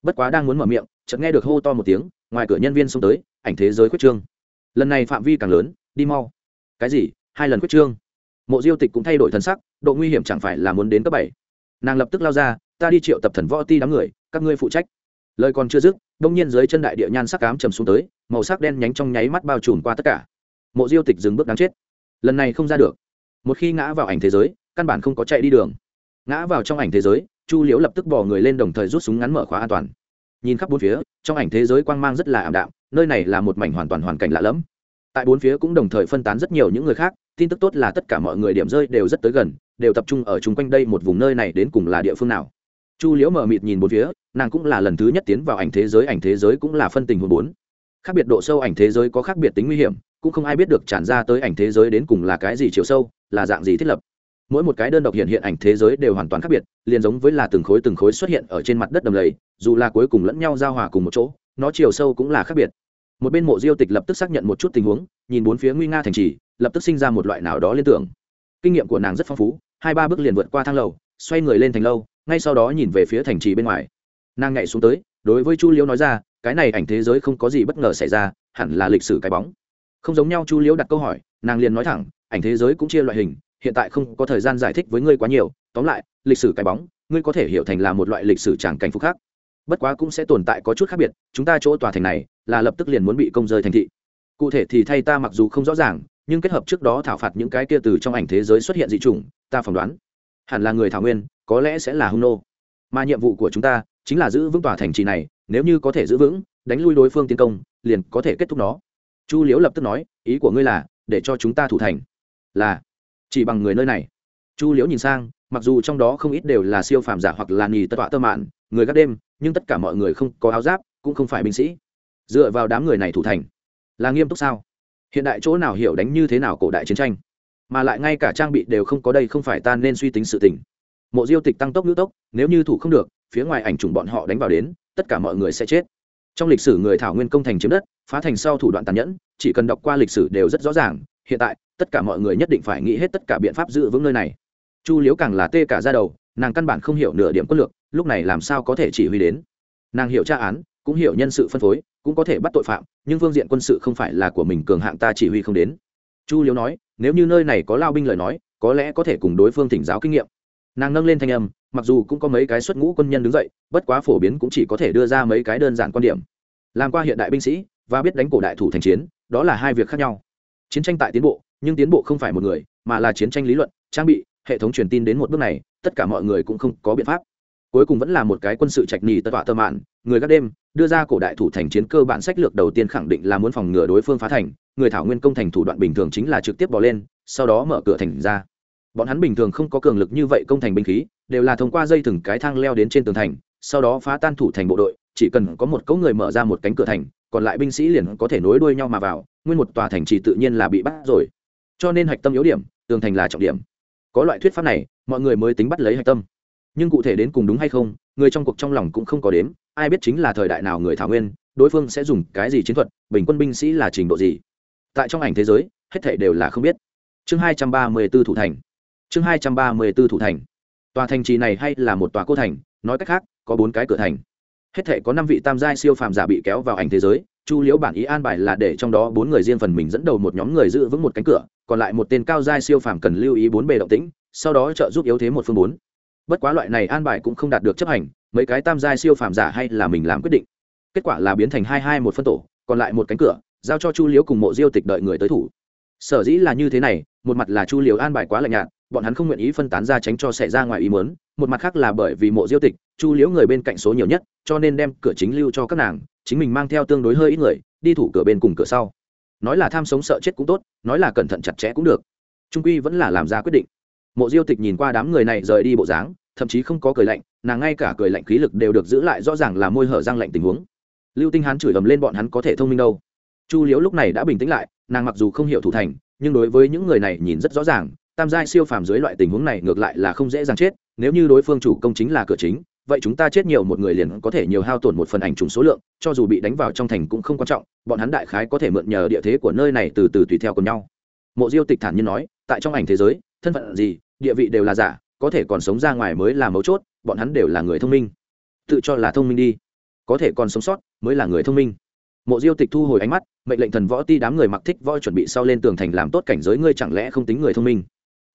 Bất quá đang muốn mở miệng, chợt nghe được hô to một tiếng, ngoài cửa nhân viên xông tới, ảnh thế giới quyết trương. Lần này phạm vi càng lớn, đi mau. Cái gì? Hai lần quyết trương? Mộ diêu tịch cũng thay đổi thần sắc, độ nguy hiểm chẳng phải là muốn đến cấp bảy. Nàng lập tức lao ra, ta đi triệu tập thần võ ti đám người, các ngươi phụ trách. Lời còn chưa dứt, đông nhiên dưới chân đại địa nhan sắc cám trầm xuống tới, màu sắc đen nhánh trong nháy mắt bao trùm qua tất cả. Mộ diêu tịch dừng bước đáng chết. Lần này không ra được một khi ngã vào ảnh thế giới, căn bản không có chạy đi đường. Ngã vào trong ảnh thế giới, chu liễu lập tức bỏ người lên đồng thời rút súng ngắn mở khóa an toàn. Nhìn khắp bốn phía, trong ảnh thế giới quang mang rất là ảm đạm, nơi này là một mảnh hoàn toàn hoàn cảnh lạ lẫm. Tại bốn phía cũng đồng thời phân tán rất nhiều những người khác, tin tức tốt là tất cả mọi người điểm rơi đều rất tới gần, đều tập trung ở chung quanh đây một vùng nơi này đến cùng là địa phương nào. Chu liễu mở mịt nhìn bốn phía, nàng cũng là lần thứ nhất tiến vào ảnh thế giới, ảnh thế giới cũng là phân tình hồn bốn. Khác biệt độ sâu ảnh thế giới có khác biệt tính nguy hiểm cũng không ai biết được tràn ra tới ảnh thế giới đến cùng là cái gì chiều sâu, là dạng gì thiết lập. Mỗi một cái đơn độc hiện hiện ảnh thế giới đều hoàn toàn khác biệt, liền giống với là từng khối từng khối xuất hiện ở trên mặt đất đầm lầy, dù là cuối cùng lẫn nhau giao hòa cùng một chỗ, nó chiều sâu cũng là khác biệt. Một bên mộ diêu tịch lập tức xác nhận một chút tình huống, nhìn bốn phía nguy nga thành trì, lập tức sinh ra một loại nào đó liên tưởng. Kinh nghiệm của nàng rất phong phú, hai ba bước liền vượt qua thang lầu, xoay người lên thành lâu, ngay sau đó nhìn về phía thành trì bên ngoài. Nàng nhảy xuống tới, đối với chu liễu nói ra, cái này ảnh thế giới không có gì bất ngờ xảy ra, hẳn là lịch sử cái bóng không giống nhau chu liễu đặt câu hỏi, nàng liền nói thẳng, ảnh thế giới cũng chia loại hình, hiện tại không có thời gian giải thích với ngươi quá nhiều, tóm lại, lịch sử cái bóng, ngươi có thể hiểu thành là một loại lịch sử tràng cảnh phục khác. Bất quá cũng sẽ tồn tại có chút khác biệt, chúng ta chỗ tòa thành này, là lập tức liền muốn bị công rơi thành thị. Cụ thể thì thay ta mặc dù không rõ ràng, nhưng kết hợp trước đó thảo phạt những cái kia từ trong ảnh thế giới xuất hiện dị chủng, ta phỏng đoán, hẳn là người thảo nguyên, có lẽ sẽ là hung nô. Mà nhiệm vụ của chúng ta, chính là giữ vững tòa thành trì này, nếu như có thể giữ vững, đánh lui đối phương tiến công, liền có thể kết thúc nó chu liễu lập tức nói, ý của ngươi là, để cho chúng ta thủ thành. Là, chỉ bằng người nơi này. Chu liễu nhìn sang, mặc dù trong đó không ít đều là siêu phàm giả hoặc là nghỉ tất tọa tơ mạn, người gác đêm, nhưng tất cả mọi người không có áo giáp, cũng không phải binh sĩ. Dựa vào đám người này thủ thành, là nghiêm túc sao? Hiện đại chỗ nào hiểu đánh như thế nào cổ đại chiến tranh? Mà lại ngay cả trang bị đều không có đây không phải ta nên suy tính sự tình. Mộ diêu tịch tăng tốc ngữ tốc, nếu như thủ không được, phía ngoài ảnh chủng bọn họ đánh vào đến, tất cả mọi người sẽ chết trong lịch sử người thảo nguyên công thành chiếm đất, phá thành sau thủ đoạn tàn nhẫn, chỉ cần đọc qua lịch sử đều rất rõ ràng, hiện tại, tất cả mọi người nhất định phải nghĩ hết tất cả biện pháp giữ vững nơi này. Chu liếu càng là tê cả ra đầu, nàng căn bản không hiểu nửa điểm quân lược, lúc này làm sao có thể chỉ huy đến. Nàng hiểu tra án, cũng hiểu nhân sự phân phối, cũng có thể bắt tội phạm, nhưng phương diện quân sự không phải là của mình, cường hạng ta chỉ huy không đến. Chu liếu nói, nếu như nơi này có lao binh lời nói, có lẽ có thể cùng đối phương thỉnh giáo kinh nghiệm nàng nâng lên thanh âm, mặc dù cũng có mấy cái xuất ngũ quân nhân đứng dậy, bất quá phổ biến cũng chỉ có thể đưa ra mấy cái đơn giản quan điểm. Làm qua hiện đại binh sĩ, và biết đánh cổ đại thủ thành chiến, đó là hai việc khác nhau. Chiến tranh tại tiến bộ, nhưng tiến bộ không phải một người, mà là chiến tranh lý luận, trang bị, hệ thống truyền tin đến một bước này, tất cả mọi người cũng không có biện pháp. Cuối cùng vẫn là một cái quân sự trạch nhì tất tọa tơ mạn, người các đêm, đưa ra cổ đại thủ thành chiến cơ bản sách lược đầu tiên khẳng định là muốn phòng ngừa đối phương phá thành, người thảo nguyên công thành thủ đoạn bình thường chính là trực tiếp bỏ lên, sau đó mở cửa thành ra bọn hắn bình thường không có cường lực như vậy công thành binh khí, đều là thông qua dây thừng cái thang leo đến trên tường thành, sau đó phá tan thủ thành bộ đội, chỉ cần có một cỗ người mở ra một cánh cửa thành, còn lại binh sĩ liền có thể nối đuôi nhau mà vào, nguyên một tòa thành chỉ tự nhiên là bị bắt rồi. Cho nên hạch tâm yếu điểm, tường thành là trọng điểm. Có loại thuyết pháp này, mọi người mới tính bắt lấy hạch tâm. Nhưng cụ thể đến cùng đúng hay không, người trong cuộc trong lòng cũng không có đếm, ai biết chính là thời đại nào người thảo nguyên, đối phương sẽ dùng cái gì chiến thuật, bình quân binh sĩ là trình độ gì. Tại trong ảnh thế giới, hết thể đều là không biết. Chương hai trăm ba mươi b ố thủ thành chương hai trăm ba mươi b ố thủ thành. Tòa thành trì này hay là một tòa cô thành? Nói cách khác, có bốn cái cửa thành. Hết thể có năm vị tam giai siêu phàm giả bị kéo vào ảnh thế giới, chu liễu bản ý an bài là để trong đó bốn người riêng phần mình dẫn đầu một nhóm người giữ vững một cánh cửa, còn lại một tên cao giai siêu phàm cần lưu ý bốn bề động tĩnh, sau đó trợ giúp yếu thế một phương bốn. Bất quá loại này an bài cũng không đạt được chấp hành, mấy cái tam giai siêu phàm giả hay là mình làm quyết định. Kết quả là biến thành hai hai một phân tổ, còn lại một cánh cửa, giao cho chu liễu cùng mộ diêu tịch đợi người tới thủ. Sở dĩ là như thế này, một mặt là chu liễu an bài quá lạnh nhạt bọn hắn không nguyện ý phân tán ra tránh cho xảy ra ngoài ý muốn. một mặt khác là bởi vì mộ diêu tịch, chu liễu người bên cạnh số nhiều nhất, cho nên đem cửa chính lưu cho các nàng, chính mình mang theo tương đối hơi ít người, đi thủ cửa bên cùng cửa sau. Nói là tham sống sợ chết cũng tốt, nói là cẩn thận chặt chẽ cũng được. Trung quy vẫn là làm ra quyết định. Mộ diêu tịch nhìn qua đám người này rời đi bộ dáng, thậm chí không có cười lạnh, nàng ngay cả cười lạnh khí lực đều được giữ lại rõ ràng là môi hở răng lạnh tình huống. Lưu tinh hán chửi ầm lên bọn hắn có thể thông minh đâu. Chu liễu lúc này đã bình tĩnh lại, nàng mặc dù không hiểu thủ thành, nhưng đối với những người này nhìn rất rõ ràng tam giai siêu phàm dưới loại tình huống này ngược lại là không dễ dàng chết, nếu như đối phương chủ công chính là cửa chính, vậy chúng ta chết nhiều một người liền có thể nhiều hao tổn một phần ảnh trùng số lượng, cho dù bị đánh vào trong thành cũng không quan trọng, bọn hắn đại khái có thể mượn nhờ địa thế của nơi này từ từ tùy theo cùng nhau. Mộ diêu tịch thản nhiên nói, tại trong ảnh thế giới, thân phận gì, địa vị đều là giả, có thể còn sống ra ngoài mới là mấu chốt, bọn hắn đều là người thông minh. Tự cho là thông minh đi. Có thể còn sống sót, mới là người thông minh. Mộ diêu tịch thu hồi ánh mắt, mệnh lệnh thần võ ti đám người mặc thích voi chuẩn bị sau lên tường thành làm tốt cảnh giới, ngươi chẳng lẽ không tính người thông minh?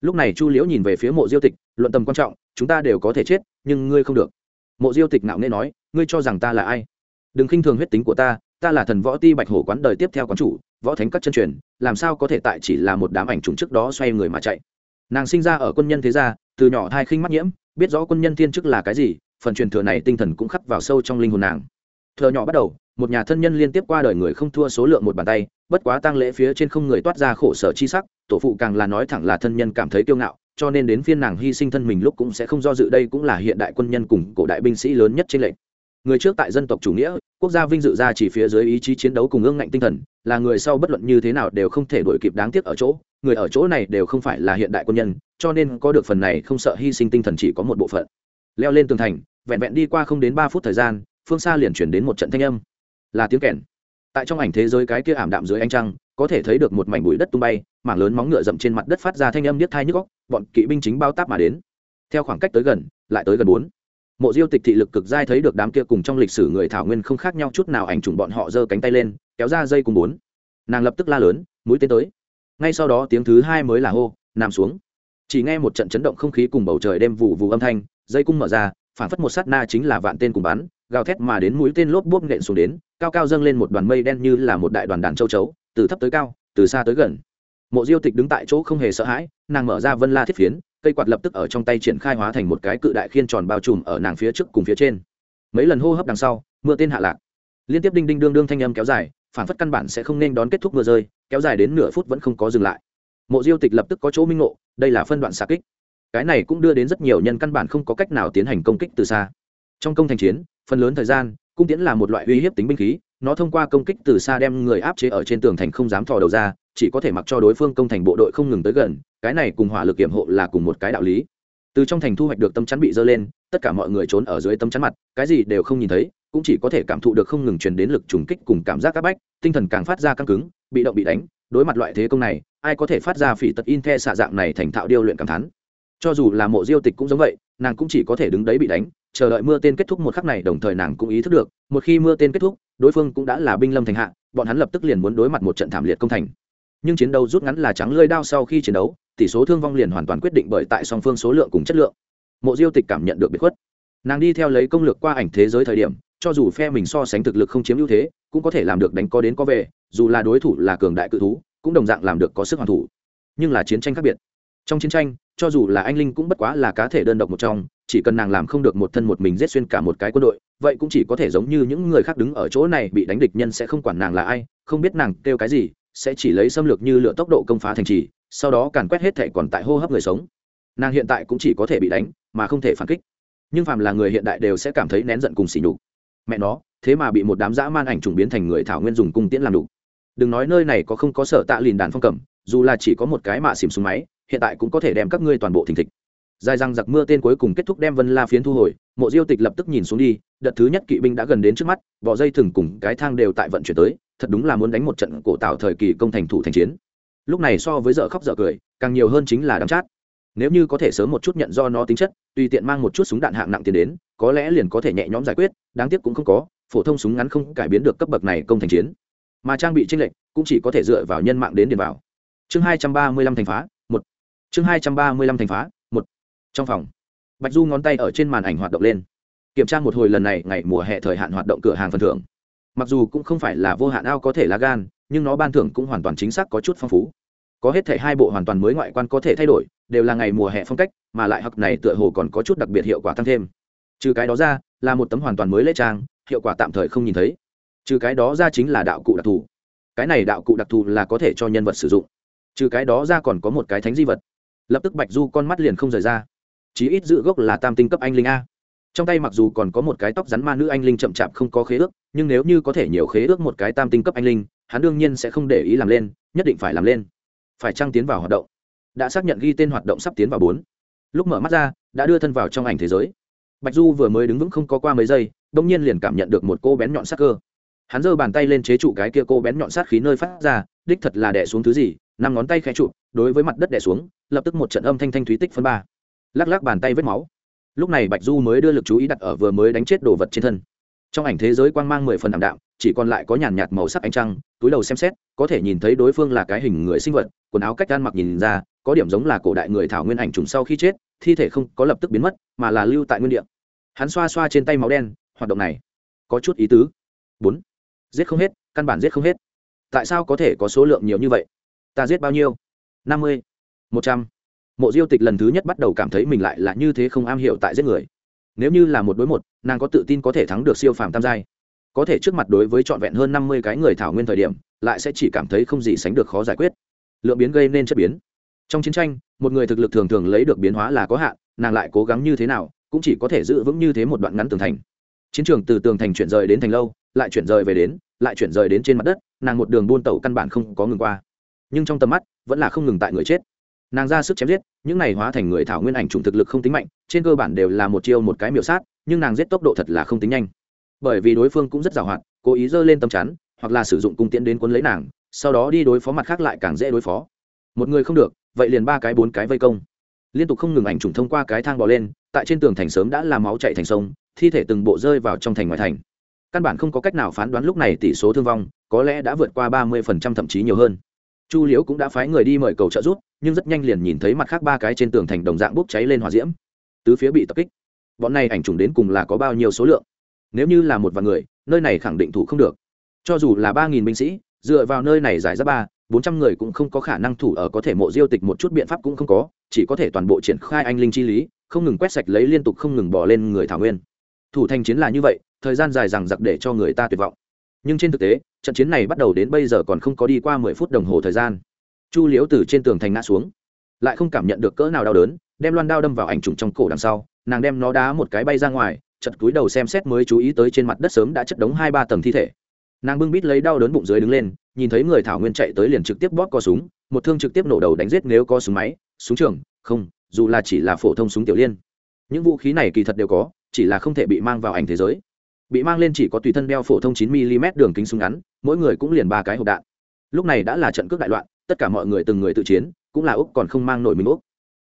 Lúc này chu liễu nhìn về phía mộ diêu tịch, luận tầm quan trọng, chúng ta đều có thể chết, nhưng ngươi không được. Mộ diêu tịch nạo nghe nói, ngươi cho rằng ta là ai? Đừng khinh thường huyết tính của ta ta là thần võ ti bạch hổ quán đời tiếp theo quán chủ, võ thánh các chân truyền, làm sao có thể tại chỉ là một đám ảnh trùng trước đó xoay người mà chạy? Nàng sinh ra ở quân nhân thế gia, từ nhỏ thai khinh mắt nhiễm, biết rõ quân nhân thiên chức là cái gì, phần truyền thừa này tinh thần cũng khắc vào sâu trong linh hồn nàng. Thừa nhỏ bắt đầu một nhà thân nhân liên tiếp qua đời người không thua số lượng một bàn tay, bất quá tăng lễ phía trên không người toát ra khổ sở chi sắc, tổ phụ càng là nói thẳng là thân nhân cảm thấy kiêu ngạo, cho nên đến phiên nàng hy sinh thân mình lúc cũng sẽ không do dự, đây cũng là hiện đại quân nhân cùng cổ đại binh sĩ lớn nhất trên lệnh người trước tại dân tộc chủ nghĩa, quốc gia vinh dự ra chỉ phía dưới ý chí chiến đấu cùng ương ngạnh tinh thần, là người sau bất luận như thế nào đều không thể đổi kịp đáng tiếc ở chỗ, người ở chỗ này đều không phải là hiện đại quân nhân, cho nên có được phần này không sợ hy sinh tinh thần chỉ có một bộ phận. Leo lên tường thành, vẹn vẹn đi qua không đến ba phút thời gian, phương xa liền chuyển đến một trận thanh âm là tiếng kèn. Tại trong ảnh thế giới cái kia ảm đạm dưới ánh trăng, có thể thấy được một mảnh bụi đất tung bay, mảng lớn móng ngựa rậm trên mặt đất phát ra thanh âm niết thai nhức góc bọn kỵ binh chính bao táp mà đến. Theo khoảng cách tới gần, lại tới gần bốn. Mộ diêu tịch thị lực cực dai thấy được đám kia cùng trong lịch sử người thảo nguyên không khác nhau chút nào ảnh trùng bọn họ giơ cánh tay lên, kéo ra dây cùng bốn. Nàng lập tức la lớn, mũi tên tới. Ngay sau đó tiếng thứ hai mới là hô nằm xuống. Chỉ nghe một trận chấn động không khí cùng bầu trời đem vụ vụ âm thanh, dây cung mở ra, phản phất một sát na chính là vạn tên cùng bắn gào thét mà đến mũi tên lốp bốp nện xuống đến, cao cao dâng lên một đoàn mây đen như là một đại đoàn đàn châu chấu, từ thấp tới cao, từ xa tới gần. Mộ diêu tịch đứng tại chỗ không hề sợ hãi, nàng mở ra vân la thiết phiến, cây quạt lập tức ở trong tay triển khai hóa thành một cái cự đại khiên tròn bao trùm ở nàng phía trước cùng phía trên. Mấy lần hô hấp đằng sau, mưa tên hạ lạc. Liên tiếp đinh đinh đương đương thanh âm kéo dài, phản phất căn bản sẽ không nên đón kết thúc mưa rơi, kéo dài đến nửa phút vẫn không có dừng lại. Mộ diêu tịch lập tức có chỗ minh ngộ, đây là phân đoạn xạ kích. Cái này cũng đưa đến rất nhiều nhân căn bản không có cách nào tiến hành công kích từ xa trong công thành chiến, phần lớn thời gian, cung tiễn là một loại uy hiếp tính binh khí, nó thông qua công kích từ xa đem người áp chế ở trên tường thành không dám thò đầu ra, chỉ có thể mặc cho đối phương công thành bộ đội không ngừng tới gần, cái này cùng hỏa lực kiểm hộ là cùng một cái đạo lý. Từ trong thành thu hoạch được tâm chắn bị dơ lên, tất cả mọi người trốn ở dưới tâm chắn mặt, cái gì đều không nhìn thấy, cũng chỉ có thể cảm thụ được không ngừng truyền đến lực trùng kích cùng cảm giác áp bách, tinh thần càng phát ra căng cứng, bị động bị đánh, đối mặt loại thế công này, ai có thể phát ra phỉ tật in the xạ dạng này thành thạo điêu luyện cảm thán. Cho dù là mộ diêu tịch cũng giống vậy nàng cũng chỉ có thể đứng đấy bị đánh, chờ đợi mưa tên kết thúc một khắc này, đồng thời nàng cũng ý thức được, một khi mưa tên kết thúc, đối phương cũng đã là binh lâm thành hạ, bọn hắn lập tức liền muốn đối mặt một trận thảm liệt công thành. Nhưng chiến đấu rút ngắn là trắng lơi đao sau khi chiến đấu, tỷ số thương vong liền hoàn toàn quyết định bởi tại song phương số lượng cùng chất lượng. Mộ diêu tịch cảm nhận được biệt khuất. Nàng đi theo lấy công lược qua ảnh thế giới thời điểm, cho dù phe mình so sánh thực lực không chiếm ưu thế, cũng có thể làm được đánh có đến có về, dù là đối thủ là cường đại cự thú, cũng đồng dạng làm được có sức hoàn thủ. Nhưng là chiến tranh khác biệt trong chiến tranh, cho dù là anh linh cũng bất quá là cá thể đơn độc một trong, chỉ cần nàng làm không được một thân một mình giết xuyên cả một cái quân đội, vậy cũng chỉ có thể giống như những người khác đứng ở chỗ này bị đánh địch nhân sẽ không quản nàng là ai, không biết nàng kêu cái gì, sẽ chỉ lấy xâm lược như lựa tốc độ công phá thành trì, sau đó càn quét hết thệ còn tại hô hấp người sống. Nàng hiện tại cũng chỉ có thể bị đánh, mà không thể phản kích. Nhưng phàm là người hiện đại đều sẽ cảm thấy nén giận cùng xỉ nhục. Mẹ nó, thế mà bị một đám dã man ảnh trùng biến thành người thảo nguyên dùng cung tiễn làm đủ. Đừng nói nơi này có không có sở tạ lìn đàn phong cẩm dù là chỉ có một cái mạ xìm súng máy hiện tại cũng có thể đem các ngươi toàn bộ thình thịch. Dài răng giặc mưa tên cuối cùng kết thúc đem vân la phiến thu hồi, mộ diêu tịch lập tức nhìn xuống đi, đợt thứ nhất kỵ binh đã gần đến trước mắt, vỏ dây thừng cùng cái thang đều tại vận chuyển tới, thật đúng là muốn đánh một trận cổ tạo thời kỳ công thành thủ thành chiến. Lúc này so với dợ khóc dợ cười, càng nhiều hơn chính là đắm chát. Nếu như có thể sớm một chút nhận do nó tính chất, tùy tiện mang một chút súng đạn hạng nặng tiền đến, có lẽ liền có thể nhẹ nhõm giải quyết, đáng tiếc cũng không có, phổ thông súng ngắn không cải biến được cấp bậc này công thành chiến. Mà trang bị tranh lệch cũng chỉ có thể dựa vào nhân mạng đến điền vào. Chương hai trăm ba mươi lăm thành phá chương hai trăm ba mươi lăm thành phá, một. Trong phòng, bạch du ngón tay ở trên màn ảnh hoạt động lên. Kiểm tra một hồi lần này, ngày mùa hè thời hạn hoạt động cửa hàng phần thưởng. Mặc dù cũng không phải là vô hạn ao có thể lá gan, nhưng nó ban thưởng cũng hoàn toàn chính xác có chút phong phú. Có hết thể hai bộ hoàn toàn mới ngoại quan có thể thay đổi, đều là ngày mùa hè phong cách, mà lại học này tựa hồ còn có chút đặc biệt hiệu quả tăng thêm. Trừ cái đó ra, là một tấm hoàn toàn mới lễ trang, hiệu quả tạm thời không nhìn thấy. Trừ cái đó ra chính là đạo cụ đặc thù. Cái này đạo cụ đặc thù là có thể cho nhân vật sử dụng. Trừ cái đó ra còn có một cái thánh di vật lập tức bạch du con mắt liền không rời ra chí ít giữ gốc là tam tinh cấp anh linh a trong tay mặc dù còn có một cái tóc rắn ma nữ anh linh chậm chạp không có khế ước nhưng nếu như có thể nhiều khế ước một cái tam tinh cấp anh linh hắn đương nhiên sẽ không để ý làm lên nhất định phải làm lên phải trăng tiến vào hoạt động đã xác nhận ghi tên hoạt động sắp tiến vào bốn lúc mở mắt ra đã đưa thân vào trong ảnh thế giới bạch du vừa mới đứng vững không có qua mấy giây đông nhiên liền cảm nhận được một cô bén nhọn sắc cơ hắn giơ bàn tay lên chế trụ cái kia cô bén nhọn sát khí nơi phát ra, đích thật là đẻ xuống thứ gì, năm ngón tay khẽ trụ, đối với mặt đất đẻ xuống, lập tức một trận âm thanh thanh thúy tích phân ba. Lắc lắc bàn tay vết máu. Lúc này bạch du mới đưa lực chú ý đặt ở vừa mới đánh chết đồ vật trên thân. Trong ảnh thế giới quang mang mười phần ảm đạm, chỉ còn lại có nhàn nhạt màu sắc ánh trăng, túi đầu xem xét, có thể nhìn thấy đối phương là cái hình người sinh vật, quần áo cách gan mặc nhìn ra, có điểm giống là cổ đại người thảo nguyên ảnh trùng sau khi chết, thi thể không có lập tức biến mất, mà là lưu tại nguyên địa. Hắn xoa xoa trên tay máu đen, hoạt động này có chút ý tứ. Bốn giết không hết, căn bản giết không hết. Tại sao có thể có số lượng nhiều như vậy? Ta giết bao nhiêu? Năm mươi, một trăm. Mộ diêu tịch lần thứ nhất bắt đầu cảm thấy mình lại là như thế không am hiểu tại giết người. Nếu như là một đối một, nàng có tự tin có thể thắng được siêu phàm tam giai. Có thể trước mặt đối với trọn vẹn hơn năm mươi cái người thảo nguyên thời điểm, lại sẽ chỉ cảm thấy không gì sánh được khó giải quyết. Lượng biến gây nên chất biến. Trong chiến tranh, một người thực lực thường thường lấy được biến hóa là có hạn, nàng lại cố gắng như thế nào, cũng chỉ có thể giữ vững như thế một đoạn ngắn tường thành. Chiến trường từ tường thành chuyển rời đến thành lâu lại chuyển rời về đến, lại chuyển rời đến trên mặt đất, nàng một đường buôn tẩu căn bản không có ngừng qua. Nhưng trong tầm mắt, vẫn là không ngừng tại người chết. Nàng ra sức chém giết, những này hóa thành người thảo nguyên ảnh chủng thực lực không tính mạnh, trên cơ bản đều là một chiêu một cái miểu sát, nhưng nàng giết tốc độ thật là không tính nhanh. Bởi vì đối phương cũng rất giàu hoạt cố ý giơ lên tầm chắn, hoặc là sử dụng cung tiễn đến cuốn lấy nàng, sau đó đi đối phó mặt khác lại càng dễ đối phó. Một người không được, vậy liền ba cái bốn cái vây công. Liên tục không ngừng ảnh trùng thông qua cái thang bò lên, tại trên tường thành sớm đã làm máu chạy thành sông, thi thể từng bộ rơi vào trong thành ngoài thành căn bản không có cách nào phán đoán lúc này tỷ số thương vong, có lẽ đã vượt qua ba mươi phần trăm thậm chí nhiều hơn. Chu liễu cũng đã phái người đi mời cầu trợ giúp, nhưng rất nhanh liền nhìn thấy mặt khác ba cái trên tường thành đồng dạng bốc cháy lên hòa diễm. Tứ phía bị tập kích. Bọn này ảnh trùng đến cùng là có bao nhiêu số lượng? Nếu như là một vài người, nơi này khẳng định thủ không được. Cho dù là ba nghìn binh sĩ, dựa vào nơi này giải ra ba, bốn trăm người cũng không có khả năng thủ ở có thể mộ diêu tịch một chút biện pháp cũng không có, chỉ có thể toàn bộ triển khai anh linh chi lý, không ngừng quét sạch lấy liên tục không ngừng bỏ lên người thảo nguyên. Thủ thành chiến là như vậy thời gian dài rằng giặc để cho người ta tuyệt vọng. Nhưng trên thực tế, trận chiến này bắt đầu đến bây giờ còn không có đi qua mười phút đồng hồ thời gian. Chu liễu từ trên tường thành ngã xuống, lại không cảm nhận được cỡ nào đau đớn, đem loan đao đâm vào ảnh trùng trong cổ đằng sau, nàng đem nó đá một cái bay ra ngoài, chật cúi đầu xem xét mới chú ý tới trên mặt đất sớm đã chất đống hai ba tầng thi thể. Nàng bưng bít lấy đau đớn bụng dưới đứng lên, nhìn thấy người thảo nguyên chạy tới liền trực tiếp bóp co súng, một thương trực tiếp nổ đầu đánh giết nếu có súng máy, súng trường, không, dù là chỉ là phổ thông súng tiểu liên. Những vũ khí này kỳ thật đều có, chỉ là không thể bị mang vào ảnh thế giới bị mang lên chỉ có tùy thân đeo phổ thông 9 mm đường kính súng ngắn, mỗi người cũng liền ba cái hộp đạn. Lúc này đã là trận cướp đại loạn, tất cả mọi người từng người tự chiến, cũng là úc còn không mang nổi mình úc.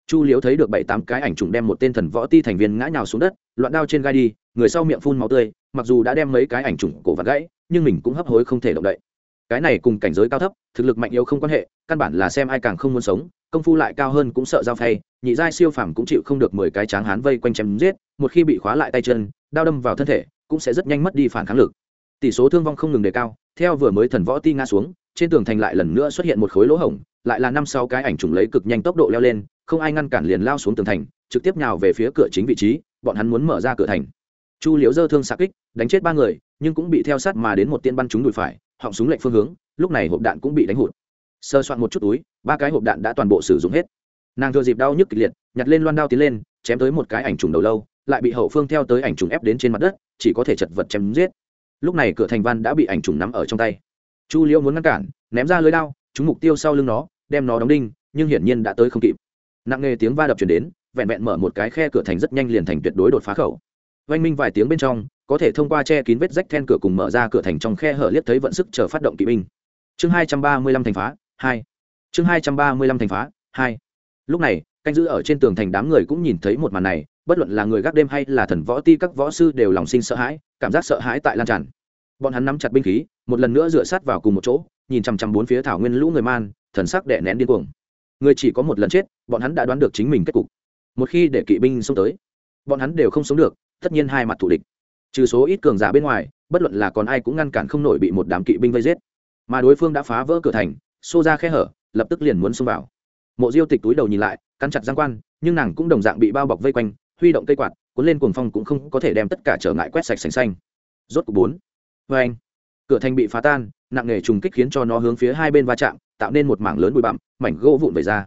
Chu liếu thấy được bảy tám cái ảnh trùng đem một tên thần võ ti thành viên ngã nhào xuống đất, loạn đao trên gai đi, người sau miệng phun máu tươi, mặc dù đã đem mấy cái ảnh trùng cổ vặn gãy, nhưng mình cũng hấp hối không thể động đậy. Cái này cùng cảnh giới cao thấp, thực lực mạnh yếu không quan hệ, căn bản là xem ai càng không muốn sống, công phu lại cao hơn cũng sợ giao phay, nhị giai siêu phàm cũng chịu không được mười cái tráng hán vây quanh chém giết, một khi bị khóa lại tay chân, đao đâm vào thân thể cũng sẽ rất nhanh mất đi phản kháng lực. Tỷ số thương vong không ngừng đề cao, theo vừa mới thần võ ti ngã xuống, trên tường thành lại lần nữa xuất hiện một khối lỗ hổng, lại là năm sáu cái ảnh trùng lấy cực nhanh tốc độ leo lên, không ai ngăn cản liền lao xuống tường thành, trực tiếp nhào về phía cửa chính vị trí, bọn hắn muốn mở ra cửa thành. Chu liễu dơ thương xạ kích, đánh chết ba người, nhưng cũng bị theo sát mà đến một tiên bắn trúng đùi phải, họng súng lệnh phương hướng, lúc này hộp đạn cũng bị đánh hụt. Sơ soạn một chút túi, ba cái hộp đạn đã toàn bộ sử dụng hết. Nàng thừa dịp đau nhức kịch liệt, nhặt lên loan đao tiến lên, chém tới một cái ảnh trùng đầu lâu lại bị hậu phương theo tới ảnh trùng ép đến trên mặt đất, chỉ có thể chật vật chém giết. Lúc này cửa thành văn đã bị ảnh trùng nắm ở trong tay. Chu liễu muốn ngăn cản, ném ra lưới đao, trúng mục tiêu sau lưng nó, đem nó đóng đinh, nhưng hiển nhiên đã tới không kịp. Nặng nghề tiếng va đập chuyển đến, vẹn vẹn mở một cái khe cửa thành rất nhanh liền thành tuyệt đối đột phá khẩu. Oanh minh vài tiếng bên trong, có thể thông qua che kín vết rách then cửa cùng mở ra cửa thành trong khe hở liếc thấy vận sức chờ phát động kỵ binh. Chương hai trăm ba mươi lăm thành phá, hai. Chương hai trăm ba mươi lăm thành phá, hai. Lúc này canh giữ ở trên tường thành đám người cũng nhìn thấy một màn này, bất luận là người gác đêm hay là thần võ ti các võ sư đều lòng sinh sợ hãi, cảm giác sợ hãi tại lan tràn. Bọn hắn nắm chặt binh khí, một lần nữa dựa sát vào cùng một chỗ, nhìn chằm chằm bốn phía thảo nguyên lũ người man, thần sắc đẻ nén điên cuồng. Người chỉ có một lần chết, bọn hắn đã đoán được chính mình kết cục. Một khi để kỵ binh xông tới, bọn hắn đều không sống được, tất nhiên hai mặt thủ địch. Trừ số ít cường giả bên ngoài, bất luận là còn ai cũng ngăn cản không nổi bị một đám kỵ binh vây giết. Mà đối phương đã phá vỡ cửa thành, xô ra khe hở, lập tức liền muốn xông vào. Mộ diêu tịch túi đầu nhìn lại cắn chặt giang quan, nhưng nàng cũng đồng dạng bị bao bọc vây quanh, huy động cây quạt, cuốn lên cuồng phong cũng không có thể đem tất cả trở ngại quét sạch sành xanh. Rốt cục bốn. Vê anh. Cửa thành bị phá tan, nặng nề trùng kích khiến cho nó hướng phía hai bên va chạm, tạo nên một mảng lớn bụi bặm, mảnh gỗ vụn về ra.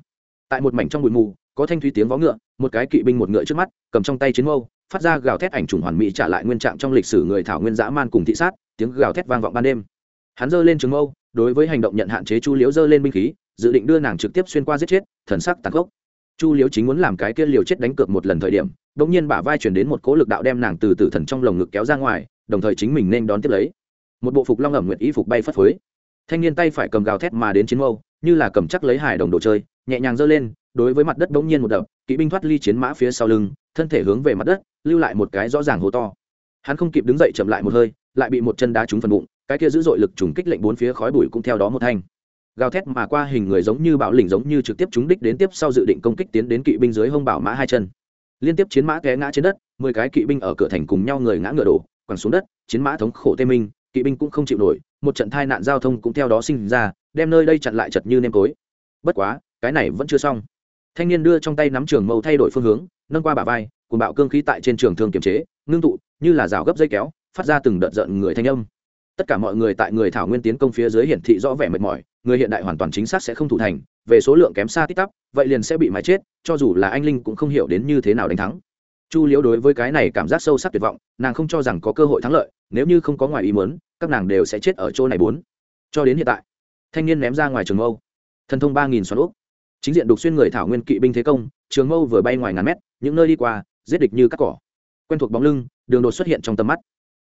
Tại một mảnh trong bụi mù, có thanh thúy tiếng vó ngựa, một cái kỵ binh một ngựa trước mắt, cầm trong tay chiến mâu, phát ra gào thét ảnh trùng hoàn mỹ trả lại nguyên trạng trong lịch sử người thảo nguyên dã man cùng thị sát, tiếng gào thét vang vọng ban đêm. Hắn giơ lên trường mâu, đối với hành động nhận hạn chế chu liễu giơ lên binh khí, dự định đưa nàng trực tiếp xuyên qua giết chết, thần sắc tàn khốc chu liễu chính muốn làm cái kia liều chết đánh cược một lần thời điểm đ ỗ n g nhiên bả vai chuyển đến một cố lực đạo đem nàng từ tử thần trong lồng ngực kéo ra ngoài, đồng thời chính mình nên đón tiếp lấy. Một bộ phục long ẩm nguyệt y phục bay phất phới. Thanh niên tay phải cầm gào thét mà đến chiến mâu, như là cầm chắc lấy hải đồng đồ chơi, nhẹ nhàng giơ lên, đối với mặt đất bỗng nhiên một đập, kỵ binh thoát ly chiến mã phía sau lưng, thân thể hướng về mặt đất, lưu lại một cái rõ ràng hố to. Hắn không kịp đứng dậy chậm lại một hơi, lại bị một chân đá trúng phần bụng, cái kia dữ dội lực trùng kích lệnh bốn phía khói bụi cũng theo đó một thanh gào thét mà qua hình người giống như bạo lĩnh giống như trực tiếp trúng đích đến tiếp sau dự định công kích tiến đến kỵ binh dưới hông bảo mã hai chân. Liên tiếp chiến mã té ngã trên đất, mười cái kỵ binh ở cửa thành cùng nhau người ngã ngựa đổ, quẳng xuống đất, chiến mã thống khổ tê minh, kỵ binh cũng không chịu nổi, một trận tai nạn giao thông cũng theo đó sinh ra, đem nơi đây chặn lại chật như nêm tối. Bất quá, cái này vẫn chưa xong. Thanh niên đưa trong tay nắm trường mâu thay đổi phương hướng, nâng qua bả vai cùng bạo cương khí tại trên trường thương kiềm chế, ngưng tụ, như là rào gấp dây kéo, phát ra từng đợt giận người thanh âm tất cả mọi người tại người thảo nguyên tiến công phía dưới hiển thị rõ vẻ mệt mỏi, người hiện đại hoàn toàn chính xác sẽ không thủ thành, về số lượng kém xa tít tắp, vậy liền sẽ bị mái chết, cho dù là anh linh cũng không hiểu đến như thế nào đánh thắng. Chu liễu đối với cái này cảm giác sâu sắc tuyệt vọng, nàng không cho rằng có cơ hội thắng lợi, nếu như không có ngoài ý muốn, các nàng đều sẽ chết ở chỗ này bốn. Cho đến hiện tại, thanh niên ném ra ngoài trường mâu. Thần thông ba nghìn xoắn úp chính diện đục xuyên người thảo nguyên kỵ binh thế công, trường mâu vừa bay ngoài ngàn mét, những nơi đi qua, giết địch như cắt cỏ. Quen thuộc bóng lưng, đường đột xuất hiện trong tầm mắt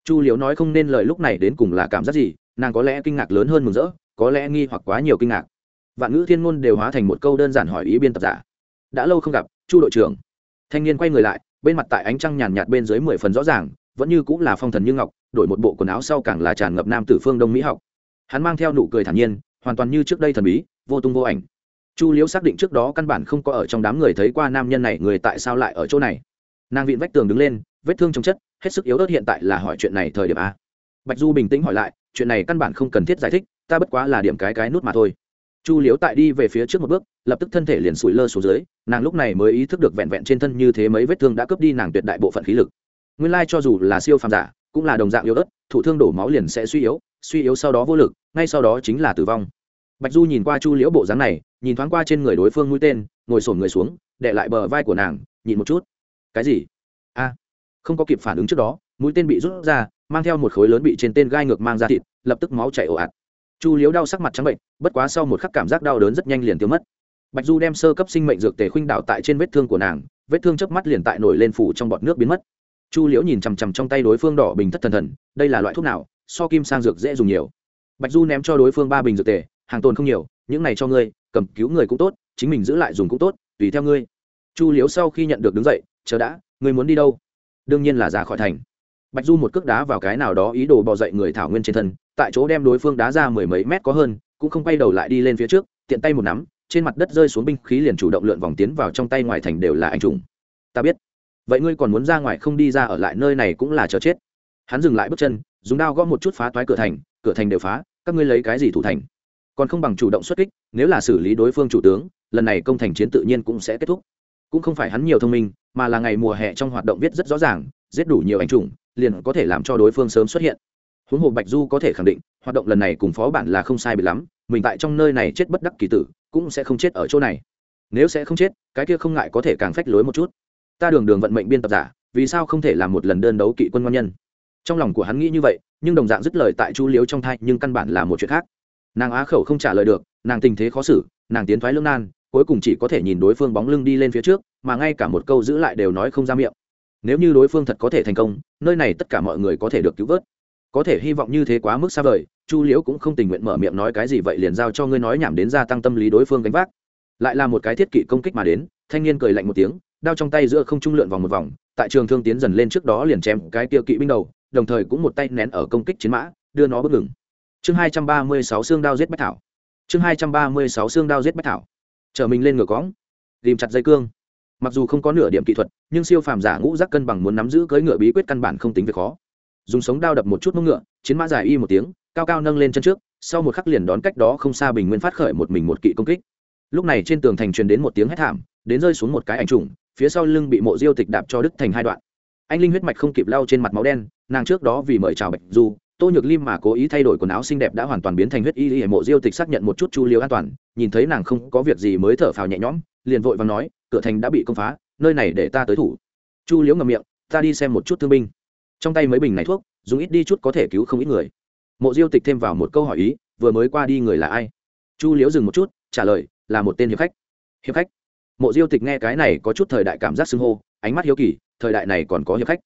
chu liễu nói không nên lời lúc này đến cùng là cảm giác gì, nàng có lẽ kinh ngạc lớn hơn mừng rỡ, có lẽ nghi hoặc quá nhiều kinh ngạc. Vạn ngữ thiên ngôn đều hóa thành một câu đơn giản hỏi ý biên tập giả. Đã lâu không gặp, chu đội trưởng. Thanh niên quay người lại, bên mặt tại ánh trăng nhàn nhạt bên dưới mười phần rõ ràng, vẫn như cũng là phong thần như ngọc, đổi một bộ quần áo sau càng là tràn ngập nam tử phương đông mỹ học. Hắn mang theo nụ cười thản nhiên, hoàn toàn như trước đây thần bí, vô tung vô ảnh. Chu liễu xác định trước đó căn bản không có ở trong đám người thấy qua nam nhân này, người tại sao lại ở chỗ này? Nàng vịn vách tường đứng lên vết thương trong chất, hết sức yếu ớt hiện tại là hỏi chuyện này thời điểm a. Bạch du bình tĩnh hỏi lại, chuyện này căn bản không cần thiết giải thích, ta bất quá là điểm cái cái nút mà thôi. Chu liễu tại đi về phía trước một bước, lập tức thân thể liền sủi lơ xuống dưới, nàng lúc này mới ý thức được vẹn vẹn trên thân như thế mấy vết thương đã cướp đi nàng tuyệt đại bộ phận khí lực. Nguyên lai cho dù là siêu phàm giả, cũng là đồng dạng yếu ớt thủ thương đổ máu liền sẽ suy yếu suy yếu sau đó vô lực, ngay sau đó chính là tử vong. Bạch du nhìn qua chu liễu bộ dáng này, nhìn thoáng qua trên người đối phương mũi tên, ngồi sổn người xuống, để lại bờ vai của nàng nhìn một chút. Cái gì? A không có kịp phản ứng trước đó, mũi tên bị rút ra, mang theo một khối lớn bị trên tên gai ngược mang ra thịt, lập tức máu chảy ồ ạt. Chu liếu đau sắc mặt trắng bệnh, bất quá sau một khắc cảm giác đau đớn rất nhanh liền tiêu mất. Bạch du đem sơ cấp sinh mệnh dược tề khuynh đạo tại trên vết thương của nàng, vết thương chớp mắt liền tại nổi lên phủ trong bọt nước biến mất. Chu liễu nhìn chằm chằm trong tay đối phương đỏ bình thất thần thần, đây là loại thuốc nào, so kim sang dược dễ dùng nhiều. Bạch du ném cho đối phương ba bình dược tề, hàng tồn không nhiều, những này cho ngươi, cầm cứu người cũng tốt, chính mình giữ lại dùng cũng tốt, tùy theo ngươi. Chu liếu sau khi nhận được đứng dậy, chờ đã, ngươi muốn đi đâu? Đương nhiên là ra khỏi thành. Bạch du một cước đá vào cái nào đó ý đồ bò dậy người thảo nguyên trên thân, tại chỗ đem đối phương đá ra mười mấy mét có hơn, cũng không quay đầu lại đi lên phía trước, tiện tay một nắm, trên mặt đất rơi xuống binh khí liền chủ động lượn vòng tiến vào trong tay ngoài thành đều là anh trùng. Ta biết. Vậy ngươi còn muốn ra ngoài không đi ra ở lại nơi này cũng là chờ chết. Hắn dừng lại bước chân, dùng đao gõ một chút phá toái cửa thành cửa thành đều phá, các ngươi lấy cái gì thủ thành? Còn không bằng chủ động xuất kích, nếu là xử lý đối phương chủ tướng, lần này công thành chiến tự nhiên cũng sẽ kết thúc cũng không phải hắn nhiều thông minh, mà là ngày mùa hè trong hoạt động viết rất rõ ràng, giết đủ nhiều anh trùng liền có thể làm cho đối phương sớm xuất hiện. Huống hồ bạch du có thể khẳng định, hoạt động lần này cùng phó bản là không sai bị lắm, mình tại trong nơi này chết bất đắc kỳ tử, cũng sẽ không chết ở chỗ này. Nếu sẽ không chết, cái kia không ngại có thể càng phách lối một chút. Ta đường đường vận mệnh biên tập giả, vì sao không thể làm một lần đơn đấu kỵ quân ngon nhân? Trong lòng của hắn nghĩ như vậy, nhưng đồng dạng dứt lời tại chu liếu trong thai, nhưng căn bản là một chuyện khác. Nàng á khẩu không trả lời được, nàng tình thế khó xử, nàng tiến thoái lương nan cuối cùng chỉ có thể nhìn đối phương bóng lưng đi lên phía trước, mà ngay cả một câu giữ lại đều nói không ra miệng. Nếu như đối phương thật có thể thành công, nơi này tất cả mọi người có thể được cứu vớt. Có thể hy vọng như thế quá mức xa vời, chu liễu cũng không tình nguyện mở miệng nói cái gì vậy liền giao cho ngươi nói nhảm đến gia tăng tâm lý đối phương gánh vác. Lại là một cái thiết kỵ công kích mà đến, thanh niên cười lạnh một tiếng, đao trong tay giữa không trung lượn vòng một vòng, tại trường thương tiến dần lên trước đó liền chém cái tiêu kỵ binh đầu, đồng thời cũng một tay nén ở công kích chiến mã, đưa nó bất ngừng. Chương hai trăm ba mươi sáu xương đao giết bách thảo. Chương hai trăm ba mươi sáu xương đao giết bách thảo chở mình lên ngựa cõng ghìm chặt dây cương. Mặc dù không có nửa điểm kỹ thuật, nhưng siêu phàm giả ngũ giác cân bằng muốn nắm giữ cưỡi ngựa bí quyết căn bản không tính việc khó. Dùng sống đao đập một chút mông ngựa, chiến mã dài y một tiếng, cao cao nâng lên chân trước, sau một khắc liền đón cách đó không xa bình nguyên phát khởi một mình một kỵ công kích. Lúc này trên tường thành truyền đến một tiếng hét thảm, đến rơi xuống một cái ảnh trùng, phía sau lưng bị mộ diêu tịch đạp cho đứt thành hai đoạn. Anh linh huyết mạch không kịp lau trên mặt máu đen, nàng trước đó vì mời chào bạch du tô nhược lim mà cố ý thay đổi quần áo xinh đẹp đã hoàn toàn biến thành huyết y y mộ diêu tịch xác nhận một chút chu liêu an toàn, nhìn thấy nàng không có việc gì mới thở phào nhẹ nhõm, liền vội và nói, cửa thành đã bị công phá, nơi này để ta tới thủ. Chu liễu ngầm miệng, ta đi xem một chút thương binh. Trong tay mấy bình này thuốc, dùng ít đi chút có thể cứu không ít người. Mộ diêu tịch thêm vào một câu hỏi ý, vừa mới qua đi người là ai? Chu liễu dừng một chút, trả lời, là một tên hiệp khách. Hiệp khách? Mộ diêu tịch nghe cái này có chút thời đại cảm giác xưng hô, ánh mắt hiếu kỳ, thời đại này còn có hiệp khách.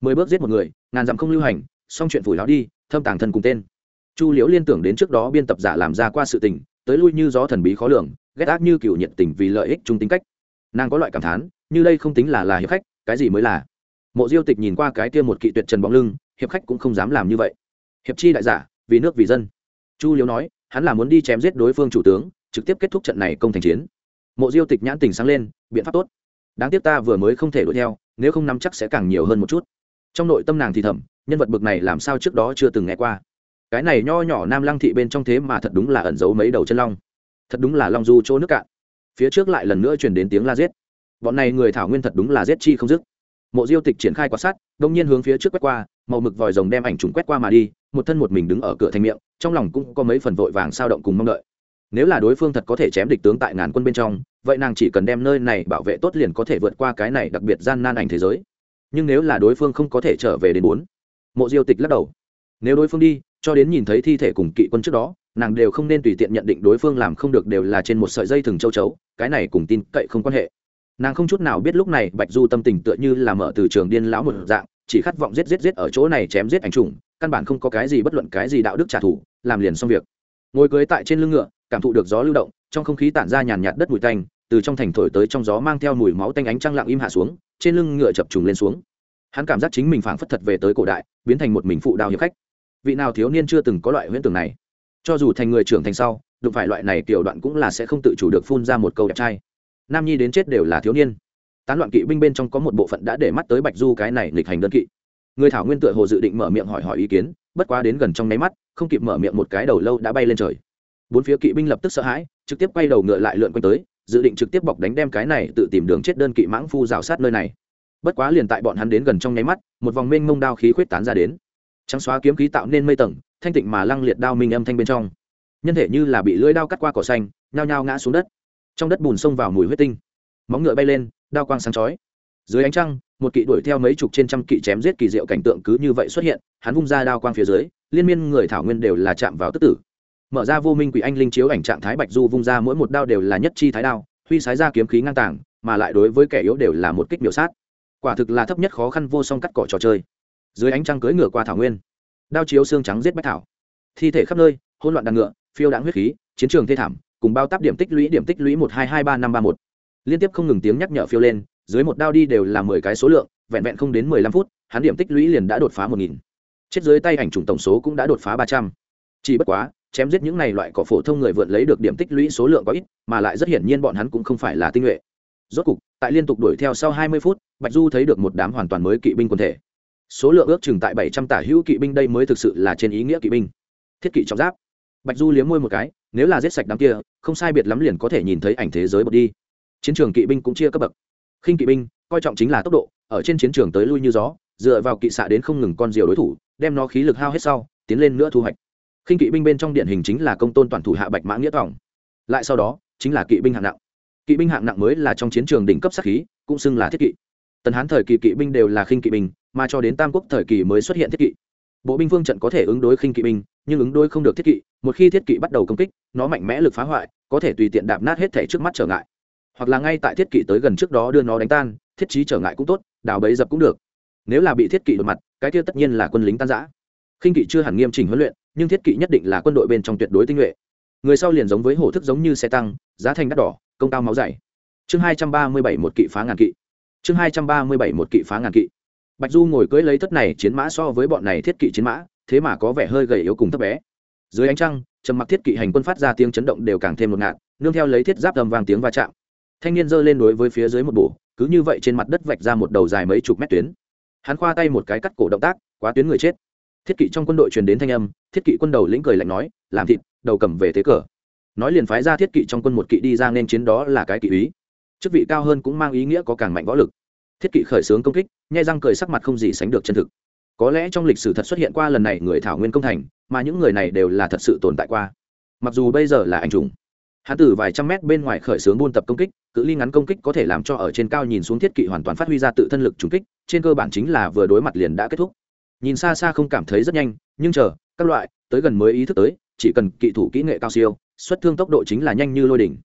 Mười bước giết một người, ngàn dặm không lưu hành xong chuyện phủi láo đi, thâm tàng thân cùng tên. Chu liễu liên tưởng đến trước đó biên tập giả làm ra qua sự tình, tới lui như gió thần bí khó lường, ghét ác như cựu nhiệt tình vì lợi ích chung tính cách. Nàng có loại cảm thán, như đây không tính là là hiệp khách, cái gì mới là. Mộ diêu tịch nhìn qua cái kia một kỵ tuyệt trần bóng lưng, hiệp khách cũng không dám làm như vậy. Hiệp chi đại giả, vì nước vì dân. Chu liễu nói, hắn là muốn đi chém giết đối phương chủ tướng, trực tiếp kết thúc trận này công thành chiến. Mộ diêu tịch nhãn tình sáng lên, biện pháp tốt. Đáng tiếc ta vừa mới không thể đuổi theo, nếu không nắm chắc sẽ càng nhiều hơn một chút. Trong nội tâm nàng thì thầm nhân vật bực này làm sao trước đó chưa từng nghe qua. Cái này nho nhỏ nam lăng thị bên trong thế mà thật đúng là ẩn giấu mấy đầu chân long. Thật đúng là long du chỗ nước cạn. Phía trước lại lần nữa truyền đến tiếng la giết. Bọn này người thảo nguyên thật đúng là giết chi không dứt. Mộ diêu tịch triển khai quan sát đông nhiên hướng phía trước quét qua, màu mực vòi rồng đem ảnh trùng quét qua mà đi, một thân một mình đứng ở cửa thành miệng, trong lòng cũng có mấy phần vội vàng sao động cùng mong đợi. Nếu là đối phương thật có thể chém địch tướng tại ngàn quân bên trong, vậy nàng chỉ cần đem nơi này bảo vệ tốt liền có thể vượt qua cái này đặc biệt gian nan ảnh thế giới. Nhưng nếu là đối phương không có thể trở về đến bốn mộ diêu tịch lắc đầu. Nếu đối phương đi, cho đến nhìn thấy thi thể cùng kỵ quân trước đó, nàng đều không nên tùy tiện nhận định đối phương làm không được đều là trên một sợi dây thừng châu chấu, cái này cùng tin cậy không quan hệ. Nàng không chút nào biết lúc này bạch du tâm tình tựa như là mở từ trường điên lão một dạng, chỉ khát vọng giết giết giết ở chỗ này chém giết ảnh trùng, căn bản không có cái gì bất luận cái gì đạo đức trả thù, làm liền xong việc. Ngồi cưới tại trên lưng ngựa, cảm thụ được gió lưu động, trong không khí tản ra nhàn nhạt đất mùi tanh, từ trong thành thổi tới trong gió mang theo mùi máu tanh ánh trăng lặng im hạ xuống, trên lưng ngựa chập trùng lên xuống hắn cảm giác chính mình phảng phất thật về tới cổ đại, biến thành một mình phụ đào hiệp khách. Vị nào thiếu niên chưa từng có loại huyễn tưởng này. Cho dù thành người trưởng thành sau, đụng phải loại này tiểu đoạn cũng là sẽ không tự chủ được phun ra một câu đẹp trai. Nam nhi đến chết đều là thiếu niên. Tán loạn kỵ binh bên trong có một bộ phận đã để mắt tới bạch du cái này nghịch hành đơn kỵ. Người thảo nguyên tựa hồ dự định mở miệng hỏi hỏi ý kiến, bất quá đến gần trong nháy mắt, không kịp mở miệng một cái đầu lâu đã bay lên trời. Bốn phía kỵ binh lập tức sợ hãi, trực tiếp quay đầu ngựa lại lượn quanh tới, dự định trực tiếp bọc đánh đem cái này tự tìm đường chết đơn kỵ mãng phu rào sát nơi này bất quá liền tại bọn hắn đến gần trong nháy mắt, một vòng mênh mông đao khí khuyết tán ra đến. Trắng xóa kiếm khí tạo nên mây tầng, thanh tịnh mà lăng liệt đao minh âm thanh bên trong. Nhân thể như là bị lưỡi đao cắt qua cỏ xanh, nhao nhao ngã xuống đất. Trong đất bùn xông vào mùi huyết tinh. Móng ngựa bay lên, đao quang sáng chói. Dưới ánh trăng, một kỵ đuổi theo mấy chục trên trăm kỵ chém giết kỳ diệu cảnh tượng cứ như vậy xuất hiện, hắn vung ra đao quang phía dưới, liên miên người thảo nguyên đều là chạm vào tức tử. Mở ra vô minh quỷ anh linh chiếu ảnh trạng thái bạch du vung ra mỗi một đao đều là nhất chi thái đao, huy sái ra kiếm khí ngang tàng, mà lại đối với kẻ yếu đều là một kích biểu sát quả thực là thấp nhất khó khăn vô song cắt cỏ trò chơi. Dưới ánh trăng cưỡi ngựa qua thảo nguyên, đao chiếu xương trắng giết bách thảo. Thi thể khắp nơi, hỗn loạn đàn ngựa, phiêu đạn huyết khí, chiến trường thê thảm, cùng bao táp điểm tích lũy điểm tích lũy một hai hai ba năm ba một. Liên tiếp không ngừng tiếng nhắc nhở phiêu lên, dưới một đao đi đều là mười cái số lượng, vẹn vẹn không đến mười lăm phút, hắn điểm tích lũy liền đã đột phá một nghìn. Chết dưới tay ảnh trùng tổng số cũng đã đột phá ba trăm. Chỉ bất quá, chém giết những này loại cỏ phổ thông người vượt lấy được điểm tích lũy số lượng có ít, mà lại rất hiển nhiên bọn hắn cũng không phải là tinh nhuệ. Rốt cục, tại liên tục đuổi theo sau hai mươi phút bạch du thấy được một đám hoàn toàn mới kỵ binh quần thể. Số lượng ước chừng tại bảy trăm tả hữu kỵ binh đây mới thực sự là trên ý nghĩa kỵ binh. Thiết kỵ trọng giáp. Bạch du liếm môi một cái, nếu là giết sạch đám kia, không sai biệt lắm liền có thể nhìn thấy ảnh thế giới bật đi. Chiến trường kỵ binh cũng chia cấp bậc. Khinh kỵ binh, coi trọng chính là tốc độ, ở trên chiến trường tới lui như gió, dựa vào kỵ xạ đến không ngừng con diều đối thủ, đem nó khí lực hao hết sau, tiến lên nữa thu hoạch. Khinh kỵ binh bên trong điển hình chính là công tôn toàn thủ hạ bạch mã nghĩa tòng. Lại sau đó, chính là kỵ binh hạng nặng. Kỵ binh hạng nặng mới là trong chiến trường đỉnh cấp sát khí, cũng xưng là thiết kỵ tần hán thời kỳ kỵ binh đều là khinh kỵ binh, mà cho đến tam quốc thời kỳ mới xuất hiện thiết kỵ. Bộ binh phương trận có thể ứng đối khinh kỵ binh, nhưng ứng đối không được thiết kỵ, một khi thiết kỵ bắt đầu công kích, nó mạnh mẽ lực phá hoại, có thể tùy tiện đạp nát hết thể trước mắt trở ngại. Hoặc là ngay tại thiết kỵ tới gần trước đó đưa nó đánh tan, thiết trí trở ngại cũng tốt đào bấy dập cũng được. Nếu là bị thiết kỵ đột mặt, cái kia tất nhiên là quân lính tan giã khinh kỵ chưa hẳn nghiêm chỉnh huấn luyện, nhưng thiết kỵ nhất định là quân đội bên trong tuyệt đối tinh nhuệ. Người sau liền giống với hổ thức giống như xe tăng, giá thành đắt đỏ, công cao máu dày. Chương hai trăm ba mươi bảy một kỵ phá ngàn kỵ chương hai trăm ba mươi bảy một kỵ phá ngàn kỵ. Bạch du ngồi cưỡi lấy thất này chiến mã so với bọn này thiết kỵ chiến mã, thế mà có vẻ hơi gầy yếu cùng thấp bé. Dưới ánh trăng, trầm mặc thiết kỵ hành quân phát ra tiếng chấn động đều càng thêm một ngạt, nương theo lấy thiết giáp tầm vàng tiếng va chạm. Thanh niên giơ lên đối với phía dưới một bổ, cứ như vậy trên mặt đất vạch ra một đầu dài mấy chục mét tuyến. Hắn khoa tay một cái cắt cổ động tác, quá tuyến người chết. Thiết kỵ trong quân đội truyền đến thanh âm, thiết kỵ quân đầu lĩnh cười lạnh nói, làm thịt, đầu cầm về thế cờ. Nói liền phái ra thiết kỵ trong quân một kỵ đi ra nên chiến đó là cái kỵ ý chức vị cao hơn cũng mang ý nghĩa có càng mạnh võ lực. Thiết kỵ khởi xướng công kích, nhai răng cười sắc mặt không gì sánh được chân thực. Có lẽ trong lịch sử thật xuất hiện qua lần này người thảo nguyên công thành, mà những người này đều là thật sự tồn tại qua. Mặc dù bây giờ là anh trùng hắn từ vài trăm mét bên ngoài khởi xướng buôn tập công kích, cự ly ngắn công kích có thể làm cho ở trên cao nhìn xuống thiết kỵ hoàn toàn phát huy ra tự thân lực trùng kích, trên cơ bản chính là vừa đối mặt liền đã kết thúc. Nhìn xa xa không cảm thấy rất nhanh, nhưng chờ, các loại, tới gần mới ý thức tới, chỉ cần kỵ thủ kỹ nghệ cao siêu, xuất thương tốc độ chính là nhanh như lôi đỉnh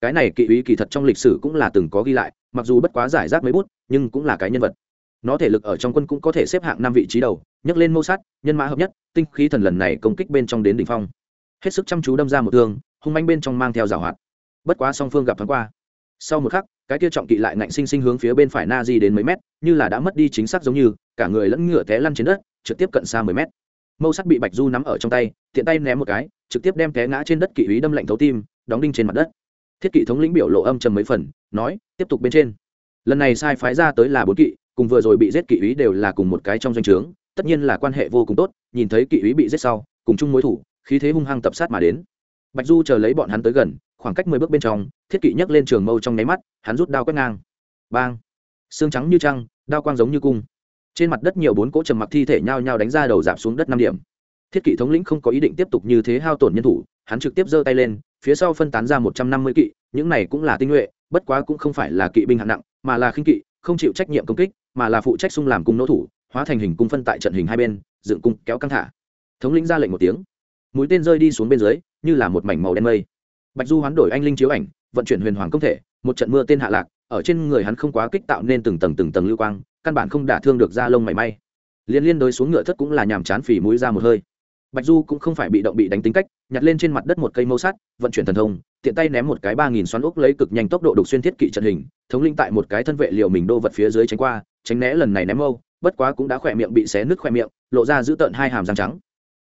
cái này kỵ uý kỳ thật trong lịch sử cũng là từng có ghi lại, mặc dù bất quá giải rác mấy bút, nhưng cũng là cái nhân vật. Nó thể lực ở trong quân cũng có thể xếp hạng năm vị trí đầu, nhấc lên mâu sát, nhân mã hợp nhất, tinh khí thần lần này công kích bên trong đến đỉnh phong. Hết sức chăm chú đâm ra một thương, hung manh bên trong mang theo rào hoạt. Bất quá song phương gặp thoáng qua. Sau một khắc, cái kia trọng kỵ lại ngạnh sinh sinh hướng phía bên phải na di đến mấy mét, như là đã mất đi chính xác giống như, cả người lẫn ngựa té lăn trên đất, trực tiếp cận xa mười mét. Mâu sắt bị bạch du nắm ở trong tay, tiện tay ném một cái, trực tiếp đem té ngã trên đất kỵ ý đâm lạnh thấu tim, đóng đinh trên mặt đất thiết kỵ thống lĩnh biểu lộ âm trầm mấy phần, nói, tiếp tục bên trên. Lần này sai phái ra tới là bốn kỵ, cùng vừa rồi bị giết kỵ úy đều là cùng một cái trong doanh trướng, tất nhiên là quan hệ vô cùng tốt, nhìn thấy kỵ úy bị giết sau, cùng chung mối thủ, khí thế hung hăng tập sát mà đến. Bạch du chờ lấy bọn hắn tới gần, khoảng cách mười bước bên trong, thiết kỵ nhấc lên trường mâu trong nháy mắt, hắn rút đao quét ngang. Bang! Xương trắng như trăng, đao quang giống như cung. Trên mặt đất nhiều bốn cỗ trầm mặc thi thể nhao nhao đánh ra đầu giảm xuống đất năm điểm. Thiết kỵ thống lĩnh không có ý định tiếp tục như thế hao tổn nhân thủ, hắn trực tiếp giơ tay lên phía sau phân tán ra một trăm năm mươi kỵ, những này cũng là tinh nhuệ, bất quá cũng không phải là kỵ binh hạng nặng, mà là khinh kỵ, không chịu trách nhiệm công kích, mà là phụ trách xung làm cung nỗ thủ, hóa thành hình cung phân tại trận hình hai bên, dựng cung kéo căng thả. Thống lĩnh ra lệnh một tiếng. Mũi tên rơi đi xuống bên dưới, như là một mảnh màu đen mây. Bạch du hoán đổi anh linh chiếu ảnh, vận chuyển huyền hoàng công thể, một trận mưa tên hạ lạc, ở trên người hắn không quá kích tạo nên từng tầng từng tầng lưu quang, căn bản không đả thương được da lông mảy may. Liên liên đối xuống ngựa thất cũng là nhàm chán phì mũi ra một hơi bạch du cũng không phải bị động bị đánh tính cách, nhặt lên trên mặt đất một cây mâu sắt, vận chuyển thần thông, tiện tay ném một cái ba nghìn xoắn ốc lấy cực nhanh tốc độ đục xuyên thiết kỵ trận hình, thống linh tại một cái thân vệ liệu mình đô vật phía dưới tránh qua, tránh né lần này ném mâu, bất quá cũng đã khỏe miệng bị xé nứt khỏe miệng, lộ ra giữ tợn hai hàm răng trắng.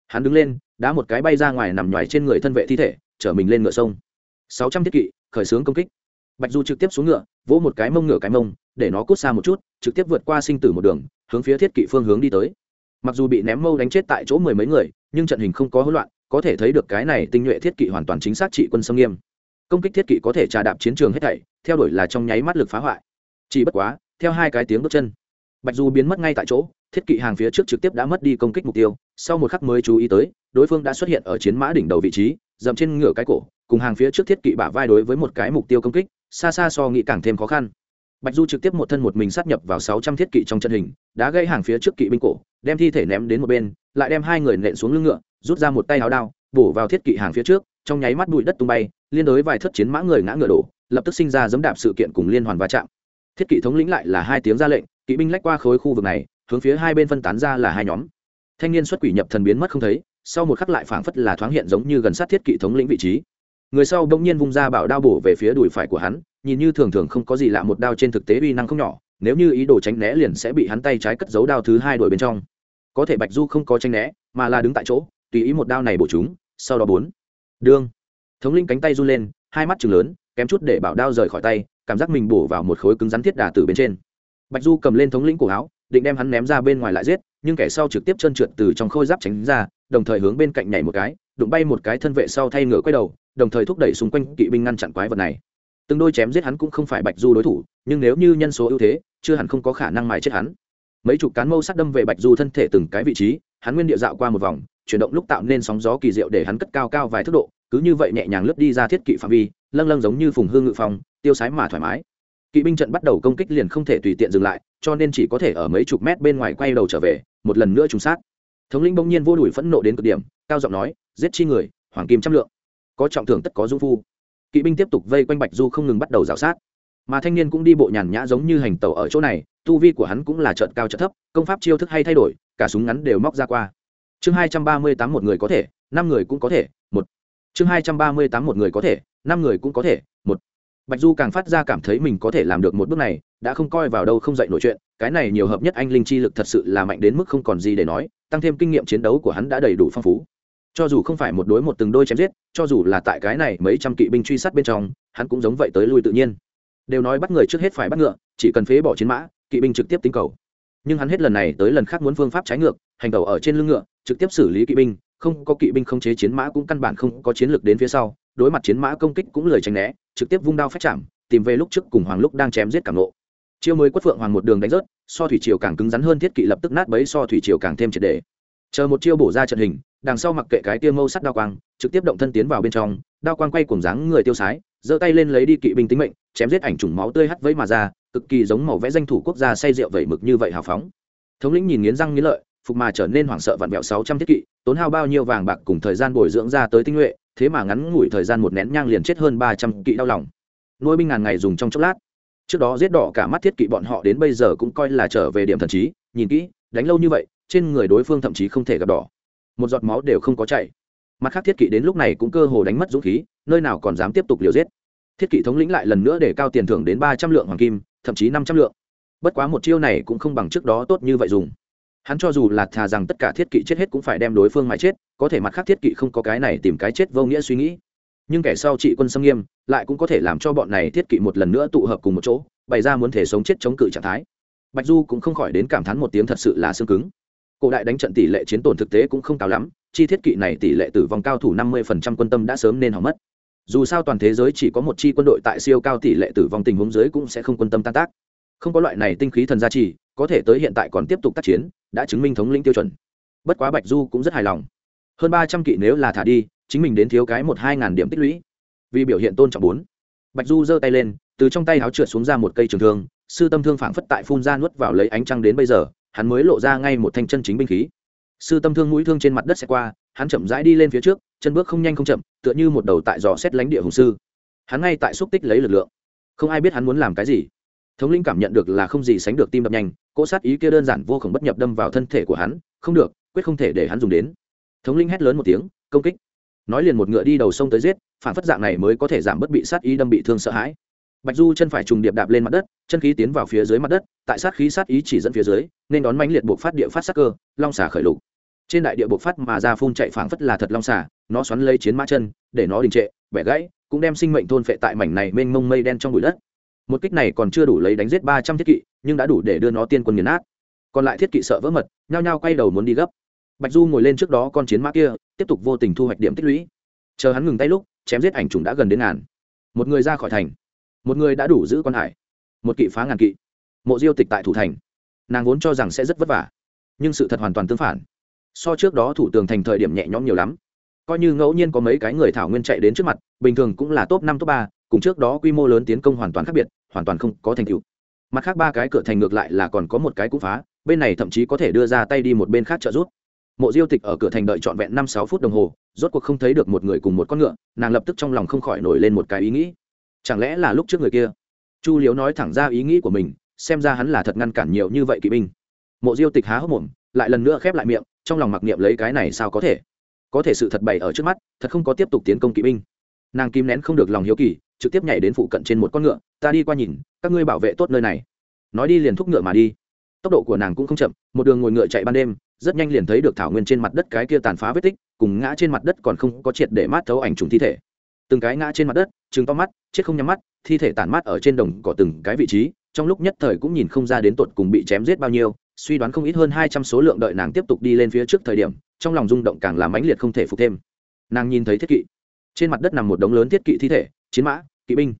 Hắn đứng lên, đá một cái bay ra ngoài nằm nhoài trên người thân vệ thi thể, chở mình lên ngựa sông. Sáu trăm thiết kỵ, khởi xướng công kích. Bạch du trực tiếp xuống ngựa, vỗ một cái mông ngựa cái mông, để nó cút xa một chút, trực tiếp vượt qua sinh tử một đường, hướng phía thiết kỵ phương hướng đi tới mặc dù bị ném mâu đánh chết tại chỗ mười mấy người, nhưng trận hình không có hỗn loạn, có thể thấy được cái này tinh nhuệ thiết kỵ hoàn toàn chính xác trị quân sông nghiêm. Công kích thiết kỵ có thể trà đạp chiến trường hết thảy, theo đuổi là trong nháy mắt lực phá hoại. Chỉ bất quá, theo hai cái tiếng bước chân, bạch du biến mất ngay tại chỗ, thiết kỵ hàng phía trước trực tiếp đã mất đi công kích mục tiêu, sau một khắc mới chú ý tới, đối phương đã xuất hiện ở chiến mã đỉnh đầu vị trí, dậm trên ngửa cái cổ, cùng hàng phía trước thiết kỵ bả vai đối với một cái mục tiêu công kích, xa xa so nghĩ càng thêm khó khăn bạch du trực tiếp một thân một mình sát nhập vào sáu trăm thiết kỵ trong trận hình đã gây hàng phía trước kỵ binh cổ, đem thi thể ném đến một bên, lại đem hai người nện xuống lưng ngựa, rút ra một tay áo đao, bổ vào thiết kỵ hàng phía trước, trong nháy mắt bụi đất tung bay, liên đối vài thất chiến mã người ngã ngựa đổ, lập tức sinh ra dẫm đạp sự kiện cùng liên hoàn va chạm. Thiết kỵ thống lĩnh lại là hai tiếng ra lệnh, kỵ binh lách qua khối khu vực này, hướng phía hai bên phân tán ra là hai nhóm. Thanh niên xuất quỷ nhập thần biến mất không thấy, sau một khắc lại phảng phất là thoáng hiện giống như gần sát thiết kỵ thống lĩnh vị trí. Người sau bỗng nhiên vung ra bảo đao bổ về phía đùi phải của hắn nhìn như thường thường không có gì lạ một đao trên thực tế uy năng không nhỏ, nếu như ý đồ tránh né liền sẽ bị hắn tay trái cất giấu đao thứ hai đuổi bên trong. Có thể bạch du không có tránh né, mà là đứng tại chỗ, tùy ý một đao này bổ chúng, sau đó bốn. Đương. Thống linh cánh tay run lên, hai mắt chừng lớn, kém chút để bảo đao rời khỏi tay, cảm giác mình bổ vào một khối cứng rắn thiết đà từ bên trên. Bạch du cầm lên thống lĩnh cổ áo, định đem hắn ném ra bên ngoài lại giết, nhưng kẻ sau trực tiếp chân trượt từ trong khôi giáp tránh ra, đồng thời hướng bên cạnh nhảy một cái, đụng bay một cái thân vệ sau thay ngựa quay đầu, đồng thời thúc đẩy xung quanh kỵ binh ngăn chặn quái vật này từng đôi chém giết hắn cũng không phải bạch du đối thủ, nhưng nếu như nhân số ưu thế, chưa hẳn không có khả năng mài chết hắn. Mấy chục cán mâu sát đâm về bạch du thân thể từng cái vị trí, hắn nguyên địa dạo qua một vòng, chuyển động lúc tạo nên sóng gió kỳ diệu để hắn cất cao cao vài thước độ, cứ như vậy nhẹ nhàng lướt đi ra thiết kỵ phạm vi, lâng lâng giống như phùng hương ngự phòng tiêu sái mà thoải mái. Kỵ binh trận bắt đầu công kích liền không thể tùy tiện dừng lại, cho nên chỉ có thể ở mấy chục mét bên ngoài quay đầu trở về, một lần nữa trùng sát. Thống lĩnh bỗng nhiên vô đùi phẫn nộ đến cực điểm, cao giọng nói, giết chi người, hoàng kim trăm lượng. Có trọng thưởng tất có dung phu kỵ binh tiếp tục vây quanh bạch du không ngừng bắt đầu rào sát. Mà thanh niên cũng đi bộ nhàn nhã giống như hành tàu ở chỗ này, tu vi của hắn cũng là trận cao trận thấp, công pháp chiêu thức hay thay đổi, cả súng ngắn đều móc ra qua. Chương hai trăm ba mươi tám một người có thể, năm người cũng có thể, một. Chương hai trăm ba mươi tám một người có thể, năm người cũng có thể, một. Bạch du càng phát ra cảm thấy mình có thể làm được một bước này, đã không coi vào đâu không dạy nổi chuyện, cái này nhiều hợp nhất anh linh chi lực thật sự là mạnh đến mức không còn gì để nói, tăng thêm kinh nghiệm chiến đấu của hắn đã đầy đủ phong phú cho dù không phải một đối một từng đôi chém giết, cho dù là tại cái này mấy trăm kỵ binh truy sát bên trong, hắn cũng giống vậy tới lui tự nhiên. Đều nói bắt người trước hết phải bắt ngựa, chỉ cần phế bỏ chiến mã, kỵ binh trực tiếp tính cầu. Nhưng hắn hết lần này tới lần khác muốn phương pháp trái ngược, hành tàu ở trên lưng ngựa, trực tiếp xử lý kỵ binh, không có kỵ binh không chế chiến mã cũng căn bản không có chiến lược đến phía sau, đối mặt chiến mã công kích cũng lười tránh né, trực tiếp vung đao phát chạm, tìm về lúc trước cùng hoàng lúc đang chém giết cảm nộ chiêu mới quất phượng hoàng một đường đánh rớt, so thủy triều càng cứng rắn hơn thiết kỵ lập tức nát bấy, so thủy triều càng thêm triệt đề chờ một chiêu bổ ra trận hình đằng sau mặc kệ cái tia mâu sắt đao quang, trực tiếp động thân tiến vào bên trong, đao quang quay cùng dáng người tiêu sái, giơ tay lên lấy đi kỵ binh tính mệnh, chém giết ảnh trùng máu tươi hắt vẫy mà ra, cực kỳ giống màu vẽ danh thủ quốc gia say rượu vẩy mực như vậy hào phóng. Thống lĩnh nhìn nghiến răng nghiến lợi, phục mà trở nên hoảng sợ vặn vẹo sáu trăm thiết kỵ, tốn hao bao nhiêu vàng bạc cùng thời gian bồi dưỡng ra tới tinh nhuệ, thế mà ngắn ngủi thời gian một nén nhang liền chết hơn ba trăm kỵ đau lòng. Nuôi binh ngàn ngày dùng trong chốc lát. Trước đó giết đỏ cả mắt thiết kỵ bọn họ đến bây giờ cũng coi là trở về điểm thần trí, nhìn kỹ, đánh lâu như vậy, trên người đối phương thậm chí không thể gặp đỏ một giọt máu đều không có chảy. Mặt khác thiết kỵ đến lúc này cũng cơ hồ đánh mất dũng khí, nơi nào còn dám tiếp tục liều giết. Thiết kỵ thống lĩnh lại lần nữa để cao tiền thưởng đến ba trăm lượng hoàng kim, thậm chí năm trăm lượng. Bất quá một chiêu này cũng không bằng trước đó tốt như vậy dùng. Hắn cho dù là thà rằng tất cả thiết kỵ chết hết cũng phải đem đối phương mãi chết, có thể mặt khác thiết kỵ không có cái này tìm cái chết vô nghĩa suy nghĩ. Nhưng kẻ sau trị quân xâm nghiêm, lại cũng có thể làm cho bọn này thiết kỵ một lần nữa tụ hợp cùng một chỗ, bày ra muốn thể sống chết chống cự trạng thái. Bạch du cũng không khỏi đến cảm thán một tiếng thật sự là xương cứng cổ đại đánh trận tỷ lệ chiến tổn thực tế cũng không cao lắm, chi thiết kỵ này tỷ lệ tử vong cao thủ năm mươi quân tâm đã sớm nên hỏng mất. Dù sao toàn thế giới chỉ có một chi quân đội tại siêu cao tỷ lệ tử vong tình huống dưới cũng sẽ không quân tâm tan tác. Không có loại này tinh khí thần gia trì, có thể tới hiện tại còn tiếp tục tác chiến, đã chứng minh thống lĩnh tiêu chuẩn. Bất quá bạch du cũng rất hài lòng. Hơn ba trăm kỵ nếu là thả đi, chính mình đến thiếu cái một hai ngàn điểm tích lũy. Vì biểu hiện tôn trọng bốn. Bạch du giơ tay lên, từ trong tay áo trượt xuống ra một cây trường thương, sư tâm thương phảng phất tại phun ra nuốt vào lấy ánh trăng đến bây giờ hắn mới lộ ra ngay một thanh chân chính binh khí. Sư tâm thương mũi thương trên mặt đất sẽ qua, hắn chậm rãi đi lên phía trước, chân bước không nhanh không chậm, tựa như một đầu tại dò xét lánh địa hùng sư. Hắn ngay tại xúc tích lấy lực lượng. Không ai biết hắn muốn làm cái gì. Thống linh cảm nhận được là không gì sánh được tim đập nhanh, cỗ sát ý kia đơn giản vô khổng bất nhập đâm vào thân thể của hắn, không được, quyết không thể để hắn dùng đến. Thống linh hét lớn một tiếng, công kích. Nói liền một ngựa đi đầu sông tới giết, phản phất dạng này mới có thể giảm bất bị sát ý đâm bị thương sợ hãi bạch du chân phải trùng điệp đạp lên mặt đất, chân khí tiến vào phía dưới mặt đất, tại sát khí sát ý chỉ dẫn phía dưới, nên đón mãnh liệt buộc phát địa phát sát cơ, long xả khởi lục. Trên đại địa buộc phát mà ra phun chạy phảng phất là thật long xả nó xoắn lấy chiến mã chân, để nó đình trệ, bẻ gãy, cũng đem sinh mệnh thôn phệ tại mảnh này mênh mông mây đen trong bụi đất. Một kích này còn chưa đủ lấy đánh giết ba trăm thiết kỵ, nhưng đã đủ để đưa nó tiên quân nghiền nát. Còn lại thiết kỵ sợ vỡ mật, nhao nhao quay đầu muốn đi gấp. Bạch du ngồi lên trước đó con chiến mã kia, tiếp tục vô tình thu hoạch điểm tích lũy. Chờ hắn ngừng tay lúc, chém giết ảnh trùng đã gần đến ngàn. Một người ra khỏi thành một người đã đủ giữ quan hải, một kỵ phá ngàn kỵ, mộ diêu tịch tại thủ thành. Nàng vốn cho rằng sẽ rất vất vả, nhưng sự thật hoàn toàn tương phản. So trước đó thủ tường thành thời điểm nhẹ nhõm nhiều lắm. Coi như ngẫu nhiên có mấy cái người thảo nguyên chạy đến trước mặt, bình thường cũng là top năm, top ba, cùng trước đó quy mô lớn tiến công hoàn toàn khác biệt, hoàn toàn không có thành tựu. Mặt khác ba cái cửa thành ngược lại là còn có một cái cũng phá, bên này thậm chí có thể đưa ra tay đi một bên khác trợ giúp. Mộ diêu tịch ở cửa thành đợi trọn vẹn năm, sáu phút đồng hồ, rốt cuộc không thấy được một người cùng một con ngựa, nàng lập tức trong lòng không khỏi nổi lên một cái ý nghĩ chẳng lẽ là lúc trước người kia? Chu liếu nói thẳng ra ý nghĩ của mình, xem ra hắn là thật ngăn cản nhiều như vậy kỵ binh. Mộ diêu tịch há hốc mồm, lại lần nữa khép lại miệng, trong lòng mặc niệm lấy cái này sao có thể? Có thể sự thật bày ở trước mắt, thật không có tiếp tục tiến công kỵ binh. Nàng kim nén không được lòng hiếu kỳ, trực tiếp nhảy đến phụ cận trên một con ngựa, ta đi qua nhìn, các ngươi bảo vệ tốt nơi này. Nói đi liền thúc ngựa mà đi. Tốc độ của nàng cũng không chậm, một đường ngồi ngựa chạy ban đêm, rất nhanh liền thấy được thảo nguyên trên mặt đất cái kia tàn phá vết tích, cùng ngã trên mặt đất còn không có triệt để mát thấu ảnh trùng thi thể. Từng cái ngã trên mặt đất chừng to mắt, chết không nhắm mắt, thi thể tàn mát ở trên đồng cỏ từng cái vị trí, trong lúc nhất thời cũng nhìn không ra đến tột cùng bị chém giết bao nhiêu, suy đoán không ít hơn hai trăm số lượng đợi nàng tiếp tục đi lên phía trước thời điểm, trong lòng rung động càng làm mãnh liệt không thể phục thêm. Nàng nhìn thấy thiết kỵ. Trên mặt đất nằm một đống lớn thiết kỵ thi thể, chiến mã, kỵ binh.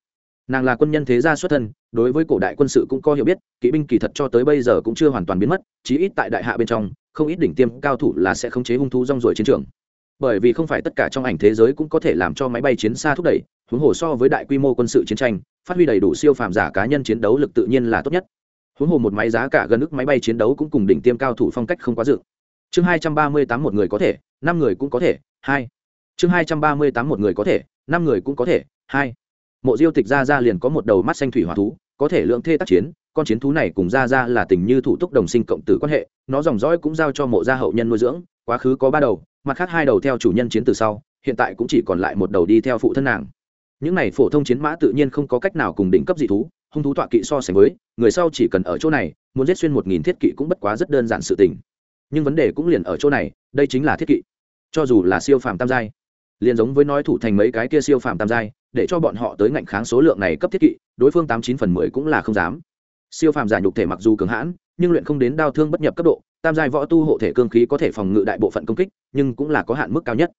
Nàng là quân nhân thế gia xuất thân, đối với cổ đại quân sự cũng có hiểu biết, kỵ binh kỳ thật cho tới bây giờ cũng chưa hoàn toàn biến mất, chí ít tại đại hạ bên trong, không ít đỉnh tiêm cao thủ là sẽ khống chế hung thú rong ruổi chiến trường bởi vì không phải tất cả trong ảnh thế giới cũng có thể làm cho máy bay chiến xa thúc đẩy, huống hồ so với đại quy mô quân sự chiến tranh, phát huy đầy đủ siêu phàm giả cá nhân chiến đấu lực tự nhiên là tốt nhất. Huống hồ một máy giá cả gần ức máy bay chiến đấu cũng cùng đỉnh tiêm cao thủ phong cách không quá dự. Chương hai trăm ba mươi tám một người có thể, năm người cũng có thể, hai. Chương hai trăm ba mươi tám một người có thể, năm người cũng có thể, hai. Mộ diêu tịch ra ra liền có một đầu mắt xanh thủy hỏa thú, có thể lượng thê tác chiến, con chiến thú này cùng ra ra là tình như thủ túc đồng sinh cộng tử quan hệ, nó dòng dõi cũng giao cho mộ gia hậu nhân nuôi dưỡng, quá khứ có ba đầu mặt khác hai đầu theo chủ nhân chiến từ sau, hiện tại cũng chỉ còn lại một đầu đi theo phụ thân nàng. Những này phổ thông chiến mã tự nhiên không có cách nào cùng đỉnh cấp dị thú, hung thú tọa kỵ so sánh với, người sau chỉ cần ở chỗ này, muốn giết xuyên một nghìn thiết kỵ cũng bất quá rất đơn giản sự tình. Nhưng vấn đề cũng liền ở chỗ này, đây chính là thiết kỵ. Cho dù là siêu phàm tam giai, liền giống với nói thủ thành mấy cái kia siêu phàm tam giai, để cho bọn họ tới ngạnh kháng số lượng này cấp thiết kỵ, đối phương tám chín phần mười cũng là không dám. Siêu phàm giả nhục thể mặc dù cường hãn nhưng luyện không đến đao thương bất nhập cấp độ, tam giai võ tu hộ thể cương khí có thể phòng ngự đại bộ phận công kích, nhưng cũng là có hạn mức cao nhất.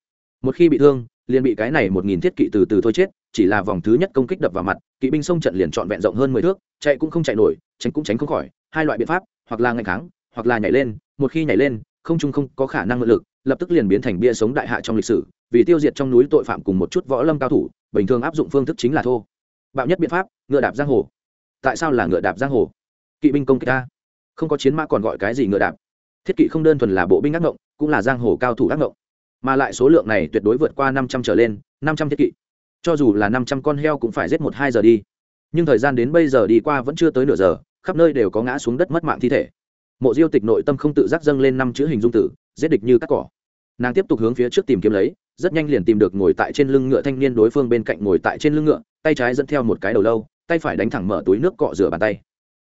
Một khi bị thương, liền bị cái này một nghìn thiết kỵ từ từ thôi chết, chỉ là vòng thứ nhất công kích đập vào mặt, kỵ binh sông trận liền trọn vẹn rộng hơn mười thước, chạy cũng không chạy nổi, tránh cũng tránh không khỏi, hai loại biện pháp, hoặc là ngày kháng, hoặc là nhảy lên, một khi nhảy lên, không trung không có khả năng ngự lực, lập tức liền biến thành bia sống đại hạ trong lịch sử, vì tiêu diệt trong núi tội phạm cùng một chút võ lâm cao thủ, bình thường áp dụng phương thức chính là thô. Bạo nhất biện pháp, ngựa đạp giang hồ. Tại sao là ngựa đạp giang hồ? Kỵ binh công kích ta không có chiến mã còn gọi cái gì ngựa đạp. Thiết kỵ không đơn thuần là bộ binh ác ngộng, cũng là giang hồ cao thủ ác ngộng. Mà lại số lượng này tuyệt đối vượt qua năm trăm trở lên, năm trăm thiết kỵ. Cho dù là năm trăm con heo cũng phải giết một hai giờ đi. Nhưng thời gian đến bây giờ đi qua vẫn chưa tới nửa giờ, khắp nơi đều có ngã xuống đất mất mạng thi thể. Mộ diêu tịch nội tâm không tự giác dâng lên năm chữ hình dung tử, giết địch như cắt cỏ. Nàng tiếp tục hướng phía trước tìm kiếm lấy, rất nhanh liền tìm được ngồi tại trên lưng ngựa thanh niên đối phương bên cạnh ngồi tại trên lưng ngựa, tay trái dẫn theo một cái đầu lâu, tay phải đánh thẳng mở túi nước cọ rửa bàn tay.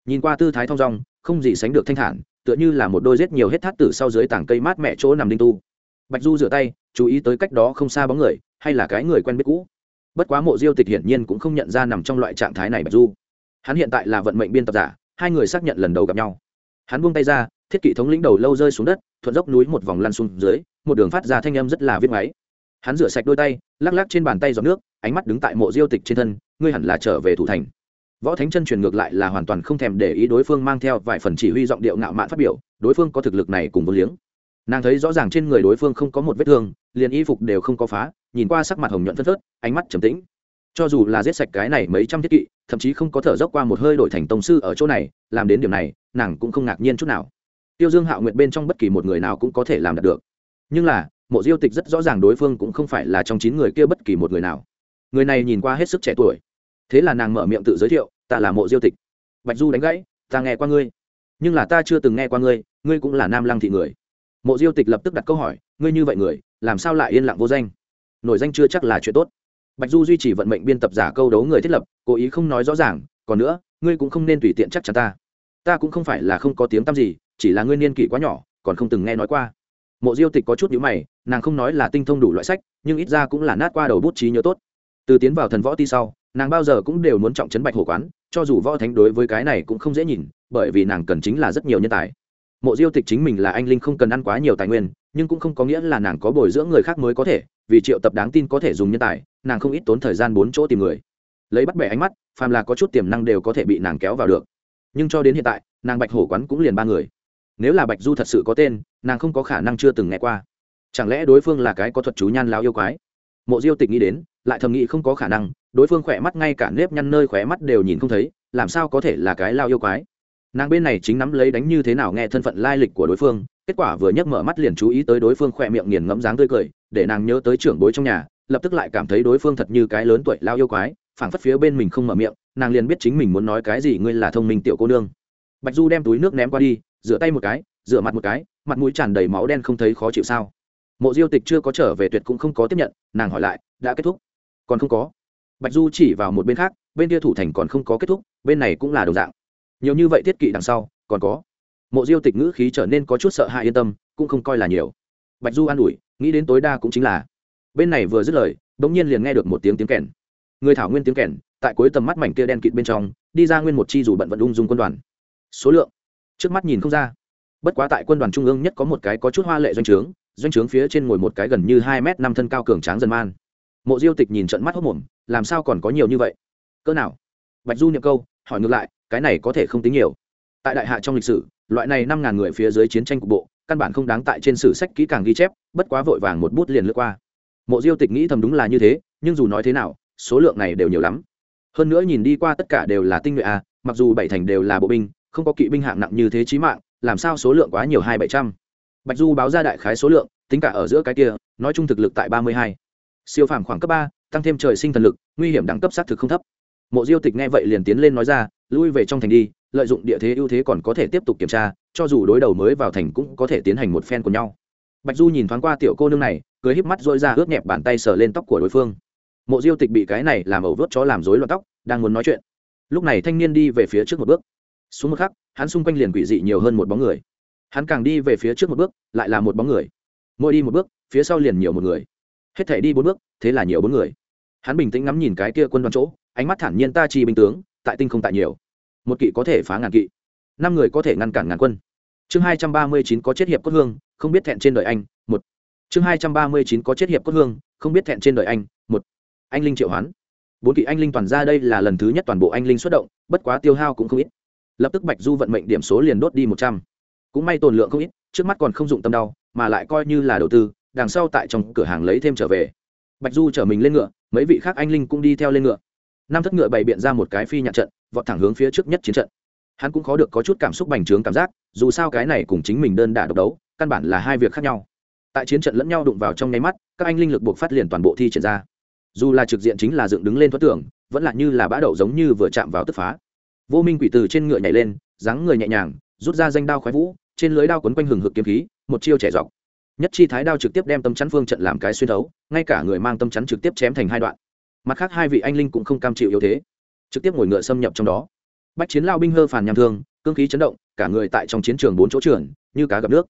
Nhìn qua tư thái thong dong không gì sánh được thanh thản, tựa như là một đôi rết nhiều hết thát tử sau dưới tảng cây mát mẹ chỗ nằm đinh tu. Bạch du rửa tay, chú ý tới cách đó không xa bóng người, hay là cái người quen biết cũ. Bất quá mộ diêu tịch hiển nhiên cũng không nhận ra nằm trong loại trạng thái này bạch du. Hắn hiện tại là vận mệnh biên tập giả, hai người xác nhận lần đầu gặp nhau. Hắn buông tay ra, thiết kỵ thống lĩnh đầu lâu rơi xuống đất, thuận dốc núi một vòng lăn xuống dưới, một đường phát ra thanh âm rất là viết máy. Hắn rửa sạch đôi tay, lắc lắc trên bàn tay giọt nước, ánh mắt đứng tại mộ diêu tịch trên thân, ngươi hẳn là trở về thủ thành võ thánh chân truyền ngược lại là hoàn toàn không thèm để ý đối phương mang theo vài phần chỉ huy giọng điệu ngạo mạn phát biểu, đối phương có thực lực này cùng vô liếng. Nàng thấy rõ ràng trên người đối phương không có một vết thương, liền y phục đều không có phá, nhìn qua sắc mặt hồng nhuận phân phớt, ánh mắt trầm tĩnh. Cho dù là giết sạch cái này mấy trăm thiết kỵ, thậm chí không có thở dốc qua một hơi đổi thành tông sư ở chỗ này, làm đến điểm này, nàng cũng không ngạc nhiên chút nào. Tiêu dương hạo nguyện bên trong bất kỳ một người nào cũng có thể làm được. Nhưng là, mộ diêu tịch rất rõ ràng đối phương cũng không phải là trong chín người kia bất kỳ một người nào. Người này nhìn qua hết sức trẻ tuổi. Thế là nàng mở miệng tự giới thiệu ta là mộ diêu tịch. Bạch du đánh gãy, ta nghe qua ngươi. Nhưng là ta chưa từng nghe qua ngươi ngươi cũng là nam lăng thị người. Mộ diêu tịch lập tức đặt câu hỏi, ngươi như vậy người, làm sao lại yên lặng vô danh? Nổi danh chưa chắc là chuyện tốt. Bạch du duy trì vận mệnh biên tập giả câu đấu người thiết lập, cố ý không nói rõ ràng, còn nữa, ngươi cũng không nên tùy tiện chắc chắn ta. Ta cũng không phải là không có tiếng tăm gì, chỉ là ngươi niên kỷ quá nhỏ, còn không từng nghe nói qua. Mộ diêu tịch có chút nhữ mày, nàng không nói là tinh thông đủ loại sách, nhưng ít ra cũng là nát qua đầu bút trí nhớ tốt. Từ tiến vào thần võ ti sau, nàng bao giờ cũng đều muốn trọng trấn bạch hổ quán cho dù võ thánh đối với cái này cũng không dễ nhìn, bởi vì nàng cần chính là rất nhiều nhân tài. Mộ diêu tịch chính mình là anh linh không cần ăn quá nhiều tài nguyên, nhưng cũng không có nghĩa là nàng có bồi dưỡng người khác mới có thể, vì triệu tập đáng tin có thể dùng nhân tài, nàng không ít tốn thời gian bốn chỗ tìm người. Lấy bắt bẻ ánh mắt, phàm là có chút tiềm năng đều có thể bị nàng kéo vào được. Nhưng cho đến hiện tại, nàng bạch hổ quán cũng liền ba người. Nếu là bạch du thật sự có tên, nàng không có khả năng chưa từng nghe qua. Chẳng lẽ đối phương là cái có thuật chú nhan lao yêu quái? Mộ diêu tịch nghĩ đến, lại thầm nghĩ không có khả năng, đối phương khỏe mắt ngay cả nếp nhăn nơi khóe mắt đều nhìn không thấy, làm sao có thể là cái lao yêu quái. Nàng bên này chính nắm lấy đánh như thế nào nghe thân phận lai lịch của đối phương, kết quả vừa nhấc mở mắt liền chú ý tới đối phương khỏe miệng nghiền ngẫm dáng tươi cười, để nàng nhớ tới trưởng bối trong nhà, lập tức lại cảm thấy đối phương thật như cái lớn tuổi lao yêu quái, phảng phất phía bên mình không mở miệng, nàng liền biết chính mình muốn nói cái gì, ngươi là thông minh tiểu cô nương. Bạch du đem túi nước ném qua đi, rửa tay một cái, rửa mặt một cái, mặt mũi tràn đầy máu đen không thấy khó chịu sao? Mộ diêu tịch chưa có trở về tuyệt cũng không có tiếp nhận, nàng hỏi lại, đã kết thúc? Còn không có. Bạch du chỉ vào một bên khác, bên kia thủ thành còn không có kết thúc, bên này cũng là đồng dạng. Nhiều như vậy thiết kỵ đằng sau, còn có. Mộ diêu tịch ngữ khí trở nên có chút sợ hãi yên tâm, cũng không coi là nhiều. Bạch du an ủi, nghĩ đến tối đa cũng chính là. Bên này vừa dứt lời đ ỗ n g nhiên liền nghe được một tiếng tiếng kèn. Người thảo nguyên tiếng kèn, tại cuối tầm mắt mảnh kia đen kịt bên trong, đi ra nguyên một chi dù bận vận ung dung quân đoàn. Số lượng, trước mắt nhìn không ra. Bất quá tại quân đoàn trung ương nhất có một cái có chút hoa lệ doanh trướng doanh trướng phía trên ngồi một cái gần như hai m năm thân cao cường tráng dân man. Mộ diêu tịch nhìn trận mắt hốc mồm, làm sao còn có nhiều như vậy? Cỡ nào? Bạch du niệm câu, hỏi ngược lại, cái này có thể không tính nhiều. Tại đại hạ trong lịch sử, loại này năm ngàn người phía dưới chiến tranh cục bộ, căn bản không đáng tại trên sử sách kỹ càng ghi chép, bất quá vội vàng một bút liền lướt qua. Mộ diêu tịch nghĩ thầm đúng là như thế, nhưng dù nói thế nào, số lượng này đều nhiều lắm. Hơn nữa nhìn đi qua tất cả đều là tinh nhuệ a mặc dù bảy thành đều là bộ binh, không có kỵ binh hạng nặng như thế chí mạng, làm sao số lượng quá nhiều hai bảy trăm? Bạch du báo ra đại khái số lượng, tính cả ở giữa cái kia, nói chung thực lực tại ba mươi hai. Siêu phàm khoảng cấp ba, tăng thêm trời sinh thần lực, nguy hiểm đẳng cấp xác thực không thấp. Mộ diêu tịch nghe vậy liền tiến lên nói ra, lui về trong thành đi, lợi dụng địa thế ưu thế còn có thể tiếp tục kiểm tra, cho dù đối đầu mới vào thành cũng có thể tiến hành một phen của nhau. Bạch du nhìn thoáng qua tiểu cô nương này, cười híp mắt dội ra ướt nhẹp bàn tay sờ lên tóc của đối phương. Mộ diêu tịch bị cái này làm ẩu vớt chó làm rối loạn tóc, đang muốn nói chuyện. Lúc này thanh niên đi về phía trước một bước. Xuống một khắc, hắn xung quanh liền quỷ dị nhiều hơn một bóng người hắn càng đi về phía trước một bước, lại là một bóng người. Mỗi đi một bước, phía sau liền nhiều một người. Hết thể đi bốn bước, thế là nhiều bốn người. Hắn bình tĩnh ngắm nhìn cái kia quân đoàn chỗ, ánh mắt thản nhiên ta chi binh tướng, tại tinh không tại nhiều. Một kỵ có thể phá ngàn kỵ, năm người có thể ngăn cản ngàn quân. Chương hai trăm ba mươi chín có chết hiệp cốt hương, không biết thẹn trên đời anh, một. Chương hai trăm ba mươi chín có chết hiệp cốt hương, không biết thẹn trên đời anh, một. Anh linh triệu hoán. Bốn kỵ anh linh toàn ra đây là lần thứ nhất toàn bộ anh linh xuất động, bất quá tiêu hao cũng không ít. Lập tức bạch du vận mệnh điểm số liền đốt đi một trăm cũng may tồn lượng không ít, trước mắt còn không dụng tâm đau, mà lại coi như là đầu tư, đằng sau tại trong cửa hàng lấy thêm trở về. Bạch du chở mình lên ngựa, mấy vị khác anh linh cũng đi theo lên ngựa. Năm thất ngựa bày biện ra một cái phi nhạn trận, vọt thẳng hướng phía trước nhất chiến trận. Hắn cũng khó được có chút cảm xúc bành trướng cảm giác, dù sao cái này cùng chính mình đơn đả độc đấu, căn bản là hai việc khác nhau. Tại chiến trận lẫn nhau đụng vào trong nháy mắt, các anh linh lực buộc phát liền toàn bộ thi triển ra. Dù là trực diện chính là dựng đứng lên thoát tưởng, vẫn là như là bã đậu giống như vừa chạm vào tức phá. Vô minh quỷ từ trên ngựa nhảy lên, dáng người nhẹ nhàng, rút ra danh đao khoái vũ trên lưới đao quấn quanh hừng hực kiếm khí, một chiêu trẻ dọc. Nhất chi thái đao trực tiếp đem tâm chắn phương trận làm cái xuyên thấu, ngay cả người mang tâm chắn trực tiếp chém thành hai đoạn. Mặt khác hai vị anh linh cũng không cam chịu yếu thế, trực tiếp ngồi ngựa xâm nhập trong đó. Bách chiến lao binh hơ phàn nham thương, cương khí chấn động, cả người tại trong chiến trường bốn chỗ trưởng như cá gặp nước.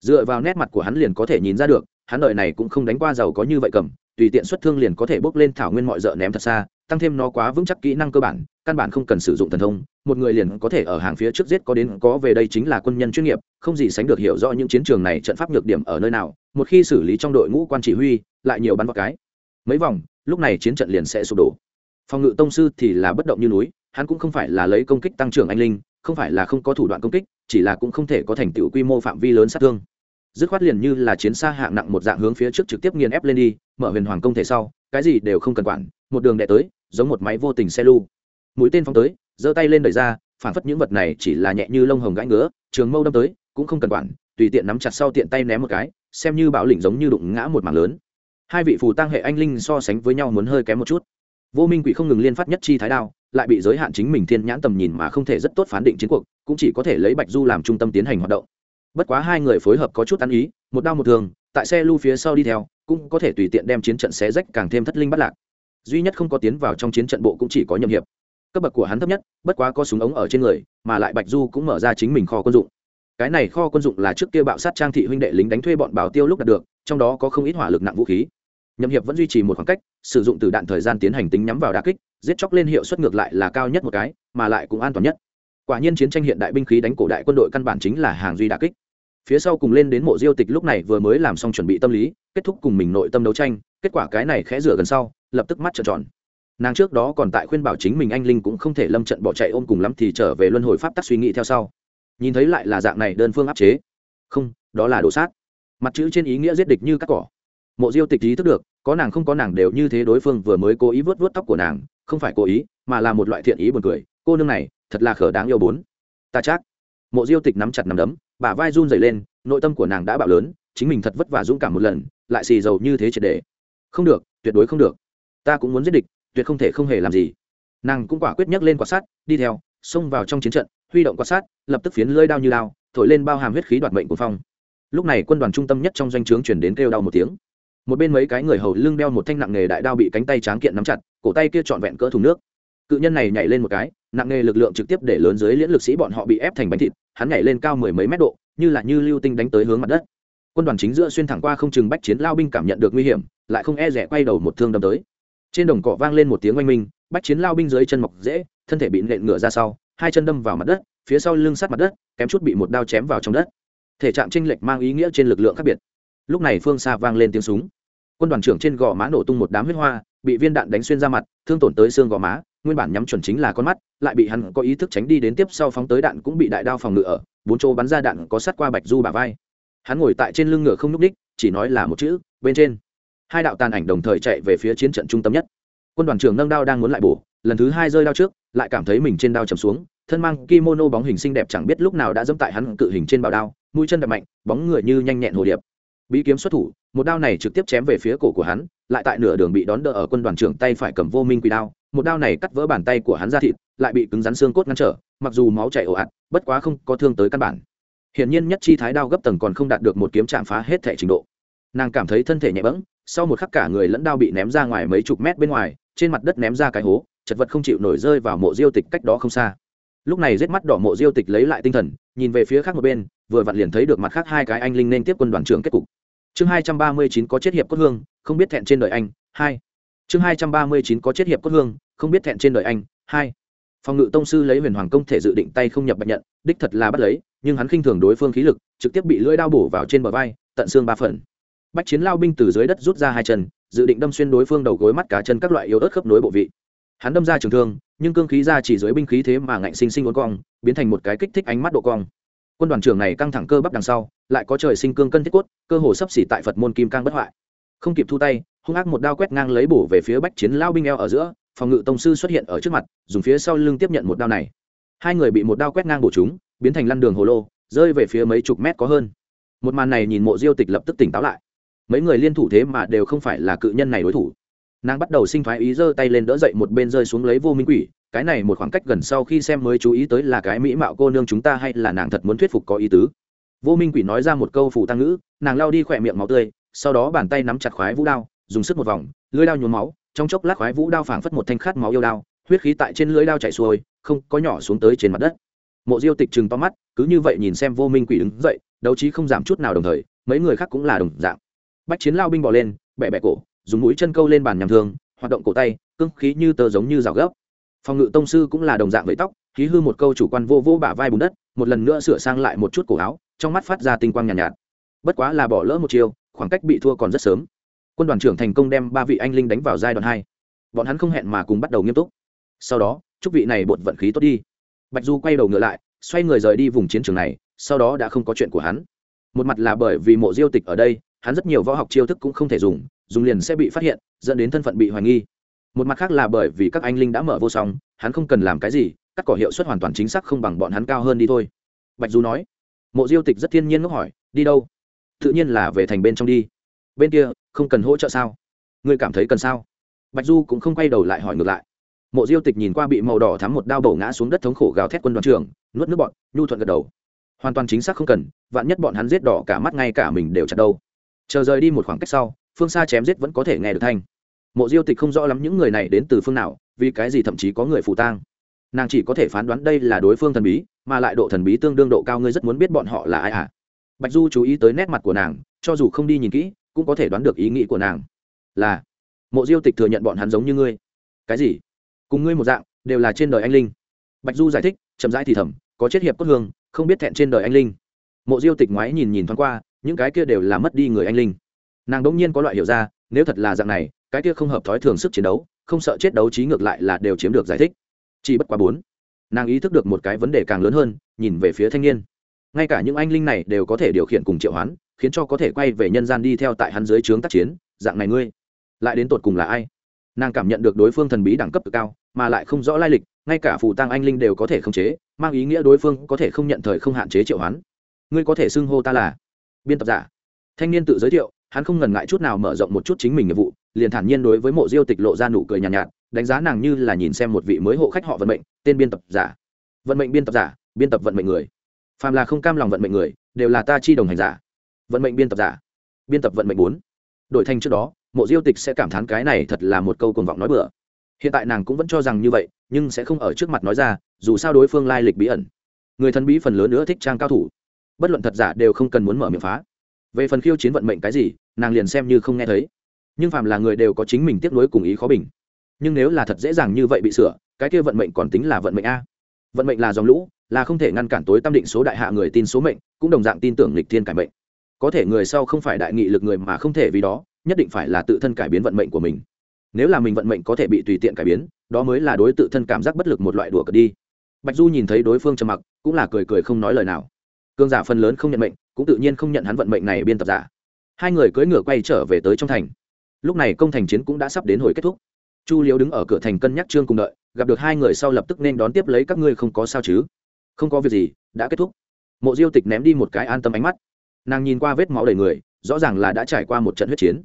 Dựa vào nét mặt của hắn liền có thể nhìn ra được, hắn đợi này cũng không đánh qua giàu có như vậy cầm, tùy tiện xuất thương liền có thể bốc lên thảo nguyên mọi d ném thật xa, tăng thêm nó quá vững chắc kỹ năng cơ bản căn bản không cần sử dụng thần thông, một người liền có thể ở hàng phía trước giết có đến có về đây chính là quân nhân chuyên nghiệp, không gì sánh được hiểu rõ những chiến trường này trận pháp nhược điểm ở nơi nào, một khi xử lý trong đội ngũ quan chỉ huy, lại nhiều bắn vào cái. Mấy vòng, lúc này chiến trận liền sẽ sụp đổ. Phòng ngự tông sư thì là bất động như núi, hắn cũng không phải là lấy công kích tăng trưởng anh linh, không phải là không có thủ đoạn công kích, chỉ là cũng không thể có thành tựu quy mô phạm vi lớn sát thương. Dứt khoát liền như là chiến xa hạng nặng một dạng hướng phía trước trực tiếp nghiền ép lên đi, mở huyền hoàng công thể sau, cái gì đều không cần quản, một đường đệ tới, giống một máy vô tình xe lu mũi tên phóng tới, giơ tay lên đẩy ra phản phất những vật này chỉ là nhẹ như lông hồng gãi ngứa, trường mâu đâm tới, cũng không cần quản, tùy tiện nắm chặt sau tiện tay ném một cái, xem như bạo lĩnh giống như đụng ngã một mảng lớn. Hai vị phù tăng hệ anh linh so sánh với nhau muốn hơi kém một chút. Vô minh quỷ không ngừng liên phát nhất chi thái đao, lại bị giới hạn chính mình thiên nhãn tầm nhìn mà không thể rất tốt phán định chiến cuộc, cũng chỉ có thể lấy bạch du làm trung tâm tiến hành hoạt động. Bất quá hai người phối hợp có chút ăn ý, một đao một thường tại xe lưu phía sau đi theo, cũng có thể tùy tiện đem chiến trận xé rách càng thêm thất linh bắt lạc. Duy nhất không có tiến vào trong chiến trận bộ cũng chỉ có nhậm hiệp cấp bậc của hắn thấp nhất, bất quá có súng ống ở trên người, mà lại bạch du cũng mở ra chính mình kho quân dụng. Cái này kho quân dụng là trước kia bạo sát trang thị huynh đệ lính đánh thuê bọn bảo tiêu lúc đạt được, trong đó có không ít hỏa lực nặng vũ khí. Nhậm hiệp vẫn duy trì một khoảng cách, sử dụng từ đạn thời gian tiến hành tính nhắm vào đà kích, giết chóc lên hiệu suất ngược lại là cao nhất một cái, mà lại cũng an toàn nhất. Quả nhiên chiến tranh hiện đại binh khí đánh cổ đại quân đội căn bản chính là hàng duy đà kích. Phía sau cùng lên đến mộ diêu tịch lúc này vừa mới làm xong chuẩn bị tâm lý, kết thúc cùng mình nội tâm đấu tranh, kết quả cái này khẽ rửa gần sau, lập tức mắt trợn tròn nàng trước đó còn tại khuyên bảo chính mình anh linh cũng không thể lâm trận bỏ chạy ôm cùng lắm thì trở về luân hồi pháp tắc suy nghĩ theo sau. Nhìn thấy lại là dạng này đơn phương áp chế. Không, đó là đổ sát. Mặt chữ trên ý nghĩa giết địch như cắt cỏ. Mộ diêu tịch ý thức được, có nàng không có nàng đều như thế đối phương vừa mới cố ý vớt vớt tóc của nàng, không phải cố ý, mà là một loại thiện ý buồn cười. Cô nương này, thật là khở đáng yêu bốn. Ta chắc. Mộ diêu tịch nắm chặt nắm đấm, bả vai run dày lên, nội tâm của nàng đã bạo lớn, chính mình thật vất vả dũng cảm một lần, lại xì dầu như thế triệt để. Không được, tuyệt đối không được. Ta cũng muốn giết địch tuyệt không thể không hề làm gì. Nàng cũng quả quyết nhấc lên quả sát đi theo, xông vào trong chiến trận, huy động quả sát lập tức phiến lơi đao như đao thổi lên bao hàm huyết khí đoạt mệnh của phong. Lúc này quân đoàn trung tâm nhất trong doanh trướng chuyển đến kêu đau một tiếng. Một bên mấy cái người hầu lưng đeo một thanh nặng nghề đại đao bị cánh tay tráng kiện nắm chặt, cổ tay kia trọn vẹn cỡ thùng nước. Cự nhân này nhảy lên một cái, nặng nghề lực lượng trực tiếp để lớn dưới liễn lực sĩ bọn họ bị ép thành bánh thịt, hắn nhảy lên cao mười mấy mét độ, như là như lưu tinh đánh tới hướng mặt đất. Quân đoàn chính giữa xuyên thẳng qua không chừng bách chiến lao binh cảm nhận được nguy hiểm, lại không e rẻ quay đầu một thương đâm tới trên đồng cỏ vang lên một tiếng oanh minh, bách chiến lao binh dưới chân mọc dễ thân thể bị nện ngựa ra sau, hai chân đâm vào mặt đất, phía sau lưng sát mặt đất, kém chút bị một đao chém vào trong đất. Thể trạng tranh lệch mang ý nghĩa trên lực lượng khác biệt. Lúc này phương xa vang lên tiếng súng. Quân đoàn trưởng trên gò má nổ tung một đám huyết hoa, bị viên đạn đánh xuyên ra mặt, thương tổn tới xương gò má, nguyên bản nhắm chuẩn chính là con mắt, lại bị hắn có ý thức tránh đi đến tiếp sau phóng tới đạn cũng bị đại đao phòng ngựa ở, bốn chỗ bắn ra đạn có sát qua bạch du bà vai. Hắn ngồi tại trên lưng ngựa không n ú c ních chỉ nói là một chữ, bên trên hai đạo tàn ảnh đồng thời chạy về phía chiến trận trung tâm nhất. Quân đoàn trưởng nâng đao đang muốn lại bổ, lần thứ hai rơi đao trước, lại cảm thấy mình trên đao chầm xuống, thân mang kimono bóng hình xinh đẹp chẳng biết lúc nào đã dẫm tại hắn cự hình trên bảo đao, mũi chân đập mạnh, bóng người như nhanh nhẹn hồ điệp. Bí kiếm xuất thủ, một đao này trực tiếp chém về phía cổ của hắn, lại tại nửa đường bị đón đỡ ở quân đoàn trưởng tay phải cầm vô minh quỳ đao, một đao này cắt vỡ bàn tay của hắn ra thịt, lại bị cứng rắn xương cốt ngăn trở, mặc dù máu chảy ồ ạt, bất quá không có thương tới căn bản. Hiển nhiên nhất chi thái đao gấp tầng còn không đạt được một kiếm chạm phá hết thể trình độ. Nàng cảm thấy thân thể nhẹ bẫng sau một khắc cả người lẫn đao bị ném ra ngoài mấy chục mét bên ngoài, trên mặt đất ném ra cái hố, chật vật không chịu nổi rơi vào mộ diêu tịch cách đó không xa. Lúc này rết mắt đỏ mộ diêu tịch lấy lại tinh thần, nhìn về phía khác một bên, vừa vặn liền thấy được mặt khác hai cái anh linh nên tiếp quân đoàn trưởng kết cục. Chương hai trăm ba mươi chín có chết hiệp cốt hương, không biết thẹn trên đời anh, hai. Chương hai trăm ba mươi chín có chết hiệp cốt hương, không biết thẹn trên đời anh, hai. Phòng ngự tông sư lấy huyền hoàng công thể dự định tay không nhập bạch nhận, đích thật là bắt lấy, nhưng hắn khinh thường đối phương khí lực, trực tiếp bị lưỡi đao bổ vào trên bờ vai, tận xương ba phần bách chiến lao binh từ dưới đất rút ra hai chân, dự định đâm xuyên đối phương đầu gối mắt cá chân các loại yếu ớt khớp nối bộ vị. Hắn đâm ra trường thương, nhưng cương khí ra chỉ dưới binh khí thế mà ngạnh sinh sinh uốn cong, biến thành một cái kích thích ánh mắt độ cong. Quân đoàn trưởng này căng thẳng cơ bắp đằng sau, lại có trời sinh cương cân thiết cốt, cơ hồ sấp xỉ tại phật môn kim cang bất hoại. Không kịp thu tay, hung ác một đao quét ngang lấy bổ về phía bách chiến lao binh eo ở giữa, phòng ngự tông sư xuất hiện ở trước mặt, dùng phía sau lưng tiếp nhận một đao này. Hai người bị một đao quét ngang bổ chúng, biến thành lăn đường hồ lô, rơi về phía mấy chục mét có hơn. Một màn này nhìn mộ diêu tịch lập tức tỉnh táo lại mấy người liên thủ thế mà đều không phải là cự nhân này đối thủ. Nàng bắt đầu sinh thái ý giơ tay lên đỡ dậy một bên rơi xuống lấy vô minh quỷ, cái này một khoảng cách gần sau khi xem mới chú ý tới là cái mỹ mạo cô nương chúng ta hay là nàng thật muốn thuyết phục có ý tứ. Vô minh quỷ nói ra một câu phủ tăng ngữ, nàng lao đi khỏe miệng máu tươi, sau đó bàn tay nắm chặt khoái vũ đao, dùng sức một vòng, lưỡi đao nhuốm máu, trong chốc lát khoái vũ đao phảng phất một thanh khát máu yêu đao, huyết khí tại trên lưỡi đao chảy xuôi, không có nhỏ xuống tới trên mặt đất. Mộ diêu tịch trừng to mắt, cứ như vậy nhìn xem vô minh quỷ đứng dậy, đấu trí không giảm chút nào đồng thời, mấy người khác cũng là đồng dạng bách chiến lao binh bỏ lên bẹ bẹ cổ dùng mũi chân câu lên bàn nhằm thường hoạt động cổ tay cưng khí như tờ giống như rào gấp. Phòng ngự tông sư cũng là đồng dạng với tóc khí hư một câu chủ quan vô vô bả vai bùn đất một lần nữa sửa sang lại một chút cổ áo trong mắt phát ra tinh quang nhàn nhạt, nhạt. Bất quá là bỏ lỡ một chiều khoảng cách bị thua còn rất sớm. Quân đoàn trưởng thành công đem ba vị anh linh đánh vào giai đoạn hai. Bọn hắn không hẹn mà cùng bắt đầu nghiêm túc. Sau đó chúc vị này bột vận khí tốt đi. Bạch du quay đầu ngựa lại xoay người rời đi vùng chiến trường này sau đó đã không có chuyện của hắn. Một mặt là bởi vì mộ diêu tịch ở đây hắn rất nhiều võ học chiêu thức cũng không thể dùng dùng liền sẽ bị phát hiện, dẫn đến thân phận bị hoài nghi. Một mặt khác là bởi vì các anh linh đã mở vô song, hắn không cần làm cái gì, cắt cỏ hiệu suất hoàn toàn chính xác không bằng bọn hắn cao hơn đi thôi. Bạch du nói. Mộ diêu tịch rất thiên nhiên ngốc hỏi, đi đâu? Tự nhiên là về thành bên trong đi. Bên kia, không cần hỗ trợ sao? Ngươi cảm thấy cần sao? Bạch du cũng không quay đầu lại hỏi ngược lại. Mộ diêu tịch nhìn qua bị màu đỏ thắm một đao bầu ngã xuống đất thống khổ gào thét quân đoàn trưởng, nuốt nước bọn nhu thuận gật đầu. Hoàn toàn chính xác không cần, vạn nhất bọn hắn giết đỏ cả mắt ngay cả mình đều chặt đâu chờ rời đi một khoảng cách sau, phương xa chém giết vẫn có thể nghe được thanh. Mộ diêu tịch không rõ lắm những người này đến từ phương nào, vì cái gì thậm chí có người phụ tang. Nàng chỉ có thể phán đoán đây là đối phương thần bí, mà lại độ thần bí tương đương độ cao ngươi rất muốn biết bọn họ là ai à? Bạch du chú ý tới nét mặt của nàng, cho dù không đi nhìn kỹ, cũng có thể đoán được ý nghĩ của nàng. Là, mộ diêu tịch thừa nhận bọn hắn giống như ngươi. Cái gì? Cùng ngươi một dạng, đều là trên đời anh linh. Bạch du giải thích, chậm rãi thì thầm, có chết hiệp cốt hương, không biết thẹn trên đời anh linh. Mộ diêu tịch ngoái nhìn nhìn thoáng qua những cái kia đều là mất đi người anh linh. Nàng đ ỗ n g nhiên có loại hiểu ra, nếu thật là dạng này, cái kia không hợp thói thường sức chiến đấu, không sợ chết đấu trí ngược lại là đều chiếm được giải thích. Chỉ bất quá bốn, nàng ý thức được một cái vấn đề càng lớn hơn, nhìn về phía thanh niên. Ngay cả những anh linh này đều có thể điều khiển cùng triệu hoán, khiến cho có thể quay về nhân gian đi theo tại hắn dưới trướng tác chiến, dạng này ngươi, lại đến tột cùng là ai? Nàng cảm nhận được đối phương thần bí đẳng cấp cực cao, mà lại không rõ lai lịch, ngay cả phù tăng anh linh đều có thể khống chế, mang ý nghĩa đối phương có thể không nhận thời không hạn chế triệu hoán. Ngươi có thể xưng hô ta là biên tập giả. Thanh niên tự giới thiệu hắn không ngần ngại chút nào mở rộng một chút chính mình nghiệp vụ liền thản nhiên đối với mộ diêu tịch lộ ra nụ cười nhàn nhạt, nhạt đánh giá nàng như là nhìn xem một vị mới hộ khách họ vận mệnh tên biên tập giả. Vận mệnh biên tập giả biên tập vận mệnh người. Phàm là không cam lòng vận mệnh người đều là ta chi đồng hành giả. Vận mệnh biên tập giả. Biên tập vận mệnh bốn. Đổi thành trước đó mộ diêu tịch sẽ cảm thán cái này thật là một câu cuồng vọng nói bừa. Hiện tại nàng cũng vẫn cho rằng như vậy nhưng sẽ không ở trước mặt nói ra dù sao đối phương lai lịch bí ẩn. Người thân bí phần lớn nữa thích trang cao thủ bất luận thật giả đều không cần muốn mở miệng phá. Về phần khiêu chiến vận mệnh cái gì, nàng liền xem như không nghe thấy. Nhưng phàm là người đều có chính mình tiếp nối cùng ý khó bình. Nhưng nếu là thật dễ dàng như vậy bị sửa, cái kia vận mệnh còn tính là vận mệnh a. Vận mệnh là dòng lũ, là không thể ngăn cản tối tâm định số đại hạ người tin số mệnh, cũng đồng dạng tin tưởng lịch thiên cải mệnh. Có thể người sau không phải đại nghị lực người mà không thể vì đó, nhất định phải là tự thân cải biến vận mệnh của mình. Nếu là mình vận mệnh có thể bị tùy tiện cải biến, đó mới là đối tự thân cảm giác bất lực một loại đùa cợt đi. Bạch du nhìn thấy đối phương trầm mặc, cũng là cười cười không nói lời nào cương giả phần lớn không nhận mệnh, cũng tự nhiên không nhận hắn vận mệnh này biên tập giả. Hai người cưỡi ngựa quay trở về tới trong thành. Lúc này công thành chiến cũng đã sắp đến hồi kết thúc. Chu liễu đứng ở cửa thành cân nhắc trương cùng đợi, gặp được hai người sau lập tức nên đón tiếp lấy các ngươi không có sao chứ? Không có việc gì, đã kết thúc. Mộ diêu tịch ném đi một cái an tâm ánh mắt. Nàng nhìn qua vết máu đầy người, rõ ràng là đã trải qua một trận huyết chiến.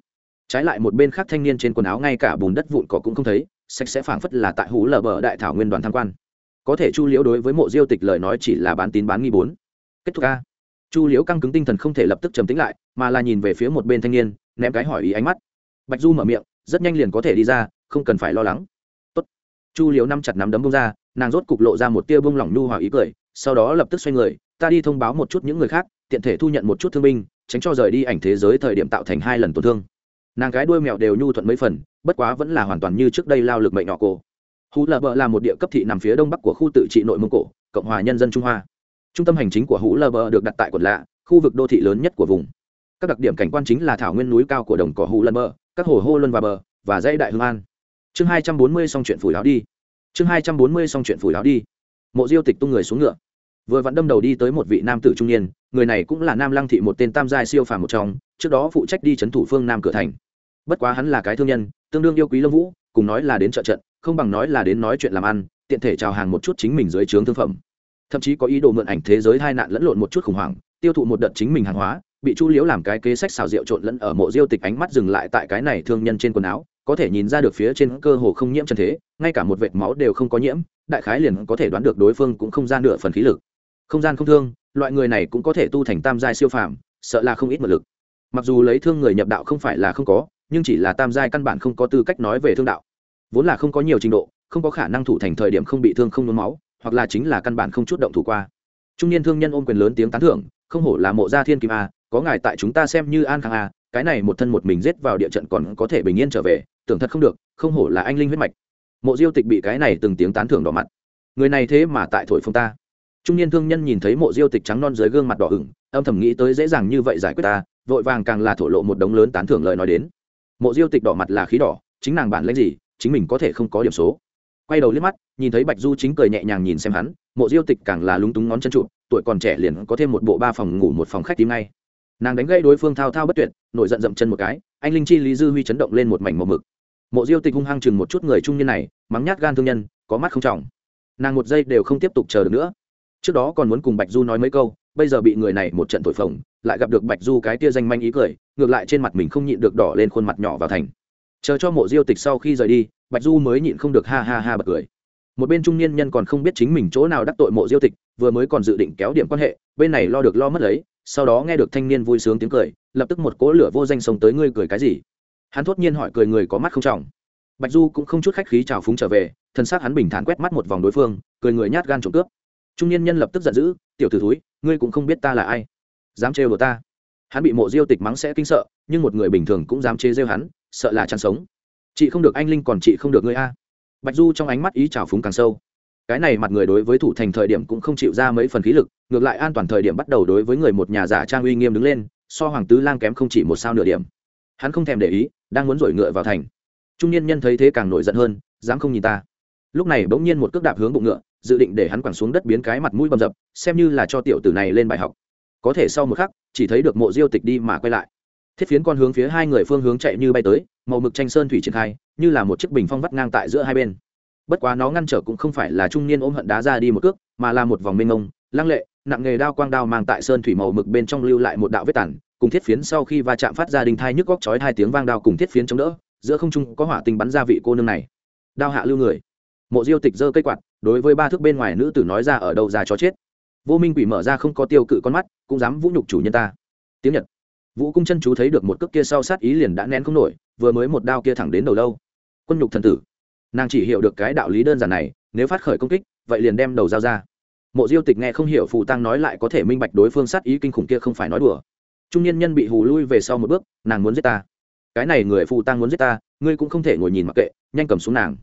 Trái lại một bên khác thanh niên trên quần áo ngay cả bùn đất vụn cỏ cũng không thấy, sạch sẽ phảng phất là tại hú lờ bờ đại thảo nguyên đoàn tham quan. Có thể chu liễu đối với mộ diêu tịch lời nói chỉ là bán tín bán nghi bốn kết thúc a chu liễu căng cứng tinh thần không thể lập tức trầm tính lại, mà là nhìn về phía một bên thanh niên, ném cái hỏi ý ánh mắt. Bạch du mở miệng, rất nhanh liền có thể đi ra, không cần phải lo lắng. Tốt. chu liễu năm chặt nắm đấm bông ra, nàng rốt cục lộ ra một tia bông lỏng nhu hòa ý cười, sau đó lập tức xoay người, ta đi thông báo một chút những người khác, tiện thể thu nhận một chút thương binh, tránh cho rời đi ảnh thế giới thời điểm tạo thành hai lần tổn thương. Nàng cái đuôi mèo đều nhu thuận mấy phần, bất quá vẫn là hoàn toàn như trước đây lao lực mệnh nhỏ cổ hú lờ bờ là một địa cấp thị nằm phía đông bắc của khu tự trị nội mông cổ, cộng hòa nhân dân trung hoa trung tâm hành chính của hú Lơ bờ được đặt tại quận lạ, khu vực đô thị lớn nhất của vùng. Các đặc điểm cảnh quan chính là thảo nguyên núi cao của đồng cỏ hú Lơ bờ các hồ hô luân và bờ, và dãy đại hương an. Chương hai trăm bốn mươi xong chuyện phủi áo đi. Chương hai trăm bốn mươi xong chuyện phủi áo đi. Mộ diêu tịch tung người xuống ngựa. Vừa vặn đâm đầu đi tới một vị nam tử trung niên, người này cũng là nam lăng thị một tên tam giai siêu phàm một trong, trước đó phụ trách đi c h ấ n thủ phương nam cửa thành. Bất quá hắn là cái thương nhân, tương đương yêu quý lâm vũ, cùng nói là đến trợ trận, không bằng nói là đến nói chuyện làm ăn, tiện thể chào hàng một chút chính mình dưới trướng thương phẩm thậm chí có ý đồ mượn ảnh thế giới hai nạn lẫn lộn một chút khủng hoảng, tiêu thụ một đợt chính mình hàng hóa, bị chu liễu làm cái kế sách xào rượu trộn lẫn ở mộ diêu tịch ánh mắt dừng lại tại cái này thương nhân trên quần áo, có thể nhìn ra được phía trên cơ hồ không nhiễm chân thế, ngay cả một vệt máu đều không có nhiễm, đại khái liền có thể đoán được đối phương cũng không gian nửa phần khí lực. Không gian không thương, loại người này cũng có thể tu thành tam giai siêu phàm, sợ là không ít mật lực. Mặc dù lấy thương người nhập đạo không phải là không có, nhưng chỉ là tam giai căn bản không có tư cách nói về thương đạo. Vốn là không có nhiều trình độ, không có khả năng thủ thành thời điểm không bị thương không nôn máu hoặc là chính là căn bản không chút động thủ qua. Trung niên thương nhân ôm quyền lớn tiếng tán thưởng, không hổ là mộ gia thiên kim a, có ngài tại chúng ta xem như an khang a, cái này một thân một mình giết vào địa trận còn có thể bình yên trở về, tưởng thật không được, không hổ là anh linh huyết mạch. Mộ diêu tịch bị cái này từng tiếng tán thưởng đỏ mặt. Người này thế mà tại thổi phong ta. Trung niên thương nhân nhìn thấy mộ diêu tịch trắng non dưới gương mặt đỏ ửng, âm thầm nghĩ tới dễ dàng như vậy giải quyết ta, vội vàng càng là thổ lộ một đống lớn tán thưởng lời nói đến. Mộ diêu tịch đỏ mặt là khí đỏ, chính nàng bản lãnh gì, chính mình có thể không có điểm số quay đầu liếc mắt, nhìn thấy bạch du chính cười nhẹ nhàng nhìn xem hắn, mộ diêu tịch càng là lúng túng ngón chân trụ, tuổi còn trẻ liền có thêm một bộ ba phòng ngủ một phòng khách tím ngay. Nàng đánh gây đối phương thao thao bất tuyệt, nổi giận dậm chân một cái, anh linh chi lý dư huy chấn động lên một mảnh màu mực. Mộ diêu tịch hung hăng chừng một chút người trung niên này, mắng nhát gan thương nhân, có mắt không trọng. Nàng một giây đều không tiếp tục chờ được nữa. Trước đó còn muốn cùng bạch du nói mấy câu, bây giờ bị người này một trận thổi phồng, lại gặp được bạch du cái tia danh manh ý cười, ngược lại trên mặt mình không nhịn được đỏ lên khuôn mặt nhỏ vào thành. Chờ cho mộ diêu tịch sau khi rời đi bạch du mới nhịn không được ha ha ha bật cười. Một bên trung niên nhân còn không biết chính mình chỗ nào đắc tội mộ diêu tịch, vừa mới còn dự định kéo điểm quan hệ, bên này lo được lo mất lấy, sau đó nghe được thanh niên vui sướng tiếng cười, lập tức một cỗ lửa vô danh sống tới ngươi cười cái gì? Hắn thốt nhiên hỏi cười người có mắt không trọng. Bạch du cũng không chút khách khí chào phúng trở về, thân xác hắn bình thản quét mắt một vòng đối phương, cười người nhát gan trộm cướp. Trung niên nhân lập tức giận dữ, tiểu t ử thúi, ngươi cũng không biết ta là ai. Dám trêu đồ ta. Hắn bị mộ diêu tịch mắng sẽ kinh sợ, nhưng một người bình thường cũng dám chế rêu hắn, sợ là chăn sống chị không được anh linh còn chị không được ngươi a. Bạch du trong ánh mắt ý trào phúng càng sâu. Cái này mặt người đối với thủ thành thời điểm cũng không chịu ra mấy phần khí lực, ngược lại an toàn thời điểm bắt đầu đối với người một nhà giả trang uy nghiêm đứng lên, so hoàng tứ lang kém không chỉ một sao nửa điểm. Hắn không thèm để ý, đang muốn rổi ngựa vào thành. Trung niên nhân thấy thế càng nổi giận hơn, dám không nhìn ta. Lúc này bỗng nhiên một cước đạp hướng bụng ngựa, dự định để hắn quẳng xuống đất biến cái mặt mũi bầm dập, xem như là cho tiểu tử này lên bài học. Có thể sau một khắc, chỉ thấy được mộ diêu tịch đi mà quay lại thiết phiến con hướng phía hai người phương hướng chạy như bay tới, màu mực tranh sơn thủy triển khai, như là một chiếc bình phong vắt ngang tại giữa hai bên. Bất quá nó ngăn trở cũng không phải là trung niên ôm hận đá ra đi một cước, mà là một vòng mênh ngông lăng lệ, nặng nghề đao quang đao mang tại sơn thủy màu mực bên trong lưu lại một đạo vết tản cùng thiết phiến sau khi va chạm phát ra đình thai nhức góc chói hai tiếng vang đao cùng thiết phiến chống đỡ, giữa không trung có hỏa tinh bắn ra vị cô nương này. Đao hạ lưu người. Mộ diêu tịch giơ cây quạt, đối với ba thước bên ngoài nữ tử nói ra ở đâu ra chó chết. Vô minh quỷ mở ra không có tiêu cự con mắt, cũng dám vũ nhục chủ nhân ta. Tiếng nhật vũ cung chân chú thấy được một cước kia sau sát ý liền đã nén không nổi, vừa mới một đao kia thẳng đến đầu lâu. Quân nhục thần tử. Nàng chỉ hiểu được cái đạo lý đơn giản này, nếu phát khởi công kích, vậy liền đem đầu dao ra. Mộ diêu tịch nghe không hiểu phù tăng nói lại có thể minh bạch đối phương sát ý kinh khủng kia không phải nói đùa. Trung niên nhân bị hù lui về sau một bước, nàng muốn giết ta. Cái này người phù tăng muốn giết ta, ngươi cũng không thể ngồi nhìn mặc kệ, nhanh cầm xuống nàng.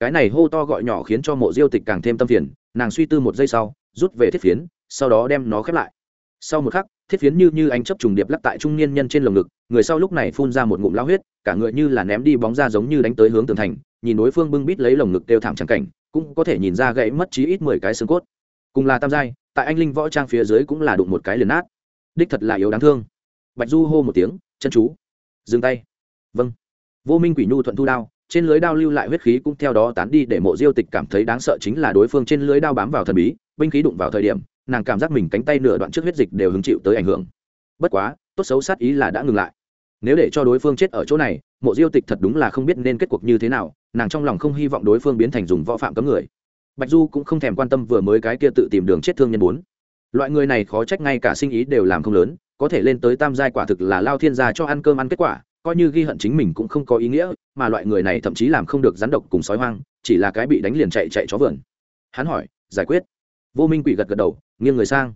Cái này hô to gọi nhỏ khiến cho mộ diêu tịch càng thêm tâm phiền, nàng suy tư một giây sau, rút về thiết phiến, sau đó đem nó khép lại. Sau một khắc thiết phiến như như anh chấp trùng điệp lắc tại trung niên nhân trên lồng ngực, người sau lúc này phun ra một ngụm lao huyết, cả người như là ném đi bóng ra giống như đánh tới hướng tường thành, nhìn đối phương bưng bít lấy lồng ngực đều thảm trắng cảnh, cũng có thể nhìn ra gãy mất chí ít mười cái xương cốt. Cùng là tam giai, tại anh linh võ trang phía dưới cũng là đụng một cái liền nát. Đích thật là yếu đáng thương. Bạch du hô một tiếng, chân chú, dừng tay. Vâng. Vô minh quỷ nhu thuận thu đao, trên lưới đao lưu lại huyết khí cũng theo đó tán đi để mộ diêu tịch cảm thấy đáng sợ chính là đối phương trên lưới đao bám vào thần bí, binh khí đụng vào thời điểm nàng cảm giác mình cánh tay nửa đoạn trước huyết dịch đều hứng chịu tới ảnh hưởng. Bất quá, tốt xấu sát ý là đã ngừng lại. Nếu để cho đối phương chết ở chỗ này, mộ diêu tịch thật đúng là không biết nên kết cuộc như thế nào, nàng trong lòng không hy vọng đối phương biến thành dùng võ phạm cấm người. Bạch du cũng không thèm quan tâm vừa mới cái kia tự tìm đường chết thương nhân bốn. Loại người này khó trách ngay cả sinh ý đều làm không lớn, có thể lên tới tam giai quả thực là lao thiên gia cho ăn cơm ăn kết quả, coi như ghi hận chính mình cũng không có ý nghĩa, mà loại người này thậm chí làm không được rắn độc cùng sói hoang, chỉ là cái bị đánh liền chạy chạy chó vườn. Hắn hỏi, giải quyết. Vô minh quỷ gật gật đầu nghiêng người sang.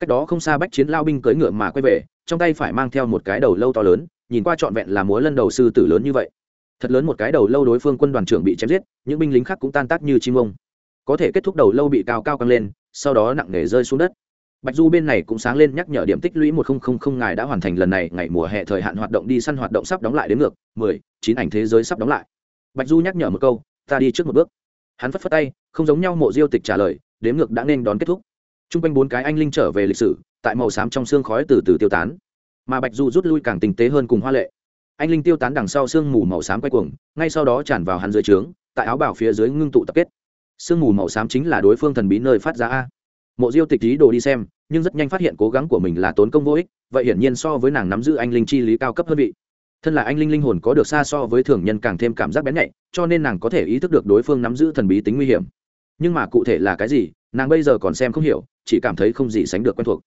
Cách đó không xa bách chiến lao binh cưỡi ngựa mà quay về, trong tay phải mang theo một cái đầu lâu to lớn, nhìn qua trọn vẹn là múa lân đầu sư tử lớn như vậy. Thật lớn một cái đầu lâu đối phương quân đoàn trưởng bị chém giết, những binh lính khác cũng tan tác như chim ông. Có thể kết thúc đầu lâu bị cao cao căng lên, sau đó nặng nề rơi xuống đất. Bạch du bên này cũng sáng lên nhắc nhở điểm tích lũy một nghìn ngài đã hoàn thành lần này, ngày mùa hè thời hạn hoạt động đi săn hoạt động sắp đóng lại đến ngược, mười, chín ảnh thế giới sắp đóng lại. Bạch du nhắc nhở một câu, ta đi trước một bước. Hắn phất phất tay, không giống nhau mộ diêu tịch trả lời đếm ngược đã nên đón kết thúc t r u n g quanh bốn cái anh linh trở về lịch sử, tại màu xám trong xương khói từ từ tiêu tán. Mà bạch du rút lui càng tinh tế hơn cùng hoa lệ. Anh linh tiêu tán đằng sau sương mù màu xám quay cuồng, ngay sau đó tràn vào hắn dưới trướng, tại áo bảo phía dưới ngưng tụ tập kết. Sương mù màu xám chính là đối phương thần bí nơi phát ra a. Mộ diêu tịch ý đồ đi xem, nhưng rất nhanh phát hiện cố gắng của mình là tốn công vô ích, vậy hiển nhiên so với nàng nắm giữ anh linh chi lý cao cấp hơn vị. Thân là anh linh linh hồn có được xa so với thường nhân càng thêm cảm giác bén nhạy, cho nên nàng có thể ý thức được đối phương nắm giữ thần bí tính nguy hiểm nhưng mà cụ thể là cái gì, nàng bây giờ còn xem không hiểu, chỉ cảm thấy không gì sánh được quen thuộc.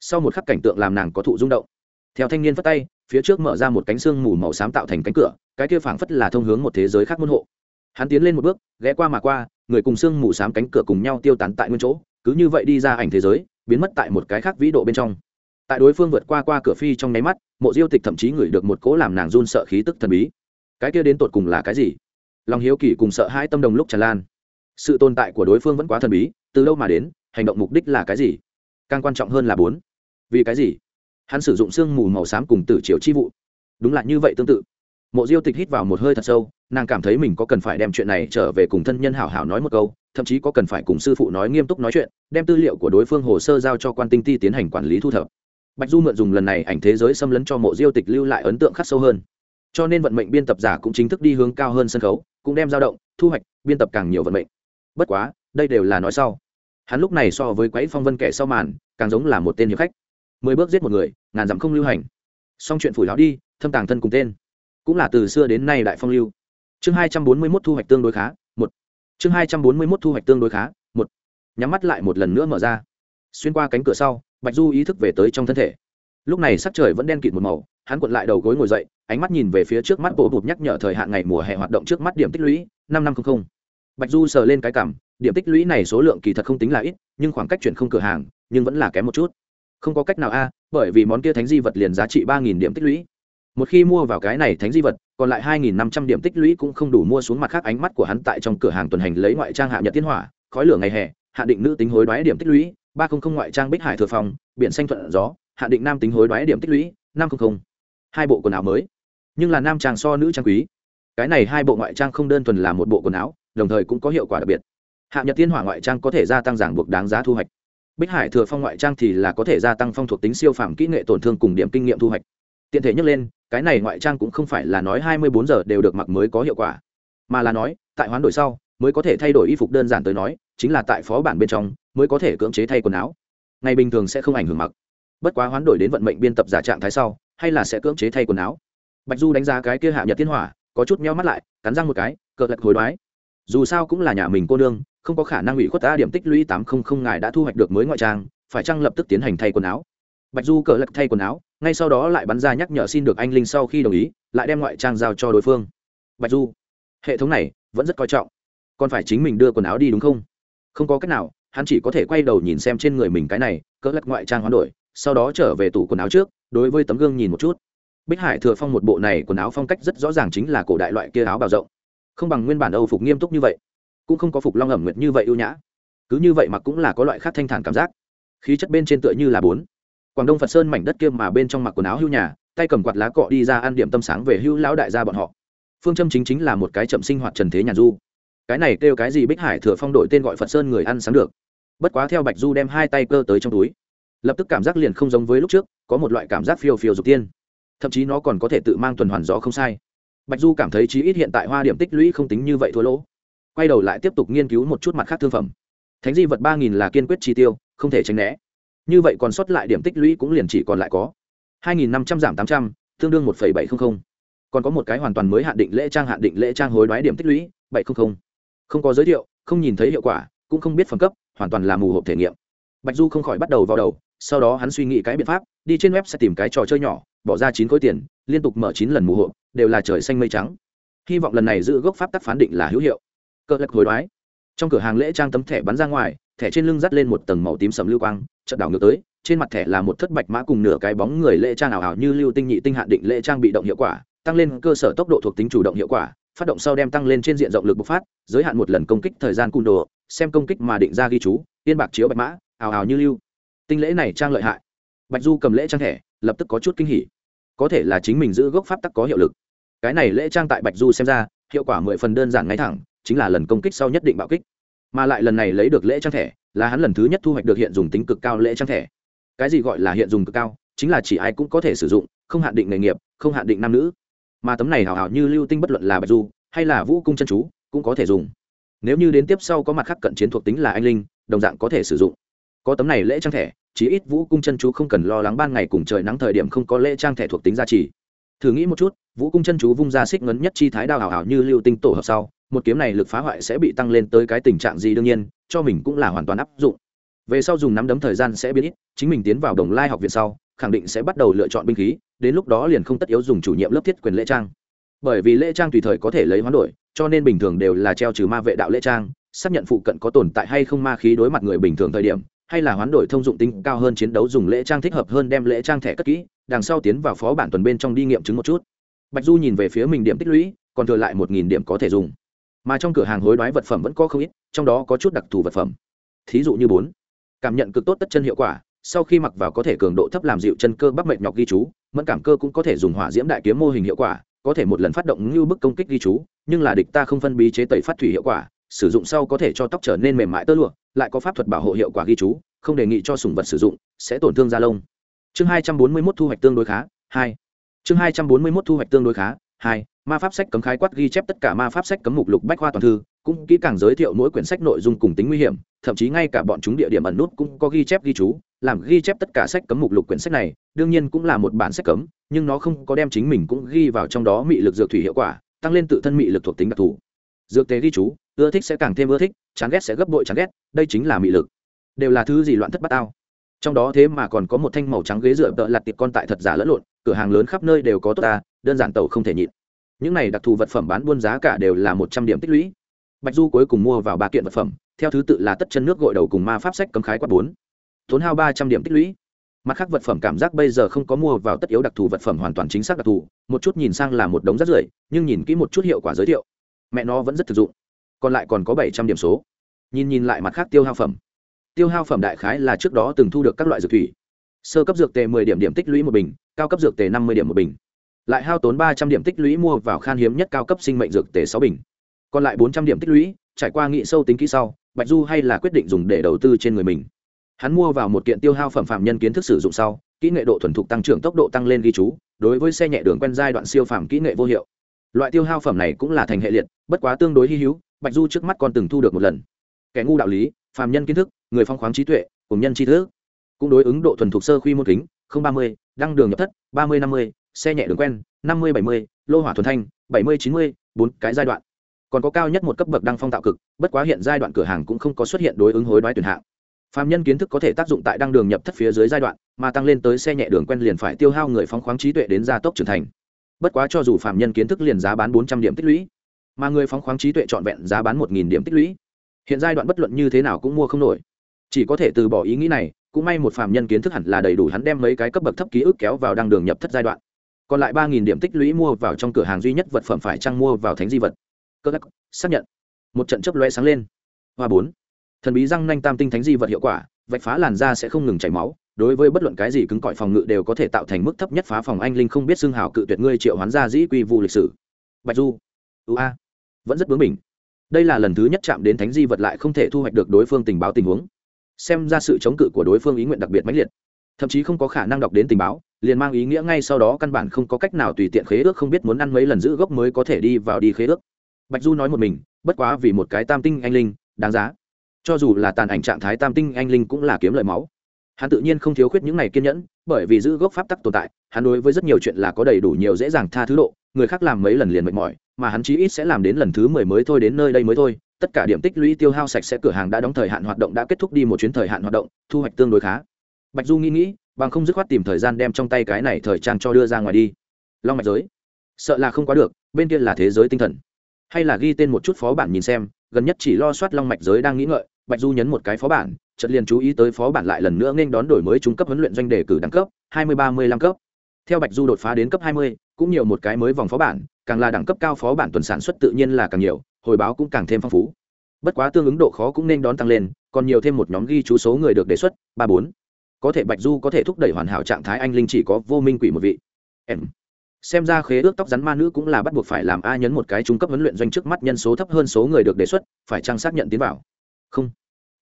Sau một khắc cảnh tượng làm nàng có thụ rung động. Theo thanh niên phất tay, phía trước mở ra một cánh xương mù màu xám tạo thành cánh cửa, cái kia phảng phất là thông hướng một thế giới khác môn hộ. Hắn tiến lên một bước, ghé qua mà qua, người cùng xương mù xám cánh cửa cùng nhau tiêu tán tại nguyên chỗ, cứ như vậy đi ra ảnh thế giới, biến mất tại một cái khác vĩ độ bên trong. Tại đối phương vượt qua qua cửa phi trong nháy mắt, mộ diêu tịch thậm chí ngửi được một cỗ làm nàng run sợ khí tức thần bí. Cái kia đến tột cùng là cái gì? Lòng hiếu kỳ cùng sợ hai tâm đồng lúc tràn lan sự tồn tại của đối phương vẫn quá thần bí, từ lâu mà đến, hành động mục đích là cái gì? Càng quan trọng hơn là bốn. Vì cái gì? Hắn sử dụng sương mù màu xám cùng tử chiều chi vụ. Đúng là như vậy tương tự. Mộ diêu tịch hít vào một hơi thật sâu, nàng cảm thấy mình có cần phải đem chuyện này trở về cùng thân nhân hảo hảo nói một câu, thậm chí có cần phải cùng sư phụ nói nghiêm túc nói chuyện, đem tư liệu của đối phương hồ sơ giao cho quan tinh ti tiến hành quản lý thu thập. Bạch du mượn dùng lần này ảnh thế giới xâm lấn cho mộ diêu tịch lưu lại ấn tượng khắc sâu hơn. Cho nên vận mệnh biên tập giả cũng chính thức đi hướng cao hơn sân khấu, cũng đem dao động, thu hoạch, biên tập càng nhiều vận mệnh bất quá, đây đều là nói sau. Hắn lúc này so với quấy phong vân kẻ sau màn, càng giống là một tên hiệp khách. Mười bước giết một người, ngàn dặm không lưu hành. Xong chuyện phủi láo đi, thâm tàng thân cùng tên. Cũng là từ xưa đến nay đại phong lưu. Chương hai trăm bốn mươi mốt thu hoạch tương đối khá, một. Chương hai trăm bốn mươi mốt thu hoạch tương đối khá, một. Nhắm mắt lại một lần nữa mở ra. Xuyên qua cánh cửa sau, bạch du ý thức về tới trong thân thể. Lúc này sắc trời vẫn đen kịt một màu, hắn cuộn lại đầu gối ngồi dậy, ánh mắt nhìn về phía trước mắt bộ bụt nhắc nhở thời hạn ngày mùa hè hoạt động trước mắt điểm tích lũy, năm năm không không bạch du sờ lên cái cảm, điểm tích lũy này số lượng kỳ thật không tính là ít, nhưng khoảng cách chuyển không cửa hàng, nhưng vẫn là kém một chút. Không có cách nào a, bởi vì món kia thánh di vật liền giá trị ba nghìn điểm tích lũy. Một khi mua vào cái này thánh di vật, còn lại hai nghìn năm trăm điểm tích lũy cũng không đủ mua xuống mặt khác ánh mắt của hắn tại trong cửa hàng tuần hành lấy ngoại trang hạ nhật tiến hỏa, khói lửa ngày hè, hạ định nữ tính hối đoái điểm tích lũy, ba trăm linh ngoại trang bích hải thừa phòng biển xanh thuận gió, hạ định nam tính hối đoái điểm tích lũy, năm trăm linh hai bộ quần áo mới. Nhưng là nam trang so nữ trang quý. Cái này hai bộ ngoại trang không đơn thuần là một bộ quần áo đồng thời cũng có hiệu quả đặc biệt. Hạ nhật tiên hỏa ngoại trang có thể gia tăng giảng buộc đáng giá thu hoạch. Bích hải thừa phong ngoại trang thì là có thể gia tăng phong thuộc tính siêu phàm kỹ nghệ tổn thương cùng điểm kinh nghiệm thu hoạch. Tiện thể nhắc lên, cái này ngoại trang cũng không phải là nói hai mươi bốn giờ đều được mặc mới có hiệu quả, mà là nói, tại hoán đổi sau, mới có thể thay đổi y phục đơn giản tới nói, chính là tại phó bản bên trong, mới có thể cưỡng chế thay quần áo. Ngày bình thường sẽ không ảnh hưởng mặc. Bất quá hoán đổi đến vận mệnh biên tập giả trạng thái sau, hay là sẽ cưỡng chế thay quần áo. Bạch du đánh giá cái kia hạ nhật thiên hỏa, có chút meo mắt lại, cắn răng một cái, cợt lật hối đoái dù sao cũng là nhà mình cô nương, không có khả năng ủy khuất ta điểm tích lũy tám không không ngài đã thu hoạch được mới ngoại trang, phải chăng lập tức tiến hành thay quần áo? Bạch du cờ lật thay quần áo, ngay sau đó lại bắn ra nhắc nhở xin được anh linh sau khi đồng ý, lại đem ngoại trang giao cho đối phương. Bạch du, hệ thống này vẫn rất coi trọng. Còn phải chính mình đưa quần áo đi đúng không? Không có cách nào, hắn chỉ có thể quay đầu nhìn xem trên người mình cái này cỡ lật ngoại trang hoán đổi, sau đó trở về tủ quần áo trước, đối với tấm gương nhìn một chút. Bích hải thừa phong một bộ này quần áo phong cách rất rõ ràng chính là cổ đại loại kia áo bào rộng không bằng nguyên bản âu phục nghiêm túc như vậy, cũng không có phục long ẩm nguyệt như vậy ưu nhã. Cứ như vậy mặc cũng là có loại khác thanh thản cảm giác. Khí chất bên trên tựa như là bốn. Quảng đông phật sơn mảnh đất kia mà bên trong mặc quần áo hưu nhà, tay cầm quạt lá cọ đi ra ăn điểm tâm sáng về hưu lão đại gia bọn họ. Phương châm chính chính là một cái chậm sinh hoạt trần thế nhàn du. Cái này kêu cái gì bích hải thừa phong đội tên gọi phật sơn người ăn sáng được. Bất quá theo bạch du đem hai tay cơ tới trong túi, lập tức cảm giác liền không giống với lúc trước, có một loại cảm giác phiêu phiêu dục tiên. Thậm chí nó còn có thể tự mang tuần hoàn gió không sai bạch du cảm thấy chí ít hiện tại hoa điểm tích lũy không tính như vậy thua lỗ. Quay đầu lại tiếp tục nghiên cứu một chút mặt khác thương phẩm. Thánh di vật ba nghìn là kiên quyết chi tiêu, không thể tránh né. Như vậy còn sót lại điểm tích lũy cũng liền chỉ còn lại có hai nghìn năm trăm giảm tám trăm, tương đương một bảy trăm linh còn có một cái hoàn toàn mới hạn định lễ trang, hạn định lễ trang hối đoái điểm tích lũy, bảy trăm linh không có giới thiệu, không nhìn thấy hiệu quả, cũng không biết phẩm cấp, hoàn toàn là mù hộp thể nghiệm. Bạch du không khỏi bắt đầu vào đầu, sau đó hắn suy nghĩ cái biện pháp, đi trên web sẽ tìm cái trò chơi nhỏ, bỏ ra chín khối tiền, liên tục mở chín lần mù hộp đều là trời xanh mây trắng. Hy vọng lần này giữ gốc pháp tắc phán định là hữu hiệu. Cỡ lật hối đoái. Trong cửa hàng lễ trang tấm thẻ bắn ra ngoài, thẻ trên lưng dắt lên một tầng màu tím sầm lưu quang, chợt đảo ngược tới, trên mặt thẻ là một thất bạch mã cùng nửa cái bóng người lễ trang ảo ảo như lưu tinh nhị tinh hạn định lễ trang bị động hiệu quả, tăng lên cơ sở tốc độ thuộc tính chủ động hiệu quả, phát động sau đem tăng lên trên diện rộng lực bộc phát, giới hạn một lần công kích thời gian cung đồ, xem công kích mà định ra ghi chú tiên bạc chiếu bạch mã, ảo ảo như lưu. Tinh lễ này trang lợi hại. Bạch du cầm lễ trang thẻ, lập tức có chút kinh hỉ. Có thể là chính mình giữ gốc pháp tắc có hiệu lực cái này lễ trang tại bạch du xem ra, hiệu quả mười phần đơn giản ngay thẳng, chính là lần công kích sau nhất định bạo kích. Mà lại lần này lấy được lễ trang thẻ, là hắn lần thứ nhất thu hoạch được hiện dùng tính cực cao lễ trang thẻ. Cái gì gọi là hiện dùng cực cao, chính là chỉ ai cũng có thể sử dụng, không hạn định nghề nghiệp, không hạn định nam nữ. Mà tấm này hào hào như lưu tinh bất luận là bạch du, hay là vũ cung chân chú, cũng có thể dùng. Nếu như đến tiếp sau có mặt khác cận chiến thuộc tính là anh linh, đồng dạng có thể sử dụng. Có tấm này lễ trang thẻ, chí ít vũ cung chân chú không cần lo lắng ban ngày cùng trời nắng thời điểm không có lễ trang thẻ thuộc tính gia trì thử nghĩ một chút, vũ cung chân chú vung ra xích ngấn nhất chi thái đao hào hào như lưu tinh tổ hợp sau, một kiếm này lực phá hoại sẽ bị tăng lên tới cái tình trạng gì đương nhiên, cho mình cũng là hoàn toàn áp dụng. Về sau dùng nắm đấm thời gian sẽ biến ít, chính mình tiến vào đồng lai học viện sau, khẳng định sẽ bắt đầu lựa chọn binh khí, đến lúc đó liền không tất yếu dùng chủ nhiệm lớp thiết quyền lễ trang. Bởi vì lễ trang tùy thời có thể lấy hoán đổi, cho nên bình thường đều là treo trừ ma vệ đạo lễ trang, xác nhận phụ cận có tồn tại hay không ma khí đối mặt người bình thường thời điểm hay là hoán đổi thông dụng tính cao hơn chiến đấu dùng lễ trang thích hợp hơn đem lễ trang thẻ cất kỹ, đằng sau tiến vào phó bản tuần bên trong đi nghiệm chứng một chút. Bạch du nhìn về phía mình điểm tích lũy, còn thừa lại một nghìn điểm có thể dùng. Mà trong cửa hàng hối đoái vật phẩm vẫn có không ít, trong đó có chút đặc thù vật phẩm. Thí dụ như bốn. Cảm nhận cực tốt tất chân hiệu quả, sau khi mặc vào có thể cường độ thấp làm dịu chân cơ bắp mệt nhọc ghi chú, mẫn cảm cơ cũng có thể dùng hỏa diễm đại kiếm mô hình hiệu quả, có thể một lần phát động như bức công kích ghi chú, nhưng là địch ta không phân bí chế tẩy phát thủy hiệu quả sử dụng sau có thể cho tóc trở nên mềm mại tơ lụa, lại có pháp thuật bảo hộ hiệu quả ghi chú, không đề nghị cho sủng vật sử dụng, sẽ tổn thương da lông. Chương hai trăm bốn mươi 241 thu hoạch tương đối khá, hai. Chương hai trăm bốn mươi 241 thu hoạch tương đối khá, hai. Ma pháp sách cấm khái quát ghi chép tất cả ma pháp sách cấm mục lục bách khoa toàn thư, cũng kỹ càng giới thiệu mỗi quyển sách nội dung cùng tính nguy hiểm, thậm chí ngay cả bọn chúng địa điểm ẩn nút cũng có ghi chép ghi chú, làm ghi chép tất cả sách cấm mục lục quyển sách này, đương nhiên cũng là một bản sách cấm, nhưng nó không có đem chính mình cũng ghi vào trong đó mị lực dược thủy hiệu quả, tăng lên tự thân mị lực thuộc tính đặc thù dược tế ghi chú, ưa thích sẽ càng thêm ưa thích, chán ghét sẽ gấp bội chán ghét, đây chính là mị lực. Đều là thứ gì loạn thất bát tao. trong đó thế mà còn có một thanh màu trắng ghế dựa tợ lặt tiệp con tại thật giả lẫn lộn, cửa hàng lớn khắp nơi đều có tốt ta, đơn giản tàu không thể nhịn. Những này đặc thù vật phẩm bán buôn giá cả đều là một trăm điểm tích lũy. Bạch du cuối cùng mua vào ba kiện vật phẩm, theo thứ tự là tất chân nước gội đầu cùng ma pháp sách cấm khái quát bốn. Tốn hao ba trăm điểm tích lũy. Mặt khác vật phẩm cảm giác bây giờ không có mua vào tất yếu đặc thù vật phẩm hoàn toàn chính xác đặc thù, một chút nhìn sang là một đống rất rưởi, nhưng nhìn kỹ một chút hiệu quả giới thiệu mẹ nó vẫn rất thực dụng. Còn lại còn có bảy trăm điểm số. Nhìn nhìn lại mặt khác tiêu hao phẩm. Tiêu hao phẩm đại khái là trước đó từng thu được các loại dược thủy. Sơ cấp dược tề mười điểm điểm tích lũy một bình, cao cấp dược tề năm mươi điểm một bình. Lại hao tốn ba trăm điểm tích lũy mua vào khan hiếm nhất cao cấp sinh mệnh dược tề sáu bình. Còn lại bốn trăm điểm tích lũy, trải qua nghị sâu tính kỹ sau, bạch du hay là quyết định dùng để đầu tư trên người mình. Hắn mua vào một kiện tiêu hao phẩm phạm nhân kiến thức sử dụng sau, kỹ nghệ độ thuần thục tăng trưởng tốc độ tăng lên ghi chú, đối với xe nhẹ đường quen giai đoạn siêu phàm kỹ nghệ vô hiệu. Loại tiêu hao phẩm này cũng là thành hệ liệt bất quá tương đối hy hữu, bạch du trước mắt còn từng thu được một lần. Kẻ ngu đạo lý, phàm nhân kiến thức, người phong khoáng trí tuệ, cùng nhân tri thức. Cũng đối ứng độ thuần thục sơ khuy môn kính ba mươi, đăng đường nhập thất, ba mươi năm mươi, xe nhẹ đường quen, năm mươi bảy mươi, lô hỏa thuần thanh, bảy mươi chín mươi, bốn cái giai đoạn. Còn có cao nhất một cấp bậc đăng phong tạo cực, bất quá hiện giai đoạn cửa hàng cũng không có xuất hiện đối ứng hối đoái tuyển hạng. Phạm nhân kiến thức có thể tác dụng tại đăng đường nhập thất phía dưới giai đoạn, mà tăng lên tới xe nhẹ đường quen liền phải tiêu hao người phóng khoáng trí tuệ đến gia tốc trưởng thành. Bất quá cho dù phạm nhân kiến thức liền giá bán bốn trăm điểm tích lũy mà người phóng khoáng trí tuệ trọn vẹn giá bán một nghìn điểm tích lũy. Hiện giai đoạn bất luận như thế nào cũng mua không nổi. Chỉ có thể từ bỏ ý nghĩ này, cũng may một phạm nhân kiến thức hẳn là đầy đủ hắn đem mấy cái cấp bậc thấp ký ức kéo vào đăng đường nhập thất giai đoạn. Còn lại ba nghìn điểm tích lũy mua vào trong cửa hàng duy nhất vật phẩm phải trăng mua vào thánh di vật. Cơ đắc, xác nhận. Một trận chấp loe sáng lên. Hoa bốn. Thần bí răng nanh tam tinh thánh di vật hiệu quả, vạch phá làn da sẽ không ngừng chảy máu, đối với bất luận cái gì cứng cỏi phòng ngự đều có thể tạo thành mức thấp nhất phá phòng anh linh không biết xương hào cự tuyệt ngươi triệu hoán gia dĩ quy vụ lịch sử. Bạch du. Ưu a vẫn rất bướng bỉnh. Đây là lần thứ nhất chạm đến thánh di vật lại không thể thu hoạch được đối phương tình báo tình huống. Xem ra sự chống cự của đối phương ý nguyện đặc biệt mãnh liệt. Thậm chí không có khả năng đọc đến tình báo, liền mang ý nghĩa ngay sau đó căn bản không có cách nào tùy tiện khế ước không biết muốn ăn mấy lần giữ gốc mới có thể đi vào đi khế ước. Bạch du nói một mình, bất quá vì một cái tam tinh anh linh, đáng giá. Cho dù là tàn ảnh trạng thái tam tinh anh linh cũng là kiếm lợi máu. Hắn tự nhiên không thiếu khuyết những này kiên nhẫn, bởi vì giữ gốc pháp tắc tồn tại, hắn đối với rất nhiều chuyện là có đầy đủ nhiều dễ dàng tha thứ độ người khác làm mấy lần liền mệt mỏi, mà hắn chí ít sẽ làm đến lần thứ mười mới thôi, đến nơi đây mới thôi. Tất cả điểm tích lũy tiêu hao sạch sẽ cửa hàng đã đóng thời hạn hoạt động đã kết thúc đi một chuyến thời hạn hoạt động, thu hoạch tương đối khá. Bạch du nghĩ nghĩ, bằng không dứt khoát tìm thời gian đem trong tay cái này thời trang cho đưa ra ngoài đi. Long mạch giới. Sợ là không quá được, bên kia là thế giới tinh thần. Hay là ghi tên một chút phó bản nhìn xem, gần nhất chỉ lo soát long mạch giới đang nghĩ ngợi, bạch du nhấn một cái phó bản, chợt liền chú ý tới phó bản lại lần nữa nên đón đổi mới trung cấp huấn luyện doanh đề cử đẳng cấp, hai mươi ba mươi lăm cấp. Theo bạch du đột phá đến cấp hai mươi cũng nhiều một cái mới vòng phó bản, càng là đẳng cấp cao phó bản tuần sản xuất tự nhiên là càng nhiều, hồi báo cũng càng thêm phong phú. Bất quá tương ứng độ khó cũng nên đón tăng lên, còn nhiều thêm một nhóm ghi chú số người được đề xuất, ba bốn. Có thể bạch du có thể thúc đẩy hoàn hảo trạng thái, anh linh chỉ có vô minh quỷ một vị. Em. Xem ra khế ước tóc rắn ma nữ cũng là bắt buộc phải làm a nhấn một cái trung cấp huấn luyện doanh trước mắt nhân số thấp hơn số người được đề xuất, phải trang xác nhận tiến vào? Không.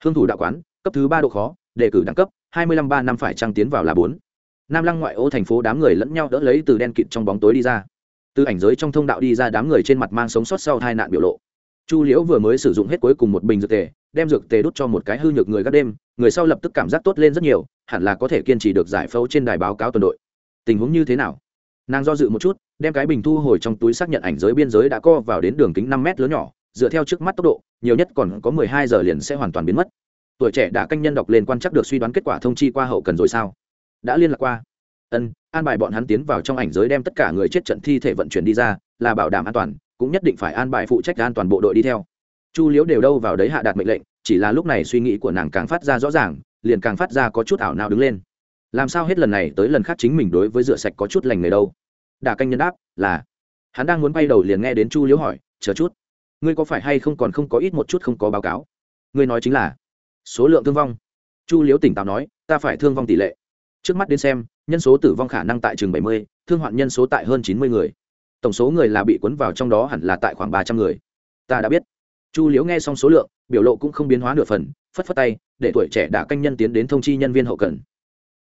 Hương thủ đạo quán, cấp thứ ba độ khó, đề cử đẳng cấp, hai mươi lăm ba năm phải trang tiến vào là bốn nam lăng ngoại ô thành phố đám người lẫn nhau đỡ lấy từ đen kịt trong bóng tối đi ra. Từ ảnh giới trong thông đạo đi ra đám người trên mặt mang sống sót sau hai nạn biểu lộ. Chu liễu vừa mới sử dụng hết cuối cùng một bình dược tề, đem dược tề đút cho một cái hư nhược người gác đêm, người sau lập tức cảm giác tốt lên rất nhiều, hẳn là có thể kiên trì được giải phẫu trên đài báo cáo tuần đội. Tình huống như thế nào? Nàng do dự một chút, đem cái bình thu hồi trong túi xác nhận ảnh giới biên giới đã co vào đến đường kính năm mét lớn nhỏ, dựa theo trước mắt tốc độ, nhiều nhất còn có mười hai giờ liền sẽ hoàn toàn biến mất. Tuổi trẻ đã canh nhân đọc lên quan chắc được suy đoán kết quả thông chi qua hậu cần rồi sao? Đã liên lạc qua. Ân, an bài bọn hắn tiến vào trong ảnh giới đem tất cả người chết trận thi thể vận chuyển đi ra, là bảo đảm an toàn, cũng nhất định phải an bài phụ trách an toàn bộ đội đi theo. Chu liễu đều đâu vào đấy hạ đạt mệnh lệnh, chỉ là lúc này suy nghĩ của nàng càng phát ra rõ ràng, liền càng phát ra có chút ảo nào đứng lên. Làm sao hết lần này tới lần khác chính mình đối với rửa sạch có chút lành người đâu? Đà canh nhân đáp, là, hắn đang muốn bay đầu liền nghe đến chu liễu hỏi, chờ chút, ngươi có phải hay không còn không có ít một chút không có báo cáo? Ngươi nói chính là, số lượng thương vong. Chu liễu tỉnh táo nói, ta phải thương vong tỷ lệ trước mắt đến xem, nhân số tử vong khả năng tại chừng bảy mươi, thương hoạn nhân số tại hơn chín mươi người. Tổng số người là bị cuốn vào trong đó hẳn là tại khoảng ba trăm người. Ta đã biết. Chu liễu nghe xong số lượng, biểu lộ cũng không biến hóa nửa phần, phất phất tay, để tuổi trẻ đã canh nhân tiến đến thông chi nhân viên hậu cần.